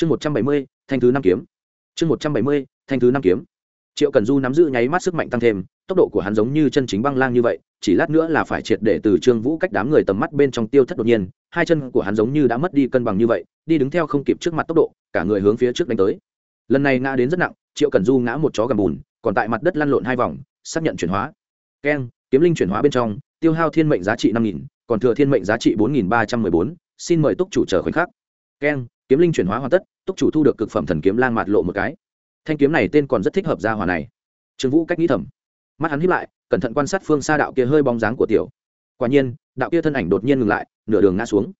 chương một trăm bảy mươi, thanh thứ năm kiếm. Chương một trăm bảy mươi, thanh thứ năm kiếm. Triệu cần du nắm giữ nháy mắt sức mạnh tăng thêm, tốc độ của hắn giống như chân chính băng lang như vậy, chỉ lát nữa là phải triệt để từ trương vũ cách đám người tầm mắt bên trong tiêu thất đột nhiên, hai chân của hắn giống như đã mất đi cân bằng như vậy, đi đứng theo không kịp trước mặt tốc độ, cả người hướng phía trước đánh tới. Lần này ngã đến rất nặng, triệu cần du ngã một chó gầm bùn, còn tại mặt đất lăn lộn hai vòng, xác nhận chuyển hóa. Keng, kiếm linh chuyển hóa bên trong, tiêu hao thiên mệnh giá trị năm nghìn, còn thừa thiên mệnh giá trị bốn nghìn ba trăm mười bốn, xin mời túc chủ chờ khoảnh khắc. Keng kiếm linh chuyển hóa hoàn tất, túc chủ thu được cực phẩm thần kiếm lang mạt lộ một cái. Thanh kiếm này tên còn rất thích hợp gia hòa này. Trương vũ cách nghĩ thầm. Mắt hắn hiếp lại, cẩn thận quan sát phương xa đạo kia hơi bóng dáng của tiểu. Quả nhiên, đạo kia thân ảnh đột nhiên ngừng lại, nửa đường ngã xuống.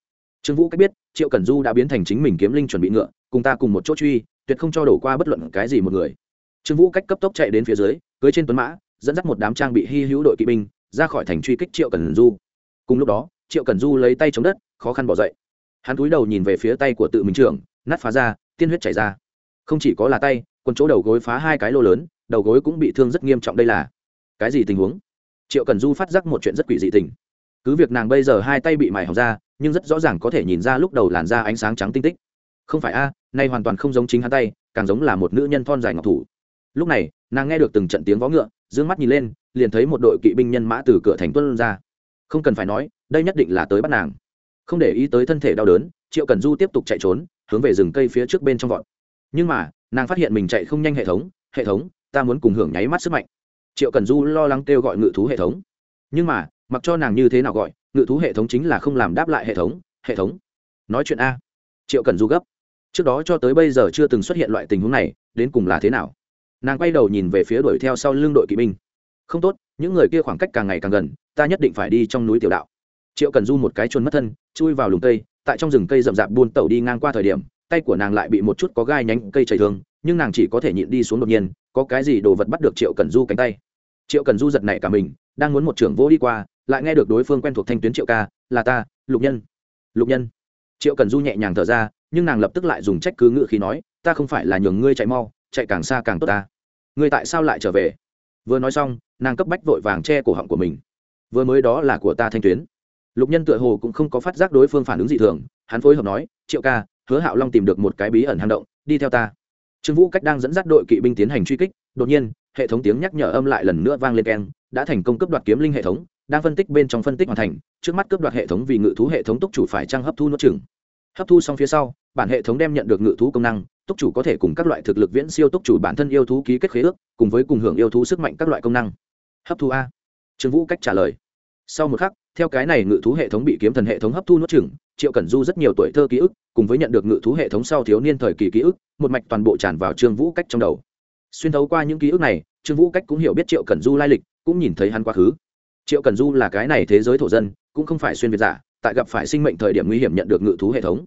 Trương vũ cách biết, triệu cẩn du đã biến thành chính mình kiếm linh chuẩn bị ngựa, cùng ta cùng một chỗ truy, tuyệt không cho đổ qua bất luận cái gì một người. Trương vũ cách cấp tốc chạy đến phía dưới, cưới trên tuấn mã, dẫn dắt một đám trang bị hy hữu đội kỵ binh, ra khỏi thành truy kích triệu cẩn du. Cùng lúc đó, triệu cẩn du lấy tay chống đất, khó khăn bỏ dậy hắn cúi đầu nhìn về phía tay của tự mình trưởng, nát phá ra, tiên huyết chảy ra. Không chỉ có là tay, còn chỗ đầu gối phá hai cái lô lớn, đầu gối cũng bị thương rất nghiêm trọng đây là. Cái gì tình huống? Triệu cần du phát giác một chuyện rất quỷ dị tình. Cứ việc nàng bây giờ hai tay bị mài hỏng ra, nhưng rất rõ ràng có thể nhìn ra lúc đầu làn da ánh sáng trắng tinh tích. Không phải a, nay hoàn toàn không giống chính hắn tay, càng giống là một nữ nhân thon dài ngọc thủ. Lúc này, nàng nghe được từng trận tiếng vó ngựa d ư ơ n g mắt nhìn lên, liền thấy một đội kỵ binh nhân mã từ cửa thành tuân ra. Không cần phải nói, đây nhất định là tới bắt nàng không để ý tới thân thể đau đớn, triệu cần du tiếp tục chạy trốn, hướng về rừng cây phía trước bên trong vọt. Nhưng mà, nàng phát hiện mình chạy không nhanh hệ thống hệ thống, ta muốn cùng hưởng nháy mắt sức mạnh. Triệu cần du lo lắng kêu gọi ngự thú hệ thống. Nhưng mà, mặc cho nàng như thế nào gọi, ngự thú hệ thống chính là không làm đáp lại hệ thống hệ thống, nói chuyện a. Triệu cần du gấp. Trước đó cho tới bây giờ chưa từng xuất hiện loại tình huống này, đến cùng là thế nào? Nàng quay đầu nhìn về phía đuổi theo sau lưng đội kỵ binh. Không tốt, những người kia khoảng cách càng ngày càng gần, ta nhất định phải đi trong núi tiểu đạo triệu cần du một cái chuồn mất thân, chui vào lùng cây, tại trong rừng cây rậm rạp buôn tẩu đi ngang qua thời điểm, tay của nàng lại bị một chút có gai nhánh cây chảy thương, nhưng nàng chỉ có thể nhịn đi xuống đột nhiên, có cái gì đồ vật bắt được triệu cần du cánh tay. Triệu cần du giật nảy cả mình, đang muốn một trưởng vô đi qua, lại nghe được đối phương quen thuộc thanh tuyến triệu ca, là ta, lục nhân. Lục nhân. Triệu cần du nhẹ nhàng thở ra, nhưng nàng lập tức lại dùng trách cứ ngự khi nói, ta không phải là nhường ngươi chạy mau, chạy càng xa càng tốt ta. Ngươi tại sao lại trở về? Vừa nói xong, nàng cấp bách vội vàng che cổ họng của mình. Vừa mới đó là của ta thanh tuyến lục nhân tựa hồ cũng không có phát giác đối phương phản ứng dị thường, hắn phối hợp nói, triệu ca, hứa hạo long tìm được một cái bí ẩn hang động, đi theo ta. Trương vũ cách đang dẫn dắt đội kỵ binh tiến hành truy kích, đột nhiên, hệ thống tiếng nhắc nhở âm lại lần nữa vang lên keng, đã thành công cấp đoạt kiếm linh hệ thống, đang phân tích bên trong phân tích hoàn thành, trước mắt cấp đoạt hệ thống vì ngự thú hệ thống túc chủ phải trang hấp thu nốt chừng hấp thu xong phía sau, bản hệ thống đem nhận được ngự thú công năng, túc chủ có thể cùng các loại thực lực viễn siêu túc chủ bản thân yêu thú ký kết khế ước, cùng với cùng hưởng yêu thú sức mạnh các loại công năng. Hấp thu a. Trương vũ cách trả lời sau một khắc, theo cái này ngự thú hệ thống bị kiếm thần hệ thống hấp thu nuốt chừng triệu cẩn du rất nhiều tuổi thơ ký ức, cùng với nhận được ngự thú hệ thống sau thiếu niên thời kỳ ký ức, một mạch toàn bộ tràn vào trương vũ cách trong đầu. Xuyên thấu qua những ký ức này, trương vũ cách cũng hiểu biết triệu cẩn du lai lịch, cũng nhìn thấy hắn quá khứ. Triệu cẩn du là cái này thế giới thổ dân, cũng không phải xuyên việt giả, tại gặp phải sinh mệnh thời điểm nguy hiểm nhận được ngự thú hệ thống.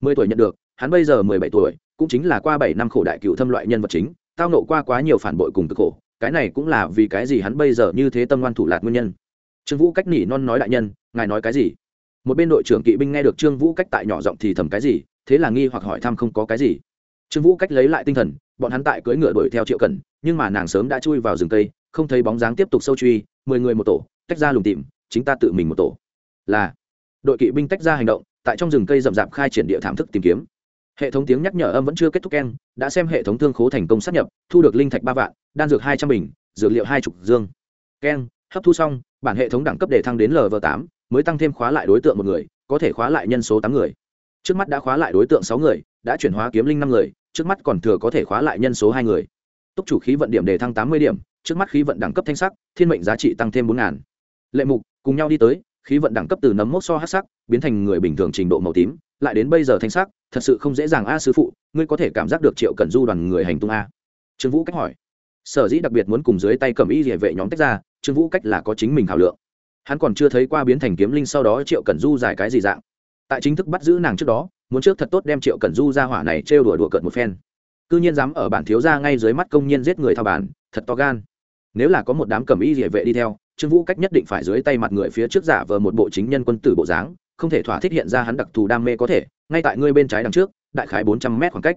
Mười tuổi nhận được, hắn bây giờ mười bảy tuổi, cũng chính là qua bảy năm khổ đại cựu thâm loại nhân vật chính, tao nộ qua quá nhiều phản bội cùng cực khổ, cái này cũng là vì cái gì hắn bây giờ như thế tâm ngoan thủ lạc nguyên nhân trương vũ cách nỉ non nói đại nhân, ngài nói cái gì? Một bên đội trưởng kỵ binh nghe được trương vũ cách tại nhỏ giọng thì thầm cái gì, thế là nghi hoặc hỏi thăm không có cái gì. Trương vũ cách lấy lại tinh thần, bọn hắn tại cưỡi ngựa đuổi theo triệu cần nhưng mà nàng sớm đã chui vào rừng cây, không thấy bóng dáng tiếp tục sâu truy, mười người một tổ, tách ra lùng tìm, chính ta tự mình một tổ. Là, đội kỵ binh tách ra hành động, tại trong rừng cây rậm rạp khai triển địa thảm thức tìm kiếm. Hệ thống tiếng nhắc nhở âm vẫn chưa kết thúc keng, đã xem hệ thống thương khố thành công sát nhập, thu được linh thạch ba vạn, đan dược hai trăm bình, dược liệu hai chục dương. Keng, hấp thu xong bản hệ thống đẳng cấp để thăng đến lv tám, mới tăng thêm khóa lại đối tượng một người, có thể khóa lại nhân số tám người. Trước mắt đã khóa lại đối tượng sáu người, đã chuyển hóa kiếm linh năm người, trước mắt còn thừa có thể khóa lại nhân số hai người. Túc chủ khí vận điểm đề thăng tám mươi điểm, trước mắt khí vận đẳng cấp thanh sắc, thiên mệnh giá trị tăng thêm bốn ngàn. Lệ mục, cùng nhau đi tới, khí vận đẳng cấp từ nấm mốc so hát sắc, biến thành người bình thường trình độ màu tím, lại đến bây giờ thanh sắc, thật sự không dễ dàng a sư phụ, ngươi có thể cảm giác được triệu cần du đoàn người hành tung a. Trương vũ cách hỏi. Sở dĩ đặc biệt muốn cùng dưới tay cầm y địa vệ nhóm tách ra trương vũ cách là có chính mình khảo lượng. Hắn còn chưa thấy qua biến thành kiếm linh sau đó triệu cần du giải cái gì dạng. Tại chính thức bắt giữ nàng trước đó, muốn trước thật tốt đem triệu cần du ra hỏa này trêu đùa đùa cợt một phen. Cư nhiên dám ở bản thiếu ra ngay dưới mắt công nhân giết người thao bản, thật to gan. Nếu là có một đám cầm y địa vệ đi theo, trương vũ cách nhất định phải dưới tay mặt người phía trước giả vờ một bộ chính nhân quân tử bộ dáng, không thể thỏa thích hiện ra hắn đặc thù đam mê có thể, ngay tại ngươi bên trái đằng trước, đại khái bốn trăm mét khoảng cách.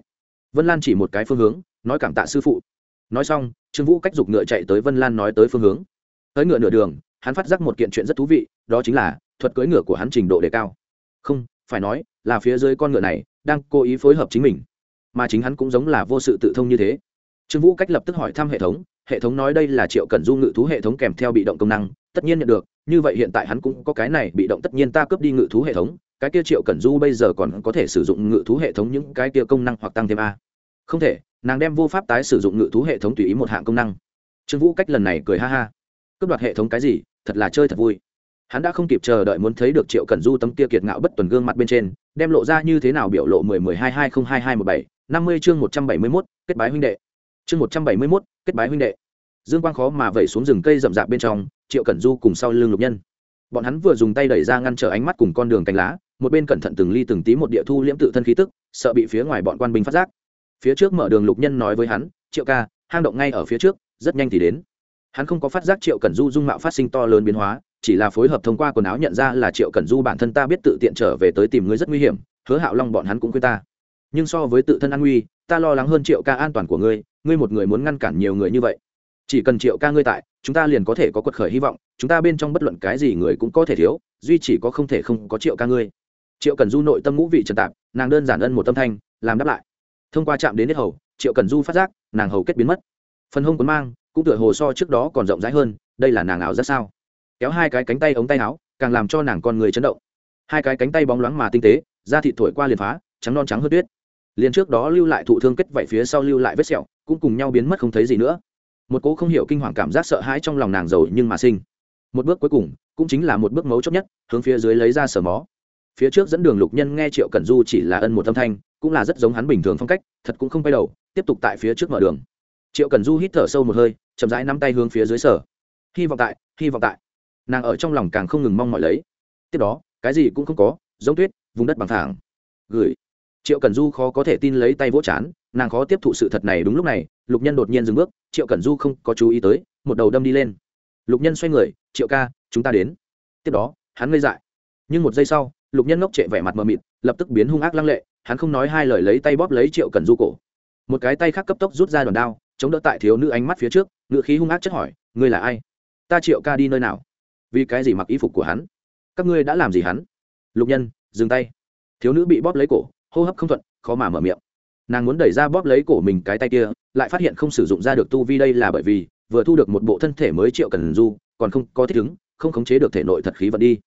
Vân lan chỉ một cái phương hướng, nói cảm tạ sư phụ. Nói xong, trương vũ cách giục ngựa chạy tới vân lan nói tới phương hướng tới ngựa nửa đường, hắn phát giác một kiện chuyện rất thú vị, đó chính là thuật cưỡi ngựa của hắn trình độ đề cao. Không, phải nói là phía dưới con ngựa này đang cố ý phối hợp chính mình, mà chính hắn cũng giống là vô sự tự thông như thế. Trương vũ cách lập tức hỏi thăm hệ thống hệ thống nói đây là triệu cần du ngự thú hệ thống kèm theo bị động công năng, tất nhiên nhận được, như vậy hiện tại hắn cũng có cái này bị động tất nhiên ta cướp đi ngự thú hệ thống, cái kia triệu cần du bây giờ còn có thể sử dụng ngự thú hệ thống những cái kia công năng hoặc tăng thêm a. Không thể, nàng đem vô pháp tái sử dụng ngự thú hệ thống tùy ý một hạng công năng. Trương vũ cách lần này cười ha ha cướp đoạt hệ thống cái gì, thật là chơi thật vui. Hắn đã không kịp chờ đợi muốn thấy được triệu cần du tấm kia kiệt ngạo bất tuần gương mặt bên trên, đem lộ ra như thế nào biểu lộ mười mười hai hai không hai hai một bảy, năm mươi chương một trăm bảy mươi mốt, kết bái huynh đệ. Chương một trăm bảy mươi mốt, kết bái huynh đệ. Dương quang khó mà vẩy xuống rừng cây rậm rạp bên trong, triệu cẩn du cùng sau lưng lục nhân. Bọn hắn vừa dùng tay đẩy ra ngăn trở ánh mắt cùng con đường cánh lá, một bên cẩn thận từng ly từng tí một địa thu liễm tự thân khí tức, sợ bị phía ngoài bọn quan binh phát giác. Phía trước mở đường lục nhân nói với hắn, triệu ca, hang động ngay ở phía trước, rất nhanh thì đến hắn không có phát giác triệu cẩn du dung mạo phát sinh to lớn biến hóa, chỉ là phối hợp thông qua quần áo nhận ra là triệu cẩn du bản thân ta biết tự tiện trở về tới tìm ngươi rất nguy hiểm, hứa hạo long bọn hắn cũng khuyên ta. Nhưng so với tự thân an nguy, ta lo lắng hơn triệu ca an toàn của ngươi ngươi một người muốn ngăn cản nhiều người như vậy. Chỉ cần triệu ca ngươi tại, chúng ta liền có thể có quật khởi hy vọng, chúng ta bên trong bất luận cái gì người cũng có thể thiếu, duy chỉ có không thể không có triệu ca ngươi. Triệu cần du nội tâm ngũ vị trần tạp, nàng đơn giản ân một tâm thanh, làm đáp lại. Thông qua chạm đến hết hầu, triệu cần du phát giác, nàng hầu kết biến mất. Phần hông quấn mang cũng tựa hồ so trước đó còn rộng rãi hơn, đây là nàng ảo ra sao? Kéo hai cái cánh tay ống tay áo, càng làm cho nàng con người chấn động. Hai cái cánh tay bóng loáng mà tinh tế, da thịt thổi qua liền phá, trắng non trắng hơn tuyết. Liền trước đó lưu lại thụ thương kết vảy phía sau lưu lại vết sẹo, cũng cùng nhau biến mất không thấy gì nữa. Một cố không hiểu kinh hoàng cảm giác sợ hãi trong lòng nàng giàu nhưng mà sinh. Một bước cuối cùng, cũng chính là một bước mấu chốt nhất, hướng phía dưới lấy ra sờ mó. Phía trước dẫn đường lục nhân nghe triệu cẩn du chỉ là ân một âm thanh, cũng là rất giống hắn bình thường phong cách, thật cũng không quay đầu, tiếp tục tại phía trước mở đường. Triệu cẩn du hít thở sâu một hơi chậm rãi nắm tay hướng phía dưới sở. Hy vọng tại, hy vọng tại. Nàng ở trong lòng càng không ngừng mong mọi lấy. Tiếp đó, cái gì cũng không có, giống tuyết, vùng đất bằng thẳng gửi. Triệu cần du khó có thể tin lấy tay vỗ chán, nàng khó tiếp thụ sự thật này đúng lúc này, lục nhân đột nhiên dừng bước, triệu cần du không có chú ý tới, một đầu đâm đi lên. Lục nhân xoay người, triệu ca, chúng ta đến. Tiếp đó, hắn ngây dại. Nhưng một giây sau, lục nhân ngốc trệ vẻ mặt mờ mịt, lập tức biến hung ác lăng lệ, hắn không nói hai lời lấy tay bóp lấy triệu cần du cổ. Một cái tay khác cấp tốc rút ra đòn đao chống đỡ tại thiếu nữ ánh mắt phía trước ngựa khí hung ác chất hỏi, ngươi là ai? Ta triệu ca đi nơi nào? Vì cái gì mặc y phục của hắn? Các ngươi đã làm gì hắn? Lục nhân, dừng tay. Thiếu nữ bị bóp lấy cổ, hô hấp không thuận, khó mà mở miệng. Nàng muốn đẩy ra bóp lấy cổ mình cái tay kia, lại phát hiện không sử dụng ra được tu vi đây là bởi vì, vừa thu được một bộ thân thể mới triệu cần du, còn không có thích ứng, không khống chế được thể nội thật khí vật đi.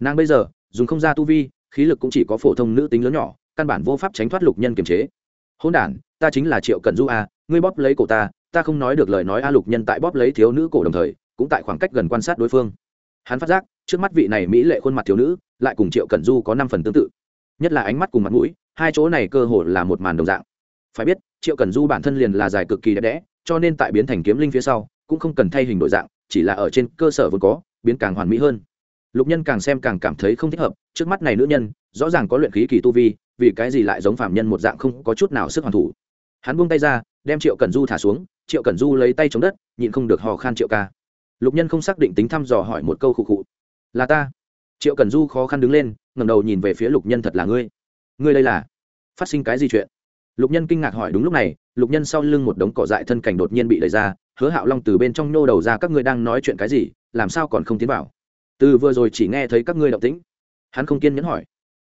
Nàng bây giờ, dùng không ra tu vi, khí lực cũng chỉ có phổ thông nữ tính lớn nhỏ, căn bản vô pháp tránh thoát lục nhân kiềm chế hôn đản, ta chính là triệu cần du a ngươi bóp lấy cổ ta ta không nói được lời nói a lục nhân tại bóp lấy thiếu nữ cổ đồng thời, cũng tại khoảng cách gần quan sát đối phương. Hắn phát giác, trước mắt vị này mỹ lệ khuôn mặt thiếu nữ, lại cùng triệu cần du có năm phần tương tự. Nhất là ánh mắt cùng mặt mũi, hai chỗ này cơ hồ là một màn đồng dạng. Phải biết, triệu cần du bản thân liền là dài cực kỳ đẹp đẽ, cho nên tại biến thành kiếm linh phía sau, cũng không cần thay hình đổi dạng, chỉ là ở trên cơ sở vốn có, biến càng hoàn mỹ hơn lục nhân càng xem càng cảm thấy không thích hợp, trước mắt này nữ nhân, rõ ràng có luyện khí kỳ tu vi, vì cái gì lại giống phạm nhân một dạng không có chút nào sức hoàn thủ. Hắn buông tay ra, đem triệu cần du thả xuống, triệu cần du lấy tay chống đất, nhịn không được hò khan triệu ca. Lục nhân không xác định tính thăm dò hỏi một câu khụ khụ. Là ta. Triệu cần du khó khăn đứng lên ngầm đầu nhìn về phía lục nhân, thật là ngươi. Ngươi đây là phát sinh cái gì chuyện? Lục nhân kinh ngạc hỏi đúng lúc này, lục nhân sau lưng một đống cỏ dại thân cảnh đột nhiên bị đẩy ra, hứa hạo long từ bên trong nhô đầu ra, các ngươi đang nói chuyện cái gì? Làm sao còn không tiến vào? Từ vừa rồi chỉ nghe thấy các ngươi động tĩnh. Hắn không kiên nhẫn hỏi.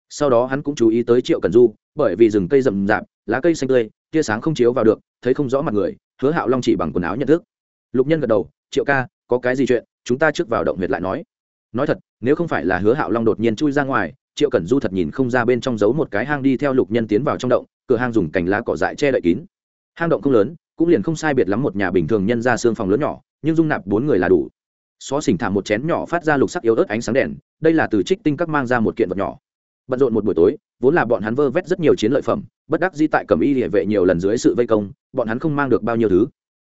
Sau đó hắn cũng chú ý tới triệu cần du, bởi vì rừng cây rậm rạp, lá cây xanh tươi, tia sáng không chiếu vào được, thấy không rõ mặt người, hứa hạo long chỉ bằng quần áo nhận thức. Lục nhân gật đầu, triệu ca, có cái gì chuyện, chúng ta trước vào động huyệt lại nói. Nói thật, nếu không phải là hứa hạo long đột nhiên chui ra ngoài, triệu cẩn du thật nhìn không ra bên trong giấu một cái hang đi theo lục nhân tiến vào trong động, cửa hang dùng cành lá cỏ dại che đậy kín. Hang động không lớn, cũng liền không sai biệt lắm một nhà bình thường nhân ra xương phòng lớn nhỏ, nhưng dung nạp bốn người là đủ xó xỉnh thả một chén nhỏ phát ra lục sắc yếu ớt ánh sáng đèn, đây là từ trích tinh các mang ra một kiện vật nhỏ. Bận rộn một buổi tối, vốn là bọn hắn vơ vét rất nhiều chiến lợi phẩm, bất đắc di tại cầm y địa vệ nhiều lần dưới sự vây công, bọn hắn không mang được bao nhiêu thứ.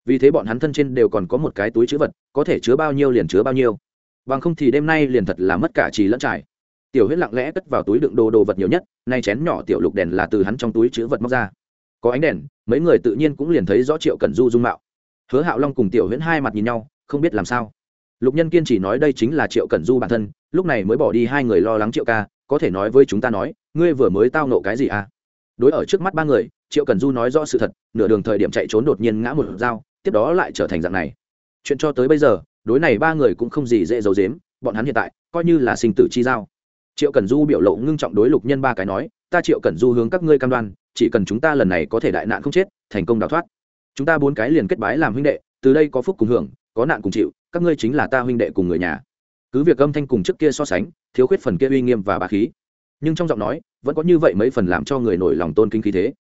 Vì thế bọn hắn thân trên đều còn có một cái túi chữ vật, có thể chứa bao nhiêu liền chứa bao nhiêu. Bằng không thì đêm nay liền thật là mất cả trì lẫn trải. Tiểu huyết lặng lẽ cất vào túi đựng đồ đồ vật nhiều nhất, nay chén nhỏ tiểu lục đèn là từ hắn trong túi chữ vật móc ra. Có ánh đèn, mấy người tự nhiên cũng liền thấy rõ triệu cần du dung mạo. Hứa hạo long cùng tiểu huyễn hai mặt nhìn nhau, không biết làm sao lục nhân kiên chỉ nói đây chính là triệu Cẩn du bản thân, lúc này mới bỏ đi hai người lo lắng triệu ca, có thể nói với chúng ta nói, ngươi vừa mới tao nộ cái gì à? Đối ở trước mắt ba người, triệu Cẩn du nói rõ sự thật, nửa đường thời điểm chạy trốn đột nhiên ngã một dao, tiếp đó lại trở thành dạng này. Chuyện cho tới bây giờ, đối này ba người cũng không gì dễ giấu dếm bọn hắn hiện tại, coi như là sinh tử chi giao. Triệu Cẩn du biểu lộ ngưng trọng đối lục nhân ba cái nói, ta triệu Cẩn du hướng các ngươi cam đoan, chỉ cần chúng ta lần này có thể đại nạn không chết, thành công đào thoát. Chúng ta bốn cái liền kết bái làm huynh đệ, từ đây có phúc cùng hưởng có nạn cùng chịu, các ngươi chính là ta huynh đệ cùng người nhà. Cứ việc âm thanh cùng trước kia so sánh, thiếu khuyết phần kia uy nghiêm và bà khí. Nhưng trong giọng nói, vẫn có như vậy mấy phần làm cho người nổi lòng tôn kính khí thế.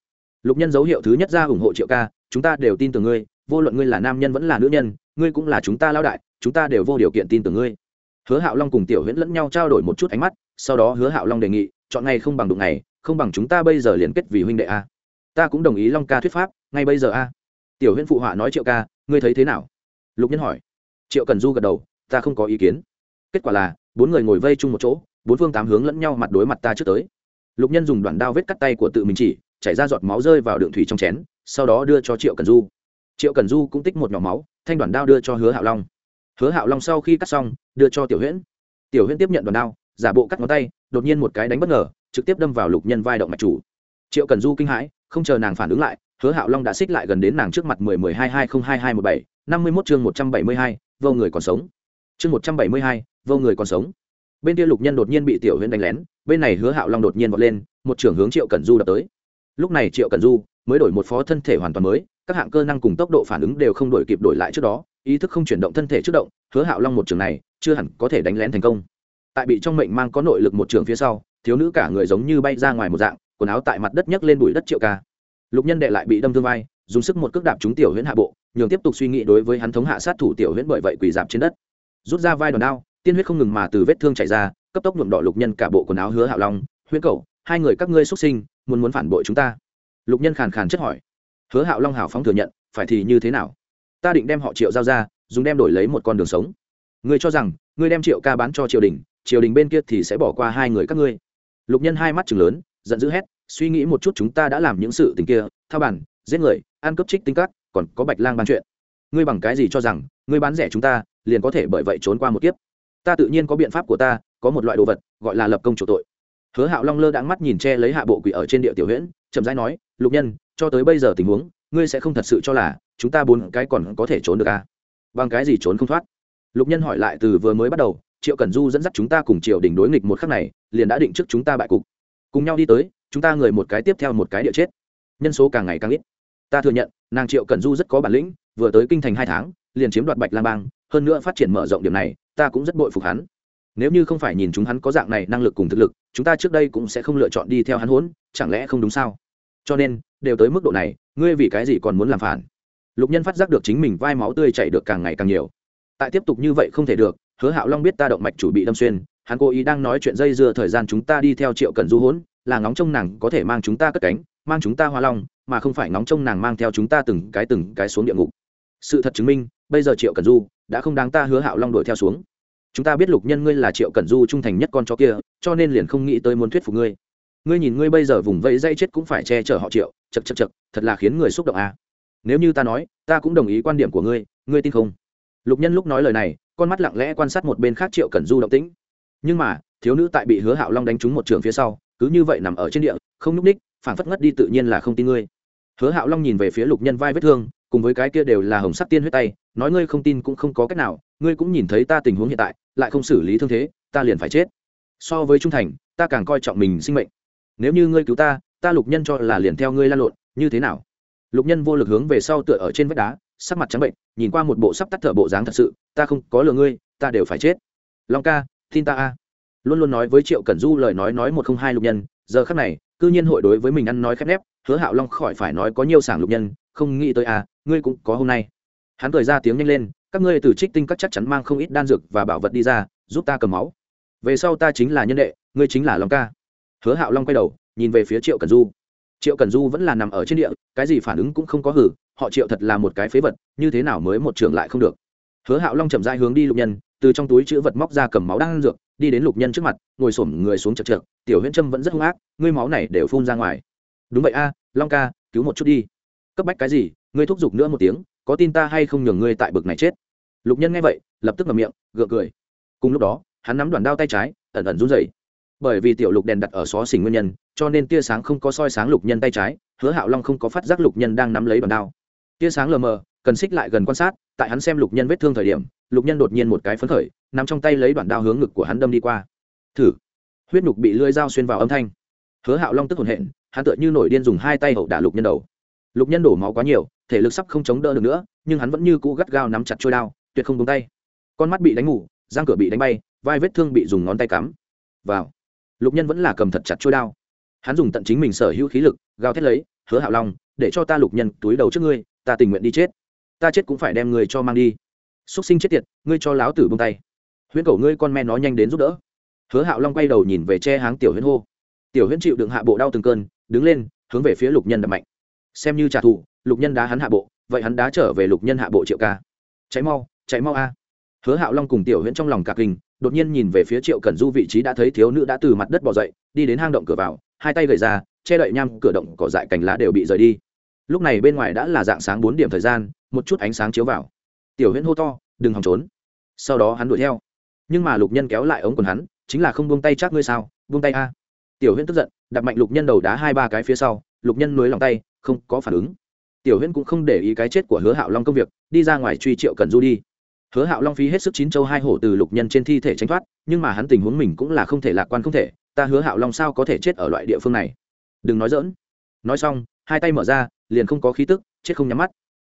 Lục nhân dấu hiệu thứ nhất ra ủng hộ triệu ca, chúng ta đều tin tưởng ngươi, vô luận ngươi là nam nhân vẫn là nữ nhân, ngươi cũng là chúng ta lao đại, chúng ta đều vô điều kiện tin tưởng ngươi. Hứa hạo long cùng tiểu huyễn lẫn nhau trao đổi một chút ánh mắt, sau đó hứa hạo long đề nghị, chọn ngày không bằng đụng ngày, không bằng chúng ta bây giờ liên kết vì huynh đệ a. Ta cũng đồng ý long ca thuyết pháp, ngay bây giờ a. Tiểu huyễn phụ họa nói triệu ca, ngươi thấy thế nào? Lục nhân hỏi. Triệu cần du gật đầu, ta không có ý kiến. Kết quả là, bốn người ngồi vây chung một chỗ, bốn phương tám hướng lẫn nhau mặt đối mặt ta trước tới. Lục nhân dùng đoạn đao vết cắt tay của tự mình chỉ, chảy ra giọt máu rơi vào đường thủy trong chén, sau đó đưa cho triệu cần du. Triệu cần du cũng tích một nhỏ máu, thanh đoạn đao đưa cho hứa hạo long. Hứa hạo long sau khi cắt xong, đưa cho tiểu huyễn. Tiểu huyễn tiếp nhận đoạn đao, giả bộ cắt ngón tay, đột nhiên một cái đánh bất ngờ, trực tiếp đâm vào lục nhân vai động mạch chủ. Triệu cần du kinh hãi, không chờ nàng phản ứng lại hứa hạo long đã xích lại gần đến nàng trước mặt mười mười hai hai không hai hai một bảy, năm mươi mốt chương một trăm bảy mươi hai, vô người còn sống. Chương một trăm bảy mươi hai, vô người còn sống. Bên kia lục nhân đột nhiên bị tiểu huyễn đánh lén, bên này hứa hạo long đột nhiên vọt lên, một trưởng hướng triệu cần du đập tới. Lúc này triệu cần du mới đổi một phó thân thể hoàn toàn mới, các hạng cơ năng cùng tốc độ phản ứng đều không đổi kịp đổi lại trước đó, ý thức không chuyển động thân thể trước động, hứa hạo long một trường này chưa hẳn có thể đánh lén thành công. Tại bị trong mệnh mang có nội lực một trường phía sau, thiếu nữ cả người giống như bay ra ngoài một dạng, quần áo tại mặt đất nhấc lên bụi đất triệu ca lục nhân đệ lại bị đâm thương vai, dùng sức một cước đạp trúng tiểu huyễn hạ bộ, nhường tiếp tục suy nghĩ đối với hắn thống hạ sát thủ tiểu huyễn bởi vậy quỳ dạp trên đất. Rút ra vai đòn đao, tiên huyết không ngừng mà từ vết thương chảy ra, cấp tốc nhuộm đỏ lục nhân cả bộ quần áo hứa hạo long, huyễn cầu hai người các ngươi xuất sinh, muốn muốn phản bội chúng ta. Lục nhân khàn khàn chất hỏi. Hứa hạo long hào phóng thừa nhận, phải thì như thế nào? Ta định đem họ triệu giao ra, dùng đem đổi lấy một con đường sống. Ngươi cho rằng, ngươi đem triệu ca bán cho triều đình triều đình bên kia thì sẽ bỏ qua hai người các ngươi. Lục nhân hai mắt chừng lớn giận dữ hét, suy nghĩ một chút chúng ta đã làm những sự tình kia, thao bản, giết người, ăn cướp trích tinh cắt còn có bạch lang ban chuyện. Ngươi bằng cái gì cho rằng, ngươi bán rẻ chúng ta, liền có thể bởi vậy trốn qua một kiếp? Ta tự nhiên có biện pháp của ta, có một loại đồ vật, gọi là lập công chủ tội. Hứa hạo long lơ đãng mắt nhìn che lấy hạ bộ quỷ ở trên địa tiểu huyễn, chậm rãi nói, lục nhân, cho tới bây giờ tình huống, ngươi sẽ không thật sự cho là chúng ta bốn cái còn có thể trốn được à? bằng cái gì trốn không thoát? Lục nhân hỏi lại từ vừa mới bắt đầu, triệu cần du dẫn dắt chúng ta cùng triều đình đối nghịch một khắc này, liền đã định trước chúng ta bại cục cùng nhau đi tới, chúng ta người một cái tiếp theo một cái địa chết. Nhân số càng ngày càng ít. Ta thừa nhận, nàng triệu cần du rất có bản lĩnh, vừa tới kinh thành hai tháng, liền chiếm đoạt bạch lang bang, hơn nữa phát triển mở rộng điểm này, ta cũng rất bội phục hắn. Nếu như không phải nhìn chúng hắn có dạng này năng lực cùng thực lực, chúng ta trước đây cũng sẽ không lựa chọn đi theo hắn hốn chẳng lẽ không đúng sao? Cho nên, đều tới mức độ này, ngươi vì cái gì còn muốn làm phản? Lục nhân phát giác được chính mình vai máu tươi chảy được càng ngày càng nhiều. Tại tiếp tục như vậy không thể được, hứa hạo long biết ta động mạch chủ bị đâm xuyên hắn cố ý đang nói chuyện dây dưa thời gian chúng ta đi theo triệu cần du hỗn là ngóng trông nàng có thể mang chúng ta cất cánh, mang chúng ta hoa long, mà không phải ngóng trông nàng mang theo chúng ta từng cái từng cái xuống địa ngục. Sự thật chứng minh, bây giờ triệu cần du đã không đáng ta hứa hạo long đuổi theo xuống. Chúng ta biết lục nhân ngươi là triệu cần du trung thành nhất con chó kia, cho nên liền không nghĩ tới muốn thuyết phục ngươi. Ngươi nhìn ngươi bây giờ vùng vẫy dây chết cũng phải che chở họ triệu chật chật chật thật là khiến người xúc động à. nếu như ta nói, ta cũng đồng ý quan điểm của ngươi ngươi tin không? Lục nhân lúc nói lời này, con mắt lặng lẽ quan sát một bên khác triệu cần du động tĩnh nhưng mà, thiếu nữ tại bị hứa hạo long đánh trúng một trường phía sau, cứ như vậy nằm ở trên địa, không nhúc ních, phản phất ngất đi tự nhiên là không tin ngươi. Hứa hạo long nhìn về phía lục nhân vai vết thương, cùng với cái kia đều là hồng sắc tiên huyết tay, nói ngươi không tin cũng không có cách nào, ngươi cũng nhìn thấy ta tình huống hiện tại, lại không xử lý thương thế, ta liền phải chết. So với trung thành, ta càng coi trọng mình sinh mệnh. Nếu như ngươi cứu ta ta lục nhân cho là liền theo ngươi lan lộn, như thế nào? Lục nhân vô lực hướng về sau tựa ở trên vách đá, sắc mặt trắng bệnh, nhìn qua một bộ sắp tắt thở bộ dáng thật sự, ta không có lừa ngươi, ta đều phải chết. Long ca tin ta a. Luôn luôn nói với triệu cẩn du lời nói nói một không hai lục nhân, giờ khắc này, cư nhiên hội đối với mình ăn nói khép nép, hứa hạo long khỏi phải nói có nhiều sảng lục nhân, không nghĩ tới a ngươi cũng có hôm nay. Hắn cười ra tiếng nhanh lên, các ngươi từ trích tinh các chắc chắn mang không ít đan dược và bảo vật đi ra, giúp ta cầm máu. Về sau ta chính là nhân đệ, ngươi chính là long ca. Hứa hạo long quay đầu, nhìn về phía triệu cẩn du. Triệu cẩn du vẫn là nằm ở trên địa, cái gì phản ứng cũng không có hử, họ triệu thật là một cái phế vật, như thế nào mới một trường lại không được. Hứa hạo long chậm dai hướng đi lục nhân từ trong túi chữ vật móc ra cầm máu đang dược, đi đến lục nhân trước mặt, ngồi xổm người xuống chật trượt tiểu huyễn trâm vẫn rất hung ác, ngươi máu này đều phun ra ngoài. Đúng vậy a, long ca, cứu một chút đi. Cấp bách cái gì, ngươi thúc giục nữa một tiếng, có tin ta hay không nhường ngươi tại bực này chết? Lục nhân nghe vậy, lập tức ngậm miệng, gượng cười. Cùng lúc đó, hắn nắm đoàn đao tay trái, ẩn ẩn run rẩy. Bởi vì tiểu lục đèn đặt ở xó xỉnh nguyên nhân, cho nên tia sáng không có soi sáng lục nhân tay trái, hứa hạo long không có phát giác lục nhân đang nắm lấy đoàn đao. Tia sáng lờ mờ, cần xích lại gần quan sát, tại hắn xem lục nhân vết thương thời điểm lục nhân đột nhiên một cái phấn khởi nằm trong tay lấy đoạn đao hướng ngực của hắn đâm đi qua. Thử. Huyết nhục bị lưỡi dao xuyên vào âm thanh. Hứa hạo long tức hồn hện hắn tựa như nổi điên dùng hai tay hậu đả lục nhân đầu. Lục nhân đổ máu quá nhiều, thể lực sắp không chống đỡ được nữa, nhưng hắn vẫn như cũ gắt gao nắm chặt trôi đao, tuyệt không đúng tay. Con mắt bị đánh ngủ răng cửa bị đánh bay, vai vết thương bị dùng ngón tay cắm. Vào. Lục nhân vẫn là cầm thật chặt trôi đao. Hắn dùng tận chính mình sở hữu khí lực, gào thét lấy, hứa hạo long, để cho ta lục nhân túi đầu trước ngươi, ta tình nguyện đi chết. Ta chết cũng phải đem người cho mang đi xúc sinh chết tiệt, ngươi cho láo tử bông tay. Huyễn cầu ngươi con men nó nhanh đến giúp đỡ. Hứa hạo long quay đầu nhìn về che háng tiểu huyễn hô. Tiểu huyễn chịu đựng hạ bộ đau từng cơn, đứng lên, hướng về phía lục nhân đập mạnh. Xem như trả thù, lục nhân đá hắn hạ bộ, vậy hắn đá trở về lục nhân hạ bộ triệu ca. Cháy mau cháy mau a. À. Hứa hạo long cùng tiểu huyễn trong lòng cả kinh, đột nhiên nhìn về phía triệu cẩn du vị trí đã thấy thiếu nữ đã từ mặt đất bỏ dậy, đi đến hang động cửa vào, hai tay gầy ra, che đậy nham, cửa động, cỏ dại cành lá đều bị rời đi. Lúc này bên ngoài đã là dạng sáng bốn điểm thời gian, một chút ánh sáng chiếu vào tiểu huyễn hô to, đừng hòng trốn. Sau đó hắn đuổi theo. Nhưng mà lục nhân kéo lại ống quần hắn, chính là không buông tay chắc ngươi sao? Buông tay a. Tiểu huyễn tức giận đặt mạnh lục nhân đầu đá hai ba cái phía sau, lục nhân nối lòng tay, không có phản ứng. Tiểu huyễn cũng không để ý cái chết của hứa hạo long công việc, đi ra ngoài truy triệu cần du đi. Hứa hạo long phí hết sức chín châu hai hổ từ lục nhân trên thi thể tránh thoát, nhưng mà hắn tình huống mình cũng là không thể lạc quan không thể, ta hứa hạo long sao có thể chết ở loại địa phương này? Đừng nói dỡn nói xong, hai tay mở ra, liền không có khí tức, chết không nhắm mắt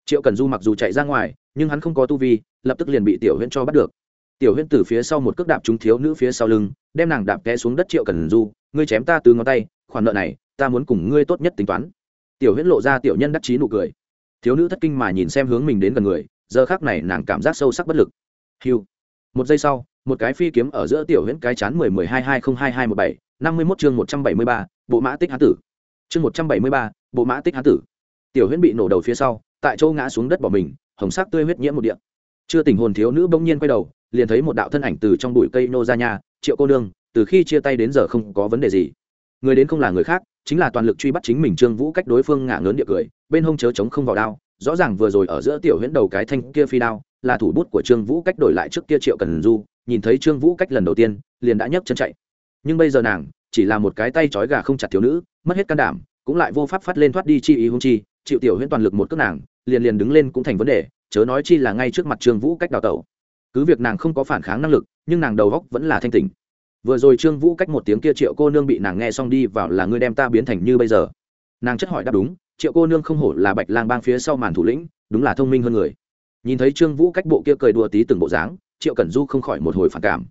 triệu cần du mặc dù chạy ra ngoài, nhưng hắn không có tu vi, lập tức liền bị tiểu huyễn cho bắt được. Tiểu huyễn từ phía sau một cước đạp trúng thiếu nữ phía sau lưng, đem nàng đạp té xuống đất triệu cần du, ngươi chém ta từ ngón tay, khoản nợ này, ta muốn cùng ngươi tốt nhất tính toán. Tiểu huyễn lộ ra tiểu nhân đắc chí nụ cười. Thiếu nữ thất kinh mà nhìn xem hướng mình đến gần người, giờ khác này nàng cảm giác sâu sắc bất lực. Hiu một giây sau, một cái phi kiếm ở giữa tiểu huyễn cái chán mười mười hai hai không hai hai một bảy, năm mươi mốt chương một trăm bảy mươi ba, bộ mã tích hán tử. Chương một trăm bảy mươi ba, bộ mã tích hán tử. Tiểu huyễn bị nổ đầu phía sau tại chỗ ngã xuống đất bỏ mình, hồng sắc tươi huyết nhiễm một điện chưa tình hồn thiếu nữ bỗng nhiên quay đầu, liền thấy một đạo thân ảnh từ trong bụi cây nô ra nhà, triệu cô nương, từ khi chia tay đến giờ không có vấn đề gì. Người đến không là người khác, chính là toàn lực truy bắt chính mình trương vũ cách đối phương ngã ngớn địa cười, bên hông chớ chống không vào đao, rõ ràng vừa rồi ở giữa tiểu huyễn đầu cái thanh kia phi đao, là thủ bút của trương vũ cách đổi lại trước kia triệu cần du, nhìn thấy trương vũ cách lần đầu tiên, liền đã nhấc chân chạy. Nhưng bây giờ nàng, chỉ là một cái tay trói gà không chặt thiếu nữ, mất hết can đảm, cũng lại vô pháp phát lên thoát đi chi ý hung chi chịu tiểu huyễn toàn lực một cước nàng, liền liền đứng lên cũng thành vấn đề, chớ nói chi là ngay trước mặt trương vũ cách đào tẩu. Cứ việc nàng không có phản kháng năng lực, nhưng nàng đầu góc vẫn là thanh tình vừa rồi trương vũ cách một tiếng kia triệu cô nương bị nàng nghe xong đi vào là ngươi đem ta biến thành như bây giờ. Nàng chất hỏi đáp đúng, triệu cô nương không hổ là bạch lang bang phía sau màn thủ lĩnh, đúng là thông minh hơn người. Nhìn thấy trương vũ cách bộ kia cười đùa tí từng bộ dáng, triệu cẩn du không khỏi một hồi phản cảm.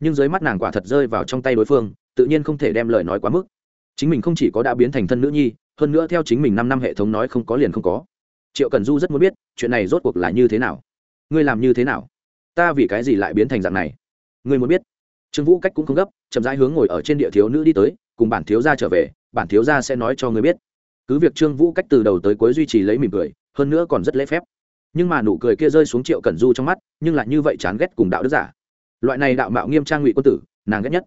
Nhưng dưới mắt nàng quả thật rơi vào trong tay đối phương, tự nhiên không thể đem lời nói quá mức. Chính mình không chỉ có đã biến thành thân nữ nhi hơn nữa theo chính mình năm năm hệ thống nói không có liền không có. Triệu cần du rất muốn biết, chuyện này rốt cuộc là như thế nào? Ngươi làm như thế nào? Ta vì cái gì lại biến thành dạng này? Ngươi muốn biết. Trương vũ cách cũng không gấp, chậm rãi hướng ngồi ở trên địa thiếu nữ đi tới, cùng bản thiếu gia trở về, bản thiếu gia sẽ nói cho ngươi biết. Cứ việc trương vũ cách từ đầu tới cuối duy trì lấy mỉm cười, hơn nữa còn rất lễ phép. Nhưng mà nụ cười kia rơi xuống triệu cẩn du trong mắt, nhưng lại như vậy chán ghét cùng đạo đức giả. Loại này đạo mạo nghiêm trang ngụy quân tử, nàng ghét nhất.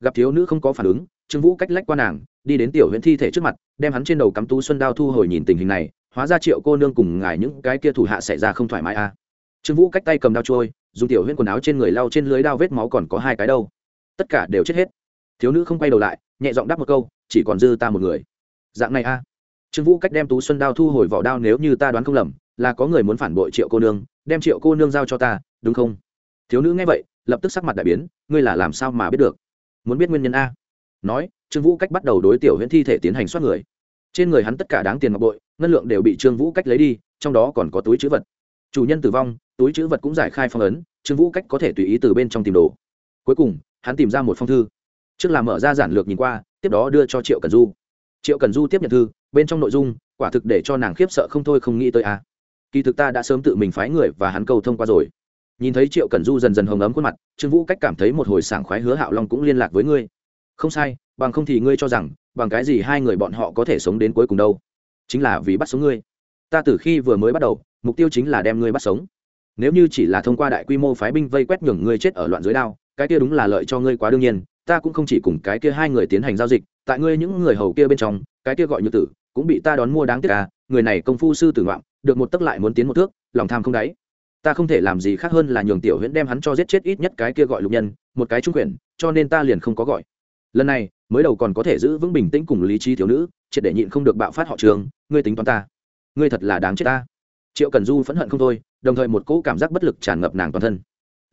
Gặp thiếu nữ không có phản ứng trương vũ cách lách qua nàng, đi đến tiểu huyện thi thể trước mặt, đem hắn trên đầu cắm tú xuân đao thu hồi nhìn tình hình này, hóa ra triệu cô nương cùng ngài những cái kia thủ hạ xảy ra không thoải mái à. trương vũ cách tay cầm đao trôi, dùng tiểu huyễn quần áo trên người lau trên lưới đao vết máu còn có hai cái đâu. Tất cả đều chết hết. Thiếu nữ không quay đầu lại, nhẹ giọng đáp một câu, chỉ còn dư ta một người. Dạng này a à. trương vũ cách đem tú xuân đao thu hồi vỏ đao nếu như ta đoán không lầm, là có người muốn phản bội triệu cô nương, đem triệu cô nương giao cho ta, đúng không? Thiếu nữ nghe vậy, lập tức sắc mặt đại biến, ngươi là làm sao mà biết được? Muốn biết nguyên nhân a? Nói, trương vũ cách bắt đầu đối tiểu huyễn thi thể tiến hành soát người. Trên người hắn tất cả đáng tiền ngọc bội, ngân lượng đều bị trương vũ cách lấy đi, trong đó còn có túi chữ vật. Chủ nhân tử vong, túi chữ vật cũng giải khai phong ấn, trương vũ cách có thể tùy ý từ bên trong tìm đồ. Cuối cùng, hắn tìm ra một phong thư. Trước là mở ra giản lược nhìn qua, tiếp đó đưa cho triệu cần du. Triệu cần du tiếp nhận thư, bên trong nội dung, quả thực để cho nàng khiếp sợ không thôi không nghĩ tới a. Kỳ thực ta đã sớm tự mình phái người và hắn cầu thông qua rồi. Nhìn thấy triệu cần du dần dần hồng ấm khuôn mặt, trương vũ cách cảm thấy một hồi sảng khoái hứa hạo long cũng liên lạc với ngươi không sai, bằng không thì ngươi cho rằng, bằng cái gì hai người bọn họ có thể sống đến cuối cùng đâu? Chính là vì bắt sống ngươi. Ta từ khi vừa mới bắt đầu, mục tiêu chính là đem ngươi bắt sống. Nếu như chỉ là thông qua đại quy mô phái binh vây quét nhường ngươi chết ở loạn dưới đao, cái kia đúng là lợi cho ngươi quá đương nhiên, ta cũng không chỉ cùng cái kia hai người tiến hành giao dịch, tại ngươi những người hầu kia bên trong, cái kia gọi như tử cũng bị ta đón mua đáng tiếc à người này công phu sư tử ngoạm, được một tấc lại muốn tiến một thước, lòng tham không đáy. Ta không thể làm gì khác hơn là nhường tiểu huyễn đem hắn cho giết chết ít nhất cái kia gọi lục nhân, một cái trung quyền, cho nên ta liền không có gọi lần này, mới đầu còn có thể giữ vững bình tĩnh cùng lý trí thiếu nữ, triệt để nhịn không được bạo phát họ trường, ngươi tính toán ta. Ngươi thật là đáng chết ta. Triệu cần du phẫn hận không thôi, đồng thời một cỗ cảm giác bất lực tràn ngập nàng toàn thân.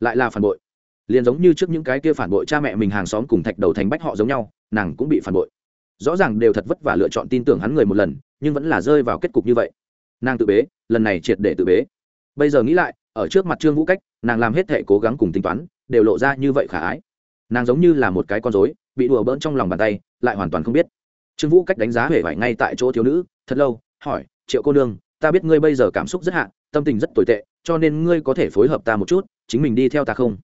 Lại là phản bội. Liền giống như trước những cái kia phản bội cha mẹ mình hàng xóm cùng thạch đầu thành bách họ giống nhau, nàng cũng bị phản bội. Rõ ràng đều thật vất vả lựa chọn tin tưởng hắn người một lần, nhưng vẫn là rơi vào kết cục như vậy. Nàng tự bế, lần này triệt để tự bế. Bây giờ nghĩ lại, ở trước mặt trương vũ cách, nàng làm hết thể cố gắng cùng tính toán, đều lộ ra như vậy khả ái. Nàng giống như là một cái con dối bị đùa bỡn trong lòng bàn tay, lại hoàn toàn không biết. Trương vũ cách đánh giá hề vải ngay tại chỗ thiếu nữ, thật lâu, hỏi, triệu cô nương, ta biết ngươi bây giờ cảm xúc rất hạn tâm tình rất tồi tệ, cho nên ngươi có thể phối hợp ta một chút, chính mình đi theo ta không?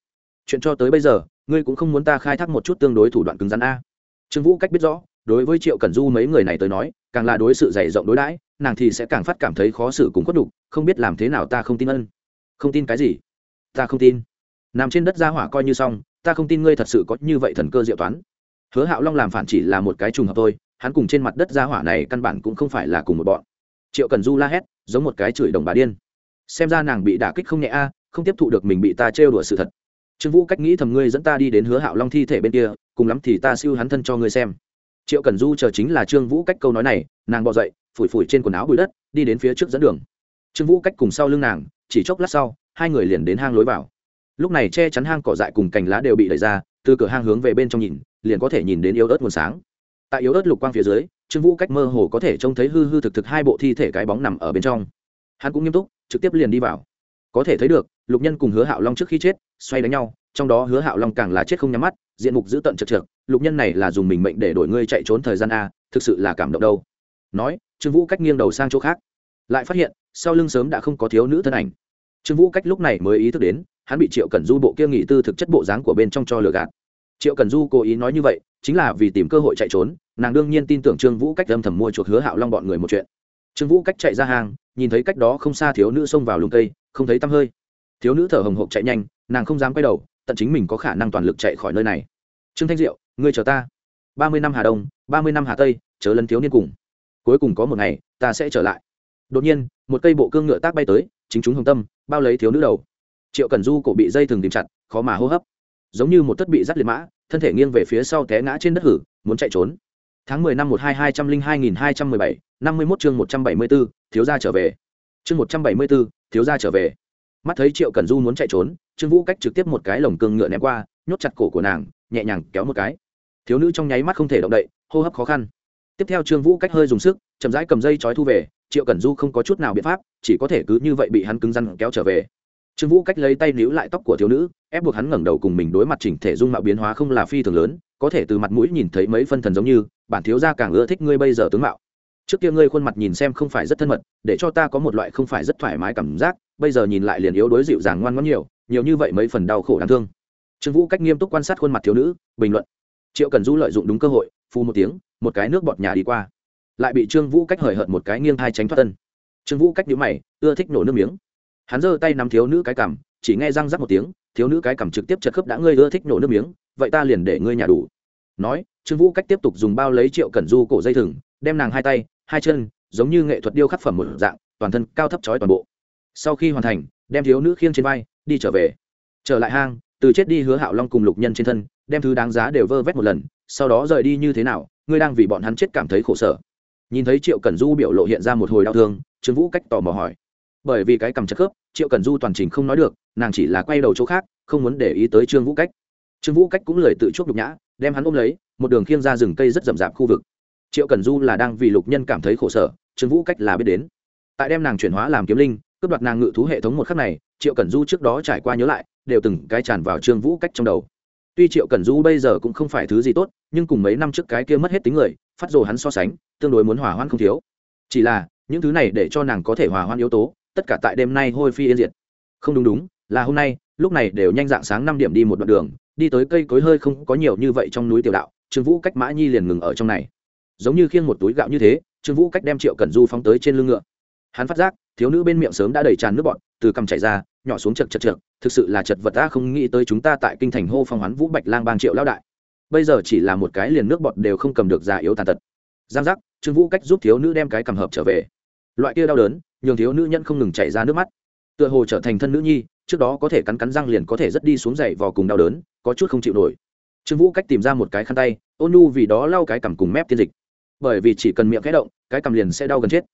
Chuyện cho tới bây giờ, ngươi cũng không muốn ta khai thác một chút tương đối thủ đoạn cứng rắn a. Trương vũ cách biết rõ, đối với triệu cẩn du mấy người này tới nói, càng là đối sự dày rộng đối đãi, nàng thì sẽ càng phát cảm thấy khó xử cùng khuất đục không biết làm thế nào ta không tin ân. Không tin cái gì? Ta không tin. Nằm trên đất ra hỏa coi như xong, ta không tin ngươi thật sự có như vậy thần cơ diệu toán hứa hạo long làm phản chỉ là một cái trùng hợp thôi, hắn cùng trên mặt đất gia hỏa này căn bản cũng không phải là cùng một bọn. Triệu cần du la hét, giống một cái chửi đồng bà điên. Xem ra nàng bị đả kích không nhẹ a, không tiếp thụ được mình bị ta trêu đùa sự thật. Trương vũ cách nghĩ thầm ngươi dẫn ta đi đến hứa hạo long thi thể bên kia, cùng lắm thì ta siêu hắn thân cho ngươi xem. Triệu cần du chờ chính là trương vũ cách câu nói này, nàng bỏ dậy, phủi phủi trên quần áo bụi đất, đi đến phía trước dẫn đường. Trương vũ cách cùng sau lưng nàng, chỉ chốc lát sau, hai người liền đến hang lối vào. Lúc này che chắn hang cỏ dại cùng cành lá đều bị đẩy ra, từ cửa hang hướng về bên trong nhìn liền có thể nhìn đến yếu ớt nguồn sáng. Tại yếu ớt lục quang phía dưới, trương vũ cách mơ hồ có thể trông thấy hư hư thực thực hai bộ thi thể cái bóng nằm ở bên trong. Hắn cũng nghiêm túc, trực tiếp liền đi vào. Có thể thấy được, lục nhân cùng hứa hạo long trước khi chết, xoay đánh nhau, trong đó hứa hạo long càng là chết không nhắm mắt, diện mục giữ tận chật trượt lục nhân này là dùng mình mệnh để đổi ngươi chạy trốn thời gian a, thực sự là cảm động đâu. Nói, trương vũ cách nghiêng đầu sang chỗ khác. Lại phát hiện, sau lưng sớm đã không có thiếu nữ thân ảnh. Trương vũ cách lúc này mới ý thức đến, hắn bị triệu cẩn du bộ kia nghỉ tư thực chất bộ dáng của bên trong cho lừa gạt triệu Cần du cố ý nói như vậy, chính là vì tìm cơ hội chạy trốn, nàng đương nhiên tin tưởng trương vũ cách âm thầm mua chuộc hứa hạo long bọn người một chuyện. Trương vũ cách chạy ra hàng nhìn thấy cách đó không xa thiếu nữ xông vào lùng cây, không thấy tăm hơi. Thiếu nữ thở hồng hộc chạy nhanh, nàng không dám quay đầu, tận chính mình có khả năng toàn lực chạy khỏi nơi này. Trương thanh diệu, ngươi chờ ta. Ba mươi năm hà đông, ba mươi năm hà tây chớ lấn thiếu niên cùng. Cuối cùng có một ngày, ta sẽ trở lại. Đột nhiên, một cây bộ cương ngựa tác bay tới, chính chúng hồng tâm, bao lấy thiếu nữ đầu. Triệu cần du cổ bị dây thừng tìm chặt, khó mà hô hấp giống như một thất bị dắt liệt mã, thân thể nghiêng về phía sau té ngã trên đất hử, muốn chạy trốn. Tháng mười năm một hai hai trăm linh hai nghìn hai trăm mười bảy, năm mươi mốt chương một trăm bảy mươi b ố thiếu gia trở về. Chương một trăm bảy mươi b ố thiếu gia trở về. Mắt thấy triệu cần du muốn chạy trốn, trương vũ cách trực tiếp một cái lồng cương ngựa ném qua, nhốt chặt cổ của nàng, nhẹ nhàng kéo một cái. Thiếu nữ trong nháy mắt không thể động đậy, hô hấp khó khăn. Tiếp theo trương vũ cách hơi dùng sức, chậm rãi cầm dây trói thu về, triệu cần du không có chút nào biện pháp, chỉ có thể cứ như vậy bị hắn cứng răn kéo trở về trương vũ cách lấy tay níu lại tóc của thiếu nữ, ép buộc hắn ngẩng đầu cùng mình đối mặt chỉnh thể dung mạo biến hóa không là phi thường lớn, có thể từ mặt mũi nhìn thấy mấy phân thần giống như, bản thiếu gia càng ưa thích ngươi bây giờ tướng mạo. Trước kia ngươi khuôn mặt nhìn xem không phải rất thân mật, để cho ta có một loại không phải rất thoải mái cảm giác, bây giờ nhìn lại liền yếu đối dịu dàng ngoan ngoãn nhiều nhiều như vậy mấy phần đau khổ đáng thương. Trương vũ cách nghiêm túc quan sát khuôn mặt thiếu nữ, bình luận. Triệu cần du lợi dụng đúng cơ hội phu một tiếng, một cái nước bọt nhà đi qua. Lại bị trương vũ cách hời hợt một cái nghiêng hai tránh thoát tân trương vũ cách nhíu mày, ưa thích nổ nước miếng hắn giơ tay nắm thiếu nữ cái cằm, chỉ nghe răng rắc một tiếng, thiếu nữ cái cằm trực tiếp chật khớp đã ngươi ưa thích nổ nước miếng, vậy ta liền để ngươi nhà đủ. Nói, trương vũ cách tiếp tục dùng bao lấy triệu cẩn du cổ dây thừng, đem nàng hai tay, hai chân, giống như nghệ thuật điêu khắc phẩm một dạng, toàn thân cao thấp trói toàn bộ. Sau khi hoàn thành, đem thiếu nữ khiêng trên vai, đi trở về. Trở lại hang, từ chết đi hứa hạo long cùng lục nhân trên thân, đem thứ đáng giá đều vơ vét một lần, sau đó rời đi như thế nào, ngươi đang vì bọn hắn chết cảm thấy khổ sở. Nhìn thấy triệu cẩn du biểu lộ hiện ra một hồi đau thương, trương vũ cách tò mò hỏi bởi vì cái cầm chặt khớp, triệu cẩn du toàn trình không nói được, nàng chỉ là quay đầu chỗ khác, không muốn để ý tới trương vũ cách. Trương vũ cách cũng lời tự chuốc nhục nhã, đem hắn ôm lấy, một đường khiêng ra rừng cây rất rậm rạp khu vực. Triệu cẩn du là đang vì lục nhân cảm thấy khổ sở, trương vũ cách là biết đến. Tại đem nàng chuyển hóa làm kiếm linh, cướp đoạt nàng ngự thú hệ thống một khắc này, triệu cẩn du trước đó trải qua nhớ lại, đều từng cái tràn vào trương vũ cách trong đầu. Tuy triệu cẩn du bây giờ cũng không phải thứ gì tốt, nhưng cùng mấy năm trước cái kia mất hết tính người, phát rồ hắn so sánh, tương đối muốn hòa hoãn không thiếu. Chỉ là, những thứ này để cho nàng có thể hòa hoãn yếu tố tất cả tại đêm nay hôi phi yên diệt. Không đúng đúng, là hôm nay, lúc này đều nhanh dạng sáng năm điểm đi một đoạn đường, đi tới cây cối hơi không có nhiều như vậy trong núi tiểu đạo, trương vũ cách mã nhi liền ngừng ở trong này. Giống như khiêng một túi gạo như thế, trương vũ cách đem triệu cẩn du phóng tới trên lưng ngựa. Hắn phát giác, thiếu nữ bên miệng sớm đã đầy tràn nước bọn từ cằm chảy ra, nhỏ xuống chật chật chật thực sự là chật vật ta không nghĩ tới chúng ta tại kinh thành hô phong hoán vũ bạch lang bang triệu lao đại. Bây giờ chỉ là một cái liền nước bọt đều không cầm được già yếu tàn tật. Giang giác, trương vũ cách giúp thiếu nữ đem cái cầm hợp trở về. Loại kia đau đớn nhường thiếu nữ nhân không ngừng chảy ra nước mắt. Tựa hồ trở thành thân nữ nhi, trước đó có thể cắn cắn răng liền có thể rất đi xuống dậy vò cùng đau đớn, có chút không chịu nổi. Trương vũ cách tìm ra một cái khăn tay, ôn nu vì đó lau cái cằm cùng mép tiên dịch. Bởi vì chỉ cần miệng khẽ động, cái cằm liền sẽ đau gần chết.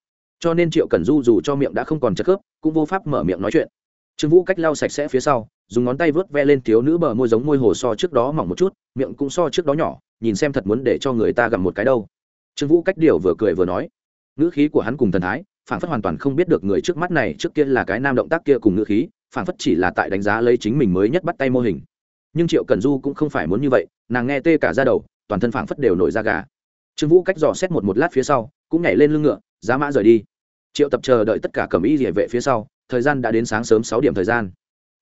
Cho nên triệu cần du dù cho miệng đã không còn chất khớp, cũng vô pháp mở miệng nói chuyện. Trương vũ cách lau sạch sẽ phía sau, dùng ngón tay vớt ve lên thiếu nữ bờ môi giống môi hồ so trước đó mỏng một chút, miệng cũng so trước đó nhỏ, nhìn xem thật muốn để cho người ta gặm một cái đâu. Trương vũ cách điều vừa cười vừa nói, ngữ khí của hắn cùng thần thái phản phất hoàn toàn không biết được người trước mắt này trước kia là cái nam động tác kia cùng ngữ khí phản phất chỉ là tại đánh giá lấy chính mình mới nhất bắt tay mô hình. Nhưng triệu cần du cũng không phải muốn như vậy, nàng nghe tê cả ra đầu, toàn thân phản phất đều nổi ra gà. Trương vũ cách dò xét một một lát phía sau, cũng nhảy lên lưng ngựa, giá mã rời đi. Triệu tập chờ đợi tất cả cầm y địa vệ phía sau, thời gian đã đến sáng sớm sáu điểm thời gian.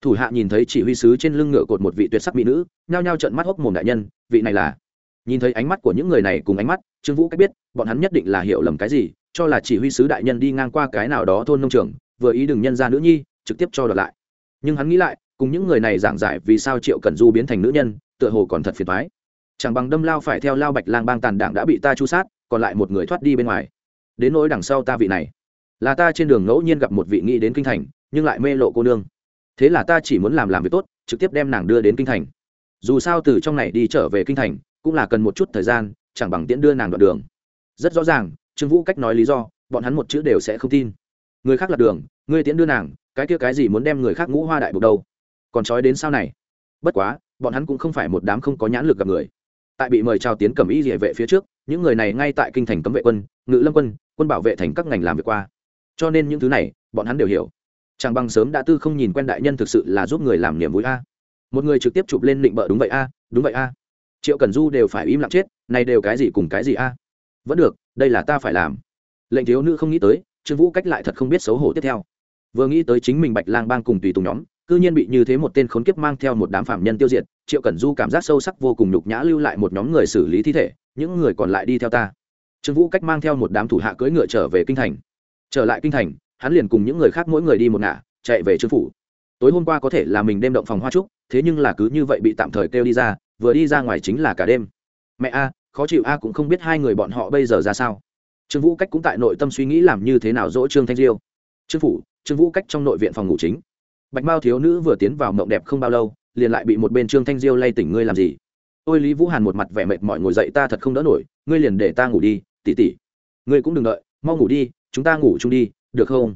Thủ hạ nhìn thấy chỉ huy sứ trên lưng ngựa cột một vị tuyệt sắc mỹ nữ, nhao nhao trận mắt hốc mồm đại nhân, vị này là? Nhìn thấy ánh mắt của những người này cùng ánh mắt, trương vũ cách biết, bọn hắn nhất định là hiểu lầm cái gì cho là chỉ huy sứ đại nhân đi ngang qua cái nào đó thôn nông trường, vừa ý đừng nhân ra nữ nhi, trực tiếp cho đợt lại. Nhưng hắn nghĩ lại, cùng những người này giảng giải vì sao triệu cần du biến thành nữ nhân, tựa hồ còn thật phiền thoái chẳng bằng đâm lao phải theo lao bạch lang bang tàn đảng đã bị ta chu sát, còn lại một người thoát đi bên ngoài. Đến nỗi đằng sau ta vị này, là ta trên đường ngẫu nhiên gặp một vị nghĩ đến kinh thành, nhưng lại mê lộ cô nương. Thế là ta chỉ muốn làm làm việc tốt, trực tiếp đem nàng đưa đến kinh thành. Dù sao từ trong này đi trở về kinh thành, cũng là cần một chút thời gian, chẳng bằng tiễn đưa nàng đoạn đường. Rất rõ ràng trương vũ cách nói lý do, bọn hắn một chữ đều sẽ không tin. Người khác lạc đường ngươi tiễn đưa nàng, cái kia cái gì muốn đem người khác ngũ hoa đại buộc đâu. Còn trói đến sau này. Bất quá, bọn hắn cũng không phải một đám không có nhãn lực gặp người. Tại bị mời chào tiến cầm ý địa vệ phía trước, những người này ngay tại kinh thành cấm vệ quân, ngự lâm quân quân bảo vệ thành các ngành làm việc qua. Cho nên những thứ này, bọn hắn đều hiểu. Chàng bằng sớm đã tư không nhìn quen đại nhân thực sự là giúp người làm niềm vui a. Một người trực tiếp chụp lên định bợ đúng vậy a, đúng vậy a. Triệu cần du đều phải im lặng chết, này đều cái gì cùng cái gì a? Vẫn được đây là ta phải làm. Lệnh thiếu nữ không nghĩ tới, trương vũ cách lại thật không biết xấu hổ tiếp theo. Vừa nghĩ tới chính mình bạch lang bang cùng tùy tùng nhóm, cư nhiên bị như thế một tên khốn kiếp mang theo một đám phạm nhân tiêu diệt, triệu cẩn du cảm giác sâu sắc vô cùng nhục nhã lưu lại một nhóm người xử lý thi thể, những người còn lại đi theo ta. Trương vũ cách mang theo một đám thủ hạ cưỡi ngựa trở về kinh thành. Trở lại kinh thành, hắn liền cùng những người khác mỗi người đi một ngả, chạy về trương phủ. Tối hôm qua có thể là mình đêm động phòng hoa trúc, thế nhưng là cứ như vậy bị tạm thời kêu đi ra, vừa đi ra ngoài chính là cả đêm. Mẹ a khó chịu, a, cũng không biết hai người bọn họ bây giờ ra sao. Trương vũ cách cũng tại nội tâm suy nghĩ làm như thế nào dỗ trương thanh diêu. Trương phủ, trương vũ cách trong nội viện phòng ngủ chính. Bạch mao thiếu nữ vừa tiến vào mộng đẹp không bao lâu, liền lại bị một bên trương thanh diêu lay tỉnh ngươi làm gì? Ôi, lý vũ hàn một mặt vẻ mệt mỏi ngồi dậy, ta thật không đỡ nổi, ngươi liền để ta ngủ đi tỉ tỉ ngươi cũng đừng đợi, mau ngủ đi, chúng ta ngủ chung đi, được không?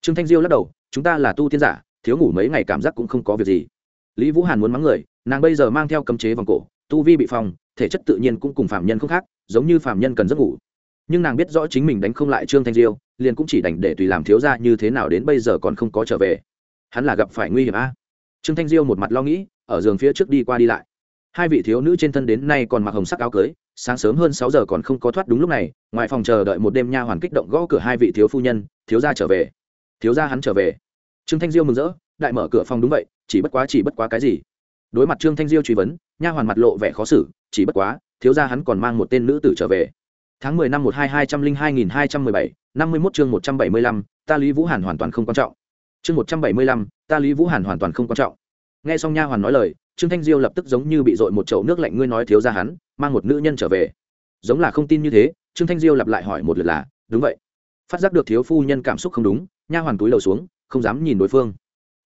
Trương thanh diêu lắc đầu, chúng ta là tu tiên giả, thiếu ngủ mấy ngày cảm giác cũng không có việc gì. Lý vũ hàn muốn mắng người, nàng bây giờ mang theo cấm chế vòng cổ tu vi bị phòng thể chất tự nhiên cũng cùng phạm nhân không khác, giống như phạm nhân cần giấc ngủ. Nhưng nàng biết rõ chính mình đánh không lại trương thanh diêu, liền cũng chỉ đành để tùy làm thiếu ra như thế nào đến bây giờ còn không có trở về. Hắn là gặp phải nguy hiểm a. Trương thanh diêu một mặt lo nghĩ, ở giường phía trước đi qua đi lại. Hai vị thiếu nữ trên thân đến nay còn mặc hồng sắc áo cưới, sáng sớm hơn sáu giờ còn không có thoát đúng lúc này, ngoài phòng chờ đợi một đêm nha hoàn kích động gõ cửa hai vị thiếu phu nhân, thiếu gia trở về. Thiếu gia hắn trở về. Trương thanh diêu mừng rỡ, đại mở cửa phòng đúng vậy, chỉ bất quá chỉ bất quá cái gì? Đối mặt trương thanh diêu truy vấn, nha hoàn mặt lộ vẻ khó xử, chỉ bất quá, thiếu gia hắn còn mang một tên nữ tử trở về. Tháng mười năm một hai hai trăm linh hai nghìn hai trăm mười bảy, năm mươi mốt chương một trăm bảy mươi lăm, ta lý vũ hàn hoàn toàn không quan trọng. Chương một trăm bảy mươi lăm, ta lý vũ hàn hoàn toàn không quan trọng. Nghe xong nha hoàn nói lời, trương thanh diêu lập tức giống như bị dội một chậu nước lạnh ngươi nói thiếu gia hắn, mang một nữ nhân trở về. Giống là không tin như thế, trương thanh diêu lặp lại hỏi một lượt là, đúng vậy. Phát giác được thiếu phu nhân cảm xúc không đúng, nha hoàn túi đầu xuống, không dám nhìn đối phương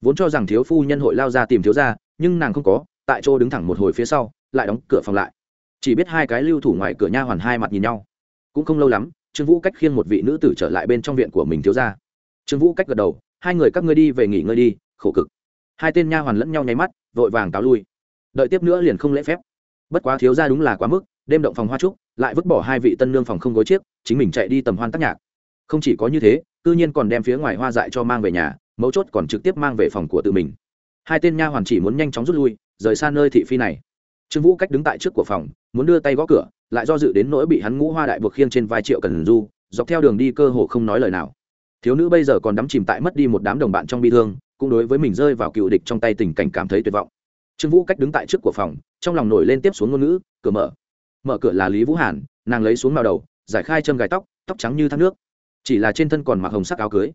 vốn cho rằng thiếu phu nhân hội lao ra tìm thiếu gia, nhưng nàng không có, tại chỗ đứng thẳng một hồi phía sau, lại đóng cửa phòng lại. Chỉ biết hai cái lưu thủ ngoài cửa nha hoàn hai mặt nhìn nhau. Cũng không lâu lắm, trương vũ cách khiêng một vị nữ tử trở lại bên trong viện của mình thiếu gia. Trương vũ cách gật đầu, hai người các ngươi đi về nghỉ ngơi đi, khổ cực. Hai tên nha hoàn lẫn nhau nháy mắt, vội vàng táo lui. Đợi tiếp nữa liền không lễ phép. Bất quá thiếu gia đúng là quá mức, đêm động phòng hoa trúc, lại vứt bỏ hai vị tân nương phòng không gối chiếc, chính mình chạy đi tầm hoan tác nhạc. Không chỉ có như thế, cư nhiên còn đem phía ngoài hoa dại cho mang về nhà mấu chốt còn trực tiếp mang về phòng của tự mình. Hai tên nha hoàn chỉ muốn nhanh chóng rút lui, rời xa nơi thị phi này. Trương vũ cách đứng tại trước của phòng, muốn đưa tay gõ cửa, lại do dự đến nỗi bị hắn ngũ hoa đại buộc khiêng trên vai triệu cần du, dọc theo đường đi cơ hồ không nói lời nào. Thiếu nữ bây giờ còn đắm chìm tại mất đi một đám đồng bạn trong bi thương, cũng đối với mình rơi vào cựu địch trong tay tình cảnh cảm thấy tuyệt vọng. Trương vũ cách đứng tại trước của phòng, trong lòng nổi lên tiếp xuống ngôn ngữ, cửa mở. Mở cửa là lý vũ hàn, nàng lấy xuống màu đầu, giải khai châm gài tóc tóc trắng như thác nước. Chỉ là trên thân còn mặc hồng sắc áo cưới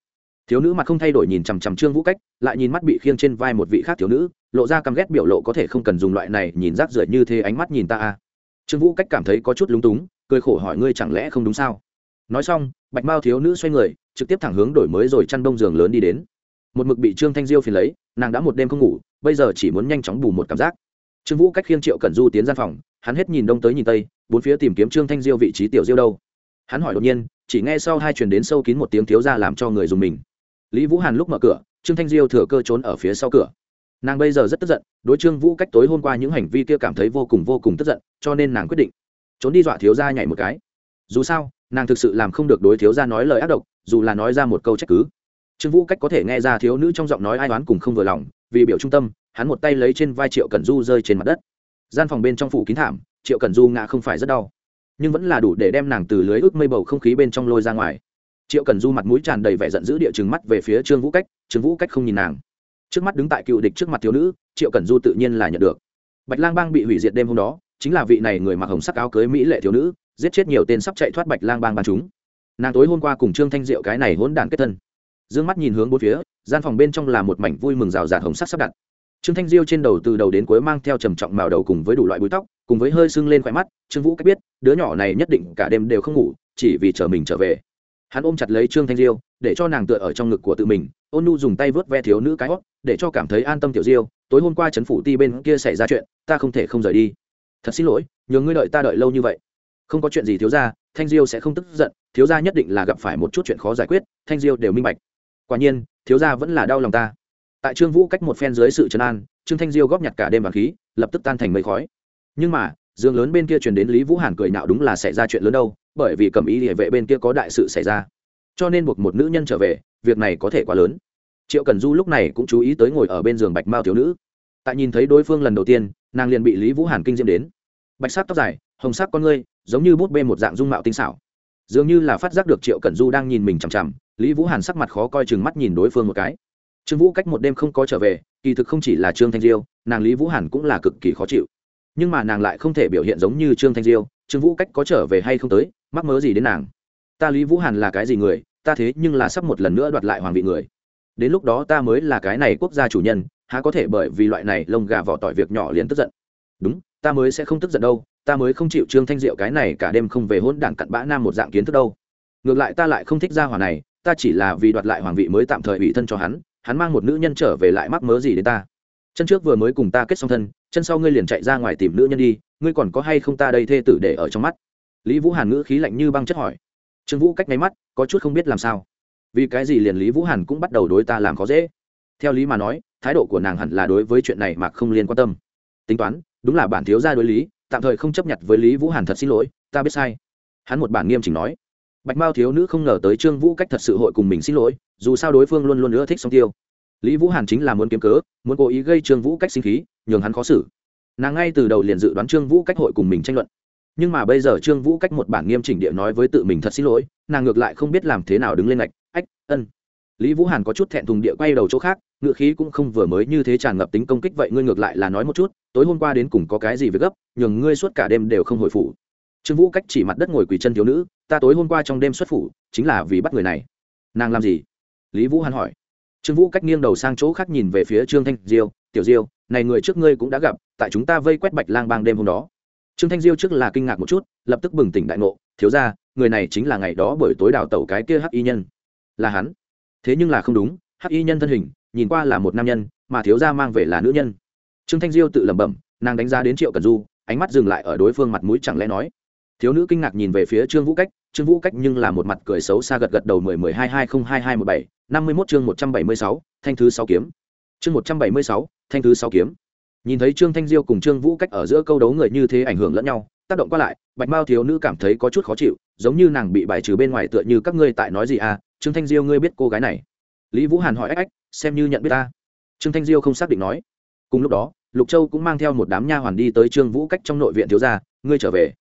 thiếu nữ mặt không thay đổi nhìn chằm chằm trương vũ cách, lại nhìn mắt bị khiêng trên vai một vị khác thiếu nữ, lộ ra căm ghét biểu lộ có thể không cần dùng loại này nhìn rác rưởi như thế ánh mắt nhìn ta à. trương vũ cách cảm thấy có chút lúng túng, cười khổ hỏi ngươi chẳng lẽ không đúng sao? Nói xong, bạch mao thiếu nữ xoay người, trực tiếp thẳng hướng đổi mới rồi chăn đông giường lớn đi đến. Một mực bị trương thanh diêu phiền lấy, nàng đã một đêm không ngủ, bây giờ chỉ muốn nhanh chóng bù một cảm giác. Trương vũ cách khiêng triệu cẩn du tiến gian phòng, hắn hết nhìn đông tới nhìn tây, bốn phía tìm kiếm trương thanh diêu vị trí tiểu diêu đâu. Hắn hỏi đột nhiên, chỉ nghe sau hai truyền đến sâu kín một tiếng thiếu ra làm cho người dùng mình lý vũ hàn lúc mở cửa, trương thanh diêu thừa cơ trốn ở phía sau cửa. Nàng bây giờ rất tức giận, đối trương vũ cách tối hôm qua những hành vi kia cảm thấy vô cùng vô cùng tức giận, cho nên nàng quyết định trốn đi dọa thiếu ra nhảy một cái. Dù sao, nàng thực sự làm không được đối thiếu gia nói lời ác độc, dù là nói ra một câu trách cứ. Trương vũ cách có thể nghe ra thiếu nữ trong giọng nói ai đoán cùng không vừa lòng, vì biểu trung tâm, hắn một tay lấy trên vai triệu cẩn du rơi trên mặt đất. Gian phòng bên trong phủ kín thảm, triệu cẩn du ngã không phải rất đau, nhưng vẫn là đủ để đem nàng từ lưới ướt mây bầu không khí bên trong lôi ra ngoài triệu Cần du mặt mũi tràn đầy vẻ giận dữ địa chừng mắt về phía trương vũ cách, trương vũ cách không nhìn nàng. Trước mắt đứng tại cựu địch trước mặt thiếu nữ, triệu Cần du tự nhiên là nhận được. Bạch lang bang bị hủy diệt đêm hôm đó, chính là vị này người mặc hồng sắc áo cưới mỹ lệ thiếu nữ, giết chết nhiều tên sắp chạy thoát bạch lang bang bang chúng. Nàng tối hôm qua cùng trương thanh diệu cái này hỗn đản kết thân. D ư ơ n g mắt nhìn hướng bốn phía, gian phòng bên trong là một mảnh vui mừng rào rạt hồng sắc sắp đặt. Trương thanh diêu trên đầu từ đầu đến cuối mang theo trầm trọng màu đầu cùng với đủ loại búi tóc, cùng với hơi sưng lên khỏe mắt, trương vũ cách biết, đứa nhỏ này nhất định cả đêm đều không ngủ, chỉ vì chờ mình trở về hắn ôm chặt lấy trương thanh diêu, để cho nàng tựa ở trong ngực của tự mình, ôn nu dùng tay vớt ve thiếu nữ cái hót, để cho cảm thấy an tâm tiểu diêu, tối hôm qua trấn phủ ti bên kia xảy ra chuyện, ta không thể không rời đi. Thật xin lỗi nhường ngươi đợi ta đợi lâu như vậy. Không có chuyện gì thiếu ra thanh diêu sẽ không tức giận, thiếu gia nhất định là gặp phải một chút chuyện khó giải quyết, thanh diêu đều minh bạch. Quả nhiên, thiếu gia vẫn là đau lòng ta. Tại trương vũ cách một phen dưới sự trấn an, trương thanh diêu góp nhặt cả đêm vàng khí, lập tức tan thành mây khói. Nhưng mà, dương lớn bên kia truyền đến lý vũ hàn cười nạo đúng là xảy ra chuyện lớn đâu bởi vì cầm ý địa vệ bên kia có đại sự xảy ra. Cho nên buộc một nữ nhân trở về, việc này có thể quá lớn. Triệu cần du lúc này cũng chú ý tới ngồi ở bên giường bạch mao thiếu nữ. Tại nhìn thấy đối phương lần đầu tiên, nàng liền bị lý vũ hàn kinh diễm đến. Bạch sắc tóc dài, hồng sắc con ngươi, giống như bút bê một dạng dung mạo tinh xảo. Dường như là phát giác được triệu cẩn du đang nhìn mình chằm chằm, lý vũ hàn sắc mặt khó coi chừng mắt nhìn đối phương một cái. Trương vũ cách một đêm không có trở về, kỳ thực không chỉ là trương thanh diêu, nàng lý vũ hàn cũng là cực kỳ khó chịu. Nhưng mà nàng lại không thể biểu hiện giống như trương thanh diêu trương vũ cách có trở về hay không tới, mắc mớ gì đến nàng? Ta lý vũ hàn là cái gì người, ta thế nhưng là sắp một lần nữa đoạt lại hoàng vị người. Đến lúc đó ta mới là cái này quốc gia chủ nhân, há có thể bởi vì loại này lông gà vỏ tỏi việc nhỏ liền tức giận? Đúng, ta mới sẽ không tức giận đâu, ta mới không chịu trương thanh diệu cái này cả đêm không về hôn đảng cặn bã nam một dạng kiến thức đâu. Ngược lại ta lại không thích gia hỏa này, ta chỉ là vì đoạt lại hoàng vị mới tạm thời ủy thân cho hắn hắn mang một nữ nhân trở về lại mắc mớ gì đến ta? Chân trước vừa mới cùng ta kết xong thân, chân sau ngươi liền chạy ra ngoài tìm nữ nhân đi ngươi còn có hay không ta đây thê tử để ở trong mắt? Lý vũ hàn ngữ khí lạnh như băng chất hỏi. Trương vũ cách máy mắt, có chút không biết làm sao. Vì cái gì liền lý vũ hàn cũng bắt đầu đối ta làm khó dễ? Theo lý mà nói, thái độ của nàng hẳn là đối với chuyện này mà không liên quan tâm. Tính toán, đúng là bản thiếu gia đối lý, tạm thời không chấp nhận với lý vũ hàn thật xin lỗi, ta biết sai. Hắn một bản nghiêm chỉnh nói. Bạch mao thiếu nữ không ngờ tới trương vũ cách thật sự hội cùng mình xin lỗi, dù sao đối phương luôn luôn nữa thích song tiêu. Lý vũ hàn chính là muốn kiếm cớ, muốn cố ý gây trương vũ cách sinh khí, nhường hắn khó xử nàng ngay từ đầu liền dự đoán trương vũ cách hội cùng mình tranh luận. Nhưng mà bây giờ trương vũ cách một bản nghiêm chỉnh địa nói với tự mình thật xin lỗi, nàng ngược lại không biết làm thế nào đứng lên ngạch, ách, ân. Lý vũ hàn có chút thẹn thùng địa quay đầu chỗ khác, ngựa khí cũng không vừa mới như thế tràn ngập tính công kích, vậy ngươi ngược lại là nói một chút, tối hôm qua đến cùng có cái gì với gấp, nhường ngươi suốt cả đêm đều không hồi phủ. Trương vũ cách chỉ mặt đất ngồi quỳ chân thiếu nữ, ta tối hôm qua trong đêm xuất phủ, chính là vì bắt người này. Nàng làm gì? Lý vũ hàn hỏi. Trương vũ cách nghiêng đầu sang chỗ khác nhìn về phía trương thanh diêu, tiểu diêu này người trước ngươi cũng đã gặp, tại chúng ta vây quét bạch lang bang đêm hôm đó. Trương thanh diêu trước là kinh ngạc một chút, lập tức bừng tỉnh đại ngộ, thiếu ra người này chính là ngày đó bởi tối đào tẩu cái kia hắc y nhân. Là hắn. Thế nhưng là không đúng, hắc y nhân thân hình, nhìn qua là một nam nhân, mà thiếu gia mang về là nữ nhân. Trương thanh diêu tự lẩm bẩm, nàng đánh giá đến triệu cần du, ánh mắt dừng lại ở đối phương mặt mũi chẳng lẽ nói. Thiếu nữ kinh ngạc nhìn về phía trương vũ cách, trương vũ cách nhưng là một mặt cười xấu xa gật gật đầu mười mười hai hai không hai hai một bảy, năm mươi mốt chương một trăm bảy mươi sáu, thanh thứ sáu kiếm chương một trăm bảy mươi sáu, thanh thứ sáu kiếm. Nhìn thấy trương thanh diêu cùng trương vũ cách ở giữa câu đấu người như thế ảnh hưởng lẫn nhau, tác động qua lại, bạch mao thiếu nữ cảm thấy có chút khó chịu, giống như nàng bị bài trừ bên ngoài tựa như các ngươi tại nói gì à trương thanh diêu ngươi biết cô gái này. Lý vũ hàn hỏi ách ách, xem như nhận biết ta. Trương thanh diêu không xác định nói. Cùng lúc đó, lục châu cũng mang theo một đám nha hoàn đi tới trương vũ cách trong nội viện thiếu gia, ngươi trở về.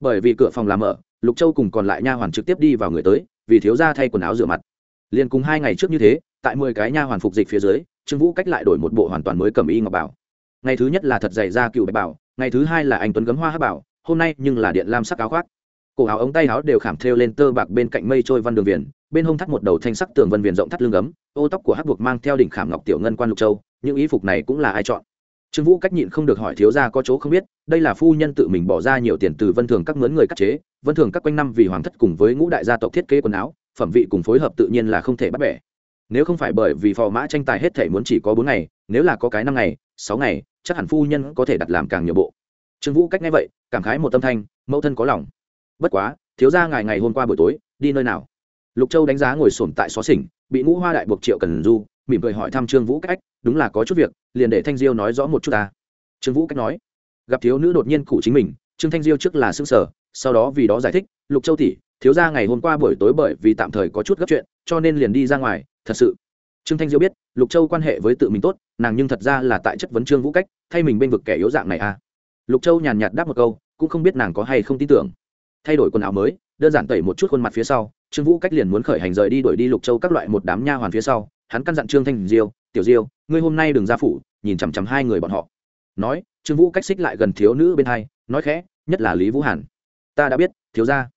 Bởi vì cửa phòng làm mở, lục châu cùng còn lại nha hoàn trực tiếp đi vào người tới, vì thiếu gia thay quần áo rửa mặt. Liền cùng hai ngày trước như thế, tại mười cái nha hoàn phục dịch phía dưới trương vũ cách lại đổi một bộ hoàn toàn mới cầm y ngọc bảo. Ngày thứ nhất là thật dày ra cựu bạch bảo, ngày thứ hai là anh tuấn gấm hoa hát bảo, hôm nay nhưng là điện lam sắc áo khoác. Cổ áo ống tay áo đều khảm thêu lên tơ bạc bên cạnh mây trôi văn đường viền, bên hông thắt một đầu thanh sắc tường vân viền rộng thắt lưng gấm, ô tóc của hát buộc mang theo đỉnh khảm ngọc tiểu ngân quan lục châu, những ý phục này cũng là ai chọn? Trương vũ cách nhịn không được hỏi thiếu gia có chỗ không biết, đây là phu nhân tự mình bỏ ra nhiều tiền từ vân thường các mướn người cắt chế, vân thường các quanh năm vì hoàng thất cùng với ngũ đại gia tộc thiết kế quần áo, phẩm vị cùng phối hợp tự nhiên là không thể bắt bẻ nếu không phải bởi vì phò mã tranh tài hết thể muốn chỉ có bốn ngày, nếu là có cái năm ngày, sáu ngày, chắc hẳn phu nhân có thể đặt làm càng nhiều bộ. Trương vũ cách nghe vậy, cảm khái một tâm thanh, mẫu thân có lòng. Bất quá, thiếu gia ngày ngày hôm qua buổi tối, đi nơi nào? Lục châu đánh giá ngồi sổm tại xó xỉnh, bị ngũ hoa đại buộc triệu cần du, mỉm cười hỏi thăm trương vũ cách, đúng là có chút việc, liền để thanh diêu nói rõ một chút ta. Trương vũ cách nói, gặp thiếu nữ đột nhiên cụ chính mình, trương thanh diêu trước là xương sở sau đó vì đó giải thích, lục châu tỷ, thiếu gia ngày hôm qua buổi tối bởi vì tạm thời có chút gấp chuyện, cho nên liền đi ra ngoài thật sự. Trương thanh diêu biết, lục châu quan hệ với tự mình tốt, nàng nhưng thật ra là tại chất vấn trương vũ cách, thay mình bênh vực kẻ yếu dạng này à. Lục châu nhàn nhạt đáp một câu, cũng không biết nàng có hay không tin tưởng. Thay đổi quần áo mới, đơn giản tẩy một chút khuôn mặt phía sau, trương vũ cách liền muốn khởi hành rời đi đuổi đi lục châu các loại một đám nha hoàn phía sau, hắn căn dặn trương thanh diêu, tiểu diêu, ngươi hôm nay đừng ra phủ, nhìn chằm chằm hai người bọn họ. Nói, trương vũ cách xích lại gần thiếu nữ bên hai, nói khẽ, nhất là lý vũ hàn. Ta đã biết, thiếu ra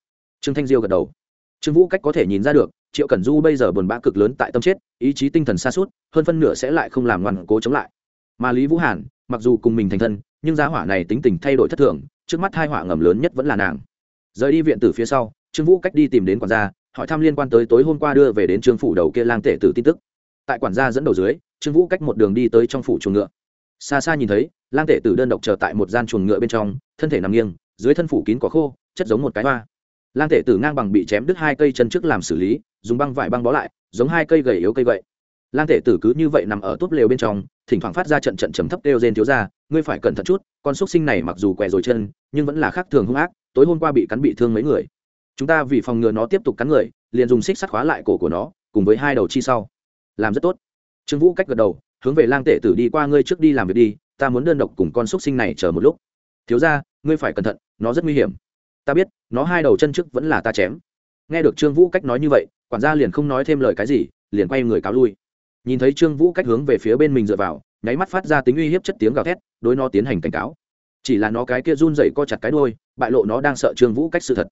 trương thanh diêu gật đầu. Trương vũ cách có thể nhìn ra được triệu cẩn du bây giờ buồn bã cực lớn tại tâm chết, ý chí tinh thần xa suốt hơn phân nửa sẽ lại không làm ngoan cố chống lại. Mà lý vũ hàn, mặc dù cùng mình thành thân, nhưng giá hỏa này tính tình thay đổi thất thường, trước mắt hai hỏa ngầm lớn nhất vẫn là nàng. Rời đi viện tử phía sau, trương vũ cách đi tìm đến quản gia, hỏi thăm liên quan tới tối hôm qua đưa về đến trương phủ đầu kia lang tể tử tin tức. Tại quản gia dẫn đầu dưới, trương vũ cách một đường đi tới trong phủ chuồng ngựa. Xa xa nhìn thấy, lang tể tử đơn độc chờ tại một gian chuồng ngựa bên trong, thân thể nằm nghiêng, dưới thân phủ kín có khô, chất giống một cái hoa. Lang tể tử ngang bằng bị chém đứt hai cây chân trước làm xử lý dùng băng vải băng bó lại, giống hai cây gầy yếu cây vậy lang tể tử cứ như vậy nằm ở túp lều bên trong, thỉnh thoảng phát ra trận trận chấm thấp kêu rên thiếu ra ngươi phải cẩn thận chút, con xúc sinh này mặc dù què rồi chân, nhưng vẫn là khác thường hung ác, tối hôm qua bị cắn bị thương mấy người. Chúng ta vì phòng ngừa nó tiếp tục cắn người, liền dùng xích sắt khóa lại cổ của nó, cùng với hai đầu chi sau. Làm rất tốt. Trương vũ cách gật đầu, hướng về lang tể tử đi qua, ngươi trước đi làm việc đi, ta muốn đơn độc cùng con xúc sinh này chờ một lúc. Thiếu ra ngươi phải cẩn thận, nó rất nguy hiểm. Ta biết, nó hai đầu chân trước vẫn là ta chém nghe được trương vũ cách nói như vậy, quản gia liền không nói thêm lời cái gì, liền quay người cáo lui. Nhìn thấy trương vũ cách hướng về phía bên mình dựa vào, nháy mắt phát ra tính uy hiếp chất tiếng gào thét, đối nó tiến hành cảnh cáo. Chỉ là nó cái kia run dậy co chặt cái đôi bại lộ nó đang sợ trương vũ cách sự thật.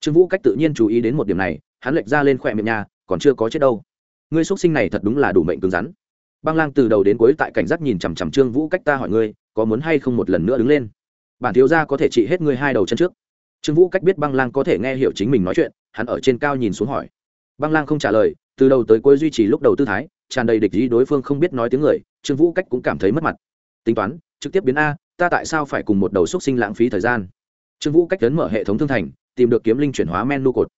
Trương vũ cách tự nhiên chú ý đến một điểm này, hắn lệch ra lên khỏe miệng nhà, còn chưa có chết đâu. Ngươi xuất sinh này thật đúng là đủ mệnh cứng rắn. Băng lang từ đầu đến cuối tại cảnh giác nhìn chằm chằm trương vũ cách ta hỏi ngươi, có muốn hay không một lần nữa đứng lên? Bản thiếu gia có thể trị hết ngươi hai đầu chân trước trương vũ cách biết băng lang có thể nghe hiểu chính mình nói chuyện, hắn ở trên cao nhìn xuống hỏi. Băng lang không trả lời, từ đầu tới cuối duy trì lúc đầu tư thái, tràn đầy địch ý đối phương không biết nói tiếng người, trương vũ cách cũng cảm thấy mất mặt. Tính toán, trực tiếp biến a, ta tại sao phải cùng một đầu xúc sinh lãng phí thời gian? Trương vũ cách lớn mở hệ thống thương thành, tìm được kiếm linh chuyển hóa menu cột.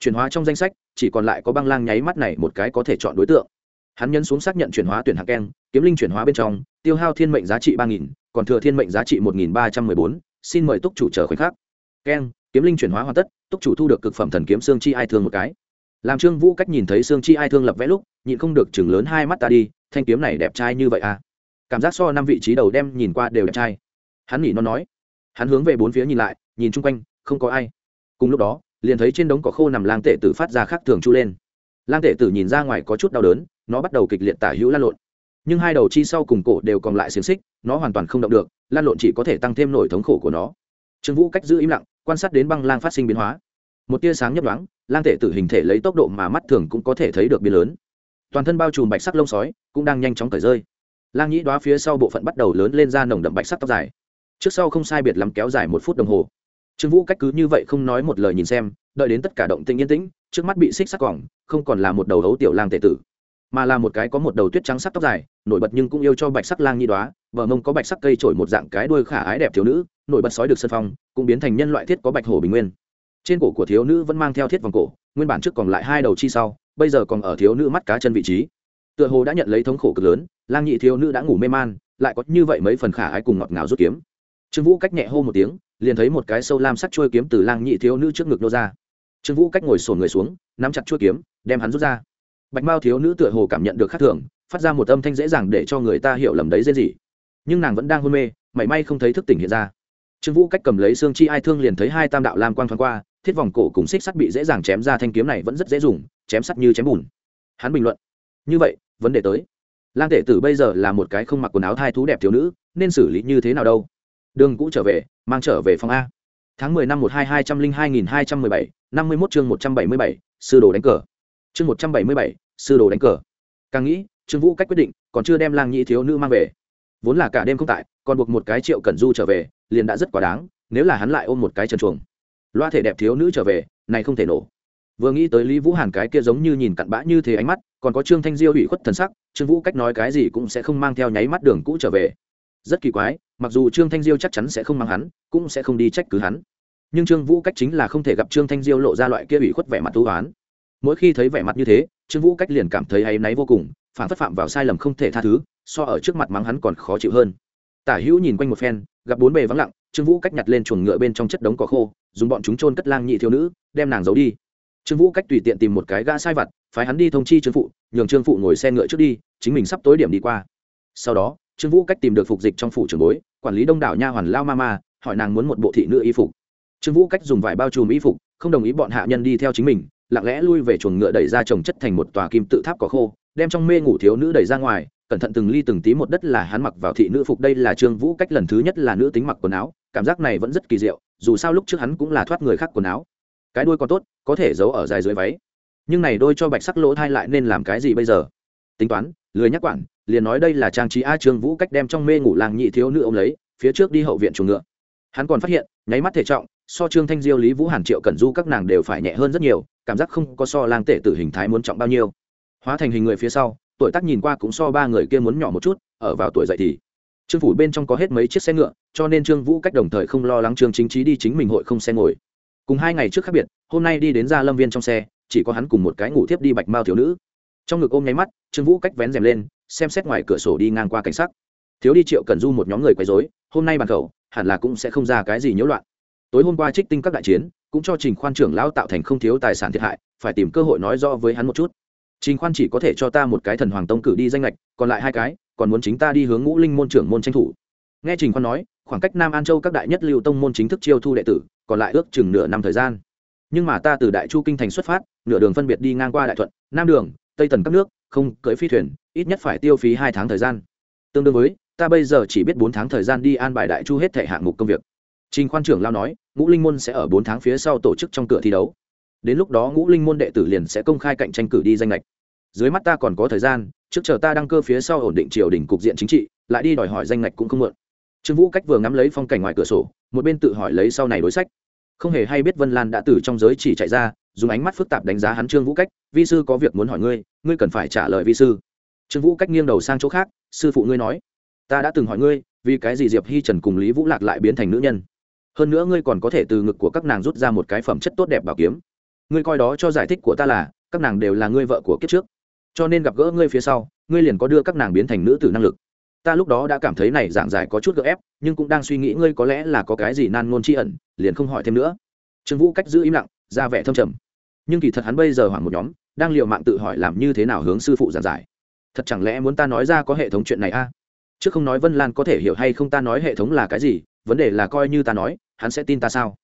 Chuyển hóa trong danh sách, chỉ còn lại có băng lang nháy mắt này một cái có thể chọn đối tượng. Hắn nhấn xuống xác nhận chuyển hóa tuyển hạng keng, kiếm linh chuyển hóa bên trong, tiêu hao thiên mệnh giá trị ba nghìn, còn thừa thiên mệnh giá trị một nghìn ba trăm mười bốn, xin mời túc chủ chờ khoảnh khắc keng, kiếm linh chuyển hóa hoàn tất, túc chủ thu được cực phẩm thần kiếm xương chi ai thương một cái. Làm trương vũ cách nhìn thấy xương chi ai thương lập vẽ lúc, nhịn không được chừng lớn hai mắt ta đi, thanh kiếm này đẹp trai như vậy à? Cảm giác so năm vị trí đầu đem nhìn qua đều đẹp trai. Hắn nghĩ nó nói. Hắn hướng về bốn phía nhìn lại, nhìn chung quanh, không có ai. Cùng lúc đó, liền thấy trên đống cỏ khô nằm lang tệ tử phát ra khác thường chu lên. Lang tệ tử nhìn ra ngoài có chút đau đớn, nó bắt đầu kịch liệt tả hữu lan lộn. Nhưng hai đầu chi sau cùng cổ đều còn lại xiềng xích, nó hoàn toàn không động được, lan lộn chỉ có thể tăng thêm nổi thống khổ của nó. Trương vũ cách giữ im lặng quan sát đến băng lang phát sinh biến hóa. Một tia sáng nhấp đoáng lang tể tử hình thể lấy tốc độ mà mắt thường cũng có thể thấy được biến lớn. Toàn thân bao trùm bạch sắc lông sói, cũng đang nhanh chóng cởi rơi. Lang nhĩ đoá phía sau bộ phận bắt đầu lớn lên ra nồng đậm bạch sắc tóc dài. Trước sau không sai biệt lắm kéo dài một phút đồng hồ. Trương vũ cách cứ như vậy không nói một lời nhìn xem, đợi đến tất cả động tĩnh yên tĩnh, trước mắt bị xích sắc cỏng, không còn là một đầu hấu tiểu lang tệ tử, mà là một cái có một đầu tuyết trắng sắc tóc dài, nổi bật nhưng cũng yêu cho bạch sắc lang nhi đoá vợ mông có bạch sắc cây trổi một dạng cái đuôi khả ái đẹp thiếu nữ nổi bật sói được sân phong, cũng biến thành nhân loại thiết có bạch hổ bình nguyên. Trên cổ của thiếu nữ vẫn mang theo thiết vòng cổ, nguyên bản trước còn lại hai đầu chi sau, bây giờ còn ở thiếu nữ mắt cá chân vị trí. Tựa hồ đã nhận lấy thống khổ cực lớn, lang nhị thiếu nữ đã ngủ mê man, lại có như vậy mấy phần khả ái cùng ngọt ngào rút kiếm. Trương vũ cách nhẹ hô một tiếng, liền thấy một cái sâu lam sắc trôi kiếm từ lang nhị thiếu nữ trước ngực nô ra. Trương vũ cách ngồi sổn người xuống, nắm chặt chuôi kiếm, đem hắn rút ra. Bạch mao thiếu nữ tựa hồ cảm nhận được khác thường, phát ra một âm thanh dễ dàng để cho người ta hiểu lầm đấy dễ gì. Nhưng nàng vẫn đang hôn mê, mảy may không thấy thức tỉnh hiện ra trương vũ cách cầm lấy xương chi ai thương liền thấy hai tam đạo lam quang thoáng qua, thiết vòng cổ cùng xích sắt bị dễ dàng chém ra thanh kiếm này vẫn rất dễ dùng, chém sắt như chém bùn. Hắn bình luận, như vậy, vấn đề tới. Lang tể tử bây giờ là một cái không mặc quần áo thai thú đẹp thiếu nữ, nên xử lý như thế nào đâu? Đường cũ trở về, mang trở về phòng a. Tháng mười năm một hai hai trăm linh hai nghìn hai trăm mười bảy, năm mươi mốt chương một trăm bảy mươi bảy, sư đồ đánh cờ. Chương một trăm bảy mươi bảy, sư đồ đánh cờ. Càng nghĩ, trương vũ cách quyết định, còn chưa đem lang nhị thiếu nữ mang về vốn là cả đêm không tại, còn buộc một cái triệu cẩn du trở về, liền đã rất quá đáng, nếu là hắn lại ôm một cái trần chuồng. Loa thể đẹp thiếu nữ trở về, này không thể nổ. Vừa nghĩ tới lý vũ hàn cái kia giống như nhìn cặn bã như thế ánh mắt, còn có trương thanh diêu ủy khuất thần sắc, trương vũ cách nói cái gì cũng sẽ không mang theo nháy mắt đường cũ trở về. Rất kỳ quái, mặc dù trương thanh diêu chắc chắn sẽ không mang hắn, cũng sẽ không đi trách cứ hắn. Nhưng trương vũ cách chính là không thể gặp trương thanh diêu lộ ra loại kia ủy khuất vẻ mặt thú oán. Mỗi khi thấy vẻ mặt như thế, trương vũ cách liền cảm thấy áy náy vô cùng, phản phất phạm vào sai lầm không thể tha thứ so ở trước mặt mắng hắn còn khó chịu hơn. Tả hữu nhìn quanh một phen, gặp bốn bề vắng lặng, trương vũ cách nhặt lên chuồng ngựa bên trong chất đống cỏ khô, dùng bọn chúng trôn cất lang nhị thiếu nữ, đem nàng giấu đi. Trương vũ cách tùy tiện tìm một cái gã sai vặt, phái hắn đi thông chi trương phụ, nhường trương phụ ngồi xe ngựa trước đi, chính mình sắp tối điểm đi qua. Sau đó, trương vũ cách tìm được phục dịch trong phủ trường bối, quản lý đông đảo nha hoàn lao ma ma, hỏi nàng muốn một bộ thị nữ y phục. Trương vũ cách dùng vải bao trùm y phục, không đồng ý bọn hạ nhân đi theo chính mình, lặng lẽ lui về chuồng ngựa đẩy ra trồng chất thành một tòa kim tự tháp cỏ khô, đem trong mê ngủ thiếu nữ đẩy ra ngoài cẩn thận từng ly từng tí một đất là hắn mặc vào thị nữ phục. Đây là trương vũ cách lần thứ nhất là nữ tính mặc quần áo. Cảm giác này vẫn rất kỳ diệu, dù sao lúc trước hắn cũng là thoát người khác quần áo. Cái đuôi còn tốt, có thể giấu ở dài dưới váy. Nhưng này đôi cho bạch sắc lỗ thai lại nên làm cái gì bây giờ? Tính toán, lười nhắc quản, liền nói đây là trang trí a trương vũ cách đem trong mê ngủ làng nhị thiếu nữ ông lấy, phía trước đi hậu viện chuồng ngựa. Hắn còn phát hiện, nháy mắt thể trọng, so trương thanh diêu, lý vũ hàn, triệu cẩn du các nàng đều phải nhẹ hơn rất nhiều, cảm giác không có so lang tể tử hình thái muốn trọng bao nhiêu. Hóa thành hình người phía sau tuổi tác nhìn qua cũng so ba người kia muốn nhỏ một chút, ở vào tuổi dậy thì. Trương phủ bên trong có hết mấy chiếc xe ngựa, cho nên trương vũ cách đồng thời không lo lắng trương chính trí đi chính mình hội không xe ngồi. Cùng hai ngày trước khác biệt, hôm nay đi đến ra lâm viên trong xe, chỉ có hắn cùng một cái ngủ thiếp đi bạch mao thiếu nữ. Trong ngực ôm nháy mắt, trương vũ cách vén rèm lên, xem xét ngoài cửa sổ đi ngang qua cảnh sắc. Thiếu đi triệu cần du một nhóm người quấy dối hôm nay bàn khẩu, hẳn là cũng sẽ không ra cái gì nhiễu loạn. Tối hôm qua trích tinh các đại chiến, cũng cho trình khoan trưởng lão tạo thành không thiếu tài sản thiệt hại, phải tìm cơ hội nói rõ với hắn một chút trình khoan chỉ có thể cho ta một cái thần hoàng tông cử đi danh lệch, còn lại hai cái, còn muốn chính ta đi hướng ngũ linh môn trưởng môn tranh thủ. Nghe trình khoan nói, khoảng cách nam an châu các đại nhất lưu tông môn chính thức chiêu thu đệ tử, còn lại ước chừng nửa năm thời gian. Nhưng mà ta từ đại chu kinh thành xuất phát, nửa đường phân biệt đi ngang qua đại thuận, nam đường, tây tần các nước, không, cưỡi phi thuyền, ít nhất phải tiêu phí hai tháng thời gian. Tương đương với, ta bây giờ chỉ biết bốn tháng thời gian đi an bài đại chu hết thể hạng mục công việc. Trình khoan trưởng lao nói, ngũ linh môn sẽ ở bốn tháng phía sau tổ chức trong cửa thi đấu. Đến lúc đó ngũ linh môn đệ tử liền sẽ công khai cạnh tranh cử đi danh lệch dưới mắt ta còn có thời gian, trước chờ ta đăng cơ phía sau ổn định triều đình cục diện chính trị, lại đi đòi hỏi danh ngạch cũng không mượn. Trương vũ cách vừa ngắm lấy phong cảnh ngoài cửa sổ, một bên tự hỏi lấy sau này đối sách. Không hề hay biết vân lan đã từ trong giới chỉ chạy ra, dùng ánh mắt phức tạp đánh giá hắn trương vũ cách, vi sư có việc muốn hỏi ngươi ngươi cần phải trả lời vi sư. Trương vũ cách nghiêng đầu sang chỗ khác, sư phụ ngươi nói, ta đã từng hỏi ngươi, vì cái gì diệp hi trần cùng lý vũ lạc lại biến thành nữ nhân? Hơn nữa ngươi còn có thể từ ngực của các nàng rút ra một cái phẩm chất tốt đẹp bảo kiếm. Ngươi coi đó cho giải thích của ta là, các nàng đều là ngươi vợ của kiếp trước cho nên gặp gỡ ngươi phía sau, ngươi liền có đưa các nàng biến thành nữ tử năng lực. Ta lúc đó đã cảm thấy này giảng giải có chút gợ ép, nhưng cũng đang suy nghĩ ngươi có lẽ là có cái gì nan ngôn tri ẩn, liền không hỏi thêm nữa. Trương vũ cách giữ im lặng, ra vẻ thâm trầm. Nhưng kỳ thật hắn bây giờ hoảng một nhóm, đang l i ề u mạng tự hỏi làm như thế nào hướng sư phụ giảng giải. Thật chẳng lẽ muốn ta nói ra có hệ thống chuyện này a? À? chứ không nói vân lan có thể hiểu hay không ta nói hệ thống là cái gì, vấn đề là coi như ta nói, hắn sẽ tin ta sao?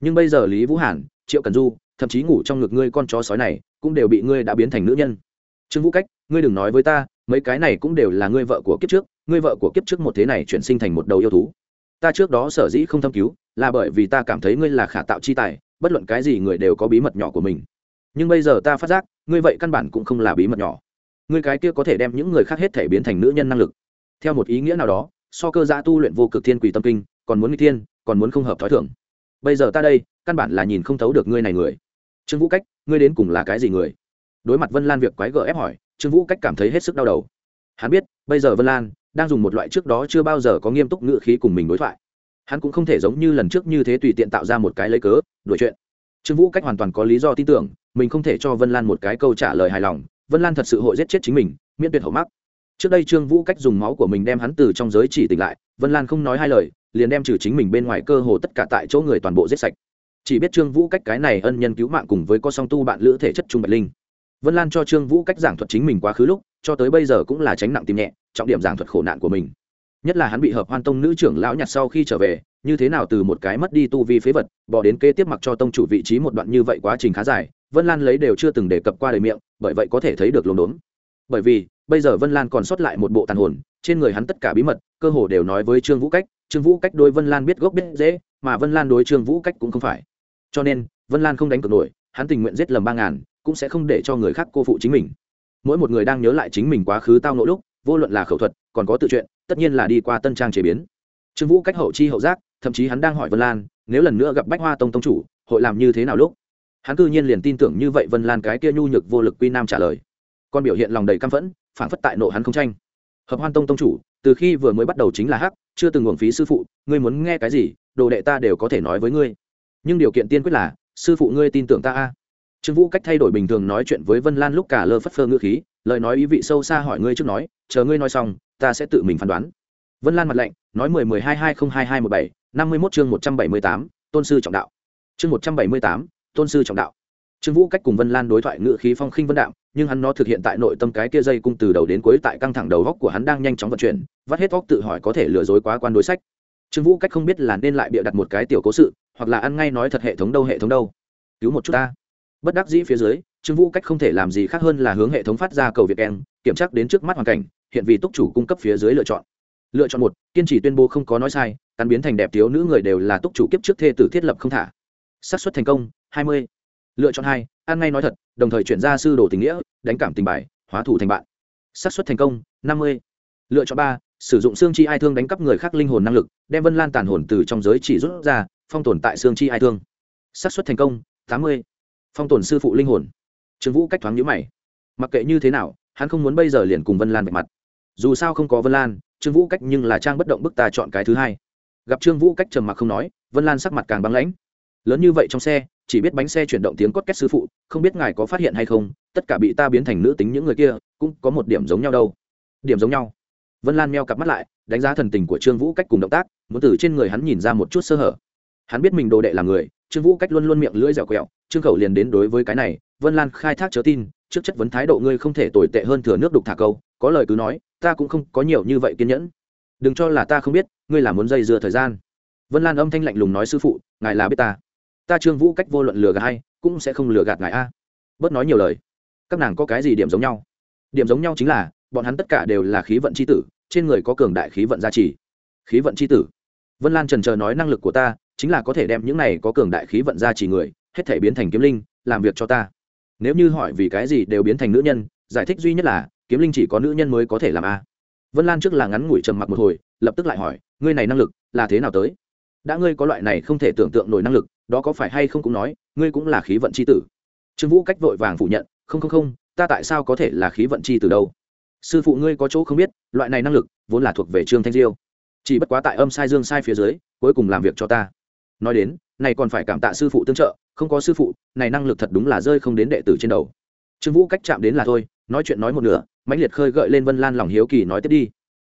Nhưng bây giờ lý vũ hàn, triệu cần du, thậm chí ngủ trong ngực ngươi con chó sói này, cũng đều bị ngươi đã biến thành nữ nhân trương vũ cách, ngươi đừng nói với ta, mấy cái này cũng đều là ngươi vợ của kiếp trước, ngươi vợ của kiếp trước một thế này chuyển sinh thành một đầu yêu thú. Ta trước đó sở dĩ không thâm cứu, là bởi vì ta cảm thấy ngươi là khả tạo chi tài, bất luận cái gì người đều có bí mật nhỏ của mình. Nhưng bây giờ ta phát giác, ngươi vậy căn bản cũng không là bí mật nhỏ. Ngươi cái kia có thể đem những người khác hết thể biến thành nữ nhân năng lực. Theo một ý nghĩa nào đó, so cơ giã tu luyện vô cực thiên quỷ tâm kinh, còn muốn n thiên, còn muốn không hợp t h ó i thưởng bây giờ ta đây, căn bản là nhìn không thấu được ngươi này người. Trương vũ cách, ngươi đến cùng là cái gì người? Đối mặt vân lan việc quái gở ép hỏi, trương vũ cách cảm thấy hết sức đau đầu. Hắn biết, bây giờ vân lan đang dùng một loại trước đó chưa bao giờ có nghiêm túc ngự khí cùng mình đối thoại. Hắn cũng không thể giống như lần trước như thế tùy tiện tạo ra một cái lấy cớ, đuổi chuyện. Trương vũ cách hoàn toàn có lý do tin tưởng, mình không thể cho vân lan một cái câu trả lời hài lòng. Vân lan thật sự hội giết chết chính mình, miễn tuyệt hậu mắc. Trước đây trương vũ cách dùng máu của mình đem hắn từ trong giới chỉ tỉnh lại, vân lan không nói hai lời, liền đem trừ chính mình bên ngoài cơ hồ tất cả tại chỗ người toàn bộ giết sạch. Chỉ biết trương vũ cách cái này ân nhân cứu mạng cùng với có song tu bạn lữ thể chất trung bạch linh vân lan cho trương vũ cách giảng thuật chính mình quá khứ lúc, cho tới bây giờ cũng là tránh nặng tìm nhẹ, trọng điểm giảng thuật khổ nạn của mình. Nhất là hắn bị hợp hoan tông nữ trưởng lão nhặt sau khi trở về, như thế nào từ một cái mất đi tu vi phế vật, bỏ đến kế tiếp mặc cho tông chủ vị trí một đoạn như vậy quá trình khá dài, vân lan lấy đều chưa từng đề cập qua đời miệng, bởi vậy có thể thấy được lồn đốn. Bởi vì, bây giờ vân lan còn sót lại một bộ tàn hồn, trên người hắn tất cả bí mật, cơ hồ đều nói với trương vũ cách, trương vũ cách đôi vân lan biết gốc biết dễ mà vân lan đối trương vũ cách cũng không phải. Cho nên, vân lan không đánh cược nổi hắn tình nguyện giết lầm ba ngàn, cũng sẽ không để cho người khác cô phụ chính mình. Mỗi một người đang nhớ lại chính mình quá khứ tao nỗ lúc, vô luận là khẩu thuật, còn có tự chuyện tất nhiên là đi qua tân trang chế biến. Trương vũ cách hậu chi hậu giác, thậm chí hắn đang hỏi vân lan, nếu lần nữa gặp bách hoa tông tông chủ, hội làm như thế nào lúc? Hắn cư nhiên liền tin tưởng như vậy vân lan cái kia nhu nhược vô lực quy nam trả lời. Còn biểu hiện lòng đầy căm phẫn phản phất tại nộ hắn không tranh. Hợp hoan tông tông chủ, từ khi vừa mới bắt đầu chính là hắc, chưa từng uổng phí sư phụ, ngươi muốn nghe cái gì, đồ đệ ta đều có thể nói với ngươi. Nhưng điều kiện tiên quyết là sư phụ ngươi tin tưởng ta a? Trương vũ cách thay đổi bình thường nói chuyện với vân lan lúc cả lơ phất phơ ngữ khí, lời nói ý vị sâu xa hỏi ngươi trước nói, chờ ngươi nói xong, ta sẽ tự mình phán đoán. Vân lan mặt lạnh, nói mười mười hai hai không hai hai một bảy, năm mươi mốt chương một trăm bảy mươi tám, tôn sư trọng đạo. Chương một trăm bảy mươi tám, tôn sư trọng đạo. Trương vũ cách cùng vân lan đối thoại ngữ khí phong khinh vân đạo nhưng hắn nó thực hiện tại nội tâm cái kia dây cung từ đầu đến cuối tại căng thẳng đầu góc của hắn đang nhanh chóng vận chuyển, vắt hết góc tự hỏi có thể lừa dối quá quan đối sách trương vũ cách không biết là nên lại bịa đặt một cái tiểu cố sự, hoặc là ăn ngay nói thật hệ thống đâu, hệ thống đâu. Cứu một chút ta. Bất đắc dĩ phía dưới, trương vũ cách không thể làm gì khác hơn là hướng hệ thống phát ra cầu việc em kiểm tra đến trước mắt hoàn cảnh, hiện vì túc chủ cung cấp phía dưới lựa chọn. Lựa chọn một, kiên trì tuyên bố không có nói sai, cắn biến thành đẹp thiếu nữ người đều là túc chủ kiếp trước thê tử thiết lập không thả. Xác suất thành công, hai mươi. Lựa chọn hai, ăn ngay nói thật, đồng thời chuyển ra sư đồ tình nghĩa, đánh cảm tình bài, hóa thủ thành bạn. Xác suất thành công, năm mươi. Lựa chọn ba sử dụng xương chi ai thương đánh cắp người khác linh hồn năng lực, đem vân lan tàn hồn từ trong giới chỉ rút ra, phong tồn tại xương chi ai thương. Xác suất thành công, tám mươi. Phong tồn sư phụ linh hồn. Trương vũ cách thoáng nhữ mày. Mặc kệ như thế nào, hắn không muốn bây giờ liền cùng vân lan vạch mặt. Dù sao không có vân lan, trương vũ cách nhưng là trang bất động bức ta chọn cái thứ hai. Gặp trương vũ cách trầm mặc không nói, vân lan sắc mặt càng băng lãnh. Lớn như vậy trong xe, chỉ biết bánh xe chuyển động tiếng cốt két sư phụ, không biết ngài có phát hiện hay không, tất cả bị ta biến thành nữ tính những người kia, cũng có một điểm giống nhau đâu. Điểm giống nhau vân lan meo cặp mắt lại, đánh giá thần tình của trương vũ cách cùng động tác, muốn từ trên người hắn nhìn ra một chút sơ hở. Hắn biết mình đồ đệ là người, trương vũ cách luôn luôn miệng lưỡi dẻo quẹo, trương khẩu liền đến đối với cái này, vân lan khai thác chớ tin, trước chất vấn thái độ ngươi không thể tồi tệ hơn thừa nước đục thả câu, có lời cứ nói, ta cũng không có nhiều như vậy kiên nhẫn. Đừng cho là ta không biết, ngươi là muốn dây dưa thời gian. Vân lan âm thanh lạnh lùng nói sư phụ, ngài là biết ta. Ta trương vũ cách vô luận lừa gạt hay cũng sẽ không lừa gạt ngài a. Bớt nói nhiều lời. Các nàng có cái gì điểm giống nhau? Điểm giống nhau chính là bọn hắn tất cả đều là khí vận c h i tử, trên người có cường đại khí vận gia trì. Khí vận c h i tử. Vân lan trần trờ nói năng lực của ta, chính là có thể đem những này có cường đại khí vận gia trì người, hết thể biến thành kiếm linh, làm việc cho ta. Nếu như hỏi vì cái gì đều biến thành nữ nhân, giải thích duy nhất là, kiếm linh chỉ có nữ nhân mới có thể làm a. Vân lan trước là ngắn ngủi trầm mặc một hồi, lập tức lại hỏi, ngươi này năng lực, là thế nào tới? Đã ngươi có loại này không thể tưởng tượng nổi năng lực, đó có phải hay không cũng nói, ngươi cũng là khí vận c h i tử. Trương vũ cách vội vàng phủ nhận, không không không, ta tại sao có thể là khí vận c h i tử đâu? Sư phụ ngươi có chỗ không biết, loại này năng lực vốn là thuộc về trương thanh diêu. Chỉ bất quá tại âm sai dương sai phía dưới, cuối cùng làm việc cho ta. Nói đến, này còn phải cảm tạ sư phụ tương trợ, không có sư phụ, này năng lực thật đúng là rơi không đến đệ tử trên đầu. Trương vũ cách chạm đến là thôi, nói chuyện nói một nửa, mãnh liệt khơi gợi lên vân lan lòng hiếu kỳ nói tiếp đi.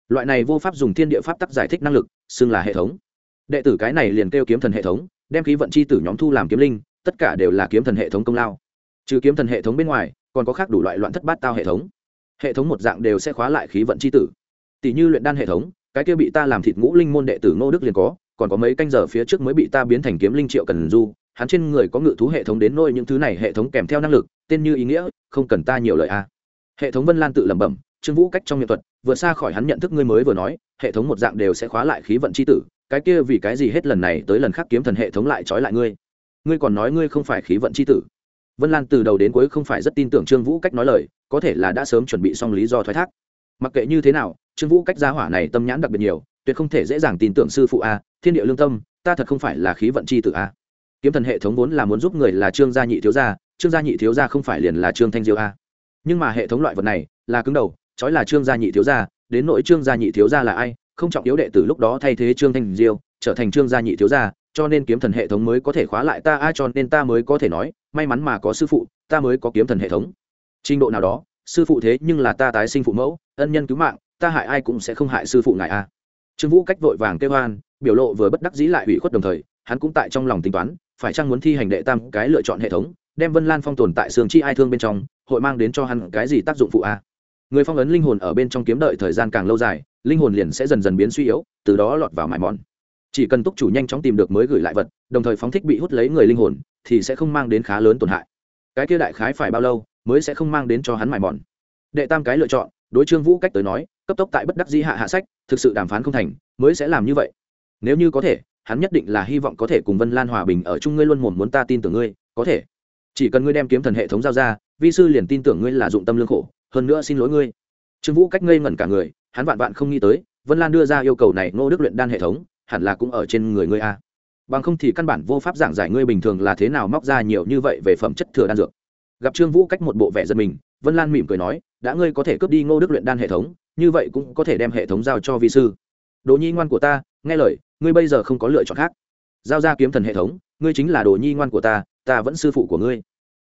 Loại này vô pháp dùng thiên địa pháp tắc giải thích năng lực, xưng là hệ thống. Đệ tử cái này liền kêu kiếm thần hệ thống, đem khí vận c h i tử nhóm thu làm kiếm linh, tất cả đều là kiếm thần hệ thống công lao. Trừ kiếm thần hệ thống bên ngoài, còn có khác đủ loại loạn thất bát tao hệ thống hệ thống một dạng đều sẽ khóa lại khí vận c h i tử. Tỷ như luyện đan hệ thống, cái kia bị ta làm thịt ngũ linh môn đệ tử ngô đức liền có, còn có mấy canh giờ phía trước mới bị ta biến thành kiếm linh triệu cần du, hắn trên người có ngự thú hệ thống đến nôi những thứ này hệ thống kèm theo năng lực, tên như ý nghĩa, không cần ta nhiều lời a. Hệ thống vân lan tự lẩm bẩm, trương vũ cách trong nghệ thuật, vượt xa khỏi hắn nhận thức ngươi mới vừa nói, hệ thống một dạng đều sẽ khóa lại khí vận c h i tử, cái kia vì cái gì hết lần này tới lần khác kiếm thần hệ thống lại trói lại ngươi? Ngươi còn nói ngươi không phải khí vận c h i tử vân lan từ đầu đến cuối không phải rất tin tưởng trương vũ cách nói lời có thể là đã sớm chuẩn bị xong lý do thoái thác. Mặc kệ như thế nào trương vũ cách gia hỏa này tâm nhãn đặc biệt nhiều tuyệt không thể dễ dàng tin tưởng sư phụ a thiên địa lương tâm ta thật không phải là khí vận c h i tử a. Kiếm thần hệ thống vốn là muốn giúp người là trương gia nhị thiếu gia trương gia nhị thiếu gia không phải liền là trương thanh diêu a. Nhưng mà hệ thống loại vật này là cứng đầu trói là trương gia nhị thiếu gia đến nỗi trương gia nhị thiếu gia là ai không trọng yếu đệ tử lúc đó thay thế trương thanh diêu trở thành trương gia nhị thiếu gia cho nên kiếm thần hệ thống mới có thể khóa lại ta a, cho nên ta mới có thể nói may mắn mà có sư phụ, ta mới có kiếm thần hệ thống. Trình độ nào đó, sư phụ thế nhưng là ta tái sinh phụ mẫu, ân nhân cứu mạng, ta hại ai cũng sẽ không hại sư phụ ngài a trương vũ cách vội vàng kêu hoan biểu lộ vừa bất đắc dĩ lại ủy khuất đồng thời, hắn cũng tại trong lòng tính toán, phải chăng muốn thi hành đệ tam cái lựa chọn hệ thống, đem vân lan phong tồn tại xương chi ai thương bên trong, hội mang đến cho hắn cái gì tác dụng phụ a người phong ấn linh hồn ở bên trong kiếm đợi thời gian càng lâu dài, linh hồn liền sẽ dần dần biến suy yếu, từ đó lọt vào mải mòn chỉ cần túc chủ nhanh chóng tìm được mới gửi lại vật, đồng thời phóng thích bị hút lấy người linh hồn, thì sẽ không mang đến khá lớn tổn hại. Cái kia đại khái phải bao lâu mới sẽ không mang đến cho hắn mải mòn? Đệ tam cái lựa chọn, đối trương vũ cách tới nói, cấp tốc tại bất đắc di hạ hạ sách, thực sự đàm phán không thành, mới sẽ làm như vậy. Nếu như có thể, hắn nhất định là hy vọng có thể cùng vân lan hòa bình ở chung, ngươi luôn mồm muốn ta tin tưởng ngươi, có thể. Chỉ cần ngươi đem kiếm thần hệ thống giao ra, vi sư liền tin tưởng ngươi là dụng tâm lương khổ, hơn nữa xin lỗi ngươi. Trương vũ cách ngây ngẩn cả người, hắn vạn vạn không nghĩ tới, vân lan đưa ra yêu cầu này, ngô đức luyện đan hệ thống hẳn là cũng ở trên người ngươi a. Bằng không thì căn bản vô pháp giảng giải ngươi bình thường là thế nào móc ra nhiều như vậy về phẩm chất thừa đan dược. Gặp trương vũ cách một bộ vẻ dân mình, vân lan mỉm cười nói, đã ngươi có thể cướp đi ngô đức luyện đan hệ thống, như vậy cũng có thể đem hệ thống giao cho vi sư. Đồ nhi ngoan của ta, nghe lời, ngươi bây giờ không có lựa chọn khác. Giao ra kiếm thần hệ thống, ngươi chính là đồ nhi ngoan của ta ta vẫn sư phụ của ngươi.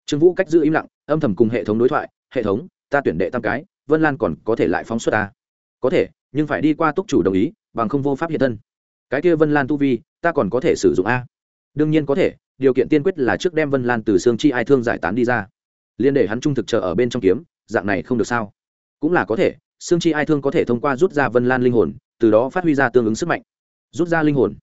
Trương vũ cách giữ im lặng, âm thầm cùng hệ thống đối thoại, hệ thống, ta tuyển đệ tam cái, vân lan còn có thể lại phóng xuất ta. Có thể, nhưng phải đi qua túc chủ đồng ý, bằng không vô pháp hiện thân cái kia vân lan tu vi, ta còn có thể sử dụng a? Đương nhiên có thể, điều kiện tiên quyết là trước đem vân lan từ xương chi ai thương giải tán đi ra. Liên để hắn trung thực chờ ở bên trong kiếm, dạng này không được sao? Cũng là có thể, xương chi ai thương có thể thông qua rút ra vân lan linh hồn, từ đó phát huy ra tương ứng sức mạnh. Rút ra linh hồn.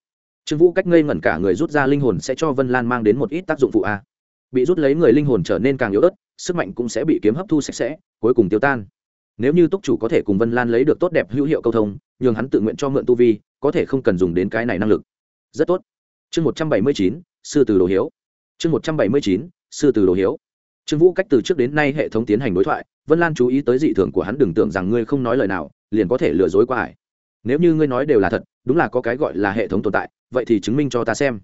Trương vũ cách ngây ngẩn cả người rút ra linh hồn sẽ cho vân lan mang đến một ít tác dụng phụ a. Bị rút lấy người linh hồn trở nên càng yếu ớt, sức mạnh cũng sẽ bị kiếm hấp thu sạch sẽ, cuối cùng tiêu tan nếu như túc chủ có thể cùng vân lan lấy được tốt đẹp hữu hiệu câu thông, nhường hắn tự nguyện cho mượn tu vi, có thể không cần dùng đến cái này năng lực. Rất tốt. Chương một trăm bảy mươi chín, sư từ đồ hiếu. Chương một trăm bảy mươi chín, sư từ đồ hiếu. Trương vũ cách từ trước đến nay hệ thống tiến hành đối thoại, vân lan chú ý tới dị thường của hắn đừng tưởng rằng ngươi không nói lời nào, liền có thể lừa dối qua ải nếu như ngươi nói đều là thật, đúng là có cái gọi là hệ thống tồn tại, vậy thì chứng minh cho ta xem.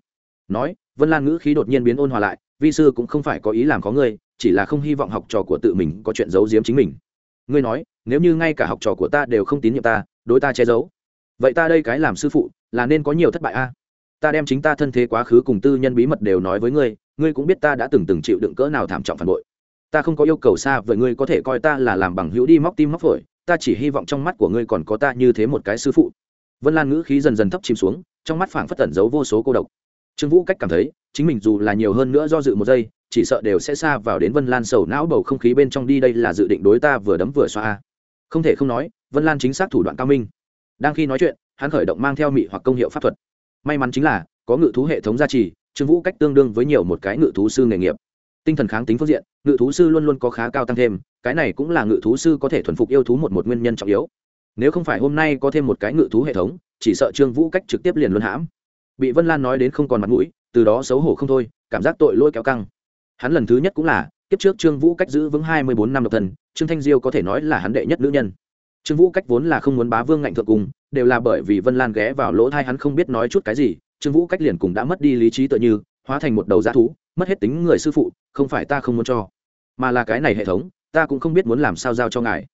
Nói, vân lan ngữ khí đột nhiên biến ôn hòa lại, vi sư cũng không phải có ý làm có ngươi, chỉ là không hy vọng học trò của tự mình có chuyện giấu giếm chính mình ngươi nói, nếu như ngay cả học trò của ta đều không tín nhiệm ta, đối ta che giấu. Vậy ta đây cái làm sư phụ, là nên có nhiều thất bại a? Ta đem chính ta thân thế quá khứ cùng tư nhân bí mật đều nói với ngươi ngươi cũng biết ta đã từng từng chịu đựng cỡ nào thảm trọng phản bội. Ta không có yêu cầu xa vậy ngươi có thể coi ta là làm bằng hữu đi móc tim móc phổi, ta chỉ hy vọng trong mắt của ngươi còn có ta như thế một cái sư phụ. Vân lan ngữ khí dần dần thấp chìm xuống, trong mắt phảng phất tẩn giấu vô số cô độc. Trương vũ cách cảm thấy chính mình dù là nhiều hơn nữa do dự một giây, chỉ sợ đều sẽ xa vào đến vân lan sầu não bầu không khí bên trong đi đây là dự định đối ta vừa đấm vừa xoa. Không thể không nói, vân lan chính xác thủ đoạn cao minh. Đang khi nói chuyện, hắn khởi động mang theo mị hoặc công hiệu pháp thuật. May mắn chính là, có ngự thú hệ thống gia trì, trương vũ cách tương đương với nhiều một cái ngự thú sư nghề nghiệp. Tinh thần kháng tính phương diện, ngự thú sư luôn luôn có khá cao tăng thêm, cái này cũng là ngự thú sư có thể thuần phục yêu thú một một nguyên nhân trọng yếu. Nếu không phải hôm nay có thêm một cái ngự thú hệ thống, chỉ sợ trương vũ cách trực tiếp liền luân hãm. Bị vân lan nói đến không còn mặt mũi từ đó xấu hổ không thôi, cảm giác tội lỗi kéo căng. Hắn lần thứ nhất cũng là, kiếp trước trương vũ cách giữ vững hai mươi bốn năm độc thân, trương thanh diêu có thể nói là hắn đệ nhất nữ nhân. Trương vũ cách vốn là không muốn bá vương ngạnh thượng cùng, đều là bởi vì vân lan ghé vào lỗ thai hắn không biết nói chút cái gì, trương vũ cách liền cùng đã mất đi lý trí tựa như, hóa thành một đầu g thú, mất hết tính người sư phụ, không phải ta không muốn cho, mà là cái này hệ thống, ta cũng không biết muốn làm sao giao cho ngài.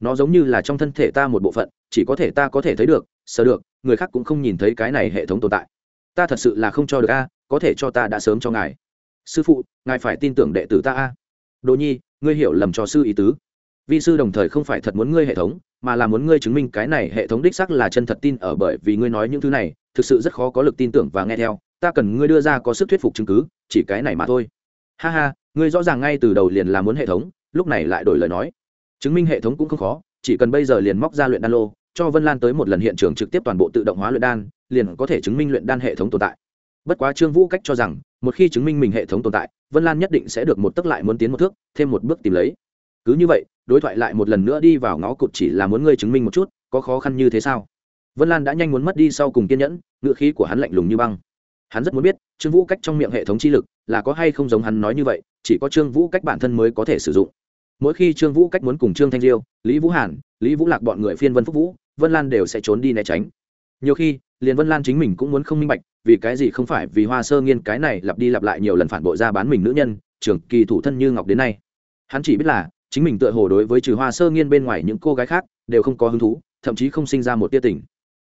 Nó giống như là trong thân thể ta một bộ phận, chỉ có thể ta có thể thấy được, sờ được, người khác cũng không nhìn thấy cái này hệ thống tồn tại. Ta thật sự là không cho được a có thể cho ta đã sớm cho ngài. Sư phụ, ngài phải tin tưởng đệ tử ta a. Đỗ nhi, ngươi hiểu lầm cho sư ý tứ. Vi sư đồng thời không phải thật muốn ngươi hệ thống, mà là muốn ngươi chứng minh cái này hệ thống đích sắc là chân thật tin ở bởi vì ngươi nói những thứ này, thực sự rất khó có lực tin tưởng và nghe theo. Ta cần ngươi đưa ra có sức thuyết phục chứng cứ, chỉ cái này mà thôi. Ha ha, ngươi rõ ràng ngay từ đầu liền là muốn hệ thống, lúc này lại đổi lời nói. Chứng minh hệ thống cũng không khó, chỉ cần bây giờ liền móc ra luyện đan lô, cho vân lan tới một lần hiện trường trực tiếp toàn bộ tự động hóa luyện đan, liền có thể chứng minh luyện đan hệ thống tồn tại bất quá trương vũ cách cho rằng, một khi chứng minh mình hệ thống tồn tại, vân lan nhất định sẽ được một tấc lại muốn tiến một thước, thêm một bước tìm lấy. Cứ như vậy, đối thoại lại một lần nữa đi vào ngõ cụt chỉ là muốn ngươi chứng minh một chút, có khó khăn như thế sao? Vân lan đã nhanh muốn mất đi sau cùng kiên nhẫn, ngựa khí của hắn lạnh lùng như băng. Hắn rất muốn biết, trương vũ cách trong miệng hệ thống chi lực là có hay không giống hắn nói như vậy, chỉ có trương vũ cách bản thân mới có thể sử dụng. Mỗi khi trương vũ cách muốn cùng trương thanh diêu, lý vũ hàn, lý vũ lạc bọn người phiên vân phúc vũ, vân lan đều sẽ trốn đi né tránh. Nhiều khi, liền vân lan chính mình cũng muốn không minh bạch vì cái gì không phải vì hoa sơ nghiên cái này lặp đi lặp lại nhiều lần phản bội ra bán mình nữ nhân trường kỳ thủ thân như ngọc đến nay. Hắn chỉ biết là, chính mình tựa hồ đối với trừ hoa sơ nghiên bên ngoài những cô gái khác, đều không có hứng thú, thậm chí không sinh ra một tia tình.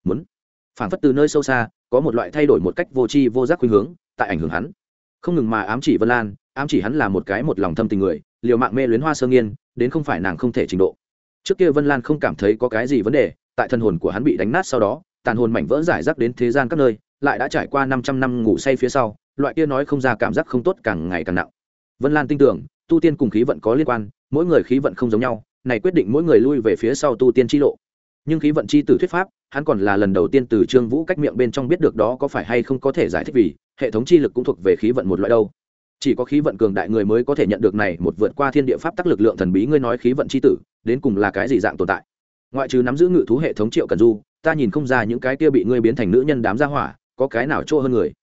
Muốn phản phất từ nơi sâu xa, có một loại thay đổi một cách vô tri vô giác khuynh hướng, tại ảnh hưởng hắn. Không ngừng mà ám chỉ vân lan, ám chỉ hắn là một cái một lòng thâm tình người, liều mạng mê luyến hoa sơ nghiên, đến không phải nàng không thể trình độ. Trước kia vân lan không cảm thấy có cái gì vấn đề, tại thân hồn của hắn bị đánh nát sau đó, tàn hồn mảnh vỡ giải rác đến thế gian các nơi lại đã trải qua năm trăm năm ngủ say phía sau, loại kia nói không ra cảm giác không tốt càng ngày càng nặng. Vân lan tin tưởng, tu tiên cùng khí vận có liên quan, mỗi người khí vận không giống nhau, này quyết định mỗi người lui về phía sau tu tiên chi lộ. Nhưng khí vận chi tử thuyết pháp, hắn còn là lần đầu tiên từ trương vũ cách miệng bên trong biết được đó có phải hay không có thể giải thích vì, hệ thống chi lực cũng thuộc về khí vận một loại đâu. Chỉ có khí vận cường đại người mới có thể nhận được này một vượt qua thiên địa pháp tắc lực lượng thần bí ngươi nói khí vận chi tử, đến cùng là cái gì dạng tồn tại? Ngoại trừ nắm giữ ngự thú hệ thống triệu cẩn du, ta nhìn không ra những cái kia bị ngươi biến thành nữ nhân đám gia hỏa có cái nào chỗ hơn người?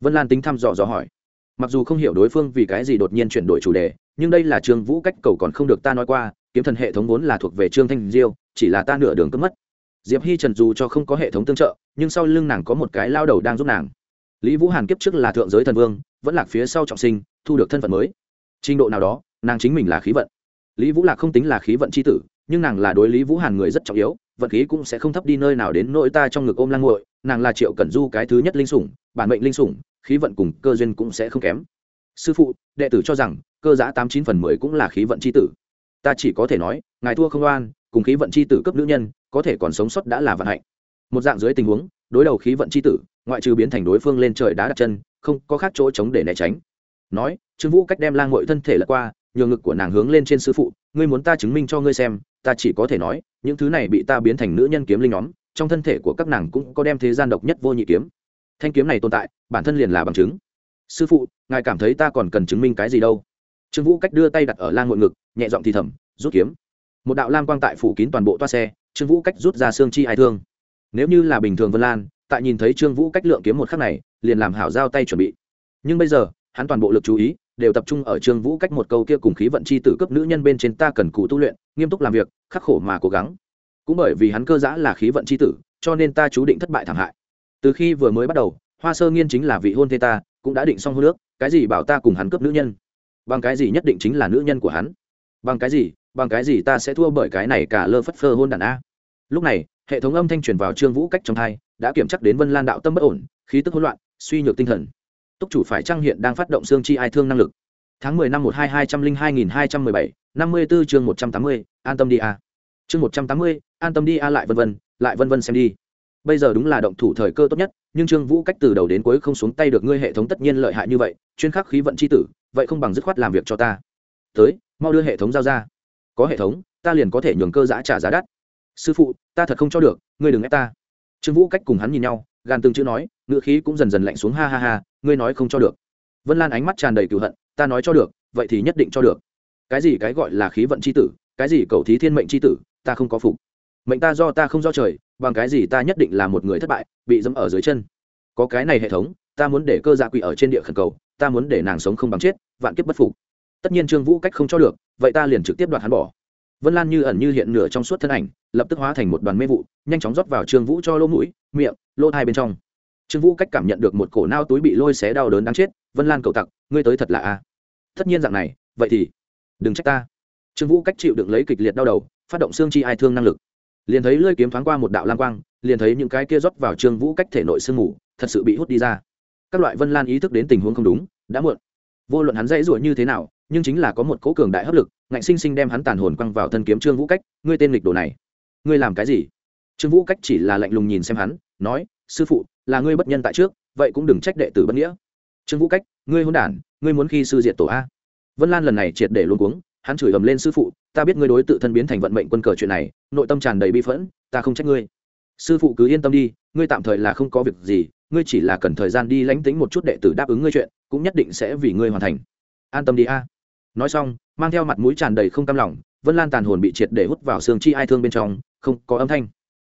Vân lan tính thăm dò dò hỏi. Mặc dù không hiểu đối phương vì cái gì đột nhiên chuyển đổi chủ đề, nhưng đây là trương vũ cách cầu còn không được ta nói qua, kiếm thần hệ thống vốn là thuộc về trương thanh diêu, chỉ là ta nửa đường cướp mất. Diệp hi trần dù cho không có hệ thống tương trợ, nhưng sau lưng nàng có một cái lao đầu đang giúp nàng. Lý vũ hàn kiếp trước là thượng giới thần vương, vẫn lạc phía sau trọng sinh, thu được thân phận mới. Trình độ nào đó, nàng chính mình là khí vận. Lý vũ lạc không tính là khí vận c h i tử, nhưng nàng là đối lý vũ hàn người rất trọng yếu, vận khí cũng sẽ không thấp đi nơi nào đến nỗi ta trong ngực ôm lang nguội nàng là triệu cẩn du cái thứ nhất linh sủng, bản mệnh linh sủng, khí vận cùng cơ duyên cũng sẽ không kém. Sư phụ, đệ tử cho rằng, cơ giã tám chín phần mười cũng là khí vận c h i tử. Ta chỉ có thể nói, ngài thua không oan, cùng khí vận c h i tử cấp nữ nhân, có thể còn sống sót đã là vận hạnh. Một dạng dưới tình huống, đối đầu khí vận c h i tử, ngoại trừ biến thành đối phương lên trời đá đặt chân, không có khác chỗ chống để né tránh. Nói, trương vũ cách đem lang ngội thân thể lật qua, nhường ngực của nàng hướng lên trên sư phụ, ngươi muốn ta chứng minh cho ngươi xem, ta chỉ có thể nói, những thứ này bị ta biến thành nữ nhân kiếm linh nhóm trong thân thể của các nàng cũng có đem thế gian độc nhất vô nhị kiếm. Thanh kiếm này tồn tại, bản thân liền là bằng chứng. Sư phụ, ngài cảm thấy ta còn cần chứng minh cái gì đâu? Trương vũ cách đưa tay đặt ở lang ngội ngực, nhẹ giọng thì thầm, rút kiếm. Một đạo lam quang tại phủ kín toàn bộ toa xe, trương vũ cách rút ra xương chi ai thương. Nếu như là bình thường vân lan, tại nhìn thấy trương vũ cách lượng kiếm một khắc này, liền làm hảo giao tay chuẩn bị. Nhưng bây giờ, hắn toàn bộ lực chú ý, đều tập trung ở trương vũ cách một câu kia cùng khí vận c h i tử cấp nữ nhân bên trên ta cần cụ tu luyện, nghiêm túc làm việc, khắc khổ mà cố gắng cũng bởi vì hắn cơ giã là khí vận c h i tử cho nên ta chú định thất bại thảm hại từ khi vừa mới bắt đầu hoa sơ nghiên chính là vị hôn thê ta cũng đã định xong hôn nước cái gì bảo ta cùng hắn cướp nữ nhân bằng cái gì nhất định chính là nữ nhân của hắn bằng cái gì bằng cái gì ta sẽ thua bởi cái này cả lơ phất phơ hôn đàn a lúc này hệ thống âm thanh truyền vào trương vũ cách trong thai đã kiểm chắc đến vân lan đạo tâm bất ổn khí tức hỗn loạn suy nhược tinh thần túc chủ phải trang hiện đang phát động xương chi ai thương năng lực tháng mười năm một hai hai trăm linh hai nghìn hai trăm mười bảy năm mươi bốn chương một trăm tám mươi an tâm đi a chương một trăm tám mươi, an tâm đi, a lại vân vân, lại vân vân xem đi. Bây giờ đúng là động thủ thời cơ tốt nhất, nhưng trương vũ cách từ đầu đến cuối không xuống tay được ngươi hệ thống tất nhiên lợi hại như vậy, chuyên khắc khí vận c h i tử, vậy không bằng dứt khoát làm việc cho ta. Tới, mau đưa hệ thống giao ra. Có hệ thống, ta liền có thể nhường cơ giã trả giá đắt. Sư phụ, ta thật không cho được, ngươi đừng ép ta. Trương vũ cách cùng hắn nhìn nhau gan từng chữ nói ngựa khí cũng dần dần lạnh xuống, ha ha ha, ngươi nói không cho được. Vân lan ánh mắt tràn đầy cựu hận, ta nói cho được, vậy thì nhất định cho được. Cái gì cái gọi là khí vận c h i tử, cái gì cầu thí thiên mệnh c h i tử ta không có phục. Mệnh ta do ta không do trời, bằng cái gì ta nhất định là một người thất bại, bị dẫm ở dưới chân. Có cái này hệ thống, ta muốn để cơ dạ quỷ ở trên địa khẩn cầu, ta muốn để nàng sống không bằng chết, vạn kiếp bất phục. Tất nhiên trương vũ cách không cho được, vậy ta liền trực tiếp đoạt hắn bỏ. Vân lan như ẩn như hiện nửa trong suốt thân ảnh, lập tức hóa thành một đoàn mê vụ, nhanh chóng rót vào trương vũ cho lỗ mũi, miệng, lỗ thai bên trong. Trương vũ cách cảm nhận được một cổ nao túi bị lôi xé đau đớn đáng chết, vân lan cầu tặc, ngươi tới thật là a. Tất nhiên dạng này, vậy thì đừng trách ta. Trương vũ cách chịu đựng lấy kịch liệt đau đầu phát động xương chi ai thương năng lực. Liền thấy lơi kiếm thoáng qua một đạo lam quang, liền thấy những cái kia rót vào trương vũ cách thể nội sương mù, thật sự bị hút đi ra. Các loại vân lan ý thức đến tình huống không đúng, đã muộn. Vô luận hắn dãy ruột như thế nào, nhưng chính là có một cố cường đại hấp lực, ngạnh sinh sinh đem hắn tàn hồn quăng vào thân kiếm trương vũ cách, ngươi tên lịch đồ này, ngươi làm cái gì? Trương vũ cách chỉ là lạnh lùng nhìn xem hắn, nói, sư phụ, là ngươi bất nhân tại trước, vậy cũng đừng trách đệ tử bất nghĩa. Trương vũ cách, ngươi hôn đản, ngươi muốn khi sư diệt tổ a. Vân lan lần này triệt để luôn cuống hắn chửi ầm lên sư phụ, ta biết ngươi đối tự thân biến thành vận mệnh quân cờ chuyện này, nội tâm tràn đầy bi phẫn, ta không trách ngươi. Sư phụ cứ yên tâm đi, ngươi tạm thời là không có việc gì, ngươi chỉ là cần thời gian đi lánh tính một chút đệ tử đáp ứng ngươi chuyện, cũng nhất định sẽ vì ngươi hoàn thành. An tâm đi a. Nói xong, mang theo mặt mũi tràn đầy không cam lòng, vân lan tàn hồn bị triệt để hút vào xương chi ai thương bên trong, không có âm thanh.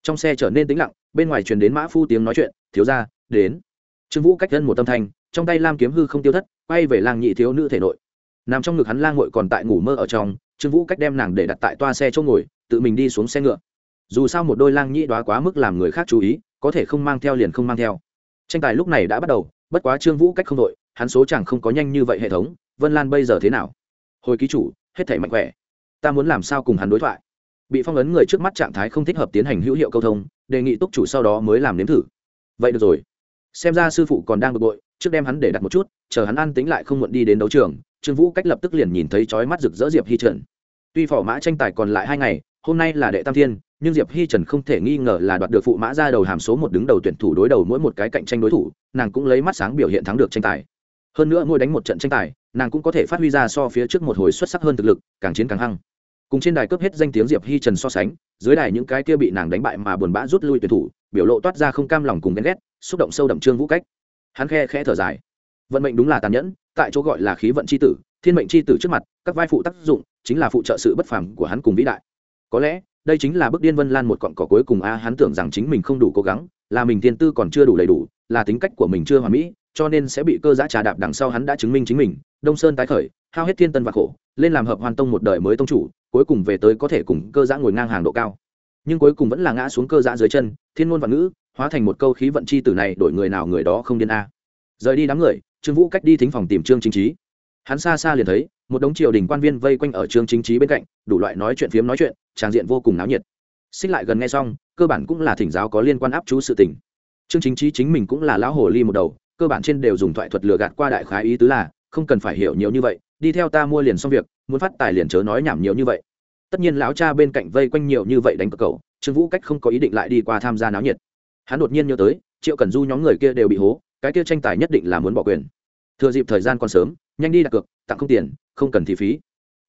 Trong xe trở nên tĩnh lặng, bên ngoài truyền đến mã phu tiếng nói chuyện, thiếu ra đến. Trương vũ cách thân một tâm thanh, trong tay lam kiếm hư không tiêu thất, quay về làng nhị thiếu nữ thể nội nằm trong ngực hắn lang ngội còn tại ngủ mơ ở trong, trương vũ cách đem nàng để đặt tại toa xe chỗ ngồi, tự mình đi xuống xe ngựa. Dù sao một đôi lang nhĩ đoá quá mức làm người khác chú ý, có thể không mang theo liền không mang theo. Tranh tài lúc này đã bắt đầu, bất quá trương vũ cách không đội, hắn số chẳng không có nhanh như vậy hệ thống, vân lan bây giờ thế nào? Hồi ký chủ, hết thể mạnh khỏe. Ta muốn làm sao cùng hắn đối thoại? Bị phong ấn người trước mắt trạng thái không thích hợp tiến hành hữu hiệu câu thông, đề nghị túc chủ sau đó mới làm nếm thử. Vậy được rồi. Xem ra sư phụ còn đang bực bội, trước đem hắn để đặt một chút, chờ hắn an tính lại không muộn đi đến đấu trường trương vũ cách lập tức liền nhìn thấy chói mắt rực rỡ diệp hi trần. Tuy phỏ mã tranh tài còn lại hai ngày, hôm nay là đệ tam thiên, nhưng diệp hi trần không thể nghi ngờ là đoạt được phụ mã ra đầu hàm số một đứng đầu tuyển thủ đối đầu mỗi một cái cạnh tranh đối thủ, nàng cũng lấy mắt sáng biểu hiện thắng được tranh tài. Hơn nữa mỗi đánh một trận tranh tài, nàng cũng có thể phát huy ra so phía trước một hồi xuất sắc hơn thực lực, càng chiến càng hăng. Cùng trên đài cướp hết danh tiếng diệp hi trần so sánh, dưới đài những cái kia bị nàng đánh bại mà buồn bã rút lui tuyển thủ, biểu lộ toát ra không cam lòng cùng ghen ghét, xúc động sâu đậm trương vũ cách. Hắn khe khẽ thở dài. Vận mệnh đúng là tàn nhẫn tại chỗ gọi là khí vận c h i tử, thiên mệnh c h i tử trước mặt, các vai phụ tác dụng chính là phụ trợ sự bất phàm của hắn cùng vĩ đại. Có lẽ, đây chính là bước điên vân lan một cọn cỏ cuối cùng a, hắn tưởng rằng chính mình không đủ cố gắng, là mình thiên tư còn chưa đủ đầy đủ, là tính cách của mình chưa hoàn mỹ, cho nên sẽ bị cơ giã trà đạp đằng sau hắn đã chứng minh chính mình, đông sơn tái khởi, hao hết thiên tân và khổ, lên làm hợp hoàn tông một đời mới tông chủ, cuối cùng về tới có thể cùng cơ giã ngồi ngang hàng độ cao. Nhưng cuối cùng vẫn là ngã xuống cơ giã dưới chân, thiên ngôn và ngữ, hóa thành một câu khí vận chi tử này, đổi người nào người đó không điên a. Rời đi đám người trương vũ cách đi thính phòng tìm trương chính trí hắn xa xa liền thấy, một đống triều đình quan viên vây quanh ở trương chính trí bên cạnh, đủ loại nói chuyện phiếm nói chuyện, tràng diện vô cùng náo nhiệt. Xích lại gần nghe xong, cơ bản cũng là thỉnh giáo có liên quan áp chú sự tình. Trương chính trí chính mình cũng là lão hồ ly một đầu, cơ bản trên đều dùng thoại thuật lừa gạt qua đại khái ý tứ là, không cần phải hiểu nhiều như vậy, đi theo ta mua liền xong việc, muốn phát tài liền chớ nói nhảm nhiều như vậy. Tất nhiên lão cha bên cạnh vây quanh nhiều như vậy đánh cờ cầu trương vũ cách không có ý định lại đi qua tham gia náo nhiệt. Hắn đột nhiên nhớ tới, triệu cần du nhóm người kia đều bị hố cái kia tranh tài nhất định là muốn bỏ quyền. Thừa dịp thời gian còn sớm, nhanh đi đặt cược, tặng không tiền, không cần thị phí.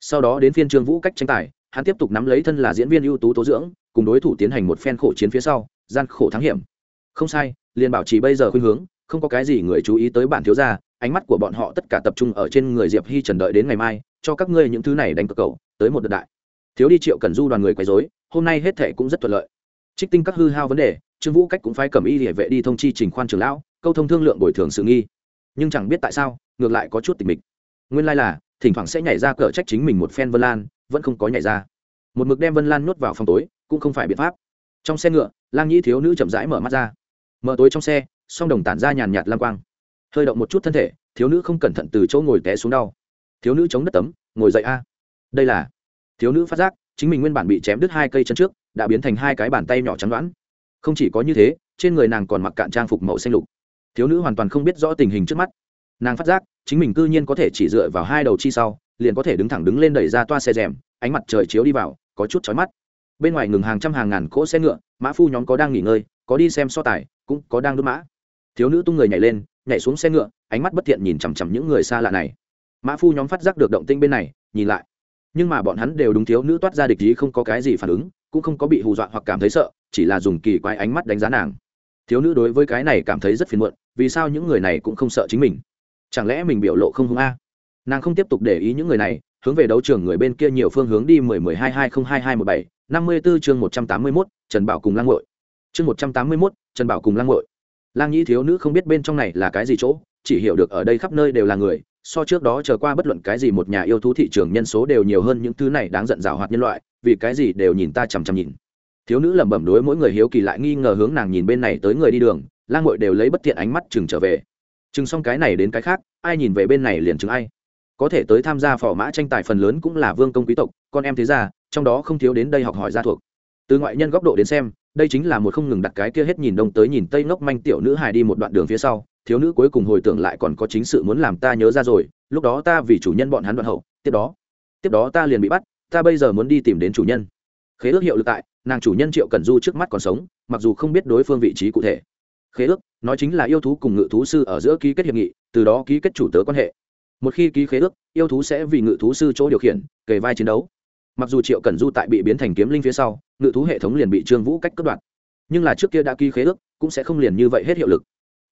Sau đó đến phiên trương vũ cách tranh tài, hắn tiếp tục nắm lấy thân là diễn viên ưu tú tố dưỡng, cùng đối thủ tiến hành một phen khổ chiến phía sau, gian khổ thắng hiểm. Không sai, liền bảo trì bây giờ khuynh hướng, không có cái gì người chú ý tới bản thiếu gia, ánh mắt của bọn họ tất cả tập trung ở trên người diệp hi trần đợi đến ngày mai, cho các ngươi những thứ này đánh cược cầu tới một đợt đại. Thiếu đi triệu cần du đoàn người quấy rối, hôm nay hết thể cũng rất thuận lợi. Trích tinh các hư hao vấn đề, trương vũ cách cũng phải cầm y địa vệ đi thông chi trình khoan trường lão câu thông thương lượng bồi thường sự nghi. Nhưng chẳng biết tại sao, ngược lại có chút tình mịch. Nguyên lai là, thỉnh thoảng sẽ nhảy ra cờ trách chính mình một phen vân lan, vẫn không có nhảy ra. Một mực đem vân lan nuốt vào phòng tối, cũng không phải biện pháp. Trong xe ngựa, lang nhĩ thiếu nữ chậm rãi mở mắt ra. Mở tối trong xe, song đồng tản ra nhàn nhạt lang quang. Hơi động một chút thân thể, thiếu nữ không cẩn thận từ chỗ ngồi té xuống đau. Thiếu nữ chống đất tấm, ngồi dậy a. Đây là, thiếu nữ phát giác, chính mình nguyên bản bị chém đứt hai cây chân trước, đã biến thành hai cái bàn tay nhỏ trắng đoán không chỉ có như thế, trên người nàng còn mặc cạn trang phục màu xanh lục thiếu nữ hoàn toàn không biết rõ tình hình trước mắt. Nàng phát giác, chính mình cư nhiên có thể chỉ dựa vào hai đầu chi sau, liền có thể đứng thẳng đứng lên đẩy ra toa xe rèm, ánh mặt trời chiếu đi vào, có chút chói mắt. Bên ngoài ngừng hàng trăm hàng ngàn cỗ xe ngựa, mã phu nhóm có đang nghỉ ngơi, có đi xem so tài, cũng có đang đốt mã. Thiếu nữ tung người nhảy lên, nhảy xuống xe ngựa, ánh mắt bất thiện nhìn chằm chằm những người xa lạ này. Mã phu nhóm phát giác được động tinh bên này, nhìn lại. Nhưng mà bọn hắn đều đúng thiếu nữ toát ra địch ý không có cái gì phản ứng, cũng không có bị hù dọa hoặc cảm thấy sợ, chỉ là dùng kỳ quái ánh mắt đánh giá nàng thiếu nữ đối với cái này cảm thấy rất phiền muộn, vì sao những người này cũng không sợ chính mình? Chẳng lẽ mình biểu lộ không hung a? Nàng không tiếp tục để ý những người này, hướng về đấu trường người bên kia nhiều phương hướng đi mười mười hai hai không hai hai một bảy, năm mươi bốn chương một trăm tám mươi mốt, trần bảo cùng lang ngội chương một trăm tám mươi mốt, trần bảo cùng lang ngội lang nhĩ thiếu nữ không biết bên trong này là cái gì chỗ, chỉ hiểu được ở đây khắp nơi đều là người, so trước đó chờ qua bất luận cái gì một nhà yêu thú thị trường nhân số đều nhiều hơn những thứ này đáng giận dào hoạt nhân loại, vì cái gì đều nhìn ta chằm chằm nhìn thiếu nữ lẩm bẩm đối mỗi người hiếu kỳ lại nghi ngờ hướng nàng nhìn bên này tới người đi đường, lang ngội đều lấy bất thiện ánh mắt chừng trở về. Chừng xong cái này đến cái khác, ai nhìn về bên này liền chừng ai. Có thể tới tham gia phò mã tranh tài phần lớn cũng là vương công quý tộc, con em thế gia, trong đó không thiếu đến đây học hỏi gia thuộc. Từ ngoại nhân góc độ đến xem, đây chính là một không ngừng đặt cái kia hết nhìn đông tới nhìn tây ngốc manh tiểu nữ hài đi một đoạn đường phía sau, thiếu nữ cuối cùng hồi tưởng lại còn có chính sự muốn làm ta nhớ ra rồi, lúc đó ta vì chủ nhân bọn hắn đoạn hậu, tiếp đó tiếp đó ta liền bị bắt, ta bây giờ muốn đi tìm đến chủ nhân. Khế ước hiệu lực tại nàng chủ nhân triệu cần du trước mắt còn sống, mặc dù không biết đối phương vị trí cụ thể. Khế ước, nói chính là yêu thú cùng ngự thú sư ở giữa ký kết hiệp nghị, từ đó ký kết chủ tớ quan hệ. Một khi ký khế ước, yêu thú sẽ vì ngự thú sư chỗ điều khiển, kề vai chiến đấu. Mặc dù triệu cần du tại bị biến thành kiếm linh phía sau, ngự thú hệ thống liền bị trương vũ cách cất đoạt. Nhưng là trước kia đã ký khế ước, cũng sẽ không liền như vậy hết hiệu lực.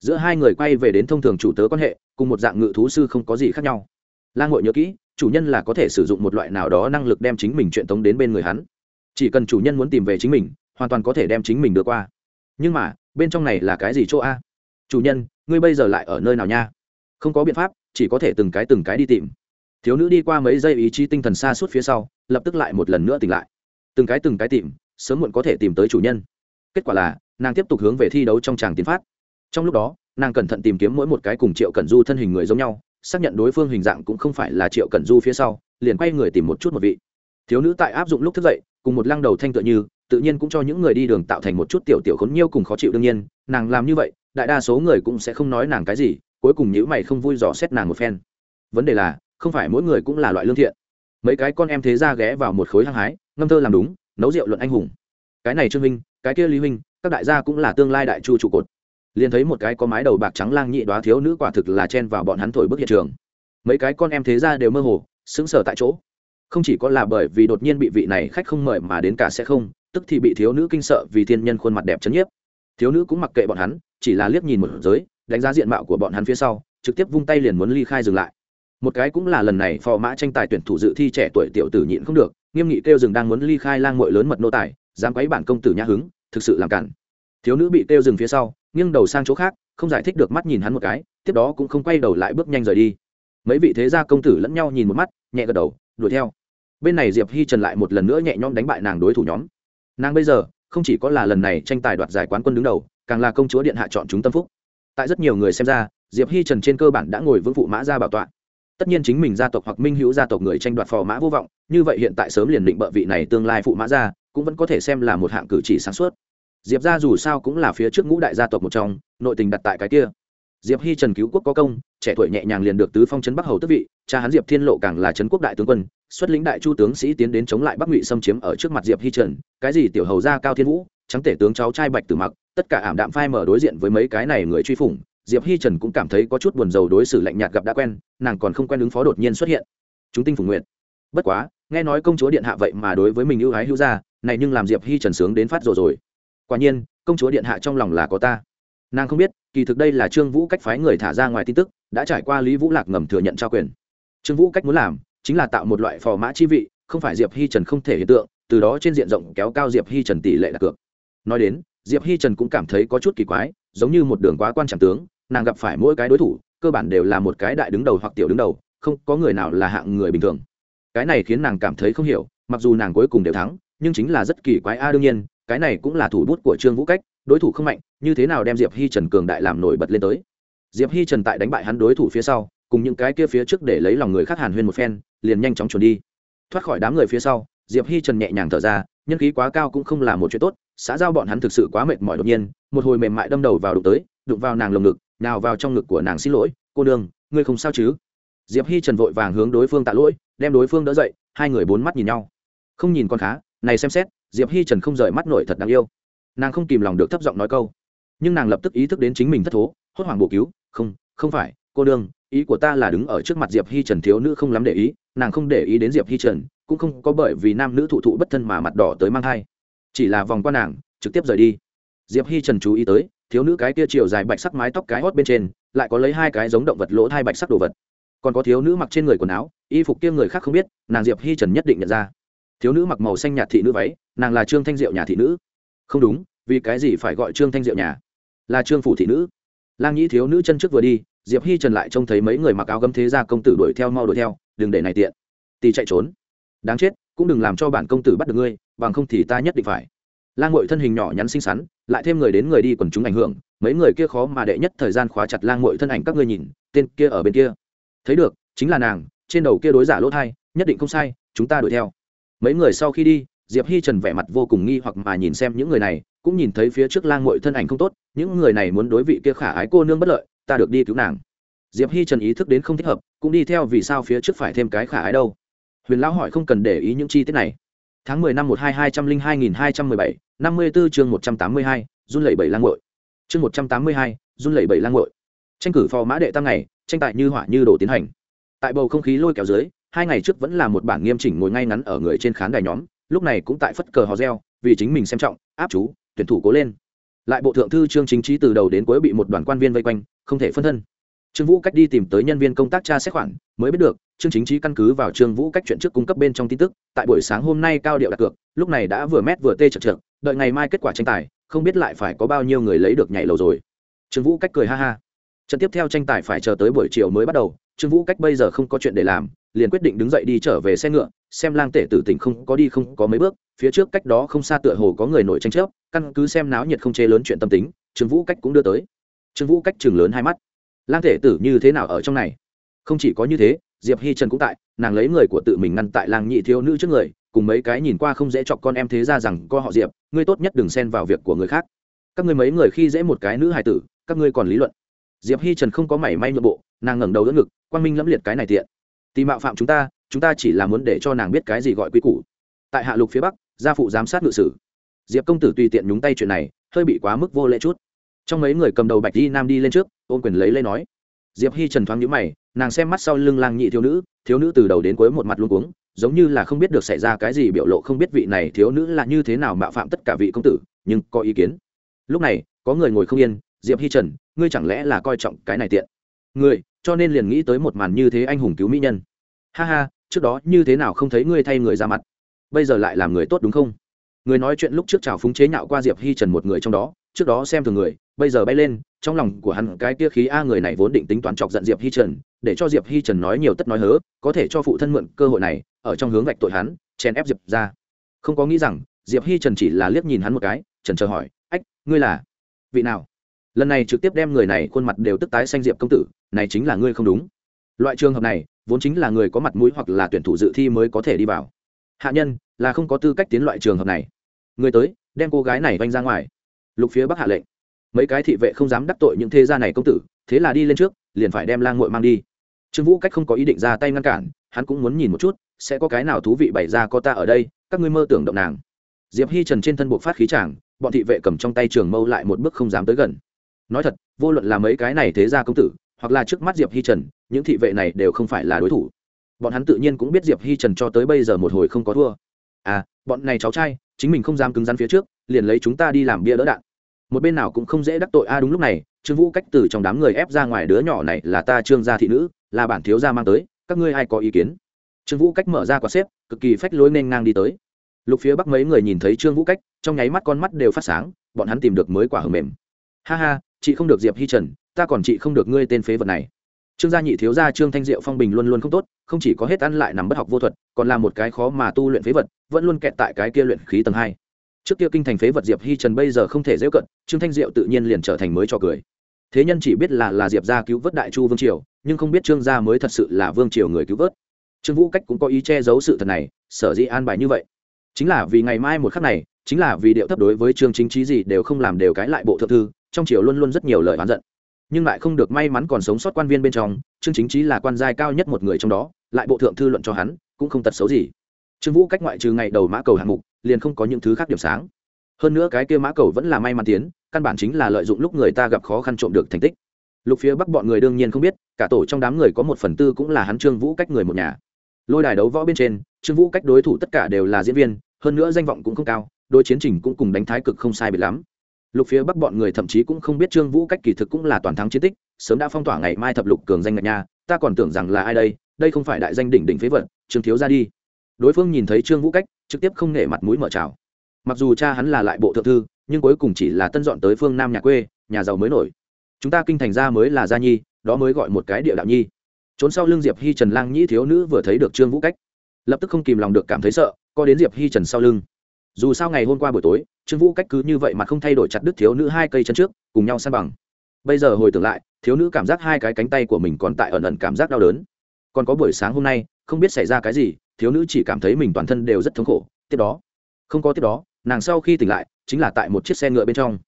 Giữa hai người quay về đến thông thường chủ tớ quan hệ, cùng một dạng ngự thú sư không có gì khác nhau. Lan ngội nhớ kỹ, chủ nhân là có thể sử dụng một loại nào đó năng lực đem chính mình chuyện tống đến bên người hắn chỉ cần chủ nhân muốn tìm về chính mình, hoàn toàn có thể đem chính mình đưa qua. Nhưng mà, bên trong này là cái gì chỗ a? Chủ nhân, ngươi bây giờ lại ở nơi nào nha? Không có biện pháp, chỉ có thể từng cái từng cái đi tìm. Thiếu nữ đi qua mấy giây ý chí tinh thần xa suốt phía sau, lập tức lại một lần nữa tỉnh lại. Từng cái từng cái tìm, sớm muộn có thể tìm tới chủ nhân. Kết quả là, nàng tiếp tục hướng về thi đấu trong tràng tiến phát. Trong lúc đó, nàng cẩn thận tìm kiếm mỗi một cái cùng triệu cẩn du thân hình người giống nhau, xác nhận đối phương hình dạng cũng không phải là triệu cẩn du phía sau, liền quay người tìm một chút một vị. Thiếu nữ tại áp dụng lúc thức dậy cùng một lăng đầu thanh tựa như, tự nhiên cũng cho những người đi đường tạo thành một chút tiểu tiểu khốn nhiêu cùng khó chịu đương nhiên, nàng làm như vậy, đại đa số người cũng sẽ không nói nàng cái gì, cuối cùng nhữ mày không vui dò xét nàng một phen. Vấn đề là, không phải mỗi người cũng là loại lương thiện. Mấy cái con em thế ra ghé vào một khối hăng hái, ngâm thơ làm đúng, nấu rượu luận anh hùng. Cái này trương minh, cái kia lý minh, các đại gia cũng là tương lai đại chu trụ cột. Liền thấy một cái có mái đầu bạc trắng lang nhị đoá thiếu nữ quả thực là chen vào bọn hắn thổi bức hiện trường. Mấy cái con em thế ra đều mơ hồ, sững sờ tại chỗ không chỉ có là bởi vì đột nhiên bị vị này khách không mời mà đến cả sẽ không, tức thì bị thiếu nữ kinh sợ vì thiên nhân khuôn mặt đẹp chấn nhiếp. Thiếu nữ cũng mặc kệ bọn hắn, chỉ là liếc nhìn một giới, đánh giá diện mạo của bọn hắn phía sau, trực tiếp vung tay liền muốn ly khai dừng lại. Một cái cũng là lần này phò mã tranh tài tuyển thủ dự thi trẻ tuổi tiểu tử nhịn không được, nghiêm nghị kêu rừng đang muốn ly khai lang mội lớn mật nô tài, dám quấy bản công tử nhã hứng, thực sự làm cản. Thiếu nữ bị kêu rừng phía sau, nghiêng đầu sang chỗ khác, không giải thích được mắt nhìn hắn một cái, tiếp đó cũng không quay đầu lại bước nhanh rời đi. Mấy vị thế gia công tử lẫn nhau nhìn một mắt, nhẹ gật đầu, đuổi theo bên này diệp hi trần lại một lần nữa nhẹ nhõm đánh bại nàng đối thủ nhóm. Nàng bây giờ, không chỉ có là lần này tranh tài đoạt giải quán quân đứng đầu, càng là công chúa điện hạ chọn chúng tâm phúc. Tại rất nhiều người xem ra, diệp hi trần trên cơ bản đã ngồi vững phụ mã ra bảo tọa. Tất nhiên chính mình gia tộc hoặc minh hữu gia tộc người tranh đoạt phò mã vô vọng, như vậy hiện tại sớm liền định bợ vị này tương lai phụ mã ra cũng vẫn có thể xem là một hạng cử chỉ sáng suốt. Diệp ra dù sao cũng là phía trước ngũ đại gia tộc một trong, nội tình đặt tại cái kia diệp hi trần cứu quốc có công, trẻ tuổi nhẹ nhàng liền được tứ phong trấn bắc hầu tức vị, cha hắn diệp thiên lộ càng là trấn quốc đại tướng quân, xuất lĩnh đại chu tướng sĩ tiến đến chống lại bắc ngụy xâm chiếm ở trước mặt diệp hi trần, cái gì tiểu hầu gia cao thiên vũ, trắng tể tướng cháu trai bạch tử mặc, tất cả ảm đạm phai mở đối diện với mấy cái này người truy phủng, diệp hi trần cũng cảm thấy có chút buồn rầu đối xử lạnh nhạt gặp đã quen, nàng còn không quen ứng phó đột nhiên xuất hiện. Chúng tinh phủ nguyện bất quá, nghe nói công chúa điện hạ vậy mà đối với mình ưu ái hữu gia, này nhưng làm diệp hi trần sướng đến phát rồi rồi. Quả nhiên, công chúa điện hạ trong lòng là có ta nàng không biết, kỳ thực đây là trương vũ cách phái người thả ra ngoài tin tức, đã trải qua lý vũ lạc ngầm thừa nhận trao quyền. Trương vũ cách muốn làm, chính là tạo một loại phò mã chi vị, không phải diệp hi trần không thể hiện tượng, từ đó trên diện rộng kéo cao diệp hi trần tỷ lệ đặt cược. Nói đến, diệp hi trần cũng cảm thấy có chút kỳ quái, giống như một đường quá quan trọng tướng, nàng gặp phải mỗi cái đối thủ, cơ bản đều là một cái đại đứng đầu hoặc tiểu đứng đầu, không có người nào là hạng người bình thường. Cái này khiến nàng cảm thấy không hiểu, mặc dù nàng cuối cùng đều thắng, nhưng chính là rất kỳ quái a, đương nhiên cái này cũng là thủ bút của trương vũ cách, đối thủ không mạnh, như thế nào đem diệp hi trần cường đại làm nổi bật lên tới? Diệp hi trần tại đánh bại hắn đối thủ phía sau, cùng những cái kia phía trước để lấy lòng người khác hàn huyên một phen, liền nhanh chóng trốn đi. Thoát khỏi đám người phía sau, diệp hi trần nhẹ nhàng thở ra, nhân khí quá cao cũng không là một chuyện tốt, xã giao bọn hắn thực sự quá mệt mỏi đột nhiên, một hồi mềm mại đâm đầu vào đụng tới, đụng vào nàng lồng ngực, nào vào trong ngực của nàng xin lỗi, cô đường ngươi không sao chứ? Diệp hi trần vội vàng hướng đối phương tạ lỗi, đem đối phương đỡ dậy, hai người bốn mắt nhìn nhau. Không nhìn con khá, này xem xét diệp hi trần không rời mắt nổi thật đáng yêu. Nàng không kìm lòng được thấp giọng nói câu. Nhưng nàng lập tức ý thức đến chính mình thất thố, hốt hoảng bổ cứu, không không phải, cô đương, ý của ta là đứng ở trước mặt diệp hi trần thiếu nữ không lắm để ý, nàng không để ý đến diệp hi trần, cũng không có bởi vì nam nữ thụ thụ bất thân mà mặt đỏ tới mang thai. Chỉ là vòng qua nàng, trực tiếp rời đi. Diệp hi trần chú ý tới, thiếu nữ cái kia chiều dài bạch sắc mái tóc cái hót bên trên, lại có lấy hai cái giống động vật lỗ thai bạch sắc đồ vật. Còn có thiếu nữ mặc trên người quần áo, y phục kia người khác không biết, nàng diệp hi trần nhất định nhận ra thiếu nữ mặc màu xanh nhạt thị nữ váy, nàng là trương thanh diệu nhà thị nữ. Không đúng, vì cái gì phải gọi trương thanh diệu nhà? Là trương phủ thị nữ. Lang nhĩ thiếu nữ chân trước vừa đi, diệp hi trần lại trông thấy mấy người mặc áo gấm thế ra công tử đuổi theo mau đuổi theo, đừng để này tiện. Tì chạy trốn. Đáng chết, cũng đừng làm cho bản công tử bắt được ngươi, bằng không thì ta nhất định phải. Lang ngội thân hình nhỏ nhắn xinh xắn, lại thêm người đến người đi quần chúng ảnh hưởng, mấy người kia khó mà đệ nhất thời gian khóa chặt lang ngội thân ảnh các ngươi nhìn, tên kia ở bên kia. Thấy được, chính là nàng, trên đầu kia đối giả lỗ thai, nhất định không sai, chúng ta đuổi theo mấy người sau khi đi, diệp hi trần vẻ mặt vô cùng nghi hoặc mà nhìn xem những người này, cũng nhìn thấy phía trước lang mội thân ảnh không tốt, những người này muốn đối vị kia khả ái cô nương bất lợi, ta được đi cứu nàng. Diệp hi trần ý thức đến không thích hợp, cũng đi theo vì sao phía trước phải thêm cái khả ái đâu. Huyền lão hỏi không cần để ý những chi tiết này. Tháng mười năm một hai hai trăm linh hai nghìn hai trăm mười bảy, năm mươi bốn chương một trăm tám mươi hai, run lẩy bảy lang mội chương một trăm tám mươi hai, run lẩy bảy lang mội tranh cử phò mã đệ tăng ngày, tranh tài như hỏa như đổ tiến hành. Tại bầu không khí lôi kéo dưới hai ngày trước vẫn là một bản nghiêm chỉnh ngồi ngay ngắn ở người trên khán đài nhóm, lúc này cũng tại phất cờ hò reo, vì chính mình xem trọng, áp chú, tuyển thủ cố lên. Lại bộ thượng thư trương chính trí từ đầu đến cuối bị một đoàn quan viên vây quanh, không thể phân thân. Trương vũ cách đi tìm tới nhân viên công tác tra xét khoản, mới biết được, trương chính trí căn cứ vào trương vũ cách chuyện trước cung cấp bên trong tin tức, tại buổi sáng hôm nay cao điệu đặt cược, lúc này đã vừa mét vừa tê chật chật đợi ngày mai kết quả tranh tài, không biết lại phải có bao nhiêu người lấy được nhảy lầu rồi. Trương vũ cách cười ha ha. Trận tiếp theo tranh tài phải chờ tới buổi chiều mới bắt đầu, trương vũ cách bây giờ không có chuyện để làm liền quyết định đứng dậy đi trở về xe ngựa, xem lang tể tử tỉnh không có đi không có mấy bước, phía trước cách đó không xa tựa hồ có người nổi tranh chấp, căn cứ xem náo nhiệt không chê lớn chuyện tâm tính, trương vũ cách cũng đưa tới. Trương vũ cách chừng lớn hai mắt. Lang tể tử như thế nào ở trong này? Không chỉ có như thế, diệp hi trần cũng tại, nàng lấy người của tự mình ngăn tại làng nhị thiếu nữ trước người, cùng mấy cái nhìn qua không dễ chọc con em thế ra rằng, co họ diệp, ngươi tốt nhất đừng xen vào việc của người khác. Các ngươi mấy người khi dễ một cái nữ hài tử, các ngươi còn lý luận. Diệp hi trần không có mảy may nhượng bộ, nàng ngẩng đầu đỡ ngực, quang minh lẫm liệt cái này tiện tì mạo phạm chúng ta chúng ta chỉ là muốn để cho nàng biết cái gì gọi quy củ. Tại hạ lục phía bắc, gia phụ giám sát ngự sử. Diệp công tử tùy tiện nhúng tay chuyện này, hơi bị quá mức vô lễ chút. Trong mấy người cầm đầu bạch di nam đi lên trước, ôm quyền lấy lấy nói. Diệp hi trần thoáng nhíu mày, nàng xem mắt sau lưng lang nhị thiếu nữ thiếu nữ từ đầu đến cuối một mặt luôn cuống, giống như là không biết được xảy ra cái gì biểu lộ không biết vị này thiếu nữ là như thế nào mạo phạm tất cả vị công tử, nhưng có ý kiến. Lúc này, có người ngồi không yên, diệp hi trần, ngươi chẳng lẽ là coi trọng cái này tiện? Người, cho nên liền nghĩ tới một màn như thế anh hùng cứu mỹ nhân. Ha ha trước đó như thế nào không thấy ngươi thay người ra mặt? Bây giờ lại làm người tốt đúng không? Người nói chuyện lúc trước chào phúng chế nhạo qua diệp hi trần một người trong đó trước đó xem thường người bây giờ bay lên trong lòng của hắn cái kia khí a người này vốn định tính toán chọc giận diệp hi trần để cho diệp hi trần nói nhiều tất nói hớ có thể cho phụ thân mượn cơ hội này ở trong hướng vạch tội hắn chèn ép diệp ra. Không có nghĩ rằng diệp hi trần chỉ là liếc nhìn hắn một cái trần chờ hỏi ách ngươi là vị nào? Lần này trực tiếp đem người này khuôn mặt đều tức tái xanh diệp công tử, này chính là ngươi không đúng. Loại trường hợp này, vốn chính là người có mặt mũi hoặc là tuyển thủ dự thi mới có thể đi vào. Hạ nhân, là không có tư cách tiến loại trường hợp này. Người tới, đem cô gái này vanh ra ngoài. Lục phía bắc hạ lệnh. Mấy cái thị vệ không dám đắc tội những thế gia này công tử, thế là đi lên trước, liền phải đem lang ngội mang đi. Trương vũ cách không có ý định ra tay ngăn cản, hắn cũng muốn nhìn một chút, sẽ có cái nào thú vị bày ra có ta ở đây, các ngươi mơ tưởng động nàng. Diệp hi trần trên thân buộc phát khí tràng bọn thị vệ cầm trong tay trường mâu lại một bước không dám tới gần nói thật, vô luận là mấy cái này thế ra công tử, hoặc là trước mắt diệp hi trần, những thị vệ này đều không phải là đối thủ. Bọn hắn tự nhiên cũng biết diệp hi trần cho tới bây giờ một hồi không có thua. À bọn này cháu trai, chính mình không dám cứng rắn phía trước, liền lấy chúng ta đi làm bia đỡ đạn. Một bên nào cũng không dễ đắc tội. A đúng lúc này, trương vũ cách từ trong đám người ép ra ngoài đứa nhỏ này là ta trương gia thị nữ, là bản thiếu gia mang tới, các ngươi ai có ý kiến? Trương vũ cách mở ra quả xếp, cực kỳ phách lối nên ngang đi tới. Lục phía bắc mấy người nhìn thấy trương vũ cách, trong nháy mắt con mắt đều phát sáng, bọn hắn tìm được mới quả hầm mềm. Ha ha chị không được diệp hi trần, ta còn chị không được ngươi tên phế vật này. Trương gia nhị thiếu gia trương thanh diệu phong bình luôn luôn không tốt, không chỉ có hết ăn lại nằm bất học vô thuật, còn là một cái khó mà tu luyện phế vật, vẫn luôn kẹt tại cái kia luyện khí tầng hai. Trước kia kinh thành phế vật diệp hi trần bây giờ không thể dễ cận, trương thanh diệu tự nhiên liền trở thành mới cho cười. Thế nhân chỉ biết là là diệp gia cứu vớt đại chu vương triều, nhưng không biết trương gia mới thật sự là vương triều người cứu vớt. Trương vũ cách cũng có ý che giấu sự thật này, sở dĩ an bài như vậy. Chính là vì ngày mai một khắc này, chính là vì điệu thấp đối với trương chính trí gì đều không làm đều cái lại bộ thượng thư trong triều luôn luôn rất nhiều lời oán giận. Nhưng lại không được may mắn còn sống sót quan viên bên trong, trương chính trí là quan giai cao nhất một người trong đó, lại bộ thượng thư luận cho hắn, cũng không tật xấu gì. Trương vũ cách ngoại trừ ngày đầu mã cầu hạng mục, liền không có những thứ khác điểm sáng. Hơn nữa cái kia mã cầu vẫn là may mắn tiến, căn bản chính là lợi dụng lúc người ta gặp khó khăn trộm được thành tích. Lục phía bắc bọn người đương nhiên không biết, cả tổ trong đám người có một phần tư cũng là hắn trương vũ cách người một nhà. Lôi đài đấu võ bên trên, trương vũ cách đối thủ tất cả đều là diễn viên, hơn nữa danh vọng cũng không cao đôi chiến trình cũng cùng đánh thái cực không sai biệt lắm lục phía bắc bọn người thậm chí cũng không biết trương vũ cách kỳ thực cũng là toàn thắng chiến tích, sớm đã phong tỏa ngày mai thập lục cường danh ngạch nha, ta còn tưởng rằng là ai đây đây không phải đại danh đỉnh đỉnh phế vật, trương thiếu ra đi. Đối phương nhìn thấy trương vũ cách, trực tiếp không nể mặt mũi mở trào mặc dù cha hắn là lại bộ thượng thư, nhưng cuối cùng chỉ là tân dọn tới phương nam nhà quê, nhà giàu mới nổi. Chúng ta kinh thành ra mới là gia nhi, đó mới gọi một cái địa đạo nhi. Trốn sau lưng diệp hi trần lang nhĩ thiếu nữ vừa thấy được trương vũ cách, lập tức không kìm lòng được cảm thấy sợ, co đến diệp hi trần sau lưng. Dù sao ngày hôm qua buổi tối trương vũ cách cứ như vậy mà không thay đổi chặt đứt thiếu nữ hai cây chân trước, cùng nhau san bằng. Bây giờ hồi tưởng lại, thiếu nữ cảm giác hai cái cánh tay của mình còn tại ẩn ẩn cảm giác đau đớn. Còn có buổi sáng hôm nay, không biết xảy ra cái gì, thiếu nữ chỉ cảm thấy mình toàn thân đều rất thống khổ. Tiếp đó, không có tiếp đó, nàng sau khi tỉnh lại, chính là tại một chiếc xe ngựa bên trong.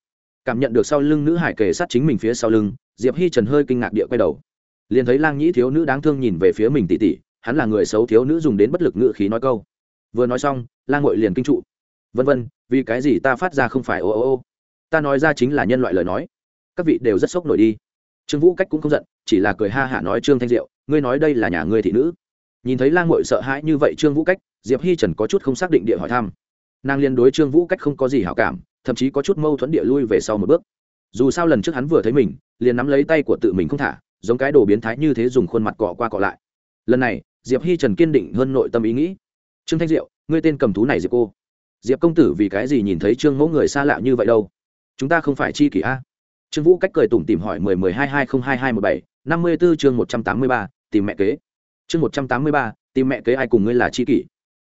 Cảm nhận được sau lưng nữ hải kề sát chính mình phía sau lưng, diệp hi trần hơi kinh ngạc địa quay đầu. Liền thấy lang nhĩ thiếu nữ đáng thương nhìn về phía mình tỉ tỉ, hắn là người xấu thiếu nữ dùng đến bất lực ngự khí nói câu. Vừa nói xong, lang ngội liền kinh trụ vân vân, vì cái gì ta phát ra không phải ô ô ô? Ta nói ra chính là nhân loại lời nói. Các vị đều rất sốc nổi đi. Trương vũ cách cũng không giận, chỉ là cười ha hả nói trương thanh diệu, ngươi nói đây là nhà ngươi thị nữ. Nhìn thấy lang ngội sợ hãi như vậy trương vũ cách, diệp hi trần có chút không xác định địa hỏi thăm. Nàng liên đối trương vũ cách không có gì hảo cảm, thậm chí có chút mâu thuẫn địa lui về sau một bước. Dù sao lần trước hắn vừa thấy mình, liền nắm lấy tay của tự mình không thả, giống cái đồ biến thái như thế dùng khuôn mặt cọ qua cọ lại. Lần này, diệp hi trần kiên định hơn nội tâm ý nghĩ. Trương thanh diệu, ngươi tên cầm thú này diệp cô diệp công tử vì cái gì nhìn thấy trương mẫu người xa lạ như vậy đâu? Chúng ta không phải chi kỷ a. Trương vũ cách cười tủm tìm hỏi mười mười hai hai không hai hai một bảy, năm mươi b ố chương một trăm tám mươi ba, tìm mẹ kế. Chương một trăm tám mươi ba, tìm mẹ kế ai cùng ngươi là chi kỷ?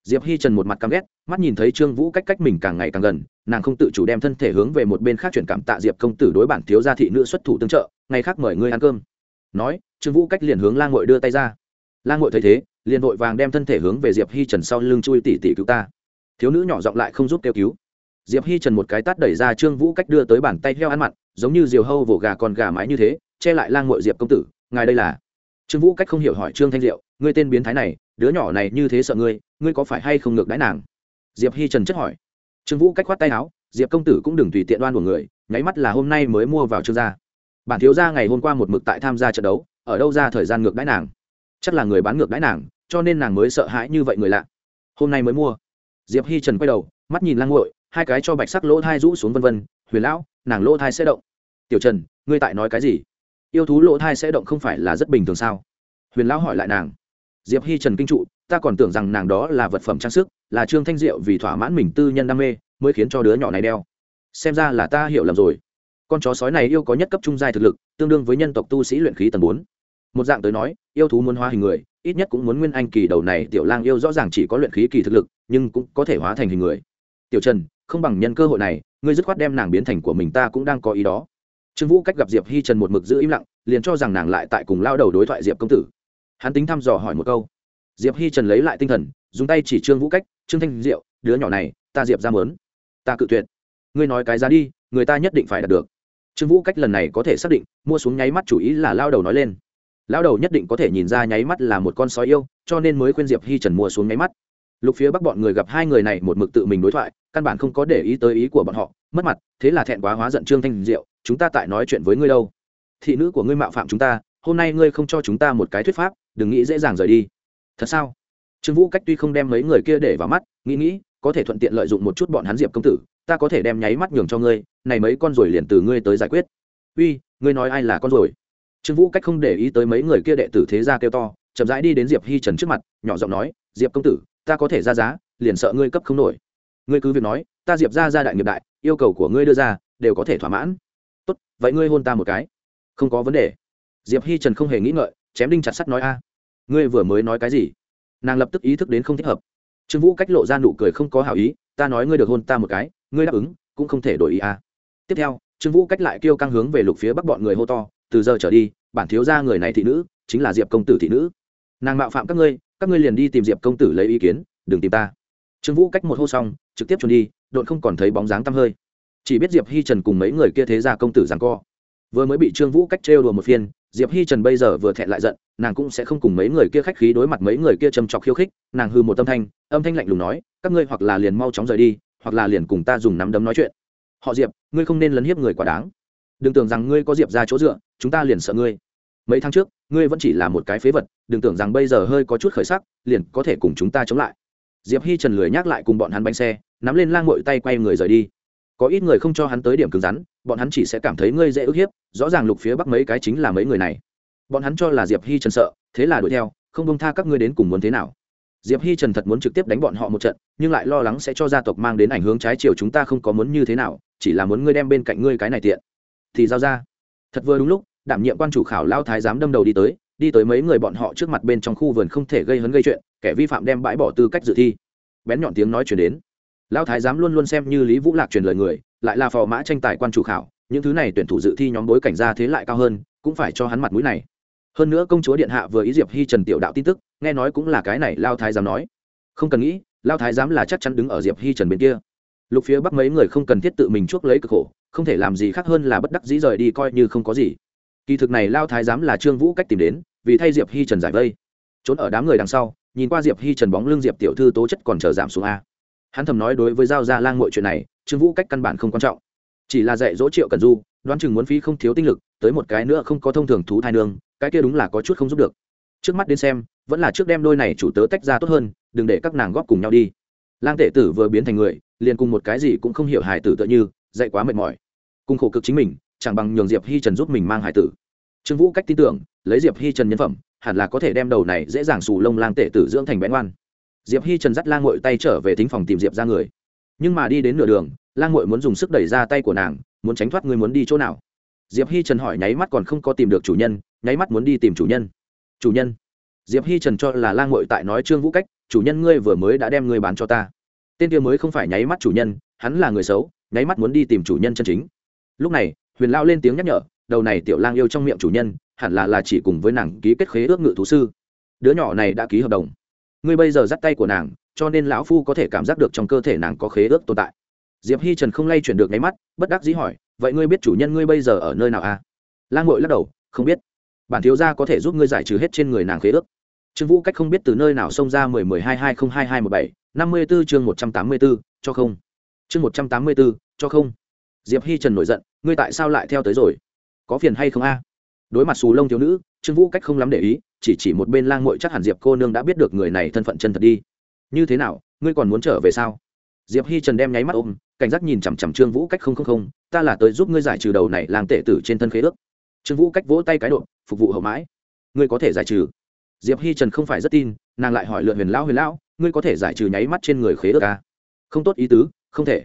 Diệp hi trần một mặt căm ghét, mắt nhìn thấy trương vũ cách cách mình càng ngày càng gần, nàng không tự chủ đem thân thể hướng về một bên khác chuyển cảm tạ diệp công tử đối bản thiếu gia thị nữ xuất thủ tương trợ, ngày khác mời ngươi ăn cơm. Nói, trương vũ cách liền hướng lang ngội đưa tay ra. Lang ngội thấy thế, liền vội vàng đem thân thể hướng về diệp hi trần sau lưng chui tỉ tỉ cứu ta thiếu nữ nhỏ giọng lại không giúp kêu cứu. Diệp hi trần một cái tát đẩy ra trương vũ cách đưa tới bàn tay heo ăn mặn, giống như diều hâu vỗ gà còn gà mái như thế, che lại lang ngội diệp công tử, ngài đây là. Trương vũ cách không hiểu hỏi trương thanh diệu, ngươi tên biến thái này, đứa nhỏ này như thế sợ ngươi ngươi có phải hay không ngược đãi nàng? Diệp hi trần chất hỏi. Trương vũ cách khoát tay áo, diệp công tử cũng đừng tùy tiện đoan của người, nháy mắt là hôm nay mới mua vào trương gia. Bản thiếu gia ngày hôm qua một mực tại tham gia trận đấu, ở đâu ra thời gian ngược đãi nàng? Chắc là người bán ngược đãi nàng, cho nên nàng mới sợ hãi như vậy người lạ. Hôm nay mới mua diệp hi trần quay đầu, mắt nhìn lang ngội hai cái cho bạch sắc lỗ thai rũ xuống vân vân, huyền lão, nàng lỗ thai sẽ động. Tiểu trần, ngươi tại nói cái gì? Yêu thú lỗ thai sẽ động không phải là rất bình thường sao? Huyền lão hỏi lại nàng. Diệp hi trần kinh trụ, ta còn tưởng rằng nàng đó là vật phẩm trang sức, là trương thanh diệu vì thỏa mãn mình tư nhân đam mê, mới khiến cho đứa nhỏ này đeo. Xem ra là ta hiểu lầm rồi. Con chó sói này yêu có nhất cấp trung giai thực lực, tương đương với nhân tộc tu sĩ luyện khí tầng bốn. Một dạng tới nói, yêu thú muốn hóa hình người ít nhất cũng muốn nguyên anh kỳ đầu này tiểu lang yêu rõ ràng chỉ có luyện khí kỳ thực lực, nhưng cũng có thể hóa thành hình người. Tiểu trần, không bằng nhân cơ hội này, ngươi dứt khoát đem nàng biến thành của mình ta cũng đang có ý đó. Trương vũ cách gặp diệp hi trần một mực giữ im lặng, liền cho rằng nàng lại tại cùng lao đầu đối thoại diệp công tử. Hắn tính thăm dò hỏi một câu. Diệp hi trần lấy lại tinh thần, dùng tay chỉ trương vũ cách, trương thanh diệu, đứa nhỏ này, ta diệp ra mớn. Ta cự tuyệt. Ngươi nói cái giá đi, người ta nhất định phải đạt được. Trương vũ cách lần này có thể xác định, mua xuống nháy mắt chủ ý là lao đầu nói lên lão đầu nhất định có thể nhìn ra nháy mắt là một con sói yêu, cho nên mới khuyên diệp hi trần mua xuống nháy mắt. Lục phía bắc bọn người gặp hai người này một mực tự mình đối thoại, căn bản không có để ý tới ý của bọn họ, mất mặt, thế là thẹn quá hóa giận trương thanh diệu, chúng ta tại nói chuyện với ngươi đâu? Thị nữ của ngươi mạo phạm chúng ta, hôm nay ngươi không cho chúng ta một cái thuyết pháp, đừng nghĩ dễ dàng rời đi. Thật sao? Trương vũ cách tuy không đem mấy người kia để vào mắt, nghĩ nghĩ, có thể thuận tiện lợi dụng một chút bọn hắn diệp công tử, ta có thể đem nháy mắt nhường cho ngươi, này mấy con rồi liền từ ngươi tới giải quyết. Uy, ngươi nói ai là con rồi? Trương vũ cách không để ý tới mấy người kia đệ tử thế gia kêu to, chậm rãi đi đến diệp hi trần trước mặt, nhỏ giọng nói, diệp công tử, ta có thể ra giá, liền sợ ngươi cấp không nổi. Ngươi cứ việc nói, ta diệp ra ra đại nghiệp đại, yêu cầu của ngươi đưa ra, đều có thể thỏa mãn. Tốt, vậy ngươi hôn ta một cái. Không có vấn đề. Diệp hi trần không hề nghĩ ngợi, chém đinh chặt sắt nói, a, ngươi vừa mới nói cái gì? Nàng lập tức ý thức đến không thích hợp. Trương vũ cách lộ ra nụ cười không có hảo ý, ta nói ngươi được hôn ta một cái, ngươi đáp ứng, cũng không thể đổi ý, a. Tiếp theo, trương vũ cách lại kêu căng hướng về lục phía bắc bọn người hô to từ giờ trở đi, bản thiếu gia người này thị nữ chính là diệp công tử thị nữ. Nàng mạo phạm các ngươi các ngươi liền đi tìm diệp công tử lấy ý kiến, đừng tìm ta. Trương vũ cách một hô xong, trực tiếp trốn đi đội không còn thấy bóng dáng tăm hơi. Chỉ biết diệp hi trần cùng mấy người kia thế ra công tử giằng co. Vừa mới bị trương vũ cách trêu đùa một phiên, diệp hi trần bây giờ vừa thẹn lại giận, nàng cũng sẽ không cùng mấy người kia khách khí đối mặt mấy người kia châm chọc khiêu khích, nàng hư một âm thanh âm thanh lạnh lùng nói, các ngươi hoặc là liền mau chóng rời đi, hoặc là liền cùng ta dùng nắm đấm nói chuyện. Họ diệp, ngươi không nên lấn hiếp người quá đáng. Đừng tưởng rằng ngươi có diệp ra chỗ dựa chúng ta liền sợ ngươi. Mấy tháng trước, ngươi vẫn chỉ là một cái phế vật, đừng tưởng rằng bây giờ hơi có chút khởi sắc, liền có thể cùng chúng ta chống lại. Diệp hi trần lười nhắc lại cùng bọn hắn bánh xe, nắm lên lang ngội tay quay người rời đi. Có ít người không cho hắn tới điểm cứng rắn, bọn hắn chỉ sẽ cảm thấy ngươi dễ ức hiếp, rõ ràng lục phía bắc mấy cái chính là mấy người này. Bọn hắn cho là diệp hi trần sợ, thế là đuổi theo, không bông tha các ngươi đến cùng muốn thế nào. Diệp hi trần thật muốn trực tiếp đánh bọn họ một trận, nhưng lại lo lắng sẽ cho gia tộc mang đến ảnh hướng trái chiều chúng ta không có muốn như thế nào, chỉ là muốn ngươi đem bên cạnh ngươi cái này tiện. Thì giao ra thật vừa đúng lúc, đảm nhiệm quan chủ khảo lao thái giám đâm đầu đi tới đi tới mấy người bọn họ trước mặt bên trong khu vườn không thể gây hấn gây chuyện, kẻ vi phạm đem bãi bỏ tư cách dự thi. Bén nhọn tiếng nói chuyển đến. Lao thái giám luôn luôn xem như lý vũ lạc truyền lời người, lại là phò mã tranh tài quan chủ khảo, những thứ này tuyển thủ dự thi nhóm bối cảnh ra thế lại cao hơn, cũng phải cho hắn mặt mũi này. Hơn nữa công chúa điện hạ vừa ý diệp hy trần tiểu đạo tin tức, nghe nói cũng là cái này lao thái giám nói. Không cần nghĩ, lao thái giám là chắc chắn đứng ở diệp hy trần bên kia. Lục phía bắc mấy người không cần thiết tự mình chuốc lấy cực khổ không thể làm gì khác hơn là bất đắc dĩ rời đi coi như không có gì. Kỳ thực này lao thái giám là trương vũ cách tìm đến, vì thay diệp hi trần giải vây. Trốn ở đám người đằng sau, nhìn qua diệp hi trần bóng lưng diệp tiểu thư tố chất còn chờ giảm xuống a. Hắn thầm nói đối với giao gia lang mọi chuyện này, trương vũ cách căn bản không quan trọng. Chỉ là dạy dỗ triệu cần du, đoán chừng muốn phí không thiếu tinh lực, tới một cái nữa không có thông thường thú thai nương, cái kia đúng là có chút không giúp được. Trước mắt đến xem, vẫn là trước đem đôi này chủ tớ tách ra tốt hơn, đừng để các nàng góp cùng nhau đi. Lang tệ tử vừa biến thành người, liền cùng một cái gì cũng không hiểu hài tử tựa như dạy quá mệt mỏi. Cùng khổ cực chính mình, chẳng bằng nhường diệp hi trần giúp mình mang hải tử. Trương vũ cách tin tưởng, lấy diệp hi trần nhân phẩm, hẳn là có thể đem đầu này dễ dàng xù lông lang tể tử dưỡng thành bén ngoan. Diệp hi trần dắt lang ngội tay trở về thính phòng tìm diệp ra người. Nhưng mà đi đến nửa đường, lang ngội muốn dùng sức đẩy ra tay của nàng, muốn tránh thoát người muốn đi chỗ nào. Diệp hi trần hỏi nháy mắt còn không có tìm được chủ nhân, nháy mắt muốn đi tìm chủ nhân. Chủ nhân. Diệp hi trần cho là lang ngội tại nói trương vũ cách, chủ nhân ngươi vừa mới đã đem ngươi bán cho ta. Tên kia mới không phải nháy mắt chủ nhân, hắn là người xấu nháy mắt muốn đi tìm chủ nhân chân chính. Lúc này, huyền lao lên tiếng nhắc nhở, đầu này tiểu lang yêu trong miệng chủ nhân, hẳn là là chỉ cùng với nàng ký kết khế ước ngự thú sư. Đứa nhỏ này đã ký hợp đồng. Ngươi bây giờ dắt tay của nàng, cho nên lão phu có thể cảm giác được trong cơ thể nàng có khế ước tồn tại. Diệp hi trần không lay chuyển được nháy mắt, bất đắc dĩ hỏi, vậy ngươi biết chủ nhân ngươi bây giờ ở nơi nào à? Lang ngội lắc đầu, không biết. Bản thiếu gia có thể giúp ngươi giải trừ hết trên người nàng khế ước. Trương vũ cách không biết từ nơi nào xông ra mười mười hai hai không hai hai một bảy, năm mươi b ố chương một trăm tám mươi b ố cho không chương một trăm tám mươi bốn cho không. Diệp hi trần nổi giận, ngươi tại sao lại theo tới rồi? Có phiền hay không a? Đối mặt xù lông thiếu nữ, trương vũ cách không lắm để ý, chỉ chỉ một bên lang mội chắc hẳn diệp cô nương đã biết được người này thân phận chân thật đi. Như thế nào, ngươi còn muốn trở về sao? Diệp hi trần đem nháy mắt ôm, cảnh giác nhìn chằm chằm trương vũ cách không không không, ta là tới giúp ngươi giải trừ đầu này làng tệ tử trên thân khế ước. Trương vũ cách vỗ tay cái độ, phục vụ hậu mãi. Ngươi có thể giải trừ. Diệp hi trần không phải rất tin, nàng lại hỏi lượn huyền lão huyền lão, ngươi có thể giải trừ nháy mắt trên người khế ước à? không tốt ý tứ không thể.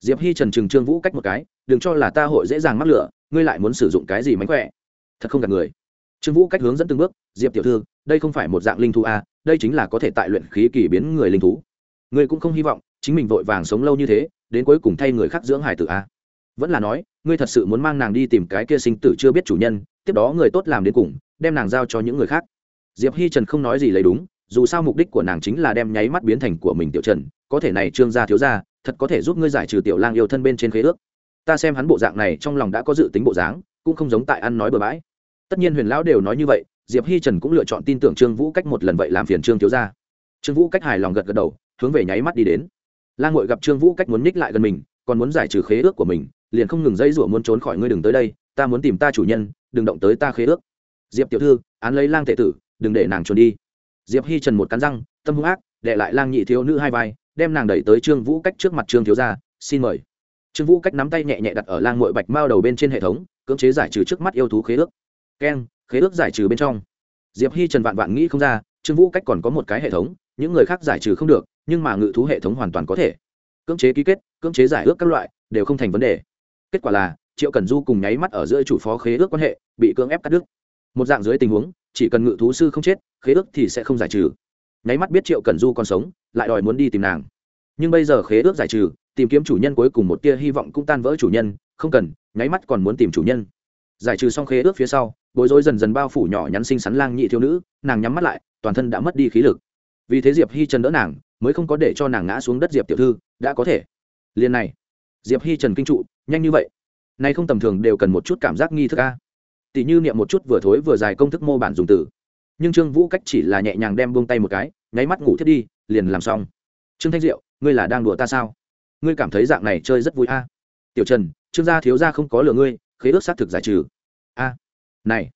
Diệp hi trần trừng trương vũ cách một cái đừng cho là ta hội dễ dàng mắc lửa ngươi lại muốn sử dụng cái gì mánh khỏe? Thật không gạt người. Trương vũ cách hướng dẫn từng bước diệp tiểu thư đây không phải một dạng linh thú a à, đây chính là có thể tại luyện khí kỳ biến người linh thú. Ngươi cũng không hy vọng chính mình vội vàng sống lâu như thế đến cuối cùng thay người khác dưỡng hải tử a à. vẫn là nói ngươi thật sự muốn mang nàng đi tìm cái kia sinh tử chưa biết chủ nhân tiếp đó người tốt làm đến cùng đem nàng giao cho những người khác. Diệp hi trần không nói gì lấy đúng dù sao mục đích của nàng chính là đem nháy mắt biến thành của mình tiểu trần có thể này trương gia thiếu gia thật có thể giúp ngươi giải trừ tiểu lang yêu thân bên trên khế ước. Ta xem hắn bộ dạng này trong lòng đã có dự tính bộ dáng, cũng không giống tại ăn nói bừa bãi. Tất nhiên huyền lão đều nói như vậy, diệp hi trần cũng lựa chọn tin tưởng trương vũ cách một lần vậy làm phiền trương thiếu gia. Trương vũ cách hài lòng gật gật đầu, hướng về nháy mắt đi đến. Lang ngội gặp trương vũ cách muốn ních lại gần mình, còn muốn giải trừ khế ước của mình, liền không ngừng dây rủa muốn trốn khỏi ngươi đừng tới đây, ta muốn tìm ta chủ nhân, đừng động tới ta khế ước. Diệp tiểu thư, án lấy lang tệ tử, đừng để nàng trốn đi. Diệp hi trần một cắn răng, tâm hung ác đệ lại lang nhị thiếu nữ hai vai đem nàng đẩy tới trương vũ cách trước mặt trương thiếu gia, xin mời. Trương vũ cách nắm tay nhẹ nhẹ đặt ở lang mội bạch mao đầu bên trên hệ thống, cưỡng chế giải trừ trước mắt yêu thú khế ước. Keng, khế ước giải trừ bên trong. Diệp hi trần vạn vạn nghĩ không ra, trương vũ cách còn có một cái hệ thống, những người khác giải trừ không được, nhưng mà ngự thú hệ thống hoàn toàn có thể. Cưỡng chế ký kết, cưỡng chế giải ước các loại, đều không thành vấn đề. Kết quả là, triệu cần du cùng nháy mắt ở giữa chủ phó khế ước quan hệ, bị cưỡng ép cắt đứt. Một dạng dưới tình huống, chỉ cần ngự thú sư không chết, khế ước thì sẽ không giải trừ nháy mắt biết triệu cần du còn sống, lại đòi muốn đi tìm nàng. Nhưng bây giờ khế ước giải trừ, tìm kiếm chủ nhân cuối cùng một tia hy vọng cũng tan vỡ chủ nhân, không cần, nháy mắt còn muốn tìm chủ nhân. Giải trừ xong khế ước phía sau, bối rối dần dần bao phủ nhỏ nhắn xinh xắn lang nhị thiếu nữ, nàng nhắm mắt lại, toàn thân đã mất đi khí lực. Vì thế diệp hi trần đỡ nàng, mới không có để cho nàng ngã xuống đất diệp tiểu thư, đã có thể. Liền này, diệp hi trần kinh trụ, nhanh như vậy. Nay không tầm thường đều cần một chút cảm giác nghi thức a. Tỷ như niệm một chút vừa thối vừa dài công thức mô bản dùng từ nhưng trương vũ cách chỉ là nhẹ nhàng đem buông tay một cái, nháy mắt ngủ thiết đi, liền làm xong. Trương thanh diệu, ngươi là đang đùa ta sao? Ngươi cảm thấy dạng này chơi rất vui a. Tiểu trần, trương gia thiếu gia không có lừa ngươi, khế ước xác thực giải trừ. A. Này,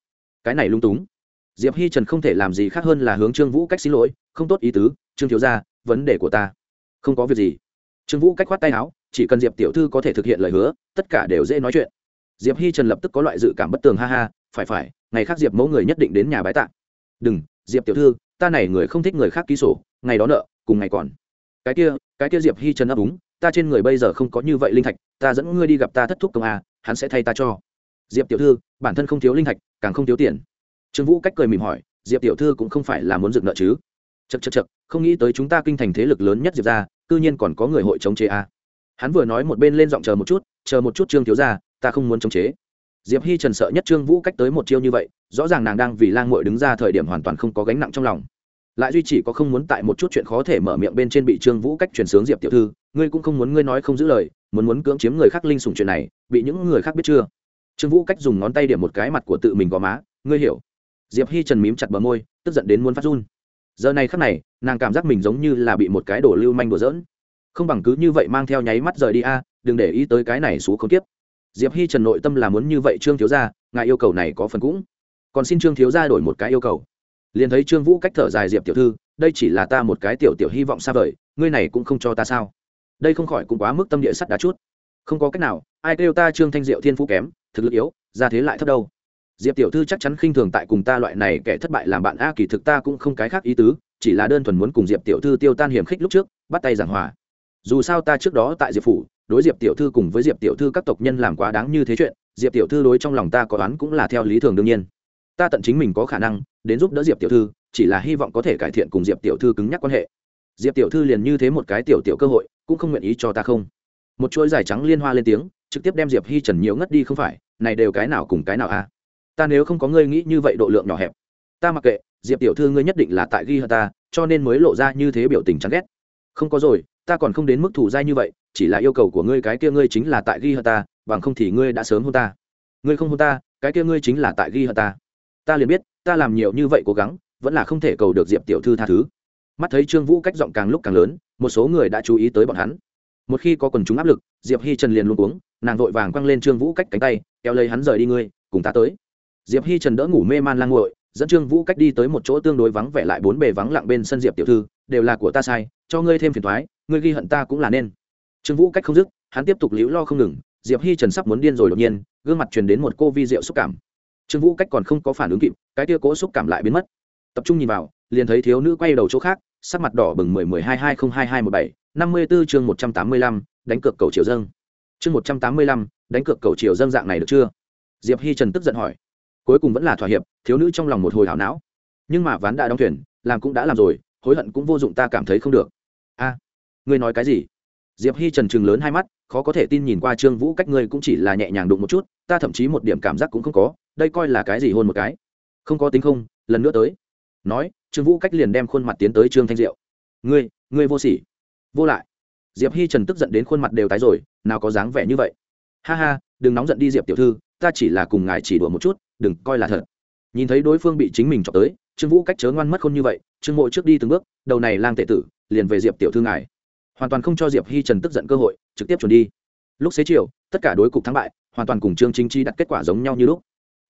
cái này lung túng. Diệp hi trần không thể làm gì khác hơn là hướng trương vũ cách xin lỗi, không tốt ý tứ, trương thiếu gia, vấn đề của ta không có việc gì. Trương vũ cách khoát tay áo, chỉ cần diệp tiểu thư có thể thực hiện lời hứa, tất cả đều dễ nói chuyện. Diệp hi trần lập tức có loại dự cảm bất tường, ha ha, phải phải, ngày khác diệp mẫu người nhất định đến nhà bái tạ đừng, diệp tiểu thư, ta này người không thích người khác ký sổ, ngày đó nợ, cùng ngày còn. Cái kia cái kia diệp hi trần ấp úng, ta trên người bây giờ không có như vậy linh thạch, ta dẫn ngươi đi gặp ta thất thúc công a, hắn sẽ thay ta cho. Diệp tiểu thư, bản thân không thiếu linh thạch, càng không thiếu tiền. Trương vũ cách cười mỉm hỏi, diệp tiểu thư cũng không phải là muốn dựng nợ chứ? Chật chật chật không nghĩ tới chúng ta kinh thành thế lực lớn nhất diệp ra cư nhiên còn có người hội chống chế a. Hắn vừa nói một bên lên giọng chờ một chút, chờ một chút trương thiếu ra ta không muốn chống chế diệp hi trần sợ nhất trương vũ cách tới một chiêu như vậy, rõ ràng nàng đang vì lang mội đứng ra thời điểm hoàn toàn không có gánh nặng trong lòng. Lại duy chỉ có không muốn tại một chút chuyện khó thể mở miệng bên trên bị trương vũ cách truyền sướng diệp tiểu thư, ngươi cũng không muốn ngươi nói không giữ lời, muốn muốn cưỡng chiếm người khác linh sùng chuyện này, bị những người khác biết chưa? Trương vũ cách dùng ngón tay điểm một cái mặt của tự mình gò má, ngươi hiểu. Diệp hi trần mím chặt bờ môi, tức giận đến muốn phát run. Giờ này khắc này, nàng cảm giác mình giống như là bị một cái đổ lưu manh đổ dỡn không bằng cứ như vậy mang theo nháy mắt rời đi a, đừng để ý tới cái này xú không tiếp diệp hi trần nội tâm là muốn như vậy trương thiếu gia, ngài yêu cầu này có phần cũng. Còn xin trương thiếu gia đổi một cái yêu cầu. Liền thấy trương vũ cách thở dài diệp tiểu thư, đây chỉ là ta một cái tiểu tiểu hy vọng xa vời, ngươi này cũng không cho ta sao? Đây không khỏi cũng quá mức tâm địa sắt đá chút. Không có cách nào, ai kêu ta trương thanh diệu thiên phú kém, thực lực yếu, ra thế lại thấp đâu. Diệp tiểu thư chắc chắn khinh thường tại cùng ta loại này kẻ thất bại làm bạn a, kỳ thực ta cũng không cái khác ý tứ, chỉ là đơn thuần muốn cùng diệp tiểu thư tiêu tan hiểm khích lúc trước, bắt tay giảng hòa. Dù sao ta trước đó tại diệp phủ đối diệp tiểu thư cùng với diệp tiểu thư các tộc nhân làm quá đáng như thế chuyện, diệp tiểu thư đối trong lòng ta có đoán cũng là theo lý thường đương nhiên. Ta tận chính mình có khả năng đến giúp đỡ diệp tiểu thư, chỉ là hy vọng có thể cải thiện cùng diệp tiểu thư cứng nhắc quan hệ. Diệp tiểu thư liền như thế một cái tiểu tiểu cơ hội, cũng không nguyện ý cho ta không. Một chuỗi dài trắng liên hoa lên tiếng, trực tiếp đem diệp hi trần nhiễu ngất đi không phải, này đều cái nào cùng cái nào a ta nếu không có ngươi nghĩ như vậy độ lượng nhỏ hẹp. Ta mặc kệ, diệp tiểu thư ngươi nhất định là tại ghi hận ta, cho nên mới lộ ra như thế biểu tình chán ghét. Không có rồi, ta còn không đến mức thủ dai như vậy chỉ là yêu cầu của ngươi, cái kia ngươi chính là tại ghi hận ta, bằng không thì ngươi đã sớm hôn ta. Ngươi không hôn ta, cái kia ngươi chính là tại ghi hận ta. Ta liền biết, ta làm nhiều như vậy cố gắng, vẫn là không thể cầu được diệp tiểu thư tha thứ. Mắt thấy trương vũ cách giọng càng lúc càng lớn, một số người đã chú ý tới bọn hắn. Một khi có quần chúng áp lực, diệp hi trần liền luôn uống nàng vội vàng quăng lên trương vũ cách cánh tay, kéo lấy hắn rời đi ngươi, cùng ta tới. Diệp hi trần đỡ ngủ mê man lang ngội dẫn trương vũ cách đi tới một chỗ tương đối vắng vẻ lại bốn bề vắng lặng bên sân diệp tiểu thư, đều là của ta sai, cho ngươi thêm phiền thoái ngươi ghi hận ta cũng là nên trương vũ cách không dứt, hắn tiếp tục liễu lo không ngừng, diệp hi trần sắp muốn điên rồi đột nhiên, gương mặt truyền đến một cô vi diệu xúc cảm. Trương vũ cách còn không có phản ứng kịp, cái tia cố xúc cảm lại biến mất. Tập trung nhìn vào, liền thấy thiếu nữ quay đầu chỗ khác, sắc mặt đỏ bừng mười mười hai hai không hai hai một bảy, năm mươi bốn chương một trăm tám mươi lăm, đánh cược cầu triều dâng. Chương một trăm tám mươi lăm, đánh cược cầu triều dâng dạng này được chưa? Diệp hi trần tức giận hỏi. Cuối cùng vẫn là thỏa hiệp, thiếu nữ trong lòng một hồi hảo não. Nhưng mà ván đã đóng thuyền, làm cũng đã làm rồi, hối hận cũng vô dụng ta cảm thấy không được. A, ngươi nói cái gì? Diệp hi trần chừng lớn hai mắt, khó có thể tin nhìn qua trương vũ cách ngươi cũng chỉ là nhẹ nhàng đụng một chút, ta thậm chí một điểm cảm giác cũng không có, đây coi là cái gì hôn một cái. Không có tính không, lần nữa tới. Nói, trương vũ cách liền đem khuôn mặt tiến tới trương thanh diệu. Ngươi ngươi vô sỉ. Vô lại. Diệp hi trần tức giận đến khuôn mặt đều tái rồi, nào có dáng vẻ như vậy. Ha ha, đừng nóng giận đi diệp tiểu thư, ta chỉ là cùng ngài chỉ đùa một chút, đừng coi là thật. Nhìn thấy đối phương bị chính mình chọc tới, trương vũ cách chớ ngoan mất khôn như vậy, trương mộ trước đi từng bước, đầu này lang tệ tử, liền về diệp tiểu thư ngài hoàn toàn không cho diệp hi trần tức giận cơ hội, trực tiếp chuẩn đi. Lúc xế chiều, tất cả đối cục thắng bại, hoàn toàn cùng trương chính trí đặt kết quả giống nhau như lúc.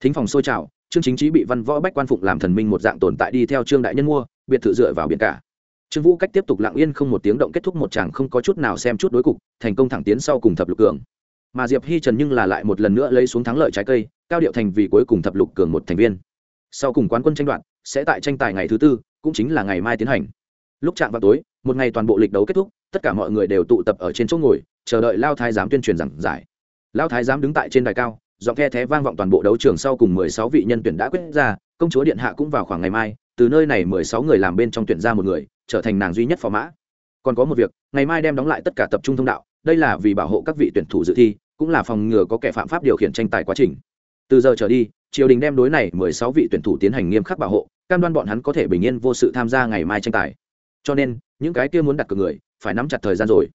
Thính phòng sôi trào, trương chính trí bị văn võ bách quan phục làm thần minh một dạng tồn tại đi theo trương đại nhân mua, biệt thự dựa vào biển cả. Trương vũ cách tiếp tục lặng yên không một tiếng động kết thúc một chàng không có chút nào xem chút đối cục, thành công thẳng tiến sau cùng thập lục cường. Mà diệp hi trần nhưng là lại một lần nữa lấy xuống thắng lợi trái cây, cao điệu thành vì cuối cùng thập lục cường một thành viên. Sau cùng quán quân tranh đoạt, sẽ tại tranh tài ngày thứ tư, cũng chính là ngày mai tiến hành. Lúc chạm vào tối, một ngày toàn bộ lịch đấu kết thúc tất cả mọi người đều tụ tập ở trên chỗ ngồi, chờ đợi lao thái giám tuyên truyền giảng giải. Lao thái giám đứng tại trên đài cao, giọng the thé vang vọng toàn bộ đấu trường sau cùng mười sáu vị nhân tuyển đã quyết ra, công chúa điện hạ cũng vào khoảng ngày mai, từ nơi này mười sáu người làm bên trong tuyển ra một người, trở thành nàng duy nhất phò mã. Còn có một việc, ngày mai đem đóng lại tất cả tập trung thông đạo, đây là vì bảo hộ các vị tuyển thủ dự thi, cũng là phòng ngừa có kẻ phạm pháp điều khiển tranh tài quá trình. Từ giờ trở đi, triều đình đem đối này mười sáu vị tuyển thủ tiến hành nghiêm khắc bảo hộ, cam đoan bọn hắn có thể bình yên vô sự tham gia ngày mai tranh tài. Cho nên, những cái kia muốn đặt cược người phải nắm chặt thời gian rồi.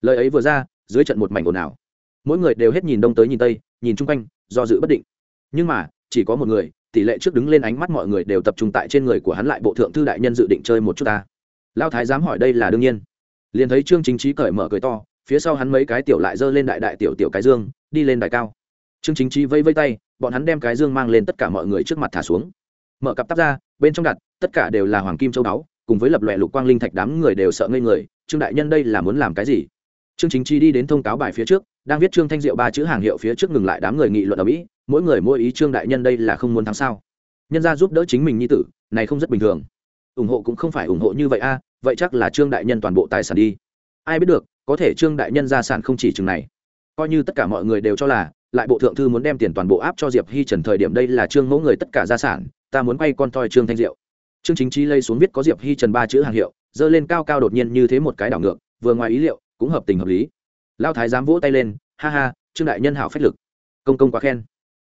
Lời ấy vừa ra, dưới trận một mảnh ồn ào. Mỗi người đều hết nhìn đông tới nhìn tây, nhìn chung quanh, do dự bất định. Nhưng mà, chỉ có một người, tỷ lệ trước đứng lên ánh mắt mọi người đều tập trung tại trên người của hắn lại bộ thượng thư đại nhân dự định chơi một chút ta. Lao thái dám hỏi đây là đương nhiên. Liền thấy trương chính trí cởi mở cười to, phía sau hắn mấy cái tiểu lại giơ lên đại đại tiểu tiểu cái dương, đi lên đài cao. Trương chính trí vây vây tay, bọn hắn đem cái dương mang lên tất cả mọi người trước mặt thả xuống. Mở cặp tắp ra, bên trong đặt, tất cả đều là hoàng kim châu báu cùng với lập loẹ lục quang linh thạch đám người đều sợ ngây người, trương đại nhân đây là muốn làm cái gì? Trương chính chi đi đến thông cáo bài phía trước, đang viết trương thanh diệu ba chữ hàng hiệu phía trước ngừng lại đám người nghị luận ở mỹ, mỗi người mỗi ý trương đại nhân đây là không muốn thắng sao? Nhân ra giúp đỡ chính mình như tử, này không rất bình thường. Ủng hộ cũng không phải ủng hộ như vậy a, vậy chắc là trương đại nhân toàn bộ tài sản đi. Ai biết được, có thể trương đại nhân gia sản không chỉ chừng này. Coi như tất cả mọi người đều cho là, lại bộ thượng thư muốn đem tiền toàn bộ áp cho diệp hi trần thời điểm đây là trương mẫu người tất cả gia sản, ta muốn quay con toi trương thanh diệu trương chính Chí lây xuống viết có diệp hi trần ba chữ hàng hiệu, dơ lên cao cao đột nhiên như thế một cái đảo ngược, vừa ngoài ý liệu, cũng hợp tình hợp lý. Lao thái giám vỗ tay lên, ha ha, trương đại nhân hảo phách lực. Công công quá khen.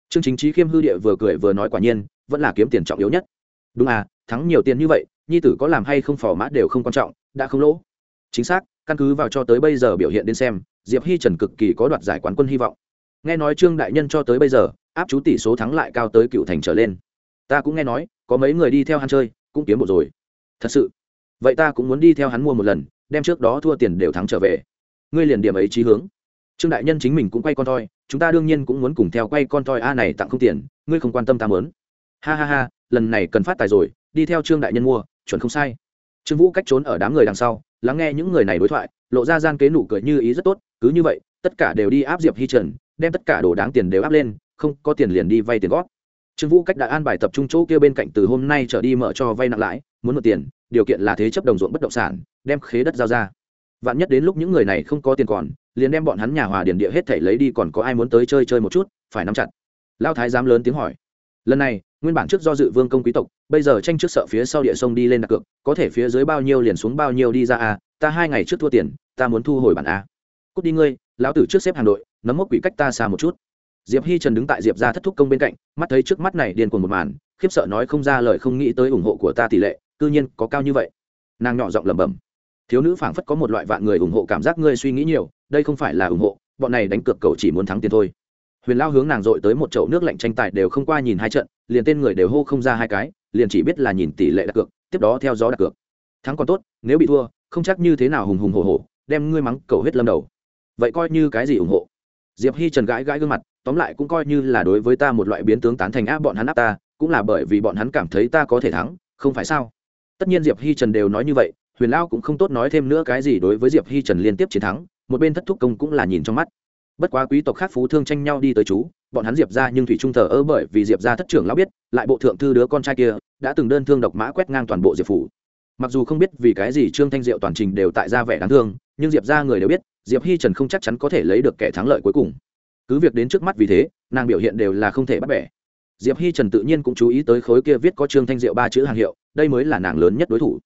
Trương chính Chí khiêm hư địa vừa cười vừa nói quả nhiên, vẫn là kiếm tiền trọng yếu nhất. Đúng à thắng nhiều tiền như vậy, nhi tử có làm hay không phò mã đều không quan trọng, đã không lỗ. Chính xác, căn cứ vào cho tới bây giờ biểu hiện đến xem, diệp hi trần cực kỳ có đoạt giải quán quân hy vọng. Nghe nói trương đại nhân cho tới bây giờ, áp chú tỷ số thắng lại cao tới cựu thành trở lên. Ta cũng nghe nói, có mấy người đi theo hắn chơi cũng kiếm một rồi. Thật sự. Vậy ta cũng muốn đi theo hắn mua một lần, đem trước đó thua tiền đều thắng trở về. Ngươi liền điểm ấy trí hướng. Trương đại nhân chính mình cũng quay con toi, chúng ta đương nhiên cũng muốn cùng theo quay con toi a này tặng không tiền, ngươi không quan tâm ta mớn ha ha ha, lần này cần phát tài rồi, đi theo trương đại nhân mua, chuẩn không sai. Trương vũ cách trốn ở đám người đằng sau, lắng nghe những người này đối thoại, lộ ra gian kế nụ cười như ý rất tốt, cứ như vậy, tất cả đều đi áp diệp hi trần, đem tất cả đồ đáng tiền đều áp lên, không có tiền liền đi vay tiền góp trương vũ cách đã an bài tập trung chỗ kia bên cạnh từ hôm nay trở đi mở cho vay nặng lãi, muốn một tiền, điều kiện là thế chấp đồng ruộng bất động sản, đem khế đất giao ra. Vạn nhất đến lúc những người này không có tiền còn, liền đem bọn hắn nhà hòa điền địa hết thể lấy đi còn có ai muốn tới chơi chơi một chút, phải nắm chặt. Lao thái giám lớn tiếng hỏi. Lần này, nguyên bản trước do dự vương công quý tộc, bây giờ tranh trước sợ phía sau địa sông đi lên đặt cược, có thể phía dưới bao nhiêu liền xuống bao nhiêu đi ra a ta hai ngày trước thua tiền, ta muốn thu hồi bản a. Cút đi ngươi, lão tử trước xếp hàng đội, nấm mốc quỷ cách ta xa một chút diệp hi trần đứng tại diệp ra thất thúc công bên cạnh, mắt thấy trước mắt này điên cuồng một màn, khiếp sợ nói không ra lời, không nghĩ tới ủng hộ của ta tỷ lệ, cư nhiên có cao như vậy. Nàng nhỏ giọng lẩm bẩm, thiếu nữ phảng phất có một loại vạn người ủng hộ cảm giác ngươi suy nghĩ nhiều, đây không phải là ủng hộ, bọn này đánh cược cầu chỉ muốn thắng tiền thôi. Huyền lao hướng nàng dội tới một chậu nước lạnh tranh tài đều không qua nhìn hai trận, liền tên người đều hô không ra hai cái, liền chỉ biết là nhìn tỷ lệ đặt cược, tiếp đó theo gió đặt cược. Thắng còn tốt, nếu bị thua, không chắc như thế nào hùng hùng hổ hổ, đem ngươi mắng cầu hết lâm đầu. Vậy coi như cái gì ủng hộ? Diệp hi trần gãi gãi gương mặt tóm lại cũng coi như là đối với ta một loại biến tướng tán thành áp bọn hắn áp ta, cũng là bởi vì bọn hắn cảm thấy ta có thể thắng, không phải sao? Tất nhiên diệp hi trần đều nói như vậy, huyền lao cũng không tốt nói thêm nữa cái gì đối với diệp hi trần liên tiếp chiến thắng, một bên thất thúc công cũng là nhìn trong mắt. Bất quá quý tộc khác phú thương tranh nhau đi tới chú, bọn hắn diệp ra nhưng thủy trung thờ ơ bởi vì diệp ra thất trưởng lão biết, lại bộ thượng thư đứa con trai kia, đã từng đơn thương độc mã quét ngang toàn bộ diệp phủ. Mặc dù không biết vì cái gì trương thanh diệu toàn trình đều tại ra vẻ đáng thương, nhưng diệp ra người đều biết, diệp hi trần không chắc chắn có thể lấy được kẻ thắng lợi cuối cùng cứ việc đến trước mắt vì thế, nàng biểu hiện đều là không thể bắt bẻ. Diệp hi trần tự nhiên cũng chú ý tới khối kia viết có trương thanh diệu ba chữ hàng hiệu, đây mới là nàng lớn nhất đối thủ.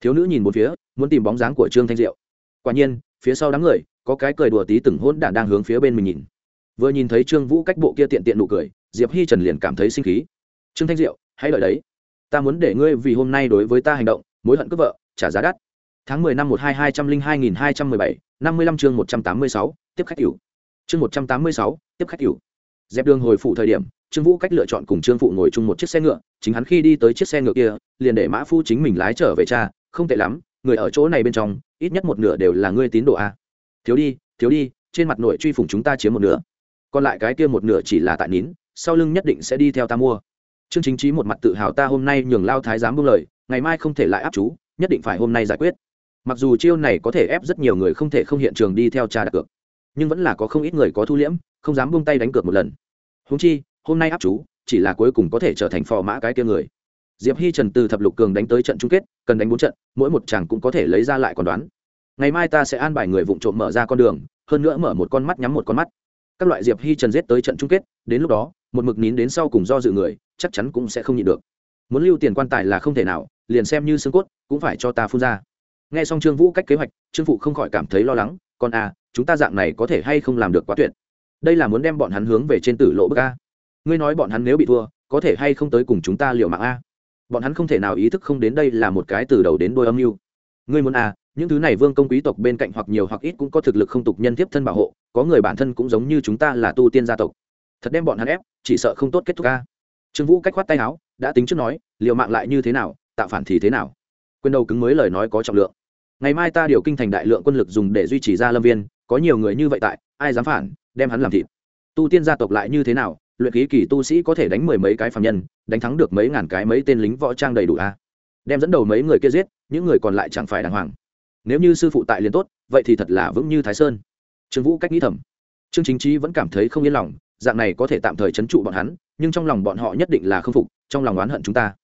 Thiếu nữ nhìn một phía, muốn tìm bóng dáng của trương thanh diệu. Quả nhiên, phía sau đám người, có cái cười đùa tí từng hôn đản đang hướng phía bên mình nhìn. Vừa nhìn thấy trương vũ cách bộ kia tiện tiện nụ cười, diệp hi trần liền cảm thấy sinh khí. Trương thanh diệu, hãy đợi đấy. Ta muốn để ngươi vì hôm nay đối với ta hành động, mối hận cướp vợ, trả giá đắt. Tháng mười năm một hai hai trăm linh hai nghìn hai trăm mười bảy, năm mươi lăm chương một trăm tám mươi sáu, tiếp khách cửu chương một trăm tám mươi sáu, tiếp khách cựu dẹp đường hồi phụ thời điểm, trương vũ cách lựa chọn cùng trương phụ ngồi chung một chiếc xe ngựa, chính hắn khi đi tới chiếc xe ngựa kia, liền để mã phu chính mình lái trở về cha, không tệ lắm, người ở chỗ này bên trong, ít nhất một nửa đều là ngươi tín đồ a. Thiếu đi thiếu đi, trên mặt nội truy phủng chúng ta chiếm một nửa. Còn lại cái kia một nửa chỉ là tại nín, sau lưng nhất định sẽ đi theo ta mua. Trương chính trí một mặt tự hào ta hôm nay nhường lao thái giám buông lời, ngày mai không thể lại áp chú, nhất định phải hôm nay giải quyết. Mặc dù chiêu này có thể ép rất nhiều người không thể không hiện trường đi theo cha đặt cược nhưng vẫn là có không ít người có thu liễm, không dám buông tay đánh cược một lần. Húng chi, hôm nay áp chú, chỉ là cuối cùng có thể trở thành phò mã cái kia người. Diệp hi trần từ thập lục cường đánh tới trận chung kết, cần đánh bốn trận, mỗi một chàng cũng có thể lấy ra lại còn đoán. Ngày mai ta sẽ an bài người vụng trộm mở ra con đường, hơn nữa mở một con mắt nhắm một con mắt. Các loại diệp hi trần giết tới trận chung kết, đến lúc đó, một mực nín đến sau cùng do dự người, chắc chắn cũng sẽ không nhịn được. Muốn lưu tiền quan tài là không thể nào, liền xem như xương cốt, cũng phải cho ta phun ra. Nghe xong trương vũ cách kế hoạch, trương phụ không khỏi cảm thấy lo lắng còn à chúng ta dạng này có thể hay không làm được quá tuyệt. Đây là muốn đem bọn hắn hướng về trên tử lộ bức a. Ngươi nói bọn hắn nếu bị thua, có thể hay không tới cùng chúng ta liều mạng a? Bọn hắn không thể nào ý thức không đến đây là một cái từ đầu đến đôi âm mưu. Ngươi muốn à những thứ này vương công quý tộc bên cạnh hoặc nhiều hoặc ít cũng có thực lực không tục nhân tiếp thân bảo hộ, có người bản thân cũng giống như chúng ta là tu tiên gia tộc. Thật đem bọn hắn ép, chỉ sợ không tốt kết thúc ca trương vũ cách khoát tay áo, đã tính trước nói liệu mạng lại như thế nào, tạo phản thì thế nào. Quên đầu cứng mới lời nói có trọng lượng ngày mai ta điều kinh thành đại lượng quân lực dùng để duy trì gia lâm viên, có nhiều người như vậy tại, ai dám phản, đem hắn làm thịt. Tu tiên gia tộc lại như thế nào, luyện khí kỳ tu sĩ có thể đánh mười mấy cái phạm nhân, đánh thắng được mấy ngàn cái mấy tên lính võ trang đầy đủ a? À? đem dẫn đầu mấy người kia giết, những người còn lại chẳng phải đàng hoàng. Nếu như sư phụ tại liền tốt, vậy thì thật là vững như thái sơn. Trương vũ cách nghĩ thầm. Trương chính trí vẫn cảm thấy không yên lòng, dạng này có thể tạm thời trấn trụ bọn hắn, nhưng trong lòng bọn họ nhất định là không phục, trong lòng oán hận chúng ta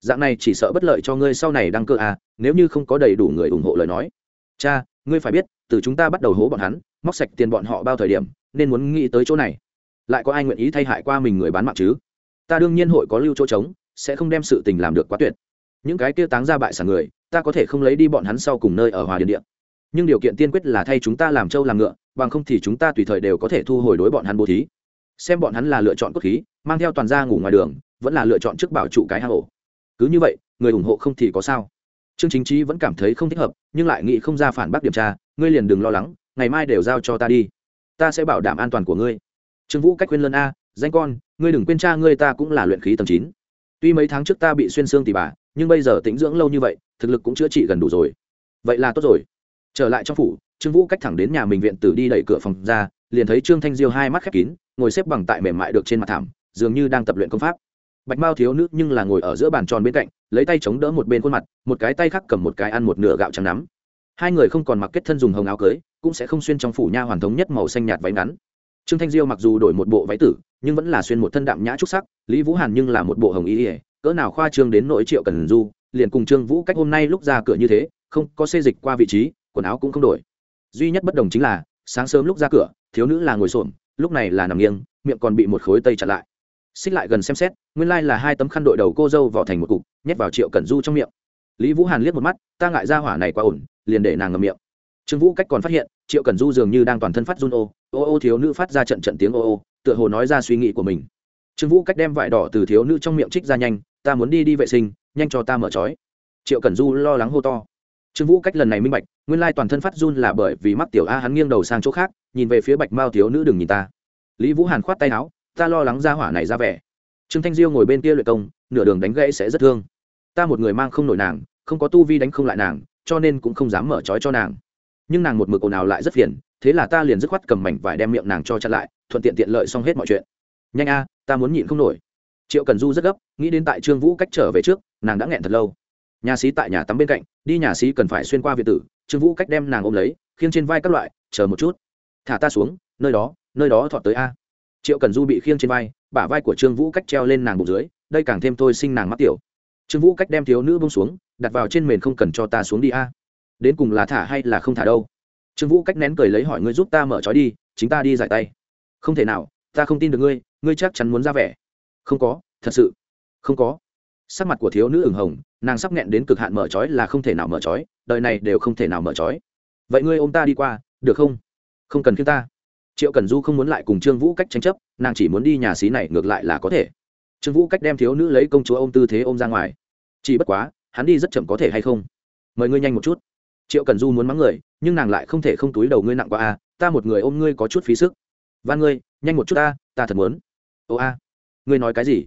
dạng này chỉ sợ bất lợi cho ngươi sau này đăng cơ à nếu như không có đầy đủ người ủng hộ lời nói. Cha, ngươi phải biết, từ chúng ta bắt đầu hố bọn hắn, móc sạch tiền bọn họ bao thời điểm, nên muốn nghĩ tới chỗ này. Lại có ai nguyện ý thay hại qua mình người bán mạng chứ? Ta đương nhiên hội có lưu chỗ trống, sẽ không đem sự tình làm được quá tuyệt. Những cái kia táng ra bại sản người, ta có thể không lấy đi bọn hắn sau cùng nơi ở hòa điện điện nhưng điều kiện tiên quyết là thay chúng ta làm trâu làm ngựa, bằng không thì chúng ta tùy thời đều có thể thu hồi đối bọn hắn bố thí. Xem bọn hắn là lựa chọn cốt khí, mang theo toàn gia ngủ ngoài đường, vẫn là lựa chọn trước bảo trụ cái hang ổ cứ như vậy, người ủng hộ không thì có sao. Trương chính trí vẫn cảm thấy không thích hợp, nhưng lại nghĩ không ra phản bác điểm tra, ngươi liền đừng lo lắng, ngày mai đều giao cho ta đi. Ta sẽ bảo đảm an toàn của ngươi. Trương vũ cách khuyên lân a, danh con, ngươi đừng quên cha ngươi ta cũng là luyện khí tầng chín. Tuy mấy tháng trước ta bị xuyên xương tỉ bà, nhưng bây giờ tĩnh dưỡng lâu như vậy, thực lực cũng chữa trị gần đủ rồi. Vậy là tốt rồi. Trở lại trong phủ, trương vũ cách thẳng đến nhà mình viện tử đi đẩy cửa phòng ra, liền thấy trương thanh diêu hai mắt khép kín, ngồi xếp bằng tại mềm mại được trên mặt thảm, dường như đang tập luyện công pháp bạch mao thiếu nữ nhưng là ngồi ở giữa bàn tròn bên cạnh, lấy tay chống đỡ một bên khuôn mặt, một cái tay khác cầm một cái ăn một nửa gạo trắng nắm. Hai người không còn mặc kết thân dùng hồng áo cưới, cũng sẽ không xuyên trong phủ nha hoàn thống nhất màu xanh nhạt váy ngắn. Trương thanh diêu mặc dù đổi một bộ váy tử, nhưng vẫn là xuyên một thân đạm nhã trúc sắc, lý vũ hàn nhưng là một bộ hồng ý ỉa cỡ nào khoa trương đến nội triệu cần du, liền cùng trương vũ cách hôm nay lúc ra cửa như thế, không có xê dịch qua vị trí, quần áo cũng không đổi. Duy nhất bất đồng chính là, sáng sớm lúc ra cửa, thiếu nữ là ngồi xổm, lúc này là nằm nghiêng, miệng còn bị một khối tây chặn lại xích lại gần xem xét, nguyên lai là hai tấm khăn đội đầu cô dâu vỏ thành một cục, nhét vào triệu cẩn du trong miệng. Lý vũ hàn liếc một mắt, ta ngại ra hỏa này quá ổn, liền để nàng ngầm miệng. Trương vũ cách còn phát hiện, triệu cẩn du dường như đang toàn thân phát run ô ô ô thiếu nữ phát ra trận trận tiếng ô ô, tựa hồ nói ra suy nghĩ của mình. Trương vũ cách đem vải đỏ từ thiếu nữ trong miệng trích ra nhanh, ta muốn đi đi vệ sinh, nhanh cho ta mở trói. Triệu cẩn du lo lắng hô to. Trương vũ cách lần này minh bạch, nguyên lai toàn thân phát run là bởi vì mắc tiểu a hắn nghiêng đầu sang chỗ khác, nhìn về phía bạch mao thiếu nữ đừng nhìn ta. Lý vũ hàn khoát tay áo ta lo lắng ra hỏa này ra vẻ. Trương thanh diêu ngồi bên kia luyện công, nửa đường đánh gãy sẽ rất thương. Ta một người mang không nổi nàng, không có tu vi đánh không lại nàng, cho nên cũng không dám mở trói cho nàng. Nhưng nàng một mực ồn ào lại rất phiền, thế là ta liền dứt khoát cầm mảnh vải đem miệng nàng cho chặn lại, thuận tiện tiện lợi xong hết mọi chuyện. Nhanh a, ta muốn nhịn không nổi. Triệu cần du rất gấp, nghĩ đến tại trương vũ cách trở về trước, nàng đã nghẹn thật lâu. Nhà sĩ tại nhà tắm bên cạnh, đi nhà sĩ cần phải xuyên qua việt tử, trương vũ cách đem nàng ôm lấy, khiêng trên vai các loại, chờ một chút. Thả ta xuống, nơi đó nơi đó thọ tới a triệu cần du bị khiêng trên vai, bả vai của trương vũ cách treo lên nàng bụng dưới, đây càng thêm thôi sinh nàng mắc tiểu. Trương vũ cách đem thiếu nữ bông xuống, đặt vào trên mền không cần cho ta xuống đi a. Đến cùng là thả hay là không thả đâu? Trương vũ cách nén cười lấy hỏi ngươi giúp ta mở trói đi, chính ta đi giải tay. Không thể nào, ta không tin được ngươi ngươi chắc chắn muốn ra vẻ. Không có, thật sự. Không có. Sắc mặt của thiếu nữ ửng hồng, nàng sắp nghẹn đến cực hạn mở trói là không thể nào mở trói, đời này đều không thể nào mở trói. Vậy ngươi ôm ta đi qua, được không? Không cần khiến ta triệu cần du không muốn lại cùng trương vũ cách tranh chấp, nàng chỉ muốn đi nhà xí này ngược lại là có thể. Trương vũ cách đem thiếu nữ lấy công chúa ôm tư thế ôm ra ngoài. Chỉ bất quá, hắn đi rất chậm có thể hay không? Mời ngươi nhanh một chút. Triệu cần du muốn mắng người, nhưng nàng lại không thể không túi đầu ngươi nặng qua a à, ta một người ôm ngươi có chút phí sức. Van ngươi, nhanh một chút ta ta thật muốn. Ô a, ngươi nói cái gì?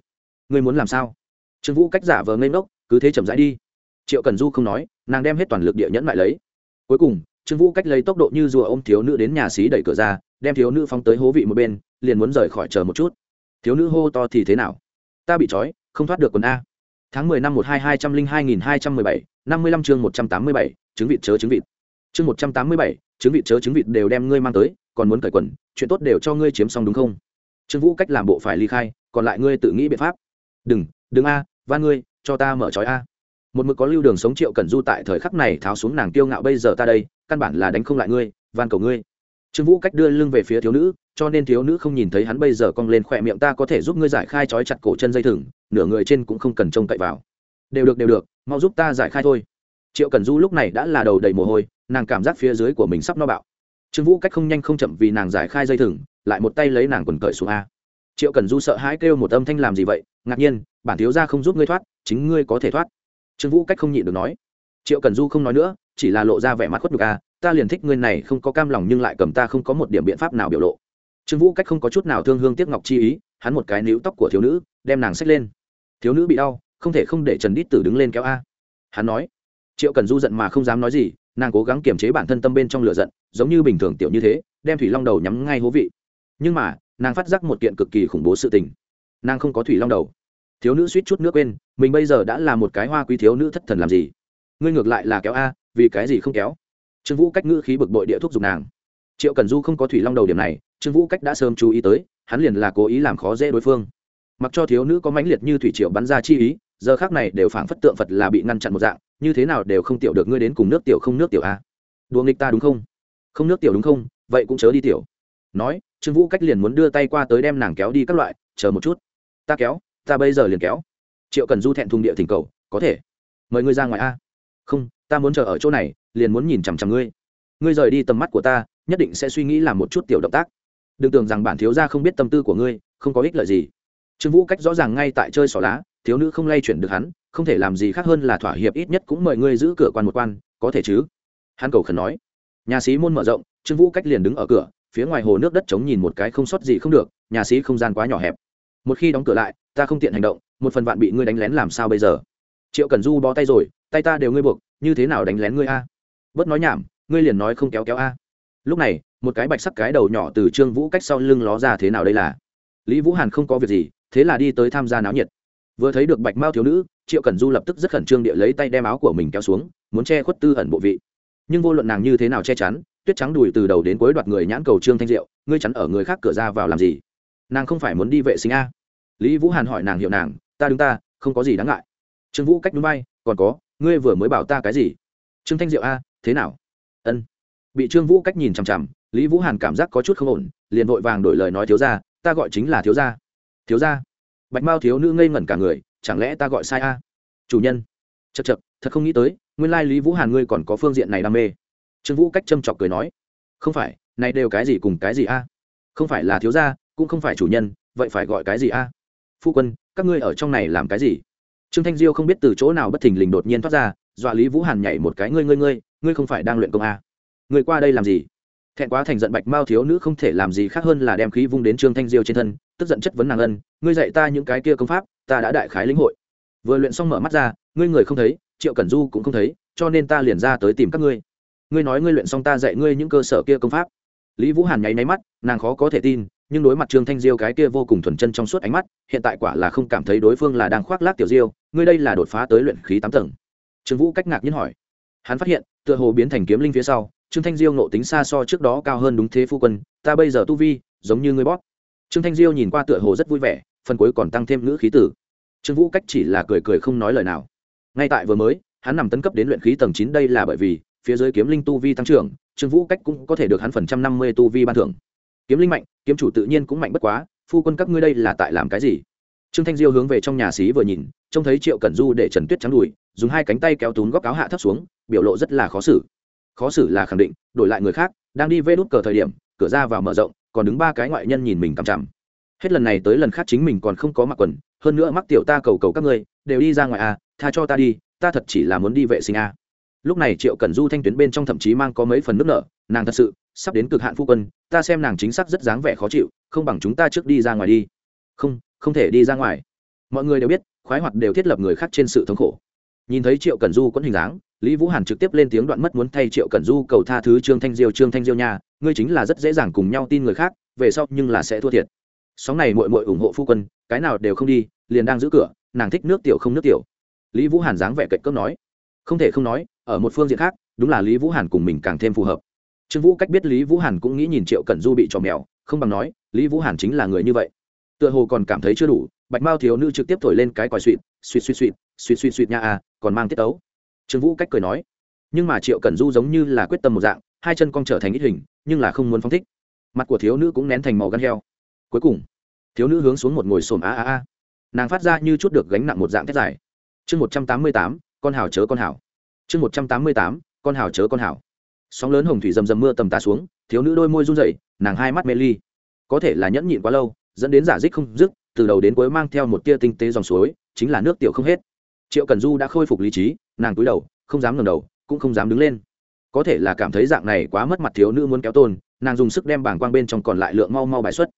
Ngươi muốn làm sao? Trương vũ cách giả vờ ngây ngốc, cứ thế chậm rãi đi. Triệu cần du không nói, nàng đem hết toàn lực địa nhẫn lại lấy. Cuối cùng trương vũ cách lấy tốc độ như rùa ôm thiếu nữ đến nhà xí đẩy cửa ra, đem thiếu nữ phóng tới hố vị một bên, liền muốn rời khỏi chờ một chút. Thiếu nữ hô to thì thế nào? Ta bị trói, không thoát được quần a. Tháng mười năm một hai hai trăm linh hai nghìn hai trăm mười bảy, năm mươi lăm chương một trăm tám mươi bảy chứng vịt chớ chứng vịt. Chương một trăm tám mươi bảy chứng vịt chớ chứng vịt đều đem ngươi mang tới, còn muốn cởi quần, chuyện tốt đều cho ngươi chiếm xong đúng không? Trương vũ cách làm bộ phải ly khai, còn lại ngươi tự nghĩ biện pháp. Đừng đừng a, van ngươi, cho ta mở trói a một mực có lưu đường sống triệu cần du tại thời khắc này tháo xuống nàng tiêu ngạo bây giờ ta đây, căn bản là đánh không lại ngươi, van cầu ngươi. Trương vũ cách đưa lưng về phía thiếu nữ, cho nên thiếu nữ không nhìn thấy hắn bây giờ cong lên khỏe miệng ta có thể giúp ngươi giải khai trói chặt cổ chân dây thừng, nửa người trên cũng không cần trông cậy vào. Đều được đều được, mau giúp ta giải khai thôi. Triệu cần du lúc này đã là đầu đầy mồ hôi, nàng cảm giác phía dưới của mình sắp no bạo. Trương vũ cách không nhanh không chậm vì nàng giải khai dây thừng, lại một tay lấy nàng quần cởi xuống a. Triệu cần du sợ hãi kêu một âm thanh làm gì vậy? Ngạc nhiên, bản thiếu gia không giúp ngươi thoát, chính ngươi có thể thoát trương vũ cách không nhịn được nói. Triệu cần du không nói nữa, chỉ là lộ ra vẻ mặt khuất nhục a ta liền thích ngươi này, không có cam lòng nhưng lại cầm ta không có một điểm biện pháp nào biểu lộ. Trương vũ cách không có chút nào thương hương tiếc ngọc chi ý, hắn một cái níu tóc của thiếu nữ, đem nàng xách lên. Thiếu nữ bị đau, không thể không để trần đít tử đứng lên kéo a. Hắn nói. Triệu cần du giận mà không dám nói gì, nàng cố gắng kiềm chế bản thân tâm bên trong lửa giận, giống như bình thường tiểu như thế, đem thủy long đầu nhắm ngay hố vị. Nhưng mà, nàng phát giác một kiện cực kỳ khủng bố sự tình. Nàng không có thủy long đầu thiếu nữ suýt chút nước quên, mình bây giờ đã là một cái hoa quý thiếu nữ thất thần làm gì? Ngươi ngược lại là kéo a, vì cái gì không kéo? Trương vũ cách ngữ khí bực bội địa thuốc dùng nàng. Triệu cần du không có thủy long đầu điểm này, trương vũ cách đã sớm chú ý tới, hắn liền là cố ý làm khó dễ đối phương. Mặc cho thiếu nữ có mãnh liệt như thủy triệu bắn ra chi ý, giờ khác này đều phảng phất tượng phật là bị ngăn chặn một dạng, như thế nào đều không tiểu được ngươi đến cùng nước tiểu không nước tiểu a. Đùa nghịch ta đúng không? Không nước tiểu đúng không? Vậy cũng chớ đi tiểu. Nói, trương vũ cách liền muốn đưa tay qua tới đem nàng kéo đi các loại, chờ một chút. Ta kéo ta bây giờ liền kéo. Triệu cần du thẹn thùng địa thỉnh cầu, có thể. Mời ngươi ra ngoài a. Không, ta muốn chờ ở chỗ này, liền muốn nhìn chằm chằm ngươi. Ngươi rời đi tầm mắt của ta, nhất định sẽ suy nghĩ làm một chút tiểu động tác. Đừng tưởng rằng bản thiếu gia không biết tâm tư của ngươi, không có ích lợi gì. Trương vũ cách rõ ràng ngay tại chơi xỏ lá, thiếu nữ không lay chuyển được hắn, không thể làm gì khác hơn là thỏa hiệp ít nhất cũng mời ngươi giữ cửa quan một quan, có thể chứ? Hắn cầu khẩn nói. Nhà sĩ môn mở rộng, trương vũ cách liền đứng ở cửa, phía ngoài hồ nước đất trống nhìn một cái không sót gì không được, nhà sĩ không gian quá nhỏ hẹp. Một khi đóng cửa lại ta không tiện hành động, một phần vạn bị ngươi đánh lén làm sao bây giờ? Triệu cần du bó tay rồi, tay ta đều ngươi buộc, như thế nào đánh lén ngươi a? Bớt nói nhảm, ngươi liền nói không kéo kéo a. Lúc này, một cái bạch sắc cái đầu nhỏ từ trương vũ cách sau lưng ló ra thế nào đây là? Lý vũ hàn không có việc gì, thế là đi tới tham gia náo nhiệt. Vừa thấy được bạch mao thiếu nữ, triệu cần du lập tức rất khẩn trương địa lấy tay đem áo của mình kéo xuống, muốn che khuất tư ẩn bộ vị. Nhưng vô luận nàng như thế nào che chắn, tuyết trắng đùi từ đầu đến cuối đoạt người nhãn cầu trương thanh diệu, ngươi chắn ở người khác cửa ra vào làm gì? Nàng không phải muốn đi vệ sinh a? Lý vũ hàn hỏi nàng hiệu nàng, ta đứng ta, không có gì đáng ngại. Trương vũ cách núi bay, còn có, ngươi vừa mới bảo ta cái gì? Trương thanh diệu, a, thế nào? Ân. Bị trương vũ cách nhìn chằm chằm, lý vũ hàn cảm giác có chút không ổn, liền vội vàng đổi lời nói thiếu ra ta gọi chính là thiếu gia. Thiếu gia? Bạch mao thiếu nữ ngây ngẩn cả người, chẳng lẽ ta gọi sai a? Chủ nhân. Chật chật thật không nghĩ tới, nguyên lai lý vũ hàn ngươi còn có phương diện này đam mê. Trương vũ cách châm chọc cười nói, không phải, này đều cái gì cùng cái gì a? Không phải là thiếu gia, cũng không phải chủ nhân, vậy phải gọi cái gì a? Phu quân, các ngươi ở trong này làm cái gì? Trương thanh diêu không biết từ chỗ nào bất thình lình đột nhiên thoát ra, dọa lý vũ hàn nhảy một cái, ngươi ngươi ngươi ngươi không phải đang luyện công à? ngươi qua đây làm gì? Thẹn quá thành giận bạch mao thiếu nữ không thể làm gì khác hơn là đem khí vung đến trương thanh diêu trên thân, tức giận chất vấn nàng ân, ngươi dạy ta những cái kia công pháp, ta đã đại khái lĩnh hội. Vừa luyện xong mở mắt ra, ngươi người không thấy, triệu cẩn du cũng không thấy, cho nên ta liền ra tới tìm các ngươi. Ngươi nói ngươi luyện xong ta dạy ngươi những cơ sở kia công pháp. Lý vũ hàn nháy máy mắt, nàng khó có thể tin nhưng đối mặt trương thanh diêu cái kia vô cùng thuần chân trong suốt ánh mắt, hiện tại quả là không cảm thấy đối phương là đang khoác lác tiểu diêu, ngươi đây là đột phá tới luyện khí tám tầng. Trương vũ cách ngạc nhiên hỏi. Hắn phát hiện, tựa hồ biến thành kiếm linh phía sau, trương thanh diêu nộ tính xa so trước đó cao hơn đúng thế phu quân, ta bây giờ tu vi, giống như ngươi bót trương thanh diêu nhìn qua tựa hồ rất vui vẻ, phần cuối còn tăng thêm ngữ khí tử. Trương vũ cách chỉ là cười cười không nói lời nào. Ngay tại vừa mới, hắn nằm tấn cấp đến luyện khí tầng chín đây là bởi vì, phía dưới kiếm linh tu vi tăng trưởng, trương vũ cách cũng có thể được hắn phần trăm năm mươi tu vi ban thưởng kiếm linh mạnh, kiếm chủ tự nhiên cũng mạnh bất quá, phu quân các ngươi đây là tại làm cái gì? Trương thanh diêu hướng về trong nhà xí vừa nhìn, trông thấy triệu cẩn du để trần tuyết trắng đùi, dùng hai cánh tay kéo tún góc áo hạ thấp xuống, biểu lộ rất là khó xử. Khó xử là khẳng định, đổi lại người khác, đang đi vê đút cờ thời điểm, cửa ra vào mở rộng, còn đứng ba cái ngoại nhân nhìn mình cằm chằm. Hết lần này tới lần khác chính mình còn không có mặc quần, hơn nữa mắc tiểu ta cầu cầu các ngươi, đều đi ra ngoài à tha cho ta đi, ta thật chỉ là muốn đi vệ sinh à. lúc này triệu cần du thanh tuyến bên trong thậm chí mang có mấy phần nước nở, nàng thật sự sắp đến cực hạn phu quân, ta xem nàng chính xác rất dáng vẻ khó chịu, không bằng chúng ta trước đi ra ngoài đi. Không không thể đi ra ngoài. Mọi người đều biết, khoái hoạt đều thiết lập người khác trên sự thống khổ. Nhìn thấy triệu cần du quẫn hình dáng, lý vũ hàn trực tiếp lên tiếng đoạn mất muốn thay triệu cần du cầu tha thứ trương thanh diêu, trương thanh diêu nha, ngươi chính là rất dễ dàng cùng nhau tin người khác, về sau nhưng là sẽ thua thiệt. Sóng này mội mội ủng hộ phu quân, cái nào đều không đi, liền đang giữ cửa, nàng thích nước tiểu không nước tiểu. Lý vũ hàn dáng vẻ cạnh cớp nói. Không thể không nói, ở một phương diện khác, đúng là lý vũ hàn cùng mình càng thêm phù hợp trương vũ cách biết lý vũ hàn cũng nghĩ nhìn triệu cẩn du bị trò mèo, không bằng nói, lý vũ hàn chính là người như vậy. Tựa hồ còn cảm thấy chưa đủ, bạch mao thiếu nữ trực tiếp thổi lên cái còi suỵt suỵt suỵt suỵt suỵt suỵt suỵt nha à còn mang tiết tấu. Trương vũ cách cười nói, nhưng mà triệu cẩn du giống như là quyết tâm một dạng, hai chân cong trở thành ít hình, nhưng là không muốn phóng thích. Mặt của thiếu nữ cũng nén thành màu gan heo. Cuối cùng, thiếu nữ hướng xuống một ngồi xổm a a a. Nàng phát ra như chút được gánh nặng một dạng thét dài. Chương một trăm tám mươi tám, con hào chớ con hào. Chương một trăm tám mươi tám, con hào chớ con hào sóng lớn hồng thủy rầm rầm mưa tầm tà xuống, thiếu nữ đôi môi run rẩy, nàng hai mắt mê ly. Có thể là nhẫn nhịn quá lâu, dẫn đến giả dích không dứt, từ đầu đến cuối mang theo một tia tinh tế dòng suối, chính là nước tiểu không hết. Triệu cần du đã khôi phục lý trí, nàng cúi đầu, không dám ngẩng đầu, cũng không dám đứng lên. Có thể là cảm thấy dạng này quá mất mặt thiếu nữ muốn kéo tôn, nàng dùng sức đem bảng quang bên trong còn lại lượng mau mau bài xuất.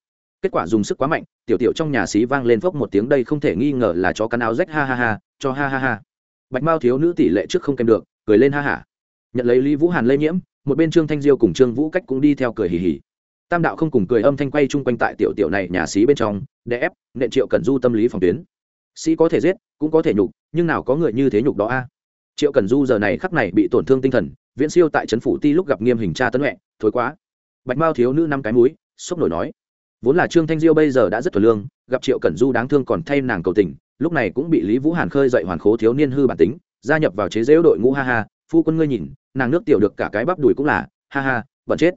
Kết quả dùng sức quá mạnh, tiểu tiểu trong nhà xí vang lên phốc một tiếng đây không thể nghi ngờ là chó cắn áo rách, ha ha ha, cho ha ha ha. Bạch mao thiếu nữ tỷ lệ trước không kèm được, cười lên ha hả nhận lấy lý vũ hàn lây nhiễm, một bên trương thanh diêu cùng trương vũ cách cũng đi theo cười hì hì. Tam đạo không cùng cười âm thanh quay chung quanh tại tiểu tiểu này nhà xí bên trong, để ép, nện triệu cần du tâm lý phòng tuyến. Sĩ có thể giết, cũng có thể nhục, nhưng nào có người như thế nhục đó a. Triệu cần du giờ này khắc này bị tổn thương tinh thần, viễn siêu tại trấn phủ ti lúc gặp nghiêm hình tra tấn huệ, thối quá. Bạch mao thiếu nữ năm cái múi sốc nổi nói. Vốn là trương thanh diêu bây giờ đã rất thuần lương, gặp triệu cẩn du đáng thương còn thay nàng cầu tình, lúc này cũng bị lý vũ hàn khơi dậy hoàn khố thiếu niên hư bản tính, gia nhập vào chế dễu đội ngũ ha ha phu quân ngươi nhìn, nàng nước tiểu được cả cái bắp đùi cũng là, ha ha bẩn chết.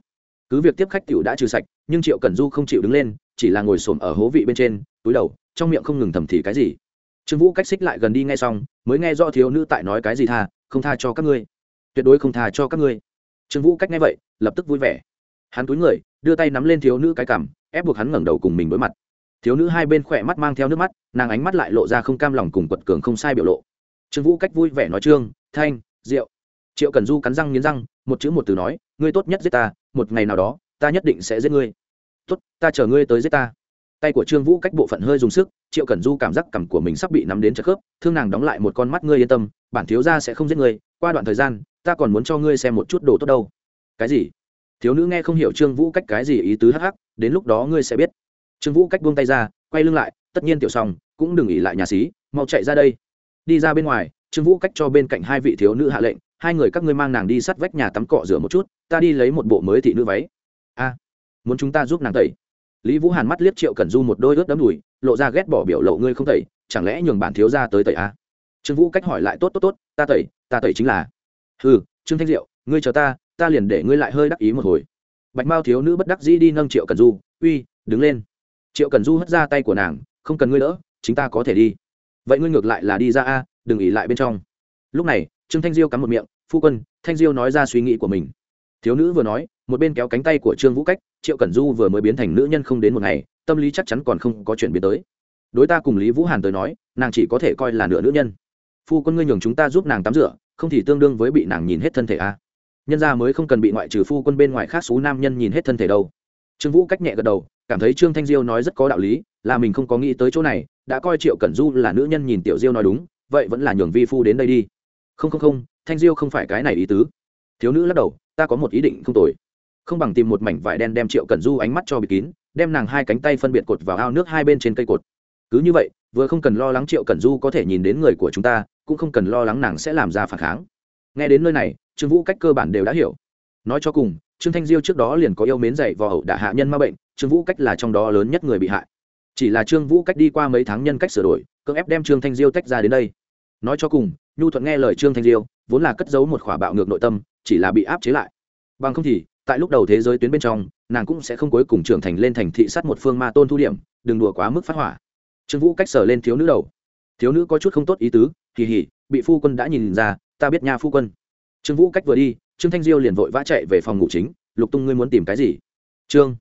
Cứ việc tiếp khách tiểu đã trừ sạch, nhưng triệu cẩn du không chịu đứng lên, chỉ là ngồi xổm ở hố vị bên trên, túi đầu, trong miệng không ngừng thầm thì cái gì. Trương vũ cách xích lại gần đi ngay xong, mới nghe rõ thiếu nữ tại nói cái gì tha, không tha cho các ngươi. Tuyệt đối không tha cho các ngươi. Trương vũ cách nghe vậy, lập tức vui vẻ. Hắn túi người, đưa tay nắm lên thiếu nữ cái cằm, ép buộc hắn ngẩng đầu cùng mình đối mặt. Thiếu nữ hai bên khỏe mắt mang theo nước mắt, nàng ánh mắt lại lộ ra không cam lòng cùng quật cường không sai biểu lộ. Trương vũ cách vui vẻ nói, trương, thanh rượu triệu cần du cắn răng nghiến răng, một chữ một từ nói, ngươi tốt nhất giết ta, một ngày nào đó, ta nhất định sẽ giết ngươi. Tốt, ta chờ ngươi tới giết ta. Tay của trương vũ cách bộ phận hơi dùng sức, triệu cần du cảm giác cằm của mình sắp bị nắm đến chật khớp, thương nàng đóng lại một con mắt ngươi yên tâm, bản thiếu gia sẽ không giết ngươi, qua đoạn thời gian, ta còn muốn cho ngươi xem một chút đồ tốt đâu. Cái gì? Thiếu nữ nghe không hiểu trương vũ cách cái gì ý tứ hắc hắc, đến lúc đó ngươi sẽ biết. Trương vũ cách buông tay ra, quay lưng lại, tất nhiên tiểu xong cũng đừng ỉ lại nhà xí, mau chạy ra đây. Đi ra bên ngoài, trương vũ cách cho bên cạnh hai vị thiếu nữ hạ lệnh hai người các ngươi mang nàng đi sắt vách nhà tắm cọ rửa một chút, ta đi lấy một bộ mới thị nữ váy. A, muốn chúng ta giúp nàng tẩy? Lý vũ hàn mắt liếc triệu Cần du một đôi ướt đấm đùi, lộ ra ghét bỏ biểu lộ, ngươi không tẩy, chẳng lẽ nhường bản thiếu ra tới tẩy a trương vũ cách hỏi lại, tốt tốt tốt, ta tẩy ta tẩy chính là. Ừ trương thanh diệu, ngươi chờ ta ta liền để ngươi lại hơi đắc ý một hồi. Bạch mao thiếu nữ bất đắc dĩ đi nâng triệu cần du, uy, đứng lên. Triệu cần du hất ra tay của nàng, không cần ngươi đỡ, chính ta có thể đi. Vậy ngươi ngược lại là đi ra a, đừng ỉ lại bên trong. Lúc này trương thanh diêu cắm một miệng, phu quân, thanh diêu nói ra suy nghĩ của mình. Thiếu nữ vừa nói, một bên kéo cánh tay của trương vũ cách, triệu cẩn du vừa mới biến thành nữ nhân không đến một ngày, tâm lý chắc chắn còn không có chuyện biến tới. Đối ta cùng lý vũ hàn tới nói, nàng chỉ có thể coi là nửa nữ nhân. Phu quân ngươi nhường chúng ta giúp nàng tắm rửa, không thì tương đương với bị nàng nhìn hết thân thể a nhân ra mới không cần bị ngoại trừ phu quân bên ngoài khác xú nam nhân nhìn hết thân thể đâu. Trương vũ cách nhẹ gật đầu, cảm thấy trương thanh diêu nói rất có đạo lý, là mình không có nghĩ tới chỗ này, đã coi triệu cẩn du là nữ nhân nhìn tiểu diêu nói đúng, vậy vẫn là nhường vi phu đến đây đi không không không, thanh diêu không phải cái này ý tứ. Thiếu nữ lắc đầu, ta có một ý định không tồi. Không bằng tìm một mảnh vải đen đem triệu cẩn du ánh mắt cho bịt kín, đem nàng hai cánh tay phân biệt cột vào ao nước hai bên trên cây cột. Cứ như vậy, vừa không cần lo lắng triệu cẩn du có thể nhìn đến người của chúng ta, cũng không cần lo lắng nàng sẽ làm ra phản kháng. Nghe đến nơi này, trương vũ cách cơ bản đều đã hiểu. Nói cho cùng, trương thanh diêu trước đó liền có yêu mến dạy vò hậu đả hạ nhân ma bệnh, trương vũ cách là trong đó lớn nhất người bị hại. Chỉ là trương vũ cách đi qua mấy tháng nhân cách sửa đổi, cưỡng ép đem trương thanh diêu tách ra đến đây. Nói cho cùng nhu thuận nghe lời trương thanh diêu, vốn là cất giấu một khỏa bạo ngược nội tâm, chỉ là bị áp chế lại. Bằng không thì, tại lúc đầu thế giới tuyến bên trong, nàng cũng sẽ không cuối cùng trưởng thành lên thành thị sát một phương ma tôn thu điểm, đừng đùa quá mức phát hỏa. Trương vũ cách sở lên thiếu nữ đầu. Thiếu nữ có chút không tốt ý tứ, kỳ hỉ, bị phu quân đã nhìn ra, ta biết nha phu quân. Trương vũ cách vừa đi, trương thanh diêu liền vội vã chạy về phòng ngủ chính, lục tung ngươi muốn tìm cái gì? Trương,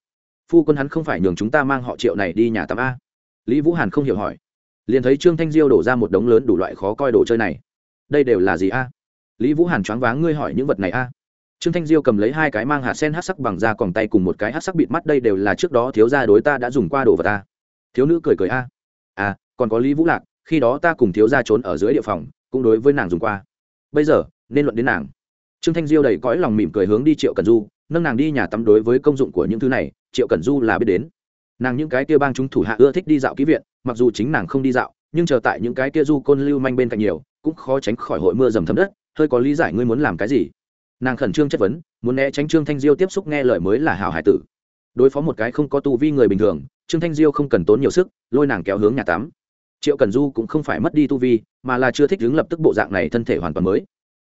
phu quân hắn không phải nhường chúng ta mang họ triệu này đi nhà tắm a? Lý vũ hàn không hiểu hỏi. Liền thấy trương thanh diêu đổ ra một đống lớn đủ loại khó coi đồ chơi này đây đều là gì a? Lý vũ hàn choáng váng, ngươi hỏi những vật này a? Trương thanh diêu cầm lấy hai cái mang hạt sen hát sắc bằng da còng tay cùng một cái hát sắc bịt mắt, đây đều là trước đó thiếu gia đối ta đã dùng qua đồ vật ta thiếu nữ cười cười a? À còn có lý vũ lạc, khi đó ta cùng thiếu gia trốn ở dưới địa phòng, cũng đối với nàng dùng qua. Bây giờ, nên luận đến nàng. Trương thanh diêu đầy cõi lòng mỉm cười hướng đi triệu cần du, nâng nàng đi nhà tắm đối với công dụng của những thứ này, triệu cần du là biết đến. Nàng những cái kia bang chúng thủ hạ ưa thích đi dạo ký viện, mặc dù chính nàng không đi dạo nhưng chờ tại những cái kia du côn lưu manh bên cạnh nhiều, cũng khó tránh khỏi hội mưa dầm thấm đất. Hơi có lý giải ngươi muốn làm cái gì? Nàng khẩn trương chất vấn, muốn né tránh trương thanh diêu tiếp xúc nghe lời mới là hào hải tử. Đối phó một cái không có tu vi người bình thường, trương thanh diêu không cần tốn nhiều sức, lôi nàng kéo hướng nhà tắm. Triệu cần du cũng không phải mất đi tu vi, mà là chưa thích ứng lập tức bộ dạng này thân thể hoàn toàn mới.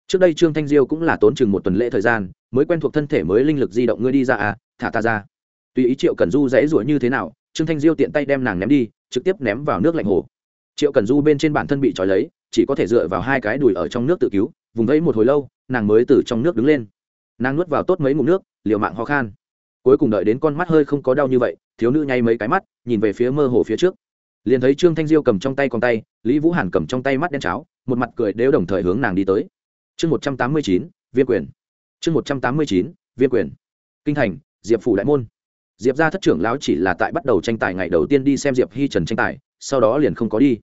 Trước đây trương thanh diêu cũng là tốn chừng một tuần lễ thời gian, mới quen thuộc thân thể mới linh lực di động ngươi đi ra à thả ta ra. Tùy ý triệu cần du dãy rủa như thế nào, trương thanh diêu tiện tay đem nàng ném đi, trực tiếp ném vào nước lạnh hồ triệu cần du bên trên bản thân bị trói lấy, chỉ có thể dựa vào hai cái đùi ở trong nước tự cứu, vùng vẫy một hồi lâu, nàng mới từ trong nước đứng lên. Nàng nuốt vào tốt mấy ngụm nước, liều mạng ho khan. Cuối cùng đợi đến con mắt hơi không có đau như vậy, thiếu nữ nhay mấy cái mắt, nhìn về phía mơ hồ phía trước. Liền thấy trương thanh diêu cầm trong tay con tay, lý vũ hàn cầm trong tay mắt đen cháo, một mặt cười đều đồng thời hướng nàng đi tới. Chương một trăm tám mươi chín, viên quyền. Chương một trăm tám mươi chín, viên quyền. Kinh thành, diệp phủ đại môn. Diệp ra thất trưởng lão chỉ là tại bắt đầu tranh tài ngày đầu tiên đi xem diệp hi trần tranh tài sau đó liền không có đi.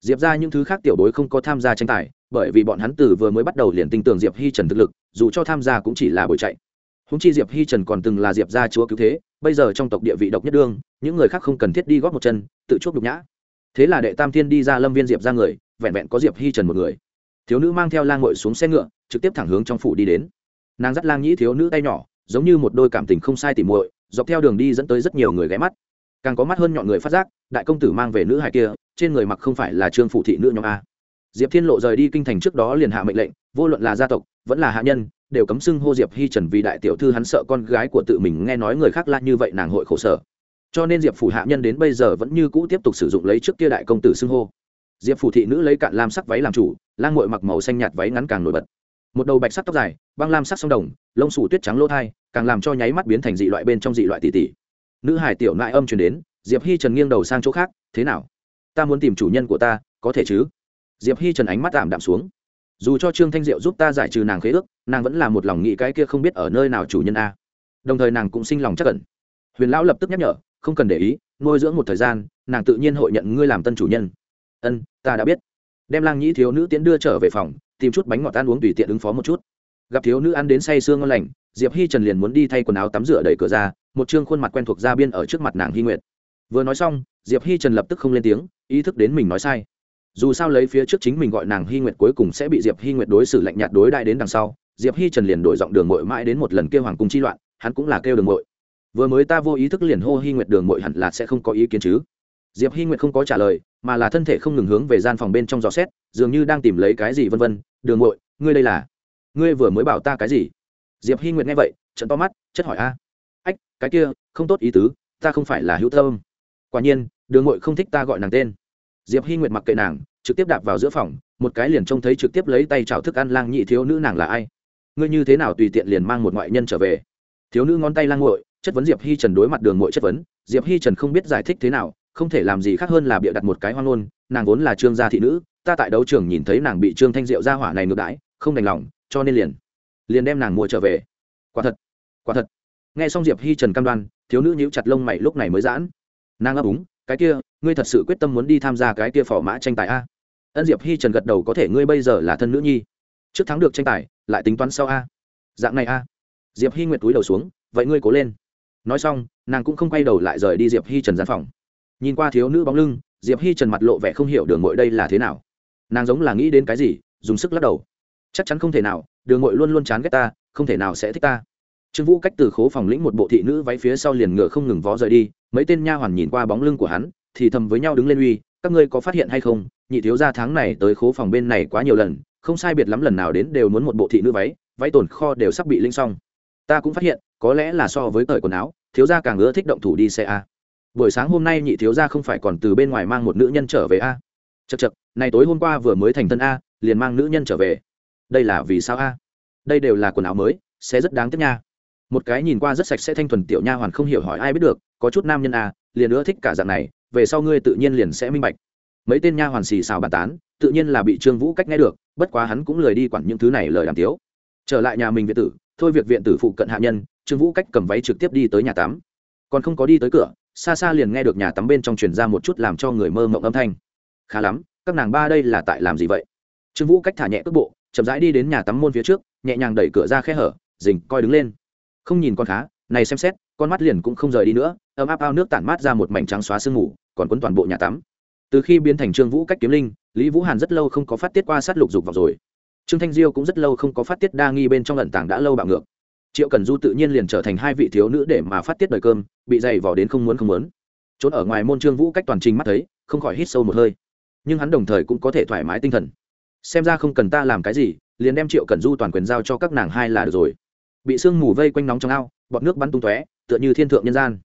Diệp ra những thứ khác tiểu bối không có tham gia tranh tài, bởi vì bọn hắn từ vừa mới bắt đầu liền tin tưởng diệp hi trần thực lực, dù cho tham gia cũng chỉ là buổi chạy. Húng chi diệp hi trần còn từng là diệp gia chúa cứu thế, bây giờ trong tộc địa vị độc nhất đương, những người khác không cần thiết đi góp một chân, tự chuốc nhục nhã. Thế là đệ tam thiên đi ra lâm viên diệp ra người, vẹn vẹn có diệp hi trần một người. Thiếu nữ mang theo lang ngội xuống xe ngựa, trực tiếp thẳng hướng trong phủ đi đến. Nàng dắt lang nhĩ thiếu nữ tay nhỏ, giống như một đôi cảm tình không sai tỉ muội, dọc theo đường đi dẫn tới rất nhiều người ghé mắt. Càng có mắt hơn nhọn người phát giác đại công tử mang về nữ hài kia, trên người mặc không phải là trương phụ thị nữ nhóm a. Diệp thiên lộ rời đi kinh thành trước đó liền hạ mệnh lệnh, vô luận là gia tộc, vẫn là hạ nhân, đều cấm xưng hô diệp hi trần vì đại tiểu thư hắn sợ con gái của tự mình nghe nói người khác la như vậy nàng hội khổ sở. Cho nên diệp phủ hạ nhân đến bây giờ vẫn như cũ tiếp tục sử dụng lấy trước kia đại công tử xưng hô. Diệp phủ thị nữ lấy cạn lam sắc váy làm chủ, lang ngội mặc màu xanh nhạt váy ngắn càng nổi bật. Một đầu bạch sắc tóc dài, băng lam sắc sông đồng, lông sủ tuyết trắng lỗ thai, càng làm cho nháy mắt biến thành dị loại bên trong dị loại tỷ tỷ nữ hải tiểu nại âm truyền đến diệp hi trần nghiêng đầu sang chỗ khác, thế nào? Ta muốn tìm chủ nhân của ta, có thể chứ? Diệp hi trần ánh mắt tạm đạm xuống. Dù cho trương thanh diệu giúp ta giải trừ nàng khế ước, nàng vẫn là một lòng nghĩ cái kia không biết ở nơi nào chủ nhân a. Đồng thời nàng cũng sinh lòng chắc cẩn huyền lão lập tức nhắc nhở, không cần để ý, nuôi dưỡng một thời gian, nàng tự nhiên hội nhận ngươi làm tân chủ nhân. Ân, ta đã biết. Đem lang nhĩ thiếu nữ tiến đưa trở về phòng, tìm chút bánh ngọt ăn uống tùy tiện ứng phó một chút. Gặp thiếu nữ ăn đến say sương ngon lành, diệp hi trần liền muốn đi thay quần áo tắm rửa đẩy cửa ra, một chương khuôn mặt quen thuộc ra biên ở trước mặt nàng hi nguyệt vừa nói xong, diệp hi trần lập tức không lên tiếng, ý thức đến mình nói sai. Dù sao lấy phía trước chính mình gọi nàng hy nguyệt cuối cùng sẽ bị diệp hi nguyệt đối xử lạnh nhạt đối đại đến đằng sau, diệp hi trần liền đổi giọng đường mội mãi đến một lần kêu hoàng cung chi loạn, hắn cũng là kêu đường mội vừa mới ta vô ý thức liền hô hy nguyệt đường mội hẳn là sẽ không có ý kiến chứ. Diệp hi nguyệt không có trả lời, mà là thân thể không ngừng hướng về gian phòng bên trong gió xét, dường như đang tìm lấy cái gì vân vân. Đường mội ngươi đây là? Ngươi vừa mới bảo ta cái gì? Diệp hi nguyệt nghe vậy, trận to mắt, chất hỏi a. Ách, cái kia, không tốt ý tứ, ta không phải là hữu tâm quả nhiên, đường ngội không thích ta gọi nàng tên. Diệp hy nguyệt mặc kệ nàng, trực tiếp đạp vào giữa phòng, một cái liền trông thấy trực tiếp lấy tay chào thức ăn lang nhị thiếu nữ nàng là ai. Ngươi như thế nào tùy tiện liền mang một ngoại nhân trở về? Thiếu nữ ngón tay lang ngội chất vấn diệp hi trần đối mặt đường ngội chất vấn. Diệp hi trần không biết giải thích thế nào, không thể làm gì khác hơn là bịa đặt một cái hoang ngôn. Nàng vốn là trương gia thị nữ, ta tại đấu trường nhìn thấy nàng bị trương thanh diệu ra hỏa này ngược đãi, không đành lòng, cho nên liền liền đem nàng mua trở về. Quả thật quả thật. Nghe xong diệp hi trần cam đoan, thiếu nữ nhíu chặt lông mày lúc này mới giãn nàng ấp úng, cái kia, ngươi thật sự quyết tâm muốn đi tham gia cái kia phò mã tranh tài a? Ân diệp hi trần gật đầu, có thể ngươi bây giờ là thân nữ nhi, trước thắng được tranh tài, lại tính toán sau a. Dạng này a? Diệp hi nguyệt túi đầu xuống, vậy ngươi cố lên. Nói xong, nàng cũng không quay đầu lại rời đi diệp hi trần gian phòng. Nhìn qua thiếu nữ bóng lưng, diệp hi trần mặt lộ vẻ không hiểu đường ngội đây là thế nào. Nàng giống là nghĩ đến cái gì, dùng sức lắc đầu. Chắc chắn không thể nào, đường ngội luôn luôn chán ghét ta, không thể nào sẽ thích ta trương vũ cách từ khố phòng lĩnh một bộ thị nữ váy phía sau liền ngựa không ngừng vó rời đi, mấy tên nha hoàn nhìn qua bóng lưng của hắn, thì thầm với nhau đứng lên uy, các ngươi có phát hiện hay không? Nhị thiếu gia tháng này tới khố phòng bên này quá nhiều lần, không sai biệt lắm lần nào đến đều muốn một bộ thị nữ váy váy tồn kho đều sắp bị linh xong. Ta cũng phát hiện, có lẽ là so với cởi quần áo, thiếu gia càng ưa thích động thủ đi xe a. Buổi sáng hôm nay nhị thiếu gia không phải còn từ bên ngoài mang một nữ nhân trở về a. Chật chật này tối hôm qua vừa mới thành thân a, liền mang nữ nhân trở về. Đây là vì sao a? Đây đều là quần áo mới, sẽ rất đáng tiếc nha một cái nhìn qua rất sạch sẽ thanh thuần tiểu nha hoàn không hiểu hỏi ai biết được, có chút nam nhân a liền ưa thích cả dạng này, về sau ngươi tự nhiên liền sẽ minh bạch. Mấy tên nha hoàn xì xào bàn tán, tự nhiên là bị trương vũ cách nghe được, bất quá hắn cũng lười đi quản những thứ này lời đàm tiếu. Trở lại nhà mình viện tử, thôi việc viện tử phụ cận hạ nhân, trương vũ cách cầm váy trực tiếp đi tới nhà tắm. Còn không có đi tới cửa, xa xa liền nghe được nhà tắm bên trong truyền ra một chút làm cho người mơ mộng âm thanh. Khá lắm, các nàng ba đây là tại làm gì vậy? Trương vũ cách thả nhẹ cước bộ, chậm rãi đi đến nhà tắm môn phía trước, nhẹ nhàng đẩy cửa ra khe hở dình coi đứng lên không nhìn con khá, này xem xét, con mắt liền cũng không rời đi nữa, ấm áp ao nước tản mát ra một mảnh trắng xóa sương mù, còn quấn toàn bộ nhà tắm. Từ khi biến thành trương vũ cách kiếm linh, lý vũ hàn rất lâu không có phát tiết qua sát lục dục vào rồi. Trương thanh diêu cũng rất lâu không có phát tiết đa nghi bên trong lần tảng đã lâu bạo ngược. Triệu cần du tự nhiên liền trở thành hai vị thiếu nữ để mà phát tiết đời cơm, bị dày vò đến không muốn không muốn. Trốn ở ngoài môn trương vũ cách toàn trình mắt thấy, không khỏi hít sâu một hơi. Nhưng hắn đồng thời cũng có thể thoải mái tinh thần. Xem ra không cần ta làm cái gì, liền đem triệu cần du toàn quyền giao cho các nàng hai là được rồi bị sương mù vây quanh nóng trong ao, bọt nước bắn tung tóe, tựa như thiên thượng nhân gian.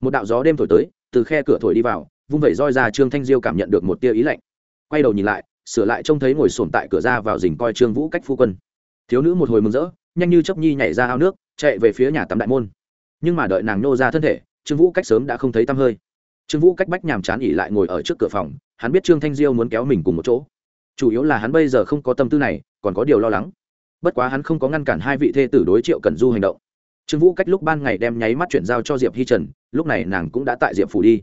Một đạo gió đêm thổi tới, từ khe cửa thổi đi vào, vung vẩy roi ra trương thanh diêu cảm nhận được một tia ý lạnh. Quay đầu nhìn lại, sửa lại trông thấy ngồi sồn tại cửa ra vào dình coi trương vũ cách phu quân. Thiếu nữ một hồi mừng rỡ, nhanh như chấp nhi nhảy ra ao nước, chạy về phía nhà tắm đại môn. Nhưng mà đợi nàng nô ra thân thể, trương vũ cách sớm đã không thấy tăm hơi. Trương vũ cách bách nhàm chán ỉ lại ngồi ở trước cửa phòng, hắn biết trương thanh diêu muốn kéo mình cùng một chỗ. Chủ yếu là hắn bây giờ không có tâm tư này, còn có điều lo lắng bất quá hắn không có ngăn cản hai vị thê tử đối triệu cần du hành động. Trương vũ cách lúc ban ngày đem nháy mắt chuyển giao cho diệp hi trần, lúc này nàng cũng đã tại diệp phủ đi.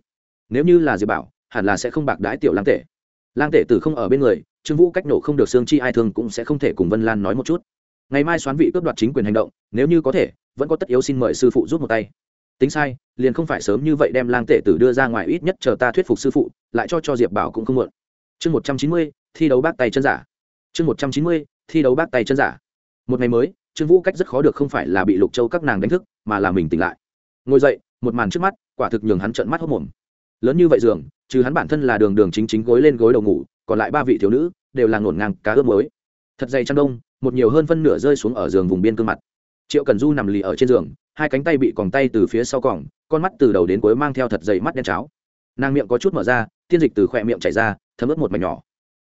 Nếu như là diệp bảo, hẳn là sẽ không bạc đái tiểu lang tể. Lang tể tử không ở bên người, trương vũ cách nổ không được xương chi ai thương cũng sẽ không thể cùng vân lan nói một chút. Ngày mai xoán vị cướp đoạt chính quyền hành động, nếu như có thể, vẫn có tất yếu xin mời sư phụ rút một tay. Tính sai, liền không phải sớm như vậy đem lang tể tử đưa ra ngoài ít nhất chờ ta thuyết phục sư phụ, lại cho cho diệp bảo cũng không muộn. Chương một trăm chín mươi, thi đấu bác tay chân giả. Chương một trăm chín mươi, thi đấu bác tay chân giả một ngày mới, trương vũ cách rất khó được không phải là bị lục châu các nàng đánh thức, mà là mình tỉnh lại. Ngồi dậy, một màn trước mắt, quả thực nhường hắn trợn mắt hốc mồm. Lớn như vậy giường, trừ hắn bản thân là đường đường chính chính gối lên gối đầu ngủ, còn lại ba vị thiếu nữ đều là ngổn ngang cá ướp mới thật dày chăn đông, một nhiều hơn phân nửa rơi xuống ở giường vùng biên cương mặt. Triệu cần du nằm lì ở trên giường, hai cánh tay bị còng tay từ phía sau còng, con mắt từ đầu đến cuối mang theo thật dày mắt đen cháo. Nàng miệng có chút mở ra, tiên dịch từ khỏe miệng chảy ra, thấm ướt một mảnh nhỏ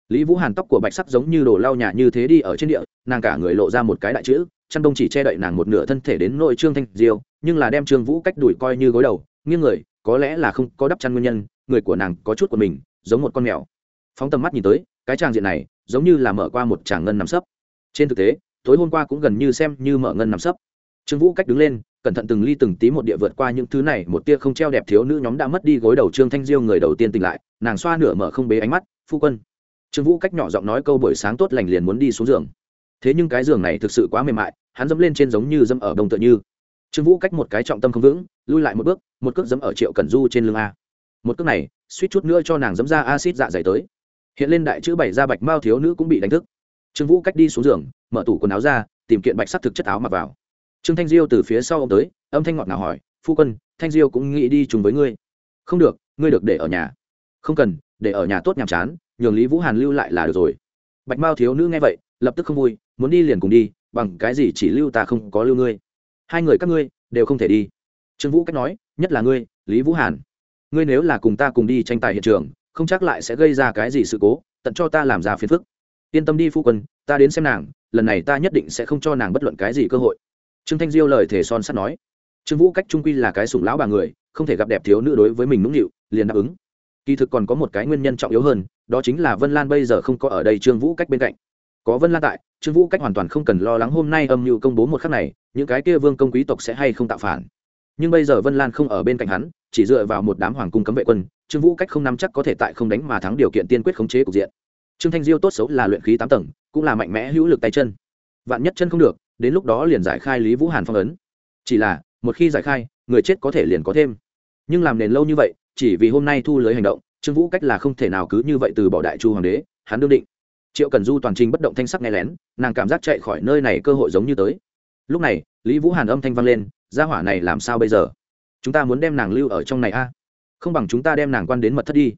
lý vũ hàn tóc của bạch sắc giống như đồ lau nhà như thế đi ở trên địa, nàng cả người lộ ra một cái đại chữ, chăn đông chỉ che đậy nàng một nửa thân thể đến nội trương thanh diêu, nhưng là đem trương vũ cách đuổi coi như gối đầu, nghiêng người, có lẽ là không có đắp chăn nguyên nhân, người của nàng có chút của mình, giống một con mèo. Phóng tầm mắt nhìn tới, cái tràng diện này, giống như là mở qua một tràng ngân nằm sấp. Trên thực tế, tối hôm qua cũng gần như xem như mở ngân nằm sấp. Trương vũ cách đứng lên, cẩn thận từng ly từng tí một địa vượt qua những thứ này, một tia không treo đẹp thiếu nữ nhóm đã mất đi gối đầu trương thanh diêu người đầu tiên tỉnh lại, nàng xoa nửa mở không bế ánh mắt, phu quân trương vũ cách nhỏ giọng nói câu buổi sáng tốt lành liền muốn đi xuống giường. Thế nhưng cái giường này thực sự quá mềm mại, hắn dẫm lên trên giống như dẫm ở đông tựa như. Trương vũ cách một cái trọng tâm không vững, lui lại một bước, một cước dẫm ở triệu cần du trên lưng a. Một cước này, suýt chút nữa cho nàng dẫm ra acid dạ dày tới. Hiện lên đại chữ bảy ra bạch mao thiếu nữ cũng bị đánh thức. Trương vũ cách đi xuống giường, mở tủ quần áo ra, tìm kiện bạch sắc thực chất áo mặc vào. Trương thanh diêu từ phía sau ông tới, âm thanh ngọt ngào hỏi, phu quân, thanh diêu cũng nghĩ đi chung với ngươi. Không được, ngươi được để ở nhà. Không cần, để ở nhà tốt nhàm chán nhường lý vũ hàn lưu lại là được rồi. Bạch mao thiếu nữ nghe vậy, lập tức không vui, muốn đi liền cùng đi, bằng cái gì chỉ lưu ta không có lưu ngươi? Hai người các ngươi đều không thể đi. Trương vũ cách nói, nhất là ngươi, lý vũ hàn. Ngươi nếu là cùng ta cùng đi tranh tài hiện trường, không chắc lại sẽ gây ra cái gì sự cố, tận cho ta làm ra phiền phức. Yên tâm đi phu quân, ta đến xem nàng, lần này ta nhất định sẽ không cho nàng bất luận cái gì cơ hội. Trương thanh diêu lời thể son sắt nói. Trương vũ cách trung quy là cái sủng lão bà người, không thể gặp đẹp thiếu nữ đối với mình nũng nịu, liền đáp ứng. Kỳ thực còn có một cái nguyên nhân trọng yếu hơn đó chính là vân lan bây giờ không có ở đây trương vũ cách bên cạnh. Có vân lan tại, trương vũ cách hoàn toàn không cần lo lắng hôm nay âm mưu công bố một khắc này, những cái kia vương công quý tộc sẽ hay không tạo phản. Nhưng bây giờ vân lan không ở bên cạnh hắn, chỉ dựa vào một đám hoàng cung cấm vệ quân, trương vũ cách không nắm chắc có thể tại không đánh mà thắng điều kiện tiên quyết khống chế cục diện. Trương thanh diêu tốt xấu là luyện khí tám tầng, cũng là mạnh mẽ hữu lực tay chân. Vạn nhất chân không được, đến lúc đó liền giải khai lý vũ hàn phong ấn. Chỉ là, một khi giải khai, người chết có thể liền có thêm. Nhưng làm nền lâu như vậy, chỉ vì hôm nay thu lưới hành động trương vũ cách là không thể nào cứ như vậy từ bỏ đại chu hoàng đế, hắn đương định. Triệu cần du toàn trình bất động thanh sắc nghe lén, nàng cảm giác chạy khỏi nơi này cơ hội giống như tới. Lúc này, lý vũ hàn âm thanh vang lên, gia hỏa này làm sao bây giờ? Chúng ta muốn đem nàng lưu ở trong này a? Không bằng chúng ta đem nàng quan đến mật thất đi.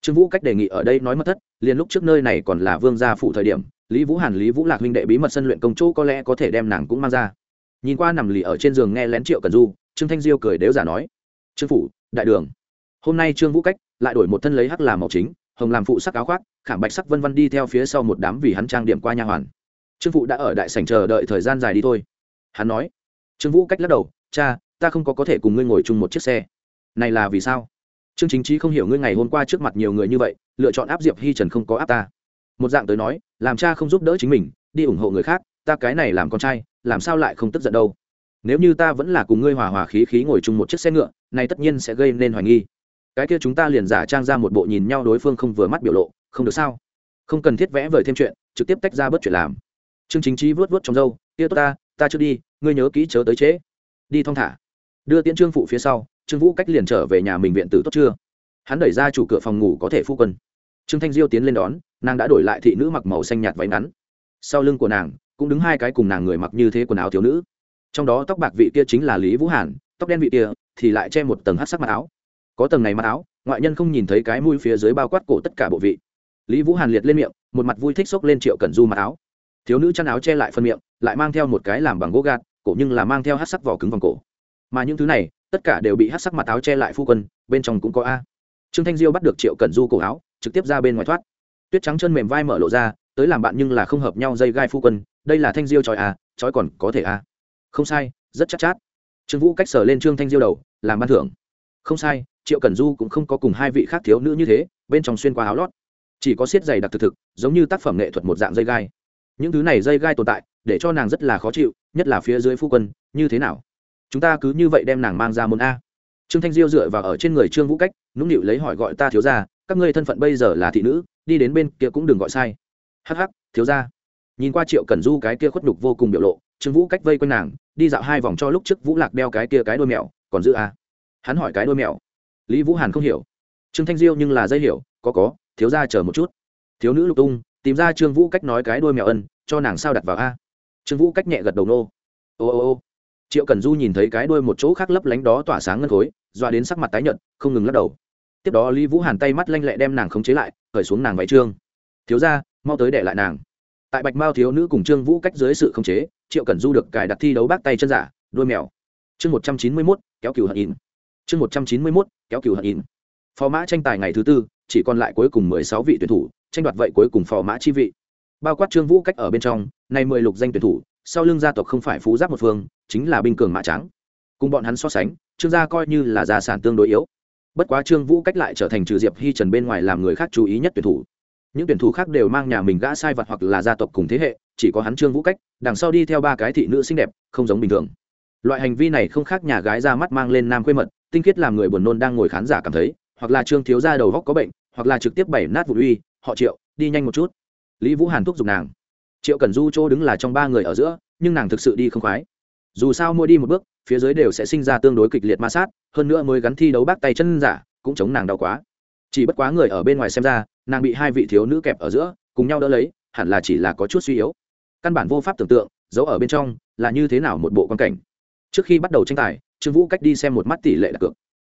Trương vũ cách đề nghị ở đây nói mật thất, liền lúc trước nơi này còn là vương gia phụ thời điểm, lý vũ hàn, lý vũ lạc huynh đệ bí mật sân luyện công chỗ có lẽ có thể đem nàng cũng mang ra. Nhìn qua nằm lì ở trên giường nghe lén triệu cần du, trương thanh diêu cười đếu giả nói, trương phủ, đại đường hôm nay trương vũ cách lại đổi một thân lấy hắc làm màu chính hồng làm phụ sắc áo khoác khảm bạch sắc vân vân đi theo phía sau một đám vì hắn trang điểm qua nha hoàn trương phụ đã ở đại sảnh chờ đợi thời gian dài đi thôi hắn nói trương vũ cách lắc đầu cha ta không có có thể cùng ngươi ngồi chung một chiếc xe này là vì sao trương chính trí không hiểu ngươi ngày hôm qua trước mặt nhiều người như vậy lựa chọn áp diệp hi trần không có áp ta một dạng tới nói làm cha không giúp đỡ chính mình đi ủng hộ người khác ta cái này làm con trai làm sao lại không tức giận đâu nếu như ta vẫn là cùng ngươi hòa hòa khí khí ngồi chung một chiếc xe ngựa này tất nhiên sẽ gây nên hoài nghi cái kia chúng ta liền giả trang ra một bộ nhìn nhau đối phương không vừa mắt biểu lộ, không được sao? Không cần thiết vẽ vời thêm chuyện, trực tiếp tách ra bớt chuyện làm. Trương chính trí vớt vớt trong dâu kia tốt ta ta chưa đi, ngươi nhớ kỹ chớ tới trễ. Đi thong thả. Đưa tiễn trương phụ phía sau, trương vũ cách liền trở về nhà mình viện tử tốt chưa? Hắn đẩy ra chủ cửa phòng ngủ có thể phu quân. Trương thanh diêu tiến lên đón, nàng đã đổi lại thị nữ mặc màu xanh nhạt váy ngắn. Sau lưng của nàng, cũng đứng hai cái cùng nàng người mặc như thế quần áo thiếu nữ. Trong đó tóc bạc vị kia chính là lý vũ hàn, tóc đen vị kia thì lại che một tầng hát sắc mặc áo có tầng này mặc áo ngoại nhân không nhìn thấy cái mũi phía dưới bao quát cổ tất cả bộ vị. Lý vũ hàn liệt lên miệng một mặt vui thích xốc lên triệu cần du mặc áo. Thiếu nữ chăn áo che lại phân miệng lại mang theo một cái làm bằng gỗ gạt cổ nhưng là mang theo hát sắc vỏ cứng vòng cổ. Mà những thứ này tất cả đều bị hát sắc mặt áo che lại phu quân bên trong cũng có a. Trương thanh diêu bắt được triệu cần du cổ áo trực tiếp ra bên ngoài thoát. Tuyết trắng chân mềm vai mở lộ ra tới làm bạn nhưng là không hợp nhau dây gai phu quân đây là thanh diêu tròi a tròi còn có thể a. Không sai rất chắc chát, chát trương vũ cách sở lên trương thanh diêu đầu làm ban thưởng. Không sai triệu cần du cũng không có cùng hai vị khác thiếu nữ như thế, bên trong xuyên qua áo lót. Chỉ có siết dày đặc thực thực, giống như tác phẩm nghệ thuật một dạng dây gai. Những thứ này dây gai tồn tại, để cho nàng rất là khó chịu, nhất là phía dưới phu quân, như thế nào? Chúng ta cứ như vậy đem nàng mang ra môn a. Trương thanh diêu dựa vào ở trên người trương vũ cách, nũng nịu lấy hỏi gọi ta thiếu ra các ngươi thân phận bây giờ là thị nữ, đi đến bên kia cũng đừng gọi sai. Hắc hắc, thiếu ra nhìn qua triệu cẩn du cái kia khuất đục vô cùng biểu lộ, trương vũ cách vây quanh nàng, đi dạo hai vòng cho lúc trước vũ lạc đeo cái kia cái đôi mèo, còn giữ a. Hắn hỏi cái đôi mèo lý vũ hàn không hiểu. Trương thanh diêu nhưng là dây hiểu, có có, thiếu ra chờ một chút. Thiếu nữ lục tung, tìm ra trương vũ cách nói cái đôi mèo ân, cho nàng sao đặt vào a. Trương vũ cách nhẹ gật đầu nô. Ô ô ô. Triệu cần du nhìn thấy cái đôi một chỗ khác lấp lánh đó tỏa sáng ngân khối doa đến sắc mặt tái nhợt, không ngừng lắc đầu. Tiếp đó lý vũ hàn tay mắt lanh lẹ đem nàng khống chế lại khởi xuống nàng váy trương. Thiếu ra mau tới để lại nàng. Tại bạch mao thiếu nữ cùng trương vũ cách dưới sự khống chế, triệu cần du được cài đặt thi đấu bác tay chân giả đôi mèo. Chương một trăm chín mươi mốt, kéo cừu hận in. Chương một trăm chín mươi mốt kéo cừu hận in. Phò mã tranh tài ngày thứ tư, chỉ còn lại cuối cùng mười sáu vị tuyển thủ, tranh đoạt vậy cuối cùng phò mã chi vị. Bao quát trương vũ cách ở bên trong, nay mười lục danh tuyển thủ, sau lưng gia tộc không phải phú giáp một phương, chính là binh cường mã trắng cùng bọn hắn so sánh, trương gia coi như là gia sản tương đối yếu. Bất quá trương vũ cách lại trở thành trừ diệp hi trần bên ngoài làm người khác chú ý nhất tuyển thủ. Những tuyển thủ khác đều mang nhà mình gã sai vật hoặc là gia tộc cùng thế hệ, chỉ có hắn trương vũ cách, đằng sau đi theo ba cái thị nữ xinh đẹp, không giống bình thường. Loại hành vi này không khác nhà gái ra mắt mang lên nam quê mật tinh khiết làm người buồn nôn đang ngồi khán giả cảm thấy, hoặc là trương thiếu gia đầu góc có bệnh, hoặc là trực tiếp bảy nát vụ uy, họ triệu, đi nhanh một chút. Lý vũ hàn thúc giục nàng. Triệu cần du chỗ đứng là trong ba người ở giữa, nhưng nàng thực sự đi không khoái. Dù sao mỗi đi một bước, phía dưới đều sẽ sinh ra tương đối kịch liệt ma sát, hơn nữa mới gắn thi đấu bác tay chân giả, cũng chống nàng đau quá. Chỉ bất quá người ở bên ngoài xem ra, nàng bị hai vị thiếu nữ kẹp ở giữa, cùng nhau đỡ lấy, hẳn là chỉ là có chút suy yếu. Căn bản vô pháp tưởng tượng giấu ở bên trong là như thế nào một bộ quan cảnh. Trước khi bắt đầu tranh tài trương vũ cách đi xem một mắt tỷ lệ đặt cược.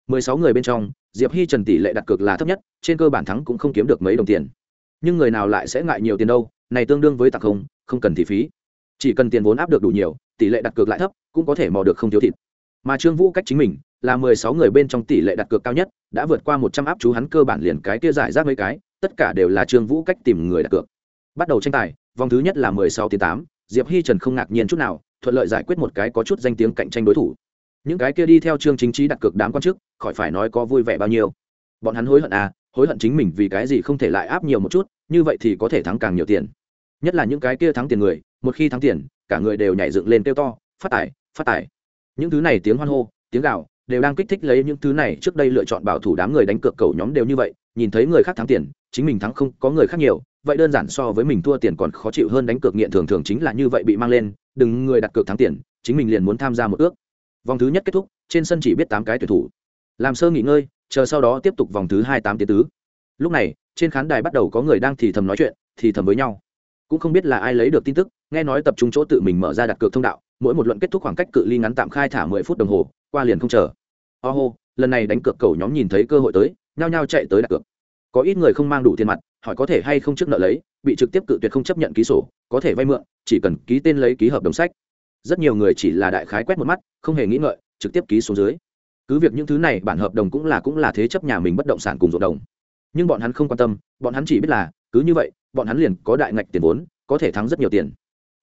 Mười sáu người bên trong, diệp hi trần tỷ lệ đặt cược là thấp nhất, trên cơ bản thắng cũng không kiếm được mấy đồng tiền. Nhưng người nào lại sẽ ngại nhiều tiền đâu, này tương đương với tặng không không cần thị phí. Chỉ cần tiền vốn áp được đủ nhiều, tỷ lệ đặt cược lại thấp, cũng có thể mò được không thiếu thịt. Mà trương vũ cách chính mình, là mười sáu người bên trong tỷ lệ đặt cược cao nhất, đã vượt qua một trăm áp chú hắn cơ bản liền cái kia giải rác mấy cái, tất cả đều là trương vũ cách tìm người đặt cược. Bắt đầu tranh tài, vòng thứ nhất là mười sáu tiếng tám, diệp hi trần không ngạc nhiên chút nào, thuận lợi giải quyết một cái có chút danh tiếng cạnh tranh đối thủ những cái kia đi theo trương chính trí đặt cược đám quan chức, khỏi phải nói có vui vẻ bao nhiêu. Bọn hắn hối hận à hối hận chính mình vì cái gì không thể lại áp nhiều một chút, như vậy thì có thể thắng càng nhiều tiền. Nhất là những cái kia thắng tiền người, một khi thắng tiền, cả người đều nhảy dựng lên kêu to, phát tài phát tài. Những thứ này tiếng hoan hô, tiếng gạo đều đang kích thích lấy những thứ này trước đây lựa chọn bảo thủ đám người đánh cược cầu nhóm đều như vậy, nhìn thấy người khác thắng tiền, chính mình thắng không, có người khác nhiều, vậy đơn giản so với mình thua tiền còn khó chịu hơn đánh cược nghiện thường thường chính là như vậy bị mang lên, đừng người đặt cược thắng tiền, chính mình liền muốn tham gia một ước vòng thứ nhất kết thúc trên sân chỉ biết tám cái tuyển thủ. Làm sơ nghỉ ngơi chờ sau đó tiếp tục vòng thứ hai tám tiến tứ. Lúc này trên khán đài bắt đầu có người đang thì thầm nói chuyện thì thầm với nhau. Cũng không biết là ai lấy được tin tức nghe nói tập trung chỗ tự mình mở ra đặt cược thông đạo mỗi một luận kết thúc khoảng cách cự ly ngắn tạm khai thả mười phút đồng hồ qua liền không chờ. Ô、oh, lần này đánh cược cầu nhóm nhìn thấy cơ hội tới nhao nhao chạy tới đặt cược. Có ít người không mang đủ tiền mặt hỏi có thể hay không trước nợ lấy bị trực tiếp cự tuyệt không chấp nhận ký sổ có thể vay mượn chỉ cần ký tên lấy ký hợp đồng sách rất nhiều người chỉ là đại khái quét một mắt, không hề nghĩ ngợi, trực tiếp ký xuống dưới. Cứ việc những thứ này bản hợp đồng cũng là cũng là thế chấp nhà mình bất động sản cùng ruộng đồng. Nhưng bọn hắn không quan tâm, bọn hắn chỉ biết là, cứ như vậy, bọn hắn liền có đại ngạch tiền vốn, có thể thắng rất nhiều tiền.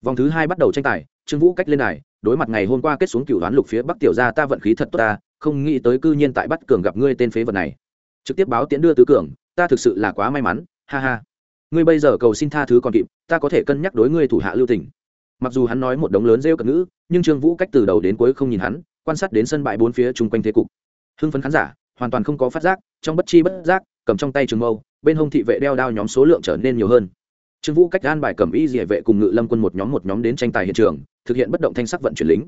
Vòng thứ hai bắt đầu tranh tài, trương vũ cách lên đài, đối mặt ngày hôm qua kết xuống cựu đoán lục phía bắc tiểu ra ta vận khí thật tốt ta, không nghĩ tới cư nhiên tại bắt cường gặp ngươi tên phế vật này. Trực tiếp báo tiễn đưa tứ cường, ta thực sự là quá may mắn, ha ha. Ngươi bây giờ cầu xin tha thứ còn kịp, ta có thể cân nhắc đối ngươi thủ hạ lưu tình mặc dù hắn nói một đống lớn rêu cận ngữ, nhưng trương vũ cách từ đầu đến cuối không nhìn hắn, quan sát đến sân bãi bốn phía chung quanh thế cục. Hưng phấn khán giả, hoàn toàn không có phát giác, trong bất chi bất giác, cầm trong tay trường mâu, bên hông thị vệ đeo đao nhóm số lượng trở nên nhiều hơn. Trương vũ cách gan bài cầm y địa vệ cùng ngự lâm quân một nhóm một nhóm đến tranh tài hiện trường, thực hiện bất động thanh sắc vận chuyển lính.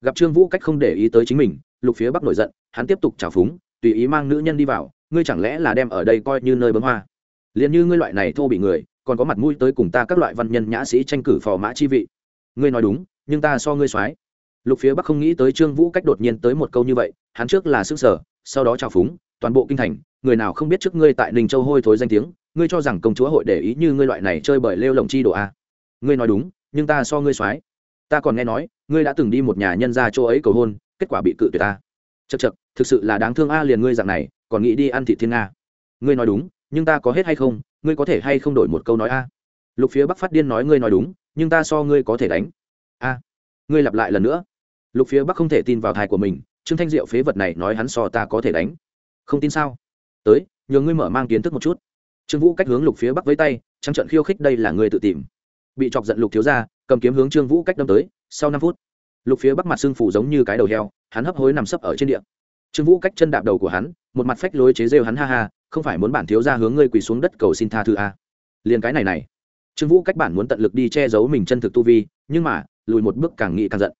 Gặp trương vũ cách không để ý tới chính mình, lục phía bắc nổi giận, hắn tiếp tục trào phúng, tùy ý mang nữ nhân đi vào, ngươi chẳng lẽ là đem ở đây coi như nơi bấm hoa? Liền như ngươi loại này thô bị người, còn có mặt mũi tới cùng ta các loại văn nhân nhã sĩ tranh cử phò mã chi vị ngươi nói đúng, nhưng ta so ngươi soái. Lục phía bắc không nghĩ tới trương vũ cách đột nhiên tới một câu như vậy, hắn trước là xương sở sau đó trào phúng, toàn bộ kinh thành, người nào không biết trước ngươi tại ninh châu hôi thối danh tiếng, ngươi cho rằng công chúa hội để ý như ngươi loại này chơi bởi lêu lồng chi đồ a ngươi nói đúng, nhưng ta so ngươi soái. Ta còn nghe nói, ngươi đã từng đi một nhà nhân gia chỗ ấy cầu hôn, kết quả bị cự tuyệt ta. Chật chật thực sự là đáng thương a liền ngươi dạng này, còn nghĩ đi ăn thị thiên nga. Ngươi nói đúng, nhưng ta có hết hay không? Ngươi có thể hay không đổi một câu nói a? Lục phía bắc phát điên nói ngươi nói đúng, nhưng ta so ngươi có thể đánh. A, ngươi lặp lại lần nữa. Lục phía bắc không thể tin vào thai của mình, trương thanh diệu phế vật này nói hắn so ta có thể đánh. Không tin sao? Tới, nhờ ngươi mở mang kiến thức một chút. Trương vũ cách hướng lục phía bắc với tay, trắng trận khiêu khích đây là ngươi tự tìm. Bị chọc giận lục thiếu ra cầm kiếm hướng trương vũ cách đâm tới, sau năm phút, lục phía bắc mặt xương phủ giống như cái đầu heo, hắn hấp hối nằm sấp ở trên địa. Trương vũ cách chân đạp đầu của hắn, một mặt phách lối chế rêu hắn ha ha, không phải muốn bản thiếu ra hướng ngươi quỳ xuống đất cầu xin tha thư a. Liền cái này này trương vũ cách bản muốn tận lực đi che giấu mình chân thực tu vi, nhưng mà, lùi một bước càng nghĩ càng giận.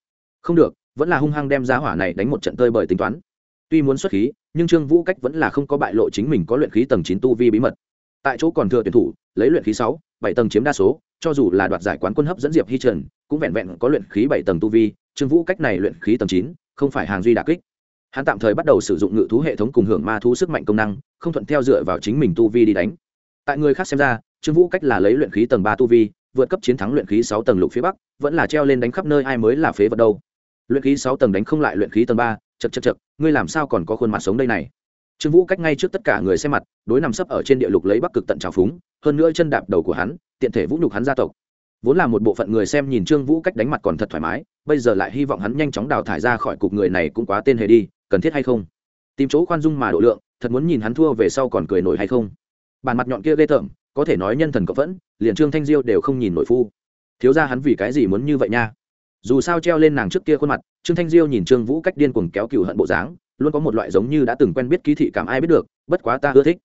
Không được, vẫn là hung hăng đem giá hỏa này đánh một trận tơi bởi tính toán. Tuy muốn xuất khí, nhưng trương vũ cách vẫn là không có bại lộ chính mình có luyện khí tầng chín tu vi bí mật. Tại chỗ còn thừa tuyển thủ, lấy luyện khí sáu, bảy tầng chiếm đa số, cho dù là đoạt giải quán quân hấp dẫn diệp hi trần, cũng vẹn vẹn có luyện khí bảy tầng tu vi, trương vũ cách này luyện khí tầng chín, không phải hàng duy đà kích. Hắn tạm thời bắt đầu sử dụng ngự thú hệ thống cùng hưởng ma thú sức mạnh công năng, không thuận theo dựa vào chính mình tu vi đi đánh. Tại người khác xem ra trương vũ cách là lấy luyện khí tầng ba tu vi, vượt cấp chiến thắng luyện khí sáu tầng lục phía bắc, vẫn là treo lên đánh khắp nơi ai mới là phế vật đâu. Luyện khí sáu tầng đánh không lại luyện khí tầng ba chật chật chật ngươi làm sao còn có khuôn mặt sống đây này? Trương vũ cách ngay trước tất cả người xem mặt, đối nằm sấp ở trên địa lục lấy bắc cực tận trào phúng, hơn nữa chân đạp đầu của hắn, tiện thể vũ nhục hắn gia tộc. Vốn là một bộ phận người xem nhìn trương vũ cách đánh mặt còn thật thoải mái, bây giờ lại hy vọng hắn nhanh chóng đào thải ra khỏi cục người này cũng quá tên hề đi, cần thiết hay không? Tìm chỗ khoan dung mà độ lượng, thật muốn nhìn hắn thua về sau còn cười nổi hay không? Bàn mặt nhọn kia ghê tởm có thể nói nhân thần cộng vẫn liền trương thanh diêu đều không nhìn nội phu. Thiếu ra hắn vì cái gì muốn như vậy nha? Dù sao treo lên nàng trước kia khuôn mặt, trương thanh diêu nhìn trương vũ cách điên cuồng kéo cựu hận bộ dáng, luôn có một loại giống như đã từng quen biết ký thị cảm ai biết được, bất quá ta ưa thích.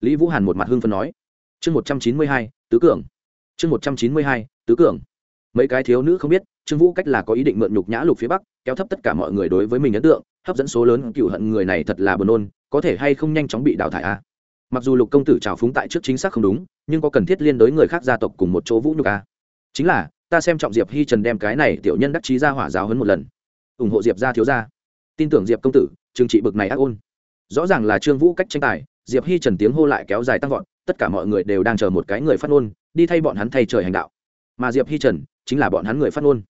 Lý vũ hàn một mặt hưng phân nói. Chương một trăm chín mươi hai, tứ cường. Chương một trăm chín mươi hai, tứ cường. Mấy cái thiếu nữ không biết, trương vũ cách là có ý định mượn nhục nhã lục phía bắc, kéo thấp tất cả mọi người đối với mình ấn tượng, hấp dẫn số lớn cựu hận người này thật là buồn nôn, có thể hay không nhanh chóng bị đào thải a à? Mặc dù lục công tử trào phúng tại trước chính xác không đúng, nhưng có cần thiết liên đối người khác gia tộc cùng một chỗ vũ nhục à? chính là, ta xem trọng diệp hi trần đem cái này tiểu nhân đắc chí ra hỏa giáo hơn một lần. Ủng hộ diệp ra thiếu ra tin tưởng diệp công tử, trừng trị bực này ác ôn. Rõ ràng là trương vũ cách tranh tài, diệp hi trần tiếng hô lại kéo dài tăng vọt, tất cả mọi người đều đang chờ một cái người phát ngôn, đi thay bọn hắn thay trời hành đạo. Mà diệp hi trần, chính là bọn hắn người phát ngôn.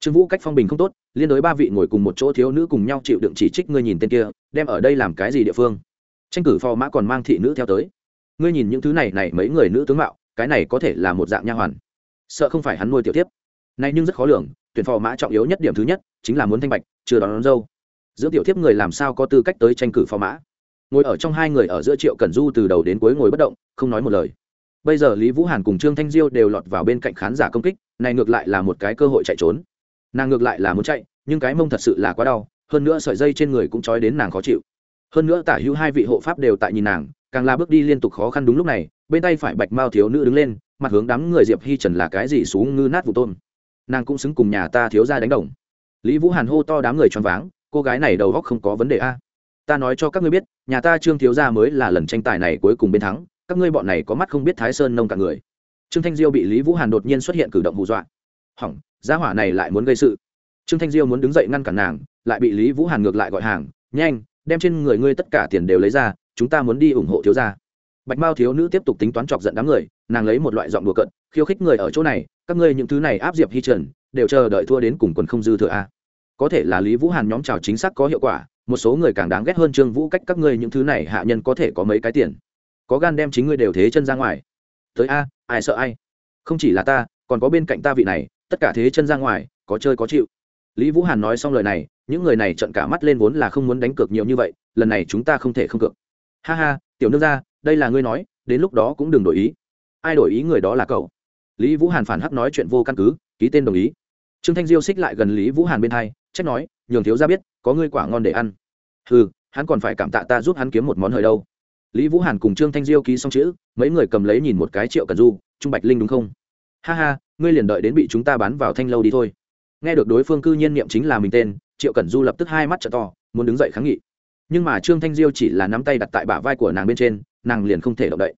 Trương vũ cách phong bình không tốt, liên đối ba vị ngồi cùng một chỗ thiếu nữ cùng nhau chịu đựng chỉ trích ngươi nhìn tên kia, đem ở đây làm cái gì địa phương? Tranh cử phò mã còn mang thị nữ theo tới. Ngươi nhìn những thứ này này mấy người nữ tướng mạo cái này có thể là một dạng nha hoàn. Sợ không phải hắn nuôi tiểu tiếp này nhưng rất khó lường tuyển phò mã trọng yếu nhất điểm thứ nhất chính là muốn thanh bạch chưa đón, đón dâu. Giữa tiểu tiếp người làm sao có tư cách tới tranh cử phò mã? Ngồi ở trong hai người ở giữa triệu cẩn du từ đầu đến cuối ngồi bất động không nói một lời. Bây giờ lý vũ hàn cùng trương thanh diêu đều lọt vào bên cạnh khán giả công kích này ngược lại là một cái cơ hội chạy trốn. Nàng ngược lại là muốn chạy nhưng cái mông thật sự là quá đau hơn nữa sợi dây trên người cũng trói đến nàng khó chịu hơn nữa tả hữu hai vị hộ pháp đều tại nhìn nàng, càng là bước đi liên tục khó khăn đúng lúc này, bên tay phải bạch mao thiếu nữ đứng lên, mặt hướng đám người diệp hi trần là cái gì xuống ngư nát vụ tôm. Nàng cũng xứng cùng nhà ta thiếu ra đánh đồng. Lý vũ hàn hô to đám người choáng váng, cô gái này đầu góc không có vấn đề a. Ta nói cho các ngươi biết, nhà ta trương thiếu gia mới là lần tranh tài này cuối cùng bên thắng, các ngươi bọn này có mắt không biết thái sơn nông cả người. Trương thanh diêu bị lý vũ hàn đột nhiên xuất hiện cử động hù dọa. Hỏng, gia hỏa này lại muốn gây sự. Trương thanh diêu muốn đứng dậy ngăn cản nàng, lại bị lý vũ hàn ngược lại gọi hàng, nhanh đem trên người ngươi tất cả tiền đều lấy ra, chúng ta muốn đi ủng hộ thiếu gia. Bạch mao thiếu nữ tiếp tục tính toán chọc giận đám người, nàng lấy một loại giọng đùa cận khiêu khích người ở chỗ này, các ngươi những thứ này áp diệp hi trần, đều chờ đợi thua đến cùng quần không dư thừa a. Có thể là lý vũ hàn nhóm trào chính xác có hiệu quả, một số người càng đáng ghét hơn trương vũ cách các ngươi những thứ này hạ nhân có thể có mấy cái tiền. Có gan đem chính ngươi đều thế chân ra ngoài. Tới a, ai sợ ai? Không chỉ là ta, còn có bên cạnh ta vị này, tất cả thế chân ra ngoài, có chơi có chịu. Lý vũ hàn nói xong lời này những người này trận cả mắt lên vốn là không muốn đánh cược nhiều như vậy, lần này chúng ta không thể không cược. Ha ha, tiểu nương ra đây là ngươi nói, đến lúc đó cũng đừng đổi ý. Ai đổi ý người đó là cậu. Lý vũ hàn phản hắc nói chuyện vô căn cứ, ký tên đồng ý. Trương thanh diêu xích lại gần lý vũ hàn bên hai, trách nói, nhường thiếu ra biết, có ngươi quả ngon để ăn. Ừ hắn còn phải cảm tạ ta giúp hắn kiếm một món hời đâu. Lý vũ hàn cùng trương thanh diêu ký xong chữ, mấy người cầm lấy nhìn một cái triệu cần du, trung bạch linh đúng không? Ha ha, ngươi liền đợi đến bị chúng ta bán vào thanh lâu đi thôi. Nghe được đối phương cư nhiên niệm chính là mình tên triệu cần du lập tức hai mắt t to, muốn đứng dậy kháng nghị. Nhưng mà trương thanh diêu chỉ là nắm tay đặt tại bả vai của nàng bên trên, nàng liền không thể động đậy.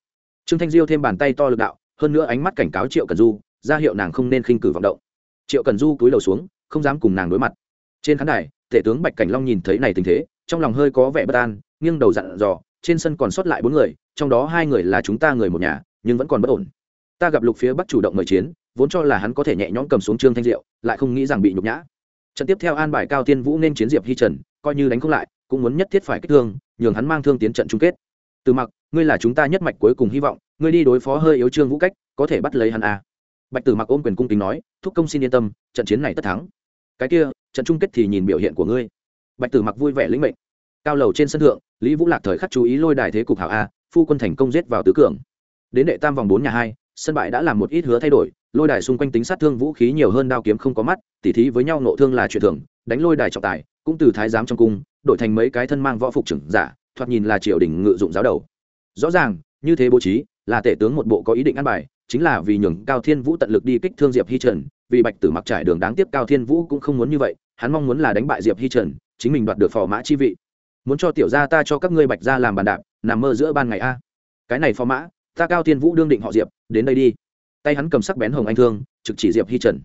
Trương thanh diêu thêm bàn tay to lực đạo, hơn nữa ánh mắt cảnh cáo triệu cần du, ra hiệu nàng không nên khinh cử vọng động. Triệu cần du cúi đầu xuống, không dám cùng nàng đối mặt. Trên khán đài, tể tướng bạch cảnh long nhìn thấy này tình thế, trong lòng hơi có vẻ bất an, nghiêng đầu dặn dò, trên sân còn sót lại bốn người, trong đó hai người là chúng ta người một nhà, nhưng vẫn còn bất ổn. Ta gặp lục phía bắc chủ động mời chiến, vốn cho là hắn có thể nhẹ nhõm cầm xuống trương thanh diệu, lại không nghĩ rằng bị nhục nhã trận tiếp theo an bài cao tiên vũ nên chiến diệp hi trần, coi như đánh không lại, cũng muốn nhất thiết phải kích thương, nhường hắn mang thương tiến trận chung kết. Từ mặc, ngươi là chúng ta nhất mạch cuối cùng hy vọng, ngươi đi đối phó hơi yếu trương vũ cách, có thể bắt lấy hắn à. bạch tử mặc ôm quyền cung kính nói, thúc công xin yên tâm, trận chiến này tất thắng. Cái kia, trận chung kết thì nhìn biểu hiện của ngươi. Bạch tử mặc vui vẻ lĩnh mệnh. Cao lầu trên sân thượng, lý vũ lạc thời khắc chú ý lôi đài thế cục hảo a, phu quân thành công giết vào tứ cường. Đến đệ tam vòng bốn nhà hai sân bại đã làm một ít hứa thay đổi, lôi đài xung quanh tính sát thương vũ khí nhiều hơn đao kiếm không có mắt, tỉ thí với nhau nộ thương là chuyện thường, đánh lôi đài trọng tài, cũng từ thái giám trong cung, đổi thành mấy cái thân mang võ phục trưởng giả, thoạt nhìn là triều đình ngự dụng giáo đầu. Rõ ràng, như thế bố trí, là tể tướng một bộ có ý định ăn bài, chính là vì nhường cao thiên vũ tận lực đi kích thương diệp hi trần, vì bạch tử mặc trải đường đáng tiếc cao thiên vũ cũng không muốn như vậy, hắn mong muốn là đánh bại diệp hi trần, chính mình đoạt được phò mã chi vị. Muốn cho tiểu gia ta cho các ngươi bạch gia làm bàn đạp, nằm mơ giữa ban ngày a. Cái này phò mã, ta cao thiên vũ đương định họ diệp đến đây đi. Tay hắn cầm sắc bén hồng anh thương, trực chỉ diệp hi trần.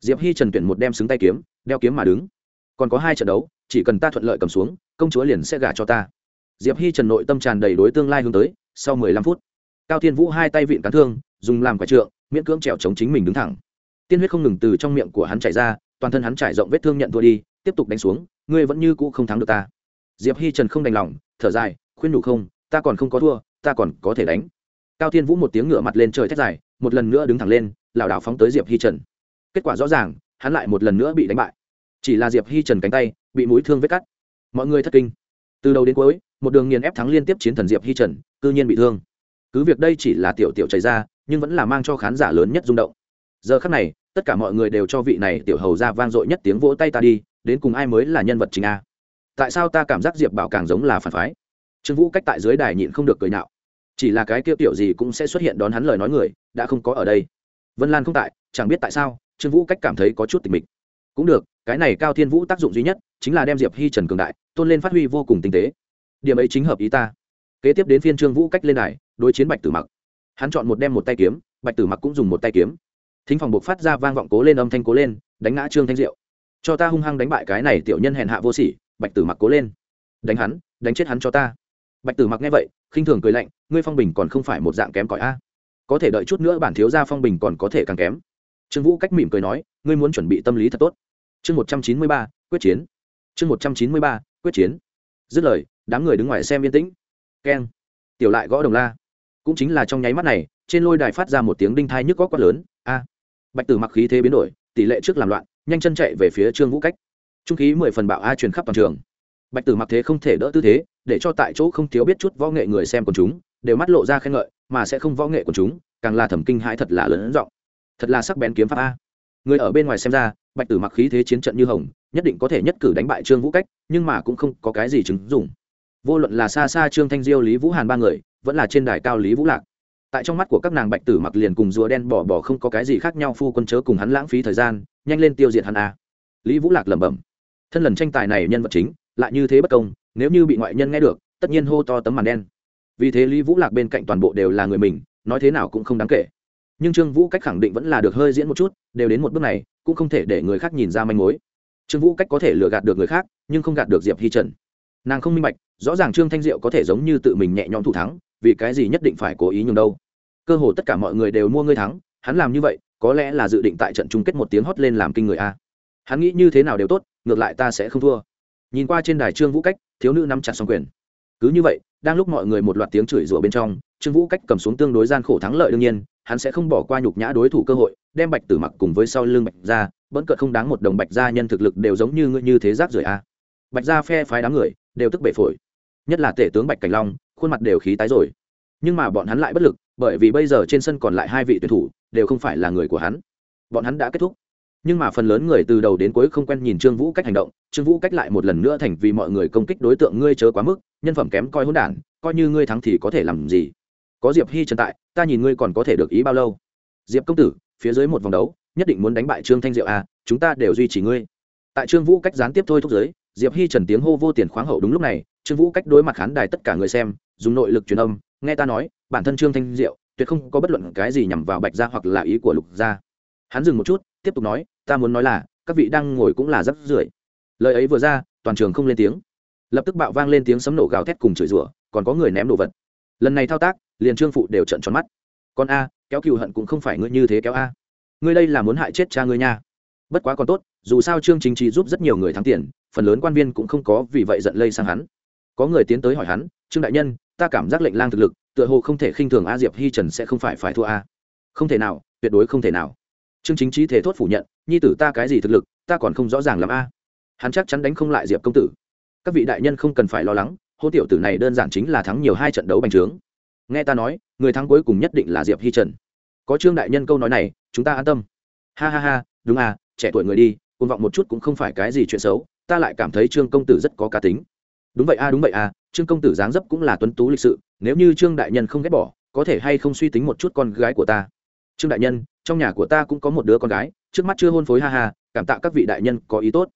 Diệp hi trần tuyển một đem xứng tay kiếm, đeo kiếm mà đứng. Còn có hai trận đấu, chỉ cần ta thuận lợi cầm xuống, công chúa liền sẽ gả cho ta. Diệp hi trần nội tâm tràn đầy đối tương lai hướng tới, sau mười lăm phút, cao thiên vũ hai tay vịn cán thương, dùng làm quả trượng, miễn cưỡng trèo chống chính mình đứng thẳng. Tiên huyết không ngừng từ trong miệng của hắn chảy ra, toàn thân hắn trải rộng vết thương nhận thua đi, tiếp tục đánh xuống, ngươi vẫn như cũ không thắng được ta. Diệp hi trần không đành lòng, thở dài, khuyên nhủ không, ta còn không có thua, ta còn có thể đánh cao thiên vũ một tiếng ngửa mặt lên trời thét dài, một lần nữa đứng thẳng lên, lảo đảo phóng tới diệp hi trần. Kết quả rõ ràng, hắn lại một lần nữa bị đánh bại. Chỉ là diệp hi trần cánh tay bị mũi thương vết cắt. Mọi người thất kinh. Từ đầu đến cuối, một đường nghiền ép thắng liên tiếp chiến thần diệp hi trần, cư nhiên bị thương. Cứ việc đây chỉ là tiểu tiểu chảy ra, nhưng vẫn là mang cho khán giả lớn nhất rung động. Giờ khắc này, tất cả mọi người đều cho vị này tiểu hầu ra vang dội nhất tiếng vỗ tay ta đi, đến cùng ai mới là nhân vật chính a? Tại sao ta cảm giác diệp bảo càng giống là phản phái? Trương vũ cách tại dưới đài nhịn không được cười nhạo chỉ là cái kia tiểu gì cũng sẽ xuất hiện đón hắn lời nói người, đã không có ở đây. Vân lan không tại, chẳng biết tại sao, trương vũ cách cảm thấy có chút tình mịch. Cũng được, cái này cao thiên vũ tác dụng duy nhất chính là đem diệp hi trần cường đại, tôn lên phát huy vô cùng tinh tế. Điểm ấy chính hợp ý ta. Kế tiếp đến phiên trương vũ cách lên đài, đối chiến bạch tử mặc. Hắn chọn một đem một tay kiếm, bạch tử mặc cũng dùng một tay kiếm. Thính phòng buộc phát ra vang vọng cố lên âm thanh cố lên, đánh ngã trương thanh diệu. Cho ta hung hăng đánh bại cái này tiểu nhân hèn hạ vô sỉ, bạch tử mặc cố lên. Đánh hắn, đánh chết hắn cho ta. Bạch tử mặc nghe vậy khinh thường cười lạnh, ngươi phong bình còn không phải một dạng kém cỏi a. Có thể đợi chút nữa bản thiếu gia phong bình còn có thể càng kém. Trương vũ cách mỉm cười nói, ngươi muốn chuẩn bị tâm lý thật tốt. Chương một trăm chín mươi ba, quyết chiến. Chương một trăm chín mươi ba, quyết chiến. Dứt lời, đám người đứng ngoài xem yên tĩnh. Keng. Tiểu lại gõ đồng la. Cũng chính là trong nháy mắt này, trên lôi đài phát ra một tiếng đinh thai nhức góc quát lớn, a. Bạch tử mặc khí thế biến đổi, tỷ lệ trước làm loạn, nhanh chân chạy về phía trương vũ cách. Trung khí mười phần bạo a truyền khắp toàn trường bạch tử mặc thế không thể đỡ tư thế, để cho tại chỗ không thiếu biết chút võ nghệ người xem quần chúng, đều mắt lộ ra khen ngợi, mà sẽ không võ nghệ quần chúng, càng là thẩm kinh hãi thật là lớn giọng. Thật là sắc bén kiếm pháp a. Người ở bên ngoài xem ra, bạch tử mặc khí thế chiến trận như hồng, nhất định có thể nhất cử đánh bại trương vũ cách, nhưng mà cũng không có cái gì chứng dùng vô luận là xa xa trương thanh diêu, lý vũ hàn ba người, vẫn là trên đài cao lý vũ lạc. Tại trong mắt của các nàng bạch tử mặc liền cùng rùa đen bỏ bỏ không có cái gì khác nhau, phu quân chớ cùng hắn lãng phí thời gian, nhanh lên tiêu diệt hắn a. Lý vũ lạc lẩm bẩm. Thân lần tranh tài này nhân vật chính lại như thế bất công, nếu như bị ngoại nhân nghe được, tất nhiên hô to tấm màn đen. Vì thế lý vũ lạc bên cạnh toàn bộ đều là người mình, nói thế nào cũng không đáng kể. Nhưng trương vũ cách khẳng định vẫn là được hơi diễn một chút, đều đến một bước này, cũng không thể để người khác nhìn ra manh mối. Trương vũ cách có thể lừa gạt được người khác, nhưng không gạt được diệp hi trần. Nàng không minh bạch, rõ ràng trương thanh diệu có thể giống như tự mình nhẹ nhõm thủ thắng, vì cái gì nhất định phải cố ý nhường đâu. Cơ hồ tất cả mọi người đều mua ngươi thắng, hắn làm như vậy, có lẽ là dự định tại trận chung kết một tiếng hót lên làm kinh người a. Hắn nghĩ như thế nào đều tốt, ngược lại ta sẽ không thua nhìn qua trên đài trương vũ cách, thiếu nữ nắm chặt xong quyền. Cứ như vậy, đang lúc mọi người một loạt tiếng chửi rủa bên trong, trương vũ cách cầm xuống tương đối gian khổ thắng lợi đương nhiên, hắn sẽ không bỏ qua nhục nhã đối thủ cơ hội, đem bạch tử mặc cùng với sau lưng bạch ra vẫn cợt không đáng một đồng bạch gia nhân thực lực đều giống như ngươi như thế rác rưởi a. Bạch gia phe phái đám người, đều tức bể phổi. Nhất là tể tướng bạch cảnh long, khuôn mặt đều khí tái rồi. Nhưng mà bọn hắn lại bất lực, bởi vì bây giờ trên sân còn lại hai vị tuyển thủ, đều không phải là người của hắn. Bọn hắn đã kết thúc nhưng mà phần lớn người từ đầu đến cuối không quen nhìn trương vũ cách hành động, trương vũ cách lại một lần nữa thành vì mọi người công kích đối tượng ngươi chớ quá mức, nhân phẩm kém coi hỗn đản, coi như ngươi thắng thì có thể làm gì? Có diệp hi trần tại, ta nhìn ngươi còn có thể được ý bao lâu? Diệp công tử, phía dưới một vòng đấu, nhất định muốn đánh bại trương thanh diệu à chúng ta đều duy trì ngươi. Tại trương vũ cách gián tiếp thôi thúc giới, diệp hi trần tiếng hô vô tiền khoáng hậu đúng lúc này, trương vũ cách đối mặt khán đài tất cả người xem, dùng nội lực truyền âm, nghe ta nói, bản thân trương thanh diệu tuyệt không có bất luận cái gì nhằm vào bạch gia hoặc là ý của lục gia. Hắn dừng một chút, tiếp tục nói ta muốn nói là, các vị đang ngồi cũng là rất rưởi lời ấy vừa ra, toàn trường không lên tiếng. Lập tức bạo vang lên tiếng sấm nổ gào thét cùng chửi rủa, còn có người ném đồ vật. Lần này thao tác, liền trương phụ đều trận tròn mắt. Con a, kéo cừu hận cũng không phải ngươi như thế kéo a. Ngươi đây là muốn hại chết cha ngươi nha. Bất quá còn tốt, dù sao trương chính trị giúp rất nhiều người thắng tiền, phần lớn quan viên cũng không có vì vậy giận lây sang hắn. Có người tiến tới hỏi hắn, trương đại nhân, ta cảm giác lệnh lang thực lực, tựa hồ không thể khinh thường a diệp hi trần sẽ không phải phải thua a. Không thể nào, tuyệt đối không thể nào. Trương chính trí thể thốt phủ nhận nhi tử ta cái gì thực lực, ta còn không rõ ràng làm a. Hắn chắc chắn đánh không lại diệp công tử. Các vị đại nhân không cần phải lo lắng hô tiểu tử này đơn giản chính là thắng nhiều hai trận đấu bành trướng. Nghe ta nói, người thắng cuối cùng nhất định là diệp hi trần. Có trương đại nhân câu nói này, chúng ta an tâm. Ha ha ha, đúng à trẻ tuổi người đi côn vọng một chút cũng không phải cái gì chuyện xấu, ta lại cảm thấy trương công tử rất có cá tính. Đúng vậy a, đúng vậy a, trương công tử dáng dấp cũng là tuấn tú lịch sự, nếu như trương đại nhân không ghét bỏ, có thể hay không suy tính một chút con gái của ta. Trương đại nhân trong nhà của ta cũng có một đứa con gái, trước mắt chưa hôn phối ha ha, cảm tạ các vị đại nhân có ý tốt.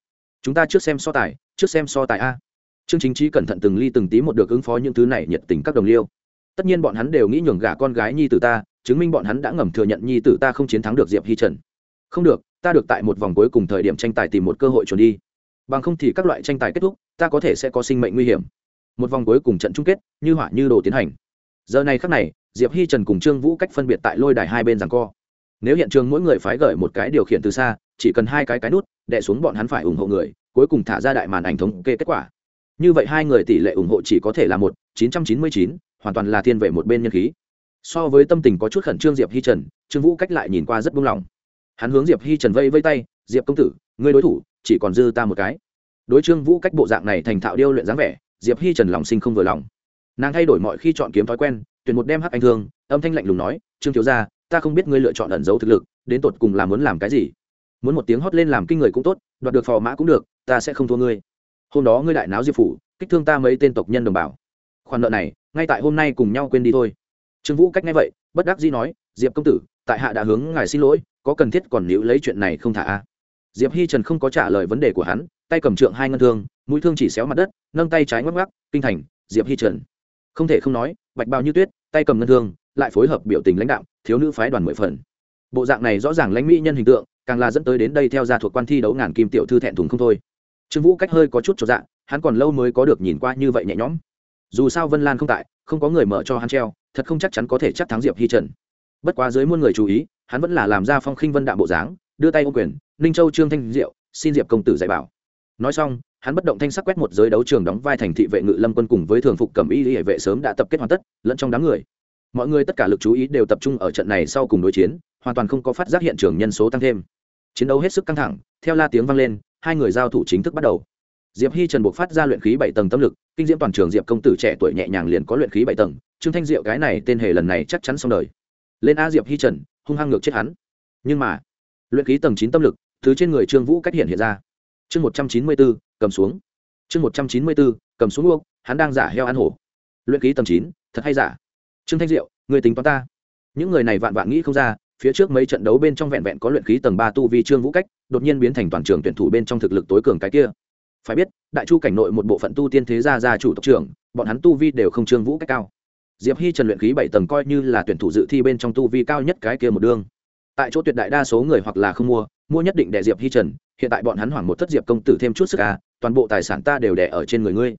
Chúng ta trước xem so tài, trước xem so tài a. Trương chính trí cẩn thận từng ly từng tí một được ứng phó những thứ này nhiệt tình các đồng liêu. Tất nhiên bọn hắn đều nghĩ nhường gả con gái nhi tử ta, chứng minh bọn hắn đã ngầm thừa nhận nhi tử ta không chiến thắng được diệp hi trần. Không được, ta được tại một vòng cuối cùng thời điểm tranh tài tìm một cơ hội trốn đi. Bằng không thì các loại tranh tài kết thúc, ta có thể sẽ có sinh mệnh nguy hiểm. Một vòng cuối cùng trận chung kết, như hỏa như đồ tiến hành. Giờ này khắc này, diệp hi trần cùng trương vũ cách phân biệt tại lôi đài hai bên rằng co nếu hiện trường mỗi người phái gửi một cái điều khiển từ xa, chỉ cần hai cái cái nút, đè xuống bọn hắn phải ủng hộ người, cuối cùng thả ra đại màn ảnh thống kê kết quả. Như vậy hai người tỷ lệ ủng hộ chỉ có thể là một, chín trăm chín mươi chín, hoàn toàn là thiên về một bên nhân khí. So với tâm tình có chút khẩn trương diệp hi trần, trương vũ cách lại nhìn qua rất buông lỏng. Hắn hướng diệp hi trần vây vây tay, diệp công tử, ngươi đối thủ, chỉ còn dư ta một cái. Đối trương vũ cách bộ dạng này thành thạo điêu luyện dáng vẻ, diệp hi trần lòng sinh không vừa lòng. Nàng thay đổi mọi khi chọn kiếm thói quen, tuyển một đem hắc anh thương, âm thanh lạnh lùng nói, trương thiếu gia ta không biết ngươi lựa chọn ẩn giấu thực lực, đến tột cùng là muốn làm cái gì. Muốn một tiếng hót lên làm kinh người cũng tốt, đoạt được phò mã cũng được, ta sẽ không thua ngươi. Hôm đó ngươi đại náo diệp phủ, kích thương ta mấy tên tộc nhân đồng bào. Khoản nợ này, ngay tại hôm nay cùng nhau quên đi thôi. Trương vũ cách nghe vậy, bất đắc dĩ nói, diệp công tử, tại hạ đã hướng ngài xin lỗi, có cần thiết còn níu lấy chuyện này không thả a? Diệp hi trần không có trả lời vấn đề của hắn, tay cầm trượng hai ngân thương, mũi thương chỉ xéo mặt đất, nâng tay trái ngoắc ngoắc, kinh thành, diệp hi trần. Không thể không nói, bạch bao như tuyết, tay cầm ngân thương lại phối hợp biểu tình lãnh đạo, thiếu nữ phái đoàn mười phần. Bộ dạng này rõ ràng lãnh mỹ nhân hình tượng, càng là dẫn tới đến đây theo gia thuộc quan thi đấu ngàn kim tiểu thư thẹn thùng không thôi. Trương vũ cách hơi có chút cho dạng hắn còn lâu mới có được nhìn qua như vậy nhẹ nhõm. Dù sao vân lan không tại, không có người mở cho hắn treo, thật không chắc chắn có thể chắc thắng diệp hi trần. Bất quá dưới muôn người chú ý, hắn vẫn là làm ra phong khinh vân đạm bộ dáng, đưa tay ô quyền, ninh châu trương thanh diệu, xin diệp công tử dạy bảo. Nói xong, hắn bất động thanh sắc quét một giới đấu trường đóng vai thành thị vệ ngự lâm quân cùng với thường phục cẩm y hệ vệ sớm đã tập kết hoàn tất, lẫn trong đám người mọi người tất cả lực chú ý đều tập trung ở trận này sau cùng đối chiến, hoàn toàn không có phát giác hiện trường nhân số tăng thêm. Chiến đấu hết sức căng thẳng, theo la tiếng vang lên, hai người giao thủ chính thức bắt đầu. Diệp hi trần buộc phát ra luyện khí bảy tầng tâm lực, kinh diễm toàn trường diệp công tử trẻ tuổi nhẹ nhàng liền có luyện khí bảy tầng, trương thanh diệu cái này tên hề lần này chắc chắn xong đời. Lên a diệp hi trần, hung hăng ngược chết hắn. Nhưng mà, luyện khí tầng chín tâm lực, thứ trên người trương vũ cách hiện hiện ra. Chương một trăm chín mươi bốn, cầm xuống. Chương một trăm chín mươi bốn, cầm xuống luộc hắn đang giả heo ăn hổ. Luyện khí tầng chín, thật hay giả? Trương thanh diệu người tính toán ta. Những người này vạn vạn nghĩ không ra, phía trước mấy trận đấu bên trong vẹn vẹn có luyện khí tầng ba tu vi trương vũ cách, đột nhiên biến thành toàn trường tuyển thủ bên trong thực lực tối cường cái kia. Phải biết, đại chu cảnh nội một bộ phận tu tiên thế gia gia chủ tộc trưởng, bọn hắn tu vi đều không trương vũ cách cao. Diệp hi trần luyện khí bảy tầng coi như là tuyển thủ dự thi bên trong tu vi cao nhất cái kia một đương tại chỗ tuyệt đại đa số người hoặc là không mua mua nhất định để diệp hi trần, hiện tại bọn hắn hoảng một thất diệp công tử thêm chút sức à toàn bộ tài sản ta đều đẻ ở trên người ngươi.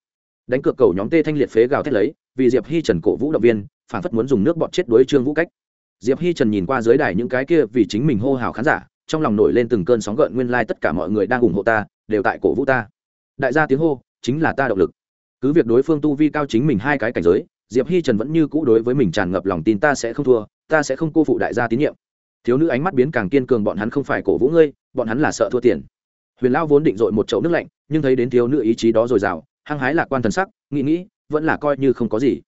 Đánh cược cầu nhóm tê thanh liệt phế gào thét lấy, vì diệp hi trần cổ vũ động viên phản phất muốn dùng nước bọt chết đối trương vũ cách. Diệp hi trần nhìn qua dưới đài những cái kia vì chính mình hô hào khán giả, trong lòng nổi lên từng cơn sóng gợn, nguyên lai tất cả mọi người đang ủng hộ ta, đều tại cổ vũ ta. Đại gia tiếng hô, chính là ta động lực. Cứ việc đối phương tu vi cao chính mình hai cái cảnh giới, diệp hi trần vẫn như cũ đối với mình tràn ngập lòng tin ta sẽ không thua, ta sẽ không cô phụ đại gia tín nhiệm. Thiếu nữ ánh mắt biến càng kiên cường, bọn hắn không phải cổ vũ ngươi, bọn hắn là sợ thua tiền. Huyền lão vốn định dội một chậu nước lạnh, nhưng thấy đến thiếu nữ ý chí đó dồi dào, hăng hái lạc quan thần sắc, nghĩ nghĩ, vẫn là coi như không có gì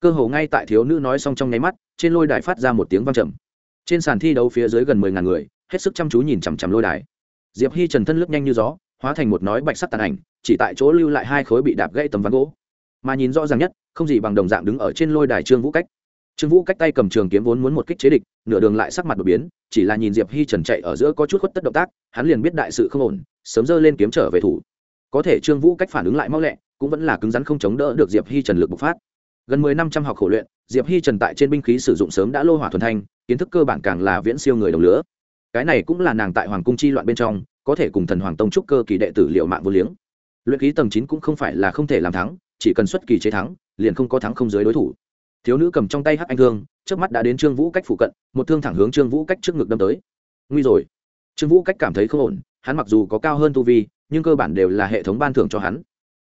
cơ hồ ngay tại thiếu nữ nói xong trong nháy mắt, trên lôi đài phát ra một tiếng vang trầm. Trên sàn thi đấu phía dưới gần mười ngàn người, hết sức chăm chú nhìn chằm chằm lôi đài. Diệp hi trần thân lướt nhanh như gió, hóa thành một nói bạch sắc tàn ảnh, chỉ tại chỗ lưu lại hai khối bị đạp gãy tấm ván gỗ. Mà nhìn rõ ràng nhất, không gì bằng đồng dạng đứng ở trên lôi đài trương vũ cách. Trương vũ cách tay cầm trường kiếm vốn muốn một kích chế địch, nửa đường lại sắc mặt đột biến, chỉ là nhìn diệp hi trần chạy ở giữa có chút khuất tất động tác, hắn liền biết đại sự không ổn, sớm dơ lên kiếm trở về thủ. Có thể trương vũ cách phản ứng lại mau lẹ, cũng vẫn là cứng rắn không chống đỡ được diệp hi trần lực bộc phát gần mười năm trăm học khổ luyện, diệp hi trần tại trên binh khí sử dụng sớm đã lô hỏa thuần thanh, kiến thức cơ bản càng là viễn siêu người đồng lứa. Cái này cũng là nàng tại hoàng cung chi loạn bên trong, có thể cùng thần hoàng tông trúc cơ kỳ đệ tử liệu mạng vô liếng. Luyện khí tầng chín cũng không phải là không thể làm thắng, chỉ cần xuất kỳ chế thắng, liền không có thắng không dưới đối thủ. Thiếu nữ cầm trong tay hắc anh thương trước mắt đã đến trương vũ cách phụ cận, một thương thẳng hướng trương vũ cách trước ngực đâm tới. Nguy rồi. Trương vũ cách cảm thấy không ổn, hắn mặc dù có cao hơn tu vi, nhưng cơ bản đều là hệ thống ban thưởng cho hắn.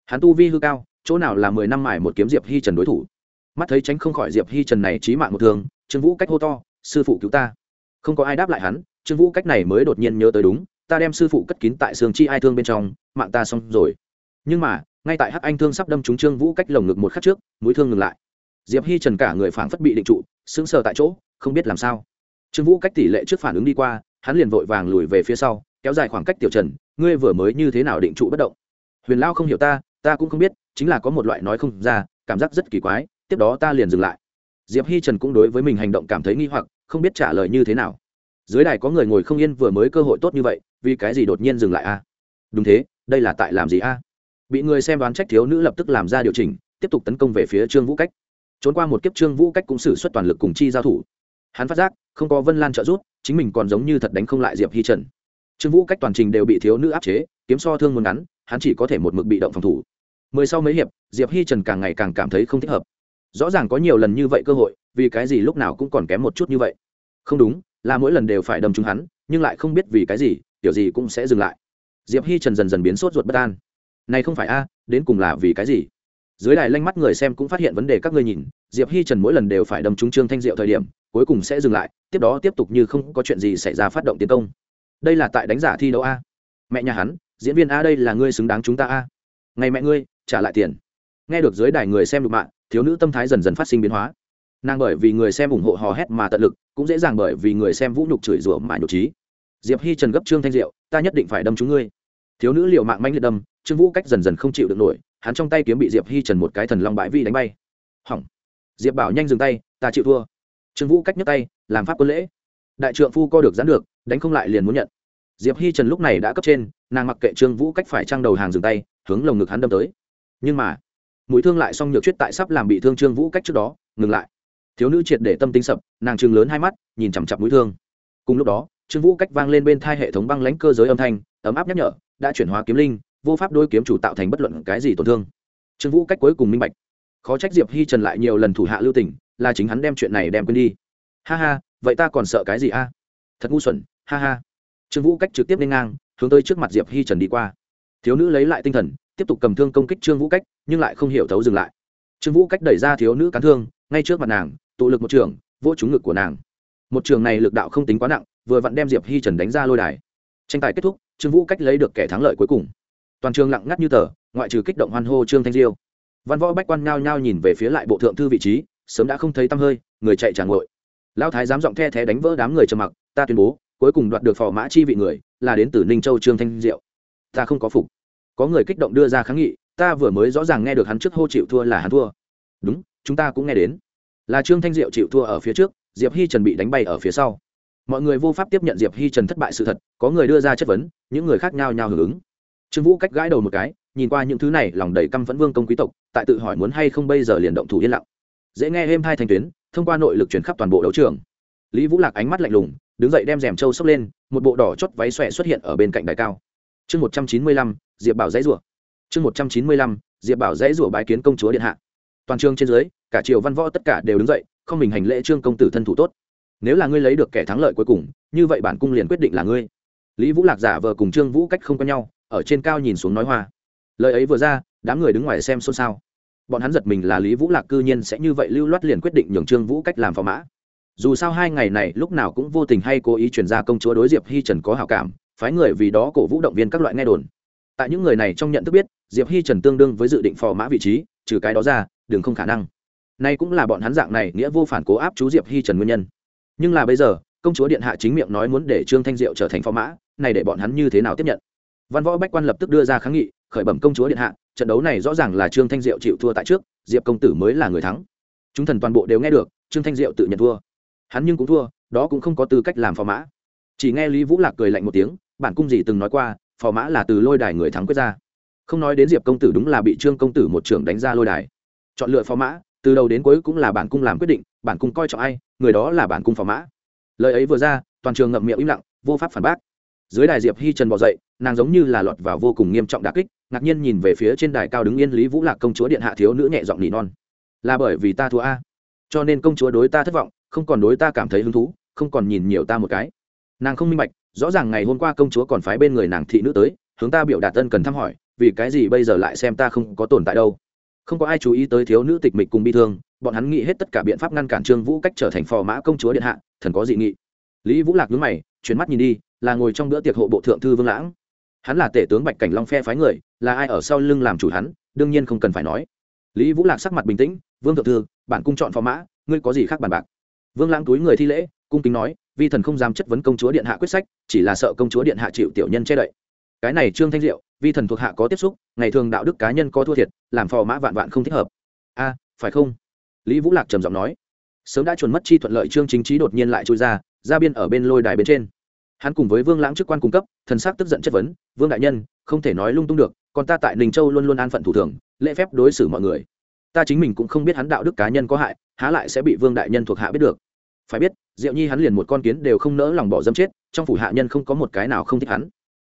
Hắn tu vi hư cao, chỗ nào là mười năm mải một kiếm diệp hi trần đối thủ? Mắt thấy tránh không khỏi diệp hi trần này trí mạng một thương, trương vũ cách hô to, sư phụ cứu ta. Không có ai đáp lại hắn, trương vũ cách này mới đột nhiên nhớ tới đúng, ta đem sư phụ cất kín tại xương chi ai thương bên trong, mạng ta xong rồi. Nhưng mà, ngay tại hắc anh thương sắp đâm trúng trương vũ cách lồng ngực một khắc trước, mũi thương ngừng lại. Diệp hi trần cả người phảng phất bị định trụ, sững sờ tại chỗ, không biết làm sao. Trương vũ cách tỷ lệ trước phản ứng đi qua, hắn liền vội vàng lùi về phía sau, kéo dài khoảng cách tiểu trần, ngươi vừa mới như thế nào định trụ bất động? Huyền lao không hiểu ta ta cũng không biết, chính là có một loại nói không ra, cảm giác rất kỳ quái tiếp đó ta liền dừng lại. Diệp hi trần cũng đối với mình hành động cảm thấy nghi hoặc, không biết trả lời như thế nào. Dưới đài có người ngồi không yên vừa mới cơ hội tốt như vậy, vì cái gì đột nhiên dừng lại a? Đúng thế, đây là tại làm gì a? Bị người xem đoán trách thiếu nữ lập tức làm ra điều chỉnh, tiếp tục tấn công về phía trương vũ cách. Trốn qua một kiếp trương vũ cách cũng xử suất toàn lực cùng chi giao thủ. Hắn phát giác, không có vân lan trợ giúp, chính mình còn giống như thật đánh không lại diệp hi trần. Trương vũ cách toàn trình đều bị thiếu nữ áp chế, kiếm so thương muốn ngắn, hắn chỉ có thể một mực bị động phòng thủ. Mười sau mấy hiệp, diệp hi trần càng ngày càng cảm thấy không thích hợp rõ ràng có nhiều lần như vậy cơ hội, vì cái gì lúc nào cũng còn kém một chút như vậy? Không đúng, là mỗi lần đều phải đâm trúng hắn, nhưng lại không biết vì cái gì, kiểu gì cũng sẽ dừng lại. Diệp hi trần dần dần biến sốt ruột bất an. Này không phải a, đến cùng là vì cái gì? Dưới đài lanh mắt người xem cũng phát hiện vấn đề các ngươi nhìn, diệp hi trần mỗi lần đều phải đâm trúng trương thanh diệu thời điểm, cuối cùng sẽ dừng lại, tiếp đó tiếp tục như không có chuyện gì xảy ra phát động tiến công. Đây là tại đánh giả thi đấu a. Mẹ nhà hắn, diễn viên a đây là ngươi xứng đáng chúng ta a. Ngày mẹ ngươi, trả lại tiền. Nghe được dưới đài người xem được mạng thiếu nữ tâm thái dần dần phát sinh biến hóa. Nàng bởi vì người xem ủng hộ hò hét mà tận lực, cũng dễ dàng bởi vì người xem vũ nhục chửi rủa mà nhục trí. Diệp hi trần gấp trương thanh diệu, ta nhất định phải đâm chúng ngươi. Thiếu nữ liệu mạng manh liệt đâm, trương vũ cách dần dần không chịu được nổi, hắn trong tay kiếm bị diệp hi trần một cái thần long bãi vi đánh bay. Hỏng. Diệp bảo nhanh dừng tay, ta chịu thua. Trương vũ cách nhấc tay, làm pháp quân lễ. Đại trượng phu co được dán được, đánh không lại liền muốn nhận. Diệp hi trần lúc này đã cấp trên, nàng mặc kệ trương vũ cách phải trang đầu hàng dừng tay, hướng lồng ngực hắn đâm tới. Nhưng mà mũi thương lại xong nhược chuyết tại sắp làm bị thương trương vũ cách trước đó, ngừng lại. Thiếu nữ triệt để tâm tinh sập, nàng trừng lớn hai mắt, nhìn chằm chặp mũi thương. Cùng lúc đó, trương vũ cách vang lên bên thai hệ thống băng lãnh cơ giới âm thanh, ấm áp nhắc nhở, đã chuyển hóa kiếm linh, vô pháp đôi kiếm chủ tạo thành bất luận cái gì tổn thương. Trương vũ cách cuối cùng minh bạch. Khó trách diệp hi trần lại nhiều lần thủ hạ lưu tỉnh là chính hắn đem chuyện này đem quên đi. Ha ha, vậy ta còn sợ cái gì a? Thật ngu xuẩn, ha ha. Trương vũ cách trực tiếp lên ngang, hướng tới trước mặt diệp hi trần đi qua. Thiếu nữ lấy lại tinh thần tiếp tục cầm thương công kích trương vũ cách, nhưng lại không hiểu thấu dừng lại. Trương vũ cách đẩy ra thiếu nữ cán thương, ngay trước mặt nàng, tụ lực một trường vô trúng ngực của nàng. Một trường này lực đạo không tính quá nặng, vừa vặn đem diệp hi trần đánh ra lôi đài. Tranh tài kết thúc, trương vũ cách lấy được kẻ thắng lợi cuối cùng. Toàn trường lặng ngắt như tờ, ngoại trừ kích động hoan hô trương thanh diêu. Văn võ bách quan nhao nhao nhìn về phía lại bộ thượng thư vị trí, sớm đã không thấy tăm hơi, người chạy tràn ngội lao thái dám giọng the thé đánh vỡ đám người trầm mặc, ta tuyên bố, cuối cùng đoạt được phò mã chi vị người, là đến từ ninh châu trương thanh diệu. Ta không có phục có người kích động đưa ra kháng nghị, ta vừa mới rõ ràng nghe được hắn trước hô chịu thua là hắn thua. Đúng, chúng ta cũng nghe đến. Là trương thanh diệu chịu thua ở phía trước, diệp hi trần bị đánh bay ở phía sau. Mọi người vô pháp tiếp nhận diệp hi trần thất bại sự thật, có người đưa ra chất vấn, những người khác nhau nhau hưởng ứng. Trương vũ cách gãi đầu một cái, nhìn qua những thứ này, lòng đầy căm phẫn vương công quý tộc, tại tự hỏi muốn hay không bây giờ liền động thủ yên lặng. Dễ nghe êm hai thành tuyến, thông qua nội lực chuyển khắp toàn bộ đấu trường. Lý vũ lạc ánh mắt lạnh lùng, đứng dậy đem rèm trâu xốc lên, một bộ đỏ chót váy xòe xuất hiện ở bên cạnh đài cao. Chương một trăm chín mươi lăm diệp bảo dãy rủa. Chương một trăm chín mươi lăm, diệp bảo dãy rủa bái kiến công chúa điện hạ. Toàn trường trên dưới, cả triều văn võ tất cả đều đứng dậy, không mình hành lễ trương công tử thân thủ tốt. Nếu là ngươi lấy được kẻ thắng lợi cuối cùng, như vậy bản cung liền quyết định là ngươi. Lý vũ lạc giả vờ cùng trương vũ cách không có nhau, ở trên cao nhìn xuống nói hoa. Lời ấy vừa ra, đám người đứng ngoài xem xôn xao. Bọn hắn giật mình là lý vũ lạc cư nhiên sẽ như vậy lưu loát liền quyết định nhường trương vũ cách làm phò mã. Dù sao hai ngày này lúc nào cũng vô tình hay cố ý chuyển ra công chúa đối diệp hi trần có hảo cảm, phái người vì đó cổ vũ động viên các loại nghe đồn tại những người này trong nhận thức biết, diệp hi trần tương đương với dự định phò mã vị trí, trừ cái đó ra đừng không khả năng. Nay cũng là bọn hắn dạng này, nghĩa vô phản cố áp chú diệp hi trần nguyên nhân. Nhưng là bây giờ, công chúa điện hạ chính miệng nói muốn để trương thanh diệu trở thành phò mã, này để bọn hắn như thế nào tiếp nhận? Văn võ bách quan lập tức đưa ra kháng nghị, khởi bẩm công chúa điện hạ, trận đấu này rõ ràng là trương thanh diệu chịu thua tại trước, diệp công tử mới là người thắng. Chúng thần toàn bộ đều nghe được, trương thanh diệu tự nhận thua. Hắn nhưng cũng thua, đó cũng không có tư cách làm phò mã. Chỉ nghe lý vũ lạc cười lạnh một tiếng, bản cung gì từng nói qua phò mã là từ lôi đài người thắng quyết ra. Không nói đến diệp công tử đúng là bị trương công tử một trưởng đánh ra lôi đài. Chọn lựa phò mã, từ đầu đến cuối cũng là bản cung làm quyết định, bản cung coi trọng ai, người đó là bản cung phò mã. Lời ấy vừa ra, toàn trường ngậm miệng im lặng, vô pháp phản bác. Dưới đài diệp hi trần bỏ dậy, nàng giống như là lọt vào vô cùng nghiêm trọng đà kích, ngạc nhiên nhìn về phía trên đài cao đứng yên lý vũ lạc công chúa điện hạ thiếu nữ nhẹ giọng nỉ non. Là bởi vì ta thua a. Cho nên công chúa đối ta thất vọng, không còn đối ta cảm thấy hứng thú, không còn nhìn nhiều ta một cái. Nàng không minh bạch rõ ràng ngày hôm qua công chúa còn phái bên người nàng thị nữ tới, hướng ta biểu đạt tân cần thăm hỏi, vì cái gì bây giờ lại xem ta không có tồn tại đâu? Không có ai chú ý tới thiếu nữ tịch mịch cùng bi thương, bọn hắn nghĩ hết tất cả biện pháp ngăn cản trương vũ cách trở thành phò mã công chúa điện hạ, thần có dị nghị. Lý vũ lạc nhướng mày, chuyển mắt nhìn đi, là ngồi trong bữa tiệc hộ bộ thượng thư vương lãng. Hắn là tể tướng bạch cảnh long phe phái người, là ai ở sau lưng làm chủ hắn, đương nhiên không cần phải nói. Lý vũ lạc sắc mặt bình tĩnh, vương thượng thư, bản cung chọn phò mã, ngươi có gì khác bàn bạc? Vương lãng túi người thi lễ, cung kính nói vi thần không dám chất vấn công chúa điện hạ quyết sách, chỉ là sợ công chúa điện hạ chịu tiểu nhân che đậy. Cái này trương thanh diệu, vi thần thuộc hạ có tiếp xúc, ngày thường đạo đức cá nhân có thua thiệt, làm phò mã vạn vạn không thích hợp. A, phải không? Lý vũ lạc trầm giọng nói. Sớm đã chuẩn mất chi thuận lợi trương chính trí đột nhiên lại trôi ra ra biên ở bên lôi đài bên trên. Hắn cùng với vương lãng chức quan cung cấp, thần sắc tức giận chất vấn, vương đại nhân, không thể nói lung tung được, còn ta tại ninh châu luôn luôn an phận thủ thường, lễ phép đối xử mọi người. Ta chính mình cũng không biết hắn đạo đức cá nhân có hại, há lại sẽ bị vương đại nhân thuộc hạ biết được phải biết, diệu nhi hắn liền một con kiến đều không nỡ lòng bỏ dâm chết, trong phủ hạ nhân không có một cái nào không thích hắn.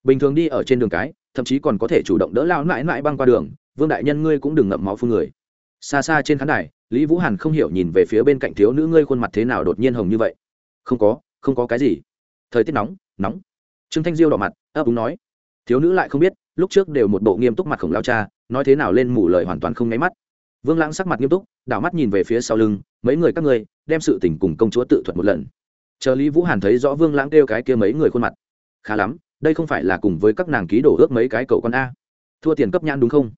Bình thường đi ở trên đường cái, thậm chí còn có thể chủ động đỡ lao mãi mãi băng qua đường, vương đại nhân ngươi cũng đừng ngậm máu phương người. Xa xa trên khán đài, lý vũ hàn không hiểu nhìn về phía bên cạnh thiếu nữ ngươi khuôn mặt thế nào đột nhiên hồng như vậy. Không có không có cái gì. Thời tiết nóng nóng. Trương thanh diêu đỏ mặt, ấp úng nói. Thiếu nữ lại không biết, lúc trước đều một bộ nghiêm túc mặt khổng lao cha, nói thế nào lên mủ lời hoàn toàn không nháy mắt vương lãng sắc mặt nghiêm túc, đảo mắt nhìn về phía sau lưng, mấy người các ngươi, đem sự tình cùng công chúa tự thuật một lần. Chờ lý vũ hàn thấy rõ vương lãng kêu cái kia mấy người khuôn mặt. Khá lắm, đây không phải là cùng với các nàng ký đổ ước mấy cái cậu con a. Thua tiền cấp nhãn đúng không?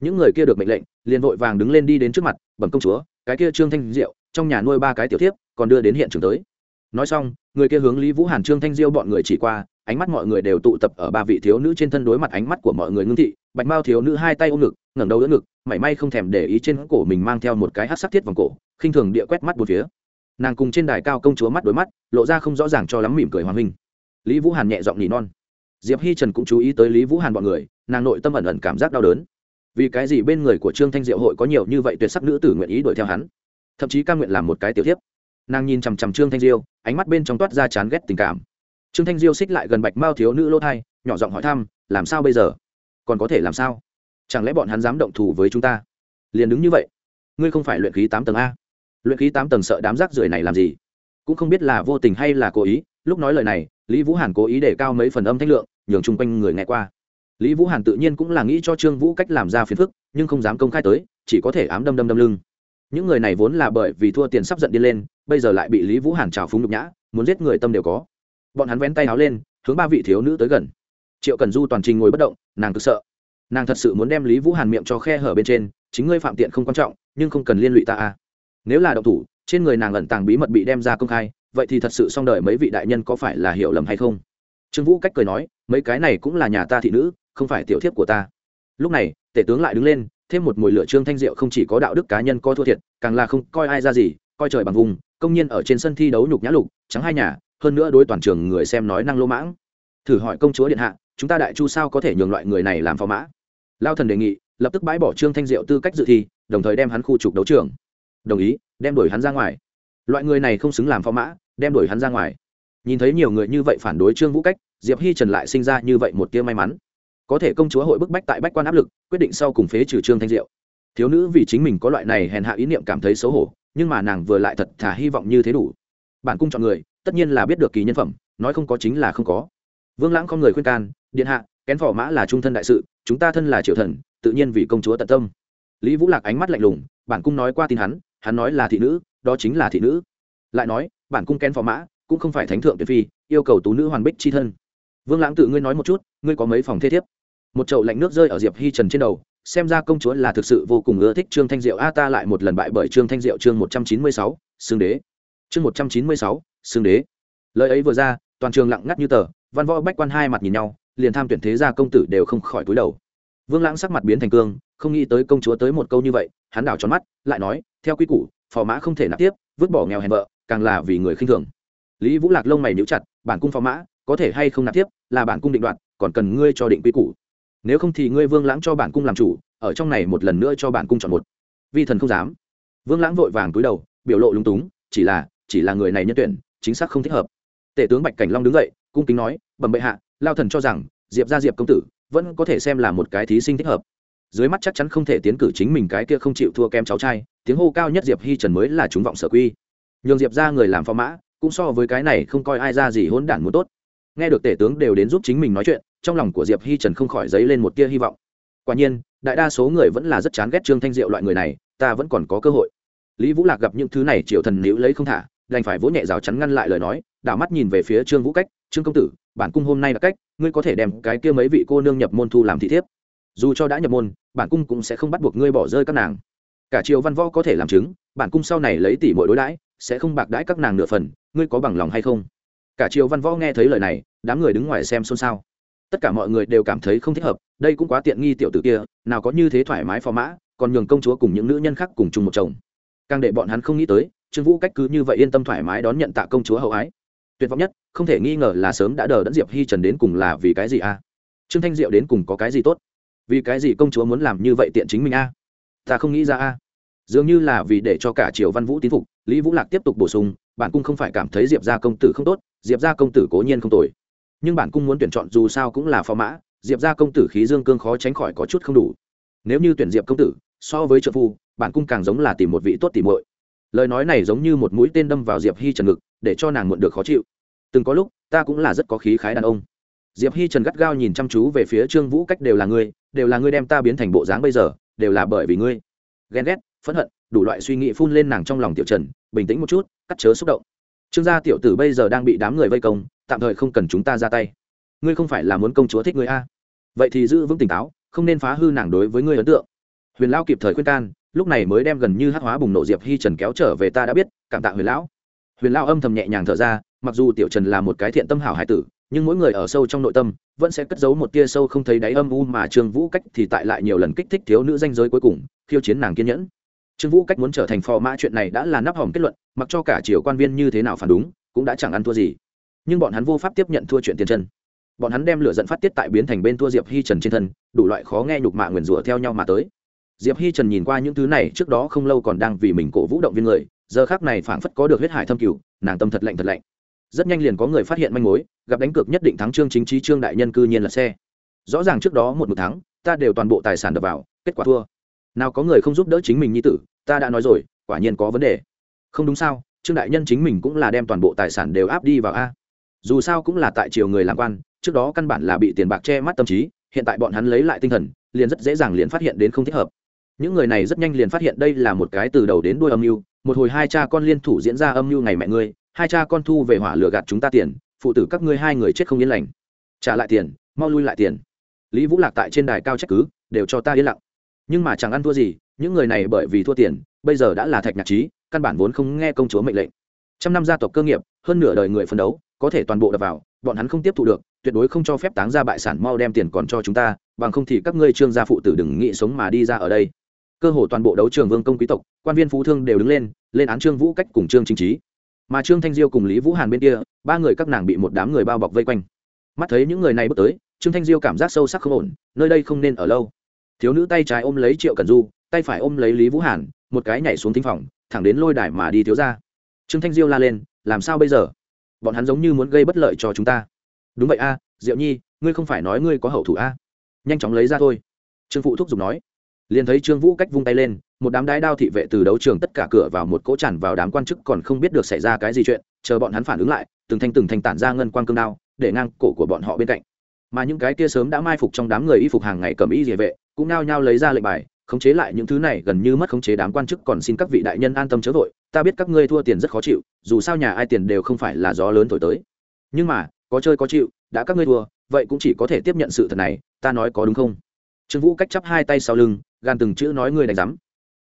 Những người kia được mệnh lệnh, liền vội vàng đứng lên đi đến trước mặt, bẩm công chúa, cái kia trương thanh diệu, trong nhà nuôi ba cái tiểu thiếp, còn đưa đến hiện trường tới. Nói xong, người kia hướng lý vũ hàn, trương thanh diêu bọn người chỉ qua, ánh mắt mọi người đều tụ tập ở ba vị thiếu nữ trên thân đối mặt ánh mắt của mọi người ngưng thị, bạch mao thiếu nữ hai tay ôm ngực, ngẩng đầu đỡ ngực mảy may không thèm để ý trên cổ mình mang theo một cái hát sắc thiết vòng cổ, khinh thường địa quét mắt một phía. Nàng cùng trên đài cao công chúa mắt đối mắt, lộ ra không rõ ràng cho lắm mỉm cười hoàng minh lý vũ hàn nhẹ giọng nỉ non. Diệp hi trần cũng chú ý tới lý vũ hàn bọn người, nàng nội tâm ẩn ẩn cảm giác đau đớn. Vì cái gì bên người của trương thanh diệu hội có nhiều như vậy tuyệt sắc nữ tử nguyện ý đuổi theo hắn? Thậm chí ca nguyện làm một cái tiểu tiếp nàng nhìn chằm chằm trương thanh diêu, ánh mắt bên trong toát ra chán ghét tình cảm. Trương thanh diêu xích lại gần bạch mao thiếu nữ lỗ thai, nhỏ giọng hỏi thăm, làm sao bây giờ? Còn có thể làm sao? Chẳng lẽ bọn hắn dám động thủ với chúng ta? Liền đứng như vậy, ngươi không phải luyện khí tám tầng a. Luyện khí tám tầng sợ đám rác rưởi này làm gì? Cũng không biết là vô tình hay là cố ý, lúc nói lời này, lý vũ hàn cố ý để cao mấy phần âm thanh lượng, nhường chung quanh người nghe qua. Lý vũ hàn tự nhiên cũng là nghĩ cho trương vũ cách làm ra phiền phức, nhưng không dám công khai tới, chỉ có thể ám đâm đâm đâm lưng. Những người này vốn là bởi vì thua tiền sắp giận đi lên, bây giờ lại bị lý vũ hàn trào phúng nhục nhã, muốn giết người tâm đều có. Bọn hắn vén tay áo lên, hướng ba vị thiếu nữ tới gần. Triệu cần du toàn trình ngồi bất động, nàng cực sợ nàng thật sự muốn đem lý vũ hàn miệng cho khe hở bên trên, chính ngươi phạm tiện không quan trọng, nhưng không cần liên lụy ta à. Nếu là động thủ, trên người nàng ẩn tàng bí mật bị đem ra công khai, vậy thì thật sự xong đời mấy vị đại nhân có phải là hiểu lầm hay không? Trương vũ cách cười nói, mấy cái này cũng là nhà ta thị nữ, không phải tiểu thiếp của ta. Lúc này, tể tướng lại đứng lên, thêm một mùi lửa trương thanh diệu không chỉ có đạo đức cá nhân coi thua thiệt, càng là không coi ai ra gì, coi trời bằng vùng, công nhiên ở trên sân thi đấu nhục nhã lục, trắng hai nhà, hơn nữa đối toàn trường người xem nói năng lỗ mãng. Thử hỏi công chúa điện hạ, chúng ta đại chu sao có thể nhường loại người này làm phò mã? Lao thần đề nghị, lập tức bãi bỏ trương thanh diệu tư cách dự thi, đồng thời đem hắn khu trục đấu trường. Đồng ý, đem đuổi hắn ra ngoài. Loại người này không xứng làm phó mã, đem đuổi hắn ra ngoài. Nhìn thấy nhiều người như vậy phản đối trương vũ cách, diệp hi trần lại sinh ra như vậy một tia may mắn. Có thể công chúa hội bức bách tại bách quan áp lực, quyết định sau cùng phế trừ trương thanh diệu. Thiếu nữ vì chính mình có loại này hèn hạ ý niệm cảm thấy xấu hổ, nhưng mà nàng vừa lại thật thả hy vọng như thế đủ. Bản cung chọn người, tất nhiên là biết được kỳ nhân phẩm, nói không có chính là không có. Vương lãng không người khuyên can, điện hạ, kén phò mã là trung thân đại sự chúng ta thân là triều thần, tự nhiên vì công chúa tận tâm. Lý vũ lạc ánh mắt lạnh lùng, bản cung nói qua tin hắn hắn nói là thị nữ, đó chính là thị nữ. Lại nói, bản cung kén phò mã, cũng không phải thánh thượng tuyệt phi, yêu cầu tú nữ hoàn bích chi thân. Vương lãng tự ngươi nói một chút, ngươi có mấy phòng thế thiếp? Một chậu lạnh nước rơi ở diệp hi trần trên đầu, xem ra công chúa là thực sự vô cùng ưa thích trương thanh diệu. A, ta lại một lần bại bởi trương thanh diệu chương một trăm chín mươi sáu, xương đế. Chương một trăm chín mươi sáu, xương đế. Lời ấy vừa ra, toàn trường lặng ngắt như tờ, văn võ bách quan hai mặt nhìn nhau liền tham tuyển thế gia công tử đều không khỏi túi đầu. Vương lãng sắc mặt biến thành cương, không nghĩ tới công chúa tới một câu như vậy, hắn đảo tròn mắt, lại nói, theo quy củ, phò mã không thể nạp tiếp, vứt bỏ nghèo hèn vợ, càng là vì người khinh thường. Lý vũ lạc lông mày níu chặt, bản cung phò mã, có thể hay không nạp tiếp, là bản cung định đoạt, còn cần ngươi cho định quy củ. Nếu không thì ngươi vương lãng cho bản cung làm chủ, ở trong này một lần nữa cho bản cung chọn một. Vi thần không dám. Vương lãng vội vàng túi đầu, biểu lộ lúng túng, chỉ là chỉ là người này nhân tuyển, chính xác không thích hợp. Tể tướng bạch cảnh long đứng dậy, cung kính nói, bẩm bệ hạ lao thần cho rằng, diệp ra diệp công tử vẫn có thể xem là một cái thí sinh thích hợp. Dưới mắt chắc chắn không thể tiến cử chính mình cái kia không chịu thua kém cháu trai, tiếng hô cao nhất diệp hi trần mới là chúng vọng sở quy. Nhường diệp ra người làm phó mã, cũng so với cái này không coi ai ra gì hỗn đản muốn tốt. Nghe được tể tướng đều đến giúp chính mình nói chuyện, trong lòng của diệp hi trần không khỏi dấy lên một tia hy vọng. Quả nhiên, đại đa số người vẫn là rất chán ghét trương thanh diệu loại người này, ta vẫn còn có cơ hội. Lý vũ lạc gặp những thứ này triệu thần nữ lấy không thả đành phải vỗ nhẹ rào chắn ngăn lại lời nói, đảo mắt nhìn về phía trương vũ cách, trương công tử, bản cung hôm nay là cách, ngươi có thể đem cái kia mấy vị cô nương nhập môn thu làm thị thiếp. Dù cho đã nhập môn, bản cung cũng sẽ không bắt buộc ngươi bỏ rơi các nàng. Cả triều văn võ có thể làm chứng, bản cung sau này lấy tỷ mọi đối đãi, sẽ không bạc đãi các nàng nửa phần, ngươi có bằng lòng hay không? Cả triều văn võ nghe thấy lời này, đám người đứng ngoài xem xôn xao. Tất cả mọi người đều cảm thấy không thích hợp, đây cũng quá tiện nghi tiểu tử kia, nào có như thế thoải mái phò mã, còn nhường công chúa cùng những nữ nhân khác cùng chung một chồng. Càng để bọn hắn không nghĩ tới trương vũ cách cứ như vậy yên tâm thoải mái đón nhận tạ công chúa hậu ái. Tuyệt vọng nhất, không thể nghi ngờ là sớm đã đờ đẫn diệp hi trần đến cùng là vì cái gì a? Trương thanh diệu đến cùng có cái gì tốt? Vì cái gì công chúa muốn làm như vậy tiện chính mình a? Ta không nghĩ ra a. Dường như là vì để cho cả triều văn vũ tín phục, lý vũ lạc tiếp tục bổ sung, bản cung không phải cảm thấy diệp gia công tử không tốt, diệp gia công tử cố nhiên không tồi. Nhưng bản cung muốn tuyển chọn dù sao cũng là phó mã, diệp gia công tử khí dương cương khó tránh khỏi có chút không đủ. Nếu như tuyển diệp công tử, so với trợ phu, bản cung càng giống là tìm một vị tốt tìm muội lời nói này giống như một mũi tên đâm vào diệp hi trần ngực, để cho nàng muộn được khó chịu. Từng có lúc, ta cũng là rất có khí khái đàn ông. Diệp hi trần gắt gao nhìn chăm chú về phía trương vũ cách đều là ngươi, đều là ngươi đem ta biến thành bộ dáng bây giờ, đều là bởi vì ngươi. Ghen ghét, phẫn hận, đủ loại suy nghĩ phun lên nàng trong lòng tiểu trần, bình tĩnh một chút, cắt chớ xúc động. Trương gia tiểu tử bây giờ đang bị đám người vây công, tạm thời không cần chúng ta ra tay. Ngươi không phải là muốn công chúa thích ngươi a? Vậy thì giữ vững tỉnh táo, không nên phá hư nàng đối với ngươi ấn tượng. Huyền lao kịp thời khuyên can lúc này mới đem gần như hắc hóa bùng nổ diệp hi trần kéo trở về ta đã biết, cảm tạ huyền lão. Huyền lão âm thầm nhẹ nhàng thở ra, mặc dù tiểu trần là một cái thiện tâm hảo hải tử, nhưng mỗi người ở sâu trong nội tâm, vẫn sẽ cất giấu một tia sâu không thấy đáy âm u mà trương vũ cách thì tại lại nhiều lần kích thích thiếu nữ danh giới cuối cùng, khiêu chiến nàng kiên nhẫn. Trương vũ cách muốn trở thành phò mã, chuyện này đã là nắp hỏng kết luận, mặc cho cả triều quan viên như thế nào phản đúng, cũng đã chẳng ăn thua gì. Nhưng bọn hắn vô pháp tiếp nhận thua chuyện tiền trần. Bọn hắn đem lửa dẫn phát tiết tại biến thành bên thua diệp hi trần trên thân, đủ loại khó nghe nhục mạ nguyền rủa theo nhau mà tới diệp hi trần nhìn qua những thứ này, trước đó không lâu còn đang vì mình cổ vũ động viên người, giờ khác này phảng phất có được huyết hải thâm cửu nàng tâm thật lạnh thật lạnh. Rất nhanh liền có người phát hiện manh mối, gặp đánh cược nhất định thắng trương chính trí trương đại nhân cư nhiên là xe. Rõ ràng trước đó một một tháng ta đều toàn bộ tài sản đập vào, kết quả thua. Nào có người không giúp đỡ chính mình như tử, ta đã nói rồi, quả nhiên có vấn đề. Không đúng sao, trương đại nhân chính mình cũng là đem toàn bộ tài sản đều áp đi vào a. Dù sao cũng là tại triều người làm quan, trước đó căn bản là bị tiền bạc che mắt tâm trí, hiện tại bọn hắn lấy lại tinh thần, liền rất dễ dàng liền phát hiện đến không thích hợp những người này rất nhanh liền phát hiện đây là một cái từ đầu đến đuôi âm mưu, một hồi hai cha con liên thủ diễn ra âm mưu ngày mẹ ngươi, hai cha con thu về hỏa lửa gạt chúng ta tiền, phụ tử các ngươi hai người chết không yên lành. Trả lại tiền, mau lui lại tiền. Lý vũ lạc tại trên đài cao trách cứ, đều cho ta yên lặng. Nhưng mà chẳng ăn thua gì, những người này bởi vì thua tiền, bây giờ đã là thạch nhạc trí, căn bản vốn không nghe công chúa mệnh lệnh. Trăm năm gia tộc cơ nghiệp, hơn nửa đời người phấn đấu, có thể toàn bộ đập vào, bọn hắn không tiếp thu được, tuyệt đối không cho phép táng ra bại sản mau đem tiền còn cho chúng ta, bằng không thì các ngươi trương gia phụ tử đừng nghĩ sống mà đi ra ở đây cơ hồ toàn bộ đấu trường vương công quý tộc, quan viên phú thương đều đứng lên lên án trương vũ cách cùng trương chính trí mà trương thanh diêu cùng lý vũ hàn bên kia, ba người các nàng bị một đám người bao bọc vây quanh. Mắt thấy những người này bước tới, trương thanh diêu cảm giác sâu sắc không ổn, nơi đây không nên ở lâu. Thiếu nữ tay trái ôm lấy triệu cần du, tay phải ôm lấy lý vũ hàn, một cái nhảy xuống thính phòng, thẳng đến lôi đài mà đi thiếu ra. Trương thanh diêu la lên, làm sao bây giờ? Bọn hắn giống như muốn gây bất lợi cho chúng ta. Đúng vậy a, diệu nhi, ngươi không phải nói ngươi có hậu thủ a? Nhanh chóng lấy ra thôi. Trương phụ thúc giục nói liền thấy trương vũ cách vung tay lên, một đám đái đao thị vệ từ đấu trường tất cả cửa vào một cỗ tràn vào đám quan chức còn không biết được xảy ra cái gì chuyện, chờ bọn hắn phản ứng lại, từng thanh từng thanh tản ra ngân quang cương đao, để ngang cổ của bọn họ bên cạnh. Mà những cái kia sớm đã mai phục trong đám người y phục hàng ngày cầm y địa vệ, cũng nao nhao lấy ra lệnh bài, khống chế lại những thứ này, gần như mất khống chế đám quan chức còn xin các vị đại nhân an tâm chớ vội, ta biết các ngươi thua tiền rất khó chịu, dù sao nhà ai tiền đều không phải là gió lớn thổi tới. Nhưng mà, có chơi có chịu, đã các ngươi thua, vậy cũng chỉ có thể tiếp nhận sự thật này, ta nói có đúng không? Trương vũ cách chắp hai tay sau lưng gan từng chữ nói ngươi đánh giám.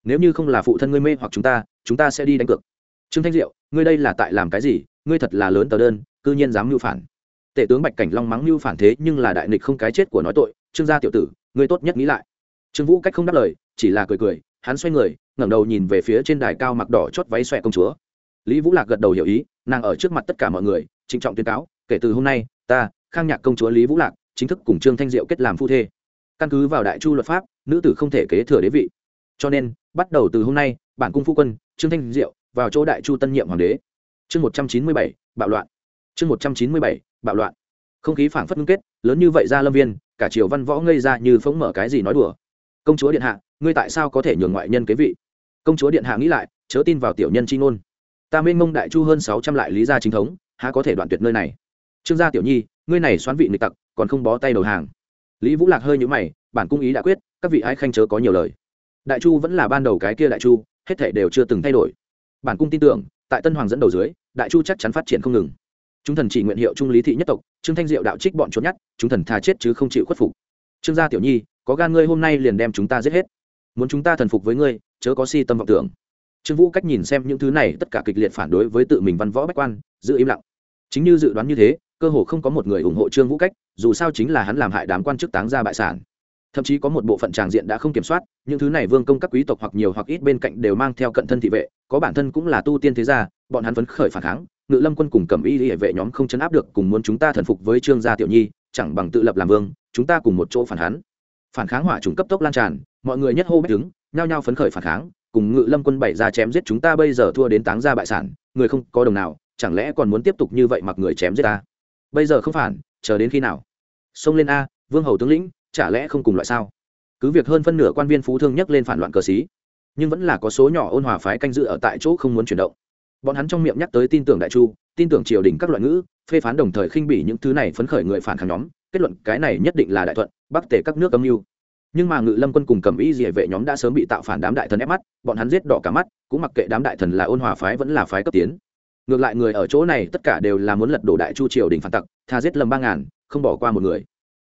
Nếu như không là phụ thân ngươi mê hoặc chúng ta chúng ta sẽ đi đánh cược. Trương thanh diệu, ngươi đây là tại làm cái gì? Ngươi thật là lớn tờ đơn, cư nhiên dám mưu phản. Tể tướng bạch cảnh long mắng mưu phản thế nhưng là đại nịch không cái chết của nói tội, trương gia tiểu tử, ngươi tốt nhất nghĩ lại. Trương vũ cách không đáp lời, chỉ là cười cười, hắn xoay người, ngẩng đầu nhìn về phía trên đài cao mặc đỏ chót váy xòe công chúa. Lý vũ lạc gật đầu hiểu ý, nàng ở trước mặt tất cả mọi người, trịnh trọng tuyên cáo, kể từ hôm nay, ta, khang nhạc công chúa lý vũ lạc, chính thức cùng trương thanh diệu kết làm phu thê. Căn cứ vào đại chu luật pháp nữ tử không thể kế thừa đế vị. Cho nên, bắt đầu từ hôm nay, bản cung phu quân, trương thanh diệu, vào chỗ đại chu tân nhiệm hoàng đế. Chương một trăm chín mươi bảy, bạo loạn. Chương một trăm chín mươi bảy, bạo loạn. Không khí phảng phất ngưng kết, lớn như vậy ra lâm viên, cả triều văn võ ngây ra như phóng mở cái gì nói đùa. Công chúa điện hạ, ngươi tại sao có thể nhường ngoại nhân kế vị? Công chúa điện hạ nghĩ lại, chớ tin vào tiểu nhân chi ngôn. Ta mênh mông đại chu hơn sáu trăm lại lý gia chính thống, há có thể đoạn tuyệt nơi này? Trương gia tiểu nhi, ngươi này xoán vị nịch tặc, còn không bó tay đầu hàng. Lý vũ lạc hơi nhũ mày, bản cung ý đã quyết các vị ái khanh chớ có nhiều lời. Đại chu vẫn là ban đầu cái kia đại chu, hết thể đều chưa từng thay đổi. Bản cung tin tưởng, tại tân hoàng dẫn đầu dưới, đại chu chắc chắn phát triển không ngừng. Chúng thần chỉ nguyện hiệu trung lý thị nhất tộc, trương thanh diệu đạo trích bọn trốn nhất chúng thần tha chết chứ không chịu khuất phục. Trương gia tiểu nhi, có gan ngươi hôm nay liền đem chúng ta giết hết. Muốn chúng ta thần phục với ngươi, chớ có si tâm vọng tưởng. Trương vũ cách nhìn xem những thứ này, tất cả kịch liệt phản đối với tự mình văn võ bách quan, giữ im lặng. Chính như dự đoán như thế, cơ hồ không có một người ủng hộ trương vũ cách, dù sao chính là hắn làm hại đám quan chức táng ra bại sản thậm chí có một bộ phận tràng diện đã không kiểm soát, những thứ này vương công các quý tộc hoặc nhiều hoặc ít bên cạnh đều mang theo cận thân thị vệ, có bản thân cũng là tu tiên thế gia, bọn hắn phấn khởi phản kháng, ngự lâm quân cùng cầm y hệ vệ nhóm không chấn áp được, cùng muốn chúng ta thần phục với trương gia tiểu nhi, chẳng bằng tự lập làm vương, chúng ta cùng một chỗ phản hắn. Phản kháng hỏa trùng cấp tốc lan tràn, mọi người nhất hô bách đứng, nhao nhao phấn khởi phản kháng, cùng ngự lâm quân bảy ra chém giết chúng ta bây giờ thua đến táng ra bại sản, người không có đồng nào, chẳng lẽ còn muốn tiếp tục như vậy mặc người chém giết ta? Bây giờ không phản, chờ đến khi nào? Xông lên a, vương hầu tướng lĩnh chả lẽ không cùng loại sao? Cứ việc hơn phân nửa quan viên phú thương nhắc lên phản loạn cờ xí, nhưng vẫn là có số nhỏ ôn hòa phái canh dự ở tại chỗ không muốn chuyển động. Bọn hắn trong miệng nhắc tới tin tưởng đại chu, tin tưởng triều đình các loại ngữ, phê phán đồng thời khinh bỉ những thứ này phấn khởi người phản kháng nhóm, kết luận cái này nhất định là đại thuận, bắc tề các nước âm mưu. Nhưng mà ngự lâm quân cùng cầm ý địa vệ nhóm đã sớm bị tạo phản đám đại thần ép mắt, bọn hắn giết đỏ cả mắt, cũng mặc kệ đám đại thần là ôn hòa phái vẫn là phái cấp tiến. Ngược lại người ở chỗ này tất cả đều là muốn lật đổ đại chu triều đình phản tặc, tha giết lầm ba ngàn, không bỏ qua một người.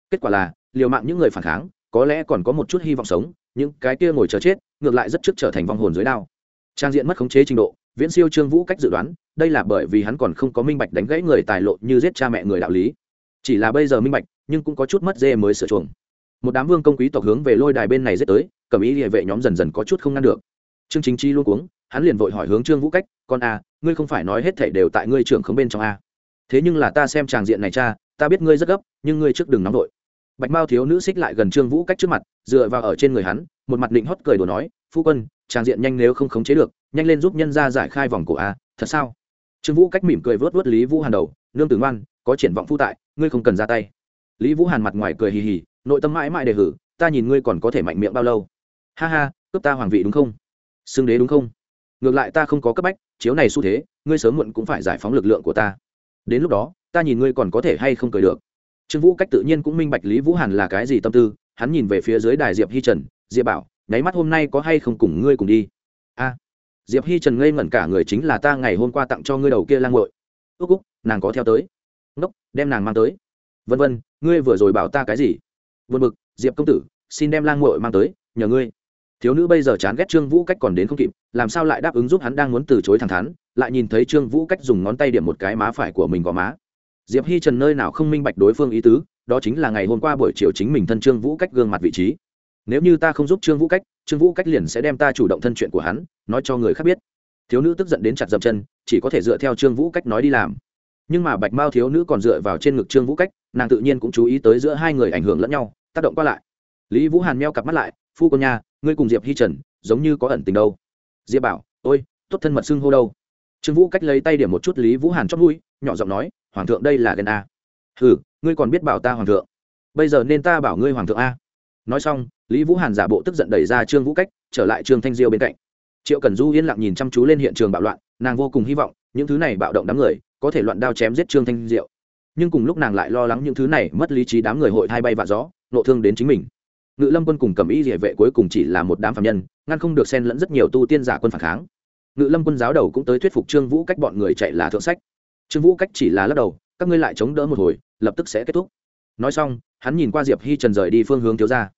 Kết quả là liều mạng những người phản kháng, có lẽ còn có một chút hy vọng sống những cái kia ngồi chờ chết, ngược lại rất trước trở thành vong hồn dưới đao. Trang diện mất khống chế trình độ, viễn siêu trương vũ cách dự đoán, đây là bởi vì hắn còn không có minh bạch đánh gãy người tài lộ như giết cha mẹ người đạo lý. Chỉ là bây giờ minh bạch, nhưng cũng có chút mất dê mới sửa chuồng. Một đám vương công quý tộc hướng về lôi đài bên này giết tới, cầm ý địa vệ nhóm dần dần có chút không ngăn được. Trương chính chi luôn cuống, hắn liền vội hỏi hướng trương vũ cách, con a ngươi không phải nói hết thể đều tại ngươi trưởng không bên trong a thế nhưng là ta xem tràng diện này cha, ta biết ngươi rất gấp, nhưng ngươi trước đừng nóng vội bạch mao thiếu nữ xích lại gần trương vũ cách trước mặt, dựa vào ở trên người hắn, một mặt định hót cười đùa nói, phu quân, tràng diện nhanh nếu không khống chế được, nhanh lên giúp nhân ra giải khai vòng cổ a, thật sao? Trương vũ cách mỉm cười vớt vớt lý vũ hàn đầu, nương tử ngoan, có triển vọng phu tại, ngươi không cần ra tay. Lý vũ hàn mặt ngoài cười hì hì, nội tâm mãi mãi đề hử, ta nhìn ngươi còn có thể mạnh miệng bao lâu? Ha ha, cướp ta hoàng vị đúng không? Xưng đế đúng không? Ngược lại ta không có cấp bách, chiếu này xu thế, ngươi sớm muộn cũng phải giải phóng lực lượng của ta. Đến lúc đó, ta nhìn ngươi còn có thể hay không cười được trương vũ cách tự nhiên cũng minh bạch lý vũ hàn là cái gì tâm tư hắn nhìn về phía dưới đài diệp hi trần diệp bảo nháy mắt hôm nay có hay không cùng ngươi cùng đi? A diệp hi trần ngây ngẩn cả người chính là ta ngày hôm qua tặng cho ngươi đầu kia lang ngội ước úc nàng có theo tới. Ngốc đem nàng mang tới. Vân vân ngươi vừa rồi bảo ta cái gì? Vượt mực, diệp công tử xin đem lang ngội mang tới nhờ ngươi. Thiếu nữ bây giờ chán ghét trương vũ cách còn đến không kịp làm sao lại đáp ứng giúp hắn đang muốn từ chối thẳng thắn lại nhìn thấy trương vũ cách dùng ngón tay điểm một cái má phải của mình gò má diệp hi trần nơi nào không minh bạch đối phương ý tứ, đó chính là ngày hôm qua buổi chiều chính mình thân trương vũ cách gương mặt vị trí. Nếu như ta không giúp trương vũ cách, trương vũ cách liền sẽ đem ta chủ động thân chuyện của hắn, nói cho người khác biết. Thiếu nữ tức giận đến chặt dập chân, chỉ có thể dựa theo trương vũ cách nói đi làm. Nhưng mà bạch mao thiếu nữ còn dựa vào trên ngực trương vũ cách, nàng tự nhiên cũng chú ý tới giữa hai người ảnh hưởng lẫn nhau, tác động qua lại. Lý vũ hàn meo cặp mắt lại, phu con nha, ngươi cùng diệp hi trần, giống như có ẩn tình đâu. Diệp bảo, ôi, tốt thân mật xưng hô đâu. Trương vũ cách lấy tay điểm một chút lý vũ hàn chót mũi, nhỏ giọng nói hoàng thượng đây là ghen a. Ừ, ngươi còn biết bảo ta hoàng thượng. Bây giờ nên ta bảo ngươi hoàng thượng a. Nói xong lý vũ hàn giả bộ tức giận đẩy ra trương vũ cách trở lại trương thanh diêu bên cạnh. Triệu cần du yên lặng nhìn chăm chú lên hiện trường bạo loạn nàng vô cùng hy vọng những thứ này bạo động đám người có thể loạn đao chém giết trương thanh diệu nhưng cùng lúc nàng lại lo lắng những thứ này mất lý trí đám người hội thay bay vạ gió nộ thương đến chính mình. Ngự lâm quân cùng cầm y địa vệ cuối cùng chỉ là một đám phạm nhân ngăn không được xen lẫn rất nhiều tu tiên giả quân phản kháng. Ngự lâm quân giáo đầu cũng tới thuyết phục trương vũ cách bọn người chạy là thượng sách trương vũ cách chỉ là lắc đầu, các ngươi lại chống đỡ một hồi, lập tức sẽ kết thúc. Nói xong, hắn nhìn qua diệp hi trần rời đi phương hướng thiếu ra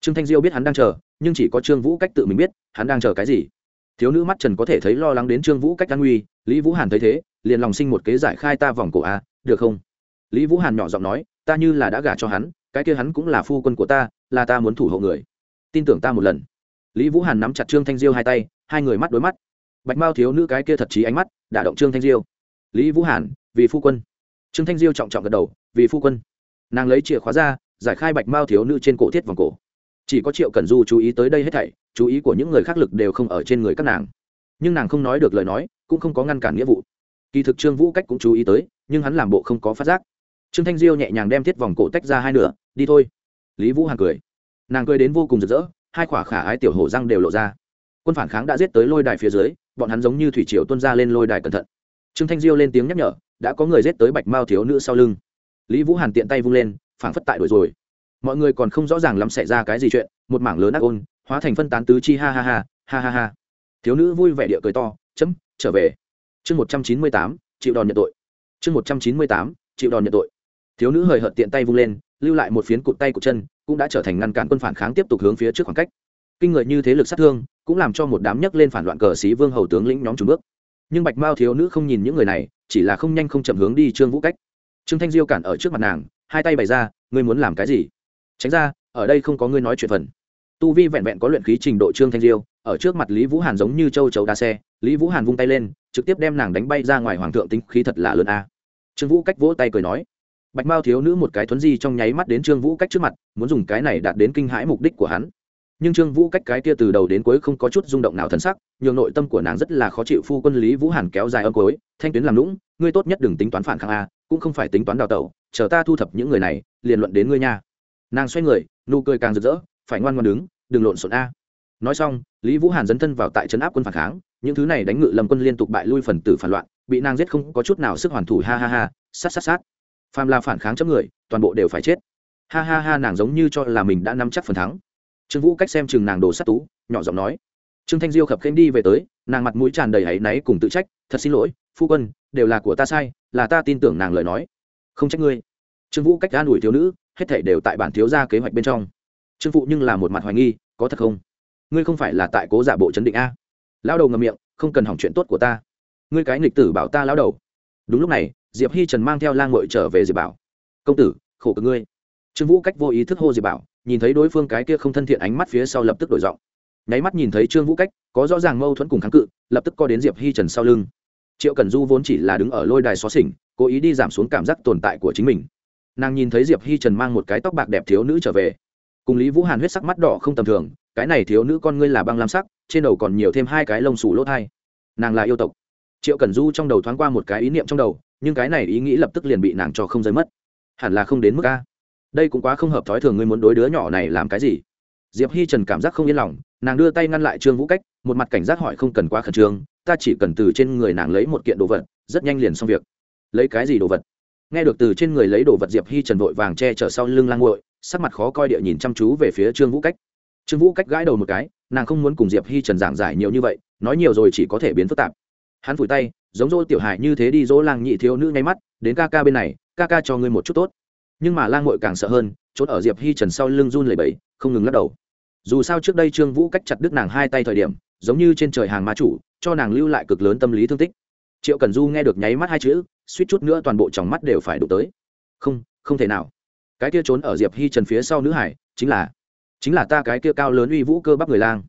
trương thanh diêu biết hắn đang chờ, nhưng chỉ có trương vũ cách tự mình biết, hắn đang chờ cái gì. Thiếu nữ mắt trần có thể thấy lo lắng đến trương vũ cách an nguy, lý vũ hàn thấy thế, liền lòng sinh một kế giải khai ta vòng cổ a, được không? Lý vũ hàn nhỏ giọng nói, ta như là đã gả cho hắn, cái kia hắn cũng là phu quân của ta, là ta muốn thủ hộ người. Tin tưởng ta một lần. Lý vũ hàn nắm chặt trương thanh diêu hai tay, hai người mắt đối mắt. Bạch mao thiếu nữ cái kia thật trí ánh mắt, đả động trương thanh diêu lý vũ hàn, vì phu quân. Trương thanh diêu trọng trọng gật đầu, vì phu quân. Nàng lấy chìa khóa ra, giải khai bạch mao thiếu nữ trên cổ thiết vòng cổ. Chỉ có triệu cần du chú ý tới đây hết thảy, chú ý của những người khác lực đều không ở trên người các nàng. Nhưng nàng không nói được lời nói, cũng không có ngăn cản nghĩa vụ. Kỳ thực trương vũ cách cũng chú ý tới, nhưng hắn làm bộ không có phát giác. Trương thanh diêu nhẹ nhàng đem thiết vòng cổ tách ra hai nửa, đi thôi. Lý vũ hàn cười. Nàng cười đến vô cùng rực rỡ, hai khỏa khả ái tiểu hổ răng đều lộ ra. Quân phản kháng đã giết tới lôi đài phía dưới, bọn hắn giống như thủy triều tuân ra lên lôi đài cẩn thận trương thanh diêu lên tiếng nhắc nhở, đã có người giết tới bạch mao thiếu nữ sau lưng. Lý vũ hàn tiện tay vung lên, phảng phất tại đuổi rồi. Mọi người còn không rõ ràng lắm xảy ra cái gì chuyện, một mảng lớn ác ôn, hóa thành phân tán tứ chi, ha ha ha ha ha ha. Thiếu nữ vui vẻ địa cười to, chấm, trở về. Chương một trăm chín mươi tám, chịu đòn nhận tội. Chương một trăm chín mươi tám, chịu đòn nhận tội. Thiếu nữ hời hợt tiện tay vung lên, lưu lại một phiến cụt tay cụt chân, cũng đã trở thành ngăn cản quân phản kháng tiếp tục hướng phía trước khoảng cách. Kinh người như thế lực sát thương, cũng làm cho một đám nhấc lên phản loạn cờ sĩ vương hầu tướng lĩnh nhóm trùng bước nhưng bạch mao thiếu nữ không nhìn những người này, chỉ là không nhanh không chậm hướng đi trương vũ cách. Trương thanh diêu cản ở trước mặt nàng, hai tay bày ra, ngươi muốn làm cái gì? Tránh ra, ở đây không có ngươi nói chuyện phần. Tu vi vẹn vẹn có luyện khí trình độ trương thanh diêu, ở trước mặt lý vũ hàn giống như châu chấu đa xe, lý vũ hàn vung tay lên, trực tiếp đem nàng đánh bay ra ngoài hoàng thượng tính khí thật là lớn a. Trương vũ cách vỗ tay cười nói, bạch mao thiếu nữ một cái thuấn di trong nháy mắt đến trương vũ cách trước mặt, muốn dùng cái này đạt đến kinh hãi mục đích của hắn nhưng trương vũ cách cái kia từ đầu đến cuối không có chút rung động nào thân sắc, nhường nội tâm của nàng rất là khó chịu. Phu quân lý vũ hàn kéo dài âm cối thanh tuyến làm lũng, ngươi tốt nhất đừng tính toán phản kháng a, cũng không phải tính toán đào tẩu, chờ ta thu thập những người này, liền luận đến ngươi nha. Nàng xoay người, nụ cười càng rực rỡ, phải ngoan ngoan đứng, đừng lộn xộn a. Nói xong, lý vũ hàn dấn thân vào tại trấn áp quân phản kháng, những thứ này đánh ngự lầm quân liên tục bại lui phần tử phản loạn, bị nàng giết không có chút nào sức hoàn thủ, ha ha ha, sát sát sát. Phàm là phản kháng chấm người, toàn bộ đều phải chết. Ha ha ha, nàng giống như cho là mình đã nắm chắc phần thắng trương vũ cách xem chừng nàng đồ sát tú, nhỏ giọng nói. Trương thanh diêu khập khênh đi về tới, nàng mặt mũi tràn đầy áy náy cùng tự trách, thật xin lỗi, phu quân, đều là của ta sai, là ta tin tưởng nàng lời nói. Không trách ngươi. Trương vũ cách an ủi thiếu nữ, hết thể đều tại bản thiếu gia kế hoạch bên trong. Trương phụ nhưng là một mặt hoài nghi, có thật không? Ngươi không phải là tại cố giả bộ chấn định a? Lão đầu ngầm miệng, không cần hỏng chuyện tốt của ta. Ngươi cái nghịch tử bảo ta lão đầu. Đúng lúc này, diệp hi trần mang theo lang ngội trở về diệp bảo. Công tử, khổ cực ngươi. Trương vũ cách vô ý thức hô diệp bảo nhìn thấy đối phương cái kia không thân thiện ánh mắt phía sau lập tức đổi giọng. Nháy mắt nhìn thấy trương vũ cách, có rõ ràng mâu thuẫn cùng kháng cự, lập tức co đến diệp hi trần sau lưng. Triệu cần du vốn chỉ là đứng ở lôi đài xó xỉnh, cố ý đi giảm xuống cảm giác tồn tại của chính mình. Nàng nhìn thấy diệp hi trần mang một cái tóc bạc đẹp thiếu nữ trở về. Cùng lý vũ hàn huyết sắc mắt đỏ không tầm thường, cái này thiếu nữ con ngươi là băng lam sắc, trên đầu còn nhiều thêm hai cái lông xù lỗ thai. Nàng là yêu tộc. Triệu cần du trong đầu thoáng qua một cái ý niệm trong đầu, nhưng cái này ý nghĩ lập tức liền bị nàng cho không rơi mất. Hẳn là không đến mức a đây cũng quá không hợp thói thường ngươi muốn đối đứa nhỏ này làm cái gì? Diệp hi trần cảm giác không yên lòng, nàng đưa tay ngăn lại trương vũ cách, một mặt cảnh giác hỏi không cần quá khẩn trương, ta chỉ cần từ trên người nàng lấy một kiện đồ vật, rất nhanh liền xong việc. Lấy cái gì đồ vật? Nghe được từ trên người lấy đồ vật diệp hi trần vội vàng che chở sau lưng lang ngội sắc mặt khó coi địa nhìn chăm chú về phía trương vũ cách. Trương vũ cách gãi đầu một cái, nàng không muốn cùng diệp hi trần giảng giải nhiều như vậy, nói nhiều rồi chỉ có thể biến phức tạp. Hắn vùi tay, giống dỗ tiểu hải như thế đi dỗ lang nhị thiếu nữ nháy mắt, đến ca ca bên này, ca ca cho ngươi một chút tốt nhưng mà lang mội càng sợ hơn, trốn ở diệp hi trần sau lưng run lẩy bẩy, không ngừng lắc đầu. Dù sao trước đây trương vũ cách chặt đứt nàng hai tay thời điểm, giống như trên trời hàng ma chủ, cho nàng lưu lại cực lớn tâm lý thương tích. Triệu cần du nghe được nháy mắt hai chữ, suýt chút nữa toàn bộ tròng mắt đều phải đụng tới. Không không thể nào. Cái kia trốn ở diệp hi trần phía sau nữ hải, chính là chính là ta cái kia cao lớn uy vũ cơ bắp người lang.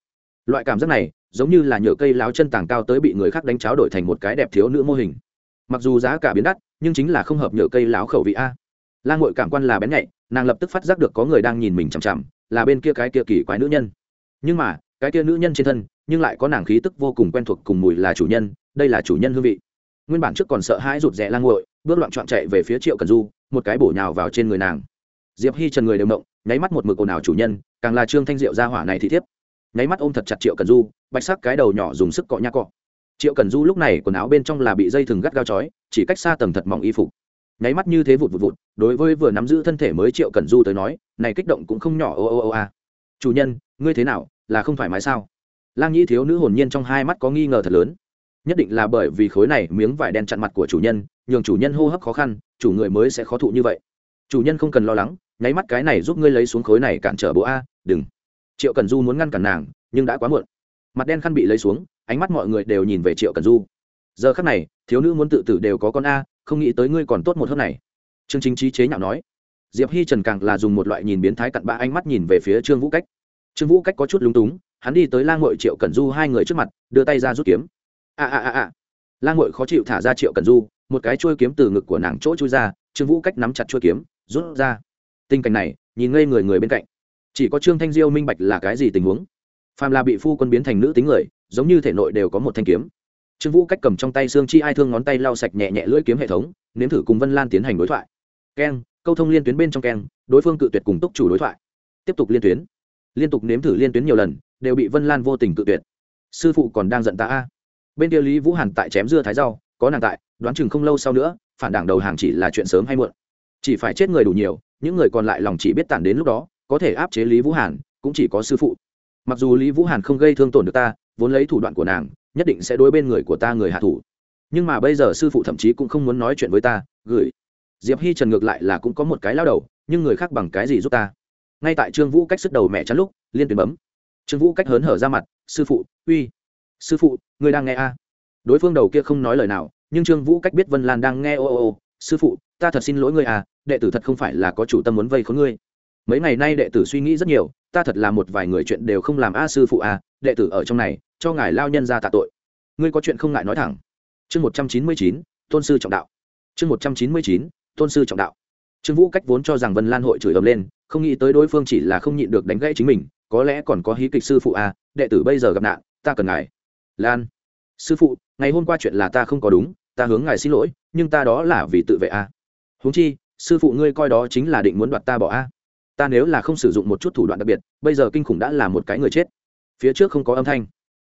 Loại cảm giác này, giống như là nhựa cây láo chân tàng cao tới bị người khác đánh cháo đổi thành một cái đẹp thiếu nữ mô hình. Mặc dù giá cả biến đắt, nhưng chính là không hợp nhựa cây láo khẩu vị a lang ngội cảm quan là bén nhạy, nàng lập tức phát giác được có người đang nhìn mình chằm chằm, là bên kia cái kia kỳ quái nữ nhân. Nhưng mà, cái kia nữ nhân trên thân, nhưng lại có nàng khí tức vô cùng quen thuộc cùng mùi là chủ nhân, đây là chủ nhân hương vị. Nguyên bản trước còn sợ hãi rụt rẽ lang ngội bước loạn trọn chạy về phía triệu cần du, một cái bổ nhào vào trên người nàng. Diệp hi trần người đều động, nháy mắt một mực ồn ào chủ nhân, càng là trương thanh diệu ra hỏa này thì thiếp. Nháy mắt ôm thật chặt triệu cần du, bạch sắc cái đầu nhỏ dùng sức cọ nha cọ. Triệu cần du lúc này quần áo bên trong là bị dây thừng gắt gao chói, chỉ cách xa tầng thật mỏng y phục nháy mắt như thế vụt vụt vụt, đối với vừa nắm giữ thân thể mới triệu cần du tới nói, này kích động cũng không nhỏ, ô ô ô a chủ nhân, ngươi thế nào, là không thoải mái sao? Lang nhĩ thiếu nữ hồn nhiên trong hai mắt có nghi ngờ thật lớn. Nhất định là bởi vì khối này miếng vải đen chặn mặt của chủ nhân, nhường chủ nhân hô hấp khó khăn, chủ người mới sẽ khó thụ như vậy. Chủ nhân không cần lo lắng, nháy mắt cái này giúp ngươi lấy xuống khối này cản trở bộ a, đừng. Triệu cần du muốn ngăn cản nàng, nhưng đã quá muộn. Mặt đen khăn bị lấy xuống, ánh mắt mọi người đều nhìn về triệu cần du. Giờ khắc này, thiếu nữ muốn tự tử đều có con a không nghĩ tới ngươi còn tốt một hớp này. Trương chính trí chế nhạo nói. Diệp hi trần càng là dùng một loại nhìn biến thái cặn bã ánh mắt nhìn về phía trương vũ cách. Trương vũ cách có chút lúng túng, hắn đi tới lang ngội triệu cẩn du hai người trước mặt, đưa tay ra rút kiếm. A a a a. Lang ngội khó chịu thả ra triệu cẩn du, một cái trôi kiếm từ ngực của nàng chỗ chui ra, trương vũ cách nắm chặt trôi kiếm, rút ra. Tình cảnh này, nhìn ngây người người bên cạnh. Chỉ có trương thanh diêu minh bạch là cái gì tình huống. Phàm là bị phu quân biến thành nữ tính người, giống như thể nội đều có một thanh kiếm trương vũ cách cầm trong tay xương chi ai thương ngón tay lau sạch nhẹ nhẹ lưỡi kiếm hệ thống, nếm thử cùng vân lan tiến hành đối thoại. Keng, câu thông liên tuyến bên trong keng, đối phương cự tuyệt cùng túc chủ đối thoại. Tiếp tục liên tuyến. Liên tục nếm thử liên tuyến nhiều lần, đều bị vân lan vô tình cự tuyệt. Sư phụ còn đang giận ta a. Bên kia lý vũ hàn tại chém dưa thái rau, có nàng tại, đoán chừng không lâu sau nữa, phản đảng đầu hàng chỉ là chuyện sớm hay muộn. Chỉ phải chết người đủ nhiều, những người còn lại lòng chỉ biết tản đến lúc đó, có thể áp chế lý vũ hàn, cũng chỉ có sư phụ. Mặc dù lý vũ hàn không gây thương tổn được ta, vốn lấy thủ đoạn của nàng nhất định sẽ đối bên người của ta người hạ thủ. Nhưng mà bây giờ sư phụ thậm chí cũng không muốn nói chuyện với ta, gửi. Diệp hi trần ngược lại là cũng có một cái lao đầu, nhưng người khác bằng cái gì giúp ta? Ngay tại trương vũ cách sức đầu mẹ chắn lúc, liên tuyến bấm. Trương vũ cách hớn hở ra mặt, sư phụ, uy. Sư phụ, người đang nghe a. Đối phương đầu kia không nói lời nào, nhưng trương vũ cách biết vân lan đang nghe, ô ô ô, sư phụ, ta thật xin lỗi ngươi à đệ tử thật không phải là có chủ tâm muốn vây khốn ngươi mấy ngày nay đệ tử suy nghĩ rất nhiều, ta thật là một vài người chuyện đều không làm a sư phụ a, đệ tử ở trong này, cho ngài lao nhân ra tạ tội. Ngươi có chuyện không ngại nói thẳng. Chương một trăm chín mươi chín, tôn sư trọng đạo. Chương một trăm chín mươi chín, tôn sư trọng đạo. Trương vũ cách vốn cho rằng vân lan hội chửi ầm lên, không nghĩ tới đối phương chỉ là không nhịn được đánh gãy chính mình, có lẽ còn có hí kịch sư phụ a, đệ tử bây giờ gặp nạn, ta cần ngài. Lan. Sư phụ, ngày hôm qua chuyện là ta không có đúng, ta hướng ngài xin lỗi, nhưng ta đó là vì tự vệ a. Huống chi, sư phụ ngươi coi đó chính là định muốn đoạt ta bỏ a ta nếu là không sử dụng một chút thủ đoạn đặc biệt, bây giờ kinh khủng đã là một cái người chết. Phía trước không có âm thanh.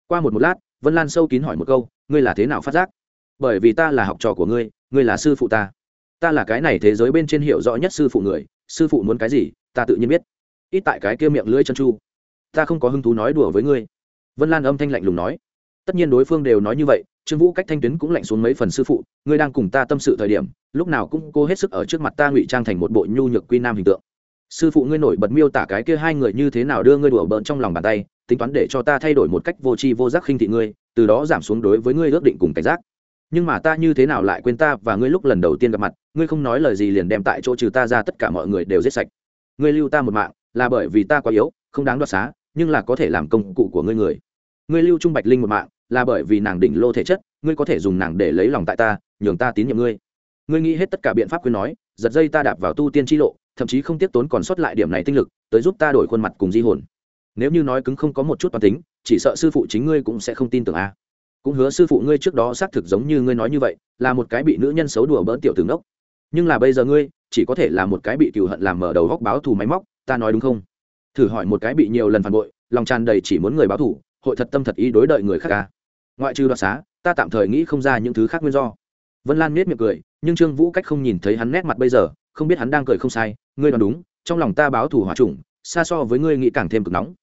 Qua một một lát, vân lan sâu kín hỏi một câu, ngươi là thế nào phát giác? Bởi vì ta là học trò của ngươi ngươi là sư phụ ta. Ta là cái này thế giới bên trên hiểu rõ nhất sư phụ người, sư phụ muốn cái gì, ta tự nhiên biết. Ít tại cái kia miệng lưỡi chân chu. Ta không có hứng thú nói đùa với ngươi. Vân lan âm thanh lạnh lùng nói. Tất nhiên đối phương đều nói như vậy, trương vũ cách thanh tuyến cũng lạnh xuống mấy phần sư phụ, ngươi đang cùng ta tâm sự thời điểm, lúc nào cũng cố hết sức ở trước mặt ta ngụy trang thành một bộ nhu nhược quy nam hình tượng sư phụ ngươi nổi bật miêu tả cái kia hai người như thế nào đưa ngươi đùa bỡn trong lòng bàn tay, tính toán để cho ta thay đổi một cách vô tri vô giác khinh thị ngươi, từ đó giảm xuống đối với ngươi ước định cùng cảnh giác. Nhưng mà ta như thế nào lại quên ta và ngươi lúc lần đầu tiên gặp mặt, ngươi không nói lời gì liền đem tại chỗ trừ ta ra tất cả mọi người đều giết sạch. Ngươi lưu ta một mạng, là bởi vì ta quá yếu, không đáng đoạt xá, nhưng là có thể làm công cụ của ngươi người. Ngươi lưu trung bạch linh một mạng, là bởi vì nàng đỉnh lô thể chất, ngươi có thể dùng nàng để lấy lòng tại ta, nhường ta tín nhiệm ngươi. Ngươi nghĩ hết tất cả biện pháp khuyên nói, giật dây ta đạp vào tu tiên tri lộ thậm chí không tiếp tốn còn sót lại điểm này tinh lực, tới giúp ta đổi khuôn mặt cùng di hồn. Nếu như nói cứng không có một chút toàn tính, chỉ sợ sư phụ chính ngươi cũng sẽ không tin tưởng a. Cũng hứa sư phụ ngươi trước đó xác thực giống như ngươi nói như vậy, là một cái bị nữ nhân xấu đùa bỡn tiểu tướng đốc nhưng là bây giờ ngươi, chỉ có thể là một cái bị cựu hận làm mở đầu góc báo thù máy móc, ta nói đúng không? Thử hỏi một cái bị nhiều lần phản bội, lòng tràn đầy chỉ muốn người báo thù, hội thật tâm thật ý đối đợi người khác ca ngoại trừ đoạt xá, ta tạm thời nghĩ không ra những thứ khác nguyên do. Vân lan miết miệng cười, nhưng trương vũ cách không nhìn thấy hắn nét mặt bây giờ không biết hắn đang cười không sai, ngươi đoán đúng, trong lòng ta báo thù hỏa trùng, xa so với ngươi nghĩ càng thêm cực nóng.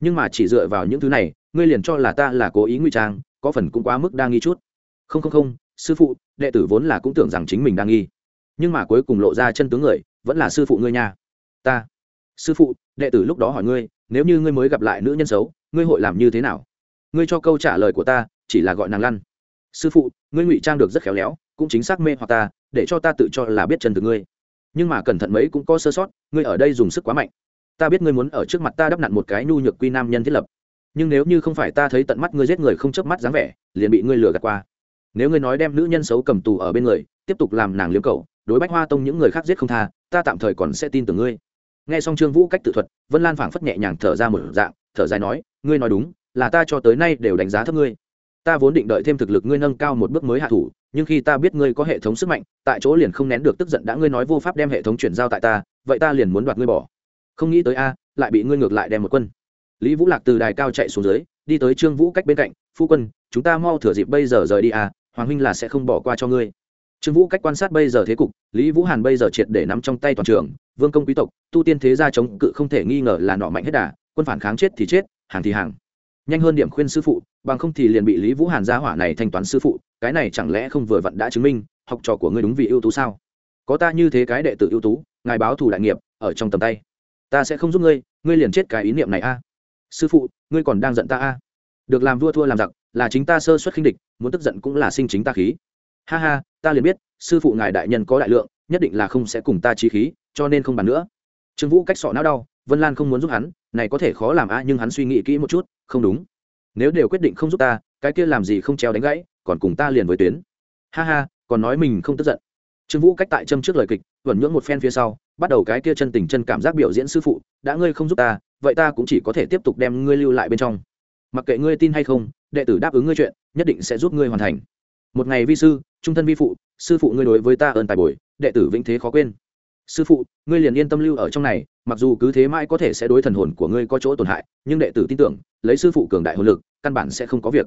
Nhưng mà chỉ dựa vào những thứ này, ngươi liền cho là ta là cố ý nguy trang, có phần cũng quá mức đa nghi chút. Không không không, sư phụ, đệ tử vốn là cũng tưởng rằng chính mình đang nghi. Nhưng mà cuối cùng lộ ra chân tướng người, vẫn là sư phụ ngươi nha. Ta. Sư phụ, đệ tử lúc đó hỏi ngươi, nếu như ngươi mới gặp lại nữ nhân xấu, ngươi hội làm như thế nào? Ngươi cho câu trả lời của ta, chỉ là gọi nàng lăn. Sư phụ, ngươi ngụy trang được rất khéo léo, cũng chính xác mê hoặc ta, để cho ta tự cho là biết chân từ ngươi nhưng mà cẩn thận mấy cũng có sơ sót, ngươi ở đây dùng sức quá mạnh. Ta biết ngươi muốn ở trước mặt ta đắp nặn một cái nhu nhược quy nam nhân thiết lập. Nhưng nếu như không phải ta thấy tận mắt ngươi giết người không chớp mắt dáng vẻ, liền bị ngươi lừa gạt qua. Nếu ngươi nói đem nữ nhân xấu cầm tù ở bên người, tiếp tục làm nàng liếm cầu đối bách hoa tông những người khác giết không tha, ta tạm thời còn sẽ tin tưởng ngươi. Nghe xong trương vũ cách tự thuật, vân lan phảng phất nhẹ nhàng thở ra một dạng, thở dài nói, ngươi nói đúng, là ta cho tới nay đều đánh giá thấp ngươi. Ta vốn định đợi thêm thực lực ngươi nâng cao một bước mới hạ thủ nhưng khi ta biết ngươi có hệ thống sức mạnh, tại chỗ liền không nén được tức giận đã ngươi nói vô pháp đem hệ thống chuyển giao tại ta, vậy ta liền muốn đoạt ngươi bỏ. Không nghĩ tới a, lại bị ngươi ngược lại đem một quân. Lý vũ lạc từ đài cao chạy xuống dưới, đi tới trương vũ cách bên cạnh, phu quân, chúng ta mau thừa dịp bây giờ rời đi a, hoàng huynh là sẽ không bỏ qua cho ngươi. Trương vũ cách quan sát bây giờ thế cục, lý vũ hàn bây giờ triệt để nắm trong tay toàn trường, vương công quý tộc, tu tiên thế gia chống cự không thể nghi ngờ là nọ mạnh hết đà, quân phản kháng chết thì chết, hàng thì hàng nhanh hơn điểm khuyên sư phụ, bằng không thì liền bị lý vũ hàn gia hỏa này thanh toán sư phụ, cái này chẳng lẽ không vừa vặn đã chứng minh, học trò của ngươi đúng vì ưu tú sao? Có ta như thế cái đệ tử ưu tú, ngài báo thù đại nghiệp, ở trong tầm tay. Ta sẽ không giúp ngươi ngươi liền chết cái ý niệm này a. Sư phụ, ngươi còn đang giận ta a. Được làm vua thua làm giặc, là chính ta sơ xuất khinh địch, muốn tức giận cũng là sinh chính ta khí. Ha ha, ta liền biết, sư phụ ngài đại nhân có đại lượng, nhất định là không sẽ cùng ta trí khí, cho nên không bàn nữa. Trương vũ cách sọ não đau vân lan không muốn giúp hắn, này có thể khó làm a, nhưng hắn suy nghĩ kỹ một chút, không đúng. Nếu đều quyết định không giúp ta, cái kia làm gì không treo đánh gãy, còn cùng ta liền với tuyến. Ha ha, còn nói mình không tức giận. Trương vũ cách tại châm trước lời kịch vẩn nhưỡng một phen phía sau, bắt đầu cái kia chân tình chân cảm giác biểu diễn sư phụ, đã ngươi không giúp ta, vậy ta cũng chỉ có thể tiếp tục đem ngươi lưu lại bên trong. Mặc kệ ngươi tin hay không, đệ tử đáp ứng ngươi chuyện, nhất định sẽ giúp ngươi hoàn thành. Một ngày vi sư, trung thân vi phụ, sư phụ ngươi đối với ta ơn tài bồi, đệ tử vĩnh thế khó quên. Sư phụ, ngươi liền yên tâm lưu ở trong này mặc dù cứ thế mãi có thể sẽ đối thần hồn của ngươi có chỗ tổn hại, nhưng đệ tử tin tưởng, lấy sư phụ cường đại hồn lực, căn bản sẽ không có việc.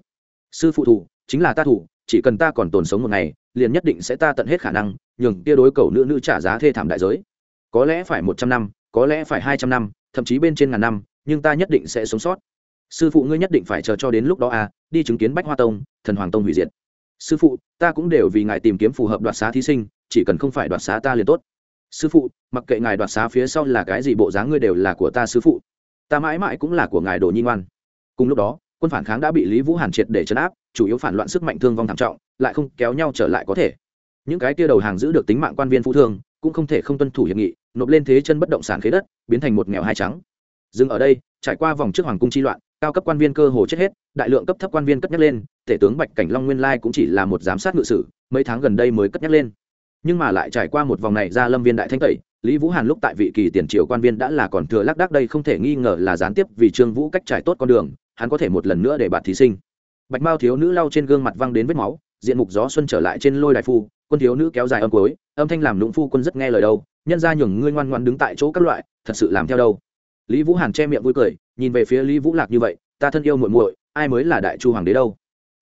Sư phụ thủ, chính là ta thủ, chỉ cần ta còn tồn sống một ngày, liền nhất định sẽ ta tận hết khả năng nhường tia đối cầu nữ nữ trả giá thê thảm đại giới. Có lẽ phải một trăm năm, có lẽ phải hai trăm năm, thậm chí bên trên ngàn năm, nhưng ta nhất định sẽ sống sót. Sư phụ ngươi nhất định phải chờ cho đến lúc đó à đi chứng kiến bách hoa tông, thần hoàng tông hủy diệt. Sư phụ, ta cũng đều vì ngài tìm kiếm phù hợp đoạt xá thí sinh, chỉ cần không phải đoạt xá ta liền tốt sư phụ, mặc kệ ngài đoạt xá phía sau là cái gì bộ dáng ngươi đều là của ta sư phụ. Ta mãi mãi cũng là của ngài đồ nhi ngoan. Cùng lúc đó, quân phản kháng đã bị lý vũ hàn triệt để chấn áp, chủ yếu phản loạn sức mạnh thương vong thảm trọng, lại không kéo nhau trở lại có thể. Những cái kia đầu hàng giữ được tính mạng quan viên phú thương, cũng không thể không tuân thủ hiệp nghị, nộp lên thế chân bất động sản khế đất, biến thành một nghèo hai trắng. Dừng ở đây, trải qua vòng trước hoàng cung chi loạn, cao cấp quan viên cơ hồ chết hết, đại lượng cấp thấp quan viên cất nhắc lên, tể tướng bạch cảnh long nguyên lai cũng chỉ là một giám sát ngự sử, mấy tháng gần đây mới cất nhắc lên nhưng mà lại trải qua một vòng này ra lâm viên đại thanh tẩy, lý vũ hàn lúc tại vị kỳ tiền triệu quan viên đã là còn thừa lác đác đây không thể nghi ngờ là gián tiếp vì trương vũ cách trải tốt con đường, hắn có thể một lần nữa để bạn thí sinh. Bạch mao thiếu nữ lau trên gương mặt văng đến vết máu, diện mục gió xuân trở lại trên lôi đại phu, quân thiếu nữ kéo dài âm cuối, âm thanh làm lũng phu quân rất nghe lời đâu, nhân ra nhường ngươi ngoan ngoan đứng tại chỗ các loại, thật sự làm theo đâu. Lý vũ hàn che miệng vui cười, nhìn về phía lý vũ lạc như vậy, ta thân yêu muội muội, ai mới là đại chu hoàng đế đâu.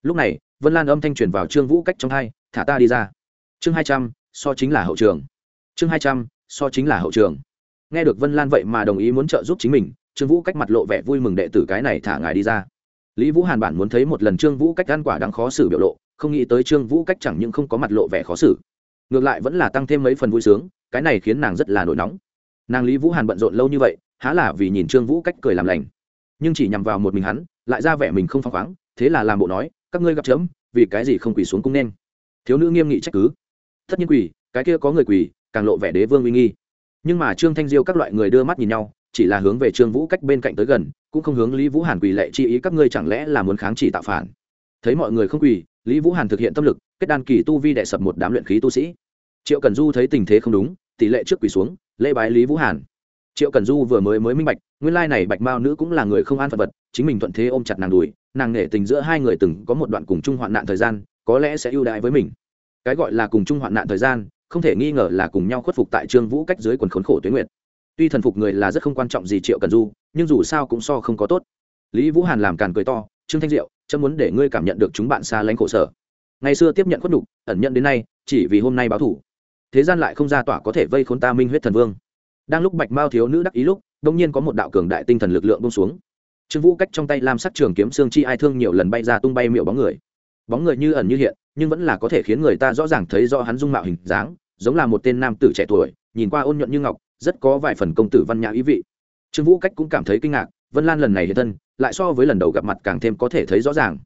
Lúc này, vân lan âm thanh truyền vào trương vũ cách trong hai, thả ta đi ra. Chương hai trăm so chính là hậu trường. Chương hai trăm, so chính là hậu trường. Nghe được vân lan vậy mà đồng ý muốn trợ giúp chính mình, trương vũ cách mặt lộ vẻ vui mừng đệ tử cái này thả ngài đi ra. Lý vũ hàn bản muốn thấy một lần trương vũ cách ăn quả đáng khó xử biểu lộ, không nghĩ tới trương vũ cách chẳng những không có mặt lộ vẻ khó xử. Ngược lại vẫn là tăng thêm mấy phần vui sướng, cái này khiến nàng rất là nổi nóng. Nàng lý vũ hàn bận rộn lâu như vậy, há là vì nhìn trương vũ cách cười làm lành. Nhưng chỉ nhằm vào một mình hắn, lại ra vẻ mình không phăng khoáng, thế là làm bộ nói, các ngươi gặp chấm, vì cái gì không quỳ xuống cung nên? Thiếu nữ nghiêm nghị trách cứ tất nhiên quỳ, cái kia có người quỳ, càng lộ vẻ đế vương uy nghi. Nhưng mà trương thanh diêu các loại người đưa mắt nhìn nhau, chỉ là hướng về trương vũ cách bên cạnh tới gần, cũng không hướng lý vũ hàn quỳ lệ chi ý, các ngươi chẳng lẽ là muốn kháng chỉ tạo phản? Thấy mọi người không quỳ, lý vũ hàn thực hiện tâm lực, kết đan kỳ tu vi đệ sập một đám luyện khí tu sĩ. Triệu cần du thấy tình thế không đúng, tỷ lệ trước quỳ xuống, lễ bái lý vũ hàn. Triệu cần du vừa mới mới minh bạch, nguyên lai này bạch mao nữ cũng là người không an phận vật, chính mình thuận thế ôm chặt nàng đùi, nàng nể tình giữa hai người từng có một đoạn cùng chung hoạn nạn thời gian, có lẽ sẽ ưu đãi với mình cái gọi là cùng chung hoạn nạn thời gian, không thể nghi ngờ là cùng nhau khuất phục tại trương vũ cách dưới quần khốn khổ tuyến nguyện tuy thần phục người là rất không quan trọng gì triệu cần du, nhưng dù sao cũng so không có tốt. Lý vũ hàn làm càn cười to, trương thanh diệu, chấm muốn để ngươi cảm nhận được chúng bạn xa lánh khổ sở. Ngày xưa tiếp nhận khuất đục ẩn nhận đến nay, chỉ vì hôm nay báo thủ. Thế gian lại không ra tỏa có thể vây khốn ta minh huyết thần vương. Đang lúc bạch mao thiếu nữ đắc ý lúc đông nhiên có một đạo cường đại tinh thần lực lượng bông xuống. Trương vũ cách trong tay lam sắc trường kiếm xương chi ai thương nhiều lần bay ra tung bay miệu bóng người. Bóng người như ẩn như hiện nhưng vẫn là có thể khiến người ta rõ ràng thấy rõ hắn dung mạo hình dáng, giống là một tên nam tử trẻ tuổi, nhìn qua ôn nhuận như ngọc, rất có vài phần công tử văn nhã ý vị. Trương vũ cách cũng cảm thấy kinh ngạc, vân lan lần này hiện thân, lại so với lần đầu gặp mặt càng thêm có thể thấy rõ ràng.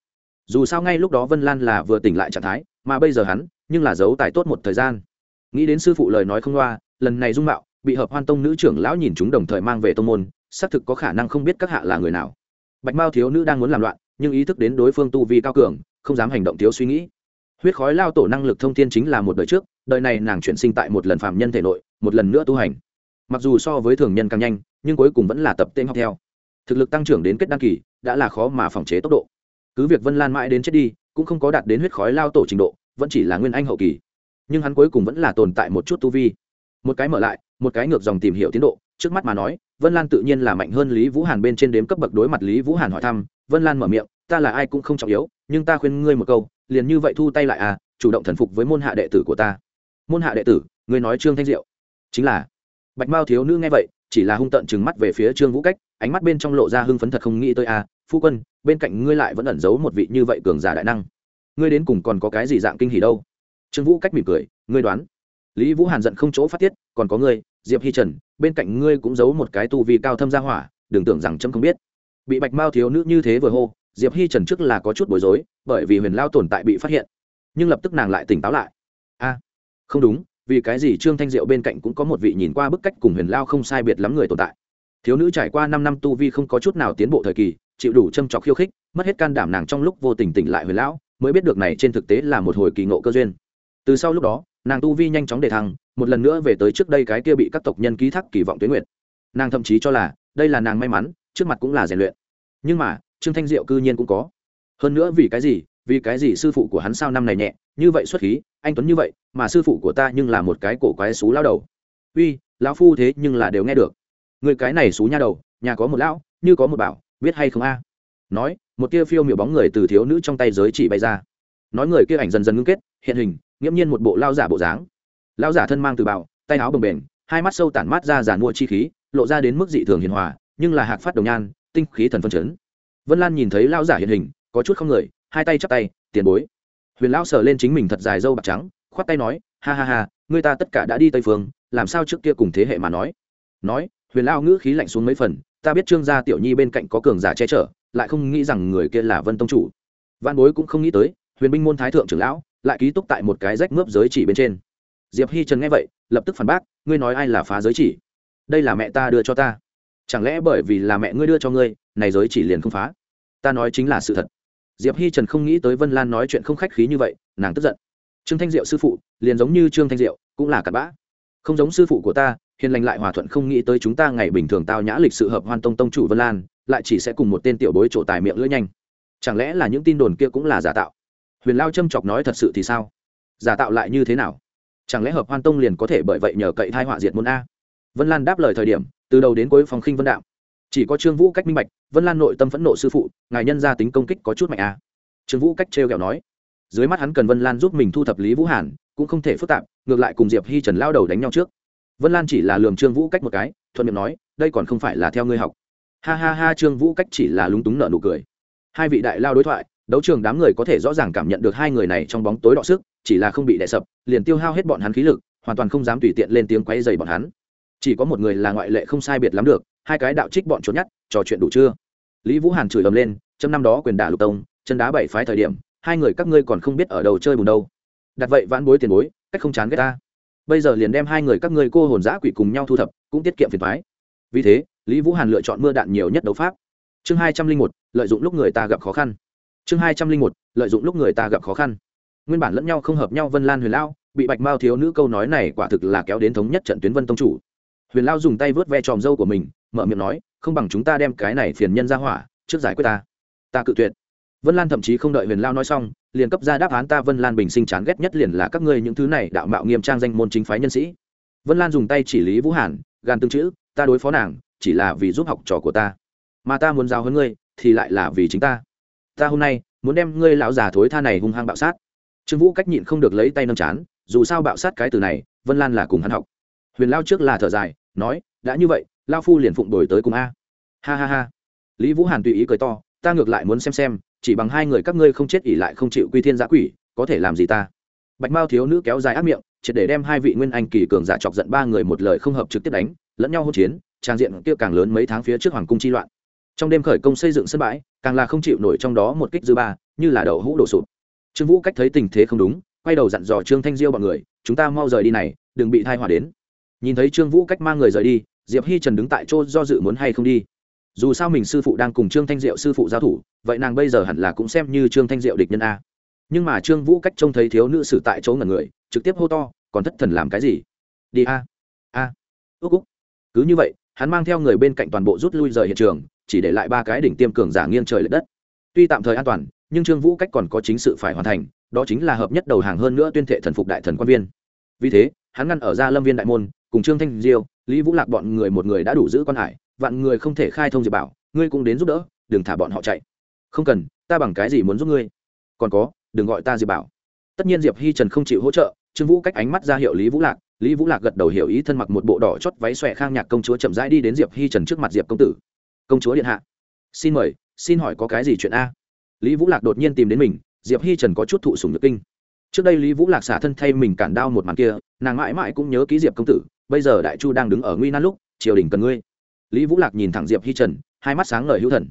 Dù sao ngay lúc đó vân lan là vừa tỉnh lại trạng thái, mà bây giờ hắn, nhưng là giấu tài tốt một thời gian. Nghĩ đến sư phụ lời nói không loa, lần này dung mạo, bị hợp hoan tông nữ trưởng lão nhìn chúng đồng thời mang về tông môn, xác thực có khả năng không biết các hạ là người nào. Bạch mao thiếu nữ đang muốn làm loạn, nhưng ý thức đến đối phương tu vi cao cường, không dám hành động thiếu suy nghĩ huyết khói lao tổ năng lực thông thiên chính là một đời trước, đời này nàng chuyển sinh tại một lần phạm nhân thể nội, một lần nữa tu hành. Mặc dù so với thường nhân càng nhanh, nhưng cuối cùng vẫn là tập tên học theo. Thực lực tăng trưởng đến kết đăng kỳ, đã là khó mà phòng chế tốc độ. Cứ việc vân lan mãi đến chết đi, cũng không có đạt đến huyết khói lao tổ trình độ, vẫn chỉ là nguyên anh hậu kỳ. Nhưng hắn cuối cùng vẫn là tồn tại một chút tu vi. Một cái mở lại, một cái ngược dòng tìm hiểu tiến độ, trước mắt mà nói, vân lan tự nhiên là mạnh hơn lý vũ hàn bên trên đếm cấp bậc đối mặt lý vũ hàn hỏi thăm. Vân lan mở miệng, ta là ai cũng không trọng yếu, nhưng ta khuyên ngươi một câu liền như vậy thu tay lại à chủ động thần phục với môn hạ đệ tử của ta. Môn hạ đệ tử, ngươi nói trương thanh diệu. Chính là. Bạch mao thiếu nữ nghe vậy, chỉ là hung tợn chừng mắt về phía trương vũ cách, ánh mắt bên trong lộ ra hưng phấn thật không nghĩ tới à phu quân, bên cạnh ngươi lại vẫn ẩn giấu một vị như vậy cường giả đại năng. Ngươi đến cùng còn có cái gì dạng kinh hỉ đâu? Trương vũ cách mỉm cười, ngươi đoán. Lý vũ hàn giận không chỗ phát tiết, còn có ngươi, diệp hi trần, bên cạnh ngươi cũng giấu một cái tu vi cao thâm gia hỏa, đừng tưởng rằng trâm không biết. Bị bạch mao thiếu nữ như thế vừa hô diệp hi trần trước là có chút bối rối, bởi vì huyền lao tồn tại bị phát hiện. Nhưng lập tức nàng lại tỉnh táo lại. A, không đúng, vì cái gì trương thanh diệu bên cạnh cũng có một vị nhìn qua bức cách cùng huyền lao không sai biệt lắm người tồn tại. Thiếu nữ trải qua năm năm tu vi không có chút nào tiến bộ thời kỳ, chịu đủ châm trọc khiêu khích, mất hết can đảm nàng trong lúc vô tình tỉnh lại huyền lão, mới biết được này trên thực tế là một hồi kỳ ngộ cơ duyên. Từ sau lúc đó, nàng tu vi nhanh chóng đề thăng, một lần nữa về tới trước đây cái kia bị các tộc nhân ký thác kỳ vọng tuyến nguyện. nàng thậm chí cho là, đây là nàng may mắn, trước mặt cũng là rèn luyện. Nhưng mà trương thanh diệu cư nhiên cũng có. Hơn nữa vì cái gì? Vì cái gì sư phụ của hắn sao năm này nhẹ? Như vậy xuất khí, anh tuấn như vậy, mà sư phụ của ta nhưng là một cái cổ quái xú lao đầu. Uy, lão phu thế nhưng là đều nghe được. Người cái này xú nha đầu, nhà có một lão, như có một bảo, biết hay không a? Nói, một tia phiêu miểu bóng người từ thiếu nữ trong tay giới chỉ bay ra. Nói người kia ảnh dần dần ngưng kết, hiện hình, nghiễm nhiên một bộ lao giả bộ dáng. Lao giả thân mang từ bảo, tay áo bồng bềnh, hai mắt sâu tản mát ra giàn mua chi khí, lộ ra đến mức dị thường hiền hòa, nhưng là hạc phát đồng nhan, tinh khí thần phân chấn vân lan nhìn thấy lão giả hiện hình, có chút không người, hai tay chắp tay, tiền bối. Huyền lão sờ lên chính mình thật dài dâu bạc trắng, khoát tay nói, ha ha ha, người ta tất cả đã đi tây phương, làm sao trước kia cùng thế hệ mà nói? Nói, huyền lão ngữ khí lạnh xuống mấy phần, ta biết trương gia tiểu nhi bên cạnh có cường giả che chở, lại không nghĩ rằng người kia là vân tông chủ. Văn bối cũng không nghĩ tới, huyền binh môn thái thượng trưởng lão lại ký túc tại một cái rách mướp giới chỉ bên trên. Diệp hi trần nghe vậy, lập tức phản bác, ngươi nói ai là phá giới chỉ? Đây là mẹ ta đưa cho ta. Chẳng lẽ bởi vì là mẹ ngươi đưa cho ngươi, này giới chỉ liền không phá? Ta nói chính là sự thật. Diệp hi trần không nghĩ tới vân lan nói chuyện không khách khí như vậy, nàng tức giận. Trương thanh diệu sư phụ, liền giống như trương thanh diệu, cũng là cặp bã. Không giống sư phụ của ta, hiền lành lại hòa thuận không nghĩ tới chúng ta ngày bình thường tao nhã lịch sự hợp hoan tông tông chủ vân lan, lại chỉ sẽ cùng một tên tiểu bối trổ tài miệng lưỡi nhanh. Chẳng lẽ là những tin đồn kia cũng là giả tạo? Huyền lao châm chọc nói thật sự thì sao? Giả tạo lại như thế nào? Chẳng lẽ hợp hoan tông liền có thể bởi vậy nhờ cậy thai họa diệt môn a? Vân lan đáp lời thời điểm, từ đầu đến cuối phòng khinh vân đạo chỉ có trương vũ cách minh bạch, vân lan nội tâm phẫn nộ sư phụ, ngài nhân ra tính công kích có chút mạnh à trương vũ cách trêu ghẹo nói. Dưới mắt hắn cần vân lan giúp mình thu thập lý vũ hàn, cũng không thể phức tạp, ngược lại cùng diệp hi trần lao đầu đánh nhau trước. Vân lan chỉ là lườm trương vũ cách một cái, thuận miệng nói, đây còn không phải là theo ngươi học. Ha ha ha, trương vũ cách chỉ là lúng túng nợ nụ cười. Hai vị đại lao đối thoại, đấu trường đám người có thể rõ ràng cảm nhận được hai người này trong bóng tối đọ sức, chỉ là không bị đè sập, liền tiêu hao hết bọn hắn khí lực, hoàn toàn không dám tùy tiện lên tiếng quay dày bọn hắn. Chỉ có một người là ngoại lệ không sai biệt lắm được hai cái đạo trích bọn trốn nhát, trò chuyện đủ chưa? Lý vũ hàn chửi ầm lên trong năm đó quyền đả lục tông, chân đá bảy phái thời điểm, hai người các ngươi còn không biết ở đầu chơi bùn đâu. Đặt vậy vãn bối tiền bối, cách không chán ghét ta. Bây giờ liền đem hai người các ngươi cô hồn giã quỷ cùng nhau thu thập, cũng tiết kiệm phiền thoái vì thế, lý vũ hàn lựa chọn mưa đạn nhiều nhất đấu pháp. Chương hai trăm linh một, lợi dụng lúc người ta gặp khó khăn. Chương hai trăm linh một, lợi dụng lúc người ta gặp khó khăn. Nguyên bản lẫn nhau không hợp nhau vân lan huyền lao bị bạch mao thiếu nữ câu nói này quả thực là kéo đến thống nhất trận tuyến vân tông chủ huyền lao dùng tay vớt ve tròm dâu của mình, mở miệng nói, không bằng chúng ta đem cái này phiền nhân ra hỏa, trước giải quyết ta. Ta cự tuyệt. Vân lan thậm chí không đợi huyền lao nói xong, liền cấp ra đáp án ta vân lan bình sinh chán ghét nhất liền là các ngươi những thứ này đạo mạo nghiêm trang danh môn chính phái nhân sĩ. Vân lan dùng tay chỉ lý vũ hàn gan tương chữ, ta đối phó nàng, chỉ là vì giúp học trò của ta. Mà ta muốn giao hơn ngươi, thì lại là vì chính ta. Ta hôm nay, muốn đem ngươi lão già thối tha này hung hăng bạo sát. Trương vũ cách nhịn không được lấy tay nâng chán, dù sao bạo sát cái từ này, vân lan là cùng hắn học huyền lao trước là thở dài, nói, đã như vậy, lao phu liền phụng đổi tới cùng a. Ha ha ha. Lý vũ hàn tùy ý cười to, ta ngược lại muốn xem xem, chỉ bằng hai người các ngươi không chết ỉ lại không chịu quy thiên giã quỷ, có thể làm gì ta? Bạch mao thiếu nữ kéo dài ác miệng, triệt để đem hai vị nguyên anh kỳ cường giả chọc giận ba người một lời không hợp trực tiếp đánh, lẫn nhau hỗn chiến, trang diện kia càng lớn mấy tháng phía trước hoàng cung chi loạn. Trong đêm khởi công xây dựng sân bãi, càng là không chịu nổi trong đó một kích dư ba, như là đậu hũ đổ sụp. Trương vũ cách thấy tình thế không đúng, quay đầu dặn dò trương thanh diêu bọn người, chúng ta mau rời đi này, đừng bị thai hỏa đến nhìn thấy trương vũ cách mang người rời đi, diệp hi trần đứng tại chỗ do dự muốn hay không đi. Dù sao mình sư phụ đang cùng trương thanh diệu sư phụ giao thủ, vậy nàng bây giờ hẳn là cũng xem như trương thanh diệu địch nhân a. Nhưng mà trương vũ cách trông thấy thiếu nữ sử tại chỗ ngẩn người, trực tiếp hô to, còn thất thần làm cái gì? Đi a a ước úc. Cứ như vậy, hắn mang theo người bên cạnh toàn bộ rút lui rời hiện trường, chỉ để lại ba cái đỉnh tiêm cường giả nghiêng trời l ệ đất. Tuy tạm thời an toàn, nhưng trương vũ cách còn có chính sự phải hoàn thành, đó chính là hợp nhất đầu hàng hơn nữa tuyên thệ thần phục đại thần quan viên. Vì thế, hắn ngăn ở ra lâm viên đại môn cùng trương thanh diêu, lý vũ lạc bọn người một người đã đủ giữ quan hải, vạn người không thể khai thông diệp bảo, ngươi cũng đến giúp đỡ, đừng thả bọn họ chạy. Không cần, ta bằng cái gì muốn giúp ngươi? Còn có, đừng gọi ta diệp bảo. Tất nhiên diệp hi trần không chịu hỗ trợ, trương vũ cách ánh mắt ra hiệu lý vũ lạc, lý vũ lạc gật đầu hiểu ý thân mặc một bộ đỏ chót váy xòe khang nhạc công chúa chậm rãi đi đến diệp hi trần trước mặt diệp công tử. Công chúa điện hạ. Xin mời, xin hỏi có cái gì chuyện a? Lý vũ lạc đột nhiên tìm đến mình, diệp hi trần có chút thụ sùng nhược kinh. Trước đây lý vũ lạc xả thân thay mình cản đao một màn kia, nàng mãi mãi cũng nhớ ký diệp công tử bây giờ đại chu đang đứng ở nguy nan lúc, triều đình cần ngươi. Lý vũ lạc nhìn thẳng diệp hi trần, hai mắt sáng ngời hữu thần.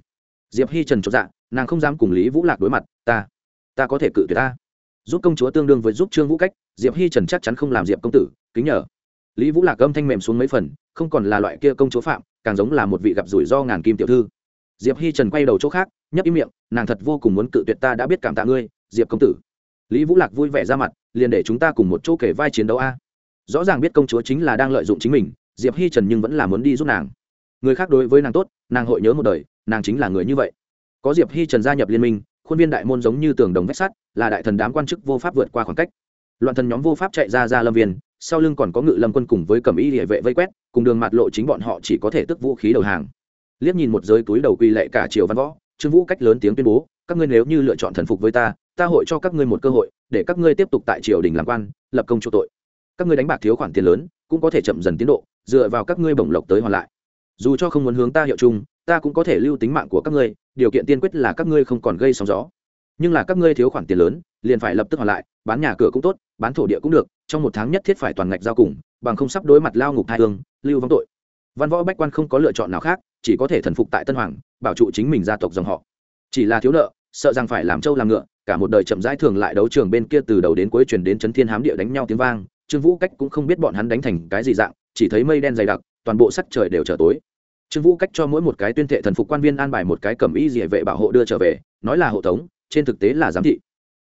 Diệp hi trần chột dạ nàng không dám cùng lý vũ lạc đối mặt, ta ta có thể cự tuyệt ta. Giúp công chúa tương đương với giúp trương vũ cách, diệp hi trần chắc chắn không làm diệp công tử, kính nhờ. Lý vũ lạc âm thanh mềm xuống mấy phần, không còn là loại kia công chúa phạm, càng giống là một vị gặp rủi ro ngàn kim tiểu thư. Diệp hi trần quay đầu chỗ khác, nhấp im miệng, nàng thật vô cùng muốn cự tuyệt ta đã biết cảm tạ ngươi, diệp công tử. Lý vũ lạc vui vẻ ra mặt, liền để chúng ta cùng một chỗ kể vai chiến đấu a rõ ràng biết công chúa chính là đang lợi dụng chính mình, diệp hi trần nhưng vẫn là muốn đi giúp nàng. Người khác đối với nàng tốt, nàng hội nhớ một đời, nàng chính là người như vậy. Có diệp hi trần gia nhập liên minh, khuôn viên đại môn giống như tường đồng vách sắt, là đại thần đám quan chức vô pháp vượt qua khoảng cách. Loạn thần nhóm vô pháp chạy ra ra lâm viên, sau lưng còn có ngự lâm quân cùng với cẩm y địa vệ vây quét, cùng đường mặt lộ chính bọn họ chỉ có thể tức vũ khí đầu hàng. Liếc nhìn một giới túi đầu quy lệ cả triều văn võ, trương vũ cách lớn tiếng tuyên bố, các ngươi nếu như lựa chọn thần phục với ta ta hội cho các ngươi một cơ hội, để các ngươi tiếp tục tại triều đình làm quan, lập công chỗ tội các ngươi đánh bạc thiếu khoản tiền lớn, cũng có thể chậm dần tiến độ, dựa vào các ngươi bổng lộc tới hoàn lại. Dù cho không muốn hướng ta hiệu chung, ta cũng có thể lưu tính mạng của các ngươi, điều kiện tiên quyết là các ngươi không còn gây sóng gió. Nhưng là các ngươi thiếu khoản tiền lớn, liền phải lập tức hoàn lại, bán nhà cửa cũng tốt, bán thổ địa cũng được, trong một tháng nhất thiết phải toàn ngạch giao cùng, bằng không sắp đối mặt lao ngục hai hương, lưu vong tội. Văn võ bách quan không có lựa chọn nào khác, chỉ có thể thần phục tại tân hoàng, bảo trụ chính mình gia tộc dòng họ. Chỉ là thiếu nợ, sợ rằng phải làm trâu làm ngựa, cả một đời chậm rãi thường lại đấu trường bên kia từ đầu đến cuối truyền đến chấn thiên hám địa đánh nhau tiếng vang trương vũ cách cũng không biết bọn hắn đánh thành cái gì dạng, chỉ thấy mây đen dày đặc, toàn bộ sắc trời đều trở tối. Trương vũ cách cho mỗi một cái tuyên thệ thần phục quan viên an bài một cái cầm y địa vệ bảo hộ đưa trở về, nói là hộ tống, trên thực tế là giám thị.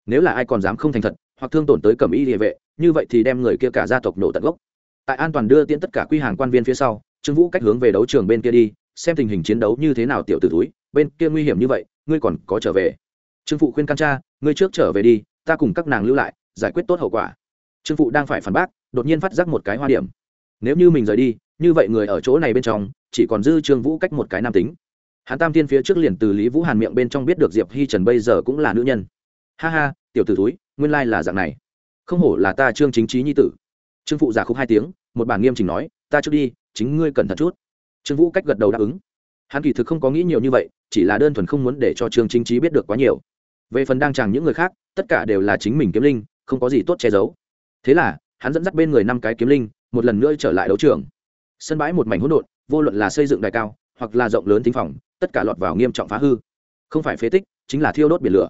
Nếu là ai còn dám không thành thật, hoặc thương tổn tới cầm y địa vệ, như vậy thì đem người kia cả gia tộc nổ tận gốc. Tại an toàn đưa tiễn tất cả quy hàng quan viên phía sau, trương vũ cách hướng về đấu trường bên kia đi, xem tình hình chiến đấu như thế nào tiểu t túi, bên kia nguy hiểm như vậy, ngươi còn có trở về. Trương phụ khuyên can cha, ngươi trước trở về đi, ta cùng các nàng lưu lại, giải quyết tốt hậu quả trương phụ đang phải phản bác, đột nhiên phát giác một cái hoa điểm. Nếu như mình rời đi, như vậy người ở chỗ này bên trong, chỉ còn dư trương vũ cách một cái nam tính. Hắn tam tiên phía trước liền từ lý vũ hàn miệng bên trong biết được diệp hi trần bây giờ cũng là nữ nhân. Ha ha, tiểu t ử túi nguyên lai là dạng này. Không hổ là ta trương chính trí nhi tử. Trương phụ giả khúc hai tiếng, một bản nghiêm chỉnh nói, ta trước đi, chính ngươi cẩn thận chút. Trương vũ cách gật đầu đáp ứng. Hắn kỳ thực không có nghĩ nhiều như vậy, chỉ là đơn thuần không muốn để cho trương chính trí biết được quá nhiều. Về phần đang chàng những người khác, tất cả đều là chính mình kiếm linh, không có gì tốt che giấu thế là, hắn dẫn dắt bên người năm cái kiếm linh, một lần nữa trở lại đấu trường. Sân bãi một mảnh hỗn độn, vô luận là xây dựng đài cao, hoặc là rộng lớn thính phòng, tất cả lọt vào nghiêm trọng phá hư. Không phải phế tích, chính là thiêu đốt biển lửa.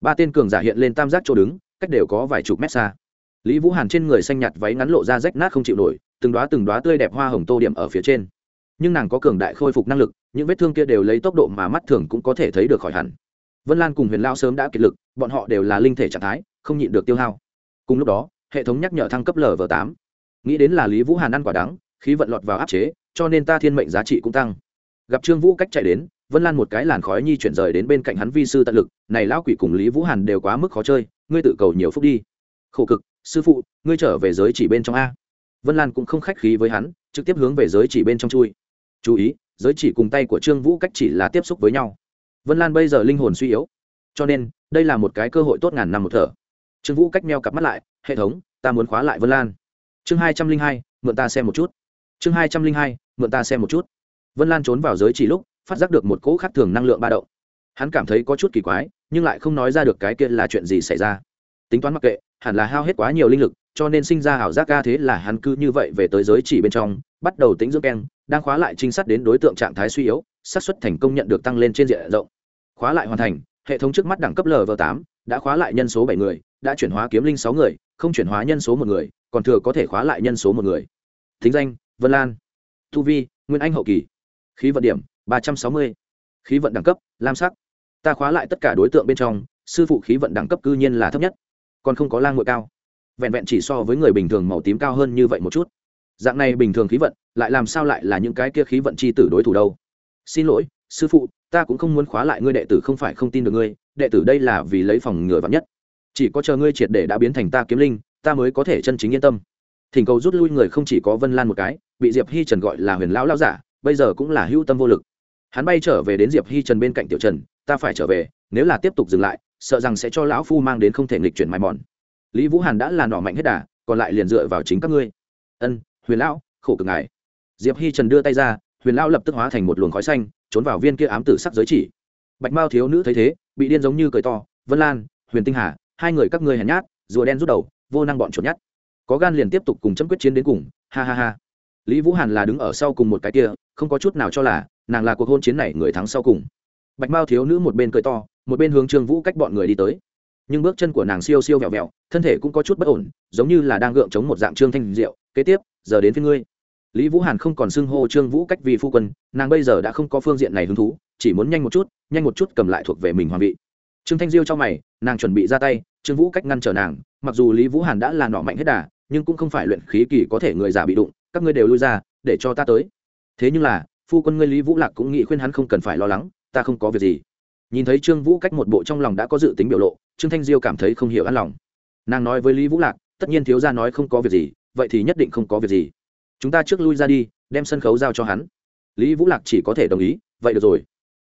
Ba tên cường giả hiện lên tam giác chỗ đứng, cách đều có vài chục mét xa. Lý vũ hàn trên người xanh nhạt váy ngắn lộ ra rách nát không chịu nổi, từng đoá từng đoá tươi đẹp hoa hồng tô điểm ở phía trên. Nhưng nàng có cường đại khôi phục năng lực, những vết thương kia đều lấy tốc độ mà mắt thường cũng có thể thấy được khỏi hẳn. Vân lan cùng huyền lao sớm đã kiệt lực, bọn họ đều là linh thể trạng thái, không nhịn được tiêu hao. Cùng lúc đó hệ thống nhắc nhở thăng cấp lv tám. Nghĩ đến là lý vũ hàn ăn quả đắng, khí vận lọt vào áp chế, cho nên ta thiên mệnh giá trị cũng tăng. Gặp trương vũ cách chạy đến, vân lan một cái làn khói nhi chuyển rời đến bên cạnh hắn vi sư tận lực, này lão quỷ cùng lý vũ hàn đều quá mức khó chơi, ngươi tự cầu nhiều phúc đi. Khổ cực, sư phụ, ngươi trở về giới chỉ bên trong a. Vân lan cũng không khách khí với hắn, trực tiếp hướng về giới chỉ bên trong chui. Chú ý, giới chỉ cùng tay của trương vũ cách chỉ là tiếp xúc với nhau. Vân lan bây giờ linh hồn suy yếu. Cho nên, đây là một cái cơ hội tốt ngàn năm một thở trương vũ cách meo cặp mắt lại, hệ thống, ta muốn khóa lại vân lan. Chương hai trăm linh hai, mượn ta xem một chút. Chương hai trăm linh hai, mượn ta xem một chút. Vân lan trốn vào giới chỉ lúc, phát giác được một cỗ khác thường năng lượng ba động. Hắn cảm thấy có chút kỳ quái, nhưng lại không nói ra được cái kia là chuyện gì xảy ra. Tính toán mặc kệ, hẳn là hao hết quá nhiều linh lực, cho nên sinh ra ảo giác ca thế là hắn cứ như vậy về tới giới chỉ bên trong, bắt đầu tính dưỡng keng, đang khóa lại trinh sát đến đối tượng trạng thái suy yếu, xác suất thành công nhận được tăng lên trên diện rộng. Khóa lại hoàn thành, hệ thống trước mắt đẳng cấp lv tám, đã khóa lại nhân số bảy người đã chuyển hóa kiếm linh sáu người, không chuyển hóa nhân số một người, còn thừa có thể khóa lại nhân số một người. Thính danh, vân lan. Tu vi, nguyên anh hậu kỳ. Khí vận điểm, ba trăm sáu mươi. Khí vận đẳng cấp, lam sắc. Ta khóa lại tất cả đối tượng bên trong, sư phụ khí vận đẳng cấp cư nhiên là thấp nhất. Còn không có lang ngội cao. Vẹn vẹn chỉ so với người bình thường màu tím cao hơn như vậy một chút. Dạng này bình thường khí vận, lại làm sao lại là những cái kia khí vận chi tử đối thủ đâu? Xin lỗi, sư phụ, ta cũng không muốn khóa lại ngươi đệ tử không phải không tin được ngươi, đệ tử đây là vì lấy phòng ngừa vắn nhất chỉ có chờ ngươi triệt để đã biến thành ta kiếm linh, ta mới có thể chân chính yên tâm. Thỉnh cầu rút lui người không chỉ có vân lan một cái, bị diệp hi trần gọi là huyền lão lao giả, bây giờ cũng là hữu tâm vô lực. Hắn bay trở về đến diệp hi trần bên cạnh tiểu trần, ta phải trở về, nếu là tiếp tục dừng lại, sợ rằng sẽ cho lão phu mang đến không thể nghịch chuyển mài mòn. Lý vũ hàn đã là nỏ mạnh hết đà, còn lại liền dựa vào chính các ngươi. Ân, huyền lão, khổ cực ngài. Diệp hi trần đưa tay ra, huyền lão lập tức hóa thành một luồng khói xanh, trốn vào viên kia ám tử sắc giới chỉ. Bạch mao thiếu nữ thấy thế, bị điên giống như cười to, vân lan, huyền tinh hà hai người các ngươi hèn nhát, rùa đen rút đầu, vô năng bọn chuột nhát. Có gan liền tiếp tục cùng chấm quyết chiến đến cùng, ha ha ha. Lý vũ hàn là đứng ở sau cùng một cái kia, không có chút nào cho là, nàng là cuộc hôn chiến này người thắng sau cùng. Bạch mao thiếu nữ một bên cười to, một bên hướng trương vũ cách bọn người đi tới. Nhưng bước chân của nàng siêu siêu vẹo vẹo, thân thể cũng có chút bất ổn, giống như là đang gượng chống một dạng trương thanh diệu, kế tiếp, giờ đến phía ngươi. Lý vũ hàn không còn xưng hô trương vũ cách vì phu quân, nàng bây giờ đã không có phương diện này hứng thú, chỉ muốn nhanh một chút, nhanh một chút cầm lại thuộc về mình hoàng vị trương thanh diêu cho mày, nàng chuẩn bị ra tay, trương vũ cách ngăn trở nàng, mặc dù lý vũ hàn đã là nọ mạnh hết đà, nhưng cũng không phải luyện khí kỳ có thể người già bị đụng, các ngươi đều lui ra, để cho ta tới. Thế nhưng là, phu quân ngươi lý vũ lạc cũng nghĩ khuyên hắn không cần phải lo lắng, ta không có việc gì. Nhìn thấy trương vũ cách một bộ trong lòng đã có dự tính biểu lộ, trương thanh diêu cảm thấy không hiểu an lòng. Nàng nói với lý vũ lạc, tất nhiên thiếu gia nói không có việc gì, vậy thì nhất định không có việc gì. Chúng ta trước lui ra đi, đem sân khấu giao cho hắn. Lý vũ lạc chỉ có thể đồng ý, vậy được rồi.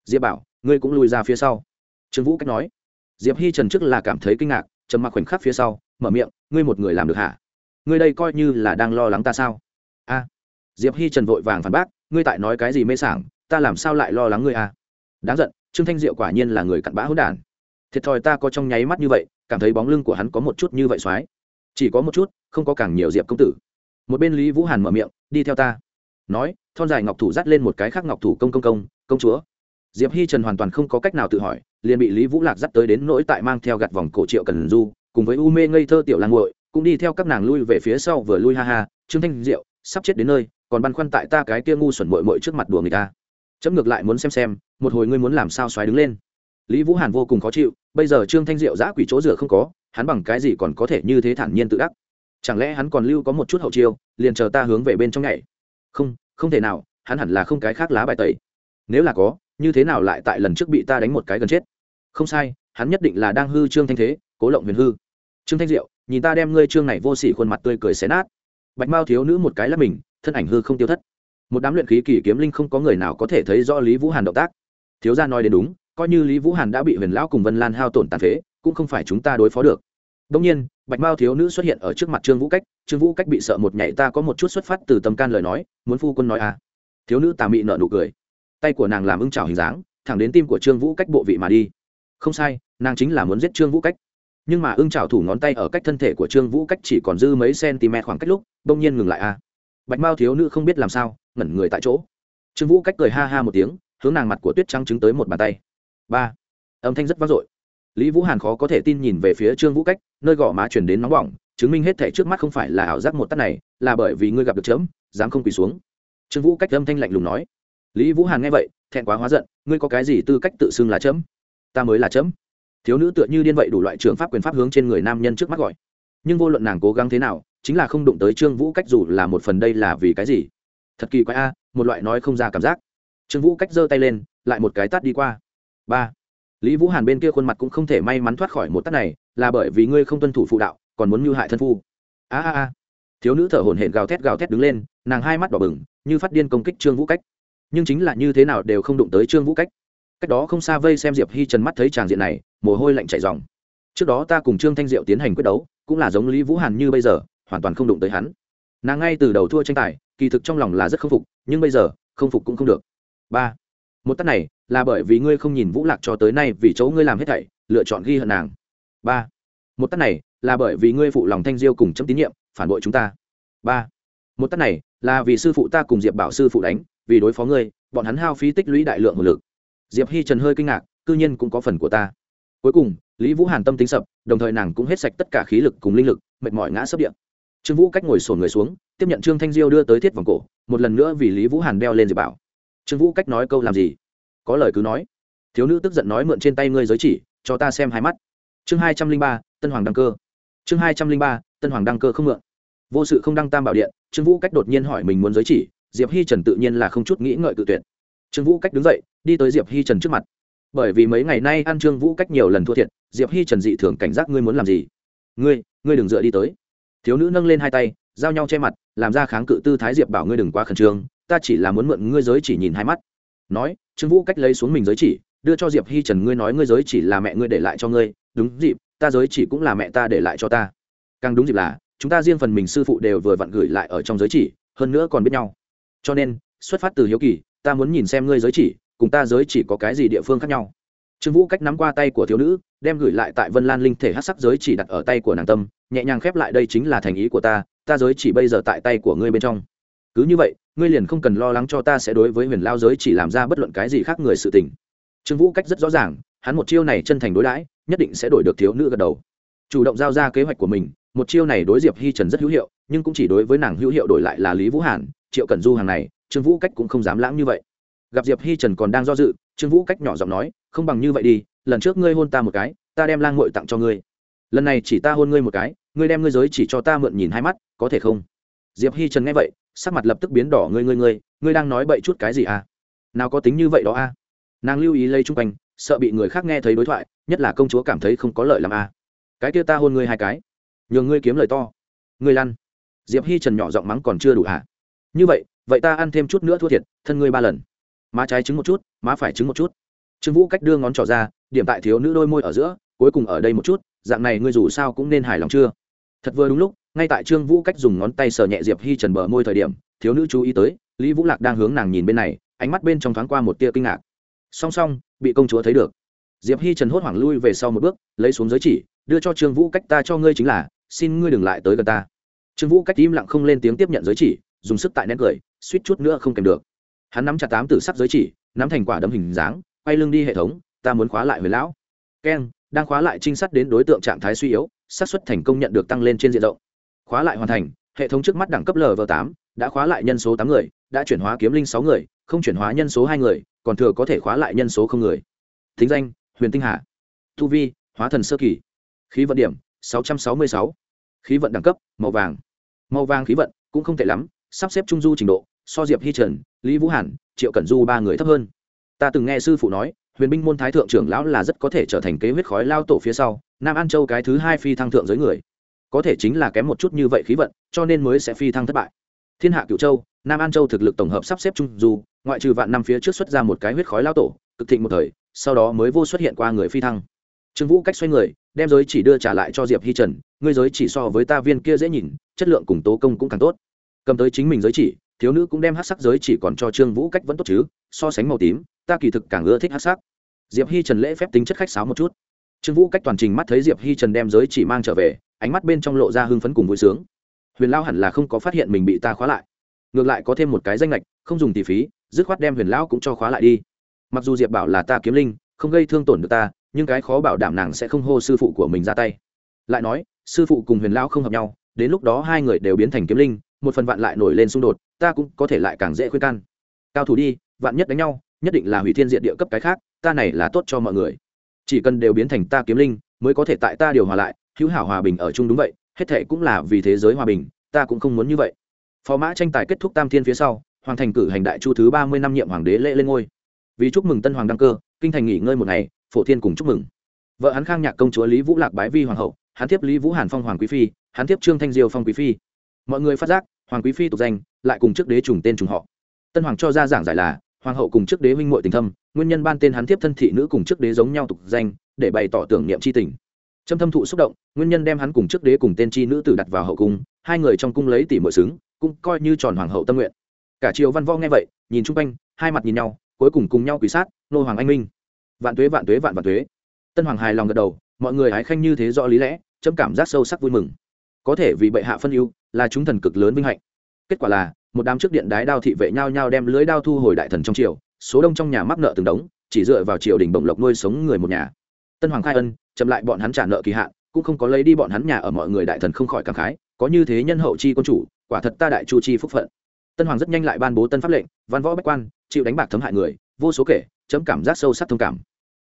Diệp bảo, ngươi cũng lui ra phía sau trương vũ cách nói. Diệp hi trần trước là cảm thấy kinh ngạc, trầm mặc khoảnh khắc phía sau, mở miệng, ngươi một người làm được hả? Ngươi đây coi như là đang lo lắng ta sao? A. Diệp hi trần vội vàng phản bác, ngươi tại nói cái gì mê sảng, ta làm sao lại lo lắng ngươi a? Đáng giận, trương thanh diệu quả nhiên là người cặn bã hỗn đản. Thiệt thòi ta có trong nháy mắt như vậy, cảm thấy bóng lưng của hắn có một chút như vậy soái chỉ có một chút, không có càng nhiều diệp công tử. Một bên lý vũ hàn mở miệng, đi theo ta. Nói, thon dài ngọc thủ dắt lên một cái khác ngọc thủ công công công công chúa. Diệp hi trần hoàn toàn không có cách nào tự hỏi liền bị lý vũ lạc dắt tới đến nỗi tại mang theo gặt vòng cổ triệu cần du, cùng với u mê ngây thơ tiểu lang nguội cũng đi theo các nàng lui về phía sau vừa lui ha ha, trương thanh diệu, sắp chết đến nơi, còn băn khoăn tại ta cái kia ngu xuẩn mội mội trước mặt đùa người ta. Chấm ngược lại muốn xem xem, một hồi ngươi muốn làm sao xoáy đứng lên. Lý vũ hàn vô cùng khó chịu, bây giờ trương thanh diệu giã quỷ chỗ rửa không có, hắn bằng cái gì còn có thể như thế thản nhiên tự đắc? Chẳng lẽ hắn còn lưu có một chút hậu chiêu, liền chờ ta hướng về bên trong nhảy? Không không thể nào, hắn hẳn là không cái khác lá bài tẩy. Nếu là có, như thế nào lại tại lần trước bị ta đánh một cái gần chết? Không sai, hắn nhất định là đang hư trương thanh thế, cố lộng huyền hư. Trương thanh diệu, nhìn ta đem ngươi trương này vô sỉ khuôn mặt tươi cười xé nát. Bạch mao thiếu nữ một cái là mình, thân ảnh hư không tiêu thất. Một đám luyện khí kỳ kiếm linh không có người nào có thể thấy rõ lý vũ hàn động tác. Thiếu gia nói đến đúng, coi như lý vũ hàn đã bị huyền lão cùng vân lan hao tổn tàn phế, cũng không phải chúng ta đối phó được. Đông nhiên, bạch mao thiếu nữ xuất hiện ở trước mặt trương vũ cách, trương vũ cách bị sợ một nhảy, ta có một chút xuất phát từ tâm can lời nói, muốn phu quân nói à. Thiếu nữ tà mị nợ nụ cười. Tay của nàng làm ưng trào hình dáng, thẳng đến tim của trương vũ cách bộ vị mà đi không sai, nàng chính là muốn giết trương vũ cách. Nhưng mà ưng trào thủ ngón tay ở cách thân thể của trương vũ cách chỉ còn dư mấy cm khoảng cách lúc đông nhiên ngừng lại a bạch mao thiếu nữ không biết làm sao, ngẩn người tại chỗ. Trương vũ cách cười ha ha một tiếng, hướng nàng mặt của tuyết trắng chứng tới một bàn tay. Ba. Âm thanh rất vang dội. Lý vũ hàn khó có thể tin nhìn về phía trương vũ cách, nơi gò má chuyển đến nóng bỏng, chứng minh hết thể trước mắt không phải là ảo giác một tắt này, là bởi vì ngươi gặp được chớm, dám không quỳ xuống. Trương vũ cách âm thanh lạnh lùng nói. Lý vũ hàn nghe vậy, thẹn quá hóa giận, ngươi có cái gì tư cách tự xưng là chấm ta mới là chấm. Thiếu nữ tựa như điên vậy đủ loại trường pháp quyền pháp hướng trên người nam nhân trước mắt gọi. Nhưng vô luận nàng cố gắng thế nào, chính là không đụng tới trương vũ cách dù là một phần đây là vì cái gì. Thật kỳ quái a, một loại nói không ra cảm giác. Trương vũ cách giơ tay lên, lại một cái tát đi qua. Ba. Lý vũ hàn bên kia khuôn mặt cũng không thể may mắn thoát khỏi một tát này, là bởi vì ngươi không tuân thủ phụ đạo, còn muốn mưu hại thân phu. A a a. Thiếu nữ thở hổn hển gào thét gào thét đứng lên, nàng hai mắt đỏ bừng, như phát điên công kích trương vũ cách. Nhưng chính là như thế nào đều không đụng tới trương vũ cách cách đó không xa vây xem diệp hi trần mắt thấy tràng diện này, mồ hôi lạnh chảy dòng trước đó ta cùng trương thanh diệu tiến hành quyết đấu, cũng là giống lý vũ hàn như bây giờ, hoàn toàn không đụng tới hắn. Nàng ngay từ đầu thua tranh tài, kỳ thực trong lòng là rất k phục, nhưng bây giờ không phục cũng không được. Ba. Một tắt này, là bởi vì ngươi không nhìn vũ lạc cho tới nay vì chỗ ngươi làm hết thảy, lựa chọn ghi hận nàng. Ba. Một tắt này, là bởi vì ngươi phụ lòng thanh diêu cùng chấm tín nhiệm, phản bội chúng ta. Ba. Một tắt này, là vì sư phụ ta cùng diệp bảo sư phụ đánh, vì đối phó ngươi, bọn hắn hao phí tích lũy đại lượng một lực diệp hi trần hơi kinh ngạc, cư nhiên cũng có phần của ta. Cuối cùng, lý vũ hàn tâm tính sập, đồng thời nàng cũng hết sạch tất cả khí lực cùng linh lực, mệt mỏi ngã sấp điện. Trương vũ cách ngồi sổn người xuống, tiếp nhận trương thanh diêu đưa tới thiết vòng cổ, một lần nữa vì lý vũ hàn đeo lên diệp bảo, trương vũ cách nói câu làm gì? Có lời cứ nói. Thiếu nữ tức giận nói mượn trên tay ngươi giới chỉ, cho ta xem hai mắt. Chương hai trăm linh ba, tân hoàng đăng cơ. Chương hai trăm linh ba, tân hoàng đăng cơ không mượn. Vô sự không đăng tam bảo điện, trương vũ cách đột nhiên hỏi mình muốn giới chỉ, diệp hi trần tự nhiên là không chút nghĩ ngợi tự tuyệt. Trương vũ cách đứng dậy đi tới diệp hi trần trước mặt. Bởi vì mấy ngày nay ăn trương vũ cách nhiều lần thua thiệt, diệp hi trần dị thường cảnh giác ngươi muốn làm gì? Ngươi ngươi đừng dựa đi tới. Thiếu nữ nâng lên hai tay, giao nhau che mặt, làm ra kháng cự tư thái diệp bảo ngươi đừng quá khẩn trương, ta chỉ là muốn mượn ngươi giới chỉ nhìn hai mắt. Nói, trương vũ cách lấy xuống mình giới chỉ, đưa cho diệp hi trần ngươi nói ngươi giới chỉ là mẹ ngươi để lại cho ngươi, đúng dịp, ta giới chỉ cũng là mẹ ta để lại cho ta. Càng đúng dịp là, chúng ta riêng phần mình sư phụ đều vừa vặn gửi lại ở trong giới chỉ, hơn nữa còn biết nhau. Cho nên, xuất phát từ hiếu kỳ, ta muốn nhìn xem ngươi giới chỉ cùng ta giới chỉ có cái gì địa phương khác nhau. Trương vũ cách nắm qua tay của thiếu nữ, đem gửi lại tại vân lan linh thể hát sắc giới chỉ đặt ở tay của nàng tâm, nhẹ nhàng khép lại đây chính là thành ý của ta ta giới chỉ bây giờ tại tay của ngươi bên trong. Cứ như vậy, ngươi liền không cần lo lắng cho ta sẽ đối với huyền lao giới chỉ làm ra bất luận cái gì khác người sự tình. Trương vũ cách rất rõ ràng, hắn một chiêu này chân thành đối đãi, nhất định sẽ đổi được thiếu nữ gật đầu. Chủ động giao ra kế hoạch của mình, một chiêu này đối diệp hi trần rất hữu hiệu, nhưng cũng chỉ đối với nàng hữu hiệu đổi lại là lý vũ hàn, triệu cẩn du hàng này, trương vũ cách cũng không dám lãng như vậy gặp diệp hi trần còn đang do dự, trương vũ cách nhỏ giọng nói, không bằng như vậy đi, lần trước ngươi hôn ta một cái, ta đem lang ngội tặng cho ngươi. Lần này chỉ ta hôn ngươi một cái, ngươi đem ngươi giới chỉ cho ta mượn nhìn hai mắt, có thể không? Diệp hi trần nghe vậy, sắc mặt lập tức biến đỏ, ngươi ngươi ngươi ngươi đang nói bậy chút cái gì à? Nào có tính như vậy đó à? Nàng lưu ý lây chung quanh, sợ bị người khác nghe thấy đối thoại, nhất là công chúa cảm thấy không có lợi làm à? Cái kia ta hôn ngươi hai cái, nhường ngươi kiếm lời to. Ngươi lăn. Diệp hi trần nhỏ giọng mắng còn chưa đủ à? Như vậy vậy ta ăn thêm chút nữa thua thiệt, thân ngươi ba lần má trái trứng một chút, má phải trứng một chút. Trương vũ cách đưa ngón trỏ ra, điểm tại thiếu nữ đôi môi ở giữa, cuối cùng ở đây một chút, dạng này ngươi dù sao cũng nên hài lòng chưa? Thật vừa đúng lúc, ngay tại trương vũ cách dùng ngón tay sờ nhẹ diệp hi trần bờ môi thời điểm, thiếu nữ chú ý tới, lý vũ lạc đang hướng nàng nhìn bên này, ánh mắt bên trong thoáng qua một tia kinh ngạc. Song song, bị công chúa thấy được. Diệp hi trần hốt hoảng lui về sau một bước, lấy xuống giới chỉ, đưa cho trương vũ cách ta cho ngươi chính là, xin ngươi đừng lại tới gần ta. Trương vũ cách im lặng không lên tiếng tiếp nhận giới chỉ, dùng sức tại nén cười, suýt chút nữa không kèm được hắn nắm chặt tám tử sắc giới chỉ, nắm thành quả đấm hình dáng, quay lưng đi hệ thống, ta muốn khóa lại với lão. Keng đang khóa lại trinh sát đến đối tượng trạng thái suy yếu, xác suất thành công nhận được tăng lên trên diện rộng. Khóa lại hoàn thành, hệ thống trước mắt đẳng cấp lv tám, đã khóa lại nhân số tám người, đã chuyển hóa kiếm linh sáu người, không chuyển hóa nhân số hai người, còn thừa có thể khóa lại nhân số không người. Thính danh, huyền tinh hà. Thu vi, hóa thần sơ kỳ. Khí vận điểm, sáu trăm sáu mươi sáu. Khí vận đẳng cấp, màu vàng. Màu vàng khí vận cũng không tệ lắm, sắp xếp trung du trình độ, so diệp hi trần lý vũ hàn triệu cẩn du ba người thấp hơn ta từng nghe sư phụ nói huyền binh môn thái thượng trưởng lão là rất có thể trở thành kế huyết khói lao tổ phía sau nam an châu cái thứ hai phi thăng thượng giới người có thể chính là kém một chút như vậy khí vận cho nên mới sẽ phi thăng thất bại thiên hạ cựu châu nam an châu thực lực tổng hợp sắp xếp chung, du ngoại trừ vạn năm phía trước xuất ra một cái huyết khói lao tổ cực thịnh một thời sau đó mới vô xuất hiện qua người phi thăng trương vũ cách xoay người đem giới chỉ đưa trả lại cho diệp hi trần ngươi giới chỉ so với ta viên kia dễ nhìn chất lượng cùng tố công cũng càng tốt cầm tới chính mình giới chỉ thiếu nữ cũng đem hát sắc giới chỉ còn cho trương vũ cách vẫn tốt chứ, so sánh màu tím, ta kỳ thực càng ưa thích hát sắc. Diệp hi trần lễ phép tính chất khách sáo một chút. Trương vũ cách toàn trình mắt thấy diệp hi trần đem giới chỉ mang trở về, ánh mắt bên trong lộ ra hưng phấn cùng vui sướng. Huyền lao hẳn là không có phát hiện mình bị ta khóa lại. Ngược lại có thêm một cái danh lệch không dùng tỷ phí, dứt khoát đem huyền lão cũng cho khóa lại đi. Mặc dù diệp bảo là ta kiếm linh, không gây thương tổn được ta, nhưng cái khó bảo đảm nàng sẽ không hô sư phụ của mình ra tay. Lại nói, sư phụ cùng huyền lão không hợp nhau, đến lúc đó hai người đều biến thành kiếm linh, một phần vạn lại nổi lên xung đột ta cũng có thể lại càng dễ khuyên can. Cao thủ đi, vạn nhất đánh nhau, nhất định là hủy thiên diện địa cấp cái khác, ta này là tốt cho mọi người. Chỉ cần đều biến thành ta kiếm linh, mới có thể tại ta điều hòa lại, hữu hảo hòa bình ở chung đúng vậy, hết thệ cũng là vì thế giới hòa bình, ta cũng không muốn như vậy. Phó mã tranh tài kết thúc tam thiên phía sau, hoàng thành cử hành đại chu thứ ba mươi năm nhiệm hoàng đế lễ lên ngôi. Vì chúc mừng tân hoàng đăng cơ, kinh thành nghỉ ngơi một ngày, phổ thiên cùng chúc mừng. Vợ hắn khang nhạc công chúa lý vũ lạc bái vi hoàng hậu, hắn tiếp lý vũ hàn phong hoàng quý phi, hắn tiếp trương thanh diêu phong quý phi. Mọi người phát giác, hoàng quý phi tục danh lại cùng trước đế trùng tên trùng họ. Tân hoàng cho ra giảng giải là, hoàng hậu cùng trước đế huynh muội tình thâm, nguyên nhân ban tên hắn tiếp thân thị nữ cùng trước đế giống nhau tục danh, để bày tỏ tưởng niệm c h i tình. Trâm thâm thụ xúc động, nguyên nhân đem hắn cùng trước đế cùng tên chi nữ tử đặt vào hậu cung, hai người trong cung lấy tỷ mọi xứng, cũng coi như tròn hoàng hậu tâm nguyện. Cả triều văn võ nghe vậy, nhìn chung quanh, hai mặt nhìn nhau, cuối cùng cùng nhau quỳ sát, nô hoàng anh minh. Vạn tuế vạn tuế, vạn vạn tuế. Tân hoàng hài lòng gật đầu, mọi người hái khanh như thế rõ lý lẽ chấm cảm giác sâu sắc vui mừng. Có thể vì bệ hạ phân ưu, là chúng thần cực lớn vinh hạnh kết quả là, một đám trước điện đái đao thị vệ nhau nhau đem lưới đao thu hồi đại thần trong triều, số đông trong nhà mắc nợ từng đống, chỉ dựa vào triều đình bổng lộc nuôi sống người một nhà. Tân hoàng khai ân chậm lại bọn hắn trả nợ kỳ hạn, cũng không có lấy đi bọn hắn nhà ở mọi người đại thần không khỏi cảm khái, có như thế nhân hậu chi quân chủ, quả thật ta đại chu chi phúc phận. Tân hoàng rất nhanh lại ban bố tân pháp lệnh, văn võ bách quan, chịu đánh bạc thấm hại người, vô số kể, chấm cảm giác sâu sắc thông cảm.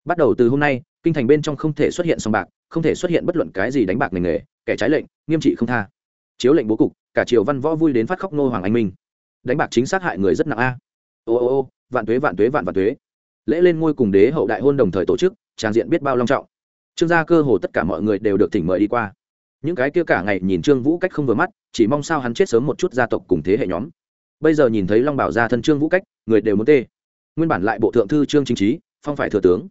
Bắt đầu từ hôm nay, kinh thành bên trong không thể xuất hiện sòng bạc, không thể xuất hiện bất luận cái gì đánh bạc ngành nghề, kẻ trái lệnh, nghiêm trị không tha chiếu lệnh bố cục, cả triều văn võ vui đến phát khóc nô hoàng anh minh. Đánh bạc chính xác hại người rất nặng a. Ô ô ô, vạn tuế vạn tuế, vạn vạn tuế. Lễ lên ngôi cùng đế hậu đại hôn đồng thời tổ chức tràng diện biết bao long trọng. Trương gia cơ hồ tất cả mọi người đều được thỉnh mời đi qua. Những cái kia cả ngày nhìn trương vũ cách không vừa mắt, chỉ mong sao hắn chết sớm một chút gia tộc cùng thế hệ nhóm. Bây giờ nhìn thấy long bảo gia thân trương vũ cách, người đều muốn tê. Nguyên bản lại bộ thượng thư trương chính trí phong phải thừa tướng.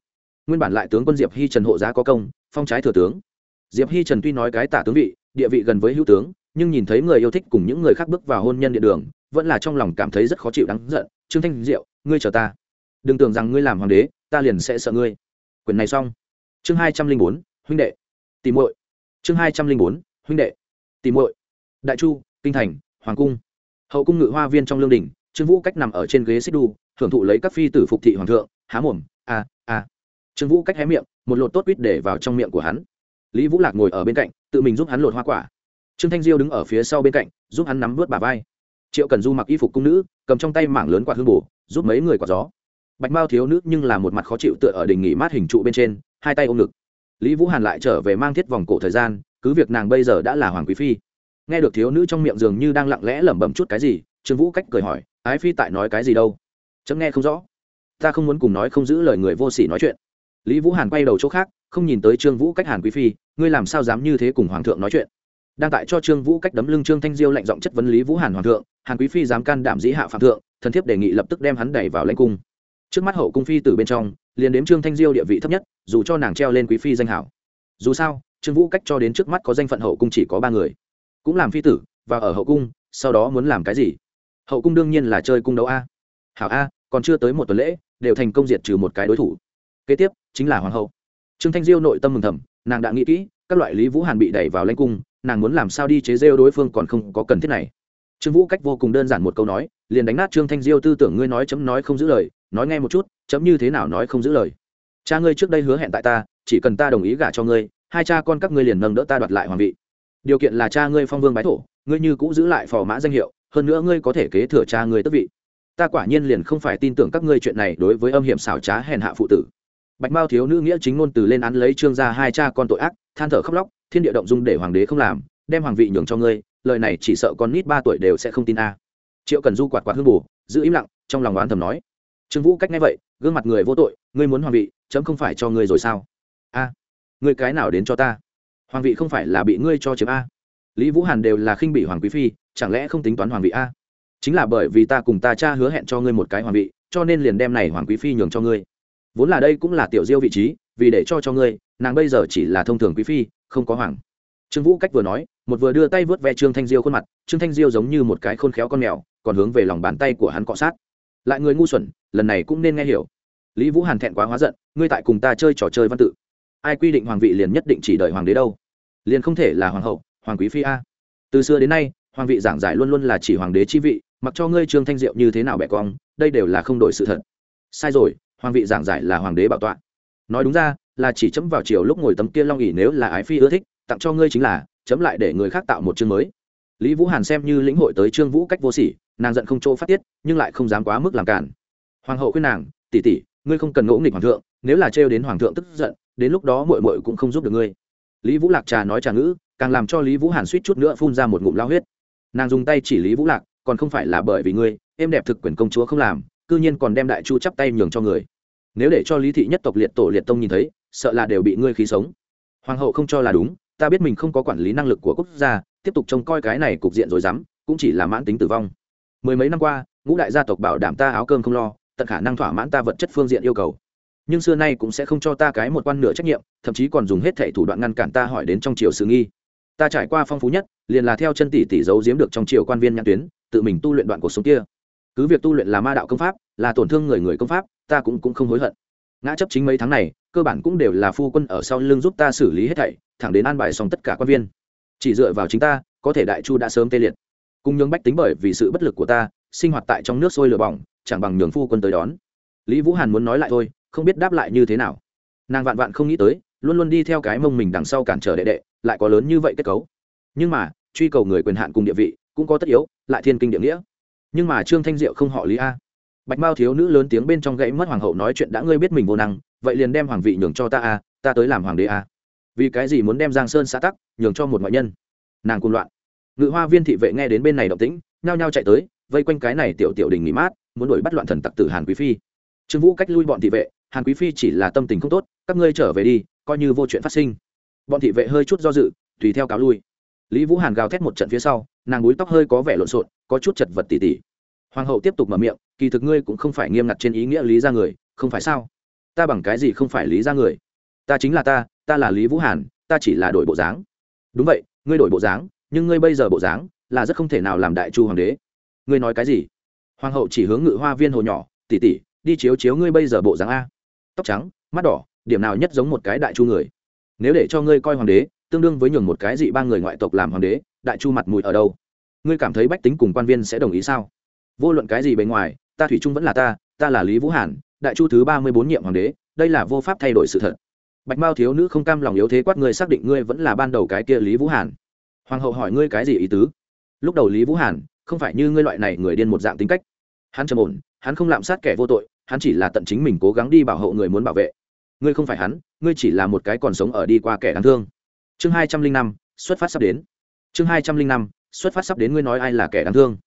Nguyên bản lại tướng quân diệp hy trần hộ giá có công, phong trái thừa tướng. Diệp hy trần tuy nói cái tả tướng vị, địa vị gần với hữu tướng nhưng nhìn thấy người yêu thích cùng những người khác bước vào hôn nhân địa đường, vẫn là trong lòng cảm thấy rất khó chịu đáng giận. Trương thanh diệu, ngươi chờ ta. Đừng tưởng rằng ngươi làm hoàng đế, ta liền sẽ sợ ngươi. Quyền này xong. Chương hai trăm linh bốn, huynh đệ. Tìm muội. Chương hai trăm linh bốn, huynh đệ. Tìm muội. Đại chu, kinh thành, hoàng cung. Hậu cung ngự hoa viên trong lương đình, trương vũ cách nằm ở trên ghế xích đu, thưởng thụ lấy các phi tử phục thị hoàng thượng, há mồm, a a. Trương vũ cách hé miệng, một lột tốt quýt để vào trong miệng của hắn. Lý vũ lạc ngồi ở bên cạnh, tự mình giúp hắn lột hoa quả trương thanh diêu đứng ở phía sau bên cạnh, giúp hắn nắm vớt bà vai. Triệu cần du mặc y phục cung nữ, cầm trong tay mảng lớn quạt hương bổ, giúp mấy người quạt gió. Bạch mao thiếu nữ nhưng là một mặt khó chịu tựa ở đình nghỉ mát hình trụ bên trên, hai tay ôm ngực. Lý vũ hàn lại trở về mang thiết vòng cổ thời gian, cứ việc nàng bây giờ đã là hoàng quý phi. Nghe được thiếu nữ trong miệng dường như đang lặng lẽ lẩm bẩm chút cái gì, trương vũ cách cười hỏi, ái phi tại nói cái gì đâu? Chấm nghe không rõ. Ta không muốn cùng nói không giữ lời người vô sỉ nói chuyện. Lý vũ hàn quay đầu chỗ khác, không nhìn tới trương vũ cách hàn quý phi, ngươi làm sao dám như thế cùng hoàng thượng nói chuyện? Đang tại cho trương vũ cách đấm lưng trương thanh diêu lệnh giọng chất vấn lý vũ hàn hoàng thượng, hàn quý phi dám can đảm dĩ hạ phạm thượng, thần thiếp đề nghị lập tức đem hắn đẩy vào lãnh cung. Trước mắt hậu cung phi từ bên trong, liền đếm trương thanh diêu địa vị thấp nhất, dù cho nàng treo lên quý phi danh hảo. Dù sao, trương vũ cách cho đến trước mắt có danh phận hậu cung chỉ có ba người. Cũng làm phi tử, và ở hậu cung, sau đó muốn làm cái gì? Hậu cung đương nhiên là chơi cung đấu a. Hảo a, còn chưa tới một tuần lễ, đều thành công diệt trừ một cái đối thủ. Kế tiếp, chính là hoàng hậu. Trương thanh diêu nội tâm mừng thầm, nàng đã nghĩ kỹ, các loại lý vũ hàn bị đẩy vào lãnh cung nàng muốn làm sao đi chế rêu đối phương còn không có cần thiết này. Trương vũ cách vô cùng đơn giản một câu nói, liền đánh nát trương thanh diêu tư tưởng ngươi nói chấm nói không giữ lời, nói nghe một chút, chấm như thế nào nói không giữ lời. Cha ngươi trước đây hứa hẹn tại ta, chỉ cần ta đồng ý gả cho ngươi, hai cha con các ngươi liền nâng đỡ ta đoạt lại hoàng vị. Điều kiện là cha ngươi phong vương bái thổ, ngươi như cũng giữ lại phò mã danh hiệu, hơn nữa ngươi có thể kế thừa cha ngươi tức vị. Ta quả nhiên liền không phải tin tưởng các ngươi chuyện này đối với âm hiểm xảo trá hèn hạ phụ tử. Bạch mao thiếu nữ nghĩa chính ngôn từ lên án lấy trương gia hai cha con tội ác, than thở khóc lóc thiên địa động dung để hoàng đế không làm, đem hoàng vị nhường cho ngươi, lời này chỉ sợ con nít ba tuổi đều sẽ không tin a. Triệu cần du quạt quạt hương bù, giữ im lặng, trong lòng đoán thầm nói. Trương vũ cách nghe vậy, gương mặt người vô tội, ngươi muốn hoàng vị, chấm không phải cho ngươi rồi sao? A, ngươi cái nào đến cho ta? Hoàng vị không phải là bị ngươi cho chiếm a. Lý vũ hàn đều là khinh bị hoàng quý phi, chẳng lẽ không tính toán hoàng vị a? Chính là bởi vì ta cùng ta cha hứa hẹn cho ngươi một cái hoàng vị, cho nên liền đem này hoàng quý phi nhường cho ngươi. Vốn là đây cũng là tiểu diêu vị trí vì để cho cho ngươi, nàng bây giờ chỉ là thông thường quý phi, không có hoàng. Trương vũ cách vừa nói, một vừa đưa tay vớt ve trương thanh diêu khuôn mặt, trương thanh diêu giống như một cái khôn khéo con mèo, còn hướng về lòng bàn tay của hắn cọ sát. Lại người ngu xuẩn, lần này cũng nên nghe hiểu. Lý vũ hàn thẹn quá hóa giận, ngươi tại cùng ta chơi trò chơi văn tự. Ai quy định hoàng vị liền nhất định chỉ đợi hoàng đế đâu. Liền không thể là hoàng hậu, hoàng quý phi a. Từ xưa đến nay, hoàng vị giảng giải luôn luôn là chỉ hoàng đế chi vị, mặc cho ngươi trương thanh diệu như thế nào bẻ cong, đây đều là không đổi sự thật. Sai rồi, hoàng vị giảng giải là hoàng đế bảo tọa nói đúng ra, là chỉ chấm vào chiều lúc ngồi tấm kia long ỉ nếu là ái phi ưa thích, tặng cho ngươi chính là, chấm lại để người khác tạo một chương mới. Lý vũ hàn xem như lĩnh hội tới trương vũ cách vô sỉ, nàng giận không chỗ phát tiết, nhưng lại không dám quá mức làm cản. Hoàng hậu khuyên nàng tỉ tỉ ngươi không cần ngỗ nghịch hoàng thượng, nếu là trêu đến hoàng thượng tức giận, đến lúc đó mội mội cũng không giúp được ngươi. Lý vũ lạc trà nói trà ngữ, càng làm cho lý vũ hàn suýt chút nữa phun ra một ngụm lao huyết. Nàng dùng tay chỉ lý vũ lạc, còn không phải là bởi vì ngươi, em đẹp thực quyền công chúa không làm, cư nhiên còn đem đại chu chắp tay nhường cho người nếu để cho lý thị nhất tộc liệt tổ liệt tông nhìn thấy, sợ là đều bị ngươi khí sống. Hoàng hậu không cho là đúng, ta biết mình không có quản lý năng lực của quốc gia, tiếp tục trông coi cái này cục diện rồi dám, cũng chỉ là mãn tính tử vong. Mười mấy năm qua, ngũ đại gia tộc bảo đảm ta áo cơm không lo, tận khả năng thỏa mãn ta vật chất phương diện yêu cầu. Nhưng xưa nay cũng sẽ không cho ta cái một quan nửa trách nhiệm, thậm chí còn dùng hết thẻ thủ đoạn ngăn cản ta hỏi đến trong triều sự nghi. Ta trải qua phong phú nhất, liền là theo chân tỷ tỷ giấu giếm được trong triều quan viên nhãn tuyến, tự mình tu luyện đoạn cuộc sống kia. Cứ việc tu luyện là ma đạo công pháp, là tổn thương người người công pháp ta cũng cũng không hối hận. Ngã chấp chính mấy tháng này, cơ bản cũng đều là phu quân ở sau lưng giúp ta xử lý hết thảy, thẳng đến an bài xong tất cả quan viên. Chỉ dựa vào chính ta, có thể đại chu đã sớm tê liệt. Cùng nhường bách tính bởi vì sự bất lực của ta, sinh hoạt tại trong nước sôi lửa bỏng, chẳng bằng nhường phu quân tới đón. Lý vũ hàn muốn nói lại thôi, không biết đáp lại như thế nào. Nàng vạn vạn không nghĩ tới, luôn luôn đi theo cái mông mình đằng sau cản trở đệ đệ, lại có lớn như vậy kết cấu. Nhưng mà, truy cầu người quyền hạn cùng địa vị, cũng có tất yếu, lại thiên kinh địa nghĩa. Nhưng mà trương thanh diệu không họ lý a bạch mao thiếu nữ lớn tiếng bên trong gãy mất hoàng hậu nói chuyện đã ngươi biết mình vô năng, vậy liền đem hoàng vị nhường cho ta a ta tới làm hoàng đế a vì cái gì muốn đem giang sơn xã tắc, nhường cho một ngoại nhân? Nàng cung loạn. Ngự hoa viên thị vệ nghe đến bên này động tĩnh, nhao nhao chạy tới, vây quanh cái này tiểu tiểu đình nghỉ mát, muốn đuổi bắt loạn thần tặc tử hàn quý phi. Trương vũ cách lui bọn thị vệ, hàn quý phi chỉ là tâm tình không tốt, các ngươi trở về đi, coi như vô chuyện phát sinh. Bọn thị vệ hơi chút do dự, tùy theo cáo lui. Lý vũ hàn gào thét một trận phía sau, nàng búi tóc hơi có vẻ lộn xộn, có chút chật vật tỉ tỉ hoàng hậu tiếp tục mở miệng, kỳ thực ngươi cũng không phải nghiêm ngặt trên ý nghĩa lý ra người, không phải sao? Ta bằng cái gì không phải lý ra người? Ta chính là ta ta là lý vũ hàn, ta chỉ là đổi bộ dáng. Đúng vậy, ngươi đổi bộ dáng, nhưng ngươi bây giờ bộ dáng là rất không thể nào làm đại chu hoàng đế. Ngươi nói cái gì? Hoàng hậu chỉ hướng ngự hoa viên hồ nhỏ tỉ tỉ đi chiếu chiếu ngươi bây giờ bộ dáng a. Tóc trắng, mắt đỏ, điểm nào nhất giống một cái đại chu người? Nếu để cho ngươi coi hoàng đế, tương đương với nhường một cái dị ba người ngoại tộc làm hoàng đế, đại chu mặt mũi ở đâu? Ngươi cảm thấy bách tính cùng quan viên sẽ đồng ý sao? Vô luận cái gì bề ngoài, ta thủy trung vẫn là ta ta là lý vũ hàn, đại chu thứ ba mươi bốn nhiệm hoàng đế, đây là vô pháp thay đổi sự thật. Bạch mao thiếu nữ không cam lòng yếu thế quát ngươi xác định ngươi vẫn là ban đầu cái kia lý vũ hàn. Hoàng hậu hỏi ngươi cái gì ý tứ? Lúc đầu lý vũ hàn, không phải như ngươi loại này người điên một dạng tính cách. Hắn trầm ổn, hắn không lạm sát kẻ vô tội, hắn chỉ là tận chính mình cố gắng đi bảo hộ người muốn bảo vệ. Ngươi không phải hắn, ngươi chỉ là một cái còn sống ở đi qua kẻ đáng thương. Chương hai trăm linh năm, xuất phát sắp đến. Chương hai trăm linh năm, xuất phát sắp đến ngươi nói ai là kẻ đáng thương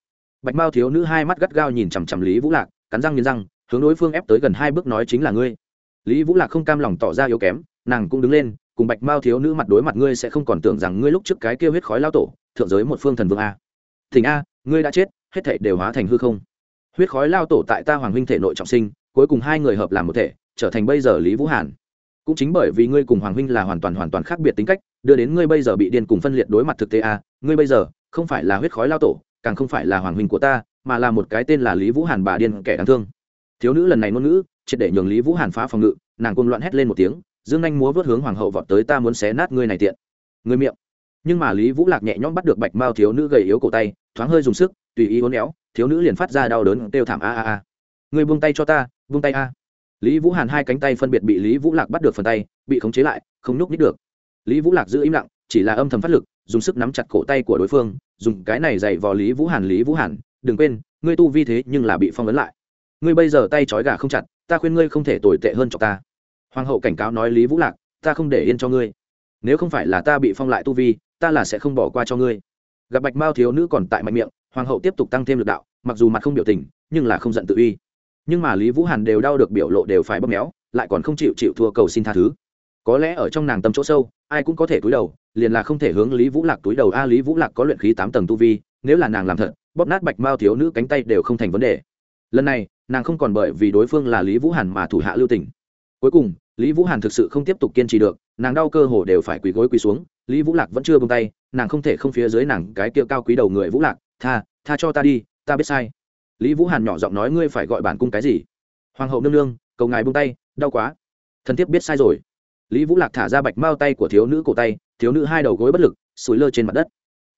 bạch mao thiếu nữ hai mắt gắt gao nhìn chằm chằm lý vũ lạc, cắn răng nghiến răng, hướng đối phương ép tới gần hai bước nói chính là ngươi. Lý vũ lạc không cam lòng tỏ ra yếu kém, nàng cũng đứng lên, cùng bạch mao thiếu nữ mặt đối mặt ngươi sẽ không còn tưởng rằng ngươi lúc trước cái kia huyết khói lao tổ, thượng giới một phương thần vương a. Thỉnh a, ngươi đã chết, hết thảy đều hóa thành hư không. Huyết khói lao tổ tại ta hoàng huynh thể nội trọng sinh, cuối cùng hai người hợp làm một thể, trở thành bây giờ lý vũ hàn. Cũng chính bởi vì ngươi cùng hoàng huynh là hoàn toàn hoàn toàn khác biệt tính cách, đưa đến ngươi bây giờ bị điên cùng phân liệt đối mặt thực tế a, ngươi bây giờ không phải là huyết khói lao tổ càng không phải là hoàng huynh của ta, mà là một cái tên là lý vũ hàn bà điên kẻ đáng thương. Thiếu nữ lần này ngôn ngữ, triệt để nhường lý vũ hàn phá phòng ngự, nàng côn loạn hét lên một tiếng, dương anh múa vớt hướng hoàng hậu vọt tới ta muốn xé nát ngươi này tiện. Ngươi miệng. Nhưng mà lý vũ lạc nhẹ nhõm bắt được bạch mao thiếu nữ gầy yếu cổ tay, thoáng hơi dùng sức, tùy ý uốn éo, thiếu nữ liền phát ra đau đớn kêu thảm a a a. Ngươi buông tay cho ta, buông tay a. Lý vũ hàn hai cánh tay phân biệt bị lý vũ lạc bắt được phần tay, bị khống chế lại, không nhúc nít được. Lý vũ lạc giữ im lặng, chỉ là âm thầm phát lực, dùng sức nắm chặt cổ tay của đối phương dùng cái này dạy vò lý vũ hàn, lý vũ hàn, đừng quên, ngươi tu vi thế nhưng là bị phong ấn lại. Ngươi bây giờ tay trói gà không chặt, ta khuyên ngươi không thể tồi tệ hơn cho ta. Hoàng hậu cảnh cáo nói lý vũ lạc, ta không để yên cho ngươi. Nếu không phải là ta bị phong lại tu vi, ta là sẽ không bỏ qua cho ngươi. Gặp bạch mao thiếu nữ còn tại mạnh miệng, hoàng hậu tiếp tục tăng thêm lực đạo, mặc dù mặt không biểu tình, nhưng là không giận tự uy. Nhưng mà lý vũ hàn đều đau được biểu lộ đều phải bóp méo, lại còn không chịu chịu thua cầu xin tha thứ. Có lẽ ở trong nàng tâm chỗ sâu, ai cũng có thể cúi đầu liền là không thể hướng lý vũ lạc túi đầu. A, lý vũ lạc có luyện khí tám tầng tu vi, nếu là nàng làm thật, bóp nát bạch mao thiếu nữ cánh tay đều không thành vấn đề. Lần này, nàng không còn bởi vì đối phương là lý vũ hàn mà thủ hạ lưu tình. Cuối cùng, lý vũ hàn thực sự không tiếp tục kiên trì được, nàng đau cơ hồ đều phải quỳ gối quỳ xuống, lý vũ lạc vẫn chưa bông tay, nàng không thể không phía dưới nàng cái kia cao quý đầu người vũ lạc, tha tha cho ta đi, ta biết sai. Lý vũ hàn nhỏ giọng nói, ngươi phải gọi bản cung cái gì? Hoàng hậu nương nương, cầu ngài bông tay, đau quá, thần thiếp biết sai rồi lý vũ lạc thả ra bạch mao tay của thiếu nữ cổ tay, thiếu nữ hai đầu gối bất lực, sủi lơ trên mặt đất.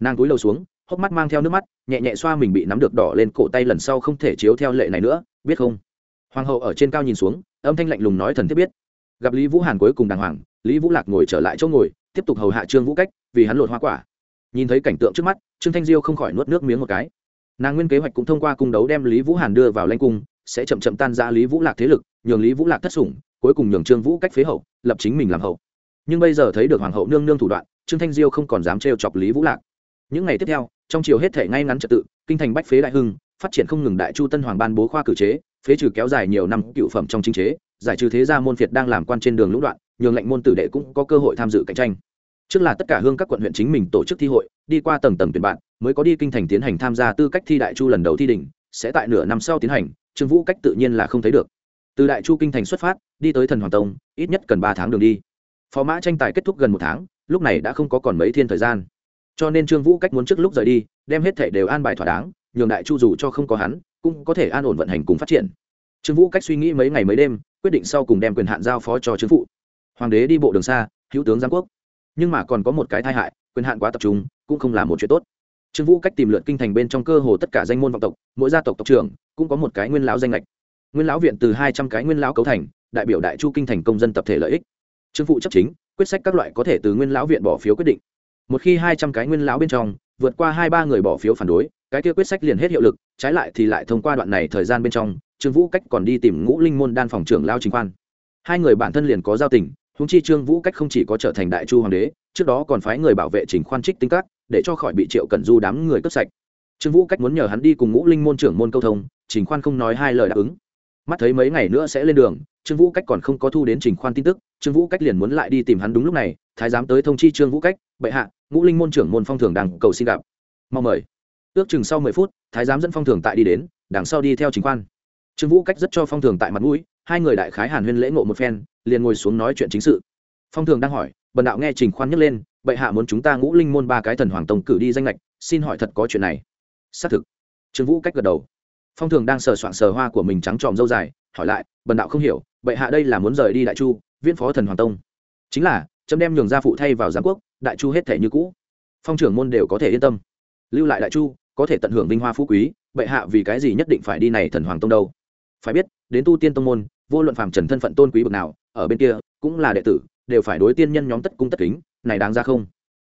Nàng túi lầu xuống, hốc mắt mang theo nước mắt, nhẹ nhẹ xoa mình bị nắm được đỏ lên cổ tay lần sau không thể chiếu theo lệ này nữa, biết không? Hoàng hậu ở trên cao nhìn xuống, âm thanh lạnh lùng nói thần thiết biết. Gặp lý vũ hàn cuối cùng đàng hoàng, lý vũ lạc ngồi trở lại chỗ ngồi, tiếp tục hầu hạ trương vũ cách, vì hắn lột hoa quả. Nhìn thấy cảnh tượng trước mắt, trương thanh diêu không khỏi nuốt nước miếng một cái. Nàng nguyên kế hoạch cũng thông qua cung đấu đem lý vũ hàn đưa vào lanh cung, sẽ chậm chậm tan ra lý vũ lạc thế lực, nhường lý vũ lạc thất sủng cuối cùng nhường trương vũ cách phế hậu, lập chính mình làm hậu. Nhưng bây giờ thấy được hoàng hậu nương nương thủ đoạn, trương thanh diêu không còn dám trêu chọc lý vũ lạc. Những ngày tiếp theo, trong chiều hết thể ngay ngắn trật tự, kinh thành bách phế đại hưng, phát triển không ngừng đại chu tân hoàng ban bố khoa cử chế, phế trừ kéo dài nhiều năm cựu phẩm trong chính chế, giải trừ thế gia môn phiệt đang làm quan trên đường lũ đoạn, nhường lệnh môn tử đệ cũng có cơ hội tham dự cạnh tranh. Trước là tất cả hương các quận huyện chính mình tổ chức thi hội, đi qua tầng tầng tuyển bạn, mới có đi kinh thành tiến hành tham gia tư cách thi đại chu lần đầu thi đỉnh, sẽ tại nửa năm sau tiến hành, trương vũ cách tự nhiên là không thấy được từ đại chu kinh thành xuất phát, đi tới thần hoàng tông, ít nhất cần ba tháng đường đi. Phó mã tranh tài kết thúc gần một tháng, lúc này đã không có còn mấy thiên thời gian. Cho nên trương vũ cách muốn trước lúc rời đi, đem hết thể đều an bài thỏa đáng, nhường đại chu dù cho không có hắn, cũng có thể an ổn vận hành cùng phát triển. Trương vũ cách suy nghĩ mấy ngày mấy đêm, quyết định sau cùng đem quyền hạn giao phó cho trương phụ. Hoàng đế đi bộ đường xa, hữu tướng giang quốc. Nhưng mà còn có một cái tai hại, quyền hạn quá tập trung, cũng không là một chuyện tốt. Trương vũ cách tìm lượt kinh thành bên trong cơ hồ tất cả danh môn vọng tộc, mỗi gia tộc tộc trưởng, cũng có một cái nguyên lão danh lệch nguyên lão viện từ hai trăm cái nguyên lão cấu thành, đại biểu đại chu kinh thành công dân tập thể lợi ích. Trương phụ chấp chính, quyết sách các loại có thể từ nguyên lão viện bỏ phiếu quyết định. Một khi hai trăm cái nguyên lão bên trong, vượt qua hai ba người bỏ phiếu phản đối, cái kia quyết sách liền hết hiệu lực, trái lại thì lại thông qua đoạn này thời gian bên trong, trương vũ cách còn đi tìm ngũ linh môn đan phòng trưởng lao chính khoan. Hai người bản thân liền có giao tình húng chi trương vũ cách không chỉ có trở thành đại chu hoàng đế, trước đó còn phái người bảo vệ trình khoan trích tinh các, để cho khỏi bị triệu cẩn du đám người cướp sạch. Trương vũ cách muốn nhờ hắn đi cùng ngũ linh môn trưởng môn câu thông, trình khoan không nói hai lời đáp ứng mắt thấy mấy ngày nữa sẽ lên đường, trương vũ cách còn không có thu đến trình khoan tin tức, trương vũ cách liền muốn lại đi tìm hắn đúng lúc này, thái giám tới thông chi trương vũ cách, bệ hạ, ngũ linh môn trưởng môn phong thường đằng cầu xin gặp. Mong mời. Ước chừng sau mười phút, thái giám dẫn phong thường tại đi đến, đằng sau đi theo chính khoan. Trương vũ cách rất cho phong thường tại mặt mũi, hai người đại khái hàn huyên lễ ngộ một phen, liền ngồi xuống nói chuyện chính sự. Phong thường đang hỏi, bần đạo nghe trình khoan nhấc lên, bệ hạ muốn chúng ta ngũ linh môn ba cái thần hoàng tông cử đi danh lệch xin hỏi thật có chuyện này? Xác thực. Trương vũ cách gật đầu phong thường đang sờ soạn sờ hoa của mình trắng tròm dâu dài, hỏi lại, bần đạo không hiểu, bệ hạ đây là muốn rời đi đại chu, viễn phó thần hoàng tông. Chính là, chấm đem nhường gia phụ thay vào giám quốc, đại chu hết thể như cũ. Phong trưởng môn đều có thể yên tâm. Lưu lại đại chu, có thể tận hưởng vinh hoa phú quý, bệ hạ vì cái gì nhất định phải đi này thần hoàng tông đâu? Phải biết, đến tu tiên tông môn, vô luận phàm trần thân phận tôn quý bậc nào, ở bên kia, cũng là đệ tử, đều phải đối tiên nhân nhóm tất cung tất kính, này đáng ra không?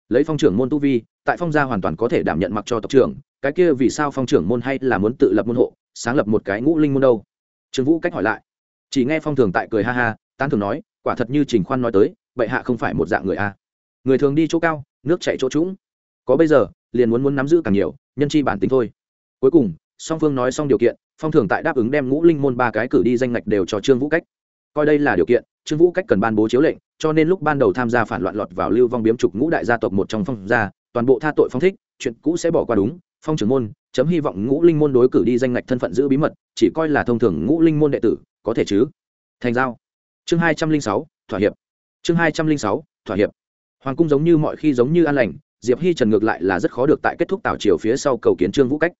Lấy phong trưởng môn tu vi, tại phong gia hoàn toàn có thể đảm nhận mặc cho tộc trưởng cái kia vì sao phong trưởng môn hay là muốn tự lập môn hộ, sáng lập một cái ngũ linh môn đâu? Trương vũ cách hỏi lại. Chỉ nghe phong thường tại cười ha ha, tán thường nói, quả thật như trình khoan nói tới, bệ hạ không phải một dạng người a. Người thường đi chỗ cao, nước chạy chỗ trũng. Có bây giờ, liền muốn muốn nắm giữ càng nhiều, nhân chi bản tính thôi. Cuối cùng, song phương nói xong điều kiện, phong thường tại đáp ứng đem ngũ linh môn ba cái cử đi danh ngạch đều cho trương vũ cách. Coi đây là điều kiện, trương vũ cách cần ban bố chiếu lệnh, cho nên lúc ban đầu tham gia phản loạn lọt vào lưu vong biếm trục ngũ đại gia tộc một trong phong gia, toàn bộ tha tội phong thích, chuyện cũ sẽ bỏ qua đúng phong trưởng môn, chấm hy vọng ngũ linh môn đối cử đi danh ngạch thân phận giữ bí mật, chỉ coi là thông thường ngũ linh môn đệ tử, có thể chứ? Thành giao. Chương hai trăm linh sáu, thỏa hiệp. Chương hai trăm linh sáu, thỏa hiệp. Hoàng cung giống như mọi khi giống như an lành, diệp hi trần ngược lại là rất khó được tại kết thúc tảo chiều phía sau cầu kiến trương vũ cách.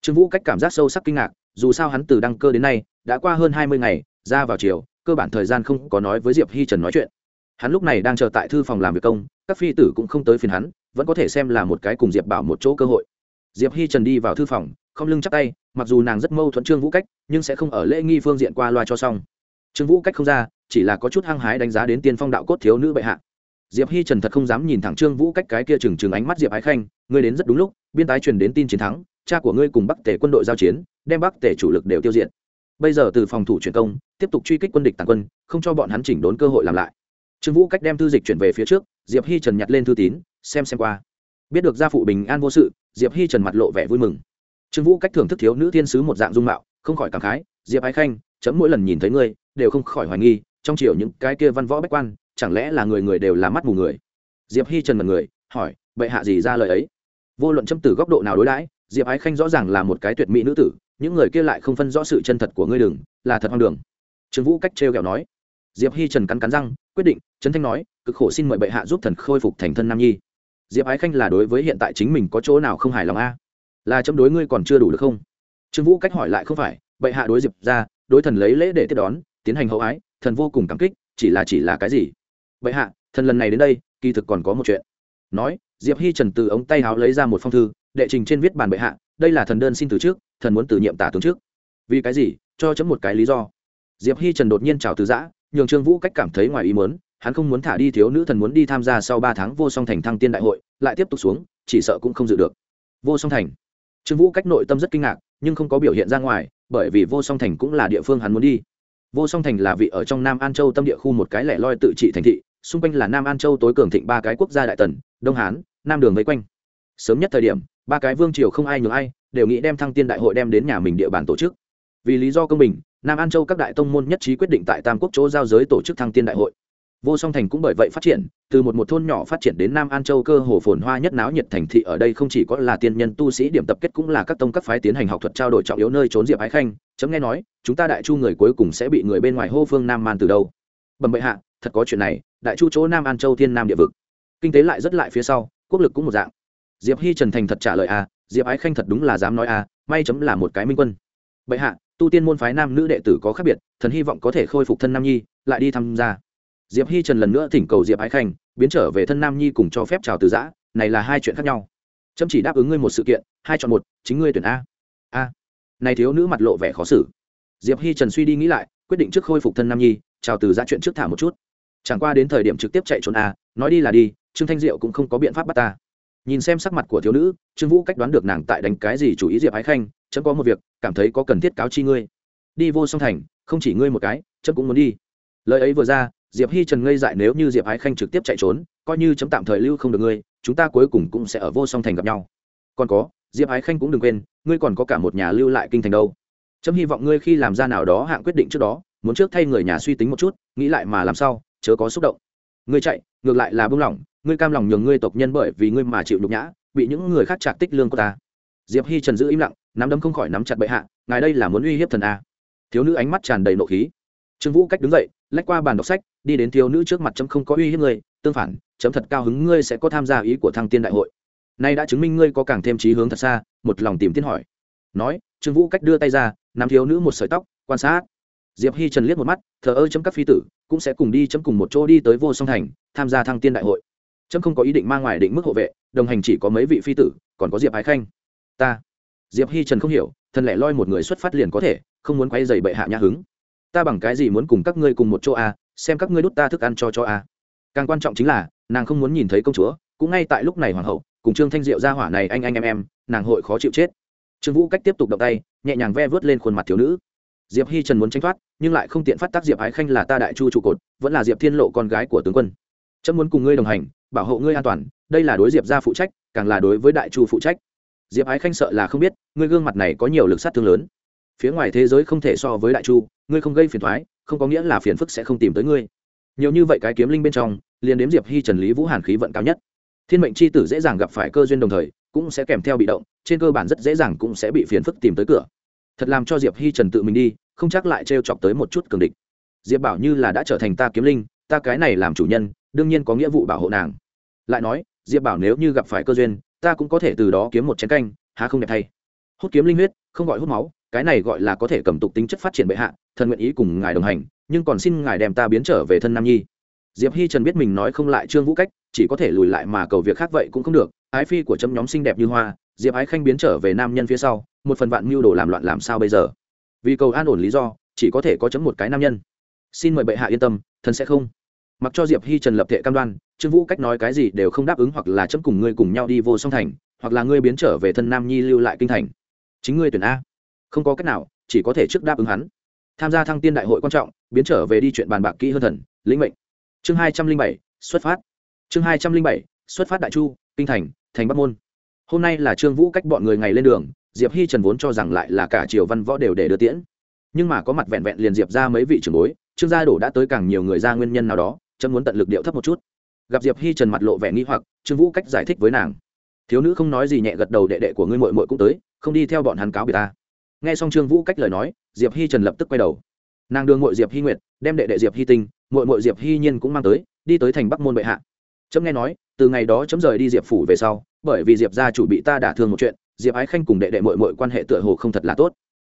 Trương vũ cách cảm giác sâu sắc kinh ngạc, dù sao hắn từ đăng cơ đến nay, đã qua hơn hai mươi ngày, ra vào chiều cơ bản thời gian không có nói với diệp hi trần nói chuyện. Hắn lúc này đang chờ tại thư phòng làm việc công, các phi tử cũng không tới phiền hắn, vẫn có thể xem là một cái cùng diệp bảo một chỗ cơ hội diệp hi trần đi vào thư phòng, không lưng chắc tay, mặc dù nàng rất mâu thuẫn trương vũ cách, nhưng sẽ không ở lễ nghi phương diện qua loa cho xong. Trương vũ cách không ra, chỉ là có chút hăng hái đánh giá đến tiên phong đạo cốt thiếu nữ bệ hạ. Diệp hi trần thật không dám nhìn thẳng trương vũ cách cái kia trừng trừng ánh mắt diệp ái khanh, ngươi đến rất đúng lúc, biên tái truyền đến tin chiến thắng, cha của ngươi cùng bắc tể quân đội giao chiến, đem bắc tể chủ lực đều tiêu diệt. Bây giờ từ phòng thủ truyền công, tiếp tục truy kích quân địch tàn quân, không cho bọn hắn chỉnh đốn cơ hội làm lại. Trương vũ cách đem thư dịch chuyển về phía trước, diệp hi trần nhặt lên thư tín, xem xem qua biết được gia phụ bình an vô sự, diệp hi trần mặt lộ vẻ vui mừng. Trương vũ cách thưởng thức thiếu nữ thiên sứ một dạng dung mạo, không khỏi cảm khái, diệp ái khanh, chấm mỗi lần nhìn thấy ngươi, đều không khỏi hoài nghi, trong chiều những cái kia văn võ bách quan, chẳng lẽ là người người đều là mắt mù người? Diệp hi trần mật người, hỏi, bệ hạ gì ra lời ấy? Vô luận châm từ góc độ nào đối đãi, diệp ái khanh rõ ràng là một cái tuyệt mỹ nữ tử, những người kia lại không phân rõ sự chân thật của ngươi đường là thật hoang đường. Trương vũ cách trêu kẹo nói. Diệp hi trần cắn cắn răng, quyết định trấn thanh nói, cực khổ xin mời bệ hạ giúp thần khôi phục thành thân nam nhi diệp ái khanh là đối với hiện tại chính mình có chỗ nào không hài lòng a? Là chấm đối ngươi còn chưa đủ được không? Trương vũ cách hỏi lại không phải, bệ hạ đối diệp ra, đối thần lấy lễ để tiếp đón, tiến hành hậu ái, thần vô cùng cảm kích, chỉ là chỉ là cái gì? Bệ hạ, thần lần này đến đây, kỳ thực còn có một chuyện. Nói, diệp hi trần từ ống tay háo lấy ra một phong thư, đệ trình trên viết bàn bệ hạ, đây là thần đơn xin từ trước, thần muốn từ nhiệm tả tướng trước. Vì cái gì? Cho chấm một cái lý do. Diệp hi trần đột nhiên chào từ giã, nhường trương vũ cách cảm thấy ngoài ý mớn hắn không muốn thả đi thiếu nữ thần muốn đi tham gia sau ba tháng vô song thành thăng tiên đại hội, lại tiếp tục xuống, chỉ sợ cũng không dự được. Vô song thành. Trương vũ cách nội tâm rất kinh ngạc, nhưng không có biểu hiện ra ngoài, bởi vì vô song thành cũng là địa phương hắn muốn đi. Vô song thành là vị ở trong nam an châu tâm địa khu một cái lẻ loi tự trị thành thị, xung quanh là nam an châu tối cường thịnh ba cái quốc gia đại tần, đông hán, nam đường vây quanh. Sớm nhất thời điểm, ba cái vương triều không ai nhường ai, đều nghĩ đem thăng tiên đại hội đem đến nhà mình địa bàn tổ chức. Vì lý do công bình, nam an châu các đại tông môn nhất trí quyết định tại tam quốc chỗ giao giới tổ chức thăng tiên đại hội vô song thành cũng bởi vậy phát triển từ một một thôn nhỏ phát triển đến nam an châu cơ hồ phồn hoa nhất náo nhiệt thành thị ở đây không chỉ có là tiên nhân tu sĩ điểm tập kết cũng là các tông các phái tiến hành học thuật trao đổi trọng yếu nơi trốn diệp ái khanh chấm nghe nói chúng ta đại chu người cuối cùng sẽ bị người bên ngoài hô phương nam man từ đâu. Bẩm bệ hạ thật có chuyện này đại chu chỗ nam an châu thiên nam địa vực. Kinh tế lại rất lại phía sau quốc lực cũng một dạng. Diệp hi trần thành thật trả lời a à, diệp ái khanh thật đúng là dám nói a à, may chấm là một cái minh quân. Bệ hạ tu tiên môn phái nam nữ đệ tử có khác biệt thần hy vọng có thể khôi phục thân nam nhi lại đi tham gia diệp hi trần lần nữa thỉnh cầu diệp ái khanh, biến trở về thân nam nhi cùng cho phép chào từ giã, này là hai chuyện khác nhau. Chấm chỉ đáp ứng ngươi một sự kiện, hai chọn một, chính ngươi tuyển a. A. Này thiếu nữ mặt lộ vẻ khó xử. Diệp hi trần suy đi nghĩ lại, quyết định trước khôi phục thân nam nhi, chào từ giã chuyện trước thả một chút. Chẳng qua đến thời điểm trực tiếp chạy trốn a, nói đi là đi, trương thanh diệu cũng không có biện pháp bắt ta. Nhìn xem sắc mặt của thiếu nữ, trương vũ cách đoán được nàng tại đánh cái gì chủ ý diệp ái khanh, chấm có một việc, cảm thấy có cần thiết cáo chi ngươi. Đi vô song thành, không chỉ ngươi một cái, chấm cũng muốn đi. Lời ấy vừa ra diệp hi trần ngây dại nếu như diệp ái khanh trực tiếp chạy trốn, coi như chấm tạm thời lưu không được ngươi, chúng ta cuối cùng cũng sẽ ở vô song thành gặp nhau. Còn có, diệp ái khanh cũng đừng quên, ngươi còn có cả một nhà lưu lại kinh thành đâu. Chấm hy vọng ngươi khi làm ra nào đó hạng quyết định trước đó, muốn trước thay người nhà suy tính một chút, nghĩ lại mà làm sao, chớ có xúc động. Ngươi chạy, ngược lại là buông lỏng, ngươi cam lòng nhường ngươi tộc nhân bởi vì ngươi mà chịu nhục nhã, bị những người khác chạc tích lương của ta. Diệp hi trần giữ im lặng, nắm đấm không khỏi nắm chặt bệ hạ, ngài đây là muốn uy hiếp thần a. Thiếu nữ ánh mắt tràn đầy nộ khí. Trương vũ cách đứng dậy lách qua bàn đọc sách, đi đến thiếu nữ trước mặt chấm không có uy hiếp ngươi, tương phản, chấm thật cao hứng ngươi sẽ có tham gia ý của thăng tiên đại hội. Nay đã chứng minh ngươi có càng thêm trí hướng thật xa, một lòng tìm tiên hỏi. Nói, trương vũ cách đưa tay ra, nắm thiếu nữ một sợi tóc, quan sát. Diệp hi trần liếc một mắt, thờ ơ chấm các phi tử, cũng sẽ cùng đi chấm cùng một chỗ đi tới vô song thành, tham gia thăng tiên đại hội. Chấm không có ý định mang ngoài định mức hộ vệ, đồng hành chỉ có mấy vị phi tử, còn có diệp ái khanh. Ta. Diệp hi trần không hiểu, thần lẻ loi một người xuất phát liền có thể, không muốn quay dày bệ hạ nhã hứng ta bằng cái gì muốn cùng các ngươi cùng một chỗ à, xem các ngươi đút ta thức ăn cho cho a càng quan trọng chính là nàng không muốn nhìn thấy công chúa cũng ngay tại lúc này hoàng hậu cùng trương thanh diệu ra hỏa này anh anh em em nàng hội khó chịu chết. Trương vũ cách tiếp tục động tay nhẹ nhàng ve vớt lên khuôn mặt thiếu nữ. Diệp hi trần muốn tranh thoát nhưng lại không tiện phát tác diệp ái khanh là ta đại chu trụ cột vẫn là diệp thiên lộ con gái của tướng quân. Trâm muốn cùng ngươi đồng hành bảo hộ ngươi an toàn đây là đối diệp gia phụ trách càng là đối với đại chu phụ trách. Diệp ái khanh sợ là không biết ngươi gương mặt này có nhiều lực sát thương lớn phía ngoài thế giới không thể so với đại chu, ngươi không gây phiền thoái, không có nghĩa là phiền phức sẽ không tìm tới ngươi. Nhiều như vậy cái kiếm linh bên trong, liền đếm diệp hi trần lý vũ hàn khí vận cao nhất. Thiên mệnh c h i tử dễ dàng gặp phải cơ duyên đồng thời, cũng sẽ kèm theo bị động, trên cơ bản rất dễ dàng cũng sẽ bị phiền phức tìm tới cửa. Thật làm cho diệp hi trần tự mình đi, không chắc lại t chọc tới một chút cường địch. Diệp bảo như là đã trở thành ta kiếm linh, ta cái này làm chủ nhân, đương nhiên có nghĩa vụ bảo hộ nàng. Lại nói, diệp bảo nếu như gặp phải cơ duyên, ta cũng có thể từ đó kiếm một chén canh, há không đẹp thay. Hút kiếm linh huyết, không gọi hút máu cái này gọi là có thể cầm tục tính chất phát triển bệ hạ, thần nguyện ý cùng ngài đồng hành, nhưng còn xin ngài đem ta biến trở về thân nam nhi. Diệp hi trần biết mình nói không lại trương vũ cách, chỉ có thể lùi lại mà cầu việc khác vậy cũng không được. Ái phi của chấm nhóm xinh đẹp như hoa, diệp ái khanh biến trở về nam nhân phía sau, một phần vạn mưu đồ làm loạn làm sao bây giờ? Vì cầu an ổn lý do, chỉ có thể có chấm một cái nam nhân. Xin mời bệ hạ yên tâm thần sẽ không. Mặc cho diệp hi trần lập thệ cam đoan, trương vũ cách nói cái gì đều không đáp ứng hoặc là chấm cùng ngươi cùng nhau đi vô song thành, hoặc là ngươi biến trở về thân nam nhi lưu lại kinh thành. Chính ngươi tuyển a không có cách nào, chỉ có thể trước đáp ứng hắn. Tham gia thăng tiên đại hội quan trọng, biến trở về đi chuyện bàn bạc kỹ hơn thần, lĩnh mệnh. Chương hai trăm linh bảy, xuất phát. Chương hai trăm linh bảy, xuất phát đại chu, kinh thành thành bắc môn. Hôm nay là trương vũ cách bọn người ngày lên đường, diệp hi trần vốn cho rằng lại là cả triều văn võ đều để đưa tiễn. Nhưng mà có mặt vẹn vẹn liền diệp ra mấy vị trưởng bối, trương gia đổ đã tới càng nhiều người ra nguyên nhân nào đó, chấm muốn tận lực điệu thấp một chút. Gặp diệp hi trần mặt lộ vẻ nghi hoặc, trương vũ cách giải thích với nàng. Thiếu nữ không nói gì nhẹ gật đầu đệ đệ của ngươi mội mội cũng tới, không đi theo bọn hắn cáo biệt ta nghe xong trương vũ cách lời nói, diệp hi trần lập tức quay đầu. Nàng đưa ngội diệp hi nguyệt, đem đệ đệ diệp hi tinh ngội ngội diệp hi nhiên cũng mang tới, đi tới thành bắc môn bệ hạ. Trâm nghe nói, từ ngày đó chấm rời đi diệp phủ về sau, bởi vì diệp gia chủ bị ta đả thương một chuyện, diệp ái khanh cùng đệ đệ mội mội quan hệ tựa hồ không thật là tốt.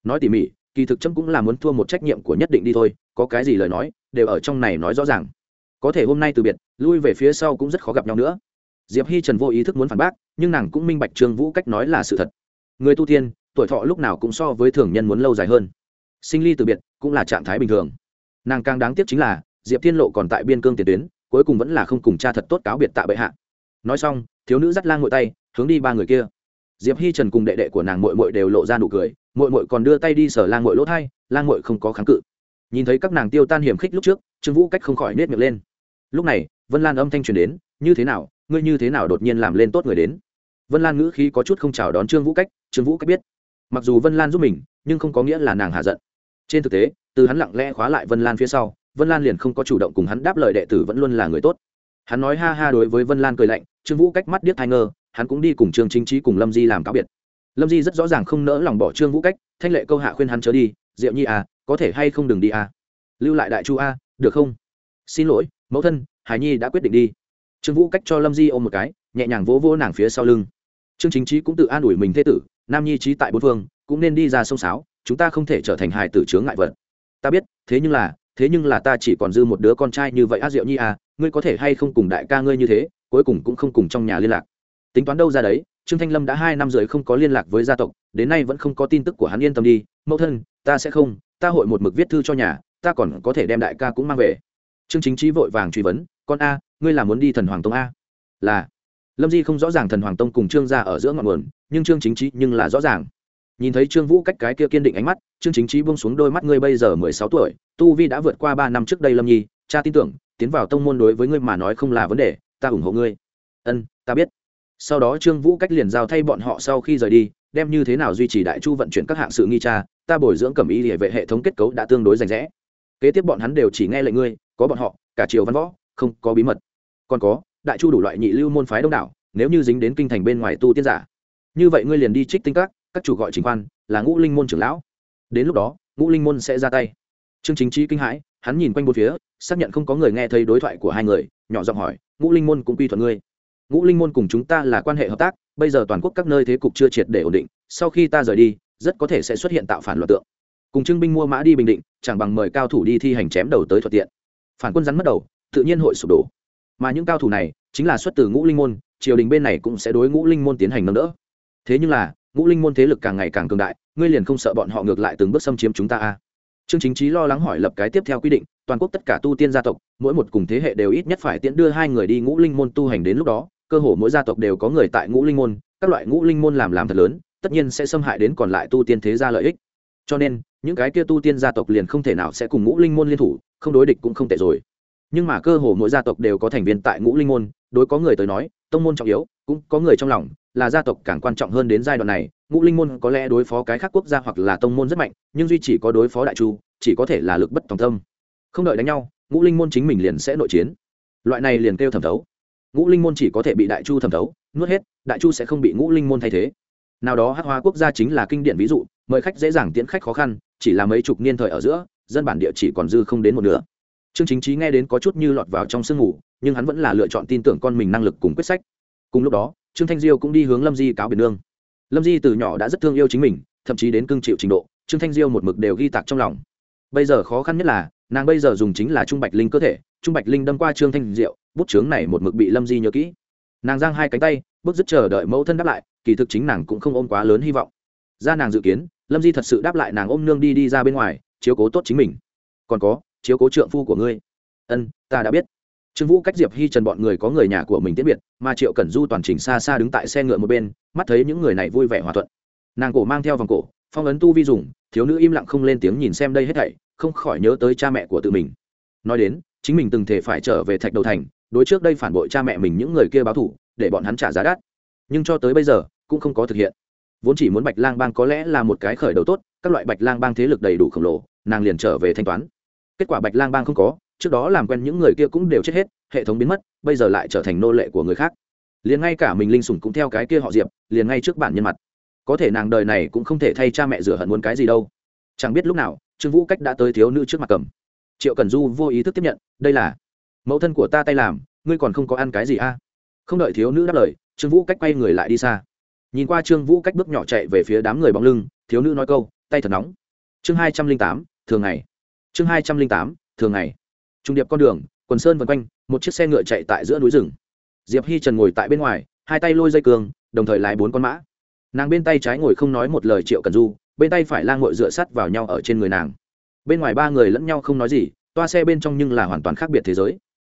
Nói tỉ mỉ, kỳ thực chấm cũng là muốn thua một trách nhiệm của nhất định đi thôi, có cái gì lời nói, đều ở trong này nói rõ ràng. Có thể hôm nay từ biệt, lui về phía sau cũng rất khó gặp nhau nữa. Diệp hi trần vô ý thức muốn phản bác, nhưng nàng cũng minh bạch trương vũ cách nói là sự thật. Người tu tiên tuổi thọ lúc nào cũng so với thường nhân muốn lâu dài hơn. Sinh ly từ biệt cũng là trạng thái bình thường. Nàng càng đáng tiếc chính là, diệp thiên lộ còn tại biên cương tiền tuyến, cuối cùng vẫn là không cùng cha thật tốt cáo biệt tạ bệ hạ. Nói xong, thiếu nữ dắt lang ngội tay, hướng đi ba người kia. Diệp hi trần cùng đệ đệ của nàng mội mội đều lộ ra nụ cười mội mội còn đưa tay đi sở lang mội lỗ thai, lang mội không có kháng cự. Nhìn thấy các nàng tiêu tan hiểm khích lúc trước, trương vũ cách không khỏi nết miệng lên. Lúc này, vân lan âm thanh truyền đến, như thế nào, ngươi như thế nào đột nhiên làm lên tốt người đến? Vân lan ngữ khí có chút không chào đón trương vũ cách, trương vũ cách biết mặc dù vân lan giúp mình, nhưng không có nghĩa là nàng hạ giận. Trên thực tế, từ hắn lặng lẽ khóa lại vân lan phía sau, vân lan liền không có chủ động cùng hắn đáp lời đệ tử vẫn luôn là người tốt. Hắn nói ha ha đối với vân lan cười lạnh, trương vũ cách mắt điếc thai ngơ, hắn cũng đi cùng trương chính trí cùng lâm di làm cáo biệt. Lâm di rất rõ ràng không nỡ lòng bỏ trương vũ cách, thanh lệ câu hạ khuyên hắn chớ đi, diệu nhi à có thể hay không đừng đi à? Lưu lại đại chu a được không? Xin lỗi, mẫu thân, hải nhi đã quyết định đi. Trương vũ cách cho lâm di ôm một cái, nhẹ nhàng vỗ vỗ nàng phía sau lưng. Trương chính trí cũng tự an ủi mình thế tử nam nhi trí tại bốn phương, cũng nên đi ra sông sáo, chúng ta không thể trở thành hài tử chướng ngại vật. Ta biết, thế nhưng là, thế nhưng là ta chỉ còn dư một đứa con trai như vậy a diệu nhi à ngươi có thể hay không cùng đại ca ngươi như thế, cuối cùng cũng không cùng trong nhà liên lạc. Tính toán đâu ra đấy, trương thanh lâm đã hai năm rưỡi không có liên lạc với gia tộc, đến nay vẫn không có tin tức của hắn yên tâm đi, mẫu thân, ta sẽ không, ta hội một mực viết thư cho nhà, ta còn có thể đem đại ca cũng mang về. Trương chính trí vội vàng truy vấn, con a, ngươi là muốn đi thần hoàng tông a? Là lâm di không rõ ràng thần hoàng tông cùng trương gia ở giữa ngọn nguồn, nhưng trương chính trí nhưng là rõ ràng. Nhìn thấy trương vũ cách cái kia kiên định ánh mắt, trương chính trí buông xuống đôi mắt ngươi bây giờ mười sáu tuổi, tu vi đã vượt qua ba năm trước đây lâm nhi, cha tin tưởng, tiến vào tông môn đối với ngươi mà nói không là vấn đề, ta ủng hộ ngươi. Ân, ta biết. Sau đó trương vũ cách liền giao thay bọn họ sau khi rời đi, đem như thế nào duy trì đại chu vận chuyển các hạng sự nghi cha ta bồi dưỡng cẩm y địa vệ hệ thống kết cấu đã tương đối rành rẽ. Kế tiếp bọn hắn đều chỉ nghe lệnh ngươi, có bọn họ, cả triều văn võ, không có bí mật. Còn có đại chu đủ loại nhị lưu môn phái đông đảo, nếu như dính đến kinh thành bên ngoài tu tiên giả, như vậy ngươi liền đi trích tinh các các chủ gọi chính quan, là ngũ linh môn trưởng lão. Đến lúc đó, ngũ linh môn sẽ ra tay. Trương chính trí kinh hãi, hắn nhìn quanh bốn phía, xác nhận không có người nghe thấy đối thoại của hai người, nhỏ giọng hỏi, ngũ linh môn cũng quy thuận ngươi? Ngũ linh môn cùng chúng ta là quan hệ hợp tác, bây giờ toàn quốc các nơi thế cục chưa triệt để ổn định, sau khi ta rời đi, rất có thể sẽ xuất hiện tạo phản luận tượng. Cùng trưng binh mua mã đi bình định, chẳng bằng mời cao thủ đi thi hành chém đầu tới thuận tiện. Phản quân rắn mất đầu, tự nhiên hội sụp đổ mà những cao thủ này chính là xuất từ ngũ linh môn, triều đình bên này cũng sẽ đối ngũ linh môn tiến hành nâng đỡ. Thế nhưng là, ngũ linh môn thế lực càng ngày càng cường đại, ngươi liền không sợ bọn họ ngược lại từng bước xâm chiếm chúng ta a à? trương chính trí lo lắng hỏi lập cái tiếp theo quy định, toàn quốc tất cả tu tiên gia tộc, mỗi một cùng thế hệ đều ít nhất phải tiễn đưa hai người đi ngũ linh môn tu hành đến lúc đó, cơ hồ mỗi gia tộc đều có người tại ngũ linh môn, các loại ngũ linh môn làm làm thật lớn, tất nhiên sẽ xâm hại đến còn lại tu tiên thế gia lợi ích. Cho nên, những cái kia tu tiên gia tộc liền không thể nào sẽ cùng ngũ linh môn liên thủ, không đối địch cũng không tệ rồi nhưng mà cơ hồ mỗi gia tộc đều có thành viên tại ngũ linh môn, đối có người tới nói, tông môn trọng yếu, cũng có người trong lòng, là gia tộc càng quan trọng hơn đến giai đoạn này. Ngũ linh môn có lẽ đối phó cái khác quốc gia hoặc là tông môn rất mạnh, nhưng duy chỉ có đối phó đại chu, chỉ có thể là lực bất tòng tâm. Không đợi đánh nhau, ngũ linh môn chính mình liền sẽ nội chiến. Loại này liền kêu thẩm thấu. Ngũ linh môn chỉ có thể bị đại chu thẩm thấu, nuốt hết, đại chu sẽ không bị ngũ linh môn thay thế. Nào đó hát hóa quốc gia chính là kinh điển ví dụ, mời khách dễ dàng tiễn khách khó khăn, chỉ là mấy chục niên thời ở giữa, dân bản địa chỉ còn dư không đến một nửa trương chính trí nghe đến có chút như lọt vào trong sương ngủ nhưng hắn vẫn là lựa chọn tin tưởng con mình năng lực cùng quyết sách. Cùng lúc đó, trương thanh diêu cũng đi hướng lâm di cáo biệt nương. Lâm di từ nhỏ đã rất thương yêu chính mình, thậm chí đến cương chịu trình độ, trương thanh diêu một mực đều ghi tạc trong lòng. Bây giờ khó khăn nhất là, nàng bây giờ dùng chính là trung bạch linh cơ thể, trung bạch linh đâm qua trương thanh diệu, bút chướng này một mực bị lâm di nhớ kỹ. Nàng giang hai cánh tay bước dứt chờ đợi mẫu thân đáp lại, kỳ thực chính nàng cũng không ôm quá lớn hy vọng. Ra nàng dự kiến, lâm di thật sự đáp lại nàng ôm nương đi đi ra bên ngoài, chiếu cố tốt chính mình. Còn có chiếu cố trượng phu của ngươi. Ân, ta đã biết. Trương vũ cách diệp hi trần bọn người có người nhà của mình tiễn biệt, mà triệu cẩn du toàn trình xa xa đứng tại xe ngựa một bên, mắt thấy những người này vui vẻ hòa thuận. Nàng cổ mang theo vòng cổ, phong ấn tu vi dùng, thiếu nữ im lặng không lên tiếng nhìn xem đây hết thảy, không khỏi nhớ tới cha mẹ của tự mình. Nói đến, chính mình từng thể phải trở về thạch đầu thành, đối trước đây phản bội cha mẹ mình những người kia báo thủ để bọn hắn trả giá đắt. Nhưng cho tới bây giờ, cũng không có thực hiện. Vốn chỉ muốn bạch lang bang có lẽ là một cái khởi đầu tốt, các loại bạch lang bang thế lực đầy đủ khổng lồ, nàng liền trở về thanh toán kết quả bạch lang bang không có, trước đó làm quen những người kia cũng đều chết hết, hệ thống biến mất, bây giờ lại trở thành nô lệ của người khác. Liền ngay cả mình linh sủng cũng theo cái kia họ diệp, liền ngay trước bản nhân mặt. Có thể nàng đời này cũng không thể thay cha mẹ rửa hận muốn cái gì đâu. Chẳng biết lúc nào, trương vũ cách đã tới thiếu nữ trước mặt cầm. Triệu cần du vô ý thức tiếp nhận, đây là mẫu thân của ta tay làm, ngươi còn không có ăn cái gì a à? không đợi thiếu nữ đáp lời, trương vũ cách quay người lại đi xa. Nhìn qua trương vũ cách bước nhỏ chạy về phía đám người bóng lưng, thiếu nữ nói câu, tay thật nóng. Chương hai trăm linh tám, thường ngày chương hai trăm linh tám, thường ngày. Trung điệp con đường, quần sơn vân quanh, một chiếc xe ngựa chạy tại giữa núi rừng. Diệp hi trần ngồi tại bên ngoài, hai tay lôi dây cường, đồng thời lái bốn con mã. Nàng bên tay trái ngồi không nói một lời triệu cần du, bên tay phải lang ngội dựa sắt vào nhau ở trên người nàng. Bên ngoài ba người lẫn nhau không nói gì, toa xe bên trong nhưng là hoàn toàn khác biệt thế giới.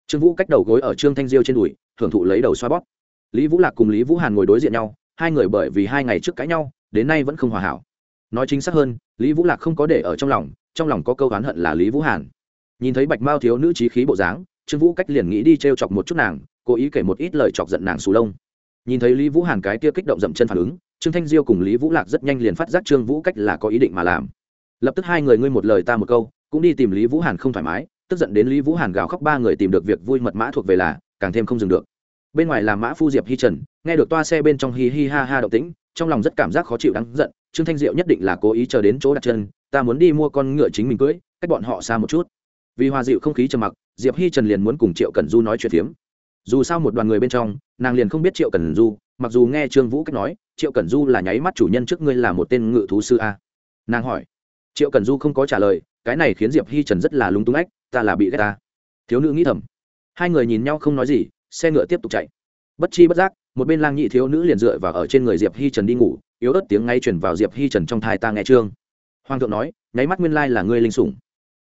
Trương vũ cách đầu gối ở trương thanh diêu trên đùi, hưởng thụ lấy đầu xoa bóp. Lý vũ lạc cùng lý vũ hàn ngồi đối diện nhau, hai người bởi vì hai ngày trước cãi nhau, đến nay vẫn không hòa hảo. Nói chính xác hơn, lý vũ lạc không có để ở trong lòng trong lòng có câu oán hận là lý vũ hàn. Nhìn thấy bạch mao thiếu nữ trí khí bộ dáng, trương vũ cách liền nghĩ đi t r e o chọc một chút nàng, cố ý kể một ít lời chọc giận nàng xù lông. Nhìn thấy lý vũ hàn cái kia kích động dậm chân phản ứng, trương thanh diêu cùng lý vũ lạc rất nhanh liền phát giác trương vũ cách là có ý định mà làm. Lập tức hai người ngươi một lời ta một câu, cũng đi tìm lý vũ hàn không thoải mái, tức giận đến lý vũ hàn gào khóc ba người tìm được việc vui mật mã thuộc về là, càng thêm không dừng được. Bên ngoài là mã phu diệp hi trần, nghe được toa xe bên trong hi hi ha ha động tĩnh, trong lòng rất cảm giác khó chịu đáng giận, trương thanh diệu nhất định là cố ý chờ đến chỗ đặt chân ta muốn đi mua con ngựa chính mình cưỡi cách bọn họ xa một chút. Vì hòa dịu không khí trầm mặc, diệp hi trần liền muốn cùng triệu cần du nói chuyện phiếm. Dù sao một đoàn người bên trong, nàng liền không biết triệu cần du, mặc dù nghe trương vũ cách nói, triệu cần du là nháy mắt chủ nhân trước ngươi là một tên ngự thú sư a. Nàng hỏi. Triệu cần du không có trả lời, cái này khiến diệp hi trần rất là lúng túng ách, ta là bị ghét ta. Thiếu nữ nghĩ thầm. Hai người nhìn nhau không nói gì, xe ngựa tiếp tục chạy. Bất chi bất giác, một bên lang nhị thiếu nữ liền dựa vào ở trên người diệp hi trần đi ngủ, yếu ớt tiếng ngay chuyển vào diệp hi trần trong thai ta nghe trương hoàng thượng nói, nháy mắt nguyên lai là ngươi linh sủng.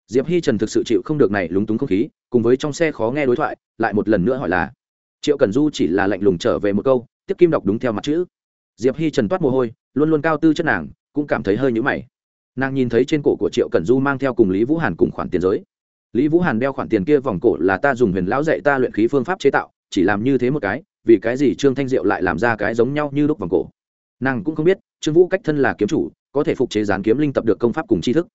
Diệp hi trần thực sự chịu không được này lúng túng không khí, cùng với trong xe khó nghe đối thoại, lại một lần nữa hỏi là, triệu cần du chỉ là lạnh lùng trở về một câu, tiếp kim đọc đúng theo mặt chữ. Diệp hi trần toát mồ hôi, luôn luôn cao tư chất nàng, cũng cảm thấy hơi nhũ mày. Nàng nhìn thấy trên cổ của triệu cần du mang theo cùng lý vũ hàn cùng khoản tiền giới. Lý vũ hàn đeo khoản tiền kia vòng cổ là ta dùng huyền lão dạy ta luyện khí phương pháp chế tạo, chỉ làm như thế một cái, vì cái gì trương thanh diệu lại làm ra cái giống nhau như đúc vòng cổ? Nàng cũng không biết, trương vũ cách thân là kiếm chủ có thể phục chế gián kiếm linh tập được công pháp cùng tri thức.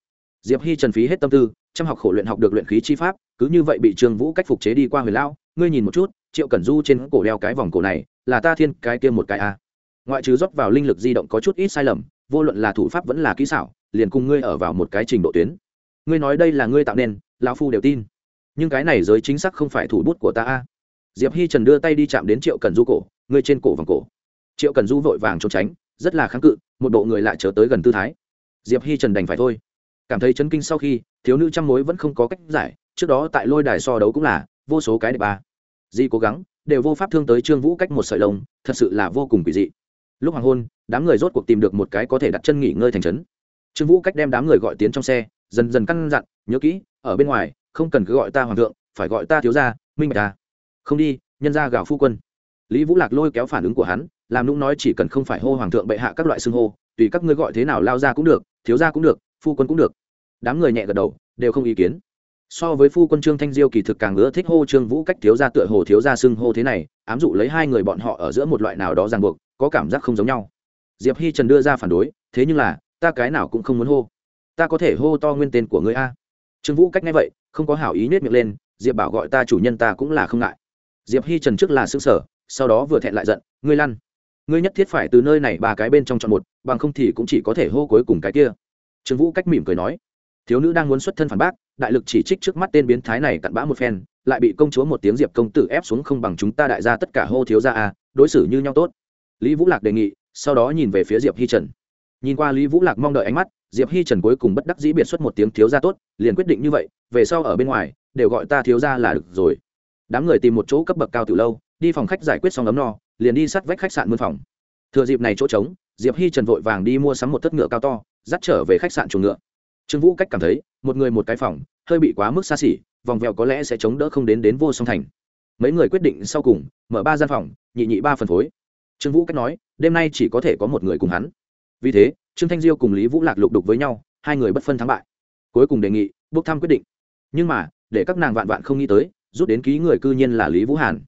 Diệp hi trần phí hết tâm tư chăm học khổ luyện học được luyện khí chi pháp, cứ như vậy bị trương vũ cách phục chế đi qua huyền lão, ngươi nhìn một chút, triệu cẩn du trên cổ đeo cái vòng cổ này, là ta thiên cái kia một cái a. Ngoại trừ rót vào linh lực di động có chút ít sai lầm, vô luận là thủ pháp vẫn là kỹ xảo, liền cùng ngươi ở vào một cái trình độ tuyến. Ngươi nói đây là ngươi tạo nên, lão phu đều tin. Nhưng cái này giới chính xác không phải thủ bút của ta a. Diệp hi trần đưa tay đi chạm đến triệu cần du cổ, ngươi trên cổ vòng cổ. Triệu cần du vội vàng trốn tránh, rất là kháng cự một bộ người lại trở tới gần tư thái. Diệp hi trần đành phải thôi. Cảm thấy chấn kinh sau khi, thiếu nữ trăm mối vẫn không có cách giải, trước đó tại lôi đài so đấu cũng là vô số cái đẹp ba. Di cố gắng, đều vô pháp thương tới trương vũ cách một sợi lông, thật sự là vô cùng quỷ dị. Lúc hoàng hôn, đám người rốt cuộc tìm được một cái có thể đặt chân nghỉ ngơi thành trấn. Trương vũ cách đem đám người gọi tiến trong xe, dần dần căn dặn, nhớ kỹ, ở bên ngoài, không cần cứ gọi ta hoàng thượng, phải gọi ta thiếu gia, minh bạch ta. Không đi, nhân gia gào phu quân. Lý vũ lạc lôi kéo phản ứng của hắn làm nũng nói chỉ cần không phải hô hoàng thượng bệ hạ các loại xưng hô, tùy các ngươi gọi thế nào lao ra cũng được, thiếu gia cũng được, phu quân cũng được. Đám người nhẹ gật đầu, đều không ý kiến. So với phu quân trương thanh diêu kỳ thực càng ưa thích hô trương vũ cách thiếu gia tựa hồ thiếu gia xưng hô thế này, ám dụ lấy hai người bọn họ ở giữa một loại nào đó ràng buộc, có cảm giác không giống nhau. Diệp hi trần đưa ra phản đối, thế nhưng là, ta cái nào cũng không muốn hô. Ta có thể hô to nguyên tên của ngươi a. Trương vũ cách nghe vậy, không có hảo ý nết miệng lên, diệp bảo gọi ta chủ nhân ta cũng là không ngại. Diệp hi trần trước là xương sở sau đó vừa thẹn lại giận, ngươi lăn ngươi nhất thiết phải từ nơi này ba cái bên trong chọn một, bằng không thì cũng chỉ có thể hô cuối cùng cái kia. Trương vũ cách mỉm cười nói. Thiếu nữ đang muốn xuất thân phản bác, đại lực chỉ trích trước mắt tên biến thái này cặn bã một phen, lại bị công chúa một tiếng diệp công tử ép xuống không bằng chúng ta đại gia tất cả hô thiếu gia a, đối xử như nhau tốt. Lý vũ lạc đề nghị, sau đó nhìn về phía diệp hi trần. Nhìn qua lý vũ lạc mong đợi ánh mắt, diệp hi trần cuối cùng bất đắc dĩ biệt xuất một tiếng thiếu gia tốt, liền quyết định như vậy, về sau ở bên ngoài, đều gọi ta thiếu gia là được rồi. Đám người tìm một chỗ cấp bậc cao từ lâu, đi phòng khách giải quyết xong ấm no liền đi sát vách khách sạn mươn phòng. Thừa dịp này chỗ trống, diệp hi trần vội vàng đi mua sắm một thất ngựa cao to, dắt trở về khách sạn chuồng ngựa. Trương vũ cách cảm thấy, một người một cái phòng, hơi bị quá mức xa xỉ, vòng vèo có lẽ sẽ chống đỡ không đến đến vô song thành. Mấy người quyết định sau cùng, mở ba gian phòng, nhị nhị ba phần phối. Trương vũ cách nói, đêm nay chỉ có thể có một người cùng hắn. Vì thế, trương thanh diêu cùng lý vũ lạc lục đục với nhau, hai người bất phân thắng bại. Cuối cùng đề nghị bốc thăm quyết định. Nhưng mà, để các nàng vạn vạn không nghĩ tới, rút đến ký người cư nhiên là lý vũ hàn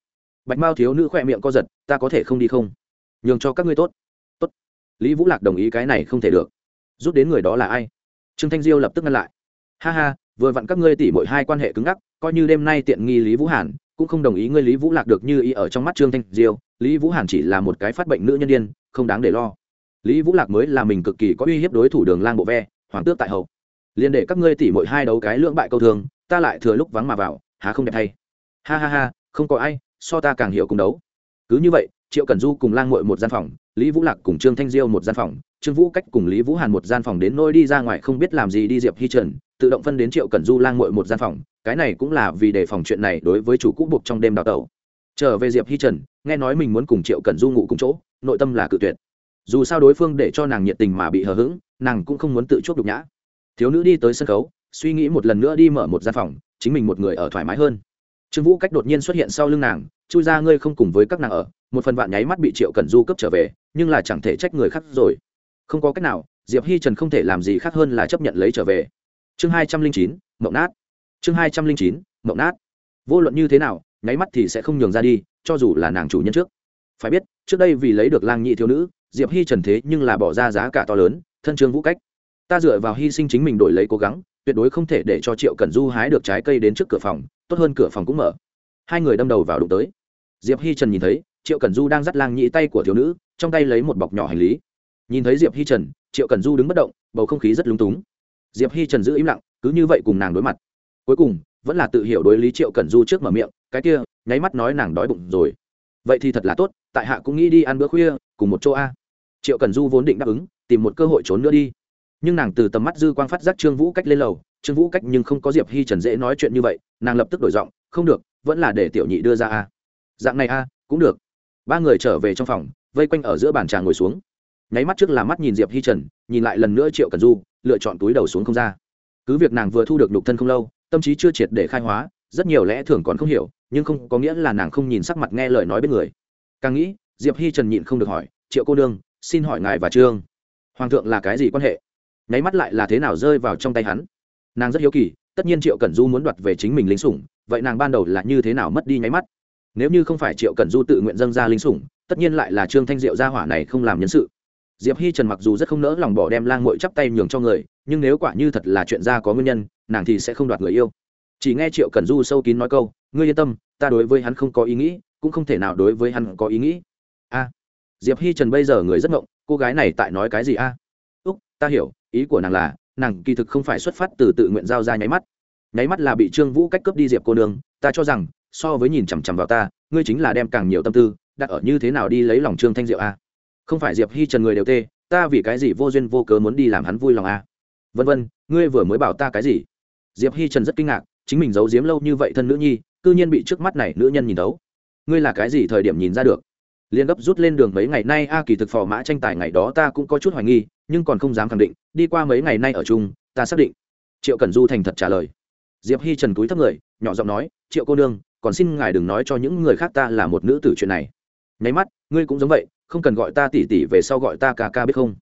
bạch mao thiếu nữ khoe miệng co giật, ta có thể không đi không? Nhường cho các ngươi tốt. Tốt. Lý vũ lạc đồng ý, cái này không thể được. Rút đến người đó là ai? Trương thanh diêu lập tức ngăn lại. Ha ha, vừa vặn các ngươi tỉ mỗi hai quan hệ cứng ngắc, coi như đêm nay tiện nghi lý vũ hàn, cũng không đồng ý ngươi lý vũ lạc được như ý ở trong mắt trương thanh diêu. Lý vũ hàn chỉ là một cái phát bệnh nữ nhân đ i ê n không đáng để lo. Lý vũ lạc mới là mình cực kỳ có uy hiếp đối thủ đường lang bộ ve, hoàng tước tại hậu. Liền để các ngươi tỉ mỗi hai đấu cái lưỡng bại câu thường, ta lại thừa lúc vắng mà vào, há không đẹp thay. Ha ha ha, không có ai so ta càng hiểu cùng đấu. Cứ như vậy, triệu cần du cùng lang mội một gian phòng, lý vũ lạc cùng trương thanh diêu một gian phòng, trương vũ cách cùng lý vũ hàn một gian phòng đến nôi đi ra ngoài không biết làm gì đi diệp hi trần, tự động phân đến triệu cần du lang mội một gian phòng. Cái này cũng là vì đề phòng chuyện này đối với chủ cũ buộc trong đêm đào tẩu. Trở về diệp hi trần, nghe nói mình muốn cùng triệu cần du ngủ cùng chỗ, nội tâm là cự tuyệt. Dù sao đối phương để cho nàng nhiệt tình mà bị hờ hững, nàng cũng không muốn tự chuốc đục nhã. Thiếu nữ đi tới sân khấu, suy nghĩ một lần nữa đi mở một gian phòng, chính mình một người ở thoải mái hơn trương vũ cách đột nhiên xuất hiện sau lưng nàng, chui ra, ngươi không cùng với các nàng ở, một phần vạn nháy mắt bị triệu cần du cấp trở về, nhưng là chẳng thể trách người khác rồi. Không có cách nào, diệp hi trần không thể làm gì khác hơn là chấp nhận lấy trở về. Chương hai trăm linh chín, mộng nát. Chương hai trăm linh chín, mộng nát. Vô luận như thế nào, nháy mắt thì sẽ không nhường ra đi, cho dù là nàng chủ nhân trước. Phải biết, trước đây vì lấy được lang nhị thiếu nữ, diệp hi trần thế nhưng là bỏ ra giá cả to lớn, thân trương vũ cách. Ta dựa vào hy sinh chính mình đổi lấy cố gắng tuyệt đối không thể để cho triệu cần du hái được trái cây đến trước cửa phòng, tốt hơn cửa phòng cũng mở. Hai người đâm đầu vào đụng tới. Diệp hi trần nhìn thấy, triệu cần du đang dắt lang nhị tay của thiếu nữ, trong tay lấy một bọc nhỏ hành lý. Nhìn thấy diệp hi trần, triệu cần du đứng bất động, bầu không khí rất lúng túng. Diệp hi trần giữ im lặng, cứ như vậy cùng nàng đối mặt. Cuối cùng, vẫn là tự hiểu đối lý triệu cần du trước mở miệng, cái kia, nháy mắt nói nàng đói bụng rồi. Vậy thì thật là tốt, tại hạ cũng nghĩ đi ăn bữa khuya, cùng một chỗ a. Triệu cần du vốn định đáp ứng, tìm một cơ hội trốn nữa đi nhưng nàng từ tầm mắt dư quang phát giác trương vũ cách lên lầu. Trương vũ cách nhưng không có diệp hi trần dễ nói chuyện như vậy, nàng lập tức đổi giọng, không được, vẫn là để tiểu nhị đưa ra a. Dạng này a, cũng được. Ba người trở về trong phòng, vây quanh ở giữa bàn trà ngồi xuống. Nháy mắt trước là mắt nhìn diệp hi trần, nhìn lại lần nữa triệu cần du, lựa chọn túi đầu xuống không ra. Cứ việc nàng vừa thu được nhục thân không lâu, tâm trí chưa triệt để khai hóa, rất nhiều lẽ thường còn không hiểu, nhưng không có nghĩa là nàng không nhìn sắc mặt nghe lời nói bên người. Càng nghĩ, diệp hi trần nhịn không được hỏi, triệu cô đương xin hỏi ngài và trương, hoàng thượng là cái gì quan hệ? Nháy mắt lại là thế nào rơi vào trong tay hắn. Nàng rất hiếu kỳ, tất nhiên triệu cẩn du muốn đoạt về chính mình lính sủng, vậy nàng ban đầu là như thế nào mất đi nháy mắt? Nếu như không phải triệu cẩn du tự nguyện dâng ra lính sủng, tất nhiên lại là trương thanh diệu gia hỏa này không làm nhân sự. Diệp hi trần mặc dù rất không nỡ lòng bỏ đem lang mội chắp tay nhường cho người, nhưng nếu quả như thật là chuyện ra có nguyên nhân, nàng thì sẽ không đoạt người yêu. Chỉ nghe triệu cẩn du sâu kín nói câu, ngươi yên tâm, ta đối với hắn không có ý nghĩ, cũng không thể nào đối với hắn có ý nghĩ. A. Diệp hi trần bây giờ người rất ngộng, cô gái này tại nói cái gì a? À? úc, ta hiểu ý của nàng là, nàng kỳ thực không phải xuất phát từ tự nguyện giao ra nháy mắt. Nháy mắt là bị trương vũ cách cướp đi diệp cô nương, ta cho rằng, so với nhìn chằm chằm vào ta, ngươi chính là đem càng nhiều tâm tư, đặt ở như thế nào đi lấy lòng trương thanh diệu a. Không phải diệp hi trần người đều tê, ta vì cái gì vô duyên vô cớ muốn đi làm hắn vui lòng a? Vân vân, ngươi vừa mới bảo ta cái gì? Diệp hi trần rất kinh ngạc, chính mình giấu giếm lâu như vậy thân nữ nhi, cư nhiên bị trước mắt này nữ nhân nhìn thấu. Ngươi là cái gì thời điểm nhìn ra được? Liên gấp rút lên đường mấy ngày nay, a, kỳ thực phò mã tranh tài ngày đó ta cũng có chút hoài nghi nhưng còn không dám khẳng định, đi qua mấy ngày nay ở chung, ta xác định. Triệu cần du thành thật trả lời. Diệp hi trần túi thấp người, nhỏ giọng nói, triệu cô nương, còn xin ngài đừng nói cho những người khác ta là một nữ tử chuyện này. Nháy mắt, ngươi cũng giống vậy, không cần gọi ta tỷ tỷ về sau gọi ta ca ca biết không?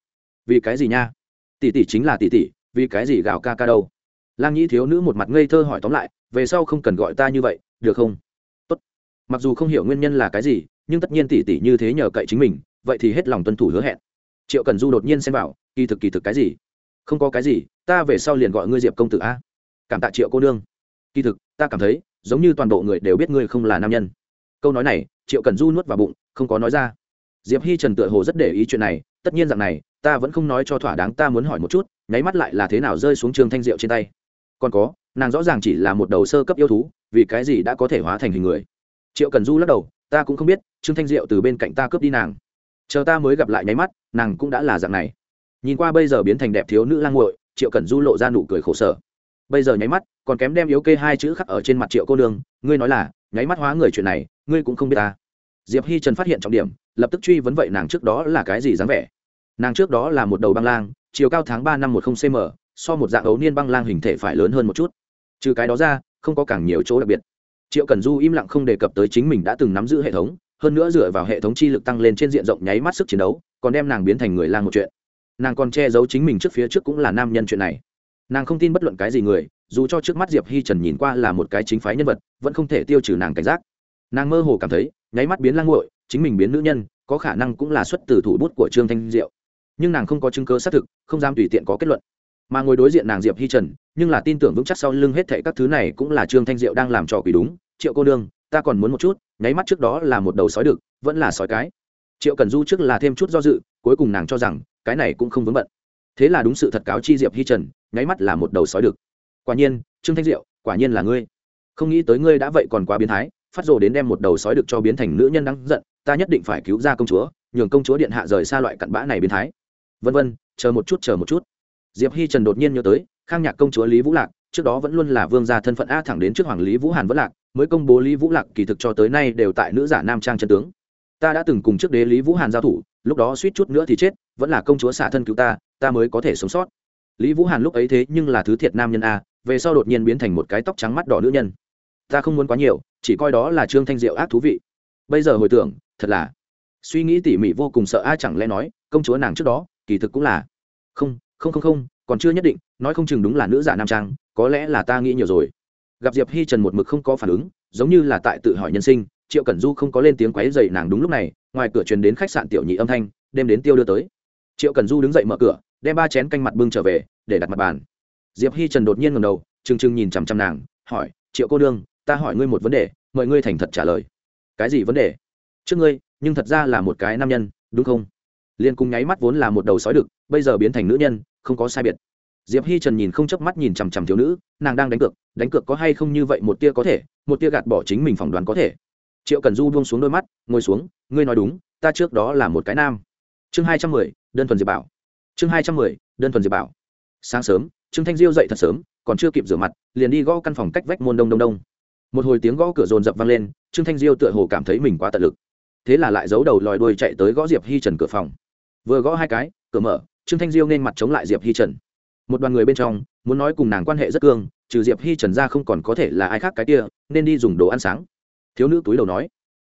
Vì cái gì nha? Tỷ tỷ chính là tỷ tỷ, vì cái gì gào ca ca đâu? Lang nhĩ thiếu nữ một mặt ngây thơ hỏi tóm lại, về sau không cần gọi ta như vậy, được không? Tốt. mặc dù không hiểu nguyên nhân là cái gì, nhưng tất nhiên tỷ tỷ như thế nhờ cậy chính mình, vậy thì hết lòng tuân thủ hứa hẹn triệu cần du đột nhiên xem vào, kỳ thực kỳ thực cái gì? Không có cái gì, ta về sau liền gọi ngươi diệp công tử a. Cảm tạ triệu cô nương. Kỳ thực, ta cảm thấy, giống như toàn bộ người đều biết ngươi không là nam nhân. Câu nói này, triệu cần du nuốt vào bụng, không có nói ra. Diệp hi trần tựa hồ rất để ý chuyện này, tất nhiên rằng này, ta vẫn không nói cho thỏa đáng, ta muốn hỏi một chút, nháy mắt lại là thế nào rơi xuống trường thanh diệu trên tay. Còn có, nàng rõ ràng chỉ là một đầu sơ cấp yêu thú, vì cái gì đã có thể hóa thành hình người? Triệu cần du lắc đầu, ta cũng không biết, trương thanh diệu từ bên cạnh ta cướp đi nàng. Chờ ta mới gặp lại nháy mắt nàng cũng đã là dạng này. Nhìn qua bây giờ biến thành đẹp thiếu nữ lang nguội triệu cần du lộ ra nụ cười khổ sở. Bây giờ nháy mắt, còn kém đem yếu kê hai chữ khắc ở trên mặt triệu cô nương, ngươi nói là, nháy mắt hóa người chuyện này, ngươi cũng không biết ta. Diệp hi trần phát hiện trọng điểm, lập tức truy vấn vậy nàng trước đó là cái gì dáng vẻ. Nàng trước đó là một đầu băng lang, chiều cao tháng ba năm một không cm so một dạng ấu niên băng lang hình thể phải lớn hơn một chút. Trừ cái đó ra, không có càng nhiều chỗ đặc biệt. Triệu cần du im lặng không đề cập tới chính mình đã từng nắm giữ hệ thống hơn nữa dựa vào hệ thống chi lực tăng lên trên diện rộng nháy mắt sức chiến đấu, còn đem nàng biến thành người lang một chuyện. Nàng còn che giấu chính mình trước phía trước cũng là nam nhân chuyện này. Nàng không tin bất luận cái gì người, dù cho trước mắt diệp hi trần nhìn qua là một cái chính phái nhân vật, vẫn không thể tiêu trừ nàng cảnh giác. Nàng mơ hồ cảm thấy, nháy mắt biến lang nguội chính mình biến nữ nhân, có khả năng cũng là xuất từ thủ bút của trương thanh diệu. Nhưng nàng không có chứng cơ xác thực, không dám tùy tiện có kết luận. Mà ngồi đối diện nàng diệp hi trần, nhưng là tin tưởng vững chắc sau lưng hết thệ các thứ này cũng là trương thanh diệu đang làm trò quỷ đúng, triệu cô nương ta còn muốn một chút, nháy mắt trước đó là một đầu sói đực, vẫn là sói cái. Triệu cần du trước là thêm chút do dự, cuối cùng nàng cho rằng, cái này cũng không vướng bận. Thế là đúng sự thật cáo chi diệp hi trần, nháy mắt là một đầu sói đực. Quả nhiên, trương thanh diệu, quả nhiên là ngươi. Không nghĩ tới ngươi đã vậy còn quá biến thái, phát rồ đến đem một đầu sói đực cho biến thành nữ nhân đáng giận, ta nhất định phải cứu ra công chúa, nhường công chúa điện hạ rời xa loại cặn bã này biến thái. Vân vân, chờ một chút, chờ một chút. Diệp hi trần đột nhiên nhớ tới, khang nhạc công chúa lý vũ lạc trước đó vẫn luôn là vương gia thân phận a thẳng đến trước hoàng lý vũ hàn vẫn lạc, mới công bố lý vũ lạc kỳ thực cho tới nay đều tại nữ giả nam trang chân tướng. Ta đã từng cùng trước đế lý vũ hàn giao thủ, lúc đó suýt chút nữa thì chết, vẫn là công chúa xả thân cứu ta ta mới có thể sống sót. Lý vũ hàn lúc ấy thế nhưng là thứ thiệt nam nhân a, về sau đột nhiên biến thành một cái tóc trắng mắt đỏ nữ nhân. Ta không muốn quá nhiều, chỉ coi đó là trương thanh diệu ác thú vị. Bây giờ hồi tưởng, thật là suy nghĩ tỉ mỉ vô cùng sợ a chẳng lẽ nói, công chúa nàng trước đó, kỳ thực cũng là không không không không, còn chưa nhất định, nói không chừng đúng là nữ giả nam trang có lẽ là ta nghĩ nhiều rồi. Gặp diệp hi trần một mực không có phản ứng, giống như là tại tự hỏi nhân sinh, triệu cẩn du không có lên tiếng quáy dày nàng đúng lúc này, ngoài cửa truyền đến khách sạn tiểu nhị âm thanh, đem đến tiêu đưa tới. Triệu cẩn du đứng dậy mở cửa, đem ba chén canh mặt bưng trở về, để đặt mặt bàn. Diệp hi trần đột nhiên ngầm đầu, trừng trừng nhìn chằm chằm nàng, hỏi, triệu cô đương ta hỏi ngươi một vấn đề, mời ngươi thành thật trả lời. Cái gì vấn đề? Trước ngươi, nhưng thật ra là một cái nam nhân, đúng không? Liên cùng nháy mắt vốn là một đầu sói đực, bây giờ biến thành nữ nhân, không có sai biệt diệp hi trần nhìn không chớp mắt nhìn chằm chằm thiếu nữ, nàng đang đánh cược đánh cược có hay không như vậy một tia có thể, một tia gạt bỏ chính mình phỏng đoán có thể. Triệu cần du buông xuống đôi mắt, ngồi xuống, ngươi nói đúng, ta trước đó là một cái nam. Chương hai trăm mười, đơn thuần diệp bảo. Chương hai trăm mười, đơn thuần diệp bảo. Sáng sớm, trương thanh diêu dậy thật sớm, còn chưa kịp rửa mặt, liền đi gõ căn phòng cách vách môn đông đông đông. Một hồi tiếng gõ cửa rồn rập vang lên, trương thanh diêu tựa hồ cảm thấy mình quá tận lực. Thế là lại giấu đầu lòi đuôi chạy tới gõ diệp hi trần cửa phòng. Vừa gõ hai cái, cửa mở, trương thanh diêu nên mặt chống lại diệp hi trần một đoàn người bên trong, muốn nói cùng nàng quan hệ rất cương, trừ diệp hi trần ra không còn có thể là ai khác cái kia, nên đi dùng đồ ăn sáng. Thiếu nữ túi đầu nói,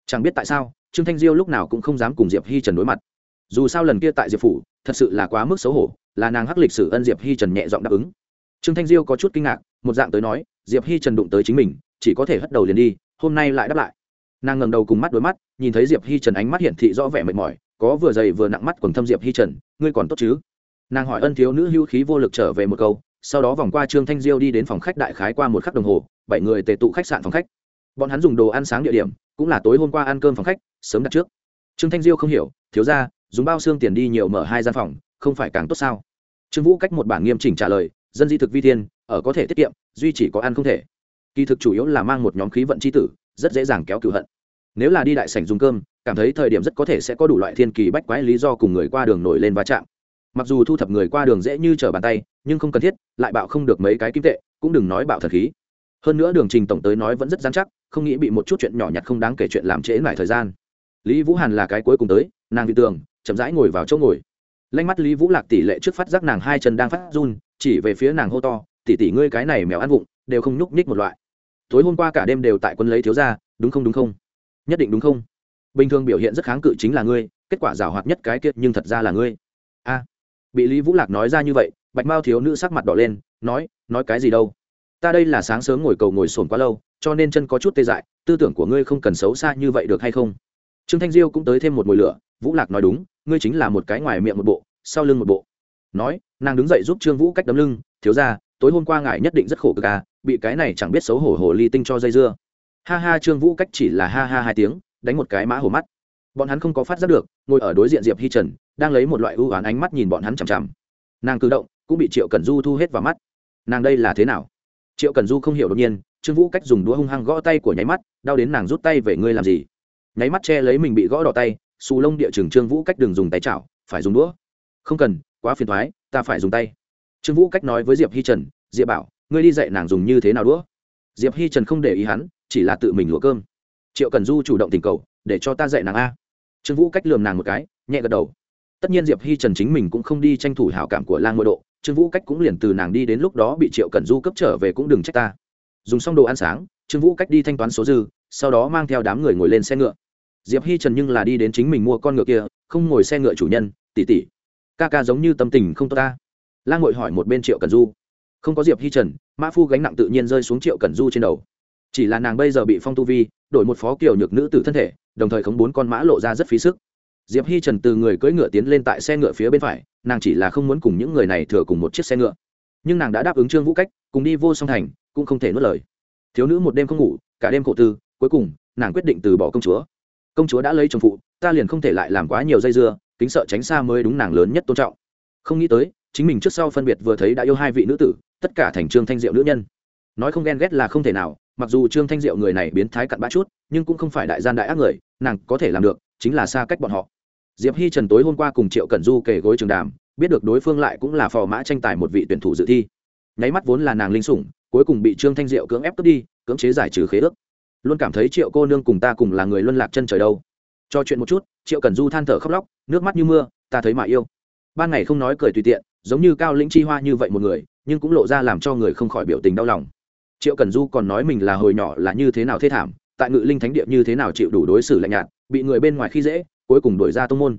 chẳng biết tại sao, trương thanh diêu lúc nào cũng không dám cùng diệp hi trần đối mặt. Dù sao lần kia tại diệp phủ, thật sự là quá mức xấu hổ, là nàng hắc lịch sử ân diệp hi trần nhẹ giọng đáp ứng. Trương thanh diêu có chút kinh ngạc, một dạng tới nói, diệp hi trần đụng tới chính mình, chỉ có thể hất đầu liền đi, hôm nay lại đáp lại. Nàng ngầm đầu cùng mắt đôi mắt, nhìn thấy diệp hi trần ánh mắt hiển thị rõ vẻ mệt mỏi, có vừa dày vừa nặng mắt quần thâm diệp hi trần, ngươi còn tốt chứ? Nàng hỏi ân thiếu nữ hữu khí vô lực trở về một câu, sau đó vòng qua trương thanh diêu đi đến phòng khách đại khái qua một khắc đồng hồ, bảy người tề tụ khách sạn phòng khách. Bọn hắn dùng đồ ăn sáng địa điểm, cũng là tối hôm qua ăn cơm phòng khách, sớm đặt trước. Trương thanh diêu không hiểu, thiếu ra dùng bao xương tiền đi nhiều mở hai gian phòng, không phải càng tốt sao? Trương vũ cách một bản nghiêm chỉnh trả lời, dân di thực vi thiên, ở có thể tiết kiệm, duy chỉ có ăn không thể. Kỳ thực chủ yếu là mang một nhóm khí vận c h i tử, rất dễ dàng kéo cửu hận. Nếu là đi đại sảnh dùng cơm, cảm thấy thời điểm rất có thể sẽ có đủ loại thiên kỳ bách quái lý do cùng người qua đường nổi lên va chạm mặc dù thu thập người qua đường dễ như trở bàn tay, nhưng không cần thiết, lại bạo không được mấy cái kim tệ, cũng đừng nói bạo thật khí. Hơn nữa đường trình tổng tới nói vẫn rất dán chắc, không nghĩ bị một chút chuyện nhỏ nhặt không đáng kể chuyện làm trễ lại thời gian. Lý vũ hàn là cái cuối cùng tới, nàng vị tường chậm rãi ngồi vào chỗ ngồi. Lanh mắt lý vũ lạc tỷ lệ trước phát giác nàng hai chân đang phát run, chỉ về phía nàng hô to tỉ tỉ ngươi cái này mèo ăn vụng, đều không nhúc nhích một loại. Tối hôm qua cả đêm đều tại quân lấy thiếu gia, đúng không đúng không? Nhất định đúng không? Bình thường biểu hiện rất kháng cự chính là ngươi, kết quả giảo hoạt nhất cái kia nhưng thật ra là ngươi. A bị lý vũ lạc nói ra như vậy bạch mao thiếu nữ sắc mặt đỏ lên nói nói cái gì đâu ta đây là sáng sớm ngồi cầu ngồi sồn quá lâu cho nên chân có chút tê dại tư tưởng của ngươi không cần xấu xa như vậy được hay không trương thanh diêu cũng tới thêm một mùi lửa vũ lạc nói đúng ngươi chính là một cái ngoài miệng một bộ sau lưng một bộ nói nàng đứng dậy giúp trương vũ cách đấm lưng thiếu ra tối hôm qua ngài nhất định rất khổ cực à bị cái này chẳng biết xấu hổ hồ ly tinh cho dây dưa ha ha trương vũ cách chỉ là ha ha hai tiếng đánh một cái mã hổ mắt bọn hắn không có phát giác được ngồi ở đối diện diệp hi trần đang lấy một loại ưu oán ánh mắt nhìn bọn hắn chằm chằm. Nàng cử động cũng bị triệu cần du thu hết vào mắt. Nàng đây là thế nào? Triệu cần du không hiểu đột nhiên, trương vũ cách dùng đũa hung hăng gõ tay của nháy mắt, đau đến nàng rút tay về ngươi làm gì? Nháy mắt che lấy mình bị gõ đỏ tay, xù lông địa trường trương vũ cách đừng dùng tay chảo, phải dùng đũa. Không cần, quá phiền thoái ta phải dùng tay. Trương vũ cách nói với diệp hi trần, diệp bảo, ngươi đi dạy nàng dùng như thế nào đũa? Diệp hi trần không để ý hắn, chỉ là tự mình lụa cơm. Triệu cần du chủ động tình cầu, để cho ta dạy nàng a. Trương vũ cách lườm nàng một cái, nhẹ gật đầu tất nhiên diệp hi trần chính mình cũng không đi tranh thủ hảo cảm của lang ngôi độ, trương vũ cách cũng liền từ nàng đi đến lúc đó bị triệu cần du cấp trở về cũng đừng trách ta. Dùng xong đồ ăn sáng, trương vũ cách đi thanh toán số dư, sau đó mang theo đám người ngồi lên xe ngựa. Diệp hi trần nhưng là đi đến chính mình mua con ngựa kia, không ngồi xe ngựa chủ nhân, tỷ tỷ, ca ca giống như tâm tình không tốt ta. Lang ngồi hỏi một bên triệu cần du. Không có diệp hi trần, mã phu gánh nặng tự nhiên rơi xuống triệu cần du trên đầu. Chỉ là nàng bây giờ bị phong tu vi, đổi một phó kiểu nhược nữ tử thân thể, đồng thời khống bốn con mã lộ ra rất phí sức diệp hi trần từ người cưỡi ngựa tiến lên tại xe ngựa phía bên phải, nàng chỉ là không muốn cùng những người này thừa cùng một chiếc xe ngựa. Nhưng nàng đã đáp ứng trương vũ cách, cùng đi vô song thành, cũng không thể nuốt lời. Thiếu nữ một đêm không ngủ, cả đêm khổ tư, cuối cùng, nàng quyết định từ bỏ công chúa. Công chúa đã lấy chồng phụ, ta liền không thể lại làm quá nhiều dây dưa, kính sợ tránh xa mới đúng nàng lớn nhất tôn trọng. Không nghĩ tới, chính mình trước sau phân biệt vừa thấy đã yêu hai vị nữ tử, tất cả thành trương thanh diệu nữ nhân. Nói không ghen ghét là không thể nào, mặc dù trương thanh diệu người này biến thái cặn bã chút, nhưng cũng không phải đại gian đại ác người, nàng có thể làm được, chính là xa cách bọn họ diệp hi trần tối hôm qua cùng triệu cẩn du kể gối trường đàm, biết được đối phương lại cũng là phò mã tranh tài một vị tuyển thủ dự thi. Nháy mắt vốn là nàng linh sủng, cuối cùng bị trương thanh diệu cưỡng ép cướp đi, cưỡng chế giải trừ khế ước. Luôn cảm thấy triệu cô nương cùng ta cùng là người luân lạc chân trời đâu. Cho chuyện một chút, triệu cẩn du than thở khóc lóc, nước mắt như mưa, ta thấy mà yêu. Ban ngày không nói cười tùy tiện, giống như cao lĩnh chi hoa như vậy một người, nhưng cũng lộ ra làm cho người không khỏi biểu tình đau lòng. Triệu cẩn du còn nói mình là hồi nhỏ là như thế nào thê thảm, tại ngự linh thánh địa như thế nào chịu đủ đối xử lạnh nhạt, bị người bên ngoài khi dễ cuối cùng đuổi ra tông môn.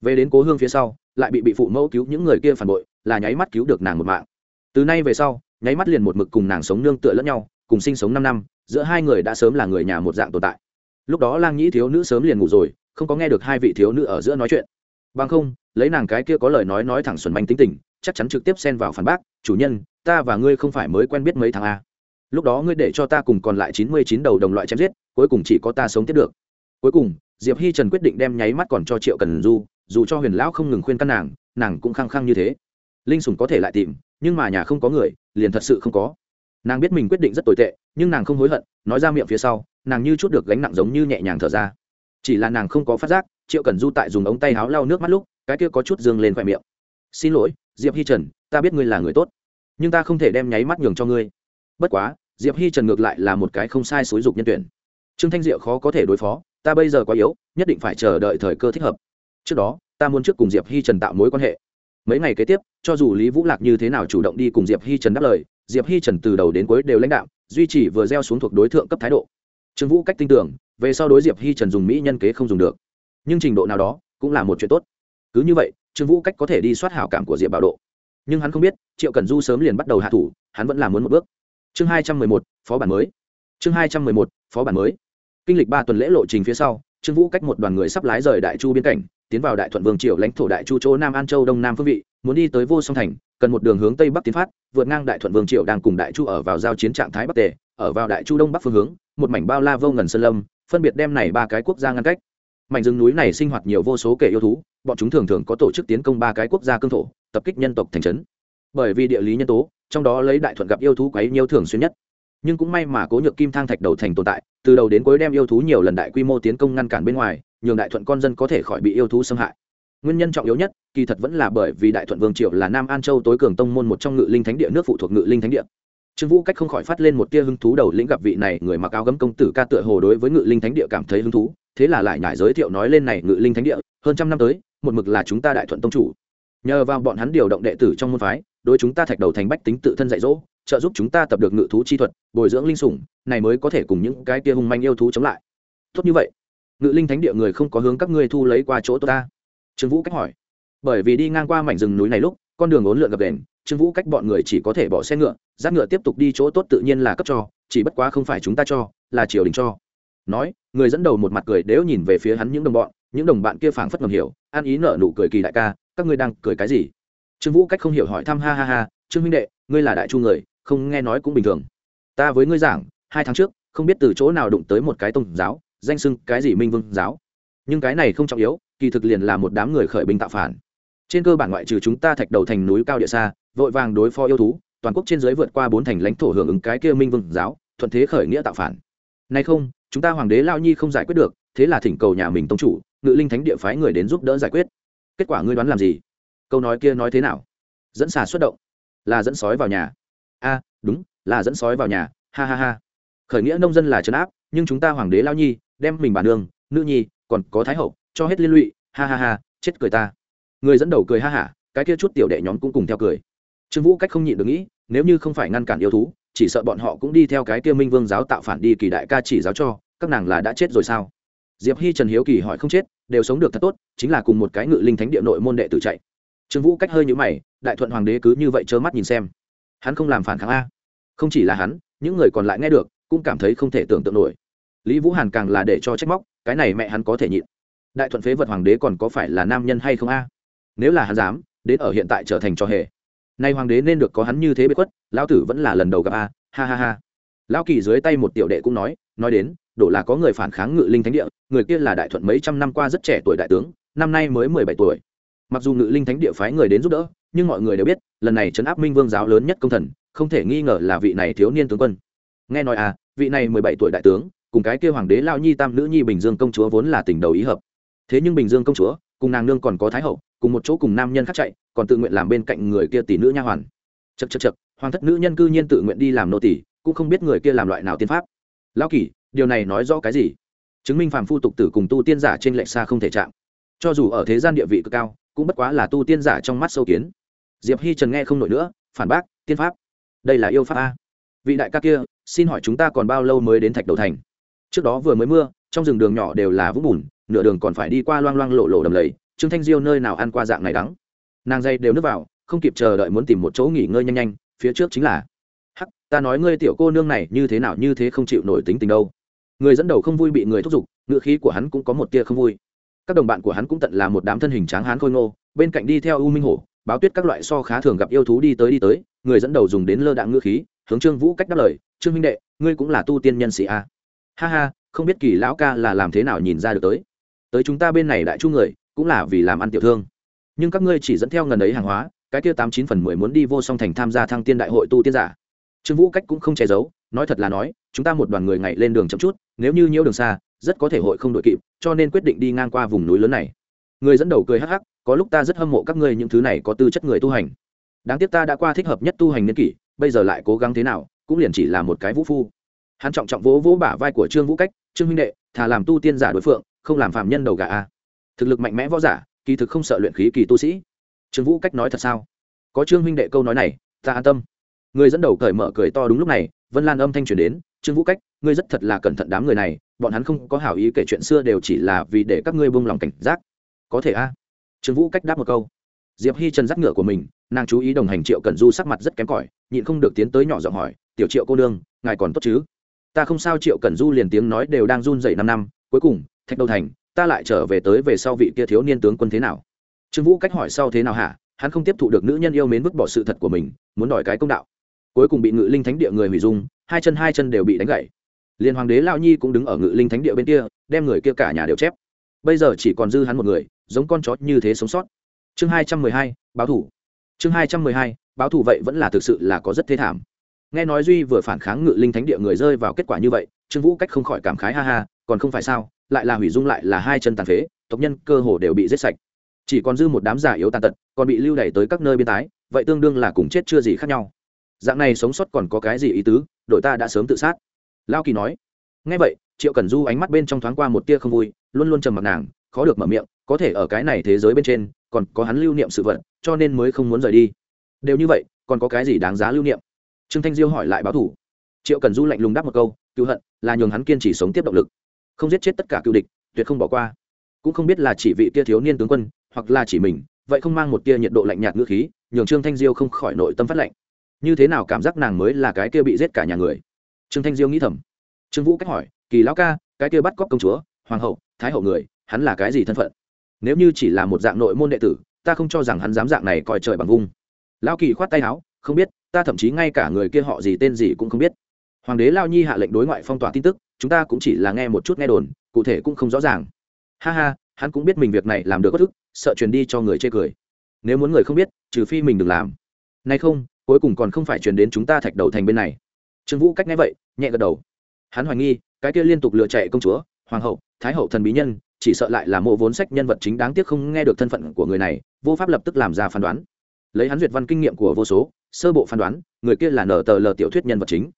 Về đến cố hương phía sau, lại bị bị phụ mẫu cứu những người kia phản bội, là nháy mắt cứu được nàng một mạng. Từ nay về sau, nháy mắt liền một mực cùng nàng sống nương tựa lẫn nhau, cùng sinh sống năm năm, giữa hai người đã sớm là người nhà một dạng tồn tại. Lúc đó lang nhĩ thiếu nữ sớm liền ngủ rồi, không có nghe được hai vị thiếu nữ ở giữa nói chuyện. Bằng không, lấy nàng cái kia có lời nói nói thẳng xuẩn manh tính tình, chắc chắn trực tiếp xen vào phản bác, chủ nhân, ta và ngươi không phải mới quen biết mấy tháng a lúc đó ngươi để cho ta cùng còn lại chín mươi chín đầu đồng loại chém giết, cuối cùng chỉ có ta sống tiếp được. Cuối cùng diệp hi trần quyết định đem nháy mắt còn cho triệu cần du, dù cho huyền lão không ngừng khuyên căn nàng nàng cũng khăng khăng như thế. Linh sùng có thể lại tìm, nhưng mà nhà không có người, liền thật sự không có. Nàng biết mình quyết định rất tồi tệ, nhưng nàng không hối hận, nói ra miệng phía sau, nàng như chút được gánh nặng giống như nhẹ nhàng thở ra. Chỉ là nàng không có phát giác, triệu cần du tại dùng ống tay háo lau nước mắt lúc, cái kia có chút dương lên khoe miệng. Xin lỗi, diệp hi trần, ta biết ngươi là người tốt, nhưng ta không thể đem nháy mắt nhường cho ngươi. Bất quá, diệp hi trần ngược lại là một cái không sai xối dục nhân tuyển. Trương thanh diệu khó có thể đối phó ta bây giờ quá yếu, nhất định phải chờ đợi thời cơ thích hợp. Trước đó, ta muốn trước cùng diệp hi trần tạo mối quan hệ. Mấy ngày kế tiếp, cho dù lý vũ lạc như thế nào chủ động đi cùng diệp hi trần đáp lời, diệp hi trần từ đầu đến cuối đều lãnh đạo, duy trì vừa gieo xuống thuộc đối tượng cấp thái độ. Trương vũ cách tin tưởng, về sau đối diệp hi trần dùng mỹ nhân kế không dùng được. Nhưng trình độ nào đó cũng là một chuyện tốt. Cứ như vậy, trương vũ cách có thể đi soát hảo cảm của diệp bảo độ. Nhưng hắn không biết, triệu cần du sớm liền bắt đầu hạ thủ, hắn vẫn làm muốn một bước. Chương hai trăm mười một, phó bản mới. Chương hai trăm mười một, phó bản mới kinh lịch ba tuần lễ lộ trình phía sau, trương vũ cách một đoàn người sắp lái rời đại chu biên cảnh, tiến vào đại thuận vương triều lãnh thổ đại chu chỗ nam an châu đông nam phương vị, muốn đi tới vô song thành, cần một đường hướng tây bắc tiến phát, vượt ngang đại thuận vương triều đang cùng đại chu ở vào giao chiến trạng thái bắc tề, ở vào đại chu đông bắc phương hướng, một mảnh bao la vô ngần sơn lâm, phân biệt đem này ba cái quốc gia ngăn cách. Mảnh rừng núi này sinh hoạt nhiều vô số kẻ yêu thú, bọn chúng thường thường có tổ chức tiến công ba cái quốc gia cương thổ, tập kích nhân tộc thành trấn. Bởi vì địa lý nhân tố, trong đó lấy đại thuận gặp yêu thú quấy nhiều thường xuyên nhất. Nhưng cũng may mà cố nhược kim thang thạch đầu thành tồn tại từ đầu đến cuối đem yêu thú nhiều lần đại quy mô tiến công ngăn cản bên ngoài, nhường đại thuận con dân có thể khỏi bị yêu thú xâm hại. Nguyên nhân trọng yếu nhất, kỳ thật vẫn là bởi vì đại thuận vương triều là nam an châu tối cường tông môn một trong ngự linh thánh địa, nước phụ thuộc ngự linh thánh địa. Trương vũ cách không khỏi phát lên một tia hứng thú đầu lĩnh gặp vị này người mặc áo gấm công tử ca tựa hồ đối với ngự linh thánh địa cảm thấy hứng thú, thế là lại nhải giới thiệu nói lên này ngự linh thánh địa, hơn trăm năm tới, một mực là chúng ta đại thuận tông chủ nhờ vào bọn hắn điều động đệ tử trong môn phái, đối chúng ta thạch đầu thành bách tính tự thân dạy dỗ, trợ giúp chúng ta tập được ngự thú chi thuật, bồi dưỡng linh sủng, này mới có thể cùng những cái kia hung manh yêu thú chống lại. Tốt như vậy. Ngự linh thánh địa người không có hướng các ngươi thu lấy qua chỗ tốt ta. Trương vũ cách hỏi. Bởi vì đi ngang qua mảnh rừng núi này lúc, con đường ốn lượn gập đền trương vũ cách bọn người chỉ có thể bỏ xe ngựa giáp ngựa tiếp tục đi chỗ tốt tự nhiên là cấp cho, chỉ bất quá không phải chúng ta cho, là triều đình cho. Nói, người dẫn đầu một mặt cười đếu nhìn về phía hắn những đồng bọn, những đồng bạn kia phảng phất ngầm hiểu an ý nở nụ cười kỳ đại ca các ngươi đang cười cái gì? Trương vũ cách không hiểu hỏi thăm, ha ha ha, trương huynh đệ, ngươi là đại chu người, không nghe nói cũng bình thường. Ta với ngươi giảng, hai tháng trước, không biết từ chỗ nào đụng tới một cái tôn giáo, danh sưng cái gì minh vương giáo. Nhưng cái này không trọng yếu, kỳ thực liền là một đám người khởi binh tạo phản. Trên cơ bản ngoại trừ chúng ta thạch đầu thành núi cao địa xa, vội vàng đối phó yêu thú, toàn quốc trên dưới vượt qua bốn thành lãnh thổ hưởng ứng cái kia minh vương giáo, thuận thế khởi nghĩa tạo phản. Nay không, chúng ta hoàng đế lao nhi không giải quyết được, thế là thỉnh cầu nhà mình tông chủ, ngự linh thánh địa phái người đến giúp đỡ giải quyết kết quả ngươi đoán làm gì? Câu nói kia nói thế nào? Dẫn xà xuất động. Là dẫn sói vào nhà. A, đúng, là dẫn sói vào nhà. Ha ha ha. Khởi nghĩa nông dân là trấn áp, nhưng chúng ta hoàng đế lao nhi đem mình bản đường, nữ nhi còn có thái hậu, cho hết liên lụy. Ha ha ha, chết cười ta. Người dẫn đầu cười ha hả, cái kia chút tiểu đệ nhóm cũng cùng theo cười. Trương vũ cách không nhịn được nghĩ, nếu như không phải ngăn cản yêu thú, chỉ sợ bọn họ cũng đi theo cái kia minh vương giáo tạo phản đi kỳ đại ca chỉ giáo cho, các nàng là đã chết rồi sao? Diệp hi trần hiếu kỳ hỏi không chết, đều sống được thật tốt, chính là cùng một cái ngự linh thánh địa nội môn đệ tử chạy. Trương vũ cách hơi nhũ mày, đại thuận hoàng đế cứ như vậy trơ mắt nhìn xem. Hắn không làm phản kháng a. Không chỉ là hắn, những người còn lại nghe được, cũng cảm thấy không thể tưởng tượng nổi. Lý vũ hàn càng là để cho trách móc, cái này mẹ hắn có thể nhịn. Đại thuận phế vật hoàng đế còn có phải là nam nhân hay không a? Nếu là hắn dám, đến ở hiện tại trở thành trò hề. Nay hoàng đế nên được có hắn như thế bế quất lão tử vẫn là lần đầu gặp a, ha ha ha. Lão kỳ dưới tay một tiểu đệ cũng nói nói đến đổ là có người phản kháng ngự linh thánh địa, người kia là đại thuận mấy trăm năm qua rất trẻ tuổi đại tướng, năm nay mới mười bảy tuổi. Mặc dù ngự linh thánh địa phái người đến giúp đỡ, nhưng mọi người đều biết, lần này trấn áp minh vương giáo lớn nhất công thần, không thể nghi ngờ là vị này thiếu niên tướng quân. Nghe nói à vị này mười bảy tuổi đại tướng, cùng cái kêu hoàng đế lao nhi tam nữ nhi bình dương công chúa vốn là tình đầu ý hợp. Thế nhưng bình dương công chúa, cùng nàng nương còn có thái hậu, cùng một chỗ cùng nam nhân khác chạy, còn tự nguyện làm bên cạnh người kia tỷ nữ nha hoàn. Chật chật chật hoàng thất nữ nhân cư nhiên tự nguyện đi làm nô tỷ cũng không biết người kia làm loại nào tiên pháp. Lao kỷ điều này nói rõ cái gì? Chứng minh phàm phu tục tử cùng tu tiên giả trên lệch xa không thể chạm. Cho dù ở thế gian địa vị cực cao, cũng bất quá là tu tiên giả trong mắt sâu kiến. Diệp hi trần nghe không nổi nữa, phản bác, tiên pháp? Đây là yêu pháp a. Vị đại ca kia, xin hỏi chúng ta còn bao lâu mới đến thạch đầu thành? Trước đó vừa mới mưa, trong rừng đường nhỏ đều là vũng bùn, nửa đường còn phải đi qua loang loang lộ lộ đầm lầy. Trương thanh diêu nơi nào ăn qua dạng này đắng? Nàng dây đều nước vào, không kịp chờ đợi muốn tìm một chỗ nghỉ ngơi nhanh nhanh, phía trước chính là, hắc, ta nói ngươi tiểu cô nương này như thế nào, như thế không chịu nổi tính tình đâu người dẫn đầu không vui bị người thúc giục, ngựa khí của hắn cũng có một tia không vui. Các đồng bạn của hắn cũng tận là một đám thân hình tráng hán khôi ngô, bên cạnh đi theo u minh hổ, báo tuyết các loại so khá thường gặp yêu thú đi tới đi tới, người dẫn đầu dùng đến lơ đạn ngựa khí, hướng trương vũ cách đáp lời, trương minh đệ, ngươi cũng là tu tiên nhân sĩ a. À? ha ha, không biết kỳ lão ca là làm thế nào nhìn ra được tới. Tới chúng ta bên này đại chu người, cũng là vì làm ăn tiểu thương. Nhưng các ngươi chỉ dẫn theo ngần ấy hàng hóa, cái kia tám chín phần mười muốn đi vô song thành tham gia thăng tiên đại hội tu tiên giả. Trương vũ cách cũng không che giấu, nói thật là nói, chúng ta một đoàn người ngày lên đường chậm chút nếu như nhiễu đường xa, rất có thể hội không đội kịp, cho nên quyết định đi ngang qua vùng núi lớn này. Người dẫn đầu cười hắc hắc, có lúc ta rất hâm mộ các ngươi những thứ này có tư chất người tu hành. Đáng tiếc ta đã qua thích hợp nhất tu hành niên kỷ, bây giờ lại cố gắng thế nào, cũng liền chỉ là một cái vũ phu. Hắn trọng trọng vỗ vỗ bả vai của trương vũ cách, trương huynh đệ, thà làm tu tiên giả đối phượng, không làm phạm nhân đầu gà a. Thực lực mạnh mẽ võ giả, kỳ thực không sợ luyện khí kỳ tu sĩ. Trương vũ cách nói thật sao? Có trương huynh đệ câu nói này, ta an tâm. Người dẫn đầu cởi mở cười to đúng lúc này vân lan âm thanh truyền đến, trương vũ cách, ngươi rất thật là cẩn thận đám người này, bọn hắn không có hảo ý kể chuyện xưa đều chỉ là vì để các ngươi buông lòng cảnh giác. Có thể a. Trương vũ cách đáp một câu. Diệp hi trần dắt ngựa của mình, nàng chú ý đồng hành triệu cần du sắc mặt rất kém cỏi, nhịn không được tiến tới nhỏ giọng hỏi, tiểu triệu cô nương, ngài còn tốt chứ? Ta không sao. Triệu cần du liền tiếng nói đều đang run dậy năm năm, cuối cùng, thạch đầu thành, ta lại trở về tới về sau vị kia thiếu niên tướng quân thế nào? Trương vũ cách hỏi, sau thế nào hả? Hắn không tiếp thụ được nữ nhân yêu mến vứt bỏ sự thật của mình, muốn đòi cái công đạo cuối cùng bị ngự linh thánh địa người hủy dung, hai chân hai chân đều bị đánh gãy. Liền hoàng đế lao nhi cũng đứng ở ngự linh thánh địa bên kia, đem người kia cả nhà đều chép. Bây giờ chỉ còn dư hắn một người, giống con chó như thế sống sót. Chương hai trăm mười hai, báo thủ. Chương hai trăm mười hai, báo thủ vậy vẫn là thực sự là có rất thế thảm. Nghe nói duy vừa phản kháng ngự linh thánh địa người rơi vào kết quả như vậy, trương vũ cách không khỏi cảm khái ha ha, còn không phải sao, lại là hủy dung lại là hai chân tàn phế, tộc nhân cơ hồ đều bị giết sạch. Chỉ còn dư một đám giả yếu tàn tật, còn bị lưu đày tới các nơi biên tái, vậy tương đương là cùng chết chưa gì khác nhau dạng này sống sót còn có cái gì ý tứ? Đội ta đã sớm tự sát. Lao kỳ nói. Ngay vậy, triệu cần du ánh mắt bên trong thoáng qua một tia không vui, luôn luôn trầm mặc nàng, khó được mở miệng, có thể ở cái này thế giới bên trên, còn có hắn lưu niệm sự vật, cho nên mới không muốn rời đi. Đều như vậy, còn có cái gì đáng giá lưu niệm? Trương thanh diêu hỏi lại báo thủ. Triệu cần du lạnh lùng đáp một câu, cựu hận là nhường hắn kiên trì sống tiếp động lực, không giết chết tất cả cựu địch, tuyệt không bỏ qua. Cũng không biết là chỉ vị tia thiếu niên tướng quân, hoặc là chỉ mình, vậy không mang một tia nhiệt độ lạnh nhạt ngữ khí, nhường trương thanh diêu không khỏi nội tâm phát lạnh như thế nào cảm giác nàng mới là cái kia bị giết cả nhà người? Trương thanh diêu nghĩ thầm. Trương vũ cách hỏi, kỳ lão ca, cái kia bắt cóc công chúa, hoàng hậu, thái hậu người, hắn là cái gì thân phận? Nếu như chỉ là một dạng nội môn đệ tử, ta không cho rằng hắn dám dạng này coi trời bằng vung. Lão kỳ khoát tay áo, không biết, ta thậm chí ngay cả người kia họ gì tên gì cũng không biết. Hoàng đế lao nhi hạ lệnh đối ngoại phong tỏa tin tức, chúng ta cũng chỉ là nghe một chút nghe đồn, cụ thể cũng không rõ ràng. Ha ha, hắn cũng biết mình việc này làm được bất thức, sợ truyền đi cho người chê cười. Nếu muốn người không biết, trừ phi mình đừng làm. Nay không cuối cùng còn không phải truyền đến chúng ta thạch đầu thành bên này. Trương vũ cách nghe vậy, nhẹ gật đầu. Hắn hoài nghi, cái kia liên tục lựa chạy công chúa, hoàng hậu, thái hậu thần bí nhân, chỉ sợ lại là mộ vốn sách nhân vật chính đáng tiếc không nghe được thân phận của người này, vô pháp lập tức làm ra phán đoán. Lấy hắn duyệt văn kinh nghiệm của vô số, sơ bộ phán đoán, người kia là nở tờ lờ tiểu thuyết nhân vật chính.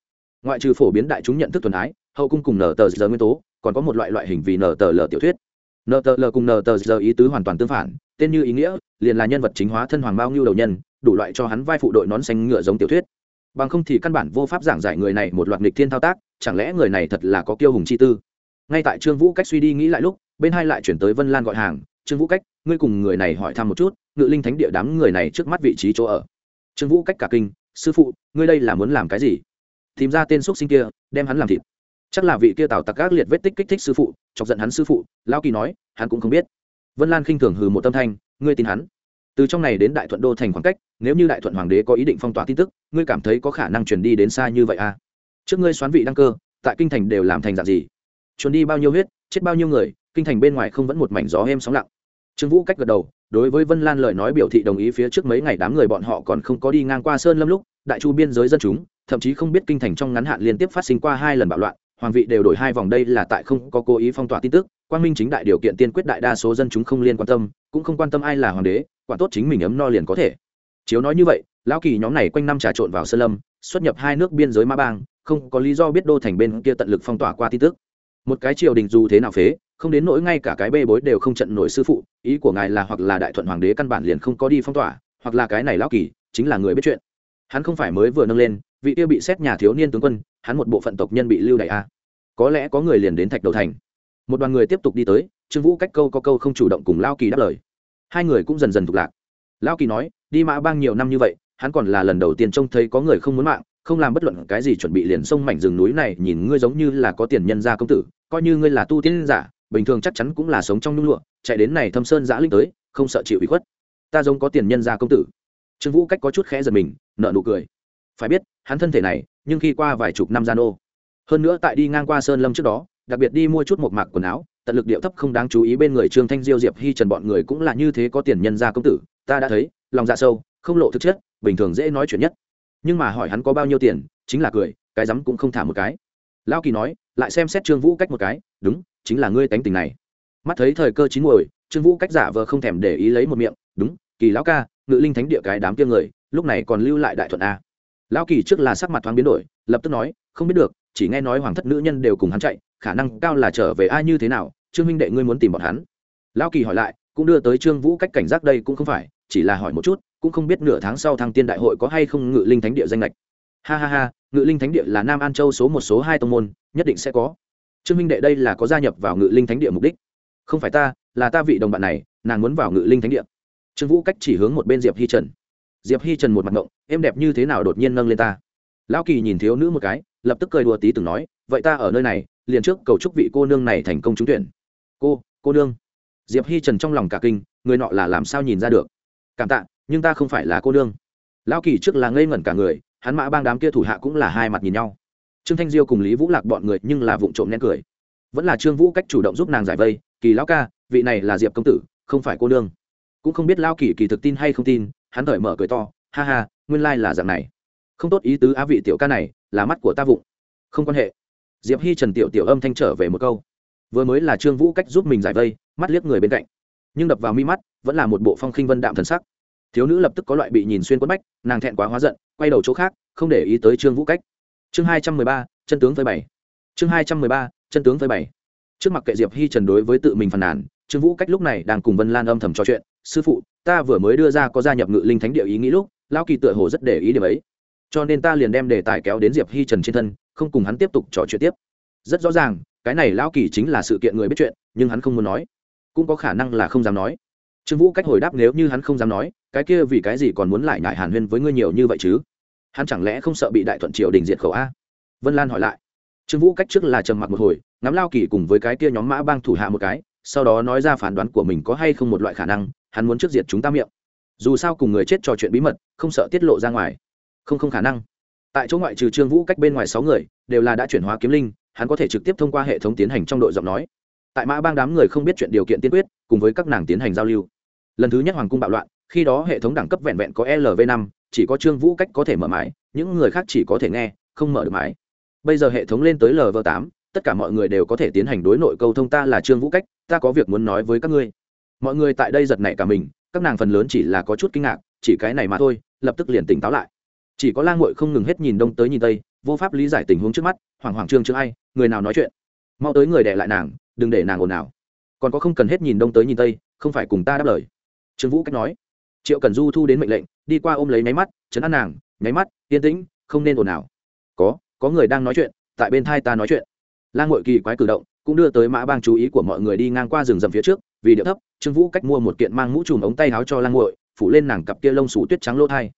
Ngoại trừ phổ biến đại chúng nhận thức thuần ái, hậu cung cùng nở tờ giờ nguyên tố, còn có một loại loại hình vì nở tờ lờ tiểu thuyết. Nở tờ lờ cùng nở tờ giờ ý tứ hoàn toàn tương phản, tên như ý nghĩa, liền là nhân vật chính hóa thân hoàng bao nhiêu đầu nhân đủ loại cho hắn vai phụ đội nón xanh ngựa giống tiểu thuyết. Bằng không thì căn bản vô pháp giảng giải người này một loạt nghịch thiên thao tác, chẳng lẽ người này thật là có kiêu hùng chi tư? Ngay tại trương vũ cách suy đi nghĩ lại lúc, bên hai lại chuyển tới vân lan gọi hàng, trương vũ cách, ngươi cùng người này hỏi thăm một chút, ngự linh thánh địa đám người này trước mắt vị trí chỗ ở. Trương vũ cách cả kinh, sư phụ, ngươi đây là muốn làm cái gì? Tìm ra tên x sinh kia, đem hắn làm thịt. Chắc là vị kia tào tặc gác liệt vết tích kích thích sư phụ, chọc giận hắn sư phụ. Lao kỳ nói, hắn cũng không biết. Vân lan khinh thường hừ một tâm thanh, ngươi tin hắn? Từ trong này đến đại thuận đô thành khoảng cách, nếu như đại thuận hoàng đế có ý định phong tỏa tin tức, ngươi cảm thấy có khả năng chuyển đi đến xa như vậy à? Trước ngươi xoán vị đăng cơ, tại kinh thành đều làm thành dạng gì? Chuẩn đi bao nhiêu huyết, chết bao nhiêu người, kinh thành bên ngoài không vẫn một mảnh gió êm sóng lặng. Trương vũ cách gật đầu, đối với vân lan lời nói biểu thị đồng ý phía trước mấy ngày đám người bọn họ còn không có đi ngang qua sơn lâm lúc, đại chu biên giới dân chúng, thậm chí không biết kinh thành trong ngắn hạn liên tiếp phát sinh qua hai lần bạo loạn hoàng vị đều đổi hai vòng đây là tại không có cố ý phong tỏa tin tức, quang minh chính đại điều kiện tiên quyết đại đa số dân chúng không liên quan tâm, cũng không quan tâm ai là hoàng đế quản tốt chính mình ấm no liền có thể. Chiếu nói như vậy, lão kỳ nhóm này quanh năm trà trộn vào sơn lâm, xuất nhập hai nước biên giới ma bang, không có lý do biết đô thành bên kia tận lực phong tỏa qua tin tức. Một cái triều đình dù thế nào phế, không đến nỗi ngay cả cái bê bối đều không trận nổi sư phụ, ý của ngài là hoặc là đại thuận hoàng đế căn bản liền không có đi phong tỏa, hoặc là cái này lão kỳ, chính là người biết chuyện. Hắn không phải mới vừa nâng lên, vị kia bị xét nhà thiếu niên tướng quân hắn một bộ phận tộc nhân bị lưu đại a. Có lẽ có người liền đến thạch đầu thành. Một đoàn người tiếp tục đi tới, trương vũ cách câu có câu không chủ động cùng lao kỳ đáp lời. Hai người cũng dần dần thuộc lạc. Lao kỳ nói, đi mã bang nhiều năm như vậy, hắn còn là lần đầu tiên trông thấy có người không muốn mạng, không làm bất luận cái gì chuẩn bị liền sông mảnh rừng núi này, nhìn ngươi giống như là có tiền nhân gia công tử, coi như ngươi là tu tiên giả, bình thường chắc chắn cũng là sống trong nhung lụa, chạy đến này thâm sơn giã linh tới, không sợ chịu ủy khuất. Ta giống có tiền nhân gia công tử. Trương vũ cách có chút khẽ giật mình nợ nụ cười. Phải biết, hắn thân thể này nhưng khi qua vài chục năm gian ô hơn nữa tại đi ngang qua sơn lâm trước đó, đặc biệt đi mua chút một mạc quần áo, tận lực điệu thấp không đáng chú ý bên người trương thanh diêu, diệp hy, trần bọn người cũng là như thế có tiền nhân gia công tử, ta đã thấy, lòng dạ sâu, không lộ thực chất, bình thường dễ nói chuyện nhất. Nhưng mà hỏi hắn có bao nhiêu tiền, chính là cười, cái rắm cũng không thả một cái. Lao kỳ nói, lại xem xét trương vũ cách một cái, đúng, chính là ngươi tánh tình này. Mắt thấy thời cơ chín muồi, trương vũ cách giả vờ không thèm để ý lấy một miệng, đúng, kỳ lão ca, ngự linh thánh địa cái đám kia người, lúc này còn lưu lại đại thuận a lão kỳ trước là sắc mặt thoáng biến đổi, lập tức nói, không biết được, chỉ nghe nói hoàng thất nữ nhân đều cùng hắn chạy, khả năng cao là trở về ai như thế nào, trương minh đệ ngươi muốn tìm bọn hắn. Lão kỳ hỏi lại, cũng đưa tới trương vũ cách cảnh giác đây cũng không phải, chỉ là hỏi một chút, cũng không biết nửa tháng sau thăng tiên đại hội có hay không ngự linh thánh địa danh lệch ha ha ha, ngự linh thánh địa là nam an châu số một, số hai tông môn, nhất định sẽ có. Trương minh đệ đây là có gia nhập vào ngự linh thánh địa mục đích. Không phải ta, là ta vị đồng bạn này, nàng muốn vào ngự linh thánh địa. Trương vũ cách chỉ hướng một bên diệp hi trần diệp hi trần một mặt ngộng, em đẹp như thế nào đột nhiên nâng lên ta? Lão kỳ nhìn thiếu nữ một cái, lập tức cười đùa tí từng nói, vậy ta ở nơi này, liền trước cầu chúc vị cô nương này thành công trúng tuyển. Cô cô nương? Diệp hi trần trong lòng cả kinh, người nọ là làm sao nhìn ra được? Cảm tạ, nhưng ta không phải là cô nương. Lão kỳ trước là ngây ngẩn cả người, hắn mã bang đám kia thủ hạ cũng là hai mặt nhìn nhau. Trương thanh diêu cùng lý vũ lạc bọn người nhưng là vụng trộm nén cười. Vẫn là trương vũ cách chủ động giúp nàng giải vây, kỳ lão ca, vị này là diệp công tử, không phải cô nương. Cũng không biết lao kỳ kỳ thực tin hay không tin hắn thời mở cười to, ha ha, nguyên lai là dạng này. Không tốt ý tứ á vị tiểu ca này, là mắt của ta vụng. Không quan hệ. Diệp hi trần tiểu tiểu âm thanh trở về một câu. Vừa mới là trương vũ cách giúp mình giải vây, mắt liếc người bên cạnh. Nhưng đập vào mi mắt, vẫn là một bộ phong khinh vân đạm thần sắc. Thiếu nữ lập tức có loại bị nhìn xuyên quất bách, nàng thẹn quá hóa giận, quay đầu chỗ khác, không để ý tới trương vũ cách. Chương hai trăm mười ba, chân tướng với bảy chương hai trăm mười ba, chân tướng với bảy trước mặt kệ diệp hi trần đối với tự mình phàn nàn, trương vũ cách lúc này đang cùng vân lan âm thầm trò chuyện, sư phụ ta vừa mới đưa ra có gia nhập ngự linh thánh địa ý nghĩ lúc lao kỳ tựa hồ rất để ý điểm ấy. Cho nên ta liền đem đề tài kéo đến diệp hi trần trên thân, không cùng hắn tiếp tục trò chuyện tiếp. Rất rõ ràng, cái này lão kỳ chính là sự kiện người biết chuyện, nhưng hắn không muốn nói. Cũng có khả năng là không dám nói. Trương vũ cách hồi đáp nếu như hắn không dám nói, cái kia vì cái gì còn muốn lại ngại hàn huyên với ngươi nhiều như vậy chứ? Hắn chẳng lẽ không sợ bị đại thuận triều đình diệt khẩu a? Vân lan hỏi lại. Trương vũ cách trước là trầm mặc một hồi, ngắm lao kỳ cùng với cái kia nhóm mã bang thủ hạ một cái, sau đó nói ra phán đoán của mình có hay không một loại khả năng hắn muốn trước diệt chúng ta miệng. Dù sao cùng người chết trò chuyện bí mật, không sợ tiết lộ ra ngoài. Không không khả năng. Tại chỗ ngoại trừ trương vũ cách bên ngoài sáu người, đều là đã chuyển hóa kiếm linh, hắn có thể trực tiếp thông qua hệ thống tiến hành trong đội giọng nói. Tại mã bang đám người không biết chuyện điều kiện tiên quyết, cùng với các nàng tiến hành giao lưu. Lần thứ nhất hoàng cung bạo loạn, khi đó hệ thống đẳng cấp vẹn vẹn có lv năm, chỉ có trương vũ cách có thể mở mái những người khác chỉ có thể nghe, không mở được mái bây giờ hệ thống lên tới lv tám, tất cả mọi người đều có thể tiến hành đối nội câu thông ta là trương vũ cách, ta có việc muốn nói với các ngươi mọi người tại đây giật nảy cả mình, các nàng phần lớn chỉ là có chút kinh ngạc, chỉ cái này mà thôi, lập tức liền tỉnh táo lại. Chỉ có lang ngội không ngừng hết nhìn đông tới nhìn tây, vô pháp lý giải tình huống trước mắt, hoảng hoảng trương trương ai, người nào nói chuyện. Mau tới người đẻ lại nàng, đừng để nàng ồn nào còn có không cần hết nhìn đông tới nhìn tây, không phải cùng ta đáp lời. Trương vũ cách nói. Triệu cần du thu đến mệnh lệnh, đi qua ôm lấy nháy mắt, chấn an nàng, nháy mắt, yên tĩnh, không nên ồn nào có có người đang nói chuyện, tại bên thai ta nói chuyện. Lang ngội kỳ quái cử động, cũng đưa tới mã bang chú ý của mọi người đi ngang qua rừng rậm phía trước vì điệu thấp, trương vũ cách mua một kiện mang mũ trùm ống tay áo cho lang nguội phủ lên nàng cặp kia lông xù tuyết trắng lỗ thai.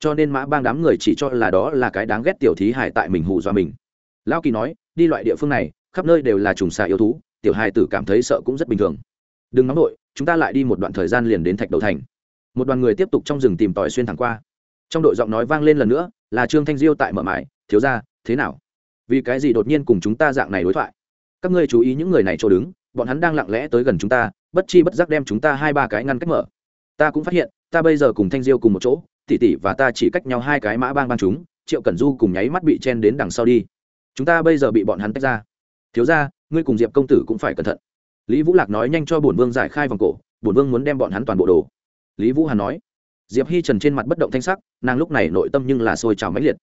Cho nên mã bang đám người chỉ cho là đó là cái đáng ghét tiểu thí hải tại mình hù dọa mình. Lao kỳ nói, đi loại địa phương này, khắp nơi đều là trùng xà yêu thú, tiểu hài tử cảm thấy sợ cũng rất bình thường. Đừng nóng đội chúng ta lại đi một đoạn thời gian liền đến thạch đầu thành. Một đoàn người tiếp tục trong rừng tìm tòi xuyên thẳng qua. Trong đội giọng nói vang lên lần nữa, là trương thanh diêu tại mở mải, thiếu ra thế nào? Vì cái gì đột nhiên cùng chúng ta dạng này đối thoại? Các ngươi chú ý những người này chỗ đứng, bọn hắn đang lặng lẽ tới gần chúng ta bất chi bất giác đem chúng ta hai ba cái ngăn cách mở. Ta cũng phát hiện, ta bây giờ cùng thanh diêu cùng một chỗ, tỷ tỷ và ta chỉ cách nhau hai cái mã bang bang chúng, triệu cẩn du cùng nháy mắt bị chen đến đằng sau đi. Chúng ta bây giờ bị bọn hắn tách ra. Thiếu ra ngươi cùng diệp công tử cũng phải cẩn thận. Lý vũ lạc nói nhanh cho bổn vương giải khai vòng cổ, bổn vương muốn đem bọn hắn toàn bộ đồ lý vũ hàn nói. Diệp hi trần trên mặt bất động thanh sắc, nàng lúc này nội tâm nhưng là sôi trào mãnh liệt.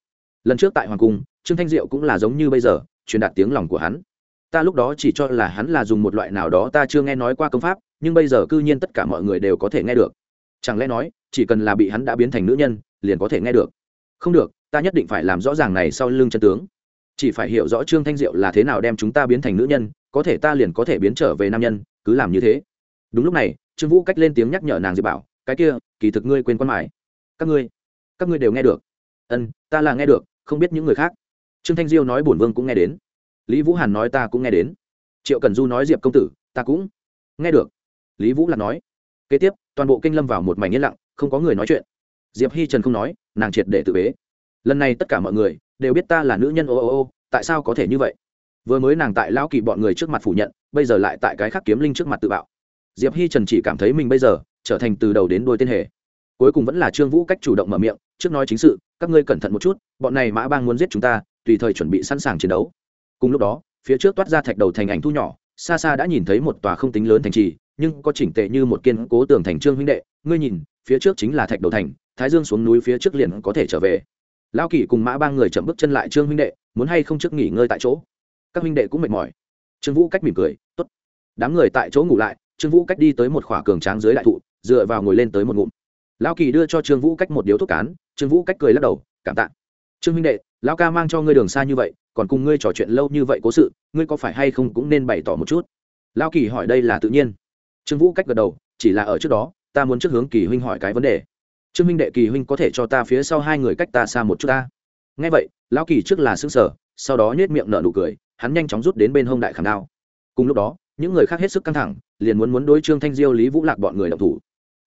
Lần trước tại hoàng cung, trương thanh diệu cũng là giống như bây giờ, truyền đạt tiếng lòng của hắn. Ta lúc đó chỉ cho là hắn là dùng một loại nào đó ta chưa nghe nói qua công pháp nhưng bây giờ cư nhiên tất cả mọi người đều có thể nghe được. Chẳng lẽ nói, chỉ cần là bị hắn đã biến thành nữ nhân, liền có thể nghe được? Không được, ta nhất định phải làm rõ ràng này sau lưng chân tướng. Chỉ phải hiểu rõ trương thanh diệu là thế nào đem chúng ta biến thành nữ nhân, có thể ta liền có thể biến trở về nam nhân, cứ làm như thế. Đúng lúc này, trương vũ cách lên tiếng nhắc nhở nàng diệp bảo, cái kia, kỳ thực ngươi quên quan mải. Các ngươi các ngươi đều nghe được. Ân, ta là nghe được, không biết những người khác. Trương thanh diêu nói bổn vương cũng nghe đến. Lý vũ hàn nói ta cũng nghe đến. Triệu cần du nói diệp công tử, ta cũng nghe được lý vũ lạc nói. Kế tiếp, toàn bộ kinh lâm vào một mảnh yên lặng, không có người nói chuyện. Diệp hi trần không nói, nàng triệt để tự bế. Lần này tất cả mọi người đều biết ta là nữ nhân ô ô ô, tại sao có thể như vậy? Vừa mới nàng tại lão kỳ bọn người trước mặt phủ nhận, bây giờ lại tại cái khác kiếm linh trước mặt tự bạo. Diệp hi trần chỉ cảm thấy mình bây giờ trở thành từ đầu đến đôi tên hề. Cuối cùng vẫn là trương vũ cách chủ động mở miệng, trước nói chính sự, các ngươi cẩn thận một chút, bọn này mã bang muốn giết chúng ta, tùy thời chuẩn bị sẵn sàng chiến đấu. Cùng lúc đó, phía trước toát ra thạch đầu thành ảnh thu nhỏ, xa xa đã nhìn thấy một tòa không tính lớn thành trì nhưng có chỉnh tệ như một kiên cố tường thành trương huynh đệ, ngươi nhìn, phía trước chính là thạch đầu thành, thái dương xuống núi phía trước liền có thể trở về. Lao kỳ cùng mã ba người chậm bước chân lại trương huynh đệ, muốn hay không trước nghỉ ngơi tại chỗ? Các huynh đệ cũng mệt mỏi. Trương vũ cách mỉm cười t ố t đám người tại chỗ ngủ lại, trương vũ cách đi tới một khỏa cường tráng dưới đại thụ, dựa vào ngồi lên tới một ngụm. Lao kỳ đưa cho trương vũ cách một điếu thuốc cán, trương vũ cách cười lắc đầu, cảm tạ. Trương huynh đệ lao ca mang cho ngươi đường xa như vậy, còn cùng ngươi trò chuyện lâu như vậy cố sự, ngươi có phải hay không cũng nên bày tỏ một chút? Lao kỳ hỏi đây là tự nhiên trương vũ cách gật đầu, chỉ là ở trước đó, ta muốn trước hướng kỳ huynh hỏi cái vấn đề. Trương minh đệ kỳ huynh có thể cho ta phía sau hai người cách ta xa một chút ta. Nghe vậy, lão kỳ trước là xương sở sau đó nhét miệng nở nụ cười, hắn nhanh chóng rút đến bên hông đại khảm đao. Cùng lúc đó, những người khác hết sức căng thẳng, liền muốn muốn đối trương thanh diêu, lý vũ lạc bọn người động thủ.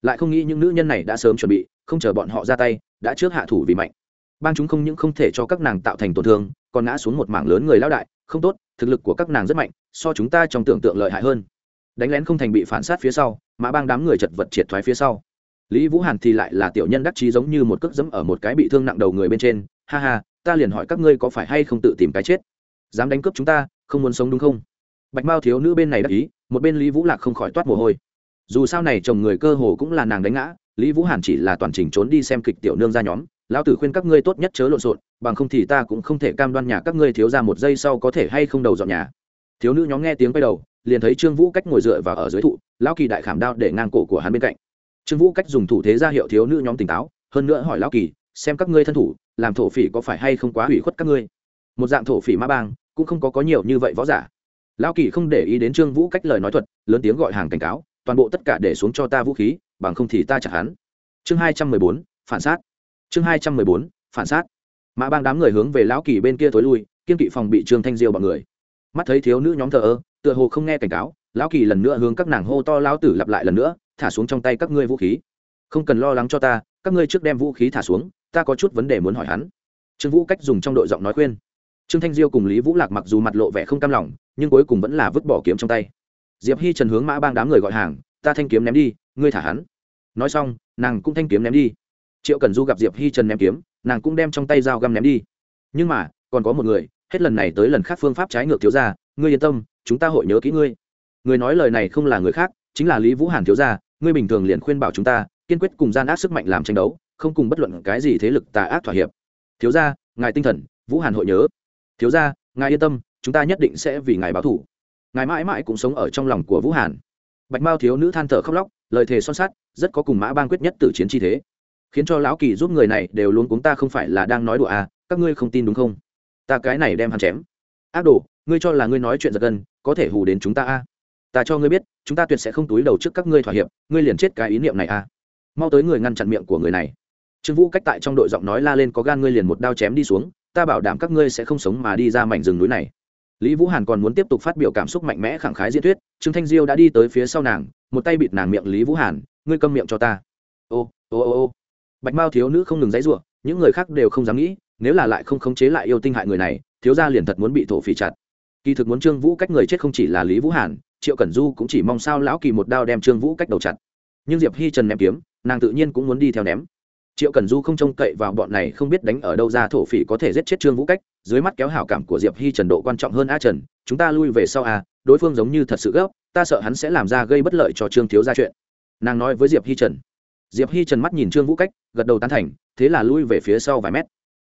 Lại không nghĩ những nữ nhân này đã sớm chuẩn bị, không chờ bọn họ ra tay, đã trước hạ thủ vì mạnh. Bang chúng không những không thể cho các nàng tạo thành tổn thương, còn ngã xuống một mảng lớn người lao đại, không tốt, thực lực của các nàng rất mạnh, so chúng ta trong tưởng tượng lợi hại hơn đánh lén không thành bị phản sát phía sau, mã bang đám người chật vật triệt thoái phía sau. Lý vũ hàn thì lại là tiểu nhân đắc chí giống như một cước dẫm ở một cái bị thương nặng đầu người bên trên. Ha ha, ta liền hỏi các ngươi có phải hay không tự tìm cái chết? Dám đánh cướp chúng ta, không muốn sống đúng không? Bạch mao thiếu nữ bên này đắc ý, một bên lý vũ lạc không khỏi toát mồ hôi. Dù sao này chồng người cơ hồ cũng là nàng đánh ngã, lý vũ hàn chỉ là toàn trình trốn đi xem kịch tiểu nương ra nhóm. Lão tử khuyên các ngươi tốt nhất chớ lộn xộn, bằng không thì ta cũng không thể cam đoan nhà các ngươi thiếu ra một giây sau có thể hay không đầu dọn nhà. Thiếu nữ nhóm nghe tiếng quay đầu liền thấy trương vũ cách ngồi dựa vào ở dưới thụ, lão kỳ đại khảm đao để ngang cổ của hắn bên cạnh. Trương vũ cách dùng thủ thế ra hiệu thiếu nữ nhóm tỉnh táo, hơn nữa hỏi lão kỳ, xem các ngươi thân thủ, làm thổ phỉ có phải hay không quá hủy khuất các ngươi? Một dạng thổ phỉ ma bang, cũng không có có nhiều như vậy võ giả. Lão kỳ không để ý đến trương vũ cách lời nói thuật, lớn tiếng gọi hàng cảnh cáo, toàn bộ tất cả để xuống cho ta vũ khí, bằng không thì ta chặt hắn. Chương hai trăm mười bốn, phản sát. Chương hai trăm mười bốn, phản sát. Mã bang đám người hướng về lão kỳ bên kia tối lui, kiên kỵ phòng bị trương thanh diêu bọn người. Mắt thấy thiếu nữ nhóm thờ ơ tựa hồ không nghe cảnh cáo, lão kỳ lần nữa hướng các nàng hô to lão tử lặp lại lần nữa, thả xuống trong tay các ngươi vũ khí. Không cần lo lắng cho ta, các ngươi trước đem vũ khí thả xuống, ta có chút vấn đề muốn hỏi hắn. Trương vũ cách dùng trong đội giọng nói khuyên. Trương thanh diêu cùng lý vũ lạc mặc dù mặt lộ vẻ không cam lòng, nhưng cuối cùng vẫn là vứt bỏ kiếm trong tay. Diệp hi trần hướng mã bang đám người gọi hàng, ta thanh kiếm ném đi, ngươi thả hắn. Nói xong, nàng cũng thanh kiếm ném đi. Triệu cần du gặp diệp hi trần ném kiếm, nàng cũng đem trong tay dao găm ném đi. Nhưng mà, còn có một người, hết lần này tới lần khác phương pháp trái ngược thiếu ra ngươi yên tâm chúng ta hội nhớ kỹ ngươi. Người nói lời này không là người khác, chính là lý vũ hàn thiếu gia, ngươi bình thường liền khuyên bảo chúng ta, kiên quyết cùng gian ác sức mạnh làm tranh đấu, không cùng bất luận cái gì thế lực tà ác thỏa hiệp. Thiếu gia, ngài tinh thần, vũ hàn hội nhớ. Thiếu gia, ngài yên tâm, chúng ta nhất định sẽ vì ngài báo thủ. Ngài mãi mãi cũng sống ở trong lòng của vũ hàn. Bạch mao thiếu nữ than thở khóc lóc, lời thề son sắt, rất có cùng mã bang quyết nhất tử chiến chi thế. Khiến cho lão kỳ giúp người này đều luôn cuống ta không phải là đang nói đùa à các ngươi không tin đúng không? Ta cái này đem hắn chém. Ác đồ ngươi cho là ngươi nói chuyện giật gân, có thể hù đến chúng ta à ta cho ngươi biết, chúng ta tuyệt sẽ không túi đầu trước các ngươi thỏa hiệp, ngươi liền chết cái ý niệm này à mau tới người ngăn chặn miệng của người này. Trương vũ cách tại trong đội giọng nói la lên có gan ngươi liền một đao chém đi xuống, ta bảo đảm các ngươi sẽ không sống mà đi ra mảnh rừng núi này. Lý vũ hàn còn muốn tiếp tục phát biểu cảm xúc mạnh mẽ khẳng khái diễn thuyết, trương thanh diêu đã đi tới phía sau nàng, một tay bịt nàng miệng lý vũ hàn, ngươi câm miệng cho ta. Ô ô ô ô. Bạch mao thiếu nữ không ngừng dãy ruộng những người khác đều không dám nghĩ, nếu là lại không khống chế lại yêu tinh hại người này, thiếu gia liền thật muốn bị thổ phỉ chặt kỳ thực muốn trương vũ cách người chết không chỉ là lý vũ hàn, triệu cẩn du cũng chỉ mong sao lão kỳ một đao đem trương vũ cách đầu chặt. Nhưng diệp hi trần ném kiếm, nàng tự nhiên cũng muốn đi theo ném. Triệu cẩn du không trông cậy vào bọn này không biết đánh ở đâu ra thổ phỉ có thể giết chết trương vũ cách, dưới mắt kéo hảo cảm của diệp hi trần độ quan trọng hơn a trần, chúng ta lui về sau a đối phương giống như thật sự gấp, ta sợ hắn sẽ làm ra gây bất lợi cho trương thiếu gia chuyện. Nàng nói với diệp hi trần. Diệp hi trần mắt nhìn trương vũ cách, gật đầu tán thành, thế là lui về phía sau vài mét.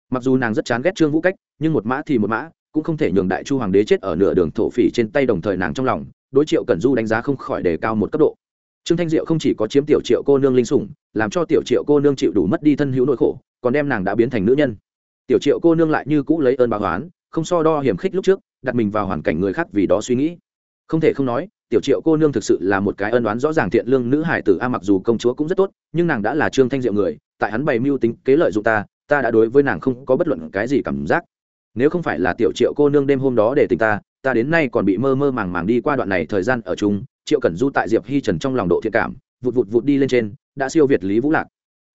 Mặc dù nàng rất chán ghét trương vũ cách, nhưng một mã thì một mã cũng không thể nhường đại chu hoàng đế chết ở nửa đường thổ phỉ trên tay đồng thời nàng trong lòng, đối triệu cẩn du đánh giá không khỏi đề cao một cấp độ. Trương thanh diệu không chỉ có chiếm tiểu triệu cô nương linh sủng, làm cho tiểu triệu cô nương chịu đủ mất đi thân hữu nỗi khổ, còn đem nàng đã biến thành nữ nhân. Tiểu triệu cô nương lại như cũ lấy ơn báo oán, không so đo hiểm khích lúc trước, đặt mình vào hoàn cảnh người khác vì đó suy nghĩ. Không thể không nói, tiểu triệu cô nương thực sự là một cái ân đoán rõ ràng thiện lương nữ hải tử, a, mặc dù công chúa cũng rất tốt, nhưng nàng đã là trương thanh diệu người, tại hắn bày mưu tính kế lợi dụng ta ta đã đối với nàng không có bất luận cái gì cảm giác nếu không phải là tiểu triệu cô nương đêm hôm đó để tình ta ta đến nay còn bị mơ mơ màng màng đi qua đoạn này thời gian ở chung, triệu cẩn du tại diệp hi trần trong lòng độ thiện cảm, vụt vụt vụt đi lên trên, đã siêu việt lý vũ lạc.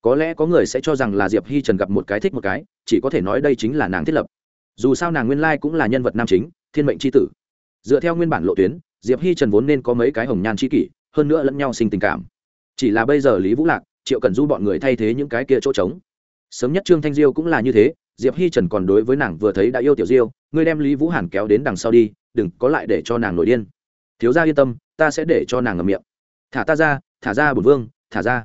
Có lẽ có người sẽ cho rằng là diệp hi trần gặp một cái thích một cái, chỉ có thể nói đây chính là nàng thiết lập. Dù sao nàng nguyên lai cũng là nhân vật nam chính, thiên mệnh c h i tử. Dựa theo nguyên bản lộ tuyến, diệp hi trần vốn nên có mấy cái hồng nhan c h i kỷ, hơn nữa lẫn nhau sinh tình cảm. Chỉ là bây giờ lý vũ lạc, triệu cần du bọn người thay thế những cái kia chỗ trống. Sớm nhất trương thanh diêu cũng là như thế diệp hi trần còn đối với nàng vừa thấy đã yêu tiểu diêu, ngươi đem lý vũ hàn kéo đến đằng sau đi, đừng có lại để cho nàng nổi điên. Thiếu gia yên tâm, ta sẽ để cho nàng ngầm miệng. Thả ta ra, thả ra bổn vương, thả ra.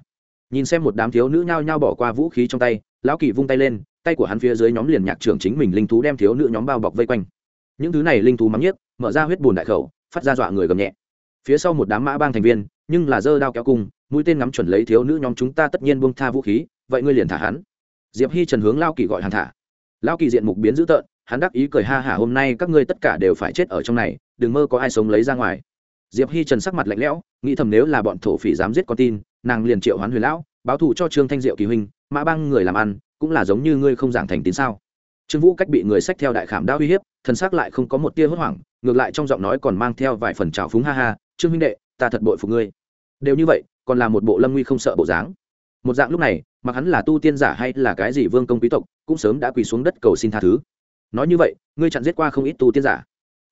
Nhìn xem một đám thiếu nữ nhao nhao bỏ qua vũ khí trong tay, lão kỳ vung tay lên, tay của hắn phía dưới nhóm liền nhạc trưởng chính mình linh thú đem thiếu nữ nhóm bao bọc vây quanh. Những thứ này linh thú mắng nhiếc, mở ra huyết bùn đại khẩu, phát ra dọa người gầm nhẹ. Phía sau một đám mã bang thành viên, nhưng là dơ đao kéo cung mũi tên ngắm chuẩn lấy thiếu nữ nhóm chúng ta tất nhiên buông tha vũ khí, vậy ngươi liền thả hắn. Diệp hi trần hướng lao kỳ gọi hàng thả lão kỳ diện mục biến dữ tợn, hắn đắc ý cười ha hả, hôm nay các ngươi tất cả đều phải chết ở trong này, đừng mơ có ai sống lấy ra ngoài. Diệp hi trần sắc mặt lạnh lẽo, nghĩ thầm nếu là bọn thổ phỉ dám giết con tin, nàng liền triệu hoán huyền lão, báo thù cho trương thanh diệu kỳ huynh, mã băng người làm ăn, cũng là giống như ngươi không giảng thành tín sao. Trương vũ cách bị người sách theo đại khảm đã uy hiếp, thần xác lại không có một tia hốt hoảng, ngược lại trong giọng nói còn mang theo vài phần trào phúng ha ha, trương huynh đệ, ta thật bội phục ngươi. Đều như vậy, còn là một bộ lâm nguy không sợ bộ dáng một dạng lúc này, mặc hắn là tu tiên giả hay là cái gì vương công quý tộc, cũng sớm đã quỳ xuống đất cầu xin tha thứ. Nói như vậy, ngươi chặn giết qua không ít tu tiên giả.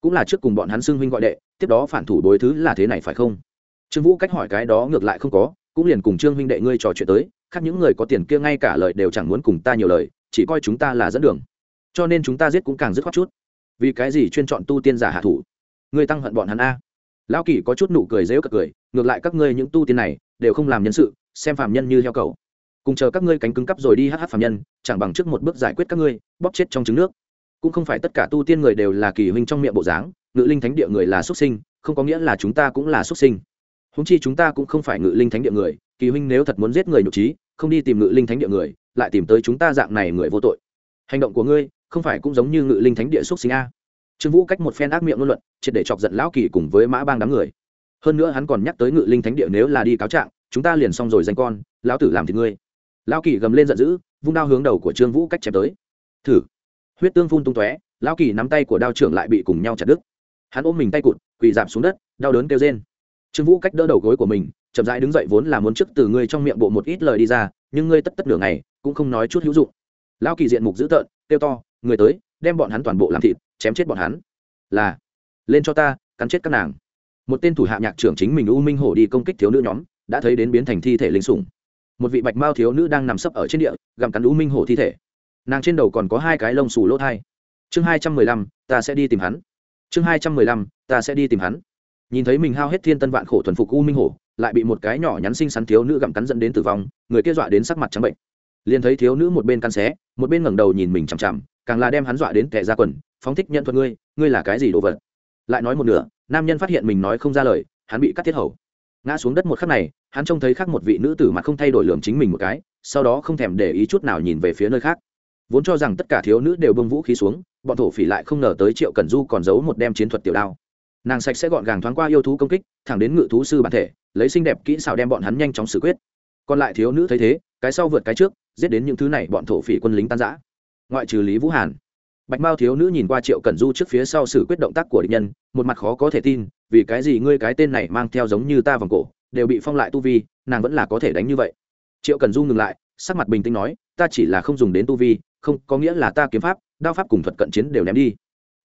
Cũng là trước cùng bọn hắn xưng huynh gọi đệ, tiếp đó phản thủ đối thứ là thế này phải không? Trương vũ cách hỏi cái đó ngược lại không có, cũng liền cùng trương huynh đệ ngươi trò chuyện tới, khác những người có tiền kia ngay cả lời đều chẳng muốn cùng ta nhiều lời, chỉ coi chúng ta là dẫn đường. Cho nên chúng ta giết cũng càng dứt khoát chút. Vì cái gì chuyên chọn tu tiên giả hạ thủ? Ngươi tăng hận bọn hắn a. Lão kỳ có chút nụ cười dễu cật cười, ngược lại các ngươi những tu tiên này, đều không làm nhân sự xem phạm nhân như heo cầu. Cùng chờ các ngươi cánh cứng cắp rồi đi hh phạm nhân, chẳng bằng trước một bước giải quyết các ngươi, bóp chết trong trứng nước. Cũng không phải tất cả tu tiên người đều là kỳ huynh trong miệng bộ dáng, ngự linh thánh địa người là xuất sinh, không có nghĩa là chúng ta cũng là xuất sinh. Húng chi chúng ta cũng không phải ngự linh thánh địa người, kỳ huynh nếu thật muốn giết người nhục trí, không đi tìm ngự linh thánh địa người, lại tìm tới chúng ta dạng này người vô tội. Hành động của ngươi, không phải cũng giống như ngự linh thánh địa xuất sinh a? Trương vũ cách một phen ác miệng ngôn luận, triệt để chọc giận lão kỳ cùng với mã bang đám người. Hơn nữa hắn còn nhắc tới ngự linh thánh địa nếu là đi cáo trạng chúng ta liền xong rồi danh con, lão tử làm thì ngươi. Lão kỳ gầm lên giận dữ, vung đao hướng đầu của trương vũ cách chém tới. Thử. Huyết tương phun tung tóe, lão kỳ nắm tay của đao trưởng lại bị cùng nhau chặt đứt. Hắn ôm mình tay cụt, quỳ giảm xuống đất, đau đớn kêu rên. Trương vũ cách đỡ đầu gối của mình, chậm rãi đứng dậy vốn là muốn trước từ ngươi trong miệng bộ một ít lời đi ra, nhưng ngươi tất tất nửa ngày, cũng không nói chút hữu dụng. Lão kỳ diện mục dữ tợn, kêu to, người tới, đem bọn hắn toàn bộ làm thịt, chém chết bọn hắn. Là, lên cho ta, cắn chết các nàng. Một tên thủ hạ nhạc trưởng chính mình u minh hổ đi công kích thiếu nữ nhóm đã thấy đến biến thành thi thể linh sủng. Một vị bạch mao thiếu nữ đang nằm sấp ở trên địa, gặm cắn u minh hổ thi thể. Nàng trên đầu còn có hai cái lông xù lỗ thai. Chương hai trăm mười lăm, ta sẽ đi tìm hắn. Chương hai trăm mười lăm, ta sẽ đi tìm hắn. Nhìn thấy mình hao hết thiên tân vạn khổ thuần phục u minh hổ lại bị một cái nhỏ nhắn xinh xắn thiếu nữ gặm cắn dẫn đến tử vong, người kia dọa đến sắc mặt trắng bệnh. Liền thấy thiếu nữ một bên căn xé, một bên ngẩng đầu nhìn mình chằm chằm, càng là đem hắn dọa đến kẻ ra quần, phóng thích nhận thuật ngươi ngươi là cái gì đồ vật? Lại nói một nửa, nam nhân phát hiện mình nói không ra lời, hắn bị cắt thiết hầu ngã xuống đất một khắc này, hắn trông thấy khác một vị nữ tử mặt không thay đổi lường chính mình một cái, sau đó không thèm để ý chút nào nhìn về phía nơi khác. Vốn cho rằng tất cả thiếu nữ đều bông vũ khí xuống, bọn thổ phỉ lại không ngờ tới triệu cần du còn giấu một đem chiến thuật tiểu đao. Nàng sạch sẽ gọn gàng thoáng qua yêu thú công kích, thẳng đến ngự thú sư bản thể, lấy xinh đẹp kỹ xảo đem bọn hắn nhanh chóng xử quyết. Còn lại thiếu nữ thấy thế, cái sau vượt cái trước, giết đến những thứ này bọn thổ phỉ quân lính tan giã ngoại trừ lý vũ hàn bạch mao thiếu nữ nhìn qua triệu cẩn du trước phía sau xử quyết động tác của địch nhân, một mặt khó có thể tin, vì cái gì ngươi cái tên này mang theo giống như ta vòng cổ, đều bị phong lại tu vi, nàng vẫn là có thể đánh như vậy. Triệu cẩn du ngừng lại, sắc mặt bình tĩnh nói, ta chỉ là không dùng đến tu vi, không, có nghĩa là ta kiếm pháp, đao pháp cùng thuật cận chiến đều ném đi.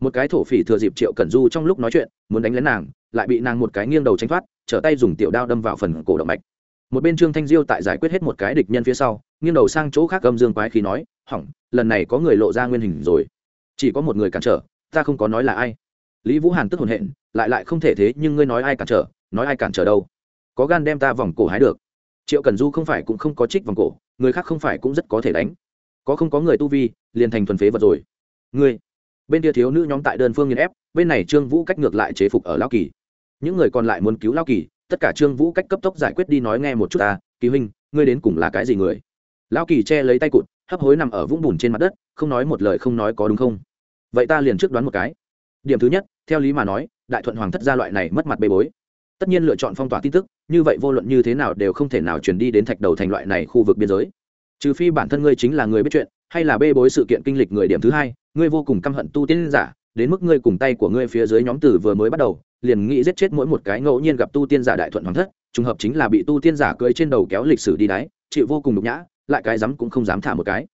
Một cái thổ phỉ thừa dịp triệu cẩn du trong lúc nói chuyện, muốn đánh lén nàng, lại bị nàng một cái nghiêng đầu tranh thoát, trở tay dùng tiểu đao đâm vào phần cổ động mạch. Một bên trương thanh diêu tại giải quyết hết một cái địch nhân phía sau, nghiêng đầu sang chỗ khác gầm dương quái khí nói, hỏng, lần này có người lộ ra nguyên hình rồi chỉ có một người cản trở, ta không có nói là ai. Lý vũ hàn tức hồn hện, lại lại không thể thế nhưng ngươi nói ai cản trở, nói ai cản trở đâu? Có gan đem ta vòng cổ hái được. Triệu cần du không phải cũng không có trích vòng cổ, người khác không phải cũng rất có thể đánh. Có không có người tu vi, liền thành thuần phế vật rồi. Ngươi, bên kia thiếu nữ nhóm tại đơn phương nghiên ép, bên này trương vũ cách ngược lại chế phục ở lao kỳ. Những người còn lại muốn cứu lao kỳ, tất cả trương vũ cách cấp tốc giải quyết đi nói nghe một chút ta, kỳ huynh, ngươi đến cùng là cái gì người? Lao kỳ che lấy tay cụt hấp hối nằm ở vũng bùn trên mặt đất, không nói một lời không nói có đúng không? Vậy ta liền trước đoán một cái. Điểm thứ nhất, theo lý mà nói, đại thuận hoàng thất gia loại này mất mặt bê bối. Tất nhiên lựa chọn phong tỏa tin tức, như vậy vô luận như thế nào đều không thể nào chuyển đi đến thạch đầu thành loại này khu vực biên giới. Trừ phi bản thân ngươi chính là người biết chuyện, hay là bê bối sự kiện kinh lịch người điểm thứ hai, ngươi vô cùng căm hận tu tiên giả, đến mức ngươi cùng tay của ngươi phía dưới nhóm tử vừa mới bắt đầu, liền nghĩ giết chết mỗi một cái ngẫu nhiên gặp tu tiên giả đại thuận hoàng thất, trùng hợp chính là bị tu tiên giả cưỡi trên đầu kéo lịch sử đi đáy chịu vô cùng nhục nhã lại cái dám cũng không dám thả một cái.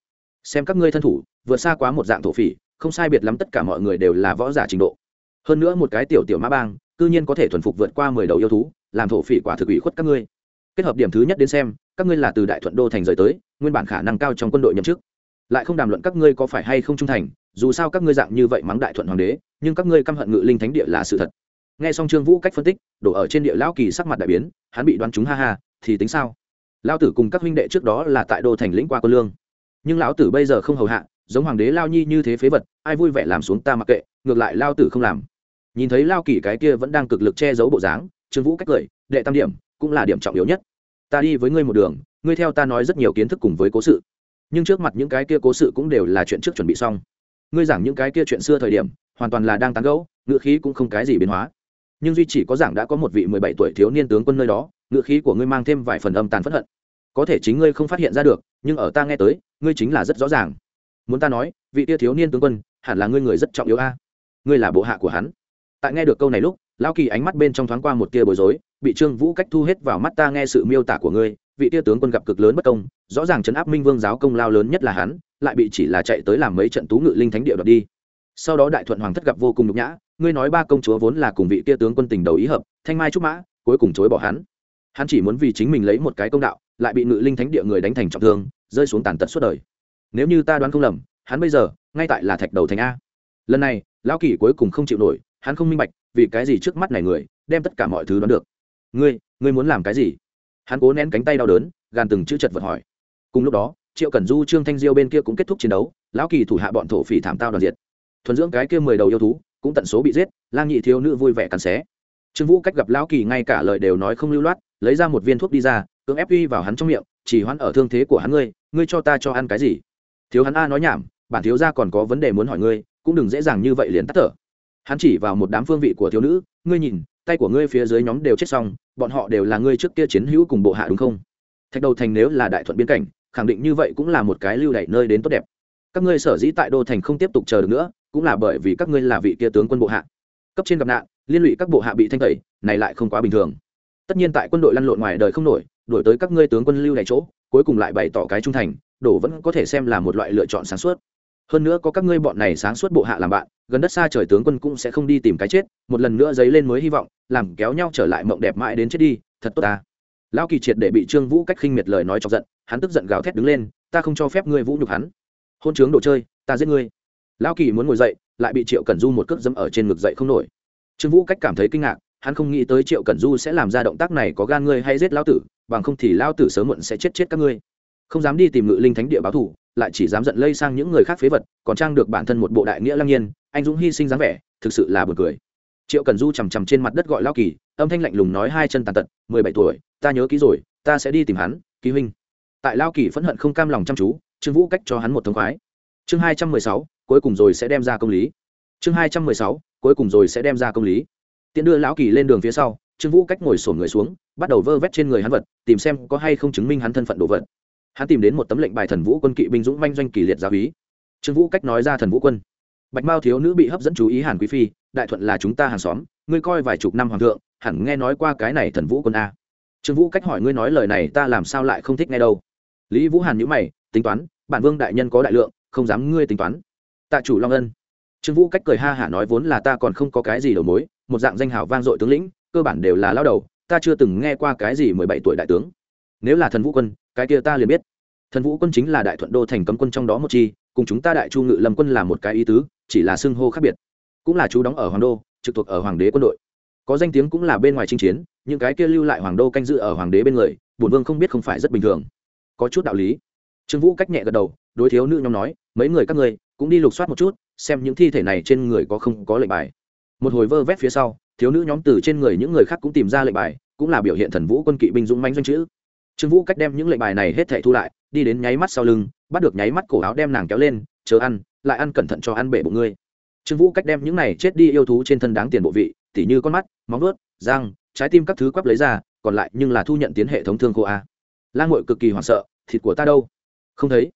Xem các ngươi thân thủ, vượt xa quá một dạng thổ phỉ, không sai biệt lắm tất cả mọi người đều là võ giả trình độ. Hơn nữa một cái tiểu tiểu mã bang, cư nhiên có thể thuần phục vượt qua mười đầu yêu thú, làm thổ phỉ quả thực ủy khuất các ngươi. Kết hợp điểm thứ nhất đến xem, các ngươi là từ đại thuận đô thành rời tới, nguyên bản khả năng cao trong quân đội nhậm chức. Lại không đàm luận các ngươi có phải hay không trung thành, dù sao các ngươi dạng như vậy mắng đại thuận hoàng đế, nhưng các ngươi căm hận ngự linh thánh địa là sự thật. Nghe xong trương vũ cách phân tích, đổ ở trên địa lão kỳ sắc mặt đại biến, hắn bị đoán chúng ha ha, thì tính sao? Lao tử cùng các huynh đệ trước đó là tại đô thành lĩnh qua quân lương. Nhưng lão tử bây giờ không hầu hạ, giống hoàng đế lao nhi như thế phế vật, ai vui vẻ làm xuống ta mặc kệ, ngược lại lao tử không làm. Nhìn thấy lao kỳ cái kia vẫn đang cực lực che giấu bộ dáng, trương vũ cách cười, đệ tam điểm, cũng là điểm trọng yếu nhất. Ta đi với ngươi một đường, ngươi theo ta nói rất nhiều kiến thức cùng với cố sự. Nhưng trước mặt những cái kia cố sự cũng đều là chuyện trước chuẩn bị xong. Ngươi giảng những cái kia chuyện xưa thời điểm, hoàn toàn là đang tán gẫu ngựa khí cũng không cái gì biến hóa. Nhưng duy chỉ có giảng đã có một vị mười bảy tuổi thiếu niên tướng quân nơi đó ngựa khí của ngươi mang thêm vài phần âm tàn phẫn hận. Có thể chính ngươi không phát hiện ra được, nhưng ở ta nghe tới, ngươi chính là rất rõ ràng. Muốn ta nói, vị tia thiếu niên tướng quân, hẳn là ngươi người rất trọng yếu a. Ngươi là bộ hạ của hắn. Tại nghe được câu này lúc, lão kỳ ánh mắt bên trong thoáng qua một tia bối rối, bị trương vũ cách thu hết vào mắt ta nghe sự miêu tả của ngươi, vị tia tướng quân gặp cực lớn bất công, rõ ràng chấn áp minh vương giáo công lao lớn nhất là hắn, lại bị chỉ là chạy tới làm mấy trận tú ngự linh thánh địa đoạt đi. Sau đó đại thuận hoàng thất gặp vô cùng nhục nhã, ngươi nói ba công chúa vốn là cùng vị tia tướng quân tình đầu ý hợp, thanh mai trúc mã, cuối cùng chối bỏ hắn hắn chỉ muốn vì chính mình lấy một cái công đạo, lại bị ngự linh thánh địa người đánh thành trọng thương, rơi xuống tàn tật suốt đời. Nếu như ta đoán không lầm, hắn bây giờ, ngay tại là thạch đầu thành a. Lần này, lão kỳ cuối cùng không chịu nổi, hắn không minh bạch, vì cái gì trước mắt này người, đem tất cả mọi thứ đoán được. Ngươi ngươi muốn làm cái gì? Hắn cố nén cánh tay đau đớn, gàn từng chữ chật vật hỏi. Cùng lúc đó, triệu cẩn du, trương thanh diêu bên kia cũng kết thúc chiến đấu, lão kỳ thủ hạ bọn thổ phỉ thảm tao đoàn diệt. Thuần dưỡng cái kia mười đầu yêu thú, cũng tận số bị giết, lang nhị thiếu nữ vui vẻ cắn xé. Trương vũ cách gặp lão kỳ ngay cả lời đều nói không lưu loát lấy ra một viên thuốc đi ra, cưỡng ép uy vào hắn trong miệng, chỉ hoãn ở thương thế của hắn ngươi ngươi cho ta cho ăn cái gì? Thiếu hắn a nói nhảm, bản thiếu gia còn có vấn đề muốn hỏi ngươi, cũng đừng dễ dàng như vậy liền tắt thở. Hắn chỉ vào một đám phương vị của thiếu nữ, ngươi nhìn, tay của ngươi phía dưới nhóm đều chết xong, bọn họ đều là ngươi trước kia chiến hữu cùng bộ hạ đúng không? Thạch đầu thành nếu là đại thuận biên cảnh, khẳng định như vậy cũng là một cái lưu đẩy nơi đến tốt đẹp. Các ngươi sở dĩ tại đô thành không tiếp tục chờ được nữa, cũng là bởi vì các ngươi là vị kia tướng quân bộ hạ. Cấp trên gặp nạn, liên lụy các bộ hạ bị thanh tẩy, này lại không quá bình thường tất nhiên tại quân đội lăn lộn ngoài đời không nổi đổi tới các ngươi tướng quân lưu này chỗ, cuối cùng lại bày tỏ cái trung thành, đổ vẫn có thể xem là một loại lựa chọn sáng suốt. Hơn nữa có các ngươi bọn này sáng suốt bộ hạ làm bạn, gần đất xa trời tướng quân cũng sẽ không đi tìm cái chết, một lần nữa dấy lên mới hy vọng, làm kéo nhau trở lại mộng đẹp mãi đến chết đi, thật tốt ta. Lão kỳ triệt để bị trương vũ cách khinh miệt lời nói chọc giận, hắn tức giận gào thét đứng lên, ta không cho phép ngươi vũ nhục hắn. Hôn trướng đồ chơi, ta giết ngươi. Lão kỳ muốn ngồi dậy, lại bị triệu cẩn du một cước dẫm ở trên ngực dậy không nổi. Trương vũ cách cảm thấy kinh ngạc hắn không nghĩ tới triệu cẩn du sẽ làm ra động tác này, có gan ngươi hay giết lao tử, bằng không thì lao tử sớm muộn sẽ chết chết các ngươi. Không dám đi tìm ngự linh thánh địa báo thủ lại chỉ dám giận lây sang những người khác phế vật, còn trang được bản thân một bộ đại nghĩa lăng nhiên, anh dũng hy sinh dáng vẻ, thực sự là buồn cười. Triệu cần du chằm chằm trên mặt đất gọi lao kỳ, âm thanh lạnh lùng nói hai chân tàn tật, mười bảy tuổi, ta nhớ kỹ rồi, ta sẽ đi tìm hắn ký huynh. Tại lao kỳ phẫn hận không cam lòng chăm chú, trương vũ cách cho hắn một thống khoái. Chương hai trăm mười sáu, cuối cùng rồi sẽ đem ra công lý. Chương hai trăm mười sáu, cuối cùng rồi sẽ đem ra công lý tiện đưa lão kỳ lên đường phía sau, trương vũ cách ngồi sổn người xuống, bắt đầu vơ vét trên người hắn vật, tìm xem có hay không chứng minh hắn thân phận đồ vật. Hắn tìm đến một tấm lệnh bài thần vũ quân kỵ binh dũng manh doanh kỳ liệt giáo quý. trương vũ cách nói ra thần vũ quân. Bạch mao thiếu nữ bị hấp dẫn chú ý hàn quý phi, đại thuận là chúng ta hàng xóm, ngươi coi vài chục năm hoàng thượng, hẳn nghe nói qua cái này thần vũ quân a. Trương vũ cách hỏi ngươi nói lời này ta làm sao lại không thích nghe đâu. Lý vũ hàn nhữ mày, tính toán, bản vương đại nhân có đại lượng, không dám ngươi tính toán. Tạ chủ long ân. Trương vũ cách cười ha hả nói vốn là ta còn không có cái gì đầu mối một dạng danh hào vang dội tướng lĩnh, cơ bản đều là lao đầu, ta chưa từng nghe qua cái gì mười bảy tuổi đại tướng. Nếu là thần vũ quân, cái kia ta liền biết. Thần vũ quân chính là đại thuận đô thành cấm quân trong đó một chi, cùng chúng ta đại chu ngự lâm quân là một cái ý tứ, chỉ là xưng hô khác biệt. Cũng là chú đóng ở hoàng đô, trực thuộc ở hoàng đế quân đội. Có danh tiếng cũng là bên ngoài chinh chiến, những cái kia lưu lại hoàng đô canh dự ở hoàng đế bên người, bổn vương không biết không phải rất bình thường. Có chút đạo lý. Trương vũ cách nhẹ gật đầu, đối thiếu nữ nhóm nói, mấy người các ngươi cũng đi lục soát một chút, xem những thi thể này trên người có không có lệnh bài một hồi vơ vét phía sau, thiếu nữ nhóm từ trên người những người khác cũng tìm ra lệnh bài, cũng là biểu hiện thần vũ quân kỵ binh dũng manh doanh chữ. Trương vũ cách đem những lệnh bài này hết thảy thu lại, đi đến nháy mắt sau lưng, bắt được nháy mắt cổ áo đem nàng kéo lên, chờ ăn, lại ăn cẩn thận cho ăn bể bụng ngươi. Trương vũ cách đem những này chết đi yêu thú trên thân đáng tiền bộ vị, tỉ như con mắt, móng vuốt, răng, trái tim các thứ quắp lấy ra, còn lại nhưng là thu nhận tiến hệ thống thương cô a. Lan ngội cực kỳ hoảng sợ, thịt của ta đâu? Không thấy.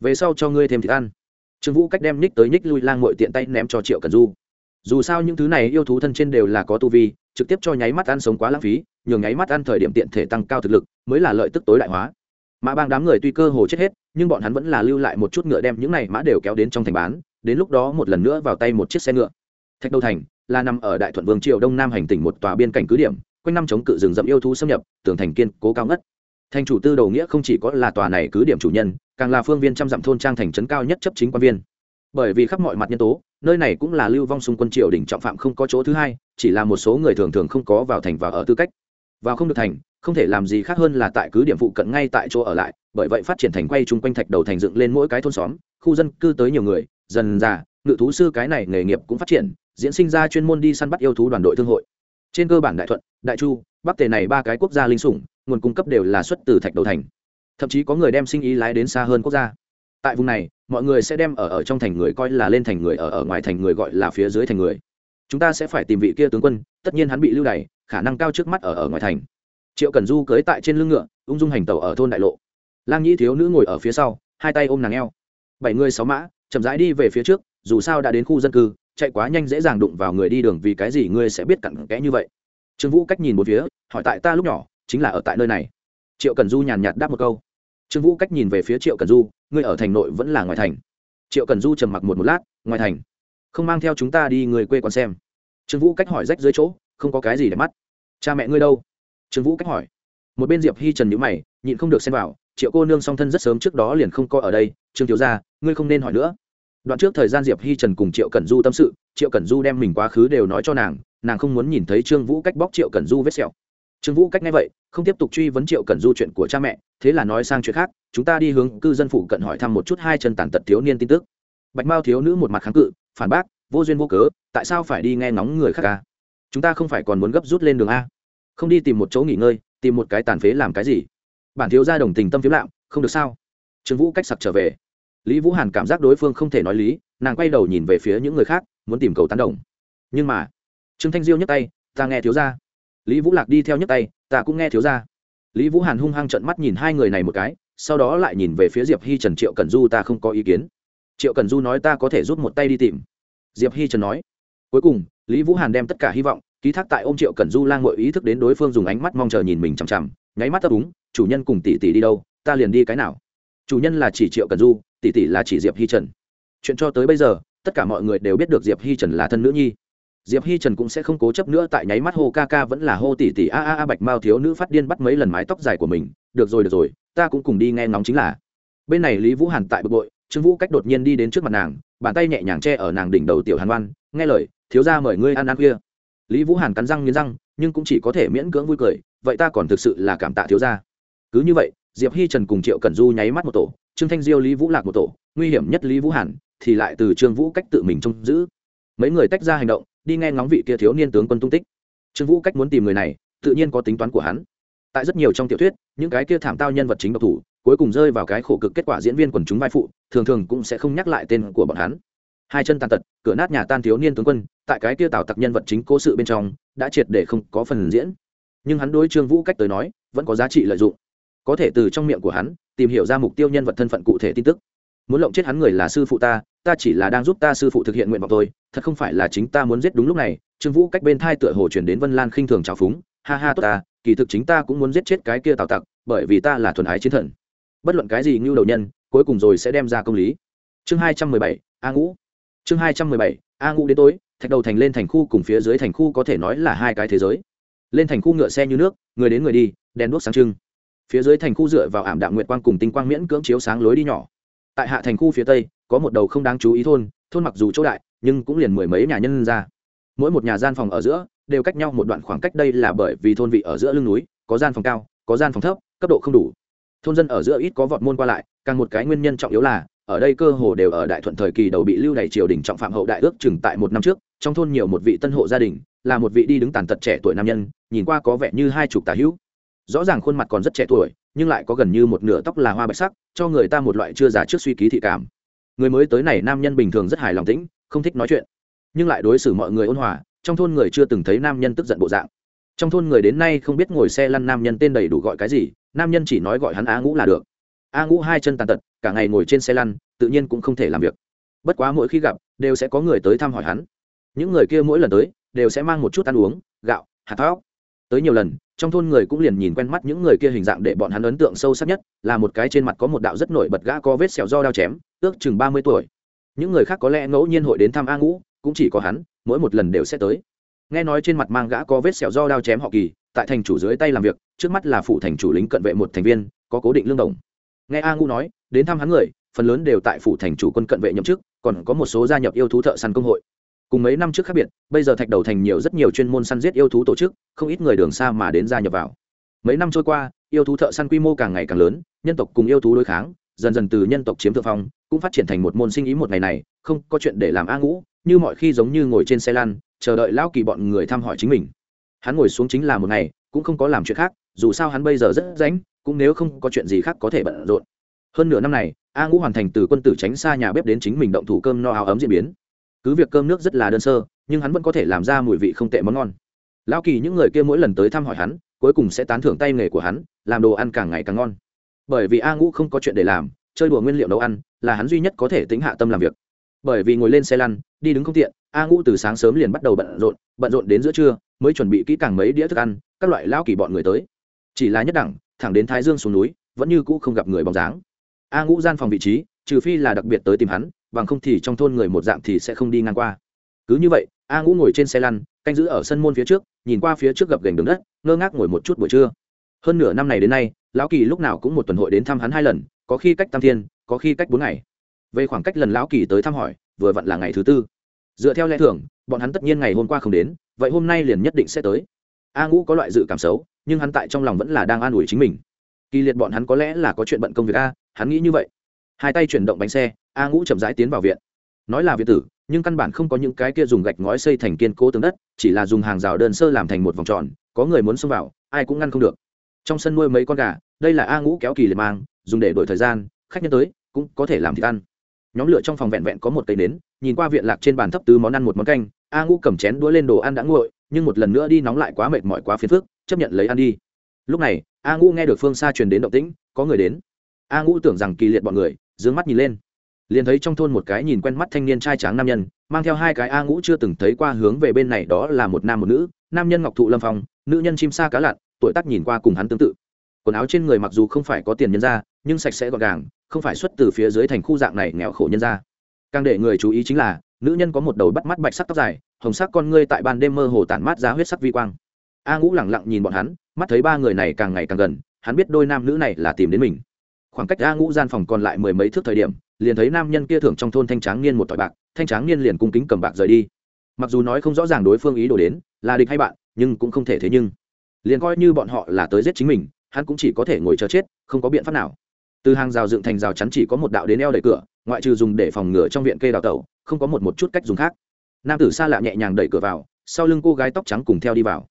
Về sau cho ngươi thêm thịt ăn. Trương vũ cách đem nhích tới nhích lui lang ngội tiện tay ném cho triệu cần du dù sao những thứ này yêu thú thân trên đều là có tu vi, trực tiếp cho nháy mắt ăn sống quá lãng phí, nhường nháy mắt ăn thời điểm tiện thể tăng cao thực lực, mới là lợi tức tối đại hóa. Mã bang đám người tuy cơ hồ chết hết, nhưng bọn hắn vẫn là lưu lại một chút ngựa đem những này mã đều kéo đến trong thành bán, đến lúc đó một lần nữa vào tay một chiếc xe ngựa. Thạch đầu thành là nằm ở đại thuận vương triều đông nam hành tỉnh một tòa biên cảnh cứ điểm, quanh năm chống cự rừng rậm yêu thú xâm nhập, tường thành kiên cố cao ngất. Thành chủ tư đầu nghĩa không chỉ có là tòa này cứ điểm chủ nhân, càng là phương viên trăm dặm thôn trang thành trấn cao nhất chấp chính quan viên bởi vì khắp mọi mặt nhân tố, nơi này cũng là lưu vong xung quân triều đỉnh trọng phạm không có chỗ thứ hai, chỉ là một số người thường thường không có vào thành và ở tư cách. Vào không được thành, không thể làm gì khác hơn là tại cứ điểm phụ cận ngay tại chỗ ở lại, bởi vậy phát triển thành quay chung quanh thạch đầu thành dựng lên mỗi cái thôn xóm, khu dân cư tới nhiều người, dần già, ngự thú sư cái này nghề nghiệp cũng phát triển, diễn sinh ra chuyên môn đi săn bắt yêu thú đoàn đội thương hội. Trên cơ bản đại thuận, đại chu, bắc tề này ba cái quốc gia linh sủng, nguồn cung cấp đều là xuất từ thạch đầu thành. Thậm chí có người đem sinh ý lái đến xa hơn quốc gia. Tại vùng này mọi người sẽ đem ở ở trong thành người coi là lên thành người, ở ở ngoài thành người gọi là phía dưới thành người. Chúng ta sẽ phải tìm vị kia tướng quân, tất nhiên hắn bị lưu đày, khả năng cao trước mắt ở ở ngoài thành. Triệu cần du cưới tại trên lưng ngựa, ung dung hành tàu ở thôn đại lộ. Lang nhĩ thiếu nữ ngồi ở phía sau, hai tay ôm nàng eo. Bảy người sáu mã, chậm rãi đi về phía trước, dù sao đã đến khu dân cư, chạy quá nhanh dễ dàng đụng vào người đi đường vì cái gì ngươi sẽ biết cặn kẽ như vậy? Trương vũ cách nhìn một phía, hỏi tại ta lúc nhỏ, chính là ở tại nơi này. Triệu cần du nhàn nhạt đáp một câu trương vũ cách nhìn về phía triệu cần du, ngươi ở thành nội vẫn là ngoài thành. Triệu cần du trầm mặc một một lát, ngoài thành? Không mang theo chúng ta đi người quê còn xem. Trương vũ cách hỏi rách dưới chỗ, không có cái gì để mắt. Cha mẹ ngươi đâu? Trương vũ cách hỏi. Một bên diệp hi trần nhữ mày, nhịn không được xem vào, triệu cô nương song thân rất sớm trước đó liền không coi ở đây, trương thiếu gia, ngươi không nên hỏi nữa. Đoạn trước thời gian diệp hi trần cùng triệu cẩn du tâm sự, triệu cẩn du đem mình quá khứ đều nói cho nàng nàng không muốn nhìn thấy trương vũ cách bóc triệu cẩn du vết sẹo. Trương vũ cách nghe vậy không tiếp tục truy vấn triệu cẩn du chuyện của cha mẹ, thế là nói sang chuyện khác, chúng ta đi hướng cư dân phụ cận hỏi thăm một chút hai chân tàn tật thiếu niên tin tức. Bạch mao thiếu nữ một mặt kháng cự, phản bác, vô duyên vô cớ, tại sao phải đi nghe ngóng người khác ca? Chúng ta không phải còn muốn gấp rút lên đường a. Không đi tìm một chỗ nghỉ ngơi, tìm một cái tàn phế làm cái gì? Bản thiếu gia đồng tình tâm phiếu lạm, không được sao? Trương vũ cách sặc trở về. Lý vũ hàn cảm giác đối phương không thể nói lý, nàng quay đầu nhìn về phía những người khác, muốn tìm cầu tán đồng. Nhưng mà trương thanh diêu nhấc tay, ta nghe thiếu gia lý vũ lạc đi theo nhấc tay, ta cũng nghe thiếu gia. Lý vũ hàn hung hăng trận mắt nhìn hai người này một cái, sau đó lại nhìn về phía diệp hi trần triệu cần du, ta không có ý kiến. Triệu cần du nói ta có thể giúp một tay đi tìm. Diệp hi trần nói. Cuối cùng, lý vũ hàn đem tất cả hy vọng, ký thác tại ô m triệu cần du lang ngội ý thức đến đối phương dùng ánh mắt mong chờ nhìn mình chằm chằm, nháy mắt ấp úng, chủ nhân cùng tỷ tỷ đi đâu? Ta liền đi cái nào? Chủ nhân là chỉ triệu cần du, tỷ tỷ là chỉ diệp hi trần. Chuyện cho tới bây giờ, tất cả mọi người đều biết được diệp hi trần là thân nữ nhi diệp hi trần cũng sẽ không cố chấp nữa, tại nháy mắt hô ca ca vẫn là hô tỷ tỷ a a a bạch mao thiếu nữ phát điên bắt mấy lần mái tóc dài của mình. Được rồi được rồi, ta cũng cùng đi nghe ngóng chính là. Bên này lý vũ hàn tại bực bội, trương vũ cách đột nhiên đi đến trước mặt nàng, bàn tay nhẹ nhàng che ở nàng đỉnh đầu tiểu hàn oan, nghe lời, thiếu ra mời ngươi ăn ăn khuya. Lý vũ hàn cắn răng nghiến răng, nhưng cũng chỉ có thể miễn cưỡng vui cười, vậy ta còn thực sự là cảm tạ thiếu ra cứ như vậy, diệp hi trần cùng triệu cẩn du nháy mắt một tổ, trương thanh diêu, lý vũ lạc một tổ, nguy hiểm nhất lý vũ hàn thì lại từ trương vũ cách tự mình trông giữ. Mấy người tách ra hành động đi nghe ngóng vị kia thiếu niên tướng quân tung tích. Trương vũ cách muốn tìm người này, tự nhiên có tính toán của hắn. Tại rất nhiều trong tiểu thuyết, những cái kia thảm tao nhân vật chính độc thủ, cuối cùng rơi vào cái khổ cực kết quả diễn viên quần chúng vai phụ, thường thường cũng sẽ không nhắc lại tên của bọn hắn. Hai chân tàn tật, cửa nát nhà tan thiếu niên tướng quân, tại cái kia tạo tặc nhân vật chính cố sự bên trong, đã triệt để không có phần diễn. Nhưng hắn đối trương vũ cách tới nói, vẫn có giá trị lợi dụng. Có thể từ trong miệng của hắn, tìm hiểu ra mục tiêu nhân vật thân phận cụ thể tin tức. Muốn lộng chết hắn người là sư phụ ta ta chỉ là đang giúp ta sư phụ thực hiện nguyện vọng tôi thật không phải là chính ta muốn giết đúng lúc này. Trương vũ cách bên thai tựa hồ chuyển đến vân lan khinh thường trào phúng. Ha ha, tốt ta, kỳ thực chính ta cũng muốn giết chết cái kia tào tặc, bởi vì ta là thuần ái chiến thần. Bất luận cái gì ngưu đầu nhân, cuối cùng rồi sẽ đem ra công lý. Chương hai trăm mười bảy, a ngũ. Chương hai trăm mười bảy, a ngũ đến tối, thạch đầu thành lên thành khu cùng phía dưới thành khu có thể nói là hai cái thế giới. Lên thành khu ngựa xe như nước, người đến người đi, đèn đuốc sáng trưng. Phía dưới thành khu dựa vào ảm đạm nguyệt quang cùng tinh quang miễn cưỡng chiếu sáng lối đi nhỏ. Tại hạ thành khu phía tây có một đầu không đáng chú ý thôn thôn mặc dù chỗ đại, nhưng cũng liền mười mấy nhà nhân ra. Mỗi một nhà gian phòng ở giữa, đều cách nhau một đoạn khoảng cách đây là bởi vì thôn vị ở giữa lưng núi, có gian phòng cao, có gian phòng thấp, cấp độ không đủ. Thôn dân ở giữa ít có vọt môn qua lại, càng một cái nguyên nhân trọng yếu là, ở đây cơ hồ đều ở đại thuận thời kỳ đầu bị lưu đày triều đình trọng phạm hậu đại ước chừng tại một năm trước, trong thôn nhiều một vị tân hộ gia đình, là một vị đi đứng tàn tật trẻ tuổi nam nhân, nhìn qua có vẻ như hai chục tà hữu. Rõ ràng khuôn mặt còn rất trẻ tuổi, nhưng lại có gần như một nửa tóc là hoa bạch sắc, cho người ta một loại chưa già trước suy ký thị cảm người mới tới này nam nhân bình thường rất hài lòng tĩnh, không thích nói chuyện. Nhưng lại đối xử mọi người ôn hòa, trong thôn người chưa từng thấy nam nhân tức giận bộ dạng. Trong thôn người đến nay không biết ngồi xe lăn nam nhân tên đầy đủ gọi cái gì, nam nhân chỉ nói gọi hắn a ngũ là được. A ngũ hai chân tàn tật, cả ngày ngồi trên xe lăn, tự nhiên cũng không thể làm việc. Bất quá mỗi khi gặp, đều sẽ có người tới thăm hỏi hắn. Những người kia mỗi lần tới, đều sẽ mang một chút ăn uống, gạo, hạt thóc. Tới nhiều lần, trong thôn người cũng liền nhìn quen mắt những người kia hình dạng để bọn hắn ấn tượng sâu sắc nhất, là một cái trên mặt có một đạo rất nổi bật gã có vết sẹo do đao chém ước chừng ba mươi tuổi. Những người khác có lẽ ngẫu nhiên hội đến thăm a ngũ, cũng chỉ có hắn, mỗi một lần đều sẽ tới. Nghe nói trên mặt mang gã có vết sẹo do đao chém họ kỳ, tại thành chủ dưới tay làm việc, trước mắt là phụ thành chủ lính cận vệ một thành viên, có cố định lương đồng. Nghe a ngũ nói, đến thăm hắn người, phần lớn đều tại phủ thành chủ quân cận vệ nhậm chức, còn có một số gia nhập yêu thú thợ săn công hội. Cùng mấy năm trước khác biệt, bây giờ thạch đầu thành nhiều rất nhiều chuyên môn săn giết yêu thú tổ chức, không ít người đường xa mà đến gia nhập vào. Mấy năm trôi qua, yêu thú thợ săn quy mô càng ngày càng lớn, nhân tộc cùng yêu thú đối kháng, dần dần từ nhân tộc chiếm thượng phong cũng phát triển thành một môn sinh ý một ngày này, không có chuyện để làm a ngũ, như mọi khi giống như ngồi trên xe lăn, chờ đợi lão kỳ bọn người thăm hỏi chính mình. Hắn ngồi xuống chính là một ngày, cũng không có làm chuyện khác, dù sao hắn bây giờ rất ránh cũng nếu không có chuyện gì khác có thể bận rộn. Hơn nửa năm này, a ngũ hoàn thành từ quân tử tránh xa nhà bếp đến chính mình động thủ cơm no áo ấm diễn biến. Cứ việc cơm nước rất là đơn sơ, nhưng hắn vẫn có thể làm ra mùi vị không tệ món ngon. Lão kỳ những người kia mỗi lần tới thăm hỏi hắn, cuối cùng sẽ tán thưởng tay nghề của hắn, làm đồ ăn càng ngày càng ngon. Bởi vì a ngũ không có chuyện để làm chơi đùa nguyên liệu nấu ăn là hắn duy nhất có thể tính hạ tâm làm việc. Bởi vì ngồi lên xe lăn, đi đứng không tiện, a ngũ từ sáng sớm liền bắt đầu bận rộn bận rộn đến giữa trưa, mới chuẩn bị kỹ càng mấy đĩa thức ăn, các loại lão kỳ bọn người tới. Chỉ là nhất đẳng, thẳng đến thái dương xuống núi, vẫn như cũ không gặp người bóng dáng. A ngũ gian phòng vị trí, trừ phi là đặc biệt tới tìm hắn, bằng không thì trong thôn người một dạng thì sẽ không đi ngang qua. Cứ như vậy, a ngũ ngồi trên xe lăn, canh giữ ở sân môn phía trước, nhìn qua phía trước gập gành đường đất, ngơ ngác ngồi một chút buổi trưa. Hơn nửa năm này đến nay, lão kỳ lúc nào cũng một tuần hội đến thăm hắn hai lần có khi cách tam thiên, có khi cách bốn ngày. Về khoảng cách lần lão kỳ tới thăm hỏi, vừa vặn là ngày thứ tư. Dựa theo lẽ thường, bọn hắn tất nhiên ngày hôm qua không đến, vậy hôm nay liền nhất định sẽ tới. A ngũ có loại dự cảm xấu, nhưng hắn tại trong lòng vẫn là đang an ủi chính mình. Kỳ liệt bọn hắn có lẽ là có chuyện bận công việc a, hắn nghĩ như vậy. Hai tay chuyển động bánh xe, a ngũ chậm rãi tiến vào viện. Nói là viện tử, nhưng căn bản không có những cái kia dùng gạch ngói xây thành kiên cố tường đất, chỉ là dùng hàng rào đơn sơ làm thành một vòng tròn, có người muốn xông vào, ai cũng ngăn không được. Trong sân nuôi mấy con gà, đây là a ngũ kéo kỳ liệt mang dùng để đổi thời gian, khách nhân tới, cũng có thể làm thịt ăn. Nhóm lửa trong phòng vẹn vẹn có một cây nến, nhìn qua viện lạc trên bàn thấp tứ món ăn một món canh, a ngũ cầm chén đũa lên đồ ăn đã nguội, nhưng một lần nữa đi nóng lại quá mệt mỏi quá phiền phức, chấp nhận lấy ăn đi. Lúc này, a ngũ nghe được phương xa truyền đến động tĩnh, có người đến. A ngũ tưởng rằng kỳ liệt bọn người d ư ơ n g mắt nhìn lên. Liền thấy trong thôn một cái nhìn quen mắt thanh niên trai tráng nam nhân, mang theo hai cái a ngũ chưa từng thấy qua hướng về bên này, đó là một nam một nữ, nam nhân ngọc thụ lâm phong, nữ nhân chim sa cá lặn, tuổi tác nhìn qua cùng hắn tương tự quần áo trên người mặc dù không phải có tiền nhân ra, nhưng sạch sẽ gọn gàng, không phải xuất từ phía dưới thành khu dạng này nghèo khổ nhân ra. Càng để người chú ý chính là, nữ nhân có một đầu bắt mắt bạch sắc tóc dài, hồng sắc con ngươi tại ban đêm mơ hồ tản mát ra huyết sắc vi quang. A ngũ lẳng lặng nhìn bọn hắn, mắt thấy ba người này càng ngày càng gần, hắn biết đôi nam nữ này là tìm đến mình. Khoảng cách a ngũ gian phòng còn lại mười mấy thước thời điểm, liền thấy nam nhân kia thưởng trong thôn thanh tráng niên một tỏi bạc, thanh tráng niên liền cung kính cầm bạc rời đi. Mặc dù nói không rõ ràng đối phương ý đồ đến, là địch hay bạn, nhưng cũng không thể thế nhưng. Liền coi như bọn họ là tới giết chính mình hắn cũng chỉ có thể ngồi chờ chết, không có biện pháp nào. Từ hàng rào dựng thành rào chắn chỉ có một đạo đến eo đẩy cửa, ngoại trừ dùng để phòng ngừa trong viện kê đào tẩu, không có một một chút cách dùng khác. Nam tử xa lạ nhẹ nhàng đẩy cửa vào, sau lưng cô gái tóc trắng cùng theo đi vào.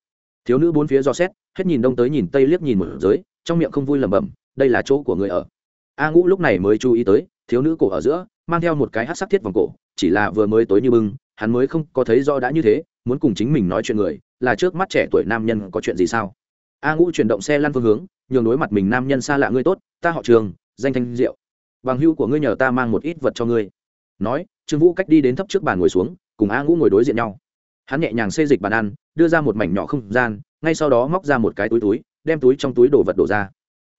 Thiếu nữ bốn phía do xét, hết nhìn đông tới nhìn tây liếc nhìn một giới, trong miệng không vui lẩm bẩm, đây là chỗ của người ở. A ngũ lúc này mới chú ý tới, thiếu nữ cổ ở giữa, mang theo một cái hát sắc thiết vòng cổ, chỉ là vừa mới tối như bưng, hắn mới không có thấy do đã như thế, muốn cùng chính mình nói chuyện người, là trước mắt trẻ tuổi nam nhân có chuyện gì sao? A ngũ chuyển động xe lăn phương hướng, nhường đối mặt mình nam nhân xa lạ ngươi tốt, ta họ trường, danh thanh diệu. Bằng hữu của ngươi nhờ ta mang một ít vật cho ngươi. Nói, trương vũ cách đi đến thấp trước bàn ngồi xuống, cùng a ngũ ngồi đối diện nhau. Hắn nhẹ nhàng xê dịch bàn ăn, đưa ra một mảnh nhỏ không gian, ngay sau đó móc ra một cái túi túi, đem túi trong túi đổ vật đổ ra.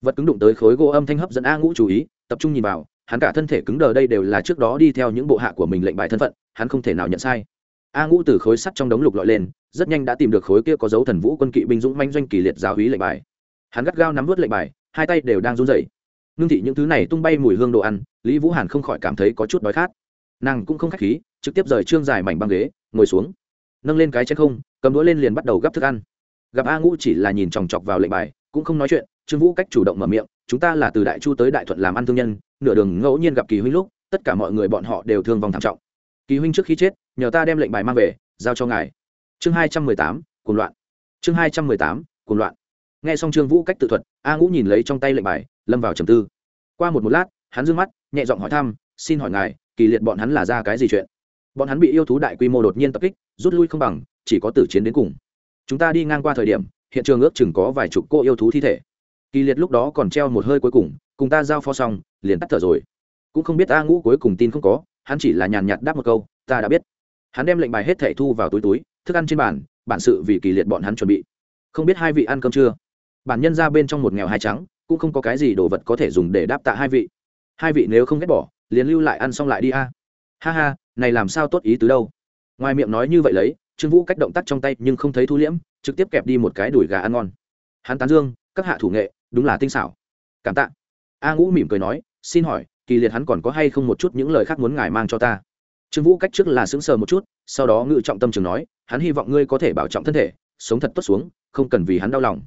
Vật cứng đụng tới khối gỗ âm thanh hấp dẫn a ngũ chú ý, tập trung nhìn vào, hắn cả thân thể cứng đờ đây đều là trước đó đi theo những bộ hạ của mình lệnh bài thân phận, hắn không thể nào nhận sai a ngũ từ khối sắt trong đống lục lọi lên, rất nhanh đã tìm được khối kia có dấu thần vũ quân kỵ binh dũng manh doanh kỳ liệt giáo hí lệnh bài. Hắn gắt gao nắm vớt lệnh bài, hai tay đều đang run rẩy. Ngưng thị những thứ này tung bay mùi hương đồ ăn, lý vũ hàn không khỏi cảm thấy có chút đói khát. Nàng cũng không k h á c h khí, trực tiếp rời trương dài mảnh băng ghế, ngồi xuống. Nâng lên cái chén không, cầm đũa lên liền bắt đầu gắp thức ăn. Gặp a ngũ chỉ là nhìn chòng chọc vào lệnh bài, cũng không nói chuyện, trương vũ cách chủ động mở miệng, chúng ta là từ đại chu tới đại thuận làm ăn thương nhân, nửa đường ngẫu nhiên gặp kỳ huynh lúc, tất cả mọi người bọn họ đều thương vong thảm trọng kỳ huynh trước khi chết, nhờ ta đem lệnh bài mang về, giao cho ngài. Chương hai trăm mười tám cùng loạn. Chương hai trăm mười tám cùng loạn. Nghe xong trương vũ cách tự thuật, a ngũ nhìn lấy trong tay lệnh bài, lâm vào trầm tư. Qua một một lát, hắn d ư ơ n g mắt, nhẹ giọng hỏi thăm, xin hỏi ngài, kỳ liệt bọn hắn là ra cái gì chuyện? Bọn hắn bị yêu thú đại quy mô đột nhiên tập kích, rút lui không bằng, chỉ có tử chiến đến cùng. Chúng ta đi ngang qua thời điểm, hiện trường ước chừng có vài chục cô yêu thú thi thể. Kỳ liệt lúc đó còn treo một hơi cuối cùng cùng ta giao phó xong, liền tắt thở rồi. Cũng không biết a ngũ cuối cùng tin không có hắn chỉ là nhàn nhạt đáp một câu, ta đã biết. Hắn đem lệnh bài hết thẻ thu vào túi túi, thức ăn trên bàn, bản sự vì kỳ liệt bọn hắn chuẩn bị. Không biết hai vị ăn cơm chưa? Bản nhân ra bên trong một nghèo hai trắng, cũng không có cái gì đồ vật có thể dùng để đáp tạ hai vị. Hai vị nếu không ghét bỏ, liền lưu lại ăn xong lại đi a. Ha ha, này làm sao tốt ý tứ đâu? Ngoài miệng nói như vậy lấy, trương vũ cách động tác trong tay nhưng không thấy thu liễm, trực tiếp kẹp đi một cái đùi gà ăn ngon. Hắn tán dương, các hạ thủ nghệ, đúng là tinh xảo. Cảm tạ. A ngũ mỉm cười nói, xin hỏi kỳ liệt hắn còn có hay không một chút những lời khác muốn ngài mang cho ta? Trương vũ cách trước là sững sờ một chút, sau đó ngự trọng tâm trường nói, hắn hy vọng ngươi có thể bảo trọng thân thể, sống thật tốt xuống, không cần vì hắn đau lòng.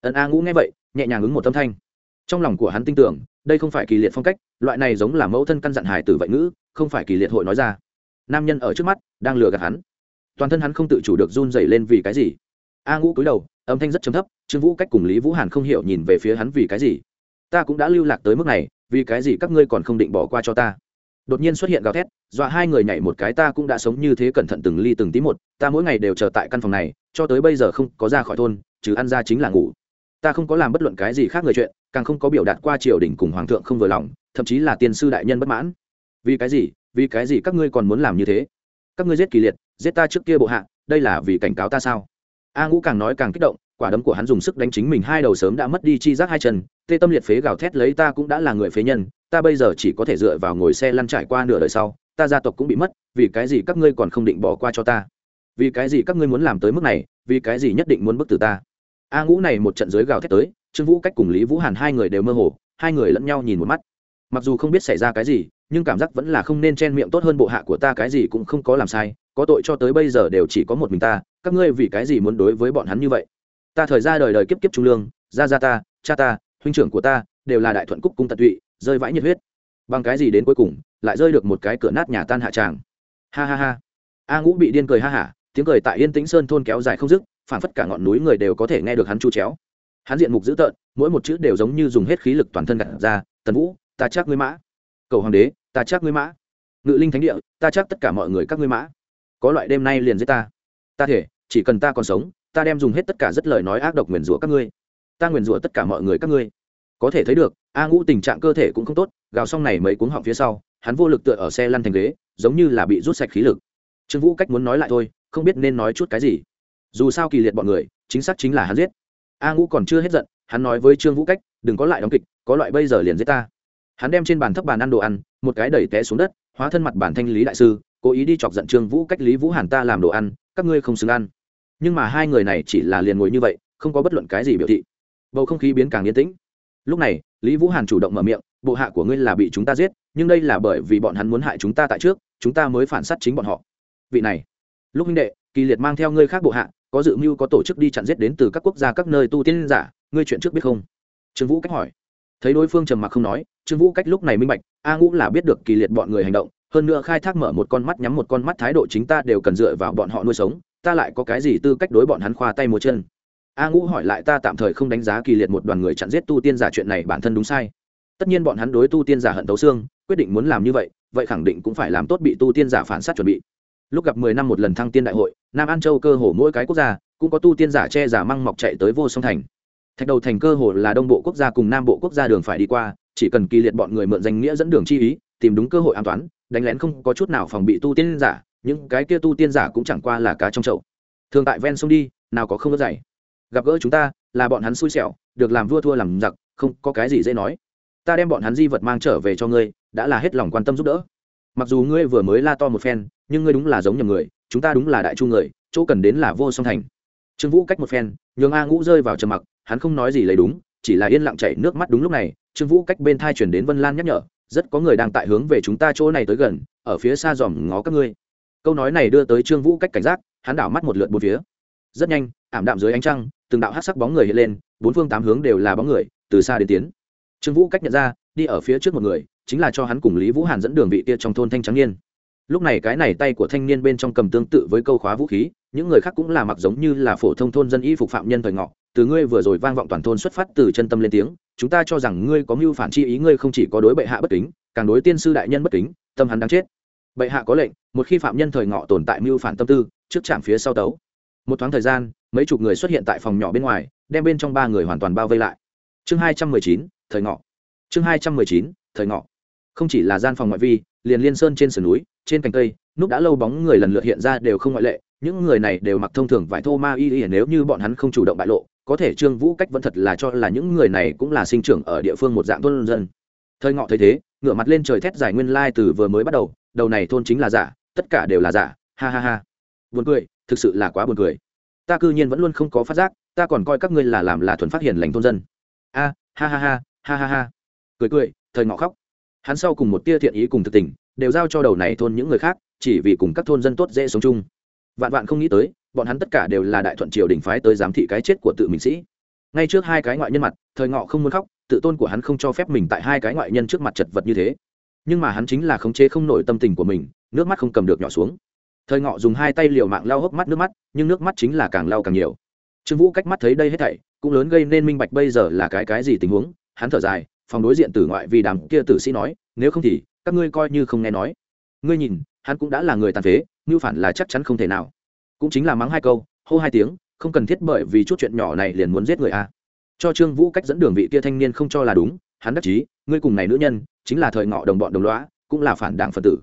Ân a ngũ nghe vậy, nhẹ nhàng ứng một tâm thanh. Trong lòng của hắn tin tưởng, đây không phải kỳ liệt phong cách, loại này giống là mẫu thân căn dặn hải tử vậy ngữ, không phải kỳ liệt hội nói ra. Nam nhân ở trước mắt, đang lừa gạt hắn. Toàn thân hắn không tự chủ được run dày lên vì cái gì. A ngũ cúi đầu, âm thanh rất chấm thấp, trương vũ cách cùng lý vũ hàn không hiểu nhìn về phía hắn vì cái gì. Ta cũng đã lưu lạc tới mức này vì cái gì các ngươi còn không định bỏ qua cho ta? Đột nhiên xuất hiện gào thét, dọa hai người nhảy một cái ta cũng đã sống như thế cẩn thận từng ly từng tí một, ta mỗi ngày đều chờ tại căn phòng này, cho tới bây giờ không có ra khỏi thôn chứ ăn ra chính là ngủ. Ta không có làm bất luận cái gì khác người chuyện, càng không có biểu đạt qua triều đình cùng hoàng thượng không vừa lòng, thậm chí là tiên sư đại nhân bất mãn. Vì cái gì? Vì cái gì các ngươi còn muốn làm như thế? Các ngươi giết kỳ liệt, giết ta trước kia bộ hạ, đây là vì cảnh cáo ta sao? A ngũ càng nói càng kích động quả đấm của hắn dùng sức đánh chính mình, hai đầu sớm đã mất đi chi giác hai chân, tê tâm liệt phế gào thét lấy ta cũng đã là người phế nhân, ta bây giờ chỉ có thể dựa vào ngồi xe lăn trải qua nửa đời sau, ta gia tộc cũng bị mất, vì cái gì các ngươi còn không định bỏ qua cho ta? Vì cái gì các ngươi muốn làm tới mức này, vì cái gì nhất định muốn bức từ ta? A ngũ này một trận giới gào thét tới, trương vũ cách cùng lý vũ hàn hai người đều mơ hồ, hai người lẫn nhau nhìn một mắt. Mặc dù không biết xảy ra cái gì, nhưng cảm giác vẫn là không nên chen miệng tốt hơn bộ hạ của ta, cái gì cũng không có làm sai, có tội cho tới bây giờ đều chỉ có một mình ta, các ngươi vì cái gì muốn đối với bọn hắn như vậy? Ta thời ra đời đời kiếp kiếp trung lương, gia gia ta, cha ta, huynh trưởng của ta, đều là đại thuận cúc cung tận tụy, rơi vãi nhiệt huyết. Bằng cái gì đến cuối cùng, lại rơi được một cái cửa nát nhà tan hạ tràng? Ha ha ha. A ngũ bị điên cười ha hả, tiếng cười tại yên tĩnh sơn thôn kéo dài không dứt phản phất cả ngọn núi người đều có thể nghe được hắn chu chéo. Hắn diện mục dữ tợn, mỗi một chữ đều giống như dùng hết khí lực toàn thân gặt ra, tần vũ, ta chắc ngươi mã. Cầu hoàng đế, ta chắc ngươi mã. Ngự linh thánh địa, ta chắc tất cả mọi người các ngươi mã. Có loại đêm nay liền giết ta. Ta thể, chỉ cần ta còn sống ta đem dùng hết tất cả rất lời nói ác độc nguyền rủa các ngươi. Ta nguyền rủa tất cả mọi người các ngươi. Có thể thấy được, a ngũ tình trạng cơ thể cũng không tốt, gào xong này mấy cuống họng phía sau, hắn vô lực tựa ở xe lăn thành ghế, giống như là bị rút sạch khí lực. Trương vũ cách muốn nói lại thôi, không biết nên nói chút cái gì. Dù sao kỳ liệt bọn người, chính xác chính là hắn giết. A ngũ còn chưa hết giận, hắn nói với trương vũ cách, đừng có lại đóng kịch, có loại bây giờ liền giết ta. Hắn đem trên bàn thấp bàn ăn đồ ăn, một cái đẩy té xuống đất, hóa thân mặt bản thanh lý đại sư, cố ý đi chọc giận trương vũ cách lý vũ hàn ta làm đồ ăn, các ngươi không xứng ăn nhưng mà hai người này chỉ là liền ngồi như vậy, không có bất luận cái gì biểu thị. Bầu không khí biến càng yên tĩnh. Lúc này, lý vũ hàn chủ động mở miệng, bộ hạ của ngươi là bị chúng ta giết, nhưng đây là bởi vì bọn hắn muốn hại chúng ta tại trước, chúng ta mới phản s á t chính bọn họ. Vị này, lúc Minh đệ, kỳ liệt mang theo ngươi khác bộ hạ, có dự mưu có tổ chức đi chặn giết đến từ các quốc gia các nơi tu tiên giả, ngươi chuyện trước biết không? Trương vũ cách hỏi. Thấy đối phương trầm mặc không nói, trương vũ cách lúc này minh bạch, a ngũ là biết được kỳ liệt bọn người hành động, hơn nữa khai thác mở một con mắt nhắm một con mắt thái độ chính ta đều cần dựa vào bọn họ nuôi sống ta lại có cái gì tư cách đối bọn hắn khoa tay múa chân? A ngũ hỏi lại ta tạm thời không đánh giá kỳ liệt một đoàn người chặn giết tu tiên giả chuyện này bản thân đúng sai. Tất nhiên bọn hắn đối tu tiên giả hận tấu xương, quyết định muốn làm như vậy vậy khẳng định cũng phải làm tốt bị tu tiên giả phản sát chuẩn bị. Lúc gặp mười năm một lần thăng tiên đại hội, nam an châu cơ hồ mỗi cái quốc gia cũng có tu tiên giả che giả măng mọc chạy tới vô song thành. Thạch đầu thành cơ hồ là đông bộ quốc gia cùng nam bộ quốc gia đường phải đi qua, chỉ cần kỳ liệt bọn người mượn danh nghĩa dẫn đường chi ý, tìm đúng cơ hội an toàn, đánh lén không có chút nào phòng bị tu tiên giả những cái kia tu tiên giả cũng chẳng qua là cá trong chậu. Thường tại ven sông đi, nào có không có dày gặp gỡ chúng ta, là bọn hắn xui xẻo, được làm vua thua làm giặc, không có cái gì dễ nói. Ta đem bọn hắn di vật mang trở về cho ngươi, đã là hết lòng quan tâm giúp đỡ. Mặc dù ngươi vừa mới la to một phen, nhưng ngươi đúng là giống nhầm người, chúng ta đúng là đại chu người, chỗ cần đến là vô song thành. Trương vũ cách một phen, nhường a ngũ rơi vào trầm mặc, hắn không nói gì lấy đúng, chỉ là yên lặng chảy nước mắt đúng lúc này, trương vũ cách bên thai chuyển đến vân lan nhắc nhở, rất có người đang tại hướng về chúng ta chỗ này tới gần, ở phía xa dòm ngó các ngươi câu nói này đưa tới trương vũ cách cảnh giác, hắn đảo mắt một lượt bốn phía. Rất nhanh, ảm đạm dưới ánh trăng, từng đạo hát sắc bóng người hiện lên, bốn phương tám hướng đều là bóng người, từ xa đến tiến. Trương vũ cách nhận ra, đi ở phía trước một người, chính là cho hắn cùng lý vũ hàn dẫn đường vị tia trong thôn thanh trắng niên. Lúc này cái này tay của thanh niên bên trong cầm tương tự với câu khóa vũ khí, những người khác cũng là mặc giống như là phổ thông thôn dân y phục phạm nhân thời ngọ. Từ ngươi vừa rồi vang vọng toàn thôn xuất phát từ chân tâm lên tiếng, chúng ta cho rằng ngươi có mưu phản chi ý, ngươi không chỉ có đối bệ hạ bất kính, càng đối tiên sư đại nhân bất kính, tâm hắn đáng chết bệ hạ có lệnh, một khi phạm nhân thời ngọ tồn tại mưu phản tâm tư, trước trạm phía sau tấu. Một thoáng thời gian, mấy chục người xuất hiện tại phòng nhỏ bên ngoài, đem bên trong ba người hoàn toàn bao vây lại. Chương hai trăm mười chín, thời ngọ. Chương hai trăm mười chín, thời ngọ. Không chỉ là gian phòng ngoại vi, liền liên sơn trên sườn núi, trên cành cây, núp đã lâu bóng người lần lượt hiện ra đều không ngoại lệ. Những người này đều mặc thông thường vải thô ma y y, nếu như bọn hắn không chủ động bại lộ, có thể trương vũ cách vẫn thật là cho là những người này cũng là sinh trưởng ở địa phương một dạng thôn dân. Thời ngọ thấy thế ngửa mặt lên trời thét giải nguyên lai từ vừa mới bắt đầu đầu này thôn chính là giả, tất cả đều là giả, ha ha ha. Buồn cười, thực sự là quá buồn cười. Ta cư nhiên vẫn luôn không có phát giác, ta còn coi các ngươi là làm là thuần phát hiện lành thôn dân. A, ha ha ha ha ha ha. Cười cười, thời ngọ khóc. Hắn sau cùng một tia thiện ý cùng thực tình, đều giao cho đầu này thôn những người khác, chỉ vì cùng các thôn dân tốt dễ sống chung. Vạn vạn không nghĩ tới, bọn hắn tất cả đều là đại thuận triều đình phái tới giám thị cái chết của tự mình sĩ. Ngay trước hai cái ngoại nhân mặt, thời ngọ không muốn khóc tự tôn của hắn không cho phép mình tại hai cái ngoại nhân trước mặt chật vật như thế. Nhưng mà hắn chính là khống chế không nổi tâm tình của mình, nước mắt không cầm được nhỏ xuống. Thời ngọ dùng hai tay liều mạng lau hốc mắt nước mắt, nhưng nước mắt chính là càng lau càng nhiều. Trương vũ cách mắt thấy đây hết thảy, cũng lớn gây nên minh bạch bây giờ là cái cái gì tình huống. Hắn thở dài, phòng đối diện tử ngoại vì đàm kia tử sĩ nói, nếu không thì, các ngươi coi như không nghe nói. Ngươi nhìn, hắn cũng đã là người tàn phế ngưu phản là chắc chắn không thể nào. Cũng chính là mắng hai câu, hô hai tiếng, không cần thiết bởi vì chút chuyện nhỏ này liền muốn giết người a cho trương vũ cách dẫn đường vị kia thanh niên không cho là đúng, hắn đắc chí, ngươi cùng này nữ nhân, chính là thời ngọ đồng bọn đồng lõa, cũng là phản đảng phật tử.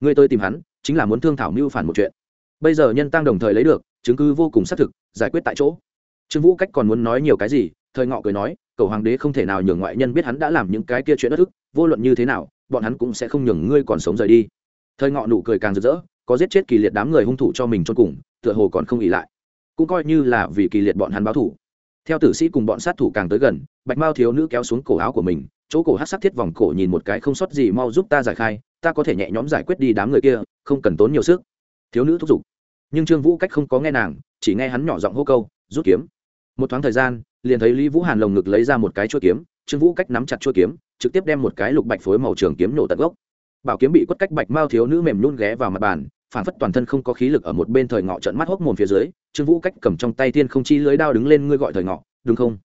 Ngươi tôi tìm hắn, chính là muốn thương thảo mưu phản một chuyện. Bây giờ nhân tăng đồng thời lấy được, chứng cứ vô cùng xác thực, giải quyết tại chỗ. Trương vũ cách còn muốn nói nhiều cái gì, thời ngọ cười nói, cầu hoàng đế không thể nào nhường ngoại nhân biết hắn đã làm những cái kia chuyện đất ức, vô luận như thế nào, bọn hắn cũng sẽ không nhường ngươi còn sống rời đi. Thời ngọ nụ cười càng rực rỡ, có giết chết kỳ liệt đám người hung thủ cho mình cho cùng, tựa hồ còn không ỉ lại. Cũng coi như là vì kỳ liệt bọn hắn báo thủ theo tử sĩ cùng bọn sát thủ càng tới gần, bạch mao thiếu nữ kéo xuống cổ áo của mình, chỗ cổ hát sắc thiết vòng cổ nhìn một cái không sót gì mau giúp ta giải khai, ta có thể nhẹ nhõm giải quyết đi đám người kia, không cần tốn nhiều sức. Thiếu nữ thúc giục. Nhưng trương vũ cách không có nghe nàng, chỉ nghe hắn nhỏ giọng hô câu, rút kiếm. Một thoáng thời gian, liền thấy lý vũ hàn lồng ngực lấy ra một cái chuôi kiếm, trương vũ cách nắm chặt chuôi kiếm, trực tiếp đem một cái lục bạch phối màu trường kiếm nổ tận gốc. Bảo kiếm bị quất cách bạch mao thiếu nữ mềm nhún ghé vào mặt bàn phản phất toàn thân không có khí lực ở một bên thời ngọ trận mắt hốc mồm phía dưới, trương vũ cách cầm trong tay tiên không chi lưới đao đứng lên ngươi gọi thời ngọ, đúng không?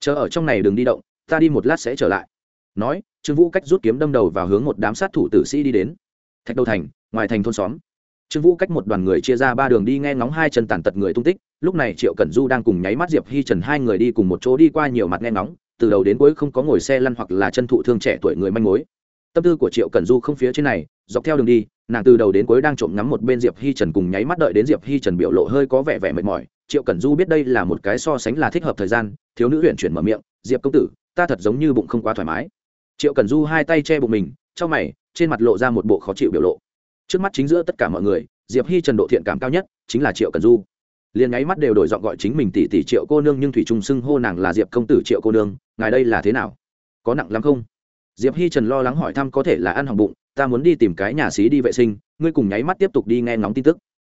Chờ ở trong này đừng đi động, ta đi một lát sẽ trở lại. Nói, trương vũ cách rút kiếm đâm đầu vào hướng một đám sát thủ tử sĩ đi đến. Thạch đầu thành, ngoài thành thôn xóm. Trương vũ cách một đoàn người chia ra ba đường đi nghe ngóng hai chân tàn tật người tung tích, lúc này triệu cẩn du đang cùng nháy mắt diệp hi trần hai người đi cùng một chỗ đi qua nhiều mặt nghe ngóng, từ đầu đến cuối không có ngồi xe lăn hoặc là chân thụ thương trẻ tuổi người manh mối tâm tư của triệu cẩn du không phía trên này, dọc theo đường đi, nàng từ đầu đến cuối đang trộm ngắm một bên diệp hi trần cùng nháy mắt đợi đến diệp hi trần biểu lộ hơi có vẻ vẻ mệt mỏi. Triệu cẩn du biết đây là một cái so sánh là thích hợp thời gian, thiếu nữ huyện chuyển mở miệng, diệp công tử, ta thật giống như bụng không quá thoải mái. Triệu cẩn du hai tay che bụng mình, trong mày, trên mặt lộ ra một bộ khó chịu biểu lộ. Trước mắt chính giữa tất cả mọi người, diệp hi trần độ thiện cảm cao nhất chính là triệu cẩn du. Liền nháy mắt đều đổi giọng gọi chính mình tỷ tỷ triệu cô nương nhưng thủy trung xưng hô nàng là diệp công tử triệu cô nương, ngài đây là thế nào? Có nặng lắm không? Diệp hi trần lo lắng hỏi thăm có thể là ăn hỏng bụng, ta muốn đi tìm cái nhà xí đi vệ sinh, ngươi cùng nháy mắt tiếp tục đi nghe ngóng tin tức.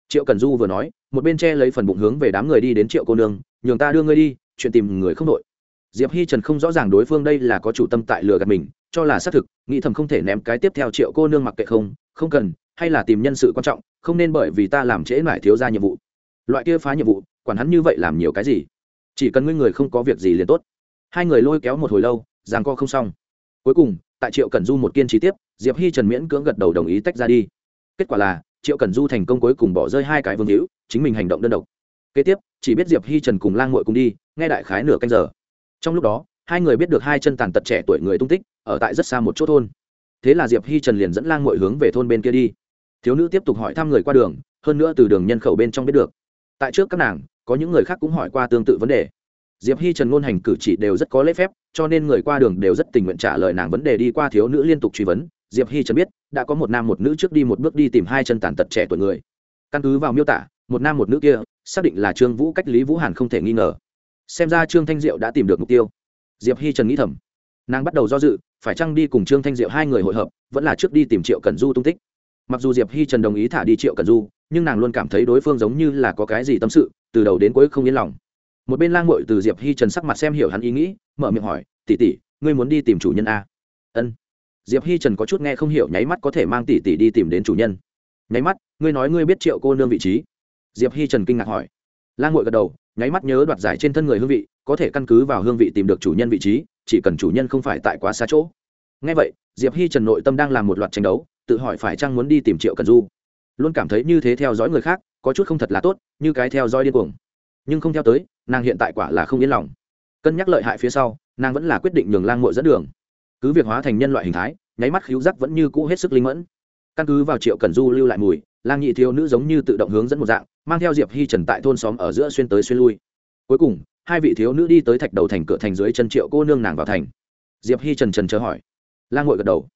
Triệu cần du vừa nói, một bên che lấy phần bụng hướng về đám người đi đến triệu cô nương, nhường ta đưa ngươi đi, chuyện tìm người không đội. Diệp hi trần không rõ ràng đối phương đây là có chủ tâm tại lừa gạt mình, cho là xác thực, nghĩ thầm không thể ném cái tiếp theo triệu cô nương mặc kệ không không cần, hay là tìm nhân sự quan trọng, không nên bởi vì ta làm trễ mải thiếu ra nhiệm vụ. Loại kia phá nhiệm vụ, quản hắn như vậy làm nhiều cái gì? Chỉ cần ngươi người không có việc gì liền tốt. Hai người lôi kéo một hồi lâu giang co không xong cuối cùng, tại triệu cần du một kiên trì tiếp, diệp hi trần miễn cưỡng gật đầu đồng ý tách ra đi. Kết quả là, triệu cần du thành công cuối cùng bỏ rơi hai cái vương hữu, chính mình hành động đơn độc. Kế tiếp, chỉ biết diệp hi trần cùng lang ngội cùng đi, nghe đại khái nửa canh giờ. Trong lúc đó, hai người biết được hai chân tàn tật trẻ tuổi người tung tích, ở tại rất xa một chỗ thôn. Thế là diệp hi trần liền dẫn lang ngội hướng về thôn bên kia đi. Thiếu nữ tiếp tục hỏi thăm người qua đường, hơn nữa từ đường nhân khẩu bên trong biết được. Tại trước các nàng, có những người khác cũng hỏi qua tương tự vấn đề diệp hi trần ngôn hành cử chỉ đều rất có lễ phép, cho nên người qua đường đều rất tình nguyện trả lời nàng vấn đề đi qua thiếu nữ liên tục truy vấn. Diệp hi trần biết, đã có một nam một nữ trước đi một bước đi tìm hai chân tàn tật trẻ tuổi người. Căn cứ vào miêu tả, một nam một nữ kia, xác định là trương vũ, cách lý vũ hàn không thể nghi ngờ. Xem ra trương thanh diệu đã tìm được mục tiêu. Diệp hi trần nghĩ thầm. Nàng bắt đầu do dự, phải chăng đi cùng trương thanh diệu hai người hội hợp, vẫn là trước đi tìm triệu cần du tung tích. Mặc dù diệp hi trần đồng ý thả đi triệu cần du, nhưng nàng luôn cảm thấy đối phương giống như là có cái gì tâm sự, từ đầu đến cuối không yên lòng một bên lang ngội từ diệp hi trần sắc mặt xem hiểu hắn ý nghĩ, mở miệng hỏi, tỷ tỷ, ngươi muốn đi tìm chủ nhân a ân. Diệp hi trần có chút nghe không hiểu, nháy mắt có thể mang tỷ tỷ đi tìm đến chủ nhân. Nháy mắt, ngươi nói ngươi biết triệu cô nương vị trí? Diệp hi trần kinh ngạc hỏi. Lang ngội gật đầu, nháy mắt nhớ đoạt giải trên thân người hương vị, có thể căn cứ vào hương vị tìm được chủ nhân vị trí, chỉ cần chủ nhân không phải tại quá xa chỗ. Ngay vậy, diệp hi trần nội tâm đang làm một loạt tranh đấu, tự hỏi phải chăng muốn đi tìm triệu cần du. Luôn cảm thấy như thế theo dõi người khác, có chút không thật là tốt, như cái theo dõi điên cuồng nhưng không theo tới, nàng hiện tại quả là không yên lòng. Cân nhắc lợi hại phía sau, nàng vẫn là quyết định nhường lang mội dẫn đường. Cứ việc hóa thành nhân loại hình thái, nháy mắt khíu giác vẫn như cũ hết sức linh mẫn. Căn cứ vào triệu cần du lưu lại mùi, lang nhị thiếu nữ giống như tự động hướng dẫn một dạng, mang theo diệp hi trần tại thôn xóm ở giữa xuyên tới xuyên lui. Cuối cùng, hai vị thiếu nữ đi tới thạch đầu thành cửa thành dưới chân triệu cô nương nàng vào thành. Diệp hi trần trần chờ hỏi. Lang ngội gật đầu.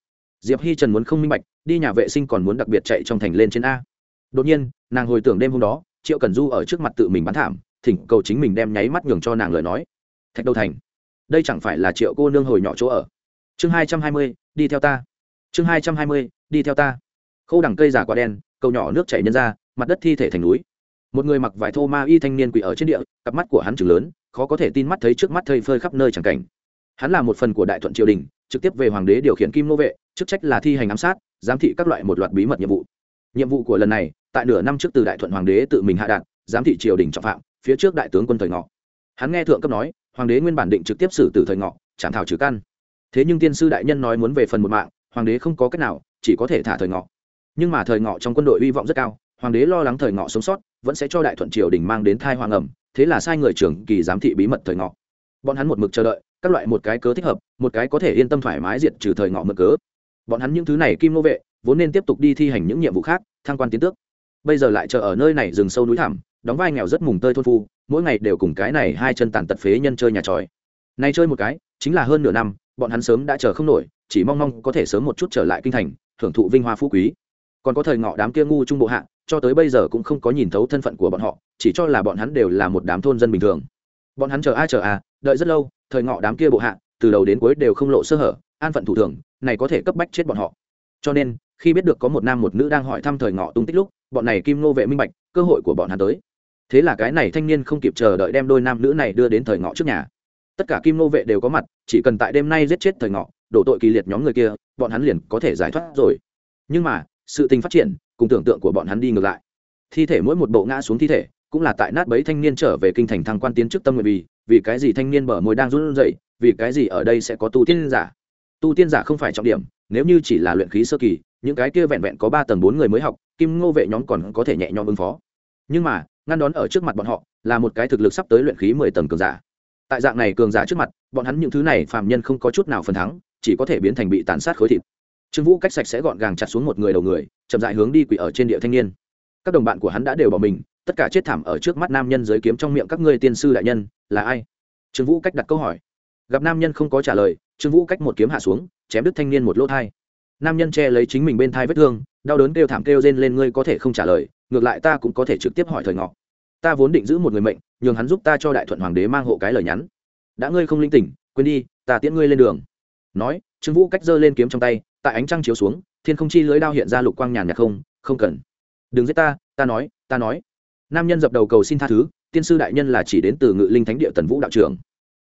Diệp hi trần muốn không minh bạch, đi nhà vệ sinh còn muốn đặc biệt chạy trong thành lên trên a. Đột nhiên, nàng hồi tưởng đêm hôm đó, triệu cần du ở trước mặt tự mình bán thảm thỉnh cầu chính mình đem nháy mắt nhường cho nàng lời nói. Thạch đầu thành, đây chẳng phải là triệu cô nương hồi nhỏ chỗ ở? Chương hai trăm hai mươi, đi theo ta. Chương hai trăm hai mươi, đi theo ta. Khâu đằng cây giả quả đen, cầu nhỏ nước chảy nhân ra, mặt đất thi thể thành núi. Một người mặc vải thô ma y thanh niên quỷ ở trên địa, cặp mắt của hắn chừng lớn, khó có thể tin mắt thấy trước mắt thây phơi khắp nơi chẳng cảnh. Hắn là một phần của đại thuận triều đình, trực tiếp về hoàng đế điều khiển kim nô vệ, chức trách là thi hành ám sát, giám thị các loại một loạt bí mật nhiệm vụ. Nhiệm vụ của lần này, tại nửa năm trước từ đại thuận hoàng đế tự mình hạ đạn, giám thị triều đình trọng phạm phía trước đại tướng quân thời ngọ. Hắn nghe thượng cấp nói, hoàng đế nguyên bản định trực tiếp xử tử thời ngọ chạm thảo trừ căn. Thế nhưng tiên sư đại nhân nói muốn về phần một mạng, hoàng đế không có cách nào, chỉ có thể thả thời ngọ. Nhưng mà thời ngọ trong quân đội hy vọng rất cao, hoàng đế lo lắng thời ngọ sống sót, vẫn sẽ cho đại thuận triều đình mang đến thai hoàng ẩm, thế là sai người trưởng kỳ giám thị bí mật thời ngọ. Bọn hắn một mực chờ đợi, các loại một cái cớ thích hợp, một cái có thể yên tâm thoải mái diệt trừ thời ngọ mực cớ. Bọn hắn những thứ này kim nô vệ, vốn nên tiếp tục đi thi hành những nhiệm vụ khác, thăng quan tiến tước. Bây giờ lại chờ ở nơi này rừng sâu núi thẳm đóng vai nghèo rất mùng tơi thôn phu, mỗi ngày đều cùng cái này hai chân tàn tật phế nhân chơi nhà tròi. Nay chơi một cái, chính là hơn nửa năm, bọn hắn sớm đã chờ không nổi, chỉ mong mong có thể sớm một chút trở lại kinh thành, thưởng thụ vinh hoa phú quý. Còn có thời ngọ đám kia ngu trung bộ hạ, cho tới bây giờ cũng không có nhìn thấu thân phận của bọn họ, chỉ cho là bọn hắn đều là một đám thôn dân bình thường. Bọn hắn chờ ai chờ à đợi rất lâu, thời ngọ đám kia bộ hạ, từ đầu đến cuối đều không lộ sơ hở, an phận thủ thường, này có thể cấp bách chết bọn họ. Cho nên, khi biết được có một nam một nữ đang hỏi thăm thời ngọ tung tích lúc, bọn này kim nô vệ minh bạch, cơ hội của bọn hắn tới thế là cái này thanh niên không kịp chờ đợi đem đôi nam nữ này đưa đến thời ngọ trước nhà. Tất cả kim nô vệ đều có mặt, chỉ cần tại đêm nay giết chết thời ngọ, đổ tội kỳ liệt nhóm người kia, bọn hắn liền có thể giải thoát rồi. Nhưng mà, sự tình phát triển, cùng tưởng tượng của bọn hắn đi ngược lại. Thi thể mỗi một bộ ngã xuống thi thể, cũng là tại nát bấy thanh niên trở về kinh thành thăng quan tiến chức tâm nguyện vì vì cái gì thanh niên bở môi đang run rẩy, vì cái gì ở đây sẽ có tu tiên giả? Tu tiên giả không phải trọng điểm, nếu như chỉ là luyện khí sơ kỳ, những cái kia vẹn vẹn có ba tầng bốn người mới học, kim ngô vệ nhóm còn có thể nhẹ nhõm ứng phó. Nhưng mà ngăn đón ở trước mặt bọn họ, là một cái thực lực sắp tới luyện khí mười tầng cường giả. Tại dạng này cường giả trước mặt, bọn hắn những thứ này phạm nhân không có chút nào phần thắng, chỉ có thể biến thành bị tàn sát khối thịt. Trương vũ cách sạch sẽ gọn gàng chặt xuống một người đầu người, chậm dại hướng đi quỷ ở trên địa thanh niên. Các đồng bạn của hắn đã đều bỏ mình, tất cả chết thảm ở trước mắt nam nhân giới kiếm trong miệng các ngươi tiên sư đại nhân, là ai? Trương vũ cách đặt câu hỏi. Gặp nam nhân không có trả lời, trương vũ cách một kiếm hạ xuống, chém đứt thanh niên một lỗ thai. Nam nhân che lấy chính mình bên thai vết thương, đau đớn kêu thảm kêu rên lên ngươi có thể không trả lời, ngược lại ta cũng có thể trực tiếp hỏi thời ngọ ta vốn định giữ một người mệnh, nhường hắn giúp ta cho đại thuận hoàng đế mang hộ cái lời nhắn. Đã ngươi không linh tỉnh, quên đi, ta tiễn ngươi lên đường. Nói, trương vũ cách giơ lên kiếm trong tay, tại ánh trăng chiếu xuống, thiên không chi lưới đao hiện ra lục quang nhàn nhạt không không cần. Đừng giết ta ta nói ta nói. Nam nhân dập đầu cầu xin tha thứ, tiên sư đại nhân là chỉ đến từ ngự linh thánh địa tần vũ đạo trưởng.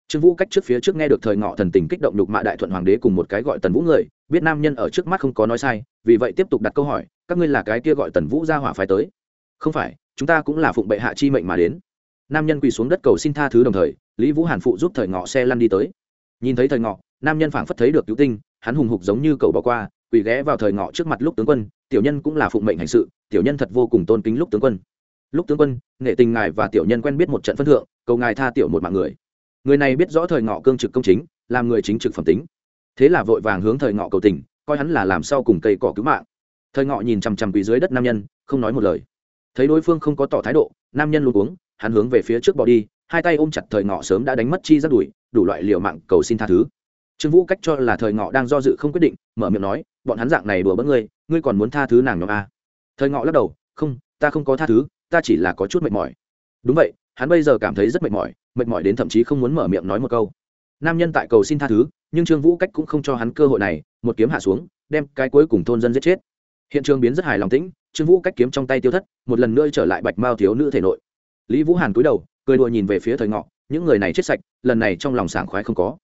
Trương vũ cách trước phía trước nghe được thời ngọ thần tình kích động nhục mạ đại thuận hoàng đế cùng một cái gọi tần vũ người, biết nam nhân ở trước mắt không có nói sai, vì vậy tiếp tục đặt câu hỏi, các ngươi là cái kia gọi tần vũ ra hỏa phái tới? Không phải chúng ta cũng là phụng bệ hạ chi mệnh mà đến. Nam nhân quỳ xuống đất cầu xin tha thứ đồng thời, lý vũ hàn phụ giúp thời ngọ xe lăn đi tới. Nhìn thấy thời ngọ, nam nhân phảng phất thấy được cứu tinh, hắn hùng hục giống như cầu bỏ qua, quỳ ghé vào thời ngọ trước mặt lúc tướng quân, tiểu nhân cũng là phụng mệnh hành sự, tiểu nhân thật vô cùng tôn kính lúc tướng quân. Lúc tướng quân, nghệ tình ngài và tiểu nhân quen biết một trận phân thượng, cầu ngài tha tiểu một mạng người. Người này biết rõ thời ngọ cương trực công chính, làm người chính trực phẩm tính. Thế là vội vàng hướng thời ngọ cầu tình, coi hắn là làm sao cùng cây cỏ cứu mạng. Thời ngọ nhìn chằm chằm quỳ dưới đất nam nhân, không nói một lời thấy đối phương không có tỏ thái độ, nam nhân luôn uống, hắn hướng về phía trước bỏ đi, hai tay ôm chặt thời ngọ sớm đã đánh mất chi rất đuổi, đủ loại liều mạng cầu xin tha thứ. Trương vũ cách cho là thời ngọ đang do dự không quyết định, mở miệng nói, bọn hắn dạng này đùa bỡ ngươi ngươi còn muốn tha thứ nàng nhóm a? Thời ngọ lắc đầu, không, ta không có tha thứ, ta chỉ là có chút mệt mỏi. Đúng vậy, hắn bây giờ cảm thấy rất mệt mỏi mệt mỏi đến thậm chí không muốn mở miệng nói một câu. Nam nhân tại cầu xin tha thứ, nhưng trương vũ cách cũng không cho hắn cơ hội này, một kiếm hạ xuống, đem cái cuối cùng thôn dân giết chết. Hiện trường biến rất hài lòng tĩnh trương vũ cách kiếm trong tay tiêu thất, một lần nữa trở lại bạch mao thiếu nữ thể nội. Lý vũ hàn cúi đầu, cười đùa nhìn về phía thời ngọ, những người này chết sạch, lần này trong lòng sảng khoái không có.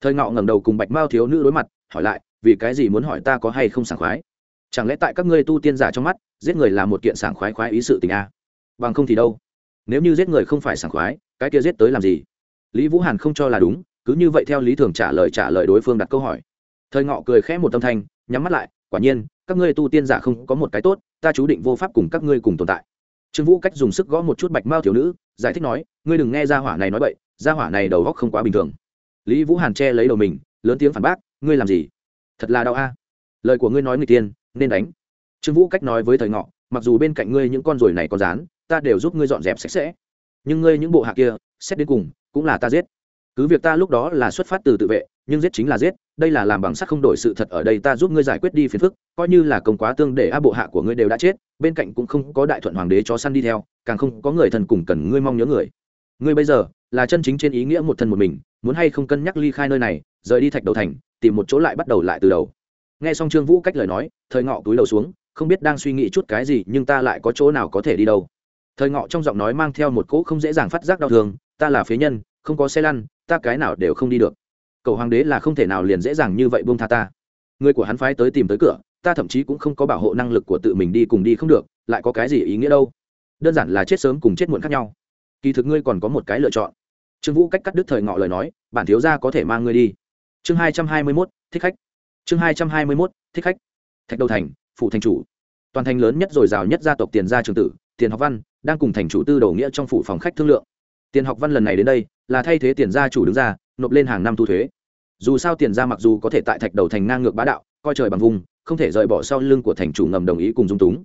Thời ngọ ngẩng đầu cùng bạch mao thiếu nữ đối mặt, hỏi lại, vì cái gì muốn hỏi ta có hay không sảng khoái? Chẳng lẽ tại các ngươi tu tiên giả trong mắt, giết người là một kiện sảng khoái khoái ý sự tình a à? bằng không thì đâu? Nếu như giết người không phải sảng khoái, cái kia giết tới làm gì? Lý vũ hàn không cho là đúng, cứ như vậy theo lý thường trả lời trả lời đối phương đặt câu hỏi. Thời ngọ cười khẽ một tâm thanh, nhắm mắt lại, quả nhiên, các ngươi tu tiên giả không có một cái tốt ta chú định vô pháp cùng các ngươi cùng tồn tại. Trương vũ cách dùng sức gõ một chút bạch mao thiếu nữ, giải thích nói, ngươi đừng nghe ra hỏa này nói bậy ra hỏa này đầu góc không quá bình thường. Lý vũ hàn che lấy đầu mình, lớn tiếng phản bác, ngươi làm gì? Thật là đau a. Lời của ngươi nói người tiên, nên đánh. Trương vũ cách nói với thời ngọ, mặc dù bên cạnh ngươi những con ruồi này có rán ta đều giúp ngươi dọn dẹp sạch sẽ. Nhưng ngươi những bộ hạ kia, xét đến cùng, cũng là ta giết. Cứ việc ta lúc đó là xuất phát từ tự vệ, nhưng giết chính là giết, đây là làm bằng sắc không đổi sự thật ở đây ta giúp ngươi giải quyết đi phiền phức coi như là công quá tương để a bộ hạ của ngươi đều đã chết, bên cạnh cũng không có đại thuận hoàng đế cho săn đi theo, càng không có người thần cùng cần ngươi mong nhớ người. Ngươi bây giờ là chân chính trên ý nghĩa một thân một mình, muốn hay không cân nhắc ly khai nơi này, rời đi thạch đầu thành, tìm một chỗ lại bắt đầu lại từ đầu. Nghe xong trương vũ cách lời nói, thời ngọ túi đầu xuống, không biết đang suy nghĩ chút cái gì, nhưng ta lại có chỗ nào có thể đi đâu. Thời ngọ trong giọng nói mang theo một cỗ không dễ dàng phát giác đau thương, ta là phế nhân, không có xe lăn, ta cái nào đều không đi được. Cầu hoàng đế là không thể nào liền dễ dàng như vậy buông tha ta. Người của hắn phái tới tìm tới cửa ta thậm chí cũng không có bảo hộ năng lực của tự mình đi cùng đi không được, lại có cái gì ý nghĩa đâu? Đơn giản là chết sớm cùng chết muộn khác nhau. Kỳ thực ngươi còn có một cái lựa chọn. Trương vũ cách cắt đứt thời ngọ lời nói, bản thiếu gia có thể mang ngươi đi. Chương hai trăm hai mươi mốt, thích khách. Chương hai trăm hai mươi mốt, thích khách. Thạch đầu thành, phủ thành chủ. Toàn thành lớn nhất dồi dào nhất gia tộc tiền gia trường tử, tiền học văn, đang cùng thành chủ tư đầu nghĩa trong phủ phòng khách thương lượng. Tiền học văn lần này đến đây, là thay thế tiền gia chủ đứng ra, nộp lên hàng năm thu thuế. Dù sao tiền gia mặc dù có thể tại thạch đầu thành ngang ngược bá đạo, coi trời bằng vùng không thể rời bỏ sau lưng của thành chủ ngầm đồng ý cùng dung túng.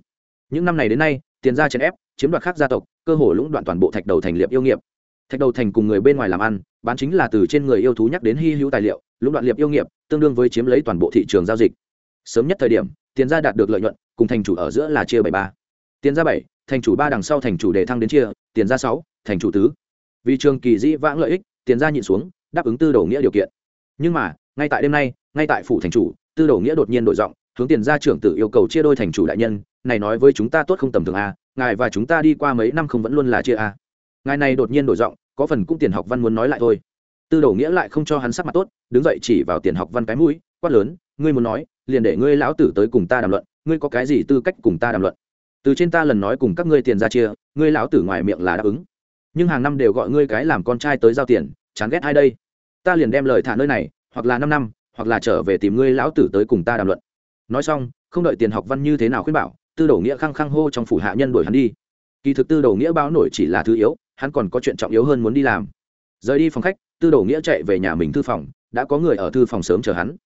Những năm này đến nay, tiền gia chèn ép, chiếm đoạt khác gia tộc, cơ hồ lũng đoạn toàn bộ thạch đầu thành liệp yêu nghiệp. Thạch đầu thành cùng người bên ngoài làm ăn, bán chính là từ trên người yêu thú nhắc đến hy hữu tài liệu, lũng đoạn liệp yêu nghiệp, tương đương với chiếm lấy toàn bộ thị trường giao dịch. Sớm nhất thời điểm, tiền gia đạt được lợi nhuận, cùng thành chủ ở giữa là chia bảy ba. Tiền gia bảy, thành chủ ba đằng sau thành chủ đề thăng đến chia, tiền gia sáu, thành chủ tứ. Vì trường kỳ dĩ vãng lợi ích, tiền gia nhịn xuống, đáp ứng tư đồ nghĩa điều kiện. Nhưng mà, ngay tại đêm nay, ngay tại phủ thành chủ, tư đồ nghĩa đột nhiên đổi giọng hướng tiền gia trưởng tử yêu cầu chia đôi thành chủ đại nhân, này nói với chúng ta tốt không tầm thường a ngài và chúng ta đi qua mấy năm không vẫn luôn là chia a ngài này đột nhiên đổi giọng, có phần cũng tiền học văn muốn nói lại thôi. Tư đồ nghĩa lại không cho hắn sắc mặt tốt, đứng dậy chỉ vào tiền học văn cái mũi, quát lớn, ngươi muốn nói, liền để ngươi lão tử tới cùng ta đàm luận, ngươi có cái gì tư cách cùng ta đàm luận? Từ trên ta lần nói cùng các ngươi tiền ra chia, ngươi lão tử ngoài miệng là đáp ứng. Nhưng hàng năm đều gọi ngươi cái làm con trai tới giao tiền, chán ghét ai đây? Ta liền đem lời thả nơi này, hoặc là năm năm, hoặc là trở về tìm ngươi lão tử tới cùng ta đàm luận nói xong, không đợi tiền học văn như thế nào khuyên bảo, tư đồ nghĩa khăng khăng hô trong phủ hạ nhân đuổi hắn đi. Kỳ thực tư đồ nghĩa báo nổi chỉ là thứ yếu, hắn còn có chuyện trọng yếu hơn muốn đi làm. Rời đi phòng khách, tư đồ nghĩa chạy về nhà mình thư phòng, đã có người ở thư phòng sớm chờ hắn.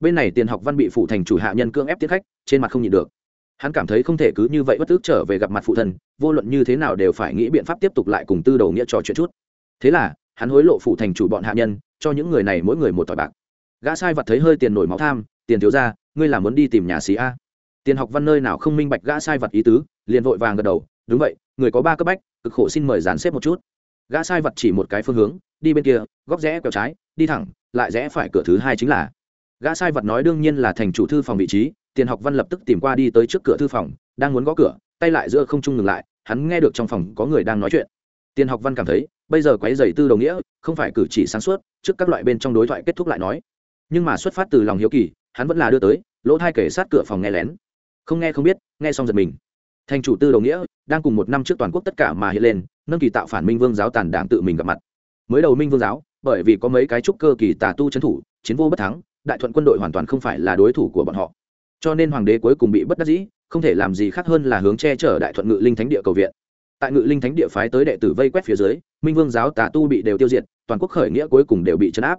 Bên này tiền học văn bị phụ thành chủ hạ nhân cưỡng ép tiết khách, trên mặt không nhịn được. Hắn cảm thấy không thể cứ như vậy bất tức trở về gặp mặt phụ thần, vô luận như thế nào đều phải nghĩ biện pháp tiếp tục lại cùng tư đầu nghĩa trò chuyện chút. Thế là, hắn hối lộ phụ thành chủ bọn hạ nhân, cho những người này mỗi người một tỏi bạc. Gã sai vật thấy hơi tiền nổi máu tham, tiền thiếu ra ngươi là muốn đi tìm nhà sĩ a. Tiền học văn nơi nào không minh bạch gã sai vật ý tứ, liền vội vàng gật đầu, đúng vậy, người có ba cấp bách, cực khổ xin mời dàn xếp một chút. Gã sai vật chỉ một cái phương hướng, đi bên kia, góc rẽ quẹo trái, đi thẳng, lại rẽ phải cửa thứ hai chính là. Gã sai vật nói đương nhiên là thành chủ thư phòng vị trí, tiền học văn lập tức tìm qua đi tới trước cửa thư phòng, đang muốn gõ cửa, tay lại giữa không trung ngừng lại, hắn nghe được trong phòng có người đang nói chuyện. Tiền học văn cảm thấy, bây giờ quấy dày tư đồng nghĩa, không phải cử chỉ sáng suốt, trước các loại bên trong đối thoại kết thúc lại nói. Nhưng mà xuất phát từ lòng hiếu kỳ hắn vẫn là đưa tới, lỗ thai kể sát cửa phòng nghe lén. Không nghe không biết, nghe xong giật mình. Thành chủ tư đồng nghĩa, đang cùng một năm trước toàn quốc tất cả mà hiện lên, nâng kỳ tạo phản minh vương giáo tàn đảng tự mình gặp mặt. Mới đầu minh vương giáo, bởi vì có mấy cái trúc cơ kỳ tà tu trấn thủ, chiến vô bất thắng, đại thuận quân đội hoàn toàn không phải là đối thủ của bọn họ. Cho nên hoàng đế cuối cùng bị bất đắc dĩ, không thể làm gì khác hơn là hướng che chở đại thuận ngự linh thánh địa cầu viện. Tại ngự linh thánh địa phái tới đệ tử vây quét phía dưới, minh vương giáo tà tu bị đều tiêu diệt, toàn quốc khởi nghĩa cuối cùng đều bị chấn áp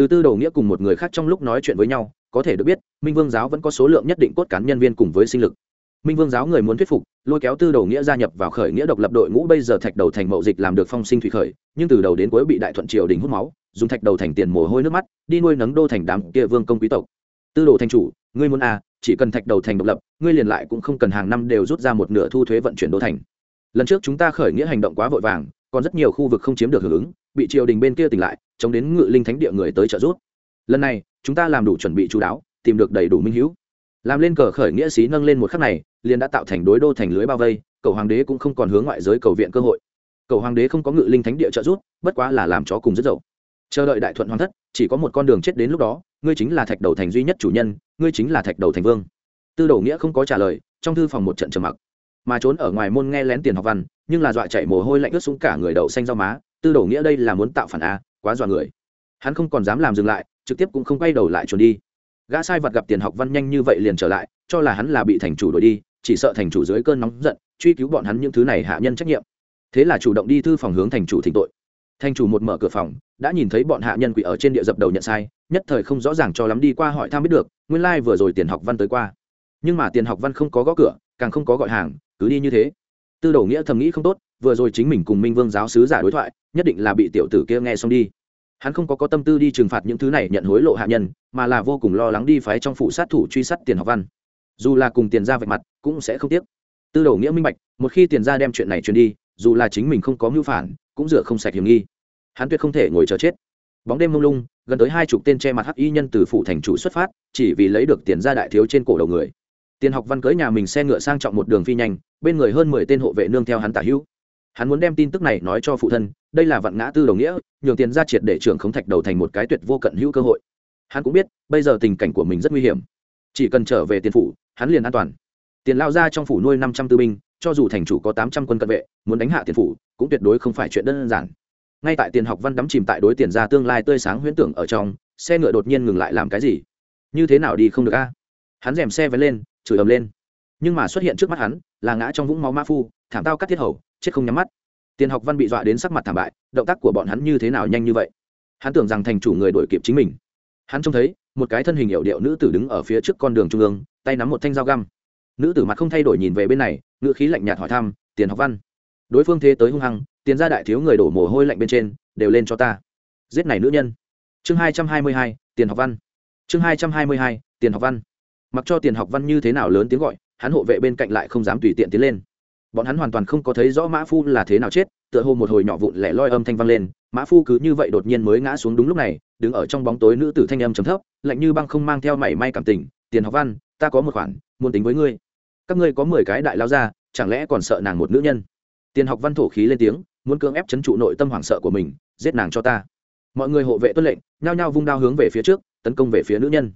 từ tư đầu nghĩa cùng một người khác trong lúc nói chuyện với nhau, có thể được biết, minh vương giáo vẫn có số lượng nhất định cốt cán nhân viên cùng với sinh lực. Minh vương giáo người muốn thuyết phục, lôi kéo tư đầu nghĩa gia nhập vào khởi nghĩa độc lập đội ngũ, bây giờ thạch đầu thành mậu dịch làm được phong sinh thủy khởi, nhưng từ đầu đến cuối bị đại thuận triều đình hút máu, dùng thạch đầu thành tiền mồ hôi nước mắt, đi nuôi nấng đô thành đám kia vương công quý tộc. Tư đồ thành chủ, ngươi muốn à chỉ cần thạch đầu thành độc lập, ngươi liền lại cũng không cần hàng năm đều rút ra một nửa thu thuế vận chuyển đô thành. Lần trước chúng ta khởi nghĩa hành động quá vội vàng còn rất nhiều khu vực không chiếm được hưởng ứng, bị triều đình bên kia tỉnh lại, chống đến ngự linh thánh địa người tới trợ giúp. Lần này, chúng ta làm đủ chuẩn bị chú đáo, tìm được đầy đủ minh hữu. Làm lên cờ khởi nghĩa sĩ nâng lên một khắc này, liền đã tạo thành đối đô thành lưới bao vây, cầu hoàng đế cũng không còn hướng ngoại giới cầu viện cơ hội. Cầu hoàng đế không có ngự linh thánh địa trợ giúp, bất quá là làm chó cùng rất dậu. Chờ đợi đại thuận hoàng thất, chỉ có một con đường chết đến lúc đó, ngươi chính là thạch đầu thành duy nhất chủ nhân, ngươi chính là thạch đầu thành vương. Tư đầu nghĩa không có trả lời, trong thư phòng một trận trầm mặc. Mà trốn ở ngoài môn nghe lén tiền học văn nhưng là dọa chạy mồ hôi lạnh ướt xuống cả người đậu xanh rau má, tư đổ nghĩa đây là muốn tạo phản a, quá dọa người. Hắn không còn dám làm dừng lại, trực tiếp cũng không quay đầu lại trốn đi. Gã sai vật gặp tiền học văn nhanh như vậy liền trở lại, cho là hắn là bị thành chủ đuổi đi, chỉ sợ thành chủ dưới cơn nóng giận, truy cứu bọn hắn những thứ này hạ nhân trách nhiệm. Thế là chủ động đi thư phòng hướng thành chủ thỉnh tội. Thành chủ một mở cửa phòng, đã nhìn thấy bọn hạ nhân quỷ ở trên địa dập đầu nhận sai, nhất thời không rõ ràng cho lắm đi qua hỏi thăm biết được, nguyên lai vừa rồi tiền học văn tới qua. Nhưng mà tiền học văn không có gõ cửa, càng không có gọi hàng, cứ đi như thế tư đầu nghĩa thầm nghĩ không tốt, vừa rồi chính mình cùng minh vương giáo sứ giả đối thoại, nhất định là bị tiểu tử kia nghe xong đi. Hắn không có có tâm tư đi trừng phạt những thứ này nhận hối lộ hạ nhân, mà là vô cùng lo lắng đi phái trong phủ sát thủ truy sát tiền học văn. Dù là cùng tiền ra vạch mặt, cũng sẽ không tiếc. Tư đầu nghĩa minh bạch, một khi tiền ra đem chuyện này truyền đi, dù là chính mình không có mưu phản, cũng dựa không sạch hiểm nghi. Hắn tuyệt không thể ngồi chờ chết. Bóng đêm mông lung, gần tới hai chục tên che mặt hắc y nhân từ phủ thành chủ xuất phát, chỉ vì lấy được tiền ra đại thiếu trên cổ đầu người tiền học văn cưới nhà mình xe ngựa sang trọng một đường phi nhanh, bên người hơn mười tên hộ vệ nương theo hắn tả hữu. Hắn muốn đem tin tức này nói cho phụ thân, đây là vận ngã tư đồng nghĩa, nhường tiền ra triệt để trưởng khống thạch đầu thành một cái tuyệt vô cận hữu cơ hội. Hắn cũng biết, bây giờ tình cảnh của mình rất nguy hiểm. Chỉ cần trở về tiền phủ, hắn liền an toàn. Tiền lao ra trong phủ nuôi năm trăm tư binh, cho dù thành chủ có tám trăm quân cận vệ, muốn đánh hạ tiền phủ, cũng tuyệt đối không phải chuyện đơn giản. Ngay tại tiền học văn đắm chìm tại đối tiền ra tương lai tươi sáng huyễn tưởng ở trong, xe ngựa đột nhiên ngừng lại làm cái gì? Như thế nào đi không được a? Hắn rèm xe vén lên chửi ầm lên. Nhưng mà xuất hiện trước mắt hắn là ngã trong vũng máu ma phu, thảm tao cắt thiết hầu, chết không nhắm mắt. Tiền học văn bị dọa đến sắc mặt thảm bại, động tác của bọn hắn như thế nào nhanh như vậy? Hắn tưởng rằng thành chủ người đổi kịp chính mình. Hắn trông thấy một cái thân hình hiệu điệu nữ tử đứng ở phía trước con đường trung ương, tay nắm một thanh dao găm. Nữ tử mặt không thay đổi nhìn về bên này, ngữ khí lạnh nhạt hỏi thăm, tiền học văn, đối phương thế tới hung hăng, tiền ra đại thiếu người đổ mồ hôi lạnh bên trên, đều lên cho ta. Giết này nữ nhân. Chương hai trăm hai mươi hai, tiền học văn. Chương hai trăm hai mươi hai, tiền học văn mặc cho tiền học văn như thế nào lớn tiếng gọi, hắn hộ vệ bên cạnh lại không dám tùy tiện tiến lên. Bọn hắn hoàn toàn không có thấy rõ mã phu là thế nào chết, tựa hồ một hồi nhỏ vụn lẻ loi âm thanh vang lên, mã phu cứ như vậy đột nhiên mới ngã xuống đúng lúc này, đứng ở trong bóng tối nữ tử thanh âm trầm thấp, lạnh như băng không mang theo mảy may cảm tình, tiền học văn, ta có một khoản, muốn tính với ngươi. Các ngươi có mười cái đại lao ra, chẳng lẽ còn sợ nàng một nữ nhân? Tiền học văn thổ khí lên tiếng, muốn cưỡng ép chấn trụ nội tâm hoảng sợ của mình, giết nàng cho ta. Mọi người hộ vệ tuân lệnh, nhao nhao vung đao hướng về phía trước, tấn công về phía nữ nhân.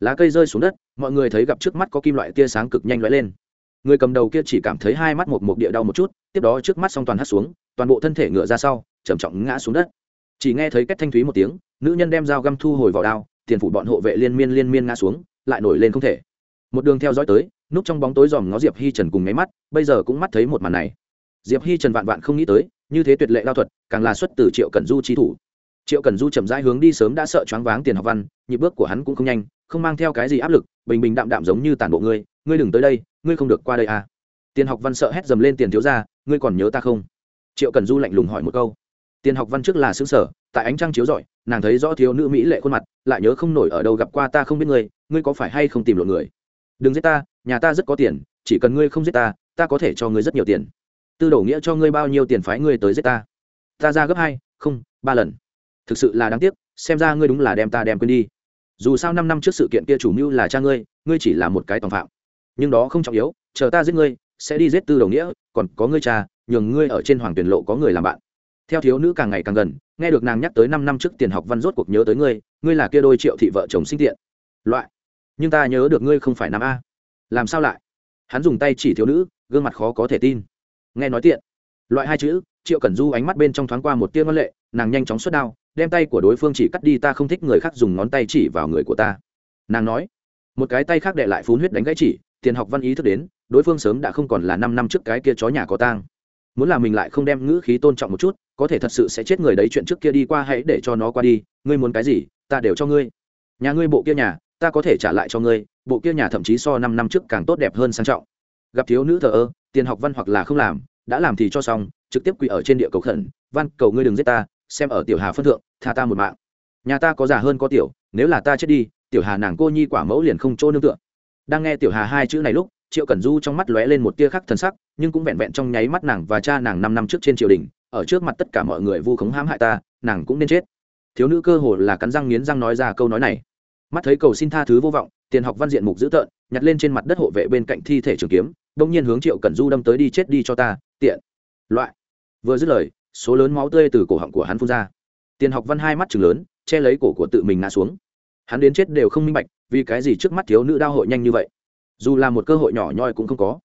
Lá cây rơi xuống đất mọi người thấy gặp trước mắt có kim loại tia sáng cực nhanh lóe lên. Người cầm đầu kia chỉ cảm thấy hai mắt một một địa đau một chút, tiếp đó trước mắt xong toàn hất xuống, toàn bộ thân thể ngựa ra sau, trầm trọng ngã xuống đất. Chỉ nghe thấy cách thanh thúy một tiếng, nữ nhân đem dao găm thu hồi vào đao, tiền phủ bọn hộ vệ liên miên liên miên ngã xuống, lại nổi lên không thể. Một đường theo dõi tới, núp trong bóng tối dòm ngó diệp hi trần cùng nháy mắt, bây giờ cũng mắt thấy một màn này. Diệp hi trần vạn vạn không nghĩ tới, như thế tuyệt lệ đao thuật, càng là xuất từ triệu cần du trí thủ. Triệu cần du chậm rãi hướng đi sớm đã sợ choáng váng tiền học văn, nhịp bước của hắn cũng không nhanh không mang theo cái gì áp lực, bình bình đạm đạm giống như tản bộ ngươi ngươi đừng tới đây, ngươi không được qua đây à. Tiền học văn sợ hét dầm lên tiền thiếu ra ngươi còn nhớ ta không? Triệu cần du lạnh lùng hỏi một câu. Tiền học văn trước là xứng sở, tại ánh trăng chiếu rọi, nàng thấy rõ thiếu nữ mỹ lệ khuôn mặt, lại nhớ không nổi ở đâu gặp qua ta không biết ngươi ngươi có phải hay không tìm lộn người? Đừng giết ta, nhà ta rất có tiền, chỉ cần ngươi không giết ta ta có thể cho ngươi rất nhiều tiền. Tư đổ nghĩa cho ngươi bao nhiêu tiền phái ngươi tới giết ta? Ta ra gấp hai, không, ba lần. Thực sự là đáng tiếc, xem ra ngươi đúng là đem ta đem quên đi dù sao năm năm trước sự kiện kia chủ mưu là cha ngươi ngươi chỉ là một cái tòng phạm. Nhưng đó không trọng yếu, chờ ta giết ngươi, sẽ đi giết tư đầu nghĩa, còn có ngươi cha, nhường ngươi ở trên hoàng tuyển lộ có người làm bạn. Theo thiếu nữ càng ngày càng gần, nghe được nàng nhắc tới năm năm trước tiền học văn rốt cuộc nhớ tới ngươi ngươi là kia đôi triệu thị vợ chồng sinh tiện. Loại, nhưng ta nhớ được ngươi không phải năm a. Làm sao lại? Hắn dùng tay chỉ thiếu nữ, gương mặt khó có thể tin. Nghe nói tiện loại hai chữ, triệu cẩn du ánh mắt bên trong thoáng qua một tia ngân lệ, nàng nhanh chóng xuất đao, đem tay của đối phương chỉ cắt đi, ta không thích người khác dùng ngón tay chỉ vào người của ta. Nàng nói, một cái tay khác đệ lại phun huyết đánh gãy chỉ, tiền học văn ý thức đến, đối phương sớm đã không còn là năm năm trước cái kia chó nhà có tang. Muốn là mình lại không đem ngữ khí tôn trọng một chút, có thể thật sự sẽ chết người đấy, chuyện trước kia đi qua hãy để cho nó qua đi, ngươi muốn cái gì, ta đều cho ngươi. Nhà ngươi bộ kia nhà, ta có thể trả lại cho ngươi, bộ kia nhà thậm chí so năm năm trước càng tốt đẹp hơn sang trọng. Gặp thiếu nữ thờ ơ, tiền học văn hoặc là không làm đã làm thì cho xong, trực tiếp quỳ ở trên địa cầu khẩn văn cầu ngươi đừng giết ta, xem ở tiểu hà phân thượng, tha ta một mạng. Nhà ta có già hơn có tiểu, nếu là ta chết đi, tiểu hà nàng cô nhi quả mẫu liền không chỗ nương tựa. Đang nghe tiểu hà hai chữ này lúc, triệu cẩn du trong mắt lóe lên một tia khắc thần sắc, nhưng cũng vẹn vẹn trong nháy mắt nàng và cha nàng năm năm trước trên triều đình, ở trước mặt tất cả mọi người vu khống hãm hại ta, nàng cũng nên chết. Thiếu nữ cơ hồ là cắn răng nghiến răng nói ra câu nói này. Mắt thấy cầu xin tha thứ vô vọng, tiền học văn diện mục dữ tợn, nhặt lên trên mặt đất hộ vệ bên cạnh thi thể trường kiếm đông nhiên hướng triệu cẩn du đâm tới đi chết đi cho ta tiện, loại. Vừa dứt lời, số lớn máu tươi từ cổ họng của hắn phun ra. Tiền học văn hai mắt chừng lớn, che lấy cổ của tự mình ngã xuống. Hắn đến chết đều không minh bạch, vì cái gì trước mắt thiếu nữ đao hội nhanh như vậy? Dù là một cơ hội nhỏ nhoi cũng không có.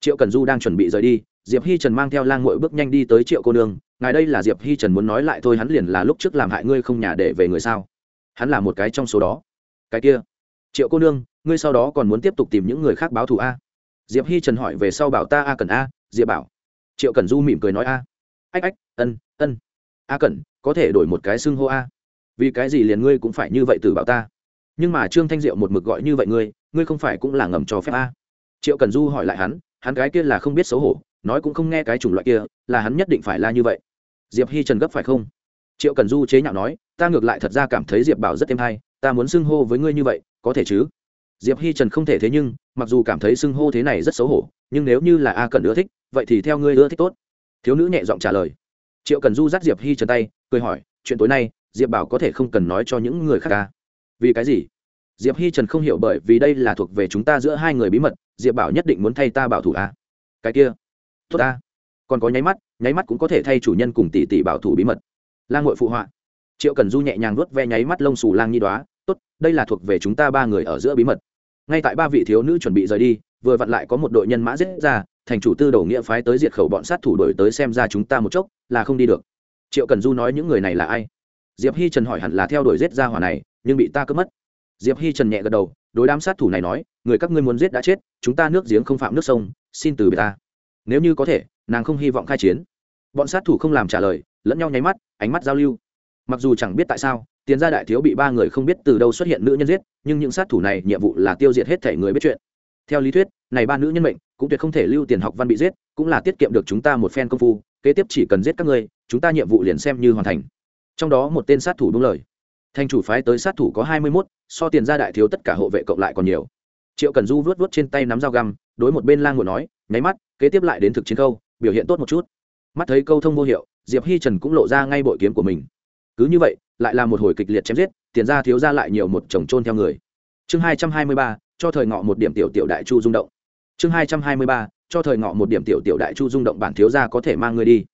Triệu cần du đang chuẩn bị rời đi, diệp hi trần mang theo lang mội bước nhanh đi tới triệu cô nương, ngài đây là diệp hi trần muốn nói lại thôi, hắn liền là lúc trước làm hại ngươi không nhà để về người sao? Hắn là một cái trong số đó. Cái kia. Triệu cô nương, ngươi sau đó còn muốn tiếp tục tìm những người khác báo thù a? Diệp hi trần hỏi về sau bảo ta a cần a, diệp bảo triệu cần du mỉm cười nói a. Ách ách, ân ân. A cần có thể đổi một cái xưng hô a. Vì cái gì liền ngươi cũng phải như vậy từ bảo ta? Nhưng mà trương thanh diệu một mực gọi như vậy ngươi ngươi không phải cũng là ngầm cho phép a? Triệu cần du hỏi lại hắn hắn cái kia là không biết xấu hổ, nói cũng không nghe cái chủng loại kia, là hắn nhất định phải là như vậy. Diệp hi trần gấp phải không? Triệu cần du chế nhạo nói, ta ngược lại thật ra cảm thấy diệp bảo rất êm hay, ta muốn xưng hô với ngươi như vậy, có thể chứ? Diệp hi trần không thể thế nhưng, mặc dù cảm thấy xưng hô thế này rất xấu hổ, nhưng nếu như là a cần ưa thích vậy thì theo ngươi ưa thích tốt. Thiếu nữ nhẹ giọng trả lời. Triệu cần du dắt diệp hi trần tay, cười hỏi, chuyện tối nay, diệp bảo có thể không cần nói cho những người khác ca vì cái gì? Diệp hi trần không hiểu bởi vì đây là thuộc về chúng ta giữa hai người bí mật, diệp bảo nhất định muốn thay ta bảo thủ a à? cái kia. Tốt ta còn có nháy mắt nháy mắt cũng có thể thay chủ nhân cùng tỷ tỷ bảo thủ bí mật. Lang ngội phụ họa. Triệu cần du nhẹ nhàng nuốt ve nháy mắt lông xù lang nhi đoá tốt, đây là thuộc về chúng ta ba người ở giữa bí mật. Ngay tại ba vị thiếu nữ chuẩn bị rời đi vừa vặn lại có một đội nhân mã giết ra, thành chủ tư đầu nghĩa phái tới diệt khẩu bọn sát thủ đổi tới xem ra chúng ta một chốc, là không đi được. Triệu cần du nói những người này là ai? Diệp hi trần hỏi hẳn là theo đuổi giết ra hỏa này, nhưng bị ta cướp mất. Diệp hi trần nhẹ gật đầu, đối đám sát thủ này nói, người các ngươi muốn giết đã chết, chúng ta nước giếng không phạm nước sông, xin từ biệt ta. Nếu như có thể, nàng không hy vọng khai chiến. Bọn sát thủ không làm trả lời, lẫn nhau nháy mắt, ánh mắt giao lưu. Mặc dù chẳng biết tại sao, tiền gia đại thiếu bị ba người không biết từ đâu xuất hiện nữ nhân giết, nhưng những sát thủ này nhiệm vụ là tiêu diệt hết thể người biết chuyện theo lý thuyết, này ba nữ nhân mệnh, cũng tuyệt không thể lưu tiền học văn bị giết, cũng là tiết kiệm được chúng ta một phen công phu, kế tiếp chỉ cần giết các ngươi, chúng ta nhiệm vụ liền xem như hoàn thành. Trong đó một tên sát thủ đúng lời. Thành chủ phái tới sát thủ có hai mươi mốt, so tiền gia đại thiếu tất cả hộ vệ cộng lại còn nhiều. Triệu cần du vớt vớt trên tay nắm dao găm, đối một bên lang ngồi nói, nháy mắt, kế tiếp lại đến thực chiến câu biểu hiện tốt một chút. Mắt thấy câu thông vô hiệu, diệp hi trần cũng lộ ra ngay bội kiếm của mình. Cứ như vậy, lại là một hồi kịch liệt chém giết, tiền ra thiếu ra lại nhiều một chồng trôn theo người. Chương hai trăm hai mươi ba cho thời ngọ một điểm tiểu tiểu đại chu rung động. Chương hai trăm hai mươi ba, cho thời ngọ một điểm tiểu tiểu đại chu rung động bản thiếu gia có thể mang ngươi đi.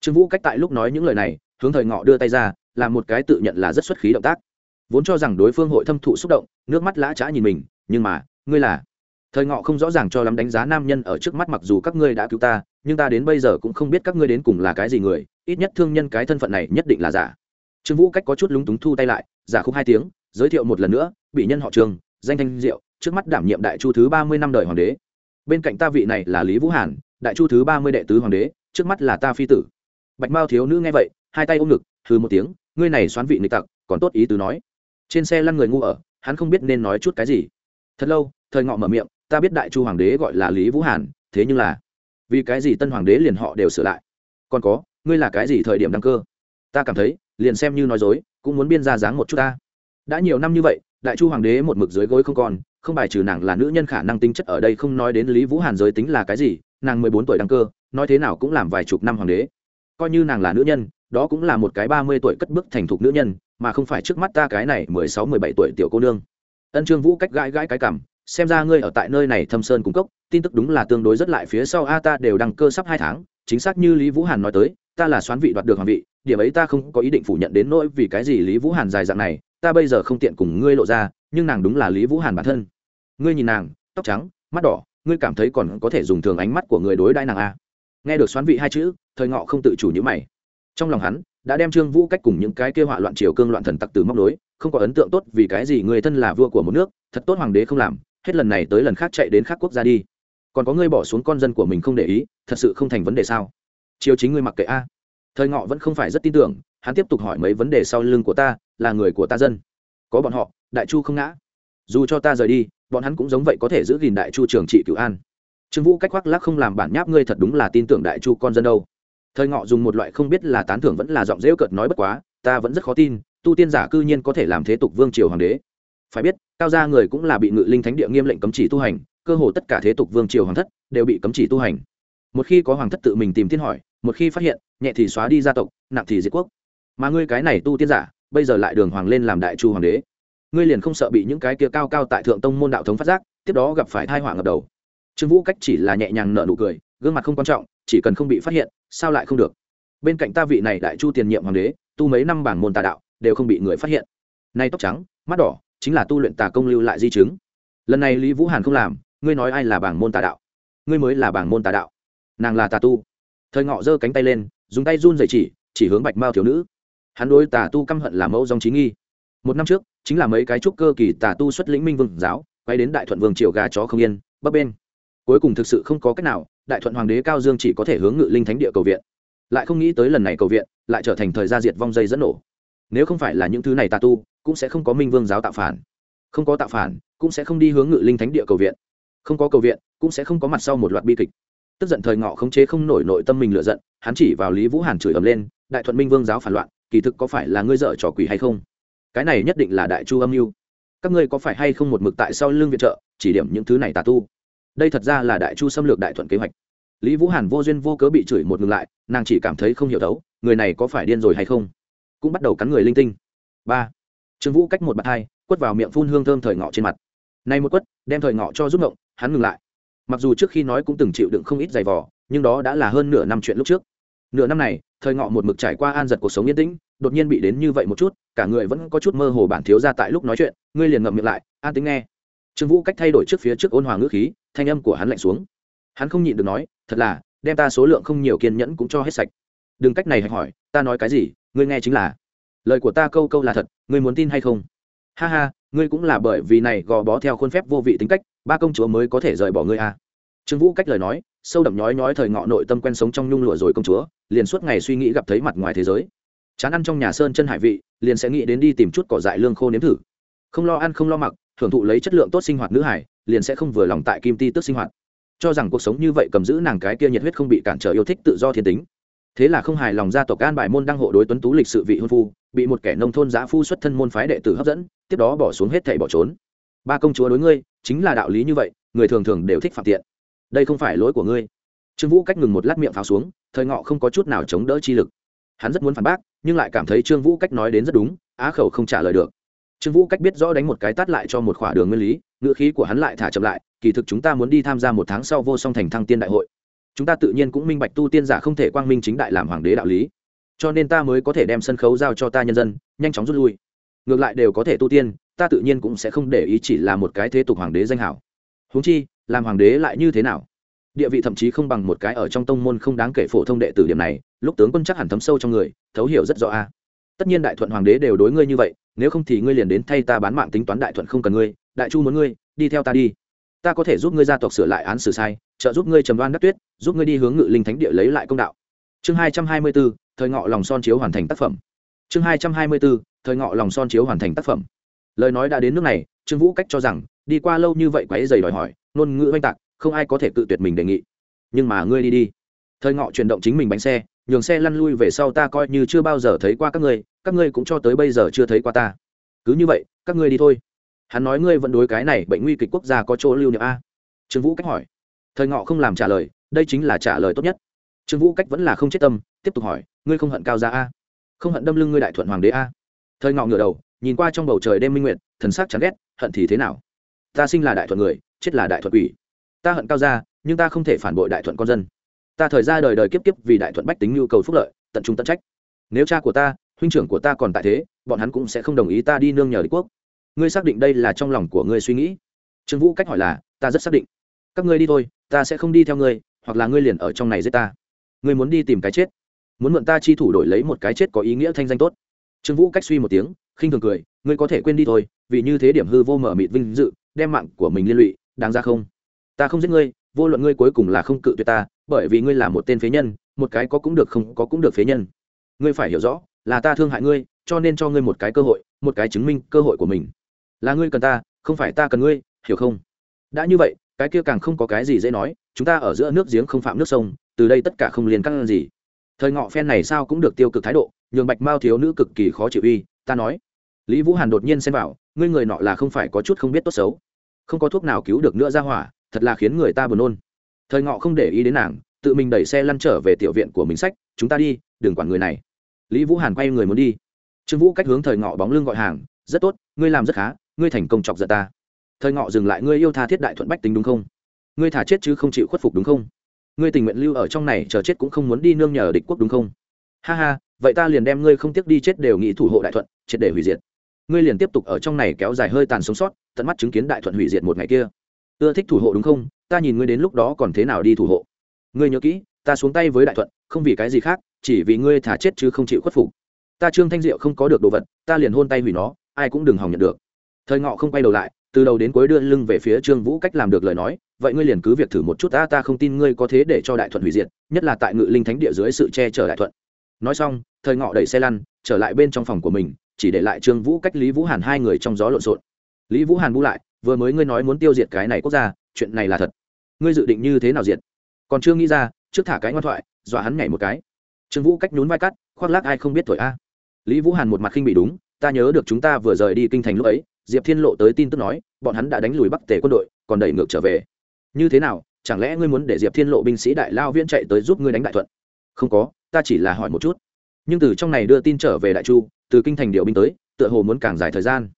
Trương vũ cách tại lúc nói những lời này, hướng thời ngọ đưa tay ra làm một cái tự nhận là rất xuất khí động tác. Vốn cho rằng đối phương hội thâm thụ xúc động, nước mắt lã trá nhìn mình, nhưng mà, ngươi là? Thời ngọ không rõ ràng cho lắm đánh giá nam nhân ở trước mắt mặc dù các ngươi đã cứu ta, nhưng ta đến bây giờ cũng không biết các ngươi đến cùng là cái gì người, ít nhất thương nhân cái thân phận này nhất định là giả. Trương vũ cách có chút lúng túng thu tay lại, giả khúc hai tiếng, giới thiệu một lần nữa, bị nhân họ trường, danh thanh diệu trước mắt đảm nhiệm đại chu thứ ba mươi năm đời hoàng đế. Bên cạnh ta vị này là lý vũ hàn, đại chu thứ ba mươi đệ tứ hoàng đế, trước mắt là ta phi tử. Bạch mao thiếu nữ nghe vậy, hai tay ôm ngực, hừ một tiếng, ngươi này xoán vị nghịch tặc, còn tốt ý tứ nói. Trên xe lăn người ngu ở, hắn không biết nên nói chút cái gì. Thật lâu, thời ngọ mở miệng, ta biết đại chu hoàng đế gọi là lý vũ hàn, thế nhưng là, vì cái gì tân hoàng đế liền họ đều sửa lại? Còn có, ngươi là cái gì thời điểm đăng cơ? Ta cảm thấy, liền xem như nói dối, cũng muốn biên ra dáng một chút ta. Đã nhiều năm như vậy, đại chu hoàng đế một mực dưới gối không còn không bài trừ nàng là nữ nhân khả năng tính chất ở đây không nói đến lý vũ hàn giới tính là cái gì, nàng mười bốn tuổi đăng cơ, nói thế nào cũng làm vài chục năm hoàng đế. Coi như nàng là nữ nhân, đó cũng là một cái ba mươi tuổi cất bước thành thục nữ nhân, mà không phải trước mắt ta cái này mười sáu, mười bảy tuổi tiểu cô nương. Ân trương vũ cách gãi gãi cái cảm xem ra ngươi ở tại nơi này thâm sơn cung cấp tin tức đúng là tương đối rất lại phía sau a, ta đều đăng cơ sắp hai tháng, chính xác như lý vũ hàn nói tới, ta là xoán vị đoạt được hoàng vị, điểm ấy ta không có ý định phủ nhận đến nỗi vì cái gì lý vũ hàn dài dạng này, ta bây giờ không tiện cùng ngươi lộ ra, nhưng nàng đúng là lý vũ hàn bản thân ngươi nhìn nàng, tóc trắng, mắt đỏ, ngươi cảm thấy còn có thể dùng thường ánh mắt của người đối đãi nàng a nghe được xoán vị hai chữ, thời ngọ không tự chủ như mày. Trong lòng hắn, đã đem trương vũ cách cùng những cái kêu họa loạn triều cương loạn thần tặc từ móc nối, không có ấn tượng tốt vì cái gì người thân là vua của một nước, thật tốt hoàng đế không làm, hết lần này tới lần khác chạy đến khác quốc gia đi. Còn có ngươi bỏ xuống con dân của mình không để ý, thật sự không thành vấn đề sao? Chiều chính ngươi mặc kệ a. Thời ngọ vẫn không phải rất tin tưởng, hắn tiếp tục hỏi mấy vấn đề sau lưng của ta, là người của ta dân. Có bọn họ, đại chu không ngã. Dù cho ta rời đi bọn hắn cũng giống vậy có thể giữ gìn đại chu trường trị cựu an. Trương vũ cách khoác lác không làm bản nháp ngươi thật đúng là tin tưởng đại chu con dân đâu. Thời ngọ dùng một loại không biết là tán thưởng vẫn là giọng rêu cợt nói bất quá, ta vẫn rất khó tin, tu tiên giả cư nhiên có thể làm thế tục vương triều hoàng đế. Phải biết, cao gia người cũng là bị ngự linh thánh địa nghiêm lệnh cấm chỉ tu hành, cơ hồ tất cả thế tục vương triều hoàng thất đều bị cấm chỉ tu hành. Một khi có hoàng thất tự mình tìm thiên hỏi, một khi phát hiện, nhẹ thì xóa đi gia tộc, nặng thì diệt quốc. Mà ngươi cái này tu tiên giả, bây giờ lại đường hoàng lên làm đại chu hoàng đế ngươi liền không sợ bị những cái kia cao cao tại thượng tông môn đạo thống phát giác, tiếp đó gặp phải thai họa ngập đầu. Trương vũ cách chỉ là nhẹ nhàng nở nụ cười, gương mặt không quan trọng, chỉ cần không bị phát hiện, sao lại không được? Bên cạnh ta vị này đại chu tiền nhiệm hoàng đế, tu mấy năm bảng môn tà đạo, đều không bị người phát hiện. Nay tóc trắng, mắt đỏ, chính là tu luyện tà công lưu lại di chứng. Lần này lý vũ hàn không làm, ngươi nói ai là bảng môn tà đạo? Ngươi mới là bảng môn tà đạo. Nàng là tà tu. Thời ngọ giơ cánh tay lên, dùng tay run dậy chỉ chỉ hướng bạch mao thiếu nữ. Hắn đối tà tu căm hận làm mẫu dòng trí nghi. Một năm trước chính là mấy cái trúc cơ kỳ tà tu xuất lĩnh minh vương giáo, quay đến đại thuận vương triều gà chó không yên, bấp bên. Cuối cùng thực sự không có cách nào, đại thuận hoàng đế cao dương chỉ có thể hướng ngự linh thánh địa cầu viện. Lại không nghĩ tới lần này cầu viện, lại trở thành thời gia diệt vong dây dẫn nổ. Nếu không phải là những thứ này tà tu, cũng sẽ không có minh vương giáo tạo phản. Không có tạo phản, cũng sẽ không đi hướng ngự linh thánh địa cầu viện. Không có cầu viện, cũng sẽ không có mặt sau một loạt bi kịch. Tức giận thời ngọ khống chế không nổi nội tâm mình lựa giận, hắn chỉ vào lý vũ hàn chửi ầm lên, đại thuận minh vương giáo phản loạn, kỳ thực có phải là ngươi dợ trò quỷ hay không? Cái này nhất định là đại chu âm mưu. Các ngươi có phải hay không một mực tại sau lưng viện trợ, chỉ điểm những thứ này tà tu? Đây thật ra là đại chu xâm lược đại thuận kế hoạch. Lý vũ hàn vô duyên vô cớ bị chửi một ngừng lại, nàng chỉ cảm thấy không hiểu thấu, người này có phải điên rồi hay không? Cũng bắt đầu cắn người linh tinh. Ba. Trương vũ cách một bạt hai, quất vào miệng phun hương thơm thời ngọ trên mặt. Nay một quất, đem thời ngọ cho giúp ngộng, hắn ngừng lại. Mặc dù trước khi nói cũng từng chịu đựng không ít giày vò, nhưng đó đã là hơn nửa năm chuyện lúc trước nửa năm này, thời ngọ một mực trải qua an giật cuộc sống yên tĩnh, đột nhiên bị đến như vậy một chút, cả người vẫn có chút mơ hồ bản thiếu ra tại lúc nói chuyện, ngươi liền ngậm miệng lại, an tính nghe. Trương vũ cách thay đổi trước phía trước ôn hòa ngữ khí, thanh âm của hắn lạnh xuống. Hắn không nhịn được nói, thật là, đem ta số lượng không nhiều kiên nhẫn cũng cho hết sạch. Đừng cách này hãy hỏi, ta nói cái gì, ngươi nghe chính là. Lời của ta câu câu là thật, ngươi muốn tin hay không? Ha ha, ngươi cũng là bởi vì này gò bó theo khuôn phép vô vị tính cách, ba công chúa mới có thể rời bỏ ngươi à. trương vũ cách lời nói sâu đậm nhói nhói thời ngọ nội tâm quen sống trong nhung lụa rồi công chúa, liền suốt ngày suy nghĩ gặp thấy mặt ngoài thế giới. Chán ăn trong nhà sơn chân hải vị, liền sẽ nghĩ đến đi tìm chút cỏ dại lương khô nếm thử. Không lo ăn không lo mặc hưởng thụ lấy chất lượng tốt sinh hoạt nữ hải, liền sẽ không vừa lòng tại kim ti tức sinh hoạt. Cho rằng cuộc sống như vậy cầm giữ nàng cái kia nhiệt huyết không bị cản trở yêu thích tự do thiên tính. Thế là không hài lòng gia tộc an bài môn đăng hộ đối tuấn tú lịch sự vị hôn phu, bị một kẻ nông thôn giã phu xuất thân môn phái đệ tử hấp dẫn, tiếp đó bỏ xuống hết thảy bỏ trốn. Ba công chúa đối ngươi, chính là đạo lý như vậy, người thường thường đều thích phạm tiện đây không phải lỗi của ngươi. Trương vũ cách ngừng một lát miệng pháo xuống, thời ngọ không có chút nào chống đỡ chi lực. Hắn rất muốn phản bác, nhưng lại cảm thấy trương vũ cách nói đến rất đúng, á khẩu không trả lời được. Trương vũ cách biết rõ đánh một cái tát lại cho một khỏa đường nguyên lý, ngữ khí của hắn lại thả chậm lại, kỳ thực chúng ta muốn đi tham gia một tháng sau vô song thành thăng tiên đại hội. Chúng ta tự nhiên cũng minh bạch tu tiên giả không thể quang minh chính đại làm hoàng đế đạo lý. Cho nên ta mới có thể đem sân khấu giao cho ta nhân dân, nhanh chóng rút lui. Ngược lại đều có thể tu tiên, ta tự nhiên cũng sẽ không để ý chỉ là một cái thế tục hoàng đế danh hảo. Huống chi làm hoàng đế lại như thế nào? Địa vị thậm chí không bằng một cái ở trong tông môn không đáng kể phổ thông đệ tử điểm này, lúc tướng quân chắc hẳn thấm sâu trong người, thấu hiểu rất rõ a. Tất nhiên đại thuận hoàng đế đều đối ngươi như vậy, nếu không thì ngươi liền đến thay ta bán mạng tính toán đại thuận không cần ngươi, đại chu muốn ngươi, đi theo ta đi. Ta có thể giúp ngươi gia tộc sửa lại án xử sai, trợ giúp ngươi trầm đoan đắc tuyết, giúp ngươi đi hướng ngự linh thánh địa lấy lại công đạo. Chương hai trăm hai mươi bốn, thời ngọ lòng son chiếu hoàn thành tác phẩm. Chương hai trăm hai mươi bốn, thời ngọ lòng son chiếu hoàn thành tác phẩm. Lời nói đã đến nước này, trương vũ cách cho rằng đi qua lâu như vậy quáy dày đòi hỏi, ngôn ngữ oanh tạc, không ai có thể tự tuyệt mình đề nghị. Nhưng mà ngươi đi đi. Thời ngọ chuyển động chính mình bánh xe, nhường xe lăn lui về sau ta coi như chưa bao giờ thấy qua các ngươi các ngươi cũng cho tới bây giờ chưa thấy qua ta. Cứ như vậy, các ngươi đi thôi. Hắn nói ngươi vẫn đối cái này bệnh nguy kịch quốc gia có chỗ lưu niệm a. Trương vũ cách hỏi. Thời ngọ không làm trả lời, đây chính là trả lời tốt nhất. Trương vũ cách vẫn là không chết tâm, tiếp tục hỏi, ngươi không hận cao gia a? Không hận đâm lưng ngươi đại thuận hoàng đế a? Thời ngọ ngửa đầu, nhìn qua trong bầu trời đêm minh nguyện thần sắc chán ghét, hận thì thế nào? Ta sinh là đại thuận người, chết là đại thuận quỷ. Ta hận cao gia, nhưng ta không thể phản bội đại thuận con dân. Ta thời ra đời đời kiếp kiếp vì đại thuận bách tính nhu cầu phúc lợi, tận trung tận trách. Nếu cha của ta, huynh trưởng của ta còn tại thế, bọn hắn cũng sẽ không đồng ý ta đi nương nhờ đế quốc. Ngươi xác định đây là trong lòng của ngươi suy nghĩ. Trương vũ cách hỏi là, ta rất xác định. Các ngươi đi thôi, ta sẽ không đi theo ngươi, hoặc là ngươi liền ở trong này giết ta. Ngươi muốn đi tìm cái chết. Muốn mượn ta chi thủ đổi lấy một cái chết có ý nghĩa thanh danh tốt. Trương vũ cách suy một tiếng, khinh thường cười, ngươi có thể quên đi thôi, vì như thế điểm hư vô mở mịt vinh dự đem mạng của mình liên lụy, đáng ra không? Ta không giết ngươi, vô luận ngươi cuối cùng là không cự tuyệt ta, bởi vì ngươi là một tên phế nhân, một cái có cũng được không có cũng được phế nhân. Ngươi phải hiểu rõ, là ta thương hại ngươi, cho nên cho ngươi một cái cơ hội, một cái chứng minh cơ hội của mình. Là ngươi cần ta, không phải ta cần ngươi, hiểu không? Đã như vậy, cái kia càng không có cái gì dễ nói, chúng ta ở giữa nước giếng không phạm nước sông, từ đây tất cả không liên căng gì. Thời ngọ phen này sao cũng được tiêu cực thái độ, nhường bạch mao thiếu nữ cực kỳ khó chịu uy, ta nói. Lý vũ hàn đột nhiên xen vào ngươi người nọ là không phải có chút không biết tốt xấu. Không có thuốc nào cứu được nữa ra hỏa, thật là khiến người ta buồn nôn. Thời ngọ không để ý đến nàng, tự mình đẩy xe lăn trở về tiểu viện của mình sách, chúng ta đi, đừng quản người này. Lý vũ hàn quay người muốn đi. Trương vũ cách hướng thời ngọ bóng lưng gọi hàng, rất tốt, ngươi làm rất khá, ngươi thành công chọc giận ta. Thời ngọ dừng lại, ngươi yêu tha thiết đại thuận bách tính đúng không? Ngươi thả chết chứ không chịu khuất phục đúng không? Ngươi tình nguyện lưu ở trong này, chờ chết cũng không muốn đi nương nhờ địch quốc đúng không? Ha ha, vậy ta liền đem ngươi không tiếc đi chết đều nghĩ thủ hộ đại thuận, triệt để hủy diệt ngươi liền tiếp tục ở trong này kéo dài hơi tàn sống sót, tận mắt chứng kiến đại thuận hủy diệt một ngày kia. Ưa thích thủ hộ đúng không? Ta nhìn ngươi đến lúc đó còn thế nào đi thủ hộ? Ngươi nhớ kỹ, ta xuống tay với đại thuận, không vì cái gì khác, chỉ vì ngươi thả chết chứ không chịu khuất phục. Ta trương thanh diệu không có được đồ vật, ta liền hôn tay hủy nó, ai cũng đừng hòng nhận được. Thời ngọ không quay đầu lại, từ đầu đến cuối đưa lưng về phía trương vũ cách làm được lời nói, vậy ngươi liền cứ việc thử một chút ta ta không tin ngươi có thế để cho đại thuận hủy diệt, nhất là tại ngự linh thánh địa dưới sự che chở đại thuận. Nói xong, thời ngọ đẩy xe lăn, trở lại bên trong phòng của mình chỉ để lại trương vũ cách lý vũ hàn hai người trong gió lộn xộn. Lý vũ hàn bu lại, vừa mới ngươi nói muốn tiêu diệt cái này quốc gia, chuyện này là thật. Ngươi dự định như thế nào diệt? Còn chưa nghĩ ra, trước thả cái ngoan thoại, dọa hắn nhảy một cái. Trương vũ cách nhún vai cắt, khoác lác ai không biết thổi a. Lý vũ hàn một mặt khinh bị đúng, ta nhớ được chúng ta vừa rời đi kinh thành lúc ấy, diệp thiên lộ tới tin tức nói, bọn hắn đã đánh lùi bắc tề quân đội, còn đẩy ngược trở về. Như thế nào, chẳng lẽ ngươi muốn để diệp thiên lộ binh sĩ đại lao viễn chạy tới giúp ngươi đánh đại thuận? Không có, ta chỉ là hỏi một chút. Nhưng từ trong này đưa tin trở về đại chu từ kinh thành điều binh tới, tựa hồ muốn càng dài thời gian.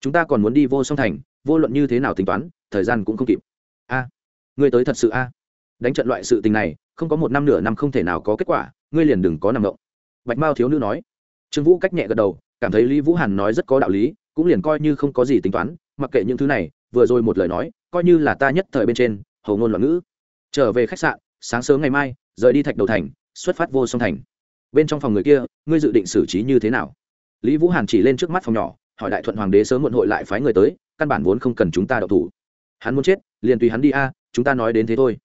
Chúng ta còn muốn đi vô song thành, vô luận như thế nào tính toán, thời gian cũng không kịp. A, ngươi tới thật sự a? Đánh trận loại sự tình này, không có một năm nửa năm không thể nào có kết quả, ngươi liền đừng có nằm động. Bạch mao thiếu nữ nói. Trương vũ cách nhẹ gật đầu, cảm thấy lý vũ hàn nói rất có đạo lý, cũng liền coi như không có gì tính toán, mặc kệ những thứ này, vừa rồi một lời nói, coi như là ta nhất thời bên trên, hầu ngôn loạn ngữ. Trở về khách sạn, sáng sớm ngày mai, rời đi thạch đầu thành, xuất phát vô song thành. Bên trong phòng người kia, ngươi dự định xử trí như thế nào? Lý vũ hàn chỉ lên trước mắt phòng nhỏ, hỏi đại thuận hoàng đế sớm muộn hội lại phái người tới, căn bản vốn không cần chúng ta đậu thủ. Hắn muốn chết, liền tùy hắn đi a, chúng ta nói đến thế thôi.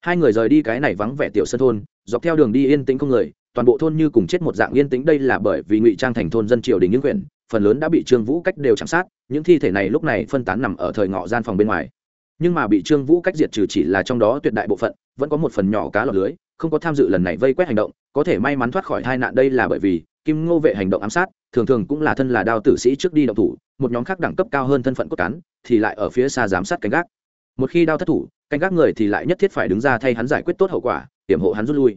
Hai người rời đi cái này vắng vẻ tiểu sân thôn, dọc theo đường đi yên tĩnh không người, toàn bộ thôn như cùng chết một dạng yên tĩnh đây là bởi vì ngụy trang thành thôn dân triều đình những quyển phần lớn đã bị trương vũ cách đều chạm sát, những thi thể này lúc này phân tán nằm ở thời ngọ gian phòng bên ngoài. Nhưng mà bị trương vũ cách diệt trừ chỉ là trong đó tuyệt đại bộ phận, vẫn có một phần nhỏ cá lọt lưới, không có tham dự lần này vây quét hành động, có thể may mắn thoát khỏi tai nạn đây là bởi vì kim ngô vệ hành động ám sát, thường thường cũng là thân là đao tử sĩ trước đi động thủ, một nhóm khác đẳng cấp cao hơn thân phận cốt cán, thì lại ở phía xa giám sát canh gác. Một khi đao thất thủ, canh gác người thì lại nhất thiết phải đứng ra thay hắn giải quyết tốt hậu quả, hiểm hộ hắn rút lui.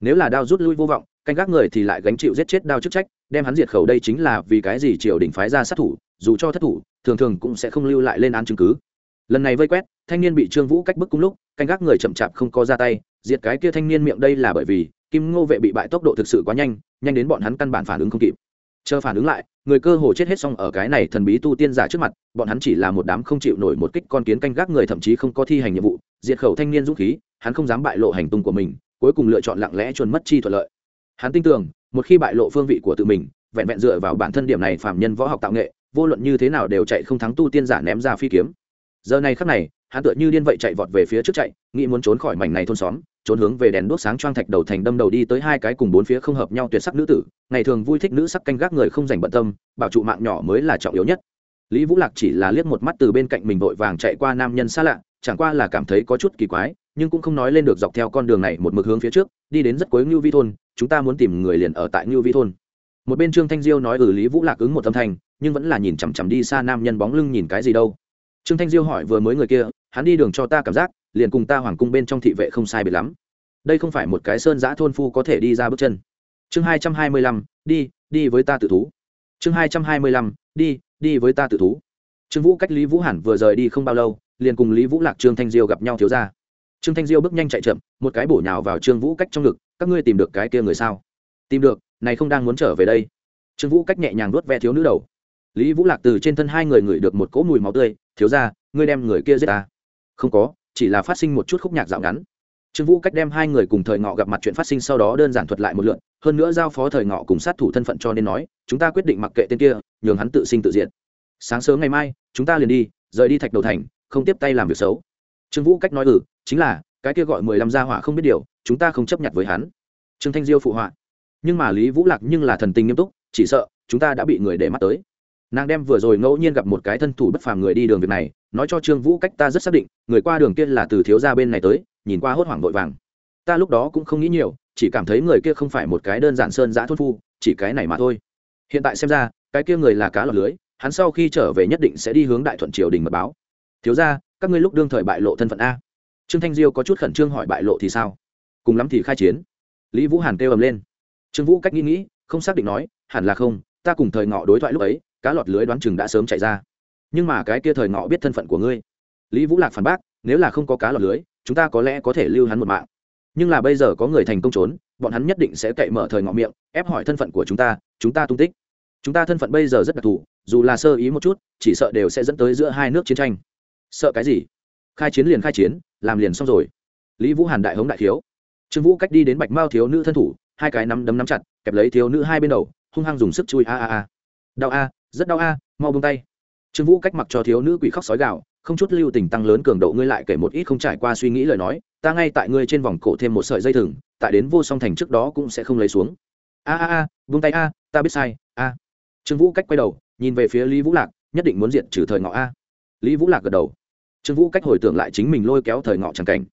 Nếu là đao rút lui vô vọng, canh gác người thì lại gánh chịu giết chết đao chức trách, đem hắn diệt khẩu đây chính là vì cái gì triều đình phái ra sát thủ, dù cho thất thủ, thường thường cũng sẽ không lưu lại lên án chứng cứ. Lần này vây quét, thanh niên bị trương vũ cách bức cùng lúc, canh gác người chậm chạp không có ra tay, diệt cái kia thanh niên miệng đây là bởi vì kim ngô vệ bị bại tốc độ thực sự quá nhanh nhanh đến bọn hắn căn bản phản ứng không kịp. Chờ phản ứng lại, người cơ hồ chết hết xong ở cái này thần bí tu tiên giả trước mặt, bọn hắn chỉ là một đám không chịu nổi một kích con kiến canh gác người thậm chí không có thi hành nhiệm vụ, diệt khẩu thanh niên dũng khí, hắn không dám bại lộ hành tung của mình, cuối cùng lựa chọn lặng lẽ chuồn mất chi thuận lợi. Hắn tin tưởng, một khi bại lộ phương vị của tự mình, vẹn vẹn dựa vào bản thân điểm này phạm nhân võ học tạo nghệ, vô luận như thế nào đều chạy không thắng tu tiên giả ném ra phi kiếm. Giờ này khắc này, hắn tựa như điên vậy chạy vọt về phía trước chạy, nghĩ muốn trốn khỏi mảnh này thôn xóm trốn hướng về đèn đuốc sáng choang thạch đầu thành đâm đầu đi tới hai cái cùng bốn phía không hợp nhau tuyệt sắc nữ tử. Ngày thường vui thích nữ sắc canh gác người không dành bận tâm, bảo trụ mạng nhỏ mới là trọng yếu nhất. Lý vũ lạc chỉ là liếc một mắt từ bên cạnh mình vội vàng chạy qua nam nhân xa lạ, chẳng qua là cảm thấy có chút kỳ quái, nhưng cũng không nói lên được dọc theo con đường này một mực hướng phía trước, đi đến rất cuối ngưu vi thôn, chúng ta muốn tìm người liền ở tại ngưu vi thôn. Một bên trương thanh diêu nói ừ lý vũ lạc ứng một âm thanh, nhưng vẫn là nhìn chằm chằm đi xa nam nhân bóng lưng nhìn cái gì đâu. Trương thanh diêu hỏi, vừa mới người kia, hắn đi đường cho ta cảm giác liền cùng ta hoàng cung bên trong thị vệ không sai biệt lắm. Đây không phải một cái sơn giã thôn phu có thể đi ra bước chân. Chương hai trăm hai mươi lăm, đi đi với ta tự thú. Chương hai trăm hai mươi lăm, đi đi với ta tự thú. Trương vũ cách lý vũ hẳn vừa rời đi không bao lâu, liền cùng lý vũ lạc, trương thanh diêu gặp nhau thiếu ra trương thanh diêu bước nhanh chạy chậm, một cái bổ nhào vào trương vũ cách trong ngực, các ngươi tìm được cái kia người sao? Tìm được, này không đang muốn trở về đây. Trương vũ cách nhẹ nhàng nuốt ve thiếu nữ đầu. Lý vũ lạc từ trên thân hai người ngửi được một cỗ mùi máu tươi, thiếu ra ngươi đem người kia giết ta. Không có chỉ là phát sinh một chút khúc nhạc dạo ngắn. Trương vũ cách đem hai người cùng thời ngọ gặp mặt chuyện phát sinh sau đó đơn giản thuật lại một lượn hơn nữa giao phó thời ngọ cùng sát thủ thân phận cho nên nói, chúng ta quyết định mặc kệ tên kia, nhường hắn tự sinh tự diệt. Sáng sớm ngày mai, chúng ta liền đi, rời đi thạch đầu thành, không tiếp tay làm việc xấu. Trương vũ cách nói ừ chính là, cái kia gọi mười lăm gia hỏa không biết điều, chúng ta không chấp nhận với hắn. Trương thanh diêu phụ họa. Nhưng mà lý vũ lạc nhưng là thần tình nghiêm túc, chỉ sợ, chúng ta đã bị người để mắt tới nàng đem vừa rồi ngẫu nhiên gặp một cái thân thủ bất phàm người đi đường việc này, nói cho trương vũ cách ta rất xác định, người qua đường kia là từ thiếu gia bên này tới, nhìn qua hốt hoảng vội vàng. Ta lúc đó cũng không nghĩ nhiều, chỉ cảm thấy người kia không phải một cái đơn giản sơn giã thôn phu, chỉ cái này mà thôi. Hiện tại xem ra, cái kia người là cá lọc lưới, hắn sau khi trở về nhất định sẽ đi hướng đại thuận triều đình mật báo. Thiếu ra các ngươi lúc đương thời bại lộ thân phận a. Trương thanh diêu có chút khẩn trương hỏi bại lộ thì sao? Cùng lắm thì khai chiến. Lý vũ hàn kêu ầm lên. Trương vũ cách nghĩ nghĩ, không xác định nói, hẳn là không, ta cùng thời ngọ đối thoại lúc ấy cá lọt lưới đoán chừng đã sớm chạy ra. Nhưng mà cái kia thời ngọ biết thân phận của ngươi. Lý vũ lạc phản bác, nếu là không có cá lọt lưới, chúng ta có lẽ có thể lưu hắn một mạng. Nhưng là bây giờ có người thành công trốn, bọn hắn nhất định sẽ cậy mở thời ngọ miệng, ép hỏi thân phận của chúng ta chúng ta tung tích. Chúng ta thân phận bây giờ rất đặc thù, dù là sơ ý một chút, chỉ sợ đều sẽ dẫn tới giữa hai nước chiến tranh. Sợ cái gì? Khai chiến liền khai chiến, làm liền xong rồi. Lý vũ hàn đại hống đại thiếu. Trương vũ cách đi đến bạch mao thiếu nữ thân thủ, hai cái nắm đấm nắm chặt, kẹp lấy thiếu nữ hai bên đầu, hung hăng dùng sức chui a a a. Đau a rất đau a, mau bông tay. Trương vũ cách mặc cho thiếu nữ quỷ khóc sói gạo không chút lưu tình tăng lớn cường độ, ngươi lại kể một ít không trải qua suy nghĩ lời nói, ta ngay tại ngươi trên vòng cổ thêm một sợi dây thừng, tại đến vô song thành trước đó cũng sẽ không lấy xuống. A a a vung tay a, ta biết sai, a. Trương vũ cách quay đầu, nhìn về phía lý vũ lạc, nhất định muốn diện trừ thời ngọ a. Lý vũ lạc gật đầu. Trương vũ cách hồi tưởng lại chính mình lôi kéo thời ngọ tràng cảnh.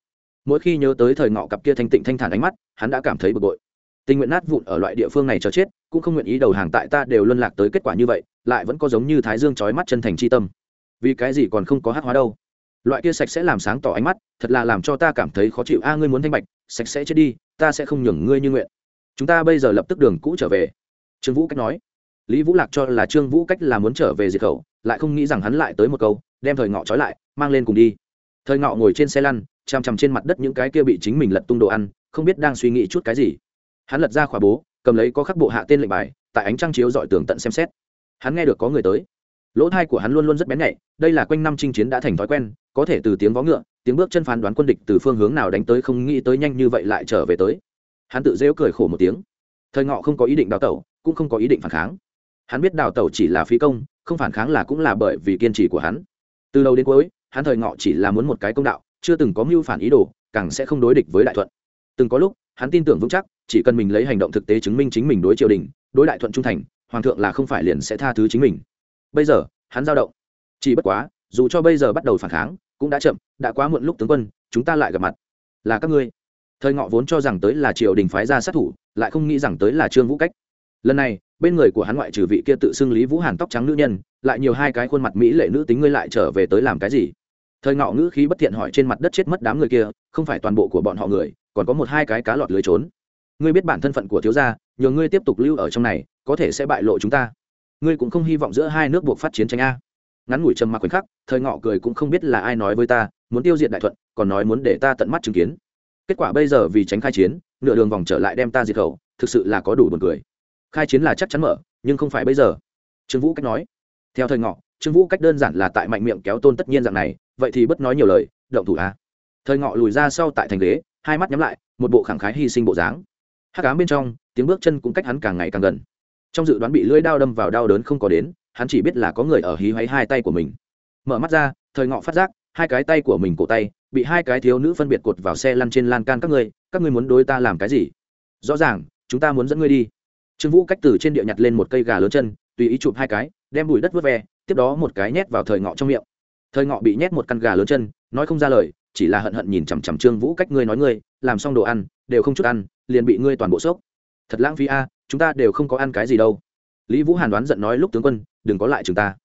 Mỗi khi nhớ tới thời ngọ cặp kia thanh tịnh thanh thản ánh mắt, hắn đã cảm thấy bực bội tình nguyện nát vụn ở loại địa phương này cho chết, cũng không nguyện ý đầu hàng tại ta đều luân lạc tới kết quả như vậy, lại vẫn có giống như thái dương trói mắt chân thành c h i tâm. Vì cái gì còn không có hát hóa đâu? Loại kia sạch sẽ làm sáng tỏ ánh mắt, thật là làm cho ta cảm thấy khó chịu. A, ngươi muốn thanh bạch, sạch sẽ chết đi, ta sẽ không nhường ngươi như nguyện. Chúng ta bây giờ lập tức đường cũ trở về. Trương vũ cách nói. Lý vũ lạc cho là trương vũ cách là muốn trở về diệt khẩu, lại không nghĩ rằng hắn lại tới một câu, đem thời ngọ trói lại, mang lên cùng đi. Thời ngọ ngồi trên xe lăn, chằm chằm trên mặt đất những cái kia bị chính mình lật tung đồ ăn, không biết đang suy nghĩ chút cái gì hắn lật ra khóa bố, cầm lấy có khắc bộ hạ tên lệnh bài, tại ánh trăng chiếu dọi tường tận xem xét. Hắn nghe được có người tới. Lỗ thai của hắn luôn luôn rất bén nhạy, đây là quanh năm chinh chiến đã thành thói quen, có thể từ tiếng vó ngựa, tiếng bước chân phán đoán quân địch từ phương hướng nào đánh tới không nghĩ tới nhanh như vậy lại trở về tới. Hắn tự rêu cười khổ một tiếng. Thời ngọ không có ý định đào tẩu, cũng không có ý định phản kháng. Hắn biết đào tẩu chỉ là phí công, không phản kháng là cũng là bởi vì kiên trì của hắn. Từ đầu đến cuối, hắn thời ngọ chỉ là muốn một cái công đạo, chưa từng có mưu phản ý đồ, càng sẽ không đối địch với đại thuận. Từng có lúc, hắn tin tưởng vững chắc chỉ cần mình lấy hành động thực tế chứng minh chính mình đối triều đình, đối đại thuận trung thành, hoàng thượng là không phải liền sẽ tha thứ chính mình. Bây giờ, hắn giao động. Chỉ bất quá, dù cho bây giờ bắt đầu phản kháng, cũng đã chậm, đã quá muộn lúc tướng quân, chúng ta lại gặp mặt. Là các ngươi. Thời ngọ vốn cho rằng tới là triều đình phái ra sát thủ, lại không nghĩ rằng tới là trương vũ cách. Lần này, bên người của hắn ngoại trừ vị kia tự xưng lý vũ hàn tóc trắng nữ nhân, lại nhiều hai cái khuôn mặt mỹ lệ nữ tính ngươi lại trở về tới làm cái gì? Thời ngọ ngữ khí bất thiện hỏi trên mặt đất chết mất đám người kia, không phải toàn bộ của bọn họ người, còn có một hai cái cá lọt lưới trốn ngươi biết bản thân phận của thiếu gia, nhờ ngươi tiếp tục lưu ở trong này, có thể sẽ bại lộ chúng ta. Ngươi cũng không hy vọng giữa hai nước buộc phát chiến tranh a. Ngắn ngủi trầm mặc khoảnh khắc, thời ngọ cười cũng không biết là ai nói với ta, muốn tiêu diệt đại thuận, còn nói muốn để ta tận mắt chứng kiến. Kết quả bây giờ vì tránh khai chiến, nửa đường vòng trở lại đem ta diệt khẩu, thực sự là có đủ buồn cười. Khai chiến là chắc chắn mở, nhưng không phải bây giờ. Trương vũ cách nói. Theo thời ngọ, trương vũ cách đơn giản là tại mạnh miệng kéo tôn tất nhiên dạng này, vậy thì bất nói nhiều lời, động thủ a. Thời ngọ lùi ra sau tại thành ghế, hai mắt nhắm lại, một bộ khẳng khái hy sinh bộ dáng hắc ám bên trong, tiếng bước chân cũng cách hắn càng ngày càng gần. Trong dự đoán bị lưỡi đao đâm vào đau đớn không có đến, hắn chỉ biết là có người ở hí hoáy hai tay của mình. Mở mắt ra, thời ngọ phát giác, hai cái tay của mình cổ tay, bị hai cái thiếu nữ phân biệt cột vào xe lăn trên lan can các ngươi các ngươi muốn đối ta làm cái gì? Rõ ràng, chúng ta muốn dẫn ngươi đi. Trương vũ cách từ trên địa nhặt lên một cây gà lớn chân, tùy ý chụp hai cái, đem bụi đất vớt ve, tiếp đó một cái nhét vào thời ngọ trong miệng. Thời ngọ bị nhét một căn gà lớn chân, nói không ra lời, chỉ là hận hận nhìn chằm chằm trương vũ cách ngươi nói ngươi, làm xong đồ ăn, đều không chút ăn liền bị ngươi toàn bộ sốc. Thật lãng phí a, chúng ta đều không có ăn cái gì đâu. Lý vũ hàn đoán giận nói lúc tướng quân, đừng có lại chúng ta.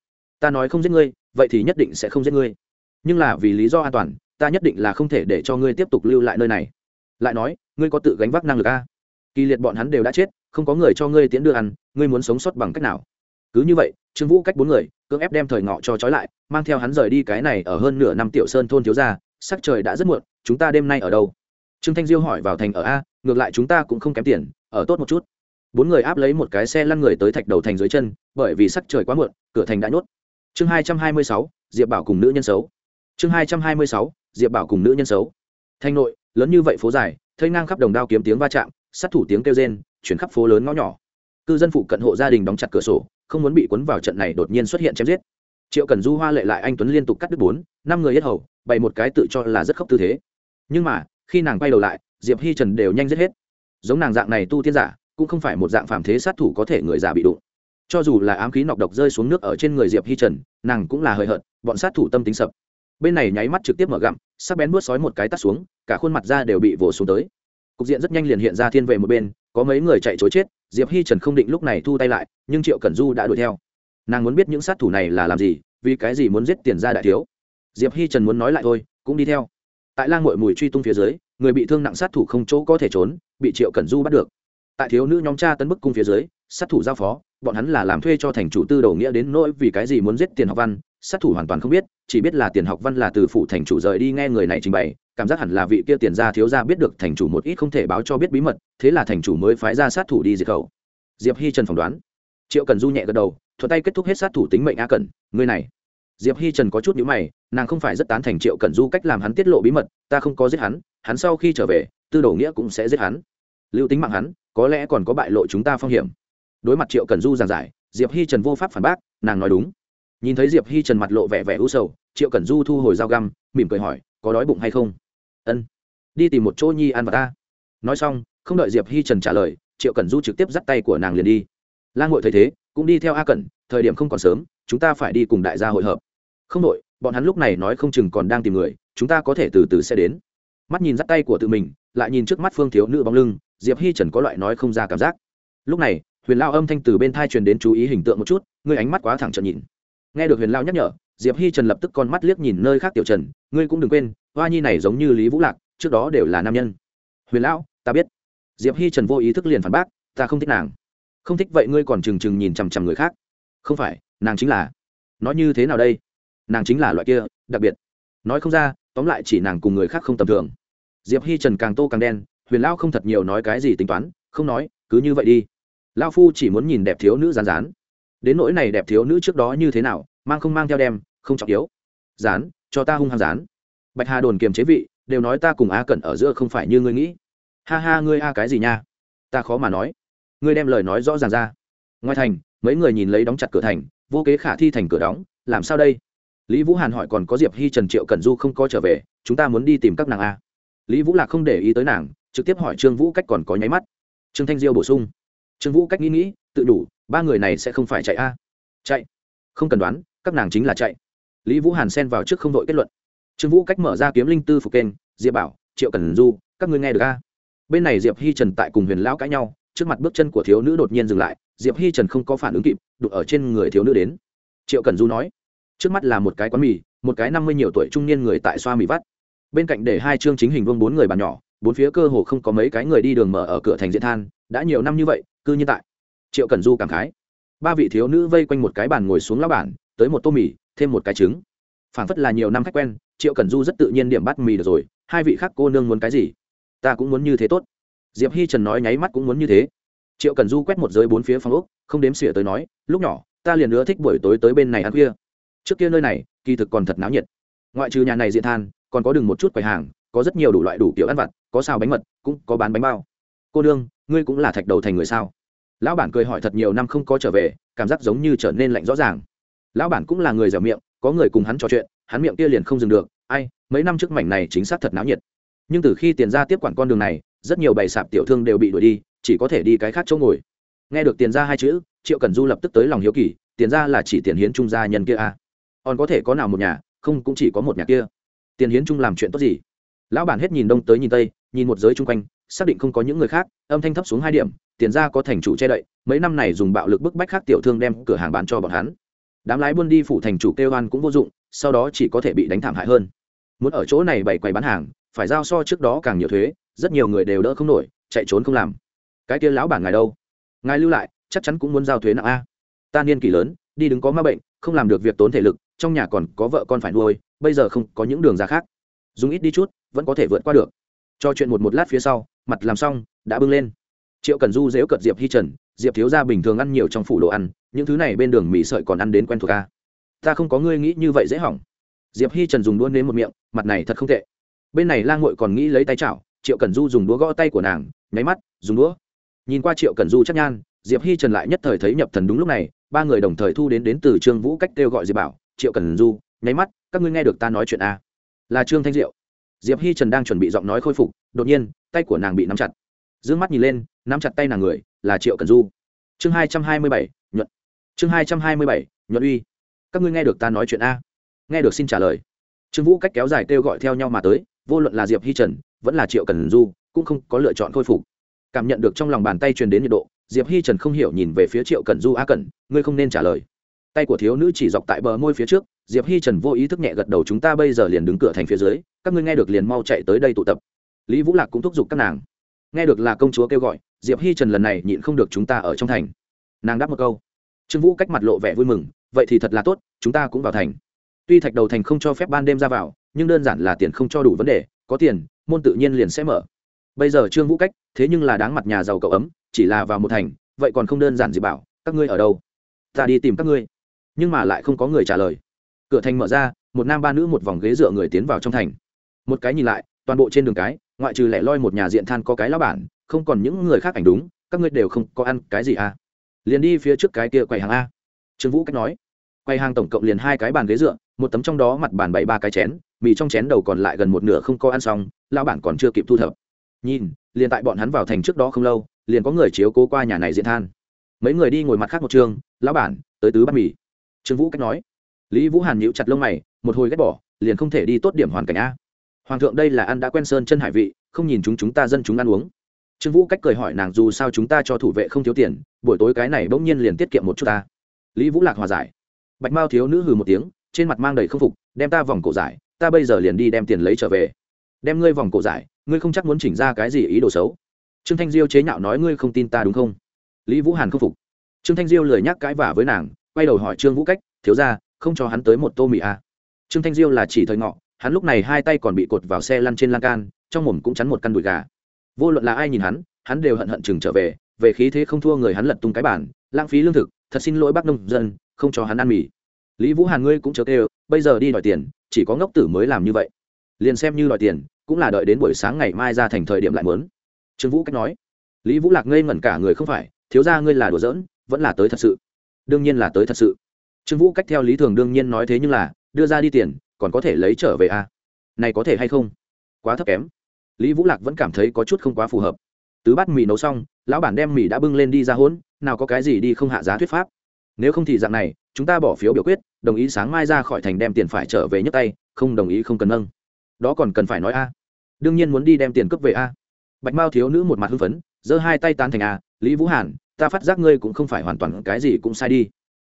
Ta nói không giết ngươi, vậy thì nhất định sẽ không giết ngươi. Nhưng là vì lý do an toàn, ta nhất định là không thể để cho ngươi tiếp tục lưu lại nơi này. Lại nói, ngươi có tự gánh vác năng lực a? Kỳ liệt bọn hắn đều đã chết, không có người cho ngươi tiến đưa ăn, ngươi muốn sống sót bằng cách nào? Cứ như vậy, trương vũ cách bốn người, cưỡng ép đem thời ngọ cho trói lại, mang theo hắn rời đi cái này ở hơn nửa năm tiểu sơn thôn thiếu gia, sắc trời đã rất muộn, chúng ta đêm nay ở đâu? Trương thanh diêu hỏi vào thành ở a ngược lại chúng ta cũng không kém tiền, ở tốt một chút. Bốn người áp lấy một cái xe lăn người tới thạch đầu thành dưới chân, bởi vì sắc trời quá muộn, cửa thành đã nhốt. Chương hai trăm hai mươi sáu, diệp bảo cùng nữ nhân xấu. Chương hai trăm hai mươi sáu, diệp bảo cùng nữ nhân xấu. Thanh nội, lớn như vậy phố dài, thây ngang khắp đồng đao kiếm tiếng va chạm, sát thủ tiếng kêu rên, chuyển khắp phố lớn ngõ nhỏ. Cư dân phụ cận hộ gia đình đóng chặt cửa sổ, không muốn bị cuốn vào trận này đột nhiên xuất hiện chém giết. Triệu cần du hoa lệ lại anh tuấn liên tục cắt đứt bốn, năm người yết hầu, bày một cái tự cho là rất khóc tư thế. Nhưng mà, khi nàng quay đầu lại diệp hi trần đều nhanh giết hết. Giống nàng dạng này tu tiên giả, cũng không phải một dạng phàm thế sát thủ có thể người già bị đụng. Cho dù là ám khí nọc độc rơi xuống nước ở trên người diệp hi trần, nàng cũng là hời hợt, bọn sát thủ tâm tính sập. Bên này nháy mắt trực tiếp mở gặm, sắc bén nuốt sói một cái tắt xuống, cả khuôn mặt ra đều bị vồ xuống tới. Cục diện rất nhanh liền hiện ra thiên về một bên, có mấy người chạy chối chết, diệp hi trần không định lúc này thu tay lại, nhưng triệu cẩn du đã đuổi theo. Nàng muốn biết những sát thủ này là làm gì, vì cái gì muốn giết tiền ra đại thiếu. Diệp hi trần muốn nói lại thôi, cũng đi theo tại lang mội mùi truy tung phía dưới, người bị thương nặng sát thủ không chỗ có thể trốn, bị triệu cẩn du bắt được. Tại thiếu nữ nhóm cha tấn bức cung phía dưới, sát thủ giao phó, bọn hắn là làm thuê cho thành chủ tư đầu nghĩa đến nỗi vì cái gì muốn giết tiền học văn, sát thủ hoàn toàn không biết, chỉ biết là tiền học văn là từ phủ thành chủ rời đi nghe người này trình bày, cảm giác hẳn là vị kia tiền gia thiếu gia biết được thành chủ một ít không thể báo cho biết bí mật, thế là thành chủ mới phái ra sát thủ đi diệt khẩu. Diệp hi trần phỏng đoán. Triệu cần du nhẹ gật đầu thuật tay kết thúc hết sát thủ tính mệnh a cẩn, người này diệp hi trần có chút nhữ mày, nàng không phải rất tán thành triệu Cẩn du cách làm hắn tiết lộ bí mật, ta không có giết hắn hắn sau khi trở về, tư đồ nghĩa cũng sẽ giết hắn. Lưu tính mạng hắn, có lẽ còn có bại lộ chúng ta phong hiểm. Đối mặt triệu Cẩn du giảng giải, diệp hi trần vô pháp phản bác, nàng nói đúng. Nhìn thấy diệp hi trần mặt lộ vẻ vẻ u sầu, triệu Cẩn du thu hồi dao găm, mỉm cười hỏi, có đói bụng hay không? Ân, đi tìm một chỗ nhi ăn và ta. Nói xong, không đợi diệp hi trần trả lời, triệu Cẩn du trực tiếp dắt tay của nàng liền đi. Lan ngội thấy thế, cũng đi theo a cẩn thời điểm không còn sớm, chúng ta phải đi cùng đại gia hội hợp. Không đội bọn hắn lúc này nói không chừng còn đang tìm người, chúng ta có thể từ từ sẽ đến. Mắt nhìn dắt tay của tự mình, lại nhìn trước mắt phương thiếu nữ bóng lưng, diệp hi trần có loại nói không ra cảm giác. Lúc này, huyền lao âm thanh từ bên thai truyền đến chú ý hình tượng một chút, ngươi ánh mắt quá thẳng trợn nhìn. Nghe được huyền lao nhắc nhở, diệp hi trần lập tức con mắt liếc nhìn nơi khác tiểu trần, ngươi cũng đừng quên, hoa nhi này giống như lý vũ lạc, trước đó đều là nam nhân. Huyền lão ta biết. Diệp hi trần vô ý thức liền phản bác, ta không thích nàng. Không thích vậy ngươi còn trừng trừng nhìn chằm chằm người khác không phải, nàng chính là nói như thế nào đây? Nàng chính là loại kia, đặc biệt. Nói không ra, tóm lại chỉ nàng cùng người khác không tầm thường. Diệp hi trần càng tô càng đen, huyền lao không thật nhiều nói cái gì tính toán, không nói, cứ như vậy đi. Lao phu chỉ muốn nhìn đẹp thiếu nữ rán rán đến nỗi này đẹp thiếu nữ trước đó như thế nào, mang không mang theo đem, không trọng yếu. Rán cho ta hung hăng rán bạch hà đồn kiềm chế vị, đều nói ta cùng a cẩn ở giữa không phải như ngươi nghĩ. Ha ha, ngươi a cái gì nha? Ta khó mà nói. Ngươi đem lời nói rõ ràng ra. Ngoài thành mấy người nhìn lấy đóng chặt cửa thành, vô kế khả thi thành cửa đóng, làm sao đây? Lý vũ hàn hỏi, còn có diệp hi trần triệu cẩn du không có trở về, chúng ta muốn đi tìm các nàng a? Lý vũ lạc không để ý tới nàng, trực tiếp hỏi trương vũ cách còn có nháy mắt. Trương thanh diêu bổ sung, trương vũ cách nghĩ nghĩ, tự đủ, ba người này sẽ không phải chạy a. Chạy? Không cần đoán, các nàng chính là chạy. Lý vũ hàn xen vào trước không đội kết luận. Trương vũ cách mở ra kiếm linh tư phục kênh, diệp bảo, triệu cần du, các ngươi nghe được a? Bên này diệp hi trần tại cùng huyền lão cãi nhau trước mặt bước chân của thiếu nữ đột nhiên dừng lại, diệp hi trần không có phản ứng kịp, đụng ở trên người thiếu nữ đến. Triệu cần du nói, trước mắt là một cái quán mì, một cái năm mươi nhiều tuổi trung niên người tại xoa mì vắt. Bên cạnh để hai chương chính hình vương bốn người bàn nhỏ, bốn phía cơ hồ không có mấy cái người đi đường mở ở cửa thành diễn than, đã nhiều năm như vậy, cư như tại. Triệu cần du cảm khái, ba vị thiếu nữ vây quanh một cái bàn ngồi xuống lao bản, tới một tô mì, thêm một cái trứng. Phảng phất là nhiều năm khách quen, triệu cần du rất tự nhiên điểm bắt mì được rồi, hai vị khác cô nương muốn cái gì? Ta cũng muốn như thế tốt diệp hi trần nói nháy mắt cũng muốn như thế. Triệu cần du quét một giới bốn phía phòng úc không đếm xỉa tới nói, lúc nhỏ, ta liền nữa thích buổi tối tới bên này ăn khuya. Trước kia nơi này, kỳ thực còn thật náo nhiệt. Ngoại trừ nhà này diện than, còn có đừng một chút quầy hàng, có rất nhiều đủ loại đủ kiểu ăn vặt, có xào bánh mật, cũng có bán bánh bao. Cô đương ngươi cũng là thạch đầu thành người sao? Lão bản cười hỏi thật nhiều năm không có trở về, cảm giác giống như trở nên lạnh rõ ràng. Lão bản cũng là người dẻo miệng, có người cùng hắn trò chuyện, hắn miệng kia liền không dừng được. Ai, mấy năm trước mảnh này chính xác thật náo nhiệt. Nhưng từ khi tiền ra tiếp quản con đường này rất nhiều bày sạp tiểu thương đều bị đuổi đi, chỉ có thể đi cái khác chỗ ngồi. Nghe được tiền ra hai chữ, triệu cần du lập tức tới lòng hiếu kỳ, tiền ra là chỉ tiền hiến trung gia nhân kia à. còn có thể có nào một nhà, không cũng chỉ có một nhà kia. Tiền hiến trung làm chuyện tốt gì? Lão bản hết nhìn đông tới nhìn tây, nhìn một giới chung quanh, xác định không có những người khác, âm thanh thấp xuống hai điểm, tiền ra có thành chủ che đậy, mấy năm này dùng bạo lực bức bách khác tiểu thương đem cửa hàng bán cho bọn hắn. Đám lái buôn đi phủ thành chủ kêu oan cũng vô dụng, sau đó chỉ có thể bị đánh thảm hại hơn. Muốn ở chỗ này bày quầy bán hàng, phải giao so trước đó càng nhiều thuế rất nhiều người đều đỡ không nổi, chạy trốn không làm. Cái kia lão bản ngài đâu? Ngài lưu lại, chắc chắn cũng muốn giao thuế nặng a. Ta niên kỷ lớn, đi đứng có ma bệnh, không làm được việc tốn thể lực, trong nhà còn có vợ con phải nuôi, bây giờ không có những đường ra khác. Dùng ít đi chút, vẫn có thể vượt qua được. Cho chuyện một một lát phía sau, mặt làm xong, đã bưng lên. Triệu cần du dễu cợt diệp hi trần, diệp thiếu gia bình thường ăn nhiều trong phủ đồ ăn, những thứ này bên đường mì sợi còn ăn đến quen thuộc ca ta không có ngươi nghĩ như vậy dễ hỏng. Diệp hi trần dùng đuôn nếm một miệng, mặt này thật không tệ. Bên này lang ngội còn nghĩ lấy tay chảo triệu cần du dùng đũa gõ tay của nàng, nháy mắt, dùng đũa. Nhìn qua triệu cần du chắc nhan, diệp hi trần lại nhất thời thấy nhập thần đúng lúc này, ba người đồng thời thu đến đến từ trương vũ cách kêu gọi diệp bảo, triệu cần du, nháy mắt, các ngươi nghe được ta nói chuyện a là trương thanh diệu. Diệp hi trần đang chuẩn bị giọng nói khôi phục, đột nhiên, tay của nàng bị nắm chặt. D ư ơ n g mắt nhìn lên, nắm chặt tay nàng người, là triệu cần du. Chương hai trăm hai mươi bảy, nhuận. Chương hai trăm hai mươi bảy, nhuận uy. Các ngươi nghe được ta nói chuyện a nghe được, xin trả lời. Trương vũ cách kéo dài kêu gọi theo nhau mà tới, vô luận là diệp hi trần vẫn là triệu cần du, cũng không có lựa chọn khôi phục. Cảm nhận được trong lòng bàn tay truyền đến nhiệt độ, diệp hi trần không hiểu nhìn về phía triệu cần du, a cần, ngươi không nên trả lời. Tay của thiếu nữ chỉ dọc tại bờ môi phía trước, diệp hi trần vô ý thức nhẹ gật đầu, chúng ta bây giờ liền đứng cửa thành phía dưới, các ngươi nghe được liền mau chạy tới đây tụ tập. Lý vũ lạc cũng thúc giục các nàng. Nghe được là công chúa kêu gọi, diệp hi trần lần này nhịn không được chúng ta ở trong thành. Nàng đáp một câu. Trương vũ cách mặt lộ vẻ vui mừng, vậy thì thật là tốt, chúng ta cũng vào thành. Tuy thạch đầu thành không cho phép ban đêm ra vào, nhưng đơn giản là tiền không cho đủ vấn đề, có tiền môn tự nhiên liền sẽ mở. Bây giờ trương vũ cách, thế nhưng là đáng mặt nhà giàu cậu ấm, chỉ là vào một thành, vậy còn không đơn giản gì bảo, các ngươi ở đâu? Ta đi tìm các ngươi. Nhưng mà lại không có người trả lời. Cửa thành mở ra, một nam ba nữ một vòng ghế dựa người tiến vào trong thành. Một cái nhìn lại, toàn bộ trên đường cái, ngoại trừ lẻ loi một nhà diện than có cái lao bản, không còn những người khác ảnh đúng, các ngươi đều không có ăn cái gì à? Liền đi phía trước cái kia quầy hàng a. Trương vũ cách nói. Quầy hàng tổng cộng liền hai cái bàn ghế dựa, một tấm trong đó mặt bàn bảy ba cái chén mì trong chén đầu còn lại gần một nửa không có ăn xong lao bản còn chưa kịp thu thập. Nhìn, liền tại bọn hắn vào thành trước đó không lâu, liền có người chiếu cố qua nhà này diện than. Mấy người đi ngồi mặt khác một trường, lão bản, tới tứ bát mì. Trương vũ cách nói. Lý vũ hàn nhíu chặt lông mày, một hồi ghét bỏ, liền không thể đi tốt điểm hoàn cảnh a. Hoàng thượng đây là ăn đã quen sơn chân hải vị, không nhìn chúng chúng ta dân chúng ăn uống. Trương vũ cách cười hỏi nàng, dù sao chúng ta cho thủ vệ không thiếu tiền, buổi tối cái này bỗng nhiên liền tiết kiệm một chút ta. Lý vũ lạc hòa giải. Bạch mao thiếu nữ hừ một tiếng, trên mặt mang đầy không phục, đem ta vòng cổ giải ta bây giờ liền đi đem tiền lấy trở về. Đem ngươi vòng cổ giải, ngươi không chắc muốn chỉnh ra cái gì ý đồ xấu. Trương thanh diêu chế nhạo nói ngươi không tin ta đúng không? Lý vũ hàn không phục. Trương thanh diêu lời nhắc cãi vả với nàng, quay đầu hỏi trương vũ cách, thiếu ra không cho hắn tới một tô mì à. trương thanh diêu là chỉ thời ngọ, hắn lúc này hai tay còn bị cột vào xe lăn trên lan can, trong mồm cũng chắn một căn đùi gà. Vô luận là ai nhìn hắn hắn đều hận hận chừng trở về về khí thế không thua người hắn lật tung cái bản lãng phí lương thực, thật xin lỗi bác nông dân, không cho hắn ăn mì. Lý vũ hàn ngươi cũng chớ kêu, bây giờ đi đòi tiền chỉ có ngốc tử mới làm như vậy. Liền xem như đòi tiền, cũng là đợi đến buổi sáng ngày mai ra thành thời điểm lại muốn. Trương vũ cách nói. Lý vũ lạc ngây ngẩn cả người không phải, thiếu ra ngươi là đùa giỡn, vẫn là tới thật sự. Đương nhiên là tới thật sự. Trương vũ cách theo lý thường đương nhiên nói thế nhưng là, đưa ra đi tiền, còn có thể lấy trở về à? này có thể hay không? Quá thấp kém. Lý vũ lạc vẫn cảm thấy có chút không quá phù hợp. Tứ bát mì nấu xong, lão bản đem mì đã bưng lên đi ra hỗn, nào có cái gì đi không hạ giá thuyết pháp. Nếu không thì dạng này, chúng ta bỏ phiếu biểu quyết đồng ý sáng mai ra khỏi thành đem tiền phải trở về nhấc tay, không đồng ý không cần nâng. Đó còn cần phải nói a. Đương nhiên muốn đi đem tiền cướp về a. Bạch mao thiếu nữ một mặt hưng phấn, giơ hai tay tán thành a, lý vũ hàn, ta phát giác ngươi cũng không phải hoàn toàn cái gì cũng sai đi.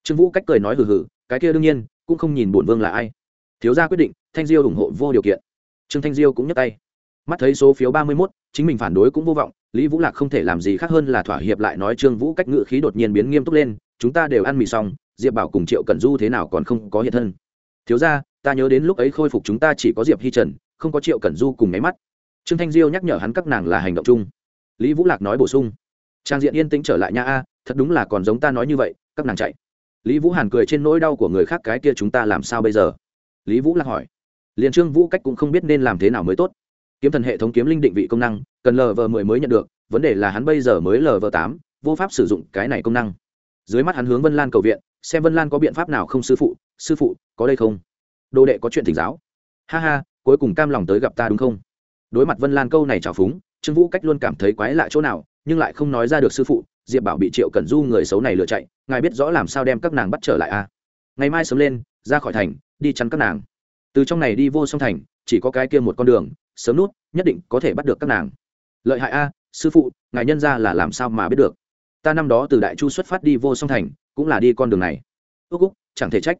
Trương vũ cách cười nói hừ hừ, cái kia đương nhiên, cũng không nhìn bổn vương là ai. Thiếu gia quyết định, thanh diêu ủng hộ vô điều kiện. Trương thanh diêu cũng nhấc tay. Mắt thấy số phiếu ba mươi mốt chính mình phản đối cũng vô vọng, lý vũ lạc không thể làm gì khác hơn là thỏa hiệp lại nói trương vũ cách ngự khí đột nhiên biến nghiêm túc lên, chúng ta đều ăn mì xong, diệp bảo cùng triệu cẩn du thế nào còn không có hiện thân? Thiếu ra ta nhớ đến lúc ấy khôi phục chúng ta chỉ có diệp hi trần, không có triệu cẩn du cùng máy mắt. Trương thanh diêu nhắc nhở hắn các nàng là hành động chung. Lý vũ lạc nói bổ sung, trang diện yên tĩnh trở lại nha a, thật đúng là còn giống ta nói như vậy, các nàng chạy. Lý vũ hàn cười trên nỗi đau của người khác, cái kia chúng ta làm sao bây giờ? Lý vũ lạc hỏi, liền trương vũ cách cũng không biết nên làm thế nào mới tốt kiếm thần hệ thống kiếm linh định vị công năng, cần lv mười mới nhận được, vấn đề là hắn bây giờ mới lv tám, vô pháp sử dụng cái này công năng. Dưới mắt hắn hướng vân lan cầu viện, xem vân lan có biện pháp nào không sư phụ sư phụ, có đây không? Đồ đệ có chuyện thỉnh giáo. Ha ha, cuối cùng cam lòng tới gặp ta đúng không? Đối mặt vân lan câu này trào phúng, trương vũ cách luôn cảm thấy quái lạ chỗ nào, nhưng lại không nói ra được sư phụ, diệp bảo bị triệu cẩn du người xấu này lừa chạy, ngài biết rõ làm sao đem các nàng bắt trở lại a à? ngày mai sớm lên, ra khỏi thành, đi chắn các nàng. Từ trong này đi vô song thành chỉ có cái kia một con đường, sớm nút, nhất định có thể bắt được các nàng. Lợi hại a, sư phụ, ngài nhân ra là làm sao mà biết được? Ta năm đó từ đại chu xuất phát đi vô song thành, cũng là đi con đường này. Ước úc, chẳng thể trách.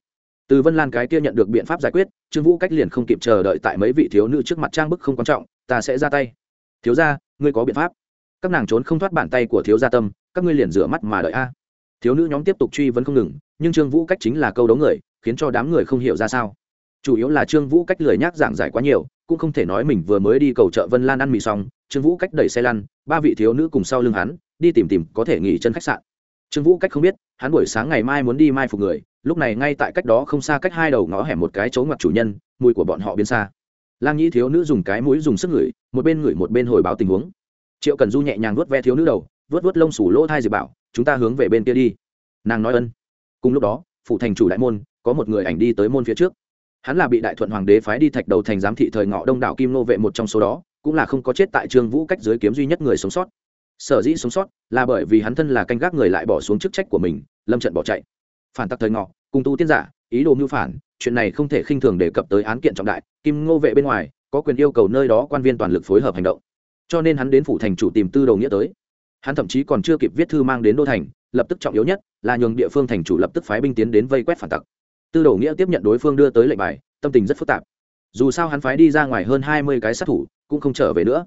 Từ vân lan cái kia nhận được biện pháp giải quyết, trương vũ cách liền không kịp chờ đợi tại mấy vị thiếu nữ trước mặt trang bức không quan trọng, ta sẽ ra tay. Thiếu ra ngươi có biện pháp. Các nàng trốn không thoát bàn tay của thiếu gia tâm, các ngươi liền rửa mắt mà đợi a. Thiếu nữ nhóm tiếp tục truy vấn không ngừng, nhưng trương vũ cách chính là câu đấu người, khiến cho đám người không hiểu ra sao chủ yếu là trương vũ cách lười nhác giảng giải quá nhiều, cũng không thể nói mình vừa mới đi cầu chợ vân lan ăn mì xong, trương vũ cách đẩy xe lăn, ba vị thiếu nữ cùng sau lưng hắn, đi tìm tìm có thể nghỉ chân khách sạn. Trương vũ cách không biết, hắn buổi sáng ngày mai muốn đi mai phục người, lúc này ngay tại cách đó không xa cách hai đầu ngõ hẻm một cái chỗ ngoặt chủ nhân, mùi của bọn họ biến xa. Lang nhĩ thiếu nữ dùng cái mũi dùng sức ngửi, một bên ngửi một bên hồi báo tình huống. Triệu cần du nhẹ nhàng vuốt ve thiếu nữ đầu vớt vớt lông sủ lỗ thai diệp bảo, chúng ta hướng về bên kia đi. Nàng nói ân. Cùng lúc đó phụ thành chủ đại môn, có một người ảnh đi tới môn phía trước hắn là bị đại thuận hoàng đế phái đi thạch đầu thành giám thị thời ngọ đông đảo kim nô vệ một trong số đó, cũng là không có chết tại trương vũ cách dưới kiếm duy nhất người sống sót. Sở dĩ sống sót là bởi vì hắn thân là canh gác người lại bỏ xuống chức trách của mình, lâm trận bỏ chạy. Phản tặc thời ngọ, cùng tu tiên giả, ý đồ mưu phản, chuyện này không thể khinh thường đề cập tới án kiện trọng đại, kim ngô vệ bên ngoài, có quyền yêu cầu nơi đó quan viên toàn lực phối hợp hành động. Cho nên hắn đến phủ thành chủ tìm tư đầu nghĩa tới. Hắn thậm chí còn chưa kịp viết thư mang đến đô thành, lập tức trọng yếu nhất là nhường địa phương thành chủ lập tức phái binh tiến đến vây quét phản tặc tư đồ nghĩa tiếp nhận đối phương đưa tới lệnh bài, tâm tình rất phức tạp. Dù sao hắn phái đi ra ngoài hơn hai mươi cái sát thủ, cũng không trở về nữa.